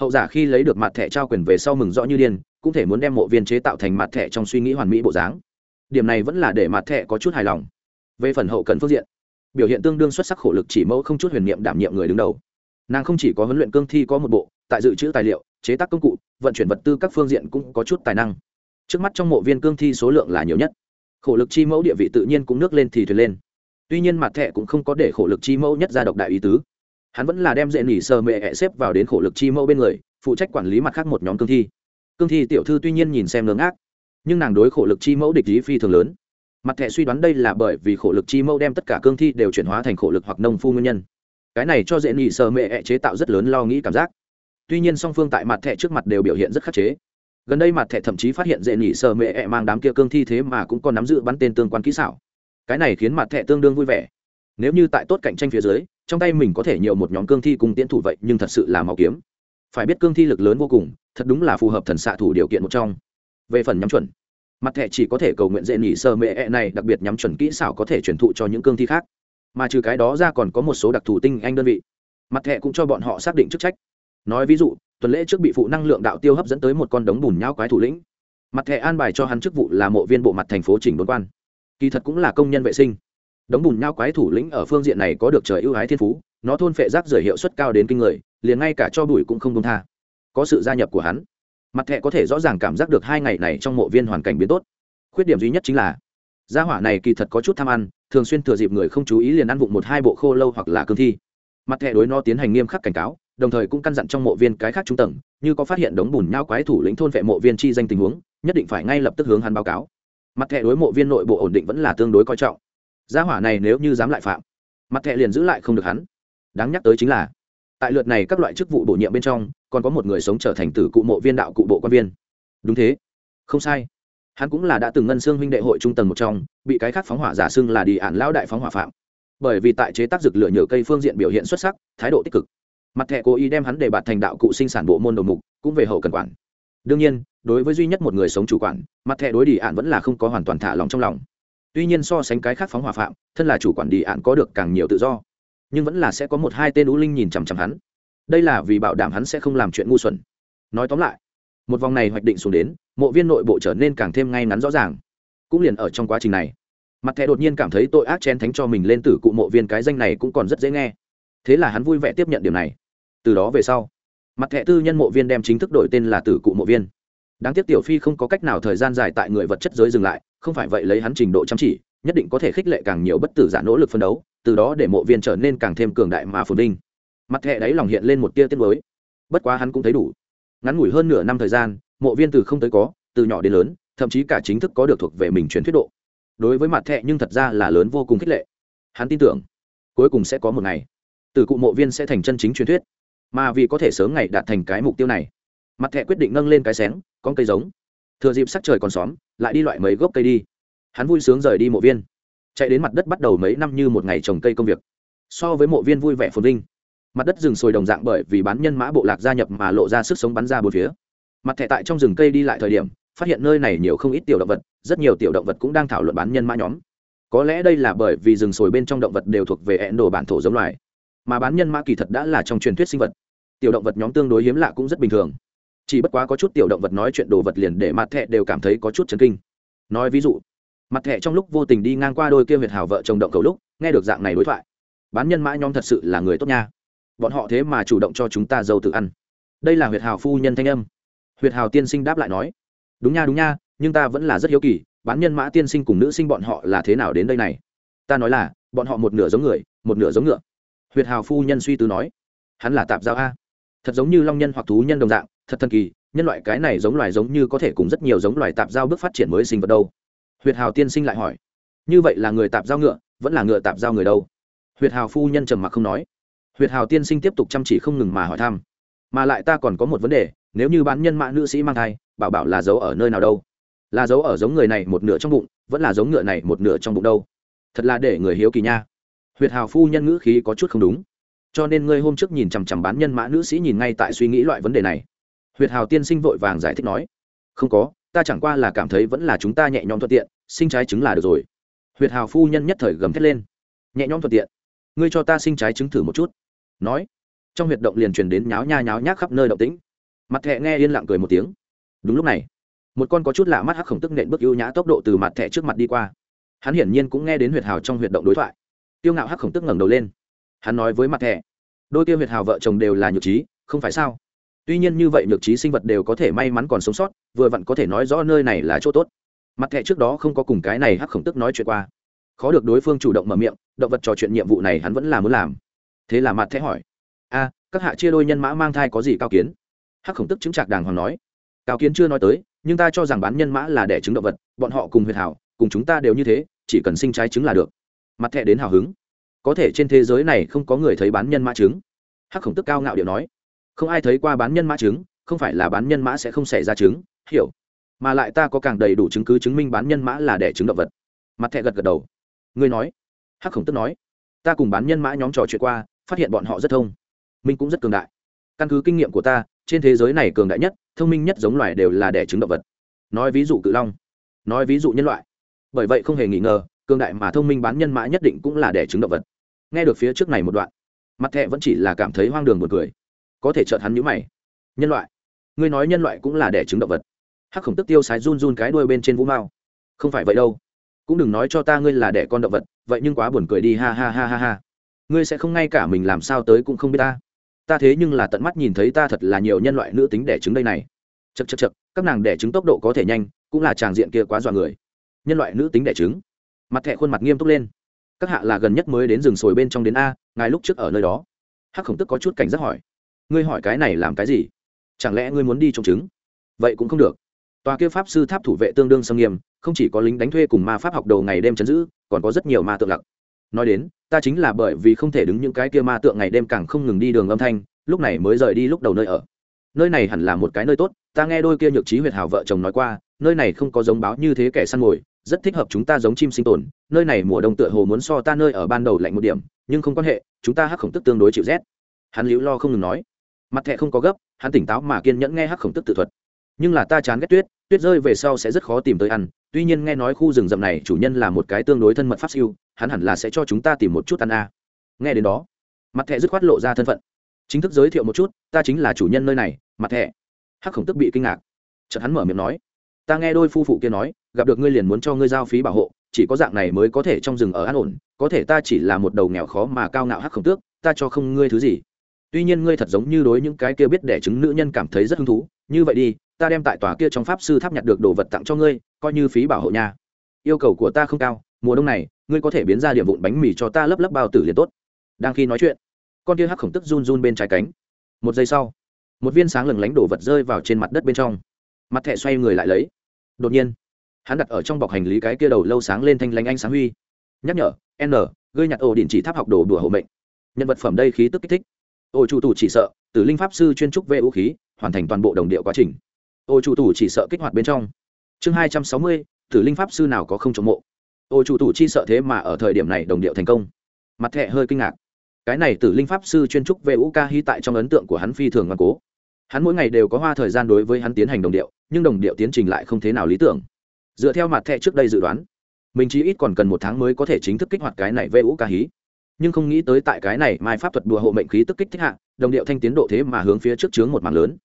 Speaker 1: hậu giả khi lấy được mặt thẻ trao quyền về sau mừng rõ như điên, cũng thể muốn đem mộ viên chế tạo thành mặt thẻ trong suy nghĩ hoàn mỹ bộ dáng. Điểm này vẫn là để mặt thẻ có chút hài lòng. Về phần hậu cần phương diện, biểu hiện tương đương xuất sắc khổ lực chỉ mẫu không chút huyền niệm đảm nhiệm người đứng đầu. Nàng không chỉ có huấn luyện cương thi có một bộ, tại dự trữ tài liệu, chế tác công cụ, vận chuyển vật tư các phương diện cũng có chút tài năng. Trước mắt trong mộ viên cương thi số lượng là nhiều nhất. Khổ lực chi mẫu địa vị tự nhiên cũng nước lên thì thuyền lên tuy nhiên mặt thẻ cũng không có để khổ lực chi mẫu nhất ra độc đại ý tứ. Hắn vẫn là đem dễ nỉ sơ mệ hẹ xếp vào đến khổ lực chi mẫu bên người, phụ trách quản lý mặt khác một nhóm cương thi. Cương thi tiểu thư tuy nhiên nhìn xem ngưỡng ác nhưng nàng đối khổ lực chi mẫu địch lý phi thường lớn. Mặt thẻ suy đoán đây là bởi vì khổ lực chi mẫu đem tất cả cương thi đều chuyển hóa thành khổ lực hoặc nông phu nguyên nhân. Cái này cho dễ nỉ sơ mệ hẹ chế tạo rất lớn lo nghĩ cảm giác. Tuy nhiên song phương tại mặt thẻ trước mặt đều biểu hiện rất khắc chế. Gần đây mặt thẻ thậm chí phát hiện dễ nỉ sơ mệ hẹ mang đám kia cương thi thế mà cũng còn nắm giữ bắn tên tương quan kỹ xảo cái này khiến mặt thẻ tương đương vui vẻ. Nếu như tại tốt cạnh tranh phía dưới, trong tay mình có thể nhiều một nhóm cương thi cùng tiến thủ vậy, nhưng thật sự là màu kiếm. Phải biết cương thi lực lớn vô cùng, thật đúng là phù hợp thần xạ thủ điều kiện một trong. Về phần nhắm chuẩn, mặt thẻ chỉ có thể cầu nguyện dễ nỉ sơ mệ e này, đặc biệt nhắm chuẩn kỹ xảo có thể truyền thụ cho những cương thi khác. Mà trừ cái đó ra còn có một số đặc thù tinh anh đơn vị. Mặt thẻ cũng cho bọn họ xác định chức trách. Nói ví dụ, tuần lễ trước bị phụ năng lượng đạo tiêu hấp dẫn tới một con đống bùn nhão quái thủ lĩnh. Mặt thẻ an bài cho hắn chức vụ là mộ viên bộ mặt thành phố chỉnh đốn quan kỳ thật cũng là công nhân vệ sinh. Đống bùn nhau quái thủ lĩnh ở phương diện này có được trời ưu ái thiên phú, nó thôn phệ rác rời hiệu suất cao đến kinh người, liền ngay cả cho bụi cũng không công tha. Có sự gia nhập của hắn, mặt thẹ có thể rõ ràng cảm giác được hai ngày này trong mộ viên hoàn cảnh biến tốt. Khuyết điểm duy nhất chính là, gia hỏa này kỳ thật có chút tham ăn, thường xuyên thừa dịp người không chú ý liền ăn vụng một hai bộ khô lâu hoặc là cương thi. Mặt thẹ đối nó tiến hành nghiêm khắc cảnh cáo, đồng thời cũng căn dặn trong mộ viên cái khác trung tầng, như có phát hiện đống bùn nhau quái thủ lĩnh thôn vệ mộ viên chi danh tình huống, nhất định phải ngay lập tức hướng hắn báo cáo mặt thẻ đối mộ viên nội bộ ổn định vẫn là tương đối coi trọng. Gia hỏa này nếu như dám lại phạm, mặt thẻ liền giữ lại không được hắn. Đáng nhắc tới chính là, tại lượt này các loại chức vụ bổ nhiệm bên trong, còn có một người sống trở thành tử cụ mộ viên đạo cụ bộ quan viên. Đúng thế. Không sai. Hắn cũng là đã từng ngân xương huynh đệ hội trung tầng một trong, bị cái khác phóng hỏa giả xưng là đi ản lão đại phóng hỏa phạm. Bởi vì tại chế tác dược lửa nhựa cây phương diện biểu hiện xuất sắc, thái độ tích cực. Mặt thẻ cố ý đem hắn để bạt thành đạo cụ sinh sản bộ môn đầu mục, cũng về hậu cần quản đương nhiên, đối với duy nhất một người sống chủ quản, mặt thẻ đối đi ạn vẫn là không có hoàn toàn thả lòng trong lòng. Tuy nhiên so sánh cái khác phóng hỏa phạm, thân là chủ quản đi ạn có được càng nhiều tự do. Nhưng vẫn là sẽ có một hai tên ú linh nhìn chằm chằm hắn. Đây là vì bảo đảm hắn sẽ không làm chuyện ngu xuẩn. Nói tóm lại, một vòng này hoạch định xuống đến, mộ viên nội bộ trở nên càng thêm ngay ngắn rõ ràng. Cũng liền ở trong quá trình này, mặt thẻ đột nhiên cảm thấy tội ác chen thánh cho mình lên tử cụ mộ viên cái danh này cũng còn rất dễ nghe. Thế là hắn vui vẻ tiếp nhận điều này. Từ đó về sau mặt thẻ tư nhân mộ viên đem chính thức đổi tên là tử cụ mộ viên. Đáng tiếc tiểu phi không có cách nào thời gian dài tại người vật chất giới dừng lại, không phải vậy lấy hắn trình độ chăm chỉ, nhất định có thể khích lệ càng nhiều bất tử giả nỗ lực phân đấu, từ đó để mộ viên trở nên càng thêm cường đại mà phồn vinh. Mặt thẻ đáy lòng hiện lên một tia tiết mới bất quá hắn cũng thấy đủ. Ngắn ngủi hơn nửa năm thời gian, mộ viên từ không tới có, từ nhỏ đến lớn, thậm chí cả chính thức có được thuộc về mình truyền thuyết độ. Đối với mặt thẻ nhưng thật ra là lớn vô cùng khích lệ. Hắn tin tưởng, cuối cùng sẽ có một ngày từ cụ mộ viên sẽ thành chân chính truyền thuyết mà vì có thể sớm ngày đạt thành cái mục tiêu này. Mặt thẹ quyết định nâng lên cái xén con cây giống. Thừa dịp sắc trời còn xóm, lại đi loại mấy gốc cây đi. Hắn vui sướng rời đi mộ viên. Chạy đến mặt đất bắt đầu mấy năm như một ngày trồng cây công việc. So với mộ viên vui vẻ phồn vinh. Mặt đất rừng sồi đồng dạng bởi vì bán nhân mã bộ lạc gia nhập mà lộ ra sức sống bắn ra bốn phía. Mặt thẻ tại trong rừng cây đi lại thời điểm, phát hiện nơi này nhiều không ít tiểu động vật, rất nhiều tiểu động vật cũng đang thảo luận bán nhân mã nhóm. Có lẽ đây là bởi vì rừng sồi bên trong động vật đều thuộc về ẹn đồ bản thổ giống loài. Mà bán nhân mã kỳ thật đã là trong truyền thuyết sinh vật tiểu động vật nhóm tương đối hiếm lạ cũng rất bình thường. Chỉ bất quá có chút tiểu động vật nói chuyện đồ vật liền để mặt thẹ đều cảm thấy có chút chấn kinh. Nói ví dụ, mặt thẹ trong lúc vô tình đi ngang qua đôi kia huyệt hào vợ chồng động cầu lúc, nghe được dạng này đối thoại. Bán nhân mã nhóm thật sự là người tốt nha. Bọn họ thế mà chủ động cho chúng ta dâu tự ăn. Đây là huyệt hào phu nhân thanh âm. Huyệt hào tiên sinh đáp lại nói, đúng nha đúng nha, nhưng ta vẫn là rất hiếu kỳ, bán nhân mã tiên sinh cùng nữ sinh bọn họ là thế nào đến đây này? Ta nói là, bọn họ một nửa giống người, một nửa giống ngựa. Huyệt hào phu nhân suy tư nói, hắn là tạp giao a thật giống như long nhân hoặc thú nhân đồng dạng, thật thần kỳ, nhân loại cái này giống loài giống như có thể cùng rất nhiều giống loài tạp giao bước phát triển mới sinh vật đâu. Huyệt hào tiên sinh lại hỏi. Như vậy là người tạp giao ngựa, vẫn là ngựa tạp giao người đâu? Huyệt hào phu nhân trầm mặc không nói. Huyệt hào tiên sinh tiếp tục chăm chỉ không ngừng mà hỏi thăm. Mà lại ta còn có một vấn đề, nếu như bán nhân mã nữ sĩ mang thai, bảo bảo là giấu ở nơi nào đâu? Là giấu ở giống người này một nửa trong bụng, vẫn là giống ngựa này một nửa trong bụng đâu? Thật là để người hiếu kỳ nha. Huyệt hào phu nhân ngữ khí có chút không đúng cho nên ngươi hôm trước nhìn chằm chằm bán nhân mã nữ sĩ nhìn ngay tại suy nghĩ loại vấn đề này. Huyệt hào tiên sinh vội vàng giải thích nói, không có, ta chẳng qua là cảm thấy vẫn là chúng ta nhẹ nhõm thuận tiện, sinh trái trứng là được rồi. Huyệt hào phu nhân nhất thời gầm thét lên, nhẹ nhõm thuận tiện, ngươi cho ta sinh trái trứng thử một chút. Nói, trong huyệt động liền truyền đến nháo nha nháo nhác khắp nơi động tĩnh. Mặt thẹ nghe yên lặng cười một tiếng. Đúng lúc này, một con có chút lạ mắt hắc khổng tức nện bước ưu nhã tốc độ từ mặt thẹ trước mặt đi qua. Hắn hiển nhiên cũng nghe đến huyệt hào trong huyệt động đối thoại. Tiêu ngạo hắc khổng tức ngẩng đầu lên hắn nói với mặt thẹ đôi tiêu huyệt hào vợ chồng đều là nhược trí, không phải sao? Tuy nhiên như vậy nhược trí sinh vật đều có thể may mắn còn sống sót, vừa vặn có thể nói rõ nơi này là chỗ tốt. Mặt thẹ trước đó không có cùng cái này hắc khổng tức nói chuyện qua. Khó được đối phương chủ động mở miệng, động vật trò chuyện nhiệm vụ này hắn vẫn là muốn làm. Thế là mặt thẹ hỏi, a, các hạ chia đôi nhân mã mang thai có gì cao kiến? Hắc khổng tức chứng trạc đàng hoàng nói, cao kiến chưa nói tới, nhưng ta cho rằng bán nhân mã là đẻ trứng động vật, bọn họ cùng huyệt hảo cùng chúng ta đều như thế, chỉ cần sinh trái trứng là được. Mặt thẹ đến hào hứng có thể trên thế giới này không có người thấy bán nhân mã trứng. Hắc khổng tức cao ngạo điệu nói, không ai thấy qua bán nhân mã trứng, không phải là bán nhân mã sẽ không xảy ra trứng, hiểu. Mà lại ta có càng đầy đủ chứng cứ chứng minh bán nhân mã là đẻ trứng động vật. Mặt thẹ gật gật đầu. Ngươi nói, hắc khổng tức nói, ta cùng bán nhân mã nhóm trò chuyện qua, phát hiện bọn họ rất thông. Minh cũng rất cường đại. Căn cứ kinh nghiệm của ta, trên thế giới này cường đại nhất, thông minh nhất giống loài đều là đẻ trứng động vật. Nói ví dụ cự long, nói ví dụ nhân loại. Bởi vậy không hề nghi ngờ, cường đại mà thông minh bán nhân mã nhất định cũng là đẻ trứng động vật nghe được phía trước này một đoạn, mặt thẹ vẫn chỉ là cảm thấy hoang đường một cười. Có thể chợt hắn nhữ mày. Nhân loại. Ngươi nói nhân loại cũng là đẻ trứng động vật. Hắc khổng tức tiêu sái run run cái đuôi bên trên vũ mao. Không phải vậy đâu. Cũng đừng nói cho ta ngươi là đẻ con động vật, vậy nhưng quá buồn cười đi, ha ha ha ha ha. Ngươi sẽ không ngay cả mình làm sao tới cũng không biết ta. Ta thế nhưng là tận mắt nhìn thấy ta thật là nhiều nhân loại nữ tính đẻ trứng đây này. Chật chật chật các nàng đẻ trứng tốc độ có thể nhanh, cũng là tràng diện kia quá dọa người. Nhân loại nữ tính đẻ trứng. Mặt thẹ khuôn mặt nghiêm túc lên các hạ là gần nhất mới đến rừng sồi bên trong đến a, ngài lúc trước ở nơi đó. Hắc khổng tức có chút cảnh giác hỏi, ngươi hỏi cái này làm cái gì? Chẳng lẽ ngươi muốn đi trông trứng? Vậy cũng không được. Tòa kia pháp sư tháp thủ vệ tương đương xâm nghiêm, không chỉ có lính đánh thuê cùng ma pháp học đầu ngày đêm chấn giữ, còn có rất nhiều ma tượng lặc. Nói đến, ta chính là bởi vì không thể đứng những cái kia ma tượng ngày đêm càng không ngừng đi đường âm thanh, lúc này mới rời đi lúc đầu nơi ở. Nơi này hẳn là một cái nơi tốt, ta nghe đôi kia nhược trí huyệt hảo vợ chồng nói qua, nơi này không có giống báo như thế kẻ săn mồi rất thích hợp chúng ta giống chim sinh tồn, nơi này mùa đông tựa hồ muốn so ta nơi ở ban đầu lạnh một điểm, nhưng không quan hệ, chúng ta hắc khổng tức tương đối chịu rét. Hắn liễu lo không ngừng nói. Mặt thẹ không có gấp, hắn tỉnh táo mà kiên nhẫn nghe hắc khổng tức tự thuật. Nhưng là ta chán ghét tuyết tuyết rơi về sau sẽ rất khó tìm tới ăn, tuy nhiên nghe nói khu rừng rậm này chủ nhân là một cái tương đối thân mật pháp siêu, hắn hẳn là sẽ cho chúng ta tìm một chút ăn a. Nghe đến đó, mặt thẹ dứt khoát lộ ra thân phận. Chính thức giới thiệu một chút, ta chính là chủ nhân nơi này, mặt thẹ hắc khổng tức bị kinh ngạc. Chợt hắn mở miệng nói ta nghe đôi phu phụ kia nói, gặp được ngươi liền muốn cho ngươi giao phí bảo hộ, chỉ có dạng này mới có thể trong rừng ở an ổn, có thể ta chỉ là một đầu nghèo khó mà cao ngạo hắc khổng tước, ta cho không ngươi thứ gì. Tuy nhiên ngươi thật giống như đối những cái kia biết đẻ chứng nữ nhân cảm thấy rất hứng thú, như vậy đi, ta đem tại tòa kia trong pháp sư tháp nhặt được đồ vật tặng cho ngươi, coi như phí bảo hộ nha. Yêu cầu của ta không cao, mùa đông này, ngươi có thể biến ra điểm vụn bánh mì cho ta lấp lấp bao tử liền tốt. Đang khi nói chuyện, con kia hắc khổng tức run run bên trái cánh. Một giây sau, một viên sáng lừng lánh đổ vật rơi vào trên mặt đất bên trong mặt thẻ xoay người lại lấy. Đột nhiên, hắn đặt ở trong bọc hành lý cái kia đầu lâu sáng lên thanh lanh anh sáng huy. Nhắc nhở, n gây nhặt ổ điện chỉ tháp học đồ đùa hộ mệnh. Nhân vật phẩm đây khí tức kích thích. Ô chủ tù chỉ sợ tử linh pháp sư chuyên trúc vệ vũ khí, hoàn thành toàn bộ đồng điệu quá trình. Ô chủ tù chỉ sợ kích hoạt bên trong. Chương hai trăm sáu mươi tử linh pháp sư nào có không chống mộ. Ô chủ tù chi sợ thế mà ở thời điểm này đồng điệu thành công. Mặt thẹ hơi kinh ngạc. Cái này tử linh pháp sư chuyên trúc vệ vũ ca hy tại trong ấn tượng của hắn phi thường ngoan cố hắn mỗi ngày đều có hoa thời gian đối với hắn tiến hành đồng điệu, nhưng đồng điệu tiến trình lại không thế nào lý tưởng. Dựa theo mặt thẹ trước đây dự đoán, mình chỉ ít còn cần một tháng mới có thể chính thức kích hoạt cái này vê vũ ca hí. Nhưng không nghĩ tới tại cái này mai pháp thuật đùa hộ mệnh khí tức kích thích hạ, đồng điệu thanh tiến độ thế mà hướng phía trước chướng một mảng lớn.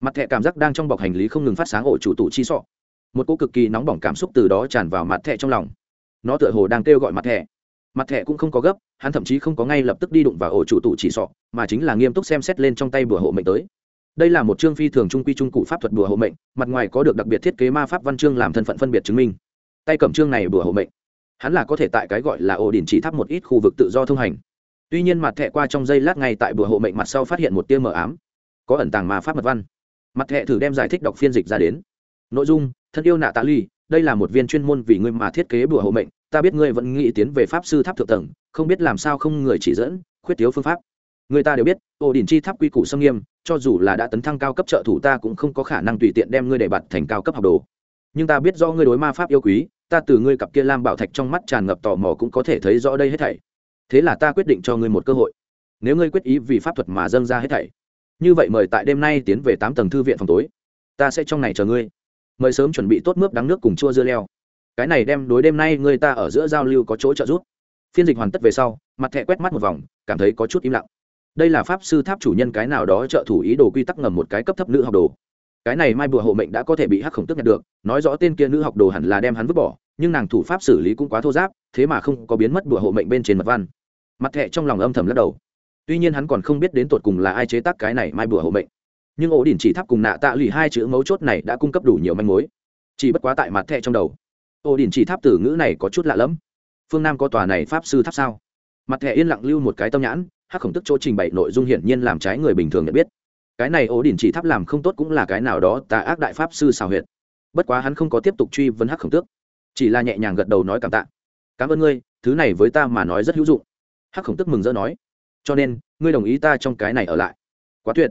Speaker 1: Mặt thẹ cảm giác đang trong bọc hành lý không ngừng phát sáng ổ chủ tủ chi sọ. Một cô cực kỳ nóng bỏng cảm xúc từ đó tràn vào mặt thẹ trong lòng. Nó tựa hồ đang kêu gọi mặt thẹ mặt thẹ cũng không có gấp, hắn thậm chí không có ngay lập tức đi đụng vào ổ chủ tủ chỉ sọ, mà chính là nghiêm túc xem xét lên trong tay bùa hộ mệnh tới đây là một chương phi thường trung quy trung cụ pháp thuật bùa hộ mệnh, mặt ngoài có được đặc biệt thiết kế ma pháp văn chương làm thân phận phân biệt chứng minh. Tay cầm chương này bùa hộ mệnh, hắn là có thể tại cái gọi là ổ đình chỉ thắp một ít khu vực tự do thông hành. Tuy nhiên mặt thẹ qua trong giây lát ngay tại bùa hộ mệnh mặt sau phát hiện một tia mờ ám, có ẩn tàng ma pháp mật văn. Mặt thẹ thử đem giải thích đọc phiên dịch ra đến. Nội dung, thân yêu nạ tạ ly, đây là một viên chuyên môn vì ngươi mà thiết kế bùa hộ mệnh, ta biết ngươi vẫn nghĩ tiến về pháp sư tháp thượng tầng, không biết làm sao không người chỉ dẫn, khuyết thiếu phương pháp. Người ta đều biết, ổ đình chi tháp quy củ xâm nghiêm cho dù là đã tấn thăng cao cấp trợ thủ ta cũng không có khả năng tùy tiện đem ngươi đề bạt thành cao cấp học đồ. Nhưng ta biết do ngươi đối ma pháp yêu quý, ta từ ngươi cặp kia lam bảo thạch trong mắt tràn ngập tò mò cũng có thể thấy rõ đây hết thảy. Thế là ta quyết định cho ngươi một cơ hội. Nếu ngươi quyết ý vì pháp thuật mà dâng ra hết thảy, như vậy mời tại đêm nay tiến về tám tầng thư viện phòng tối. Ta sẽ trong này chờ ngươi. Mời sớm chuẩn bị tốt mướp đắng nước cùng chua dưa leo. Cái này đem đối đêm nay người ta ở giữa giao lưu có chỗ trợ giúp. Phiên dịch hoàn tất về sau, mặt thẹ quét mắt một vòng, cảm thấy có chút im lặng đây là pháp sư tháp chủ nhân cái nào đó trợ thủ ý đồ quy tắc ngầm một cái cấp thấp nữ học đồ. Cái này mai bùa hộ mệnh đã có thể bị hắc khổng tức nhận được, nói rõ tên kia nữ học đồ hẳn là đem hắn vứt bỏ, nhưng nàng thủ pháp xử lý cũng quá thô giáp, thế mà không có biến mất bùa hộ mệnh bên trên mật văn. Mặt thẹ trong lòng âm thầm lắc đầu. Tuy nhiên hắn còn không biết đến tột cùng là ai chế tác cái này mai bùa hộ mệnh. Nhưng ổ đỉnh chỉ tháp cùng nạ tạ lụy hai chữ mấu chốt này đã cung cấp đủ nhiều manh mối. Chỉ bất quá tại mặt thẹ trong đầu, ổ đỉnh chỉ tháp từ ngữ này có chút lạ lẫm. Phương nam có tòa này pháp sư tháp sao? Mặt thẹ yên lặng lưu một cái tâm nhãn hắc khổng tức chỗ trình bày nội dung hiển nhiên làm trái người bình thường nhận biết. Cái này ổ đỉnh chỉ tháp làm không tốt cũng là cái nào đó tà ác đại pháp sư xào huyệt. Bất quá hắn không có tiếp tục truy vấn hắc khổng tước, chỉ là nhẹ nhàng gật đầu nói cảm tạ. Cảm ơn ngươi, thứ này với ta mà nói rất hữu dụng. Hắc khổng tức mừng rỡ nói, cho nên, ngươi đồng ý ta trong cái này ở lại. Quá tuyệt.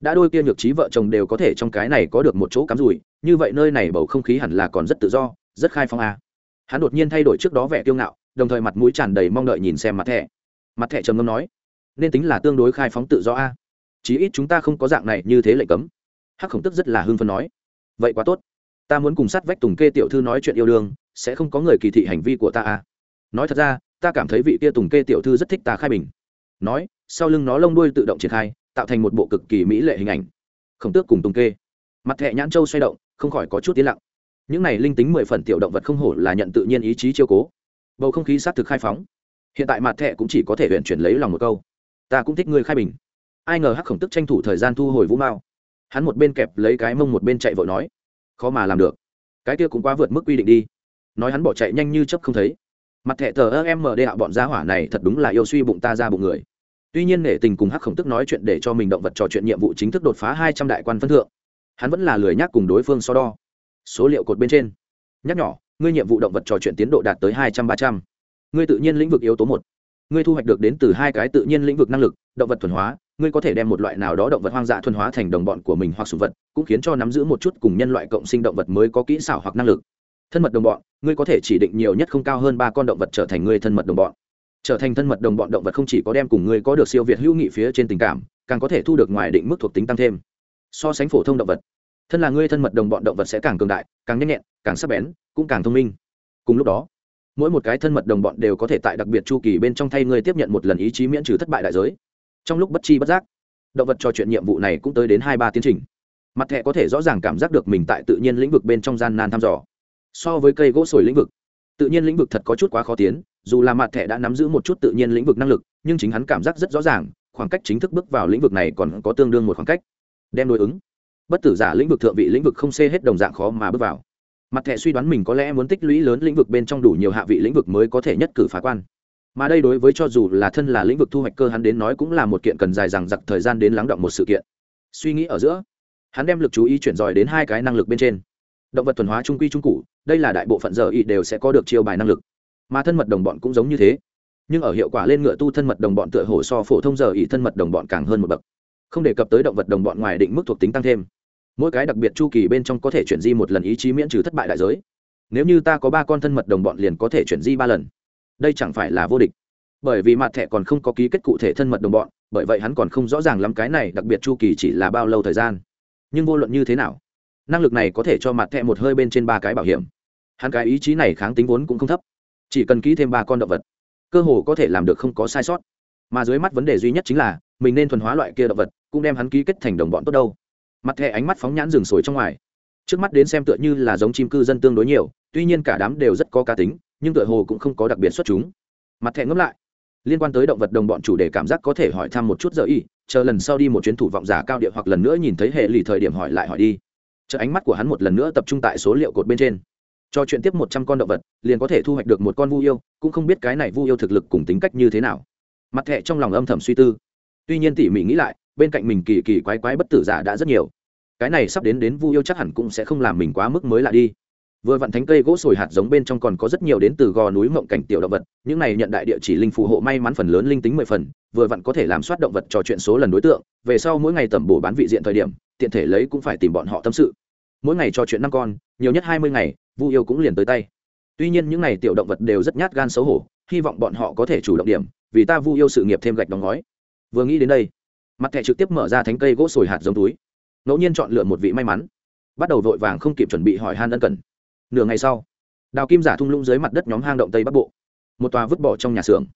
Speaker 1: Đã đôi kia nhược trí vợ chồng đều có thể trong cái này có được một chỗ cắm rủi, như vậy nơi này bầu không khí hẳn là còn rất tự do, rất khai phong à? hắn đột nhiên thay đổi trước đó vẻ kiêu ngạo, đồng thời mặt mũi tràn đầy mong đợi nhìn xem mặt thẻ. Mặt thẻ trầm ngâm nói nên tính là tương đối khai phóng tự do a. Chí ít chúng ta không có dạng này như thế lệnh cấm. Hắc khổng tức rất là hưng phấn nói. Vậy quá tốt. Ta muốn cùng sát vách tùng kê tiểu thư nói chuyện yêu đương, sẽ không có người kỳ thị hành vi của ta a. Nói thật ra, ta cảm thấy vị kia tùng kê tiểu thư rất thích ta khai bình. Nói, sau lưng nó lông đuôi tự động triển khai, tạo thành một bộ cực kỳ mỹ lệ hình ảnh. Khổng tước cùng tùng kê. Mặt thẹ nhãn châu xoay động, không khỏi có chút tiến lặng. Những này linh tính mười phần tiểu động vật không hổ là nhận tự nhiên ý chí chiêu cố. Bầu không khí s á t thực khai phóng. Hiện tại mặt thẹ cũng chỉ có thể huyện chuyển lấy lòng một câu ta cũng thích ngươi khai bình. Ai ngờ hắc khổng tức tranh thủ thời gian thu hồi vũ mao. Hắn một bên kẹp lấy cái mông một bên chạy vội nói, khó mà làm được. Cái kia cũng quá vượt mức quy định đi. Nói hắn bỏ chạy nhanh như chấp không thấy. Mặt thẹ tờ ơ em md hạ bọn gia hỏa này thật đúng là yêu suy bụng ta ra bụng người. Tuy nhiên nể tình cùng hắc khổng tức nói chuyện để cho mình động vật trò chuyện nhiệm vụ chính thức đột phá hai trăm đại quan phân thượng. Hắn vẫn là lười nhắc cùng đối phương so đo. Số liệu cột bên trên. Nhắc nhỏ, ngươi nhiệm vụ động vật trò chuyện tiến độ đạt tới hai trăm ba trăm. Ngươi tự nhiên lĩnh vực yếu tố một ngươi thu hoạch được đến từ hai cái tự nhiên lĩnh vực năng lực, động vật thuần hóa, ngươi có thể đem một loại nào đó động vật hoang dã thuần hóa thành đồng bọn của mình hoặc sùng vật, cũng khiến cho nắm giữ một chút cùng nhân loại cộng sinh động vật mới có kỹ xảo hoặc năng lực. Thân mật đồng bọn, ngươi có thể chỉ định nhiều nhất không cao hơn ba con động vật trở thành ngươi thân mật đồng bọn. Trở thành thân mật đồng bọn động vật không chỉ có đem cùng ngươi có được siêu việt hữu nghị phía trên tình cảm, càng có thể thu được ngoài định mức thuộc tính tăng thêm. So sánh phổ thông động vật, thân là ngươi thân mật đồng bọn động vật sẽ càng cường đại, càng nhanh nhẹn, càng sắc bén, cũng càng thông minh. Cùng lúc đó mỗi một cái thân mật đồng bọn đều có thể tại đặc biệt chu kỳ bên trong thay ngươi tiếp nhận một lần ý chí miễn trừ thất bại đại giới. Trong lúc bất chi bất giác, động vật trò chuyện nhiệm vụ này cũng tới đến hai ba tiến trình. Mặt thẻ có thể rõ ràng cảm giác được mình tại tự nhiên lĩnh vực bên trong gian nan thăm dò. So với cây gỗ sồi lĩnh vực, tự nhiên lĩnh vực thật có chút quá khó tiến, dù là mặt thẻ đã nắm giữ một chút tự nhiên lĩnh vực năng lực, nhưng chính hắn cảm giác rất rõ ràng, khoảng cách chính thức bước vào lĩnh vực này còn có tương đương một khoảng cách. Đem đối ứng, bất tử giả lĩnh vực thượng vị lĩnh vực không xê hết đồng dạng khó mà bước vào mặt thẻ suy đoán mình có lẽ muốn tích lũy lớn lĩnh vực bên trong đủ nhiều hạ vị lĩnh vực mới có thể nhất cử phá quan. Mà đây đối với cho dù là thân là lĩnh vực thu hoạch cơ hắn đến nói cũng là một kiện cần dài dằng dặc thời gian đến lắng động một sự kiện. Suy nghĩ ở giữa, hắn đem lực chú ý chuyển dòi đến hai cái năng lực bên trên. Động vật thuần hóa trung quy trung cụ, đây là đại bộ phận giờ y đều sẽ có được chiêu bài năng lực. Mà thân mật đồng bọn cũng giống như thế. Nhưng ở hiệu quả lên ngựa tu thân mật đồng bọn tựa hồ so phổ thông giờ y thân mật đồng bọn càng hơn một bậc. Không đề cập tới động vật đồng bọn ngoài định mức thuộc tính tăng thêm mỗi cái đặc biệt chu kỳ bên trong có thể chuyển di một lần ý chí miễn trừ thất bại đại giới. Nếu như ta có ba con thân mật đồng bọn liền có thể chuyển di ba lần. Đây chẳng phải là vô địch. Bởi vì mặt thẻ còn không có ký kết cụ thể thân mật đồng bọn, bởi vậy hắn còn không rõ ràng lắm cái này đặc biệt chu kỳ chỉ là bao lâu thời gian. Nhưng vô luận như thế nào, năng lực này có thể cho mặt thẻ một hơi bên trên ba cái bảo hiểm. Hắn cái ý chí này kháng tính vốn cũng không thấp. Chỉ cần ký thêm ba con động vật, cơ hồ có thể làm được không có sai sót. Mà dưới mắt vấn đề duy nhất chính là, mình nên thuần hóa loại kia động vật, cũng đem hắn ký kết thành đồng bọn tốt đâu mặt thẻ ánh mắt phóng nhãn rừng sồi trong ngoài. Trước mắt đến xem tựa như là giống chim cư dân tương đối nhiều, tuy nhiên cả đám đều rất có cá tính, nhưng tựa hồ cũng không có đặc biệt xuất chúng. Mặt thẻ ngẫm lại, liên quan tới động vật đồng bọn chủ đề cảm giác có thể hỏi thăm một chút giờ y, chờ lần sau đi một chuyến thủ vọng giả cao địa hoặc lần nữa nhìn thấy hệ lì thời điểm hỏi lại hỏi đi. Chờ ánh mắt của hắn một lần nữa tập trung tại số liệu cột bên trên. Cho chuyện tiếp một trăm con động vật, liền có thể thu hoạch được một con vu yêu, cũng không biết cái này vu yêu thực lực cùng tính cách như thế nào. Mặt thẹ trong lòng âm thầm suy tư. Tuy nhiên tỉ mỉ nghĩ lại bên cạnh mình kỳ kỳ quái quái bất tử giả đã rất nhiều. Cái này sắp đến đến vu yêu chắc hẳn cũng sẽ không làm mình quá mức mới lạ đi. Vừa vặn thánh cây gỗ sồi hạt giống bên trong còn có rất nhiều đến từ gò núi mộng cảnh tiểu động vật, những này nhận đại địa chỉ linh phù hộ may mắn phần lớn linh tính mười phần, vừa vặn có thể làm soát động vật trò chuyện số lần đối tượng, về sau mỗi ngày tẩm bổ bán vị diện thời điểm, tiện thể lấy cũng phải tìm bọn họ tâm sự. Mỗi ngày trò chuyện năm con, nhiều nhất hai mươi ngày, vu yêu cũng liền tới tay. Tuy nhiên những n à y tiểu động vật đều rất nhát gan xấu hổ, hy vọng bọn họ có thể chủ động điểm, vì ta vu yêu sự nghiệp thêm gạch đóng gói. Vừa nghĩ đến đây mặt thẻ trực tiếp mở ra thánh cây gỗ sồi hạt giống túi. Ngẫu nhiên chọn lựa một vị may mắn. Bắt đầu vội vàng không kịp chuẩn bị hỏi han ân cần. Nửa ngày sau, đào kim giả thung lũng dưới mặt đất nhóm hang động tây bắc bộ. Một tòa vứt bỏ trong nhà xưởng.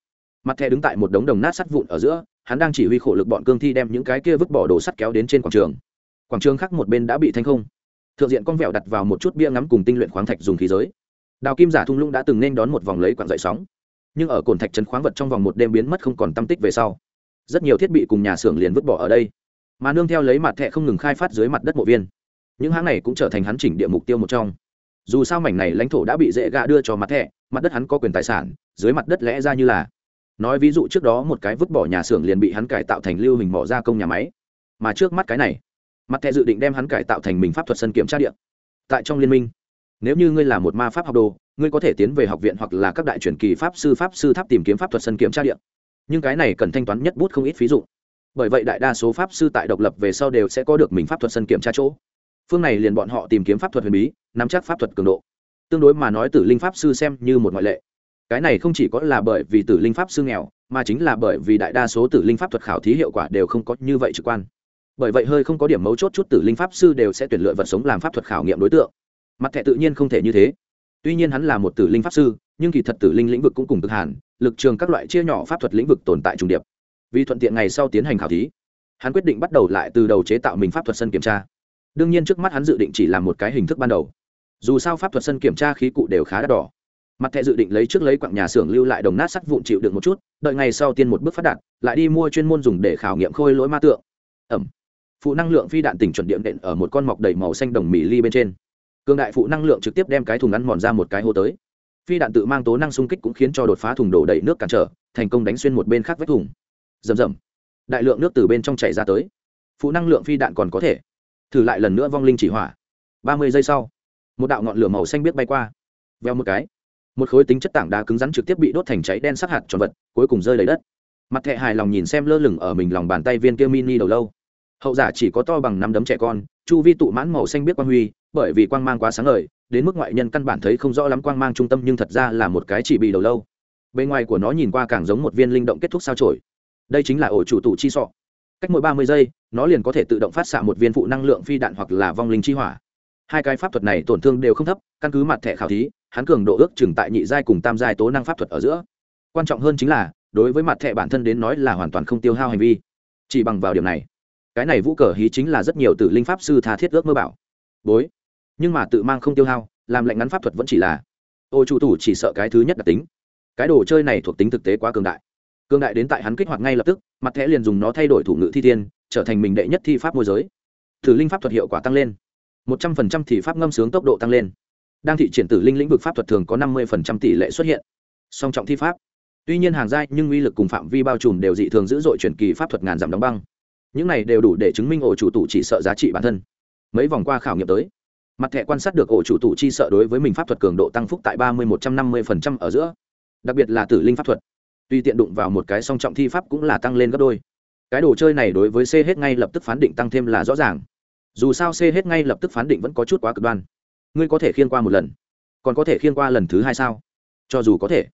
Speaker 1: Mặt thẻ đứng tại một đống đồng nát sắt vụn ở giữa, hắn đang chỉ huy khổ lực bọn cương thi đem những cái kia vứt bỏ đồ sắt kéo đến trên quảng trường. Quảng trường khác một bên đã bị thanh không. Thượng diện con vẹo đặt vào một chút bia ngắm cùng tinh luyện khoáng thạch dùng khí giới. Đào kim giả thung lũng đã từng nên đón một vòng lấy quặng dậy sóng. Nhưng ở cồn thạch trấn khoáng vật trong vòng một đêm biến mất không còn tâm tích về sau rất nhiều thiết bị cùng nhà xưởng liền vứt bỏ ở đây. Mà nương theo lấy mặt thẹ không ngừng khai phát dưới mặt đất mộ viên. Những hãng này cũng trở thành hắn chỉnh địa mục tiêu một trong. Dù sao mảnh này lãnh thổ đã bị dễ gạ đưa cho mặt thẹ mặt đất hắn có quyền tài sản, dưới mặt đất lẽ ra như là. Nói ví dụ trước đó một cái vứt bỏ nhà xưởng liền bị hắn cải tạo thành lưu hình mỏ gia công nhà máy. Mà trước mắt cái này, mặt thẹ dự định đem hắn cải tạo thành mình pháp thuật sân kiểm tra điện tại trong liên minh, nếu như ngươi là một ma pháp học đồ, ngươi có thể tiến về học viện hoặc là các đại truyền kỳ pháp sư pháp sư tháp tìm kiếm pháp thuật sân kiểm tra điện nhưng cái này cần thanh toán nhất bút không ít phí dụ bởi vậy đại đa số pháp sư tại độc lập về sau đều sẽ có được mình pháp thuật sân kiểm tra chỗ. Phương này liền bọn họ tìm kiếm pháp thuật huyền bí, nắm chắc pháp thuật cường độ. Tương đối mà nói tử linh pháp sư xem như một ngoại lệ. Cái này không chỉ có là bởi vì tử linh pháp sư nghèo, mà chính là bởi vì đại đa số tử linh pháp thuật khảo thí hiệu quả đều không có như vậy trực quan. Bởi vậy hơi không có điểm mấu chốt chút tử linh pháp sư đều sẽ tuyển lựa vật sống làm pháp thuật khảo nghiệm đối tượng. Mặt thẻ tự nhiên không thể như thế. Tuy nhiên hắn là một tử linh pháp sư, nhưng kỳ thật tử linh lĩnh vực cũng cùng cực hàn lực trường các loại chia nhỏ pháp thuật lĩnh vực tồn tại trùng điệp. Vì thuận tiện ngày sau tiến hành khảo thí, hắn quyết định bắt đầu lại từ đầu chế tạo mình pháp thuật sân kiểm tra. Đương nhiên trước mắt hắn dự định chỉ làm một cái hình thức ban đầu. Dù sao pháp thuật sân kiểm tra khí cụ đều khá đắt đỏ. Mặt thẻ dự định lấy trước lấy quặng nhà xưởng lưu lại đồng nát sắt vụn chịu được một chút, đợi ngày sau tiên một bước phát đạt, lại đi mua chuyên môn dùng để khảo nghiệm khôi lỗi ma tượng. Ẩm. Phụ năng lượng phi đạn tỉnh chuẩn điện đệm ở một con mọc đầy màu xanh đồng mì ly bên trên. Cường đại phụ năng lượng trực tiếp đem cái thùng ăn mòn ra một cái hô tới phi đạn tự mang tố năng xung kích cũng khiến cho đột phá thùng đổ đầy nước cản trở, thành công đánh xuyên một bên khác vách thùng. Rầm rầm. Đại lượng nước từ bên trong chảy ra tới. Phụ năng lượng phi đạn còn có thể. Thử lại lần nữa vong linh chỉ hỏa. Ba mươi giây sau, một đạo ngọn lửa màu xanh biết bay qua. Veo một cái. Một khối tính chất tảng đá cứng rắn trực tiếp bị đốt thành cháy đen sắc hạt tròn vật, cuối cùng rơi lấy đất. Mặt thẹ hài lòng nhìn xem lơ lửng ở mình lòng bàn tay viên kia mini đầu lâu. Hậu giả chỉ có to bằng năm đấm trẻ con, chu vi tụ mãn màu xanh biết quang huy, bởi vì quang mang quá sáng ngời đến mức ngoại nhân căn bản thấy không rõ lắm quang mang trung tâm nhưng thật ra là một cái chỉ bị đầu lâu. Bên ngoài của nó nhìn qua càng giống một viên linh động kết thúc sao trổi đây chính là ổ chủ tụ chi sọ. Cách mỗi ba mươi giây, nó liền có thể tự động phát xạ một viên phụ năng lượng phi đạn hoặc là vong linh chi hỏa. Hai cái pháp thuật này tổn thương đều không thấp, căn cứ mặt thẻ khảo thí, hắn cường độ ước chừng tại nhị giai cùng tam giai tố năng pháp thuật ở giữa. Quan trọng hơn chính là, đối với mặt thẻ bản thân đến nói là hoàn toàn không tiêu hao hành vi. Chỉ bằng vào điểm này. Cái này vũ cờ hí chính là rất nhiều tử linh pháp sư tha thiết ước mơ bảo. Bối nhưng mà tự mang không tiêu hao, làm lệnh ngắn pháp thuật vẫn chỉ là, ô chủ tủ chỉ sợ cái thứ nhất đặc tính. Cái đồ chơi này thuộc tính thực tế quá cường đại. Cường đại đến tại hắn kích hoạt ngay lập tức, mặt thẻ liền dùng nó thay đổi thủ ngữ thi tiên trở thành mình đệ nhất thi pháp môi giới. Thử linh pháp thuật hiệu quả tăng lên. Một trăm phần trăm thì pháp ngâm sướng tốc độ tăng lên. Đang thị triển tử linh lĩnh vực pháp thuật thường có năm mươi phần trăm tỷ lệ xuất hiện. Song trọng thi pháp. Tuy nhiên hàng giai nhưng uy lực cùng phạm vi bao trùm đều dị thường dữ dội chuyển kỳ pháp thuật ngàn dặm đóng băng. Những này đều đủ để chứng minh ổ chủ tụ chỉ sợ giá trị bản thân. Mấy vòng qua khảo nghiệm tới mặt thẻ quan sát được ổ chủ tụ chi sợ đối với mình pháp thuật cường độ tăng phúc tại ba mươi một trăm năm mươi phần trăm ở giữa, đặc biệt là tử linh pháp thuật. Tuy tiện đụng vào một cái song trọng thi pháp cũng là tăng lên gấp đôi. Cái đồ chơi này đối với c hết ngay lập tức phán định tăng thêm là rõ ràng. Dù sao c hết ngay lập tức phán định vẫn có chút quá cực đoan. Ngươi có thể khiên qua một lần. Còn có thể khiên qua lần thứ hai sao? Cho dù có thể.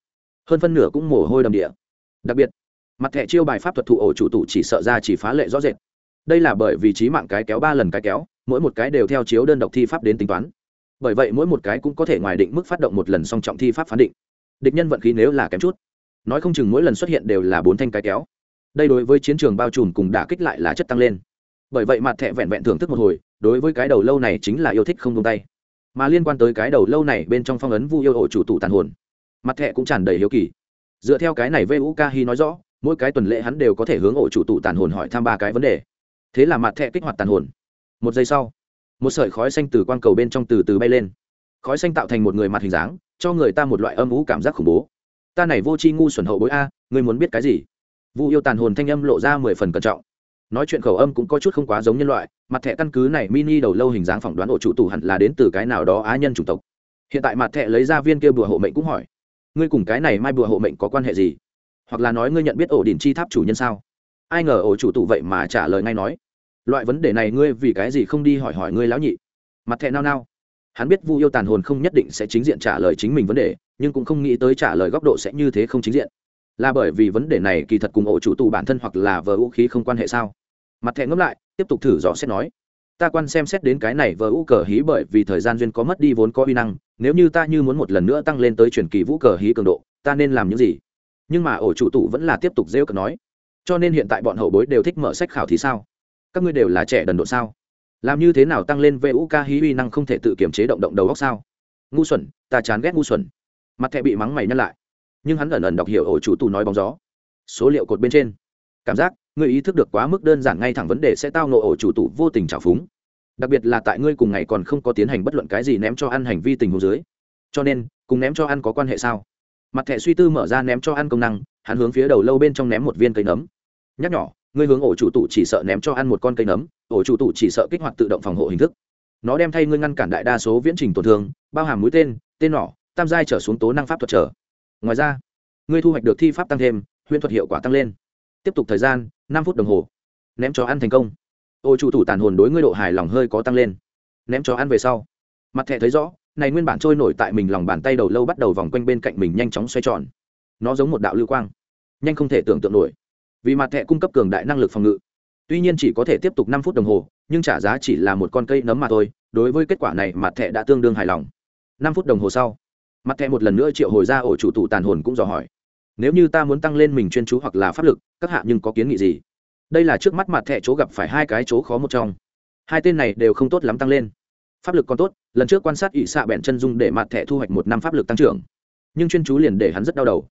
Speaker 1: Hơn phân nửa cũng mồ hôi đầm địa. Đặc biệt, mặt thẻ chiêu bài pháp thuật thụ ổ chủ tụ chỉ sợ ra chỉ phá lệ rõ rệt. Đây là bởi vì trí mạng cái kéo ba lần cái kéo mỗi một cái đều theo chiếu đơn độc thi pháp đến tính toán. Bởi vậy mỗi một cái cũng có thể ngoài định mức phát động một lần song trọng thi pháp phán định. Địch nhân vận khí nếu là kém chút, nói không chừng mỗi lần xuất hiện đều là bốn thanh cái kéo. Đây đối với chiến trường bao trùm cùng đả kích lại là chất tăng lên. Bởi vậy mặt thẹ vẹn vẹn thưởng thức một hồi, đối với cái đầu lâu này chính là yêu thích không tung tay. Mà liên quan tới cái đầu lâu này bên trong phong ấn vu yêu hộ chủ tụ tàn hồn, mặt thẹ cũng tràn đầy hiếu kỳ. Dựa theo cái này vu ca hi nói rõ, mỗi cái tuần lễ hắn đều có thể hướng ổ chủ tụ tàn hồn hỏi thăm ba cái vấn đề. Thế là mặt thẹ kích hoạt tàn hồn một giây sau, một sợi khói xanh từ quang cầu bên trong từ từ bay lên. Khói xanh tạo thành một người mặt hình dáng, cho người ta một loại âm ú cảm giác khủng bố. Ta này vô tri ngu xuẩn hậu bối a, ngươi muốn biết cái gì? Vu yêu tàn hồn thanh âm lộ ra mười phần cẩn trọng. Nói chuyện khẩu âm cũng có chút không quá giống nhân loại, mặt thẻ căn cứ này mini đầu lâu hình dáng phỏng đoán ổ chủ tù hẳn là đến từ cái nào đó á nhân chủng tộc. Hiện tại mặt thẻ lấy ra viên kia bùa hộ mệnh cũng hỏi, ngươi cùng cái này mai bùa hộ mệnh có quan hệ gì? Hoặc là nói ngươi nhận biết ổ đình chi tháp chủ nhân sao? Ai ngờ ổ chủ tụ vậy mà trả lời ngay nói loại vấn đề này ngươi vì cái gì không đi hỏi hỏi ngươi lão nhị? Mặt thẹn nao nao. Hắn biết vu yêu tàn hồn không nhất định sẽ chính diện trả lời chính mình vấn đề, nhưng cũng không nghĩ tới trả lời góc độ sẽ như thế không chính diện. Là bởi vì vấn đề này kỳ thật cùng ổ chủ tù bản thân hoặc là vờ vũ khí không quan hệ sao? Mặt thẹn ngẫm lại, tiếp tục thử dò xét nói. Ta quan xem xét đến cái này vờ vũ cờ hí bởi vì thời gian duyên có mất đi vốn có uy năng, nếu như ta như muốn một lần nữa tăng lên tới truyền kỳ vũ cờ hí cường độ, ta nên làm những gì? Nhưng mà ổ chủ tụ vẫn là tiếp tục rêu cờ nói. Cho nên hiện tại bọn hậu bối đều thích mở sách khảo thì sao? Các ngươi đều là trẻ đần độ sao? Làm như thế nào tăng lên vu ca hí uy năng không thể tự kiểm chế động động đầu góc sao? Ngu xuẩn, ta chán ghét ngu xuẩn. Mặt thẹ bị mắng mày nhắc lại. Nhưng hắn ẩn ẩn đọc hiểu ổ chủ tù nói bóng gió. Số liệu cột bên trên. Cảm giác, ngươi ý thức được quá mức đơn giản ngay thẳng vấn đề sẽ tao nộ ổ chủ tù vô tình trào phúng. Đặc biệt là tại ngươi cùng ngày còn không có tiến hành bất luận cái gì ném cho ăn hành vi tình hồ dưới. Cho nên, cùng ném cho ăn có quan hệ sao? Mặt thẻ suy tư mở ra ném cho ăn công năng, hắn hướng phía đầu lâu bên trong ném một viên cây nấm. Nhắc nhỏ ngươi hướng ổ chủ tụ chỉ sợ ném cho ăn một con cây nấm, ổ chủ tụ chỉ sợ kích hoạt tự động phòng hộ hình thức. Nó đem thay ngươi ngăn cản đại đa số viễn trình tổn thương, bao hàm mũi tên tên nỏ, tam giai trở xuống tố năng pháp thuật trở. Ngoài ra, ngươi thu hoạch được thi pháp tăng thêm, huyễn thuật hiệu quả tăng lên. Tiếp tục thời gian, năm phút đồng hồ. Ném cho ăn thành công. Ổ chủ tụ tàn hồn đối ngươi độ hài lòng hơi có tăng lên. Ném cho ăn về sau. Mặt thẻ thấy rõ, này nguyên bản trôi nổi tại mình lòng bàn tay đầu lâu bắt đầu vòng quanh bên cạnh mình nhanh chóng xoay tròn. Nó giống một đạo lưu quang. Nhanh không thể tưởng tượng nổi vì mặt thẻ cung cấp cường đại năng lực phòng ngự. Tuy nhiên chỉ có thể tiếp tục năm phút đồng hồ, nhưng trả giá chỉ là một con cây nấm mà thôi, đối với kết quả này mặt thẻ đã tương đương hài lòng. Năm phút đồng hồ sau, mặt thẻ một lần nữa triệu hồi ra ổ chủ tụ tàn hồn cũng dò hỏi. Nếu như ta muốn tăng lên mình chuyên chú hoặc là pháp lực, các hạ nhưng có kiến nghị gì? Đây là trước mắt mặt thẻ chỗ gặp phải hai cái chỗ khó một trong. Hai tên này đều không tốt lắm tăng lên. Pháp lực còn tốt, lần trước quan sát ỵ xạ bẹn chân dung để mặt thẻ thu hoạch một năm pháp lực tăng trưởng. Nhưng chuyên chú liền để hắn rất đau đầu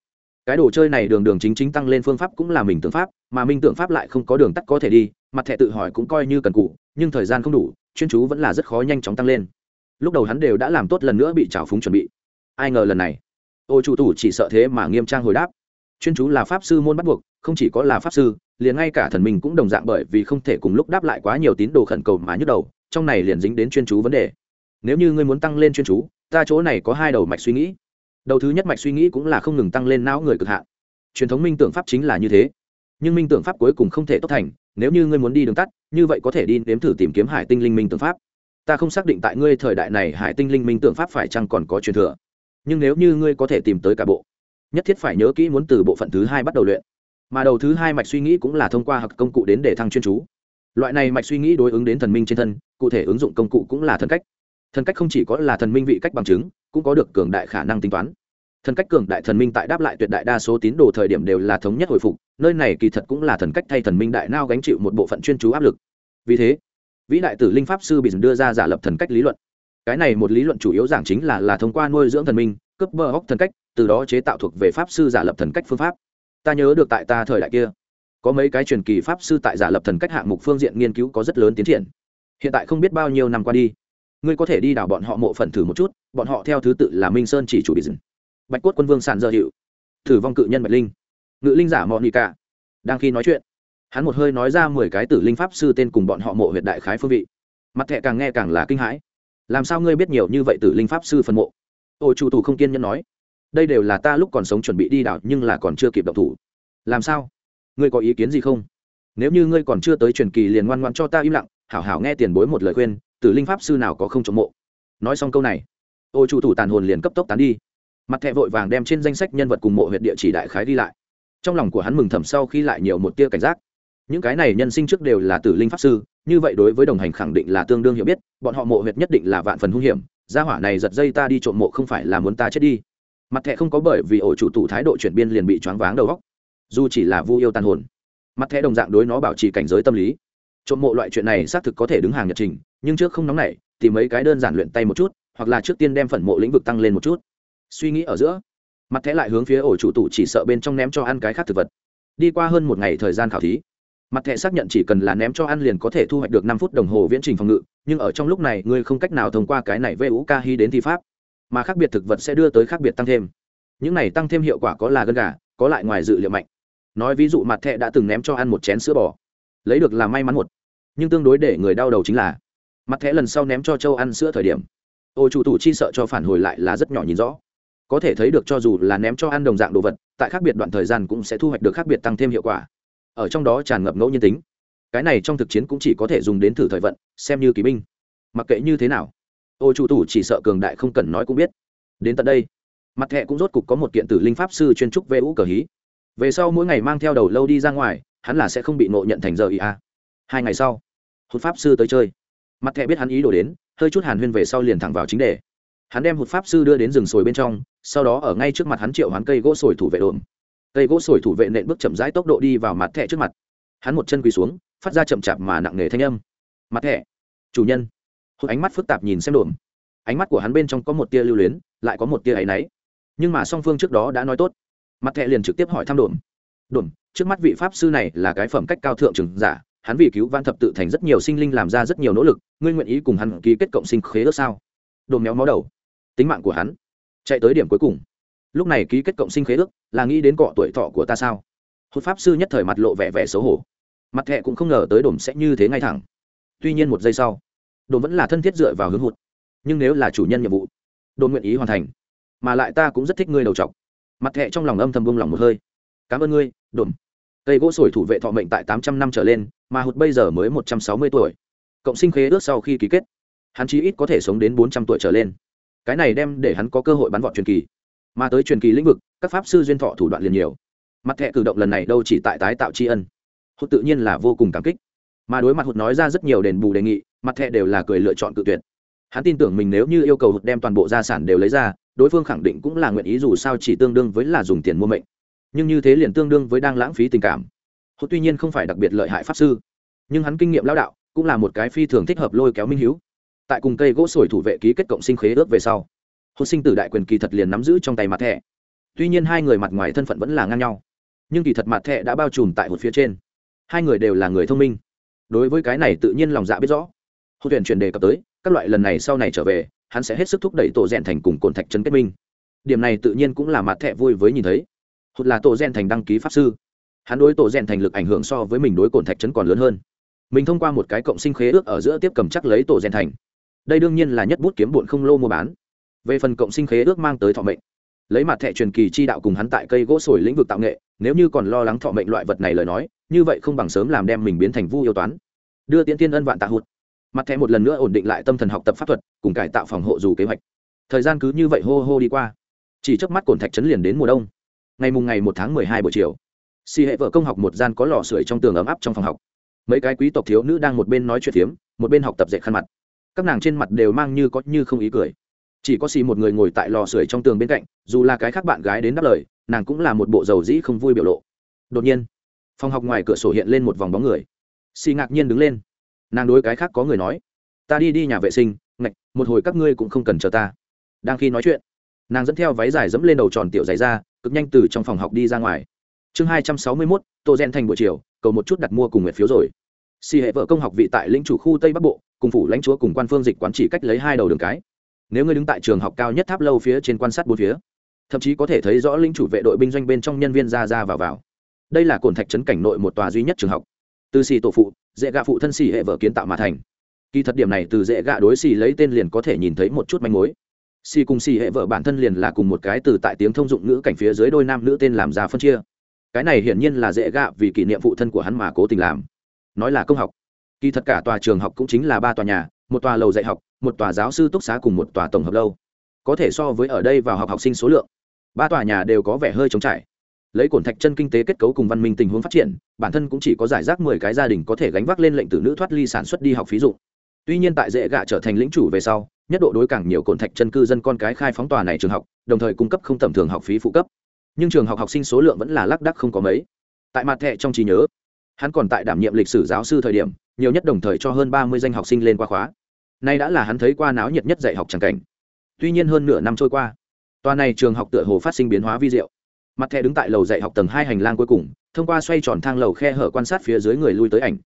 Speaker 1: cái đồ chơi này đường đường chính chính tăng lên phương pháp cũng là mình tưởng pháp, mà minh tưởng pháp lại không có đường tắt có thể đi, mặt thẻ tự hỏi cũng coi như cần cụ nhưng thời gian không đủ, chuyên chú vẫn là rất khó nhanh chóng tăng lên. Lúc đầu hắn đều đã làm tốt lần nữa bị trào phúng chuẩn bị. Ai ngờ lần này, ô chủ tủ chỉ sợ thế mà nghiêm trang hồi đáp. Chuyên chú là pháp sư môn bắt buộc, không chỉ có là pháp sư, liền ngay cả thần mình cũng đồng dạng bởi vì không thể cùng lúc đáp lại quá nhiều tín đồ khẩn cầu mà nhức đầu, trong này liền dính đến chuyên chú vấn đề. Nếu như ngươi muốn tăng lên chuyên chú, ta chỗ này có hai đầu mạch suy nghĩ đầu thứ nhất mạch suy nghĩ cũng là không ngừng tăng lên não người cực hạn. Truyền thống minh tưởng pháp chính là như thế. Nhưng minh tưởng pháp cuối cùng không thể tốt thành, nếu như ngươi muốn đi đường tắt, như vậy có thể đi nếm thử tìm kiếm hải tinh linh minh tưởng pháp. Ta không xác định tại ngươi thời đại này hải tinh linh minh tưởng pháp phải chăng còn có truyền thừa. Nhưng nếu như ngươi có thể tìm tới cả bộ, nhất thiết phải nhớ kỹ muốn từ bộ phận thứ hai bắt đầu luyện. Mà đầu thứ hai mạch suy nghĩ cũng là thông qua học công cụ đến để thăng chuyên chú. Loại này mạch suy nghĩ đối ứng đến thần minh trên thân, cụ thể ứng dụng công cụ cũng là thân cách. Thần cách không chỉ có là thần minh vị cách bằng chứng, cũng có được cường đại khả năng tính toán thần cách cường đại thần minh tại đáp lại tuyệt đại đa số tín đồ thời điểm đều là thống nhất hồi phục, nơi này kỳ thật cũng là thần cách thay thần minh đại nao gánh chịu một bộ phận chuyên chú áp lực. Vì thế, vĩ đại tử linh pháp sư bị đưa ra giả lập thần cách lý luận. Cái này một lý luận chủ yếu giảng chính là là thông qua nuôi dưỡng thần minh, cướp bơ hóc thần cách, từ đó chế tạo thuộc về pháp sư giả lập thần cách phương pháp. Ta nhớ được tại ta thời đại kia, có mấy cái truyền kỳ pháp sư tại giả lập thần cách hạng mục phương diện nghiên cứu có rất lớn tiến triển. Hiện tại không biết bao nhiêu năm qua đi, ngươi có thể đi đảo bọn họ mộ phần thử một chút, bọn họ theo thứ tự là minh sơn chỉ chủ bị dừng bạch cốt quân vương sàn dơ hiệu. Thử vong cự nhân bạch linh. Ngự linh giả mọ nghị cả đang khi nói chuyện, hắn một hơi nói ra mười cái tử linh pháp sư tên cùng bọn họ mộ huyện đại khái phương vị. Mặt thẹ càng nghe càng là kinh hãi. Làm sao ngươi biết nhiều như vậy tử linh pháp sư phân mộ? Ôi, chủ thủ không kiên nhẫn nói. Đây đều là ta lúc còn sống chuẩn bị đi đảo nhưng là còn chưa kịp động thủ. Làm sao? Ngươi có ý kiến gì không? Nếu như ngươi còn chưa tới truyền kỳ liền ngoan ngoan cho ta im lặng, hảo hảo nghe tiền bối một lời khuyên, tử linh pháp sư nào có không chống mộ? Nói xong câu này ô chủ thủ tàn hồn liền cấp tốc tán đi mặt thẹ vội vàng đem trên danh sách nhân vật cùng mộ huyện địa chỉ đại khái đi lại. Trong lòng của hắn mừng thầm sau khi lại nhiều một tia cảnh giác. Những cái này nhân sinh trước đều là tử linh pháp sư, như vậy đối với đồng hành khẳng định là tương đương hiểu biết, bọn họ mộ huyệt nhất định là vạn phần hung hiểm, gia hỏa này giật dây ta đi trộm mộ không phải là muốn ta chết đi. Mặt thẹ không có bởi vì ổ chủ tụ thái độ chuyển biên liền bị choáng váng đầu góc. Dù chỉ là vu yêu tàn hồn, mặt thẻ đồng dạng đối nó bảo trì cảnh giới tâm lý. Trộm mộ loại chuyện này xác thực có thể đứng hàng nhật trình, nhưng trước không nóng nảy, thì mấy cái đơn giản luyện tay một chút, hoặc là trước tiên đem phần mộ lĩnh vực tăng lên một chút suy nghĩ ở giữa. Mặt thẻ lại hướng phía ổ chủ tụ chỉ sợ bên trong ném cho ăn cái khác thực vật. Đi qua hơn một ngày thời gian khảo thí, mặt thẻ xác nhận chỉ cần là ném cho ăn liền có thể thu hoạch được năm phút đồng hồ viễn trình phòng ngự, nhưng ở trong lúc này, ngươi không cách nào thông qua cái này vê ú ca hy đến thi pháp. Mà khác biệt thực vật sẽ đưa tới khác biệt tăng thêm. Những này tăng thêm hiệu quả có là gân gà, có lại ngoài dự liệu mạnh. Nói ví dụ mặt thẹ đã từng ném cho ăn một chén sữa bò, lấy được là may mắn một. Nhưng tương đối để người đau đầu chính là, mặt thẹ lần sau ném cho châu ăn sữa thời điểm ô chủ tủ chi sợ cho phản hồi lại là rất nhỏ nhìn rõ có thể thấy được cho dù là ném cho ăn đồng dạng đồ vật, tại khác biệt đoạn thời gian cũng sẽ thu hoạch được khác biệt tăng thêm hiệu quả. Ở trong đó tràn ngập ngẫu nhiên tính. Cái này trong thực chiến cũng chỉ có thể dùng đến thử thời vận, xem như kỳ binh. Mặc kệ như thế nào, ô chủ tủ chỉ sợ cường đại không cần nói cũng biết. Đến tận đây, mặt thẹ cũng rốt cục có một kiện tử linh pháp sư chuyên trúc vê ú cờ hí. Về sau mỗi ngày mang theo đầu lâu đi ra ngoài, hắn là sẽ không bị nộ nhận thành giờ ý a. Hai ngày sau, hụt pháp sư tới chơi. Mặt thẹ biết hắn ý đổ đến, hơi chút hàn huyên về sau liền thẳng vào chính đề. Hắn đem hụt pháp sư đưa đến rừng sồi bên trong sau đó ở ngay trước mặt hắn triệu hắn cây gỗ sồi thủ vệ đồn. Cây gỗ sồi thủ vệ nện bước chậm rãi tốc độ đi vào mặt thẹ trước mặt. Hắn một chân quỳ xuống, phát ra chậm chạp mà nặng nề thanh âm. Mặt thẹ chủ nhân. Hụt ánh mắt phức tạp nhìn xem đồn. Ánh mắt của hắn bên trong có một tia lưu luyến, lại có một tia áy náy. Nhưng mà song phương trước đó đã nói tốt. Mặt thẹ liền trực tiếp hỏi thăm đồn. Đồn, trước mắt vị pháp sư này là cái phẩm cách cao thượng trừng giả, hắn vì cứu văn thập tự thành rất nhiều sinh linh làm ra rất nhiều nỗ lực, ngươi nguyện ý cùng hắn ký kết cộng sinh khế ước sao? Đồn méo máu đầu. Tính mạng của hắn chạy tới điểm cuối cùng. Lúc này ký kết cộng sinh khế ước, là nghĩ đến cọ tuổi thọ của ta sao? Hốt pháp sư nhất thời mặt lộ vẻ vẻ xấu hổ. Mặt thẹ cũng không ngờ tới đồn sẽ như thế ngay thẳng. Tuy nhiên một giây sau, đồn vẫn là thân thiết dựa vào hướng hụt. Nhưng nếu là chủ nhân nhiệm vụ, đồn nguyện ý hoàn thành, mà lại ta cũng rất thích ngươi đầu t mặt thẹ trong lòng âm thầm bông lòng một hơi. Cảm ơn ngươi, đồn. Cây gỗ sồi thủ vệ thọ mệnh tại tám trăm năm trở lên, mà hụt bây giờ mới một trăm sáu mươi tuổi. Cộng sinh khế ước sau khi ký kết, hắn chí ít có thể sống đến bốn trăm tuổi trở lên cái này đem để hắn có cơ hội bắn vọt truyền kỳ. Mà tới truyền kỳ lĩnh vực, các pháp sư duyên thọ thủ đoạn liền nhiều. Mặt thẻ cử động lần này đâu chỉ tại tái tạo tri ân. Hụt tự nhiên là vô cùng cảm kích. Mà đối mặt hụt nói ra rất nhiều đền bù đề nghị, mặt thẻ đều là cười lựa chọn cự tuyệt. Hắn tin tưởng mình nếu như yêu cầu hụt đem toàn bộ gia sản đều lấy ra, đối phương khẳng định cũng là nguyện ý dù sao chỉ tương đương với là dùng tiền mua mệnh. Nhưng như thế liền tương đương với đang lãng phí tình cảm. Hụt tuy nhiên không phải đặc biệt lợi hại pháp sư, nhưng hắn kinh nghiệm lao đạo cũng là một cái phi thường thích hợp lôi kéo minh hiếu tại cùng cây gỗ sồi thủ vệ ký kết cộng sinh khế ước về sau. Hốt sinh tử đại quyền kỳ thật liền nắm giữ trong tay mặt thẻ. Tuy nhiên hai người mặt ngoài thân phận vẫn là ngang nhau, nhưng kỳ thật mặt thẻ đã bao trùm tại một phía trên. Hai người đều là người thông minh. Đối với cái này tự nhiên lòng dạ biết rõ. Hốt tuyển chuyển đề cập tới, các loại lần này sau này trở về, hắn sẽ hết sức thúc đẩy tổ rèn thành cùng cồn thạch trấn kết minh. Điểm này tự nhiên cũng là mặt thẻ vui với nhìn thấy. Hột là tổ rèn thành đăng ký pháp sư. Hắn đối tổ rèn thành lực ảnh hưởng so với mình đối cồn thạch trấn còn lớn hơn. Mình thông qua một cái cộng sinh khế ước ở giữa tiếp cầm chắc lấy tổ rèn thành đây đương nhiên là nhất bút kiếm bụn không lô mua bán. Về phần cộng sinh khế ước mang tới thọ mệnh, lấy mặt thẻ truyền kỳ chi đạo cùng hắn tại cây gỗ sồi lĩnh vực tạo nghệ, nếu như còn lo lắng thọ mệnh loại vật này lời nói, như vậy không bằng sớm làm đem mình biến thành vu yêu toán. Đưa tiễn tiên ân vạn tạ hụt. Mặt thẻ một lần nữa ổn định lại tâm thần học tập pháp thuật, cùng cải tạo phòng hộ dù kế hoạch. Thời gian cứ như vậy hô hô đi qua. Chỉ trước mắt cồn thạch trấn liền đến mùa đông. Ngày mùng ngày một tháng mười hai buổi chiều, si hệ vợ công học một gian có lò sưởi trong tường ấm áp trong phòng học. Mấy cái quý tộc thiếu nữ đang một bên nói chuyện phiếm, một bên học tập dạy khăn mặt các nàng trên mặt đều mang như có như không ý cười. Chỉ có xì một người ngồi tại lò sưởi trong tường bên cạnh, dù là cái khác bạn gái đến đáp lời, nàng cũng là một bộ dầu dĩ không vui biểu lộ. Đột nhiên, phòng học ngoài cửa sổ hiện lên một vòng bóng người. Xì ngạc nhiên đứng lên. Nàng đối cái khác có người nói, ta đi đi nhà vệ sinh, ngạch, một hồi các ngươi cũng không cần chờ ta. Đang khi nói chuyện, nàng dẫn theo váy dài dẫm lên đầu tròn tiểu giày ra, cực nhanh từ trong phòng học đi ra ngoài. Chương hai trăm sáu mươi mốt, tô gen thành buổi chiều, cầu một chút đặt mua cùng nguyệt phiếu rồi. Xì hệ vợ công học vị tại lĩnh chủ khu tây bắc bộ cùng phủ lãnh chúa cùng quan phương dịch quán chỉ cách lấy hai đầu đường cái. Nếu ngươi đứng tại trường học cao nhất tháp lâu phía trên quan sát bốn phía, thậm chí có thể thấy rõ linh chủ vệ đội binh doanh bên trong nhân viên ra ra vào vào. Đây là cồn thạch trấn cảnh nội một tòa duy nhất trường học. Từ xì tổ phụ, dễ gạ phụ thân xì hệ vợ kiến tạo mà thành. Kỳ thật điểm này từ dễ gạ đối xì lấy tên liền có thể nhìn thấy một chút manh mối. Xì cùng xì hệ vợ bản thân liền là cùng một cái từ tại tiếng thông dụng ngữ cảnh phía dưới đôi nam nữ tên làm ra phân chia. Cái này hiển nhiên là dễ gạ vì kỷ niệm phụ thân của hắn mà cố tình làm. Nói là công học kỳ thật cả tòa trường học cũng chính là ba tòa nhà, một tòa lầu dạy học, một tòa giáo sư túc xá cùng một tòa tổng hợp lâu. Có thể so với ở đây vào học học sinh số lượng, ba tòa nhà đều có vẻ hơi trống trải. Lấy cổn thạch chân kinh tế kết cấu cùng văn minh tình huống phát triển, bản thân cũng chỉ có giải rác mười cái gia đình có thể gánh vác lên lệnh tử nữ thoát ly sản xuất đi học phí dụ tuy nhiên tại dễ gạ trở thành lĩnh chủ về sau, nhất độ đối càng nhiều cổn thạch chân cư dân con cái khai phóng tòa này trường học, đồng thời cung cấp không tầm thường học phí phụ cấp. Nhưng trường học học sinh số lượng vẫn là lác đắc không có mấy. Tại mặt thẹ trong trí nhớ hắn còn tại đảm nhiệm lịch sử giáo sư thời điểm, nhiều nhất đồng thời cho hơn ba mươi danh học sinh lên qua khóa. Nay đã là hắn thấy qua náo nhiệt nhất dạy học tràng cảnh. Tuy nhiên hơn nửa năm trôi qua tòa này trường học tựa hồ phát sinh biến hóa vi diệu. Mặt thẻ đứng tại lầu dạy học tầng hai hành lang cuối cùng, thông qua xoay tròn thang lầu khe hở quan sát phía dưới người lui tới ảnh.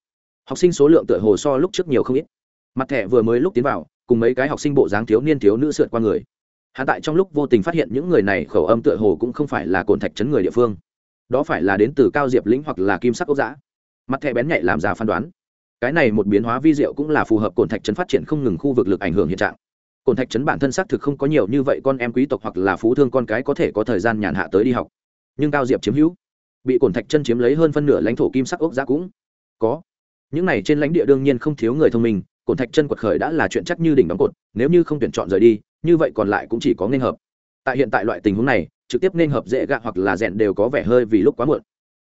Speaker 1: Học sinh số lượng tựa hồ so lúc trước nhiều không ít. Mặt thẻ vừa mới lúc tiến vào, cùng mấy cái học sinh bộ dáng thiếu niên thiếu nữ sượt qua người. Hạ tại trong lúc vô tình phát hiện những người này khẩu âm tựa hồ cũng không phải là cồn thạch chấn người địa phương. Đó phải là đến từ cao diệp lĩnh hoặc là kim sắc ốc giã mặt thẻ bén nhạy làm ra phán đoán. Cái này một biến hóa vi diệu cũng là phù hợp cồn thạch trấn phát triển không ngừng khu vực lực ảnh hưởng hiện trạng. Cồn thạch trấn bản thân xác thực không có nhiều như vậy con em quý tộc hoặc là phú thương con cái có thể có thời gian nhàn hạ tới đi học. Nhưng cao diệp chiếm hữu, bị cồn thạch chân chiếm lấy hơn phân nửa lãnh thổ kim sắc ốc giá cũng có. Những này trên lãnh địa đương nhiên không thiếu người thông minh, cồn thạch chân quật khởi đã là chuyện chắc như đỉnh đóng cột, nếu như không tuyển chọn rời đi, như vậy còn lại cũng chỉ có nên hợp. Tại hiện tại loại tình huống này, trực tiếp nên hợp dễ gạ hoặc là rèn đều có vẻ hơi vì lúc quá muộn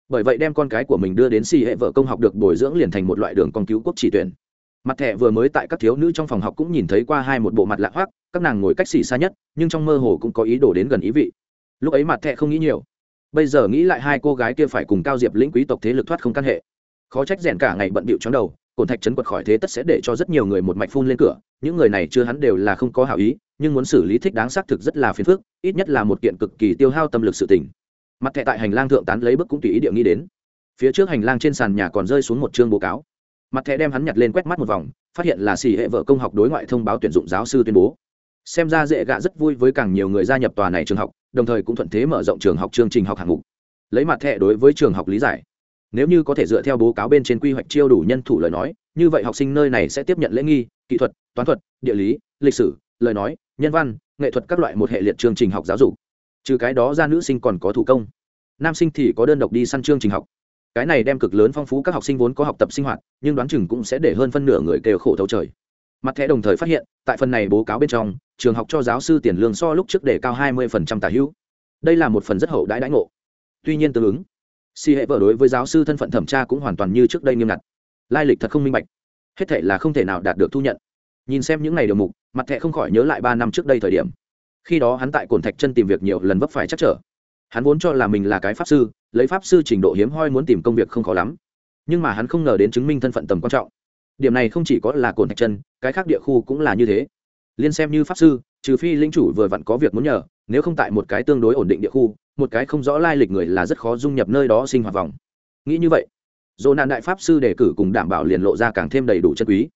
Speaker 1: bởi vậy đem con cái của mình đưa đến xì hệ vợ công học được bồi dưỡng liền thành một loại đường con cứu quốc chỉ tuyển. Mặt thẻ vừa mới tại các thiếu nữ trong phòng học cũng nhìn thấy qua hai một bộ mặt lạ hoác các nàng ngồi cách xì xa nhất, nhưng trong mơ hồ cũng có ý đồ đến gần ý vị. Lúc ấy mặt thẻ không nghĩ nhiều. Bây giờ nghĩ lại hai cô gái kia phải cùng cao diệp lĩnh quý tộc thế lực thoát không căn hệ. Khó trách rèn cả ngày bận bịu chóng đầu cồn thạch trấn quật khỏi thế tất sẽ để cho rất nhiều người một mạch phun lên cửa, những người này chưa hắn đều là không có hảo ý, nhưng muốn xử lý thích đáng xác thực rất là phiền phức, ít nhất là một kiện cực kỳ tiêu hao tâm lực sự tình mặt thẻ tại hành lang thượng tán lấy bức cũng tùy ý địa nghĩ đến. Phía trước hành lang trên sàn nhà còn rơi xuống một chương báo cáo. Mặt thẻ đem hắn nhặt lên quét mắt một vòng, phát hiện là xì hệ vợ công học đối ngoại thông báo tuyển dụng giáo sư tuyên bố. Xem ra dễ gạ rất vui với càng nhiều người gia nhập tòa này trường học, đồng thời cũng thuận thế mở rộng trường học chương trình học hạng mục. Lấy mặt thẻ đối với trường học lý giải. Nếu như có thể dựa theo bố cáo bên trên quy hoạch chiêu đủ nhân thủ lời nói, như vậy học sinh nơi này sẽ tiếp nhận lễ nghi, kỹ thuật, toán thuật, địa lý, lịch sử, lời nói, nhân văn, nghệ thuật các loại một hệ liệt chương trình học giáo dục trừ cái đó ra nữ sinh còn có thủ công. Nam sinh thì có đơn độc đi săn chương trình học. Cái này đem cực lớn phong phú các học sinh vốn có học tập sinh hoạt, nhưng đoán chừng cũng sẽ để hơn phân nửa người kêu khổ thấu trời. Mặt thẻ đồng thời phát hiện, tại phần này bố cáo bên trong, trường học cho giáo sư tiền lương so lúc trước đề cao 20% tả hữu. Đây là một phần rất hậu đãi đãi ngộ. Tuy nhiên tương ứng, si hệ vợ đối với giáo sư thân phận thẩm tra cũng hoàn toàn như trước đây nghiêm ngặt. Lai lịch thật không minh bạch. Hết thể là không thể nào đạt được thu nhận. Nhìn xem những ngày điều mục, mặt thẻ không khỏi nhớ lại ba năm trước đây thời điểm khi đó hắn tại cồn thạch chân tìm việc nhiều lần vấp phải chắc trở. Hắn vốn cho là mình là cái pháp sư, lấy pháp sư trình độ hiếm hoi muốn tìm công việc không khó lắm. Nhưng mà hắn không ngờ đến chứng minh thân phận tầm quan trọng. Điểm này không chỉ có là cồn thạch chân, cái khác địa khu cũng là như thế. Liên xem như pháp sư, trừ phi linh chủ vừa vặn có việc muốn nhờ, nếu không tại một cái tương đối ổn định địa khu, một cái không rõ lai lịch người là rất khó dung nhập nơi đó sinh hoạt vòng. Nghĩ như vậy dồ nạn đại pháp sư đề cử cùng đảm bảo liền lộ ra càng thêm đầy đủ chân quý.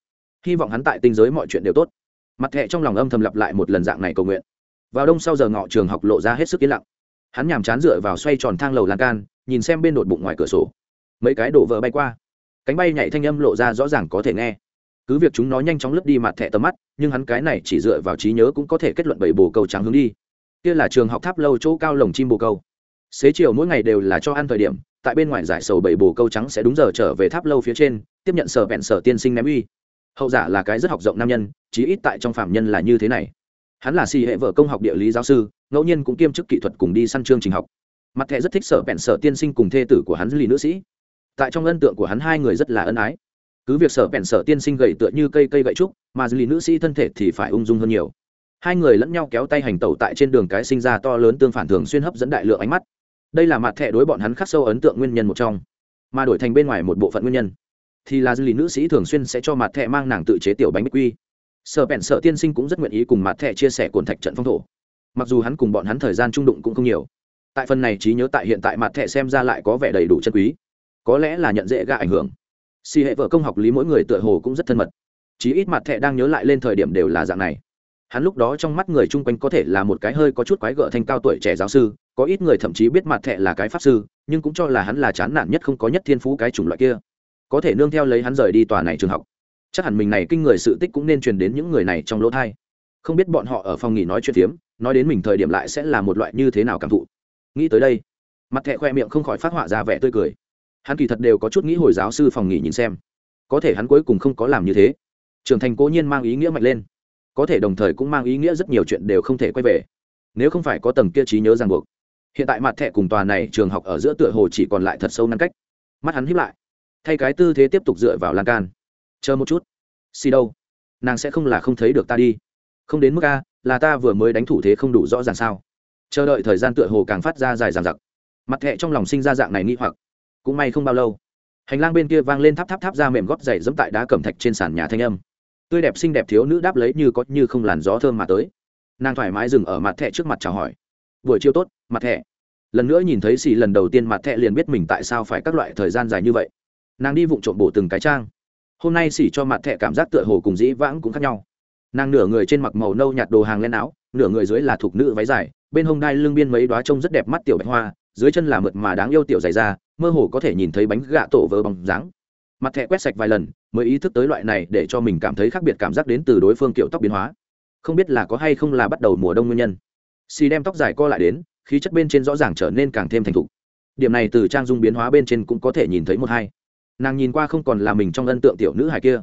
Speaker 1: Hy vọng hắn tại tinh giới mọi chuyện đều tốt. Mặt thẹ trong lòng âm thầm lặp lại một lần dạng này cầu nguyện vào đông sau giờ ngọ trường học lộ ra hết sức yên lặng. Hắn nhàm chán dựa vào xoay tròn thang lầu lan can, nhìn xem bên đột bụng ngoài cửa sổ. Mấy cái đổ vỡ bay qua. Cánh bay nhảy thanh âm lộ ra rõ ràng có thể nghe. Cứ việc chúng nó nhanh chóng lướt đi mặt thẻ tầm mắt, nhưng hắn cái này chỉ dựa vào trí nhớ cũng có thể kết luận bảy bồ câu trắng hướng đi. Kia là trường học tháp lâu chỗ cao lồng chim bồ câu. Xế chiều mỗi ngày đều là cho ăn thời điểm, tại bên ngoài giải sầu bảy bồ câu trắng sẽ đúng giờ trở về tháp lâu phía trên, tiếp nhận sở vẹn sở tiên sinh ném uy. Hậu giả là cái rất học rộng nam nhân, chí ít tại trong phạm nhân là như thế này hắn là xì hệ vợ công học địa lý giáo sư, ngẫu nhiên cũng kiêm chức kỹ thuật cùng đi săn chương trình học. Mặt thẻ rất thích sở bẹn sở tiên sinh cùng thê tử của hắn lì nữ sĩ. Tại trong ấn tượng của hắn hai người rất là ân ái. Cứ việc sở bẹn sở tiên sinh gầy tựa như cây cây gậy trúc, mà lì nữ sĩ thân thể thì phải ung dung hơn nhiều. Hai người lẫn nhau kéo tay hành tẩu tại trên đường cái sinh ra to lớn tương phản thường xuyên hấp dẫn đại lượng ánh mắt. Đây là mặt thẻ đối bọn hắn khắc sâu ấn tượng nguyên nhân một trong. Mà đổi thành bên ngoài một bộ phận nguyên nhân, thì là dư lý nữ sĩ thường xuyên sẽ cho mặt thẻ mang nàng tự chế tiểu bánh bích quy sở bèn sợ tiên sinh cũng rất nguyện ý cùng mặt thẻ chia sẻ cồn thạch trận phong thổ. Mặc dù hắn cùng bọn hắn thời gian trung đụng cũng không nhiều, tại phần này trí nhớ tại hiện tại mặt thẻ xem ra lại có vẻ đầy đủ chân quý, có lẽ là nhận dễ gạ ảnh hưởng. Si hệ vợ công học lý mỗi người tựa hồ cũng rất thân mật, chí ít mặt thẻ đang nhớ lại lên thời điểm đều là dạng này. Hắn lúc đó trong mắt người chung quanh có thể là một cái hơi có chút quái gợ thanh cao tuổi trẻ giáo sư, có ít người thậm chí biết mặt thẻ là cái pháp sư, nhưng cũng cho là hắn là chán nản nhất không có nhất thiên phú cái chủng loại kia. Có thể nương theo lấy hắn rời đi tòa này trường học chắc hẳn mình này kinh người sự tích cũng nên truyền đến những người này trong lỗ thai. Không biết bọn họ ở phòng nghỉ nói chuyện phiếm, nói đến mình thời điểm lại sẽ là một loại như thế nào cảm thụ. Nghĩ tới đây, mặt thẹ khoe miệng không khỏi phát họa ra vẻ tươi cười. Hắn kỳ thật đều có chút nghĩ hồi giáo sư phòng nghỉ nhìn xem. Có thể hắn cuối cùng không có làm như thế. Trưởng thành cố nhiên mang ý nghĩa mạnh lên. Có thể đồng thời cũng mang ý nghĩa rất nhiều chuyện đều không thể quay về. Nếu không phải có tầng kia trí nhớ ràng buộc, hiện tại mặt thẹ cùng tòa này trường học ở giữa tựa hồ chỉ còn lại thật sâu ngăn cách. Mắt hắn hiếp lại, thay cái tư thế tiếp tục dựa vào lan can chờ một chút. Xì đâu? Nàng sẽ không là không thấy được ta đi. Không đến mức a, là ta vừa mới đánh thủ thế không đủ rõ ràng sao. Chờ đợi thời gian tựa hồ càng phát ra dài dằng dặc. Mặt thẹ trong lòng sinh ra dạng này nghi hoặc. Cũng may không bao lâu, hành lang bên kia vang lên tháp tháp tháp ra mềm gót dày dẫm tại đá cẩm thạch trên sàn nhà thanh âm. Tươi đẹp xinh đẹp thiếu nữ đáp lấy như có như không làn gió thơm mà tới. Nàng thoải mái dừng ở mặt thẹ trước mặt chào hỏi. Buổi chiều tốt, mặt thẹ. Lần nữa nhìn thấy xì lần đầu tiên mặt thẹ liền biết mình tại sao phải các loại thời gian dài như vậy. Nàng đi vụng trộm bổ từng cái trang hôm nay xỉ cho mặt thẹ cảm giác tựa hồ cùng dĩ vãng cũng khác nhau. Nàng nửa người trên mặc màu nâu nhạt đồ hàng len áo, nửa người dưới là thuộc nữ váy dài, bên hông đai lưng biên mấy đoá trông rất đẹp mắt tiểu bạch hoa, dưới chân là mượt mà đáng yêu tiểu dày da, mơ hồ có thể nhìn thấy bánh gạ tổ vỡ bằng dáng. Mặt thẹ quét sạch vài lần, mới ý thức tới loại này để cho mình cảm thấy khác biệt cảm giác đến từ đối phương kiểu tóc biến hóa. Không biết là có hay không là bắt đầu mùa đông nguyên nhân. Xì đem tóc dài co lại đến, khí chất bên trên rõ ràng trở nên càng thêm thành thục. Điểm này từ trang dung biến hóa bên trên cũng có thể nhìn thấy một hai nàng nhìn qua không còn là mình trong ân tượng tiểu nữ hài kia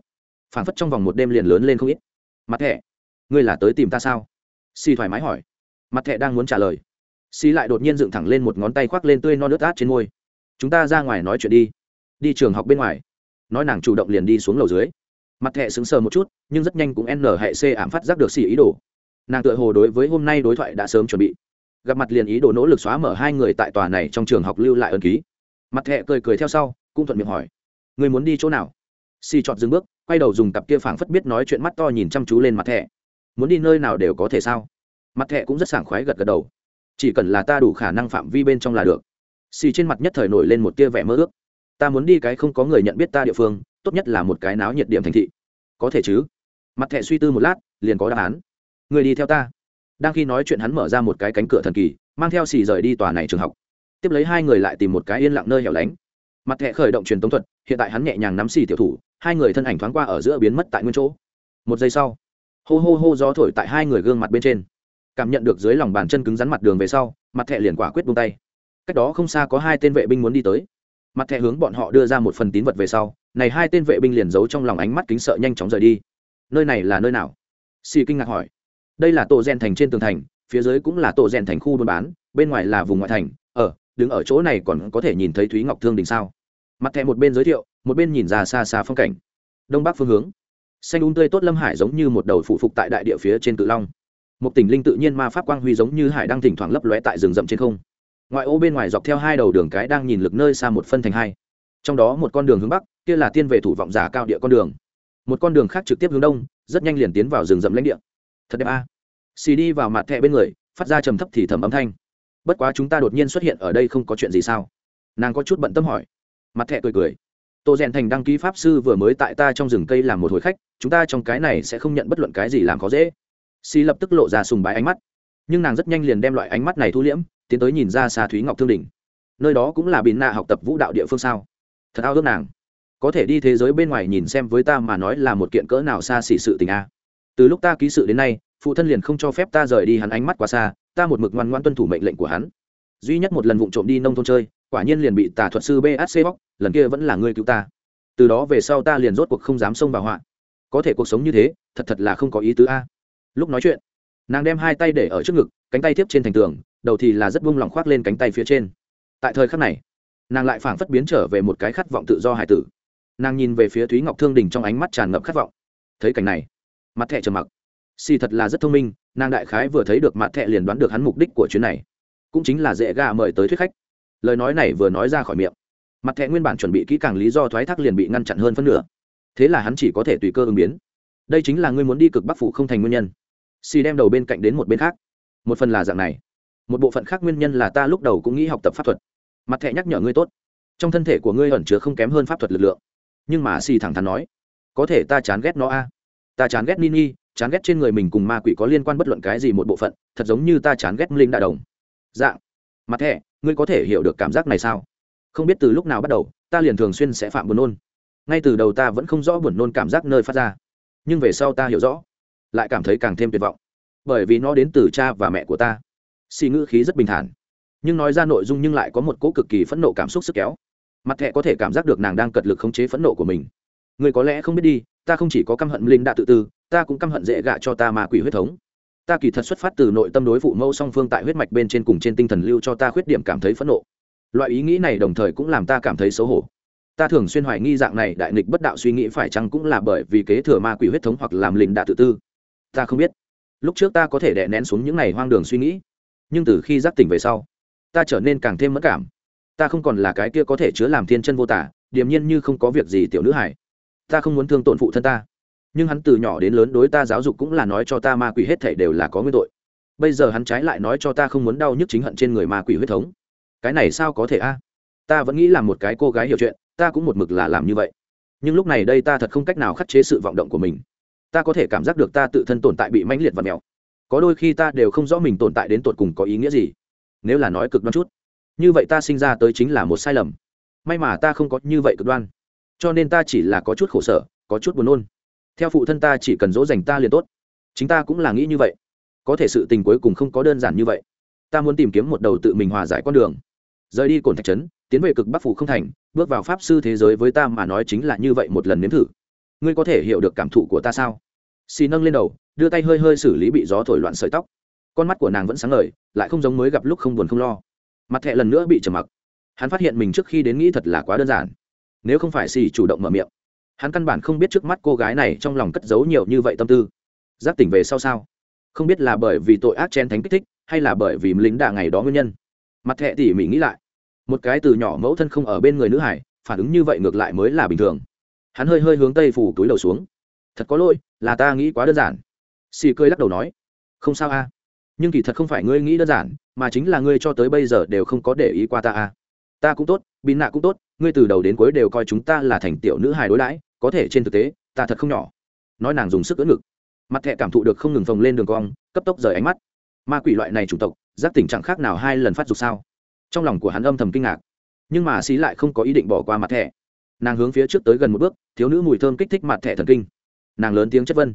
Speaker 1: phảng phất trong vòng một đêm liền lớn lên không ít mặt thẻ ngươi là tới tìm ta sao xì thoải mái hỏi mặt thẻ đang muốn trả lời xì lại đột nhiên dựng thẳng lên một ngón tay khoác lên tươi non nước át trên môi chúng ta ra ngoài nói chuyện đi đi trường học bên ngoài nói nàng chủ động liền đi xuống lầu dưới mặt thẻ sững sờ một chút nhưng rất nhanh cũng n hệ c ảm phát giác được xì ý đồ nàng tựa hồ đối với hôm nay đối thoại đã sớm chuẩn bị gặp mặt liền ý đồ nỗ lực xóa mở hai người tại tòa này trong trường học lưu lại ân ký mặt thẹ cười cười theo sau cũng thuận miệng hỏi người muốn đi chỗ nào? Xì trọt dừng bước, quay đầu dùng cặp kia phảng phất biết nói chuyện mắt to nhìn chăm chú lên mặt thẹ muốn đi nơi nào đều có thể sao? Mặt thẹ cũng rất sảng khoái gật gật đầu. Chỉ cần là ta đủ khả năng phạm vi bên trong là được. Xì trên mặt nhất thời nổi lên một tia vẻ mơ ước. Ta muốn đi cái không có người nhận biết ta địa phương, tốt nhất là một cái náo nhiệt điểm thành thị. Có thể chứ? Mặt thẹ suy tư một lát, liền có đáp án. Người đi theo ta. Đang khi nói chuyện hắn mở ra một cái cánh cửa thần kỳ, mang theo xì rời đi tòa này trường học. Tiếp lấy hai người lại tìm một cái yên lặng nơi hẻo lánh. Mặt thẹ khởi động truyền tống thuật hiện tại hắn nhẹ nhàng nắm xì tiểu thủ, hai người thân ảnh thoáng qua ở giữa biến mất tại nguyên chỗ. Một giây sau, hô hô hô gió thổi tại hai người gương mặt bên trên. Cảm nhận được dưới lòng bàn chân cứng rắn mặt đường về sau, mặt thẹ liền quả quyết buông tay. Cách đó không xa có hai tên vệ binh muốn đi tới. Mặt thẹ hướng bọn họ đưa ra một phần tín vật về sau, này hai tên vệ binh liền giấu trong lòng ánh mắt kính sợ nhanh chóng rời đi. Nơi này là nơi nào? Xì kinh ngạc hỏi. Đây là tổ rèn thành trên tường thành, phía dưới cũng là tổ rèn thành khu buôn bán, bên ngoài là vùng ngoại thành. Ở đứng ở chỗ này còn có thể nhìn thấy thúy ngọc thương đình sao? Mặt thẻ một bên giới thiệu, một bên nhìn ra xa xa phong cảnh. Đông bắc phương hướng. Xanh un tươi tốt lâm hải giống như một đầu phụ phục tại đại địa phía trên cự long. Một tỉnh linh tự nhiên ma pháp quang huy giống như hải đang thỉnh thoảng lấp lóe tại rừng rậm trên không. Ngoại ô bên ngoài dọc theo hai đầu đường cái đang nhìn lực nơi xa một phân thành hai. Trong đó một con đường hướng bắc, kia là tiên về thủ vọng giả cao địa con đường. Một con đường khác trực tiếp hướng đông, rất nhanh liền tiến vào rừng rậm lãnh địa. Thật đẹp a. À. xì đi vào mặt thẹ bên người, phát ra trầm thấp thì thầm âm thanh. Bất quá chúng ta đột nhiên xuất hiện ở đây không có chuyện gì sao? Nàng có chút bận tâm hỏi mặt thẹ cười cười. Tô rèn thành đăng ký pháp sư vừa mới tại ta trong rừng cây làm một hồi khách, chúng ta trong cái này sẽ không nhận bất luận cái gì làm khó dễ. Si lập tức lộ ra sùng bái ánh mắt. Nhưng nàng rất nhanh liền đem loại ánh mắt này thu liễm, tiến tới nhìn ra xa thúy ngọc thương đỉnh nơi đó cũng là bị nạ học tập vũ đạo địa phương sao? Thật ao ước nàng. Có thể đi thế giới bên ngoài nhìn xem với ta mà nói là một kiện cỡ nào xa xỉ sự tình a. Từ lúc ta ký sự đến nay, phụ thân liền không cho phép ta rời đi hắn ánh mắt quá xa, ta một mực ngoan ngoan tuân thủ mệnh lệnh của hắn. Duy nhất một lần vụ trộm đi nông thôn chơi quả nhiên liền bị tà thuật sư bsc bóc, lần kia vẫn là ngươi cứu ta. Từ đó về sau ta liền rốt cuộc không dám xông vào họa. Có thể cuộc sống như thế, thật thật là không có ý tứ a. Lúc nói chuyện, nàng đem hai tay để ở trước ngực, cánh tay tiếp trên thành tường, đầu thì là rất buông lòng khoác lên cánh tay phía trên. Tại thời khắc này, nàng lại phảng phất biến trở về một cái khát vọng tự do hải tử. Nàng nhìn về phía thúy ngọc thương đình trong ánh mắt tràn ngập khát vọng. Thấy cảnh này, mặt thẻ trầm mặc. Xì thật là rất thông minh, nàng đại khái vừa thấy được mặt thẻ liền đoán được hắn mục đích của chuyến này. Cũng chính là dễ gà mời tới thuyết khách lời nói này vừa nói ra khỏi miệng, mặt thẹ nguyên bản chuẩn bị kỹ càng lý do thoái thác liền bị ngăn chặn hơn phân nửa. Thế là hắn chỉ có thể tùy cơ ứng biến. Đây chính là ngươi muốn đi cực bắc phủ không thành nguyên nhân. Xì đem đầu bên cạnh đến một bên khác. Một phần là dạng này. Một bộ phận khác nguyên nhân là ta lúc đầu cũng nghĩ học tập pháp thuật. Mặt thẹ nhắc nhở ngươi tốt. Trong thân thể của ngươi ẩn chứa không kém hơn pháp thuật lực lượng. Nhưng mà xì thẳng thắn nói, có thể ta chán ghét nó a. Ta chán ghét nini, chán ghét trên người mình cùng ma quỷ có liên quan bất luận cái gì một bộ phận, thật giống như ta chán ghét linh đại đồng. Dạng. Mặt thẻ ngươi có thể hiểu được cảm giác này sao? Không biết từ lúc nào bắt đầu, ta liền thường xuyên sẽ phạm buồn nôn. Ngay từ đầu ta vẫn không rõ buồn nôn cảm giác nơi phát ra. Nhưng về sau ta hiểu rõ, lại cảm thấy càng thêm tuyệt vọng. Bởi vì nó đến từ cha và mẹ của ta. Xì ngữ khí rất bình thản. Nhưng nói ra nội dung nhưng lại có một cỗ cực kỳ phẫn nộ cảm xúc sức kéo. Mặt thẹ có thể cảm giác được nàng đang cật lực khống chế phẫn nộ của mình. Người có lẽ không biết đi, ta không chỉ có căm hận linh đã tự tư, ta cũng căm hận dễ gạ cho ta mà quỷ huyết thống ta kỳ thật xuất phát từ nội tâm đối phụ mẫu song phương tại huyết mạch bên trên cùng trên tinh thần lưu cho ta khuyết điểm cảm thấy phẫn nộ. Loại ý nghĩ này đồng thời cũng làm ta cảm thấy xấu hổ. Ta thường xuyên hoài nghi dạng này đại nghịch bất đạo suy nghĩ phải chăng cũng là bởi vì kế thừa ma quỷ huyết thống hoặc làm linh đạ tự tư. Ta không biết. Lúc trước ta có thể đè nén xuống những ngày hoang đường suy nghĩ, nhưng từ khi giác tỉnh về sau, ta trở nên càng thêm mất cảm. Ta không còn là cái kia có thể chứa làm thiên chân vô tả, điềm nhiên như không có việc gì tiểu nữ hải ta không muốn thương tổn phụ thân ta nhưng hắn từ nhỏ đến lớn đối ta giáo dục cũng là nói cho ta ma quỷ hết thể đều là có nguyên tội. Bây giờ hắn trái lại nói cho ta không muốn đau nhức chính hận trên người ma quỷ huyết thống. Cái này sao có thể a? Ta vẫn nghĩ là một cái cô gái hiểu chuyện, ta cũng một mực là làm như vậy. Nhưng lúc này đây ta thật không cách nào khắc chế sự vọng động của mình. Ta có thể cảm giác được ta tự thân tồn tại bị mãnh liệt và mèo. Có đôi khi ta đều không rõ mình tồn tại đến tột cùng có ý nghĩa gì. Nếu là nói cực đoan chút, như vậy ta sinh ra tới chính là một sai lầm. May mà ta không có như vậy cực đoan. Cho nên ta chỉ là có chút khổ sở, có chút buồn nôn theo phụ thân ta chỉ cần dỗ dành ta liền tốt. Chính ta cũng là nghĩ như vậy. Có thể sự tình cuối cùng không có đơn giản như vậy. Ta muốn tìm kiếm một đầu tự mình hòa giải con đường. Rời đi cồn thạch trấn, tiến về cực bắc phủ không thành, bước vào pháp sư thế giới với ta mà nói chính là như vậy một lần nếm thử. Ngươi có thể hiểu được cảm thụ của ta sao? Xì nâng lên đầu, đưa tay hơi hơi xử lý bị gió thổi loạn sợi tóc. Con mắt của nàng vẫn sáng ngời, lại không giống mới gặp lúc không buồn không lo. Mặt thẹ lần nữa bị trầm mặc. Hắn phát hiện mình trước khi đến nghĩ thật là quá đơn giản. Nếu không phải xì chủ động mở miệng hắn căn bản không biết trước mắt cô gái này trong lòng cất giấu nhiều như vậy tâm tư. Giác tỉnh về sau sao? Không biết là bởi vì tội ác chen thánh kích thích, hay là bởi vì lính đà ngày đó nguyên nhân. Mặt thẹ tỉ mỉ nghĩ lại. Một cái từ nhỏ mẫu thân không ở bên người nữ hải, phản ứng như vậy ngược lại mới là bình thường. Hắn hơi hơi hướng tây phủ túi đầu xuống. Thật có lỗi, là ta nghĩ quá đơn giản. Xì cười lắc đầu nói. Không sao a. Nhưng kỳ thật không phải ngươi nghĩ đơn giản, mà chính là ngươi cho tới bây giờ đều không có để ý qua ta a. Ta cũng tốt bin nạ cũng tốt, ngươi từ đầu đến cuối đều coi chúng ta là thành tiểu nữ hài đối đãi có thể trên thực tế, ta thật không nhỏ. Nói nàng dùng sức ưỡn ngực. Mặt thẹ cảm thụ được không ngừng phồng lên đường cong, cấp tốc rời ánh mắt. Ma quỷ loại này chủng tộc, giác tình trạng khác nào hai lần phát dục sao? Trong lòng của hắn âm thầm kinh ngạc. Nhưng mà xí lại không có ý định bỏ qua mặt thẻ. Nàng hướng phía trước tới gần một bước, thiếu nữ mùi thơm kích thích mặt thẻ thần kinh. Nàng lớn tiếng chất vân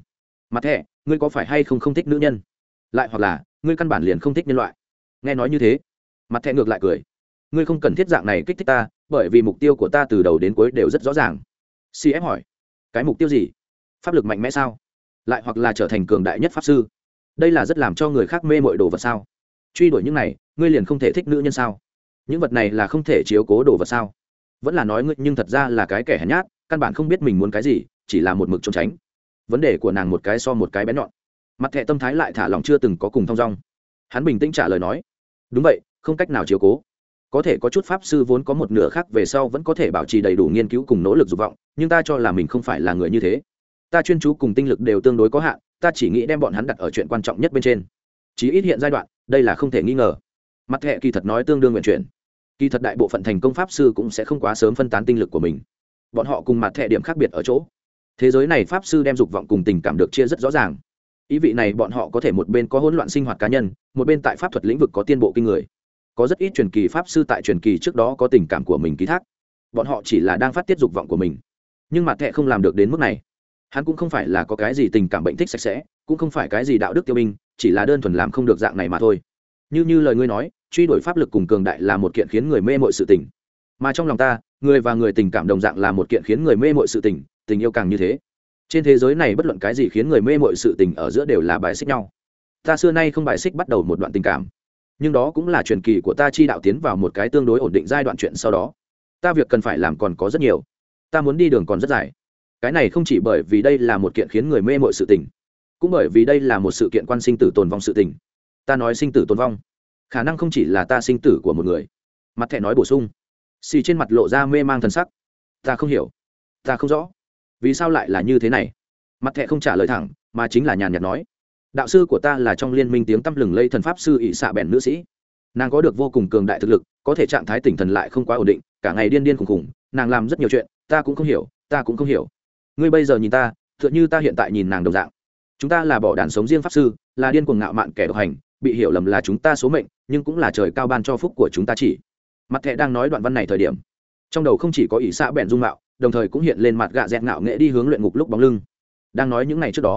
Speaker 1: mặt thẻ, ngươi có phải hay không không thích nữ nhân? Lại hoặc là, ngươi căn bản liền không thích nhân loại. Nghe nói như thế, mặt thẻ ngược lại cười. Ngươi không cần thiết dạng này kích thích ta, bởi vì mục tiêu của ta từ đầu đến cuối đều rất rõ ràng cf hỏi. Cái mục tiêu gì? Pháp lực mạnh mẽ sao? Lại hoặc là trở thành cường đại nhất pháp sư? Đây là rất làm cho người khác mê mội đồ vật sao? Truy đuổi những này, ngươi liền không thể thích nữ nhân sao? Những vật này là không thể chiếu cố đồ vật sao? Vẫn là nói ngươi, nhưng thật ra là cái kẻ hèn nhát, căn bản không biết mình muốn cái gì, chỉ là một mực trốn tránh. Vấn đề của nàng một cái so một cái bén nhọn. Mặt thẹ tâm thái lại thả lòng chưa từng có cùng thong dong. Hắn bình tĩnh trả lời nói, đúng vậy, không cách nào chiếu cố có thể có chút pháp sư vốn có một nửa khác về sau vẫn có thể bảo trì đầy đủ nghiên cứu cùng nỗ lực dục vọng, nhưng ta cho là mình không phải là người như thế. Ta chuyên chú cùng tinh lực đều tương đối có hạn, ta chỉ nghĩ đem bọn hắn đặt ở chuyện quan trọng nhất bên trên. Chí ít hiện giai đoạn, đây là không thể nghi ngờ. Mặt hệ kỳ thật nói tương đương nguyện chuyển. Kỳ thật đại bộ phận thành công pháp sư cũng sẽ không quá sớm phân tán tinh lực của mình. Bọn họ cùng mặt hệ điểm khác biệt ở chỗ. Thế giới này pháp sư đem dục vọng cùng tình cảm được chia rất rõ ràng. Ý vị này bọn họ có thể một bên có hỗn loạn sinh hoạt cá nhân, một bên tại pháp thuật lĩnh vực có tiên bộ kinh người có rất ít truyền kỳ pháp sư tại truyền kỳ trước đó có tình cảm của mình ký thác. Bọn họ chỉ là đang phát tiết dục vọng của mình. Nhưng mặt thẹ không làm được đến mức này. Hắn cũng không phải là có cái gì tình cảm bệnh thích sạch sẽ, cũng không phải cái gì đạo đức tiêu binh, chỉ là đơn thuần làm không được dạng này mà thôi. Như như lời ngươi nói, truy đuổi pháp lực cùng cường đại là một kiện khiến người mê mội sự tình. Mà trong lòng ta, người và người tình cảm đồng dạng là một kiện khiến người mê mội sự tình tình yêu càng như thế. Trên thế giới này bất luận cái gì khiến người mê mội sự tình ở giữa đều là bài xích nhau. Ta xưa nay không bài xích bắt đầu một đoạn tình cảm nhưng đó cũng là truyền kỳ của ta chi đạo tiến vào một cái tương đối ổn định giai đoạn chuyện sau đó. Ta việc cần phải làm còn có rất nhiều. Ta muốn đi đường còn rất dài. Cái này không chỉ bởi vì đây là một kiện khiến người mê mội sự tình, cũng bởi vì đây là một sự kiện quan sinh tử tồn vong sự tình. Ta nói sinh tử tồn vong, khả năng không chỉ là ta sinh tử của một người. Mặt thẻ nói bổ sung. Xì trên mặt lộ ra mê mang thần sắc. Ta không hiểu. Ta không rõ. Vì sao lại là như thế này? Mặt thẻ không trả lời thẳng, mà chính là nhàn nhạt nói đạo sư của ta là trong liên minh tiếng tăm lừng lây thần pháp sư ỵ xạ bèn nữ sĩ. Nàng có được vô cùng cường đại thực lực, có thể trạng thái tỉnh thần lại không quá ổn định, cả ngày điên điên khùng khùng, nàng làm rất nhiều chuyện, ta cũng không hiểu, ta cũng không hiểu. Ngươi bây giờ nhìn ta t h ư ợ n h ư ta hiện tại nhìn nàng đồng dạng. Chúng ta là bỏ đàn sống riêng pháp sư, là điên cuồng ngạo mạn kẻ độc hành, bị hiểu lầm là chúng ta số mệnh, nhưng cũng là trời cao ban cho phúc của chúng ta chỉ. Mặt thẹ đang nói đoạn văn này thời điểm, trong đầu không chỉ có ỷ xã bèn dung mạo, đồng thời cũng hiện lên mặt gạ dẹt ngạo nghệ đi hướng luyện ngục lúc bóng lưng. Đang nói những ngày trước đó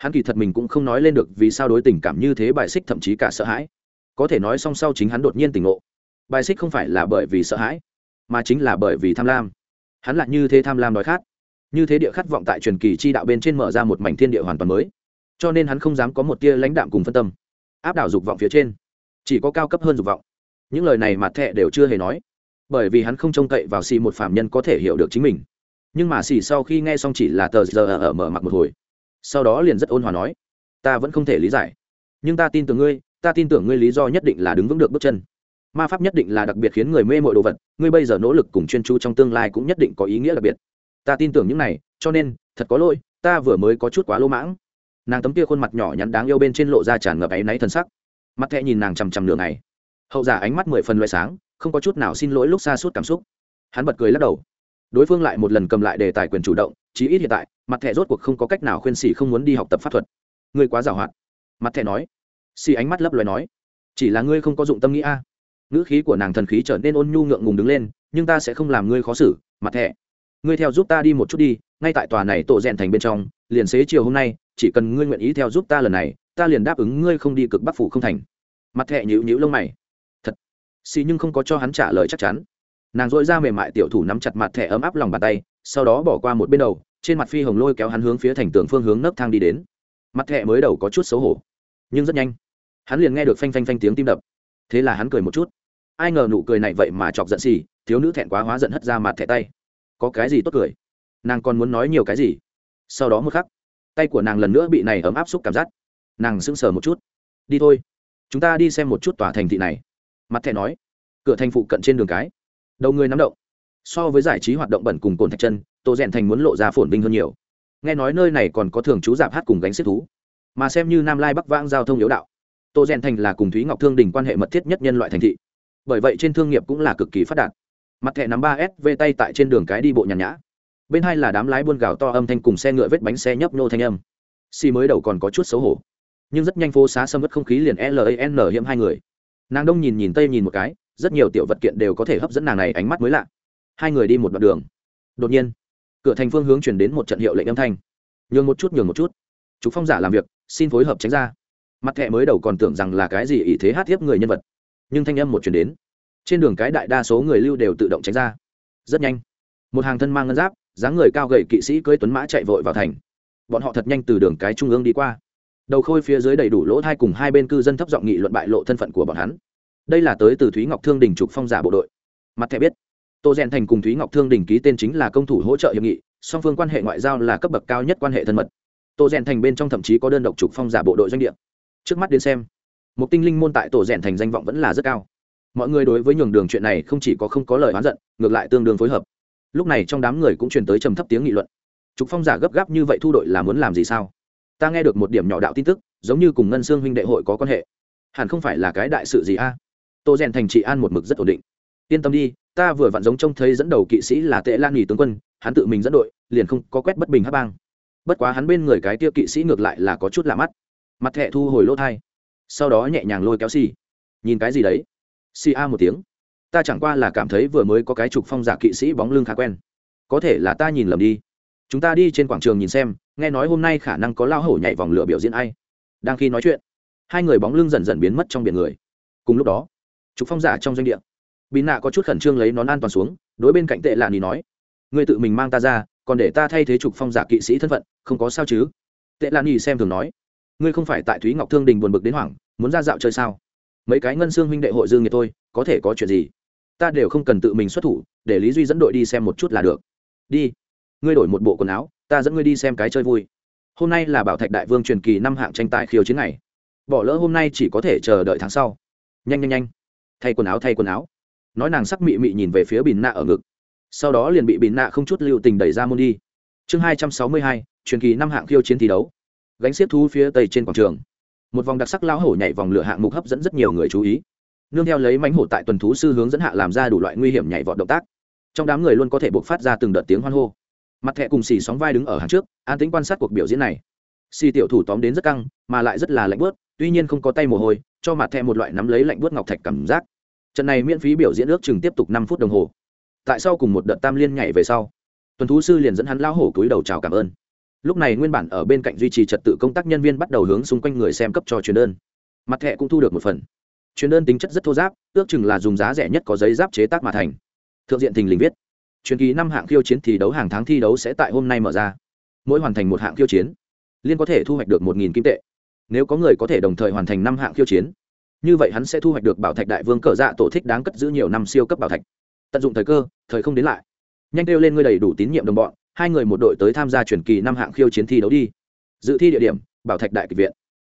Speaker 1: hắn kỳ thật mình cũng không nói lên được vì sao đối tình cảm như thế bài xích thậm chí cả sợ hãi. Có thể nói song sau chính hắn đột nhiên tỉnh ngộ. Bài xích không phải là bởi vì sợ hãi, mà chính là bởi vì tham lam. Hắn lại như thế tham lam đói khát, như thế địa khát vọng tại truyền kỳ chi đạo bên trên mở ra một mảnh thiên địa hoàn toàn mới. Cho nên hắn không dám có một tia lãnh đạm cùng phân tâm, áp đảo dục vọng phía trên. Chỉ có cao cấp hơn dục vọng. Những lời này mà thẹ đều chưa hề nói, bởi vì hắn không trông cậy vào xì một phạm nhân có thể hiểu được chính mình. Nhưng mà xì sau khi nghe xong chỉ là tờ giờ ở mở mặt một hồi sau đó liền rất ôn hòa nói, ta vẫn không thể lý giải, nhưng ta tin tưởng ngươi, ta tin tưởng ngươi lý do nhất định là đứng vững được bước chân. Ma pháp nhất định là đặc biệt khiến người mê mội đồ vật, ngươi bây giờ nỗ lực cùng chuyên chú trong tương lai cũng nhất định có ý nghĩa đặc biệt. Ta tin tưởng những này, cho nên, thật có lỗi, ta vừa mới có chút quá lỗ mãng. Nàng tấm kia khuôn mặt nhỏ nhắn đáng yêu bên trên lộ ra tràn ngập áy náy thân sắc. Mắt thẹ nhìn nàng chằm chằm nửa ngày. Hậu giả ánh mắt mười phần loại sáng, không có chút nào xin lỗi lúc xa suốt cảm xúc. Hắn bật cười lắc đầu đối phương lại một lần cầm lại đề tài quyền chủ động, chí ít hiện tại, mặt thẻ rốt cuộc không có cách nào khuyên xỉ không muốn đi học tập pháp thuật. Ngươi quá giàu hoạt mặt thẻ nói. Xì ánh mắt lấp loài nói. Chỉ là ngươi không có dụng tâm nghĩ a. Ngữ khí của nàng thần khí trở nên ôn nhu ngượng ngùng đứng lên, nhưng ta sẽ không làm ngươi khó xử, mặt thẻ. Ngươi theo giúp ta đi một chút đi, ngay tại tòa này tổ rèn thành bên trong, liền xế chiều hôm nay, chỉ cần ngươi nguyện ý theo giúp ta lần này, ta liền đáp ứng ngươi không đi cực bắc phủ không thành. Mặt thẹ nhữ nhữ lông mày. Thật. Xì nhưng không có cho hắn trả lời chắc chắn nàng dội ra mềm mại tiểu thủ nắm chặt mặt thẻ ấm áp lòng bàn tay, sau đó bỏ qua một bên đầu, trên mặt phi hồng lôi kéo hắn hướng phía thành tường phương hướng nấc thang đi đến. Mặt thẻ mới đầu có chút xấu hổ, nhưng rất nhanh, hắn liền nghe được phanh phanh phanh tiếng tim đập. Thế là hắn cười một chút. Ai ngờ nụ cười này vậy mà chọc giận xì, thiếu nữ thẹn quá hóa giận hất ra mặt thẻ tay. Có cái gì tốt cười? Nàng còn muốn nói nhiều cái gì? Sau đó một khắc, tay của nàng lần nữa bị này ấm áp xúc cảm giác. Nàng sững sờ một chút. Đi thôi, chúng ta đi xem một chút tòa thành thị này. Mặt thẻ nói. Cửa thành phụ cận trên đường cái đầu người nắm động. So với giải trí hoạt động bẩn cùng cồn thạch chân, tô rèn thành muốn lộ ra phồn vinh hơn nhiều. Nghe nói nơi này còn có thường chú giạp hát cùng gánh xếp thú. Mà xem như nam lai bắc vãng giao thông yếu đạo, tô rèn thành là cùng thúy ngọc thương đình quan hệ mật thiết nhất nhân loại thành thị. Bởi vậy trên thương nghiệp cũng là cực kỳ phát đạt. Mặt thẻ nắm ba s về tay tại trên đường cái đi bộ nhàn nhã. Bên hai là đám lái buôn gào to âm thanh cùng xe ngựa vết bánh xe nhấp nhô thanh âm. Xì mới đầu còn có chút xấu hổ, nhưng rất nhanh phố xá xâm mất không khí liền lan hiểm hai người. Nàng đông nhìn nhìn tây nhìn một cái rất nhiều tiểu vật kiện đều có thể hấp dẫn nàng này ánh mắt mới lạ. Hai người đi một đoạn đường. Đột nhiên, cửa thành phương hướng chuyển đến một trận hiệu lệnh âm thanh. Nhường một chút, nhường một chút. Chú phong giả làm việc, xin phối hợp tránh ra. Mặt thẹ mới đầu còn tưởng rằng là cái gì ý thế hát tiếp người nhân vật. Nhưng thanh âm một chuyển đến, trên đường cái đại đa số người lưu đều tự động tránh ra. Rất nhanh, một hàng thân mang ngân giáp, dáng người cao gầy kỵ sĩ cưỡi tuấn mã chạy vội vào thành. Bọn họ thật nhanh từ đường cái trung ương đi qua. Đầu khôi phía dưới đầy đủ lỗ thai cùng hai bên cư dân thấp giọng nghị luận bại lộ thân phận của bọn hắn đây là tới từ thúy ngọc thương đình trục phong giả bộ đội. Mặt thẻ biết, tô rèn thành cùng thúy ngọc thương đình ký tên chính là công thủ hỗ trợ hiệp nghị, song phương quan hệ ngoại giao là cấp bậc cao nhất quan hệ thân mật. Tô rèn thành bên trong thậm chí có đơn độc trục phong giả bộ đội doanh địa. Trước mắt đến xem, một tinh linh môn tại tổ rèn thành danh vọng vẫn là rất cao. Mọi người đối với nhường đường chuyện này không chỉ có không có lời oán giận, ngược lại tương đương phối hợp. Lúc này trong đám người cũng truyền tới trầm thấp tiếng nghị luận. Trục phong giả gấp gáp như vậy thu đội là muốn làm gì sao? Ta nghe được một điểm nhỏ đạo tin tức, giống như cùng ngân xương huynh đệ hội có quan hệ. Hẳn không phải là cái đại sự gì a? Tô rèn thành trị an một mực rất ổn định. Yên tâm đi, ta vừa vặn giống trông thấy dẫn đầu kỵ sĩ là tệ lan nghỉ tướng quân, hắn tự mình dẫn đội, liền không có quét bất bình hát bang. Bất quá hắn bên người cái tiêu kỵ sĩ ngược lại là có chút lạ mắt. Mặt thẹ thu hồi lỗ thai sau đó nhẹ nhàng lôi kéo xì nhìn cái gì đấy? Xì a một tiếng. Ta chẳng qua là cảm thấy vừa mới có cái trục phong giả kỵ sĩ bóng lưng khá quen. Có thể là ta nhìn lầm đi. Chúng ta đi trên quảng trường nhìn xem, nghe nói hôm nay khả năng có lao hổ nhảy vòng lửa biểu diễn ai. Đang khi nói chuyện, hai người bóng lưng dần dần biến mất trong biển người. Cùng lúc đó trục phong giả trong doanh địa. Bị nạ có chút khẩn trương lấy nón an toàn xuống, đối bên cạnh tệ lạ nỉ nói người tự mình mang ta ra, còn để ta thay thế trục phong giả kỵ sĩ thân phận, không có sao chứ? Tệ lạ nỉ xem thường nói, ngươi không phải tại thúy ngọc thương đình buồn bực đến hoảng, muốn ra dạo chơi sao? Mấy cái ngân xương huynh đệ hội dương nghiệp tôi có thể có chuyện gì? Ta đều không cần tự mình xuất thủ, để lý duy dẫn đội đi xem một chút là được. Đi, ngươi đổi một bộ quần áo, ta dẫn ngươi đi xem cái chơi vui. Hôm nay là bảo thạch đại vương truyền kỳ năm hạng tranh tài khiêu chiến này bỏ lỡ hôm nay chỉ có thể chờ đợi tháng sau. Nhanh nhanh nhanh thay quần áo, thay quần áo. Nói nàng sắc mị mị nhìn về phía bìn nạ ở ngực. Sau đó liền bị bìn nạ không chút lưu tình đẩy ra môn đi. Chương hai trăm sáu mươi hai, truyền kỳ năm hạng khiêu chiến thi đấu. Gánh xiết thu phía tây trên quảng trường. Một vòng đặc sắc lão hổ nhảy vòng lửa hạng mục hấp dẫn rất nhiều người chú ý. Nương theo lấy mánh hổ tại tuần thú sư hướng dẫn hạ làm ra đủ loại nguy hiểm nhảy vọt động tác. Trong đám người luôn có thể buộc phát ra từng đợt tiếng hoan hô. Mặt thẹ cùng xì sóng vai đứng ở hàng trước, an tính quan sát cuộc biểu diễn này. Xì tiểu thủ tóm đến rất căng, mà lại rất là lạnh bớt tuy nhiên không có tay mồ hôi cho mặt thẹ một loại nắm lấy lạnh buốt ngọc thạch cảm giác. Trận này miễn phí biểu diễn ước chừng tiếp tục năm phút đồng hồ. Tại sau cùng một đợt tam liên nhảy về sau, tuần thú sư liền dẫn hắn lao hổ cúi đầu chào cảm ơn. Lúc này nguyên bản ở bên cạnh duy trì trật tự công tác nhân viên bắt đầu hướng xung quanh người xem cấp cho truyền đơn. Mặt thẹ cũng thu được một phần. Truyền đơn tính chất rất thô giáp, ước chừng là dùng giá rẻ nhất có giấy giáp chế tác mà thành. Thượng diện thình lình viết, truyền kỳ năm hạng khiêu chiến thi đấu hàng tháng thi đấu sẽ tại hôm nay mở ra. Mỗi hoàn thành một hạng khiêu chiến, liên có thể thu hoạch được một nghìn kim tệ nếu có người có thể đồng thời hoàn thành năm hạng khiêu chiến, như vậy hắn sẽ thu hoạch được bảo thạch đại vương cờ dạ tổ thích đáng cất giữ nhiều năm siêu cấp bảo thạch. Tận dụng thời cơ, thời không đến lại. Nhanh kêu lên ngươi đầy đủ tín nhiệm đồng bọn, hai người một đội tới tham gia truyền kỳ năm hạng khiêu chiến thi đấu đi. Dự thi địa điểm, bảo thạch đại kịch viện.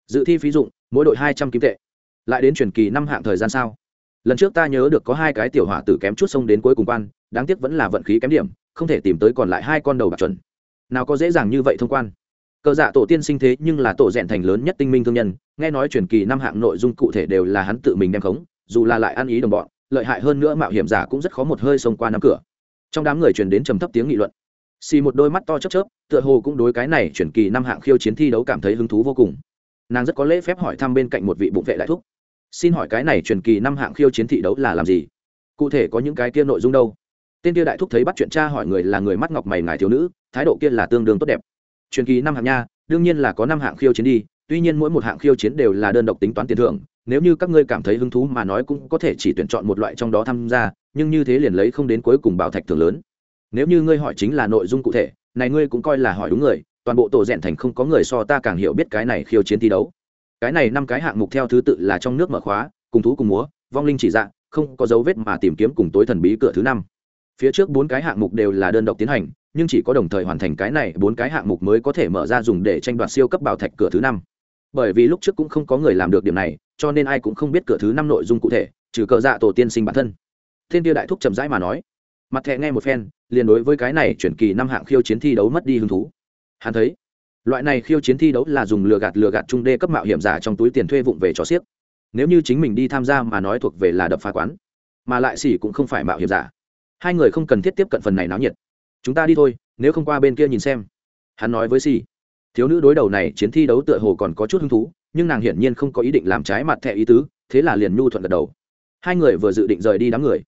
Speaker 1: Dự thi phí dụng, mỗi đội hai trăm kim tệ. Lại đến truyền kỳ năm hạng thời gian sao? Lần trước ta nhớ được có hai cái tiểu hỏa tử kém chút sông đến cuối cùng quan, đáng tiếc vẫn là vận khí kém điểm, không thể tìm tới còn lại hai con đầu bạc chuẩn. Nào có dễ dàng như vậy thông quan cờ dạ tổ tiên sinh thế nhưng là tổ rèn thành lớn nhất tinh minh thương nhân, nghe nói truyền kỳ năm hạng nội dung cụ thể đều là hắn tự mình đem khống, dù là lại ăn ý đồng bọn, lợi hại hơn nữa mạo hiểm giả cũng rất khó một hơi xông qua năm cửa. Trong đám người truyền đến trầm thấp tiếng nghị luận. Xì một đôi mắt to chớp chớp, tựa hồ cũng đối cái này truyền kỳ năm hạng khiêu chiến thi đấu cảm thấy hứng thú vô cùng. Nàng rất có lễ phép hỏi thăm bên cạnh một vị bụng vệ đại thúc. Xin hỏi cái này truyền kỳ năm hạng khiêu chiến thi đấu là làm gì? Cụ thể có những cái kia nội dung đâu? Tên kia đại thúc thấy bắt chuyện cha hỏi người là người mắt ngọc mày ngài thiếu nữ, thái độ kia là tương đương tốt đẹp truyền kỳ năm hạng nha, đương nhiên là có năm hạng khiêu chiến đi, tuy nhiên mỗi một hạng khiêu chiến đều là đơn độc tính toán tiền thưởng, nếu như các ngươi cảm thấy hứng thú mà nói cũng có thể chỉ tuyển chọn một loại trong đó tham gia, nhưng như thế liền lấy không đến cuối cùng bảo thạch thưởng lớn. Nếu như ngươi hỏi chính là nội dung cụ thể, này ngươi cũng coi là hỏi đúng người, toàn bộ tổ rèn thành không có người so ta càng hiểu biết cái này khiêu chiến thi đấu. Cái này năm cái hạng mục theo thứ tự là trong nước mở khóa, cùng thú cùng múa, vong linh chỉ dạng không có dấu vết mà tìm kiếm cùng tối thần bí cửa thứ năm. Phía trước bốn cái hạng mục đều là đơn độc tiến hành nhưng chỉ có đồng thời hoàn thành cái này, bốn cái hạng mục mới có thể mở ra dùng để tranh đoạt siêu cấp bảo thạch cửa thứ năm. Bởi vì lúc trước cũng không có người làm được điểm này, cho nên ai cũng không biết cửa thứ năm nội dung cụ thể, trừ cờ dạ tổ tiên sinh bản thân. Thiên tiêu đại thúc chậm rãi mà nói, mặt thẹ nghe một phen, liền đối với cái này chuyển kỳ năm hạng khiêu chiến thi đấu mất đi hứng thú. Hắn thấy, loại này khiêu chiến thi đấu là dùng lừa gạt lừa gạt trung đê cấp mạo hiểm giả trong túi tiền thuê vụng về cho xiếc nếu như chính mình đi tham gia mà nói thuộc về là đập phá quán, mà lại xỉ cũng không phải mạo hiểm giả. Hai người không cần thiết tiếp cận phần này náo nhiệt chúng ta đi thôi, nếu không qua bên kia nhìn xem. Hắn nói với xỉ thiếu nữ đối đầu này chiến thi đấu tựa hồ còn có chút hứng thú, nhưng nàng hiển nhiên không có ý định làm trái mặt thẻ ý tứ, thế là liền nhu thuận gật đầu. Hai người vừa dự định rời đi đám người,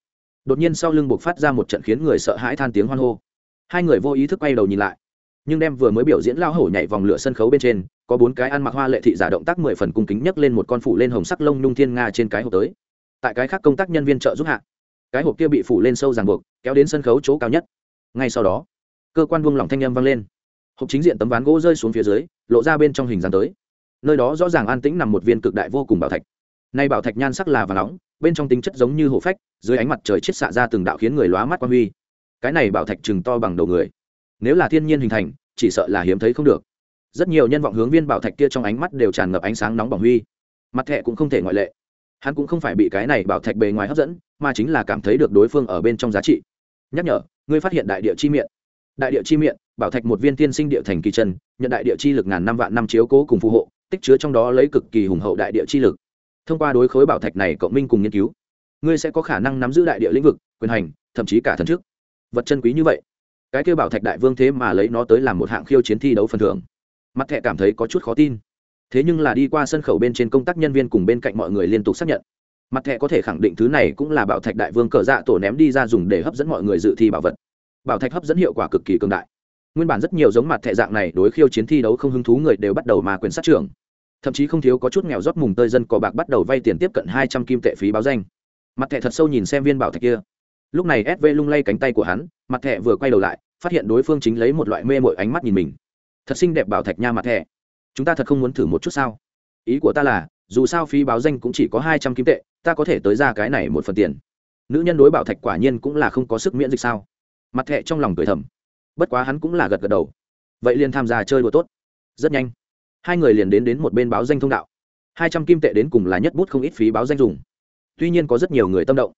Speaker 1: đột nhiên sau lưng buộc phát ra một trận khiến người sợ hãi than tiếng hoan hô. Hai người vô ý thức quay đầu nhìn lại, nhưng đem vừa mới biểu diễn lao hổ nhảy vòng lửa sân khấu bên trên, có bốn cái ăn mặc hoa lệ thị giả động tác mười phần cung kính nhấc lên một con phủ lên hồng sắc lông nhung thiên nga trên cái hộp tới. Tại cái khác công tác nhân viên trợ giúp hạ, cái hộp kia bị phủ lên sâu ràng buộc, kéo đến sân khấu chỗ cao nhất ngay sau đó, cơ quan buông lỏng thanh â m vang lên. Hộp chính diện tấm ván gỗ rơi xuống phía dưới, lộ ra bên trong hình dáng tới. Nơi đó rõ ràng an tĩnh nằm một viên cực đại vô cùng bảo thạch. Nay bảo thạch nhan sắc là và nóng, bên trong tính chất giống như hổ phách, dưới ánh mặt trời chết xạ ra từng đạo khiến người lóa mắt quan huy. Cái này bảo thạch chừng to bằng đầu người. Nếu là thiên nhiên hình thành, chỉ sợ là hiếm thấy không được. Rất nhiều nhân vọng hướng viên bảo thạch kia trong ánh mắt đều tràn ngập ánh sáng nóng bỏng huy. Mặt thẹ cũng không thể ngoại lệ. Hắn cũng không phải bị cái này bảo thạch bề ngoài hấp dẫn, mà chính là cảm thấy được đối phương ở bên trong giá trị. Nhắc nhở ngươi phát hiện đại địa chi miệng. Đại địa chi miệng, bảo thạch một viên tiên sinh địa thành kỳ chân, nhận đại địa chi lực ngàn năm vạn năm chiếu cố cùng phù hộ, tích chứa trong đó lấy cực kỳ hùng hậu đại địa chi lực. Thông qua đối khối bảo thạch này cộng minh cùng nghiên cứu, ngươi sẽ có khả năng nắm giữ đại địa lĩnh vực, quyền hành, thậm chí cả thần trước vật chân quý như vậy, cái kêu bảo thạch đại vương thế mà lấy nó tới làm một hạng khiêu chiến thi đấu phần thưởng. Mặt thẹ cảm thấy có chút khó tin. Thế nhưng là đi qua sân khẩu bên trên công tác nhân viên cùng bên cạnh mọi người liên tục xác nhận mặt thẻ có thể khẳng định thứ này cũng là bảo thạch đại vương cờ dạ tổ ném đi ra dùng để hấp dẫn mọi người dự thi bảo vật. Bảo thạch hấp dẫn hiệu quả cực kỳ cường đại. Nguyên bản rất nhiều giống mặt thẻ dạng này đối khiêu chiến thi đấu không hứng thú người đều bắt đầu mà quyền sát trưởng. Thậm chí không thiếu có chút nghèo rót mùng tơi dân cò bạc bắt đầu vay tiền tiếp cận hai trăm kim tệ phí báo danh. Mặt thẻ thật sâu nhìn xem viên bảo thạch kia. Lúc này sv lung lay cánh tay của hắn, mặt thẻ vừa quay đầu lại, phát hiện đối phương chính lấy một loại mê mội ánh mắt nhìn mình. Thật xinh đẹp bảo thạch nha mặt thẻ. Chúng ta thật không muốn thử một chút sao? Ý của ta là dù sao phí báo danh cũng chỉ có hai trăm kim tệ, ta có thể tới ra cái này một phần tiền. Nữ nhân đối bảo thạch quả nhiên cũng là không có sức miễn dịch sao? Mặt thẹ trong lòng cười thầm. Bất quá hắn cũng là gật gật đầu. Vậy liền tham gia chơi đùa tốt. Rất nhanh, hai người liền đến đến một bên báo danh thông đạo. Hai trăm kim tệ đến cùng là nhất bút không ít phí báo danh dùng. Tuy nhiên có rất nhiều người tâm động,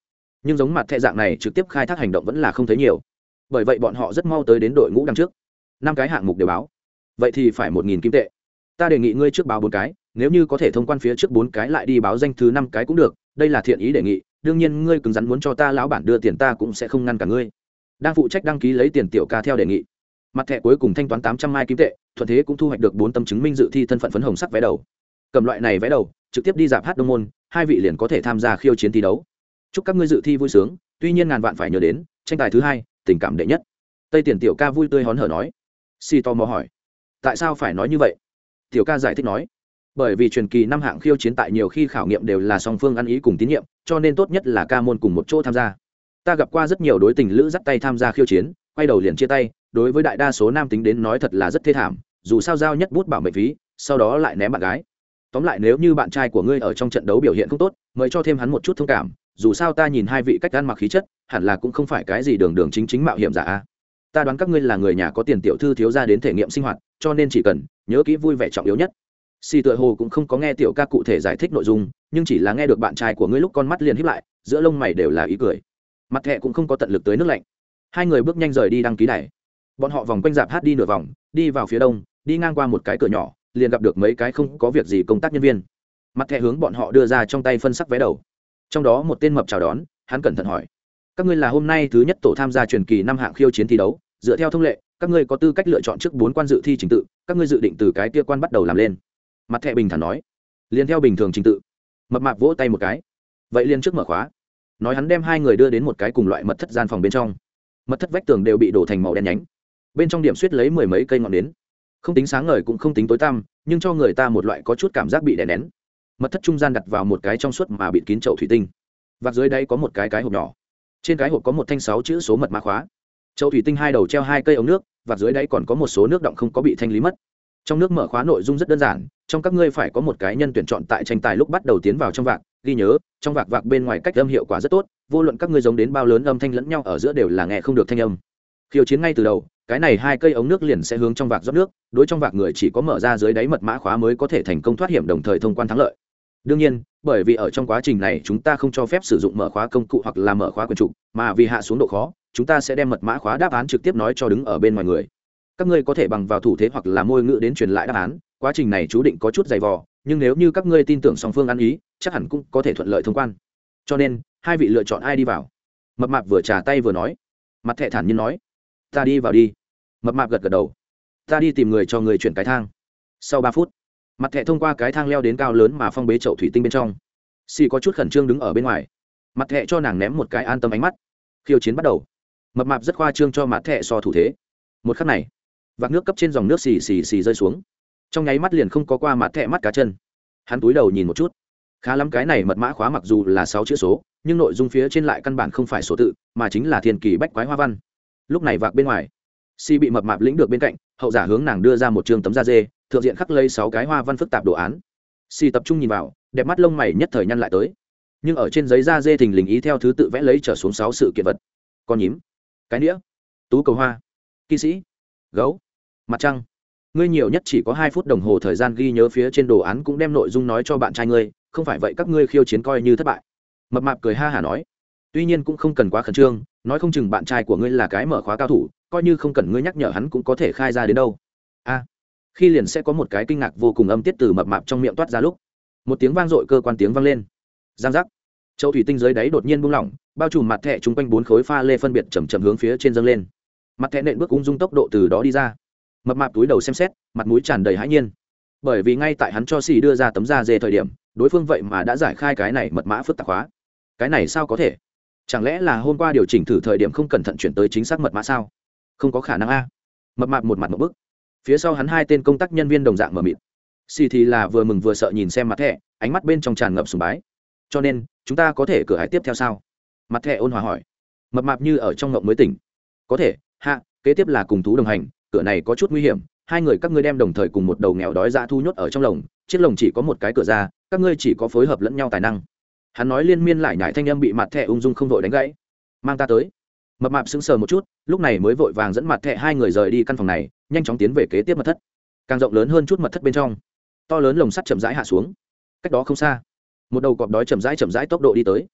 Speaker 1: nhưng giống mặt thẹ dạng này trực tiếp khai thác hành động vẫn là không thấy nhiều. Bởi vậy bọn họ rất mau tới đến đội ngũ đằng trước. Năm cái hạng mục đều báo. Vậy thì phải một nghìn kim tệ. Ta đề nghị ngươi trước báo bốn cái nếu như có thể thông quan phía trước bốn cái lại đi báo danh thứ năm cái cũng được, đây là thiện ý đề nghị, đương nhiên ngươi cứng rắn muốn cho ta lão bản đưa tiền ta cũng sẽ không ngăn cả ngươi. Đang phụ trách đăng ký lấy tiền tiểu ca theo đề nghị. Mặt thẻ cuối cùng thanh toán tám trăm mai kim tệ, thuận thế cũng thu hoạch được bốn tâm chứng minh dự thi thân phận phấn hồng sắc vé đầu. Cầm loại này vé đầu, trực tiếp đi dạp hát đông môn, hai vị liền có thể tham gia khiêu chiến thi đấu. Chúc các ngươi dự thi vui sướng, tuy nhiên ngàn vạn phải nhớ đến, tranh tài thứ hai, tình cảm đệ nhất. Tây tiền tiểu ca vui tươi hón hở nói. Si to mò hỏi. Tại sao phải nói như vậy? Tiểu ca giải thích nói bởi vì truyền kỳ năm hạng khiêu chiến tại nhiều khi khảo nghiệm đều là song phương ăn ý cùng tín nhiệm, cho nên tốt nhất là ca môn cùng một chỗ tham gia. Ta gặp qua rất nhiều đối tình lữ dắt tay tham gia khiêu chiến, quay đầu liền chia tay, đối với đại đa số nam tính đến nói thật là rất thê thảm, dù sao giao nhất bút bảo mệnh phí, sau đó lại ném bạn gái. Tóm lại nếu như bạn trai của ngươi ở trong trận đấu biểu hiện không tốt, mời cho thêm hắn một chút thông cảm, dù sao ta nhìn hai vị cách ăn mặc khí chất, hẳn là cũng không phải cái gì đường đường chính chính mạo hiểm giả ta đoán các ngươi là người nhà có tiền tiểu thư thiếu ra đến thể nghiệm sinh hoạt, cho nên chỉ cần nhớ kỹ vui vẻ trọng yếu nhất xì tựa hồ cũng không có nghe tiểu ca cụ thể giải thích nội dung, nhưng chỉ là nghe được bạn trai của ngươi lúc con mắt liền hiếp lại, giữa lông mày đều là ý cười. Mặt thẹ cũng không có tận lực tới nước lạnh. Hai người bước nhanh rời đi đăng ký đài. Bọn họ vòng quanh dạp hát đi nửa vòng, đi vào phía đông, đi ngang qua một cái cửa nhỏ, liền gặp được mấy cái không có việc gì công tác nhân viên. Mặt thẹ hướng bọn họ đưa ra trong tay phân sắc vé đầu. Trong đó một tên mập chào đón, hắn cẩn thận hỏi, các ngươi là hôm nay thứ nhất tổ tham gia truyền kỳ năm hạng khiêu chiến thi đấu, dựa theo thông lệ, các ngươi có tư cách lựa chọn trước bốn quan dự thi trình tự, các ngươi dự định từ cái kia quan bắt đầu làm lên mặt thẹ bình thản nói, liền theo bình thường trình tự, mập mạp vỗ tay một cái, vậy liền trước mở khóa. Nói hắn đem hai người đưa đến một cái cùng loại mật thất gian phòng bên trong. Mật thất vách tường đều bị đổ thành màu đen nhánh. Bên trong điểm suýt lấy mười mấy cây ngọn nến. Không tính sáng ngời cũng không tính tối tăm, nhưng cho người ta một loại có chút cảm giác bị đè nén. Mật thất trung gian đặt vào một cái trong suốt mà bịt kín chậu thủy tinh. Và dưới đây có một cái cái hộp nhỏ. Trên cái hộp có một thanh sáu chữ số mật mã khóa. Chậu thủy tinh hai đầu treo hai cây ống nước và dưới đây còn có một số nước động không có bị thanh lý mất trong nước mở khóa nội dung rất đơn giản, trong các ngươi phải có một cái nhân tuyển chọn tại tranh tài lúc bắt đầu tiến vào trong vạc, ghi nhớ, trong vạc vạc bên ngoài cách âm hiệu quả rất tốt, vô luận các ngươi giống đến bao lớn âm thanh lẫn nhau ở giữa đều là nghe không được thanh âm. Khiêu chiến ngay từ đầu, cái này hai cây ống nước liền sẽ hướng trong vạc rót nước, đối trong vạc người chỉ có mở ra dưới đáy mật mã khóa mới có thể thành công thoát hiểm đồng thời thông quan thắng lợi. Đương nhiên, bởi vì ở trong quá trình này chúng ta không cho phép sử dụng mở khóa công cụ hoặc là mở khóa quyền trục, mà vì hạ xuống độ khó, chúng ta sẽ đem mật mã khóa đáp án trực tiếp nói cho đứng ở bên ngoài người các ngươi có thể bằng vào thủ thế hoặc là môi ngữ đến truyền lại đáp án, quá trình này chú định có chút dày vò, nhưng nếu như các ngươi tin tưởng song phương ăn ý, chắc hẳn cũng có thể thuận lợi thông quan. Cho nên, hai vị lựa chọn ai đi vào? Mập mạp vừa trà tay vừa nói. Mặt thẹ thản nhiên nói. Ta đi vào đi. Mập mạp gật gật đầu. Ta đi tìm người cho người chuyển cái thang. Sau ba phút, mặt thẹ thông qua cái thang leo đến cao lớn mà phong bế chậu thủy tinh bên trong. Xì có chút khẩn trương đứng ở bên ngoài. Mặt thẹ cho nàng ném một cái an tâm ánh mắt. Khiêu chiến bắt đầu. Mập mạp rất khoa trương cho mặt thẹ so thủ thế. Một khắc này vạc nước cấp trên dòng nước xì xì xì rơi xuống. Trong nháy mắt liền không có qua mặt thẹ mắt cá chân. Hắn túi đầu nhìn một chút. Khá lắm cái này mật mã khóa mặc dù là sáu chữ số, nhưng nội dung phía trên lại căn bản không phải số tự, mà chính là thiên kỳ bách quái hoa văn. Lúc này vạc bên ngoài si bị mập mạp lĩnh được bên cạnh, hậu giả hướng nàng đưa ra một trường tấm da dê, thượng diện khắc lây sáu cái hoa văn phức tạp đồ án. Si tập trung nhìn vào, đẹp mắt lông mày nhất thời nhăn lại tới. Nhưng ở trên giấy da dê thình lình ý theo thứ tự vẽ lấy trở xuống sáu sự kiện vật. Con nhím, cái nĩa, tú cầu hoa kỵ sĩ, gấu mặt trăng. Ngươi nhiều nhất chỉ có hai phút đồng hồ thời gian ghi nhớ phía trên đồ án cũng đem nội dung nói cho bạn trai ngươi, không phải vậy các ngươi khiêu chiến coi như thất bại. Mập mạp cười ha hả nói. Tuy nhiên cũng không cần quá khẩn trương, nói không chừng bạn trai của ngươi là cái mở khóa cao thủ, coi như không cần ngươi nhắc nhở hắn cũng có thể khai ra đến đâu. A. Khi liền sẽ có một cái kinh ngạc vô cùng âm tiết từ mập mạp trong miệng toát ra lúc. Một tiếng vang dội cơ quan tiếng vang lên. Giang giác. Châu thủy tinh dưới đáy đột nhiên buông lỏng, bao trùm mặt thẹ chung quanh bốn khối pha lê phân biệt chầm chậm hướng phía trên dâng lên. Mặt thẹ nện bước ung dung tốc độ từ đó đi ra mập mạp túi đầu xem xét, mặt mũi tràn đầy hãi nhiên. Bởi vì ngay tại hắn cho xì đưa ra tấm da dê thời điểm, đối phương vậy mà đã giải khai cái này mật mã phức tạp hóa. Cái này sao có thể? Chẳng lẽ là hôm qua điều chỉnh thử thời điểm không cẩn thận chuyển tới chính xác mật mã sao? Không có khả năng a. Mập mạp một mặt một bức. Phía sau hắn hai tên công tác nhân viên đồng dạng mờ mịt. Xì thì là vừa mừng vừa sợ nhìn xem mặt thẻ, ánh mắt bên trong tràn ngập sùng bái. Cho nên, chúng ta có thể cửa hải tiếp theo sao? Mặt thẻ ôn hòa hỏi. Mập mạp như ở trong ngộng mới tỉnh. Có thể, hạ, kế tiếp là cùng thú đồng hành cửa này có chút nguy hiểm, hai người các ngươi đem đồng thời cùng một đầu nghèo đói ra thu nhốt ở trong lồng, chiếc lồng chỉ có một cái cửa ra, các ngươi chỉ có phối hợp lẫn nhau tài năng. Hắn nói liên miên lại nhải thanh âm bị mặt thẻ ung dung không vội đánh gãy. Mang ta tới. Mập mạp sững sờ một chút, lúc này mới vội vàng dẫn mặt thẻ hai người rời đi căn phòng này, nhanh chóng tiến về kế tiếp mật thất. Càng rộng lớn hơn chút mật thất bên trong. To lớn lồng sắt chậm rãi hạ xuống. Cách đó không xa, một đầu cọp đói chậm rãi chậm rãi tốc độ đi tới.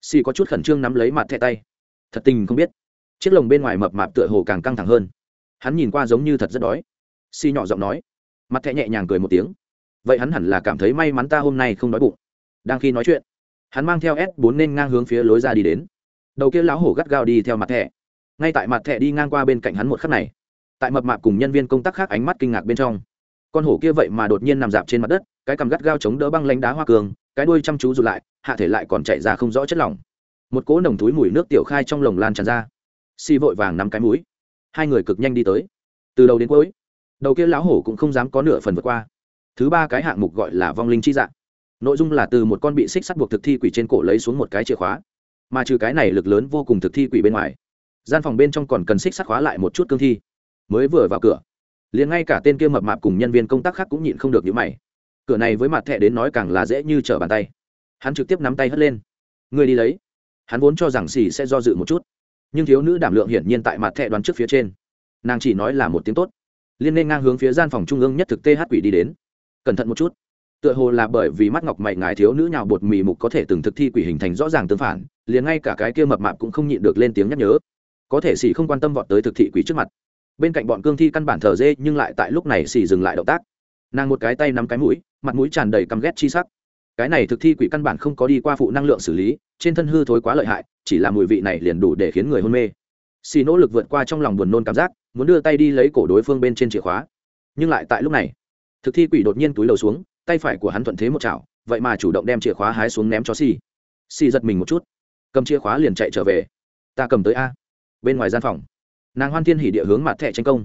Speaker 1: Xì có chút khẩn trương nắm lấy mặt thẻ tay. Thật tình không biết. Chiếc lồng bên ngoài mập mạp tựa hồ càng căng thẳng hơn hắn nhìn qua giống như thật rất đói. Xì nhỏ giọng nói. Mặt thẹ nhẹ nhàng cười một tiếng. Vậy hắn hẳn là cảm thấy may mắn ta hôm nay không đói bụng. Đang khi nói chuyện, hắn mang theo s 4 nên ngang hướng phía lối ra đi đến. Đầu kia lão hổ gắt gao đi theo mặt thẹ. ngay tại mặt thẹ đi ngang qua bên cạnh hắn một khắc này, tại mập mạp cùng nhân viên công tác khác ánh mắt kinh ngạc bên trong, con hổ kia vậy mà đột nhiên nằm dạp trên mặt đất, cái cằm gắt gao chống đỡ băng lánh đá hoa cường, cái đuôi chăm chú rụt lại, hạ thể lại còn chạy ra không rõ chất lỏng. Một cỗ nồng túi mùi nước tiểu khai trong lồng lan tràn ra. Xi vội vàng nắm cái mũi hai người cực nhanh đi tới. Từ đầu đến cuối, đầu kia lão hổ cũng không dám có nửa phần vượt qua. Thứ ba cái hạng mục gọi là vong linh chi dạng. Nội dung là từ một con bị xích sắt buộc thực thi quỷ trên cổ lấy xuống một cái chìa khóa. Mà trừ cái này lực lớn vô cùng thực thi quỷ bên ngoài, gian phòng bên trong còn cần xích sắt khóa lại một chút cương thi. Mới vừa vào cửa, liền ngay cả tên kia mập mạp cùng nhân viên công tác khác cũng nhịn không được những mày. Cửa này với mặt thẻ đến nói càng là dễ như trở bàn tay. Hắn trực tiếp nắm tay hất lên. Người đi lấy. Hắn vốn cho rằng xì sẽ do dự một chút nhưng thiếu nữ đảm lượng hiển nhiên tại mặt thẻ đoán trước phía trên. Nàng chỉ nói là một tiếng tốt. Liên nên ngang hướng phía gian phòng trung ương nhất thực th quỷ đi đến. Cẩn thận một chút. Tựa hồ là bởi vì mắt ngọc mày ngài thiếu nữ nhào bột mì mục có thể từng thực thi quỷ hình thành rõ ràng tương phản, liền ngay cả cái kia mập mạp cũng không nhịn được lên tiếng nhắc nhớ. Có thể xì không quan tâm vọt tới thực thị quỷ trước mặt. Bên cạnh bọn cương thi căn bản thờ dê, nhưng lại tại lúc này xì dừng lại động tác. Nàng một cái tay nắm cái mũi, mặt mũi tràn đầy căm ghét chi sắc. Cái này thực thi quỷ căn bản không có đi qua phụ năng lượng xử lý, trên thân hư thối quá lợi hại chỉ là mùi vị này liền đủ để khiến người hôn mê. Xì nỗ lực vượt qua trong lòng buồn nôn cảm giác, muốn đưa tay đi lấy cổ đối phương bên trên chìa khóa. Nhưng lại tại lúc này, thực thi quỷ đột nhiên túi đầu xuống, tay phải của hắn thuận thế một chảo, vậy mà chủ động đem chìa khóa hái xuống ném cho xì. Xì giật mình một chút, cầm chìa khóa liền chạy trở về. Ta cầm tới a. Bên ngoài gian phòng, nàng hoan thiên hỉ địa hướng mặt thẹ tranh công.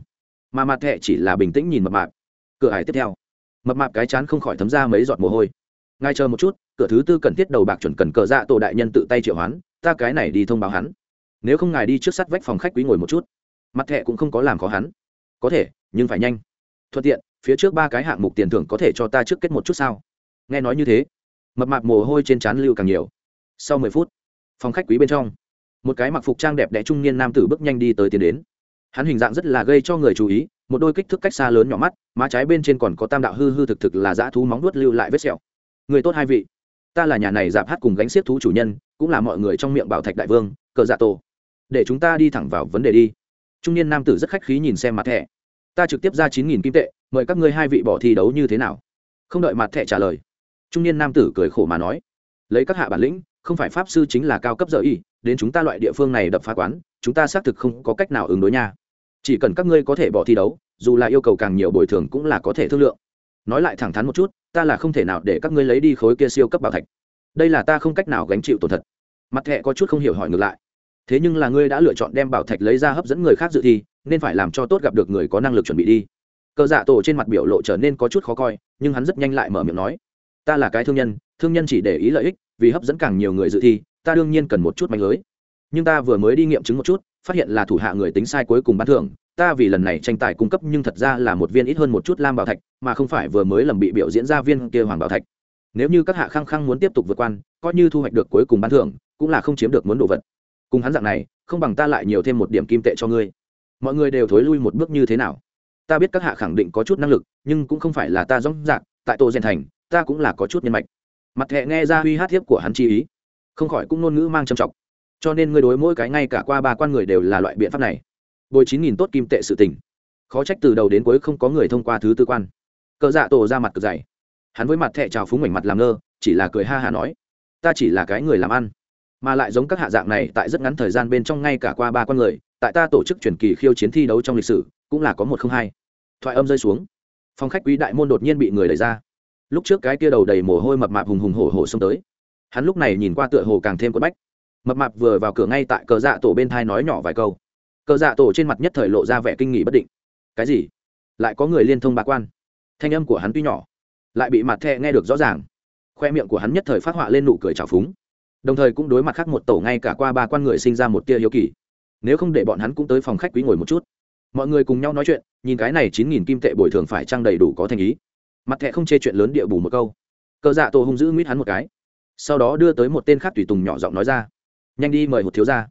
Speaker 1: Mà mặt thẹ chỉ là bình tĩnh nhìn mập mạp. Cửa hải tiếp theo, mập mạp cái chán không khỏi thấm ra mấy giọt mồ hôi. Ngay chờ một chút, cửa thứ tư cần thiết đầu bạc chuẩn cần cờ dạ tổ đại nhân tự tay triệu hoán ta cái này đi thông báo hắn. Nếu không ngài đi trước sắt vách phòng khách quý ngồi một chút. Mặt thẹ cũng không có làm khó hắn. Có thể, nhưng phải nhanh. Thuận tiện, phía trước ba cái hạng mục tiền thưởng có thể cho ta trước kết một chút sao? Nghe nói như thế, mập mạp mồ hôi trên trán lưu càng nhiều. Sau mười phút, phòng khách quý bên trong, một cái mặc phục trang đẹp đẽ trung niên nam tử bước nhanh đi tới tiến đến. Hắn hình dạng rất là gây cho người chú ý, một đôi kích thước cách xa lớn nhỏ mắt, má trái bên trên còn có tam đạo hư hư thực thực là dã thú móng nuốt lưu lại vết sẹo. Người tốt hai vị, ta là nhà này dạp hát cùng gánh xiết thú chủ nhân cũng là mọi người trong miệng bảo thạch đại vương, cờ dạ tổ. Để chúng ta đi thẳng vào vấn đề đi. Trung niên nam tử rất khách khí nhìn xem mặt thẻ. Ta trực tiếp ra chín nghìn kim tệ, mời các ngươi hai vị bỏ thi đấu như thế nào? Không đợi mặt thẻ trả lời, trung niên nam tử cười khổ mà nói. Lấy các hạ bản lĩnh, không phải pháp sư chính là cao cấp giờ y, đến chúng ta loại địa phương này đập phá quán, chúng ta xác thực không có cách nào ứng đối nha. Chỉ cần các ngươi có thể bỏ thi đấu, dù là yêu cầu càng nhiều bồi thường cũng là có thể thương lượng. Nói lại thẳng thắn một chút, ta là không thể nào để các ngươi lấy đi khối kia siêu cấp bảo thạch đây là ta không cách nào gánh chịu tổn thật mặt thẹ có chút không hiểu hỏi ngược lại. Thế nhưng là ngươi đã lựa chọn đem bảo thạch lấy ra hấp dẫn người khác dự thi, nên phải làm cho tốt gặp được người có năng lực chuẩn bị đi. Cờ dạ tổ trên mặt biểu lộ trở nên có chút khó coi, nhưng hắn rất nhanh lại mở miệng nói. Ta là cái thương nhân thương nhân chỉ để ý lợi ích, vì hấp dẫn càng nhiều người dự thi, ta đương nhiên cần một chút manh lưới. Nhưng ta vừa mới đi nghiệm chứng một chút, phát hiện là thủ hạ người tính sai cuối cùng bán thưởng, ta vì lần này tranh tài cung cấp nhưng thật ra là một viên ít hơn một chút lam bảo thạch, mà không phải vừa mới lầm bị biểu diễn ra viên kia hoàng bảo thạch nếu như các hạ khăng khăng muốn tiếp tục vượt quan, coi như thu hoạch được cuối cùng bán thưởng, cũng là không chiếm được muốn đồ vật. Cùng hắn dạng này, không bằng ta lại nhiều thêm một điểm kim tệ cho ngươi. Mọi người đều thối lui một bước như thế nào? Ta biết các hạ khẳng định có chút năng lực, nhưng cũng không phải là ta rõ rạc, tại tổ rèn thành, ta cũng là có chút nhân mạch. Mặt thẹ nghe ra uy hát thiếp của hắn chi ý, không khỏi cũng ngôn ngữ mang trầm trọng. Cho nên ngươi đối mỗi cái ngay cả qua ba quan người đều là loại biện pháp này. Bồi chín nghìn tốt kim tệ sự tình. Khó trách từ đầu đến cuối không có người thông qua thứ tư quan. Cờ dạ tổ ra mặt cực dày hắn với mặt thẹ trào phúng mảnh mặt làm ngơ, chỉ là cười ha hà nói, ta chỉ là cái người làm ăn, mà lại giống các hạ dạng này tại rất ngắn thời gian bên trong ngay cả qua ba con người, tại ta tổ chức truyền kỳ khiêu chiến thi đấu trong lịch sử, cũng là có một không hai. Thoại âm rơi xuống. Phòng khách quý đại môn đột nhiên bị người đẩy ra. Lúc trước cái kia đầu đầy mồ hôi mập mạp hùng hùng hổ hổ xông tới. Hắn lúc này nhìn qua tựa hồ càng thêm quất bách. Mập mạp vừa vào cửa ngay tại cờ dạ tổ bên thai nói nhỏ vài câu. Cờ dạ tổ trên mặt nhất thời lộ ra vẻ kinh nghỉ bất định. Cái gì? Lại có người liên thông bạc quan? Thanh âm của hắn tuy nhỏ lại bị mặt thẹ nghe được rõ ràng. Khoe miệng của hắn nhất thời phát họa lên nụ cười trào phúng. Đồng thời cũng đối mặt khác một tổ ngay cả qua ba quan người sinh ra một tia hiếu kỳ. Nếu không để bọn hắn cũng tới phòng khách quý ngồi một chút. Mọi người cùng nhau nói chuyện, nhìn cái này chín nghìn kim tệ bồi thường phải trang đầy đủ có thành ý. Mặt thẹ không chê chuyện lớn địa bù một câu. Cờ dạ tổ hung dữ nguyết hắn một cái. Sau đó đưa tới một tên khác tùy tùng nhỏ giọng nói ra. Nhanh đi mời một thiếu gia.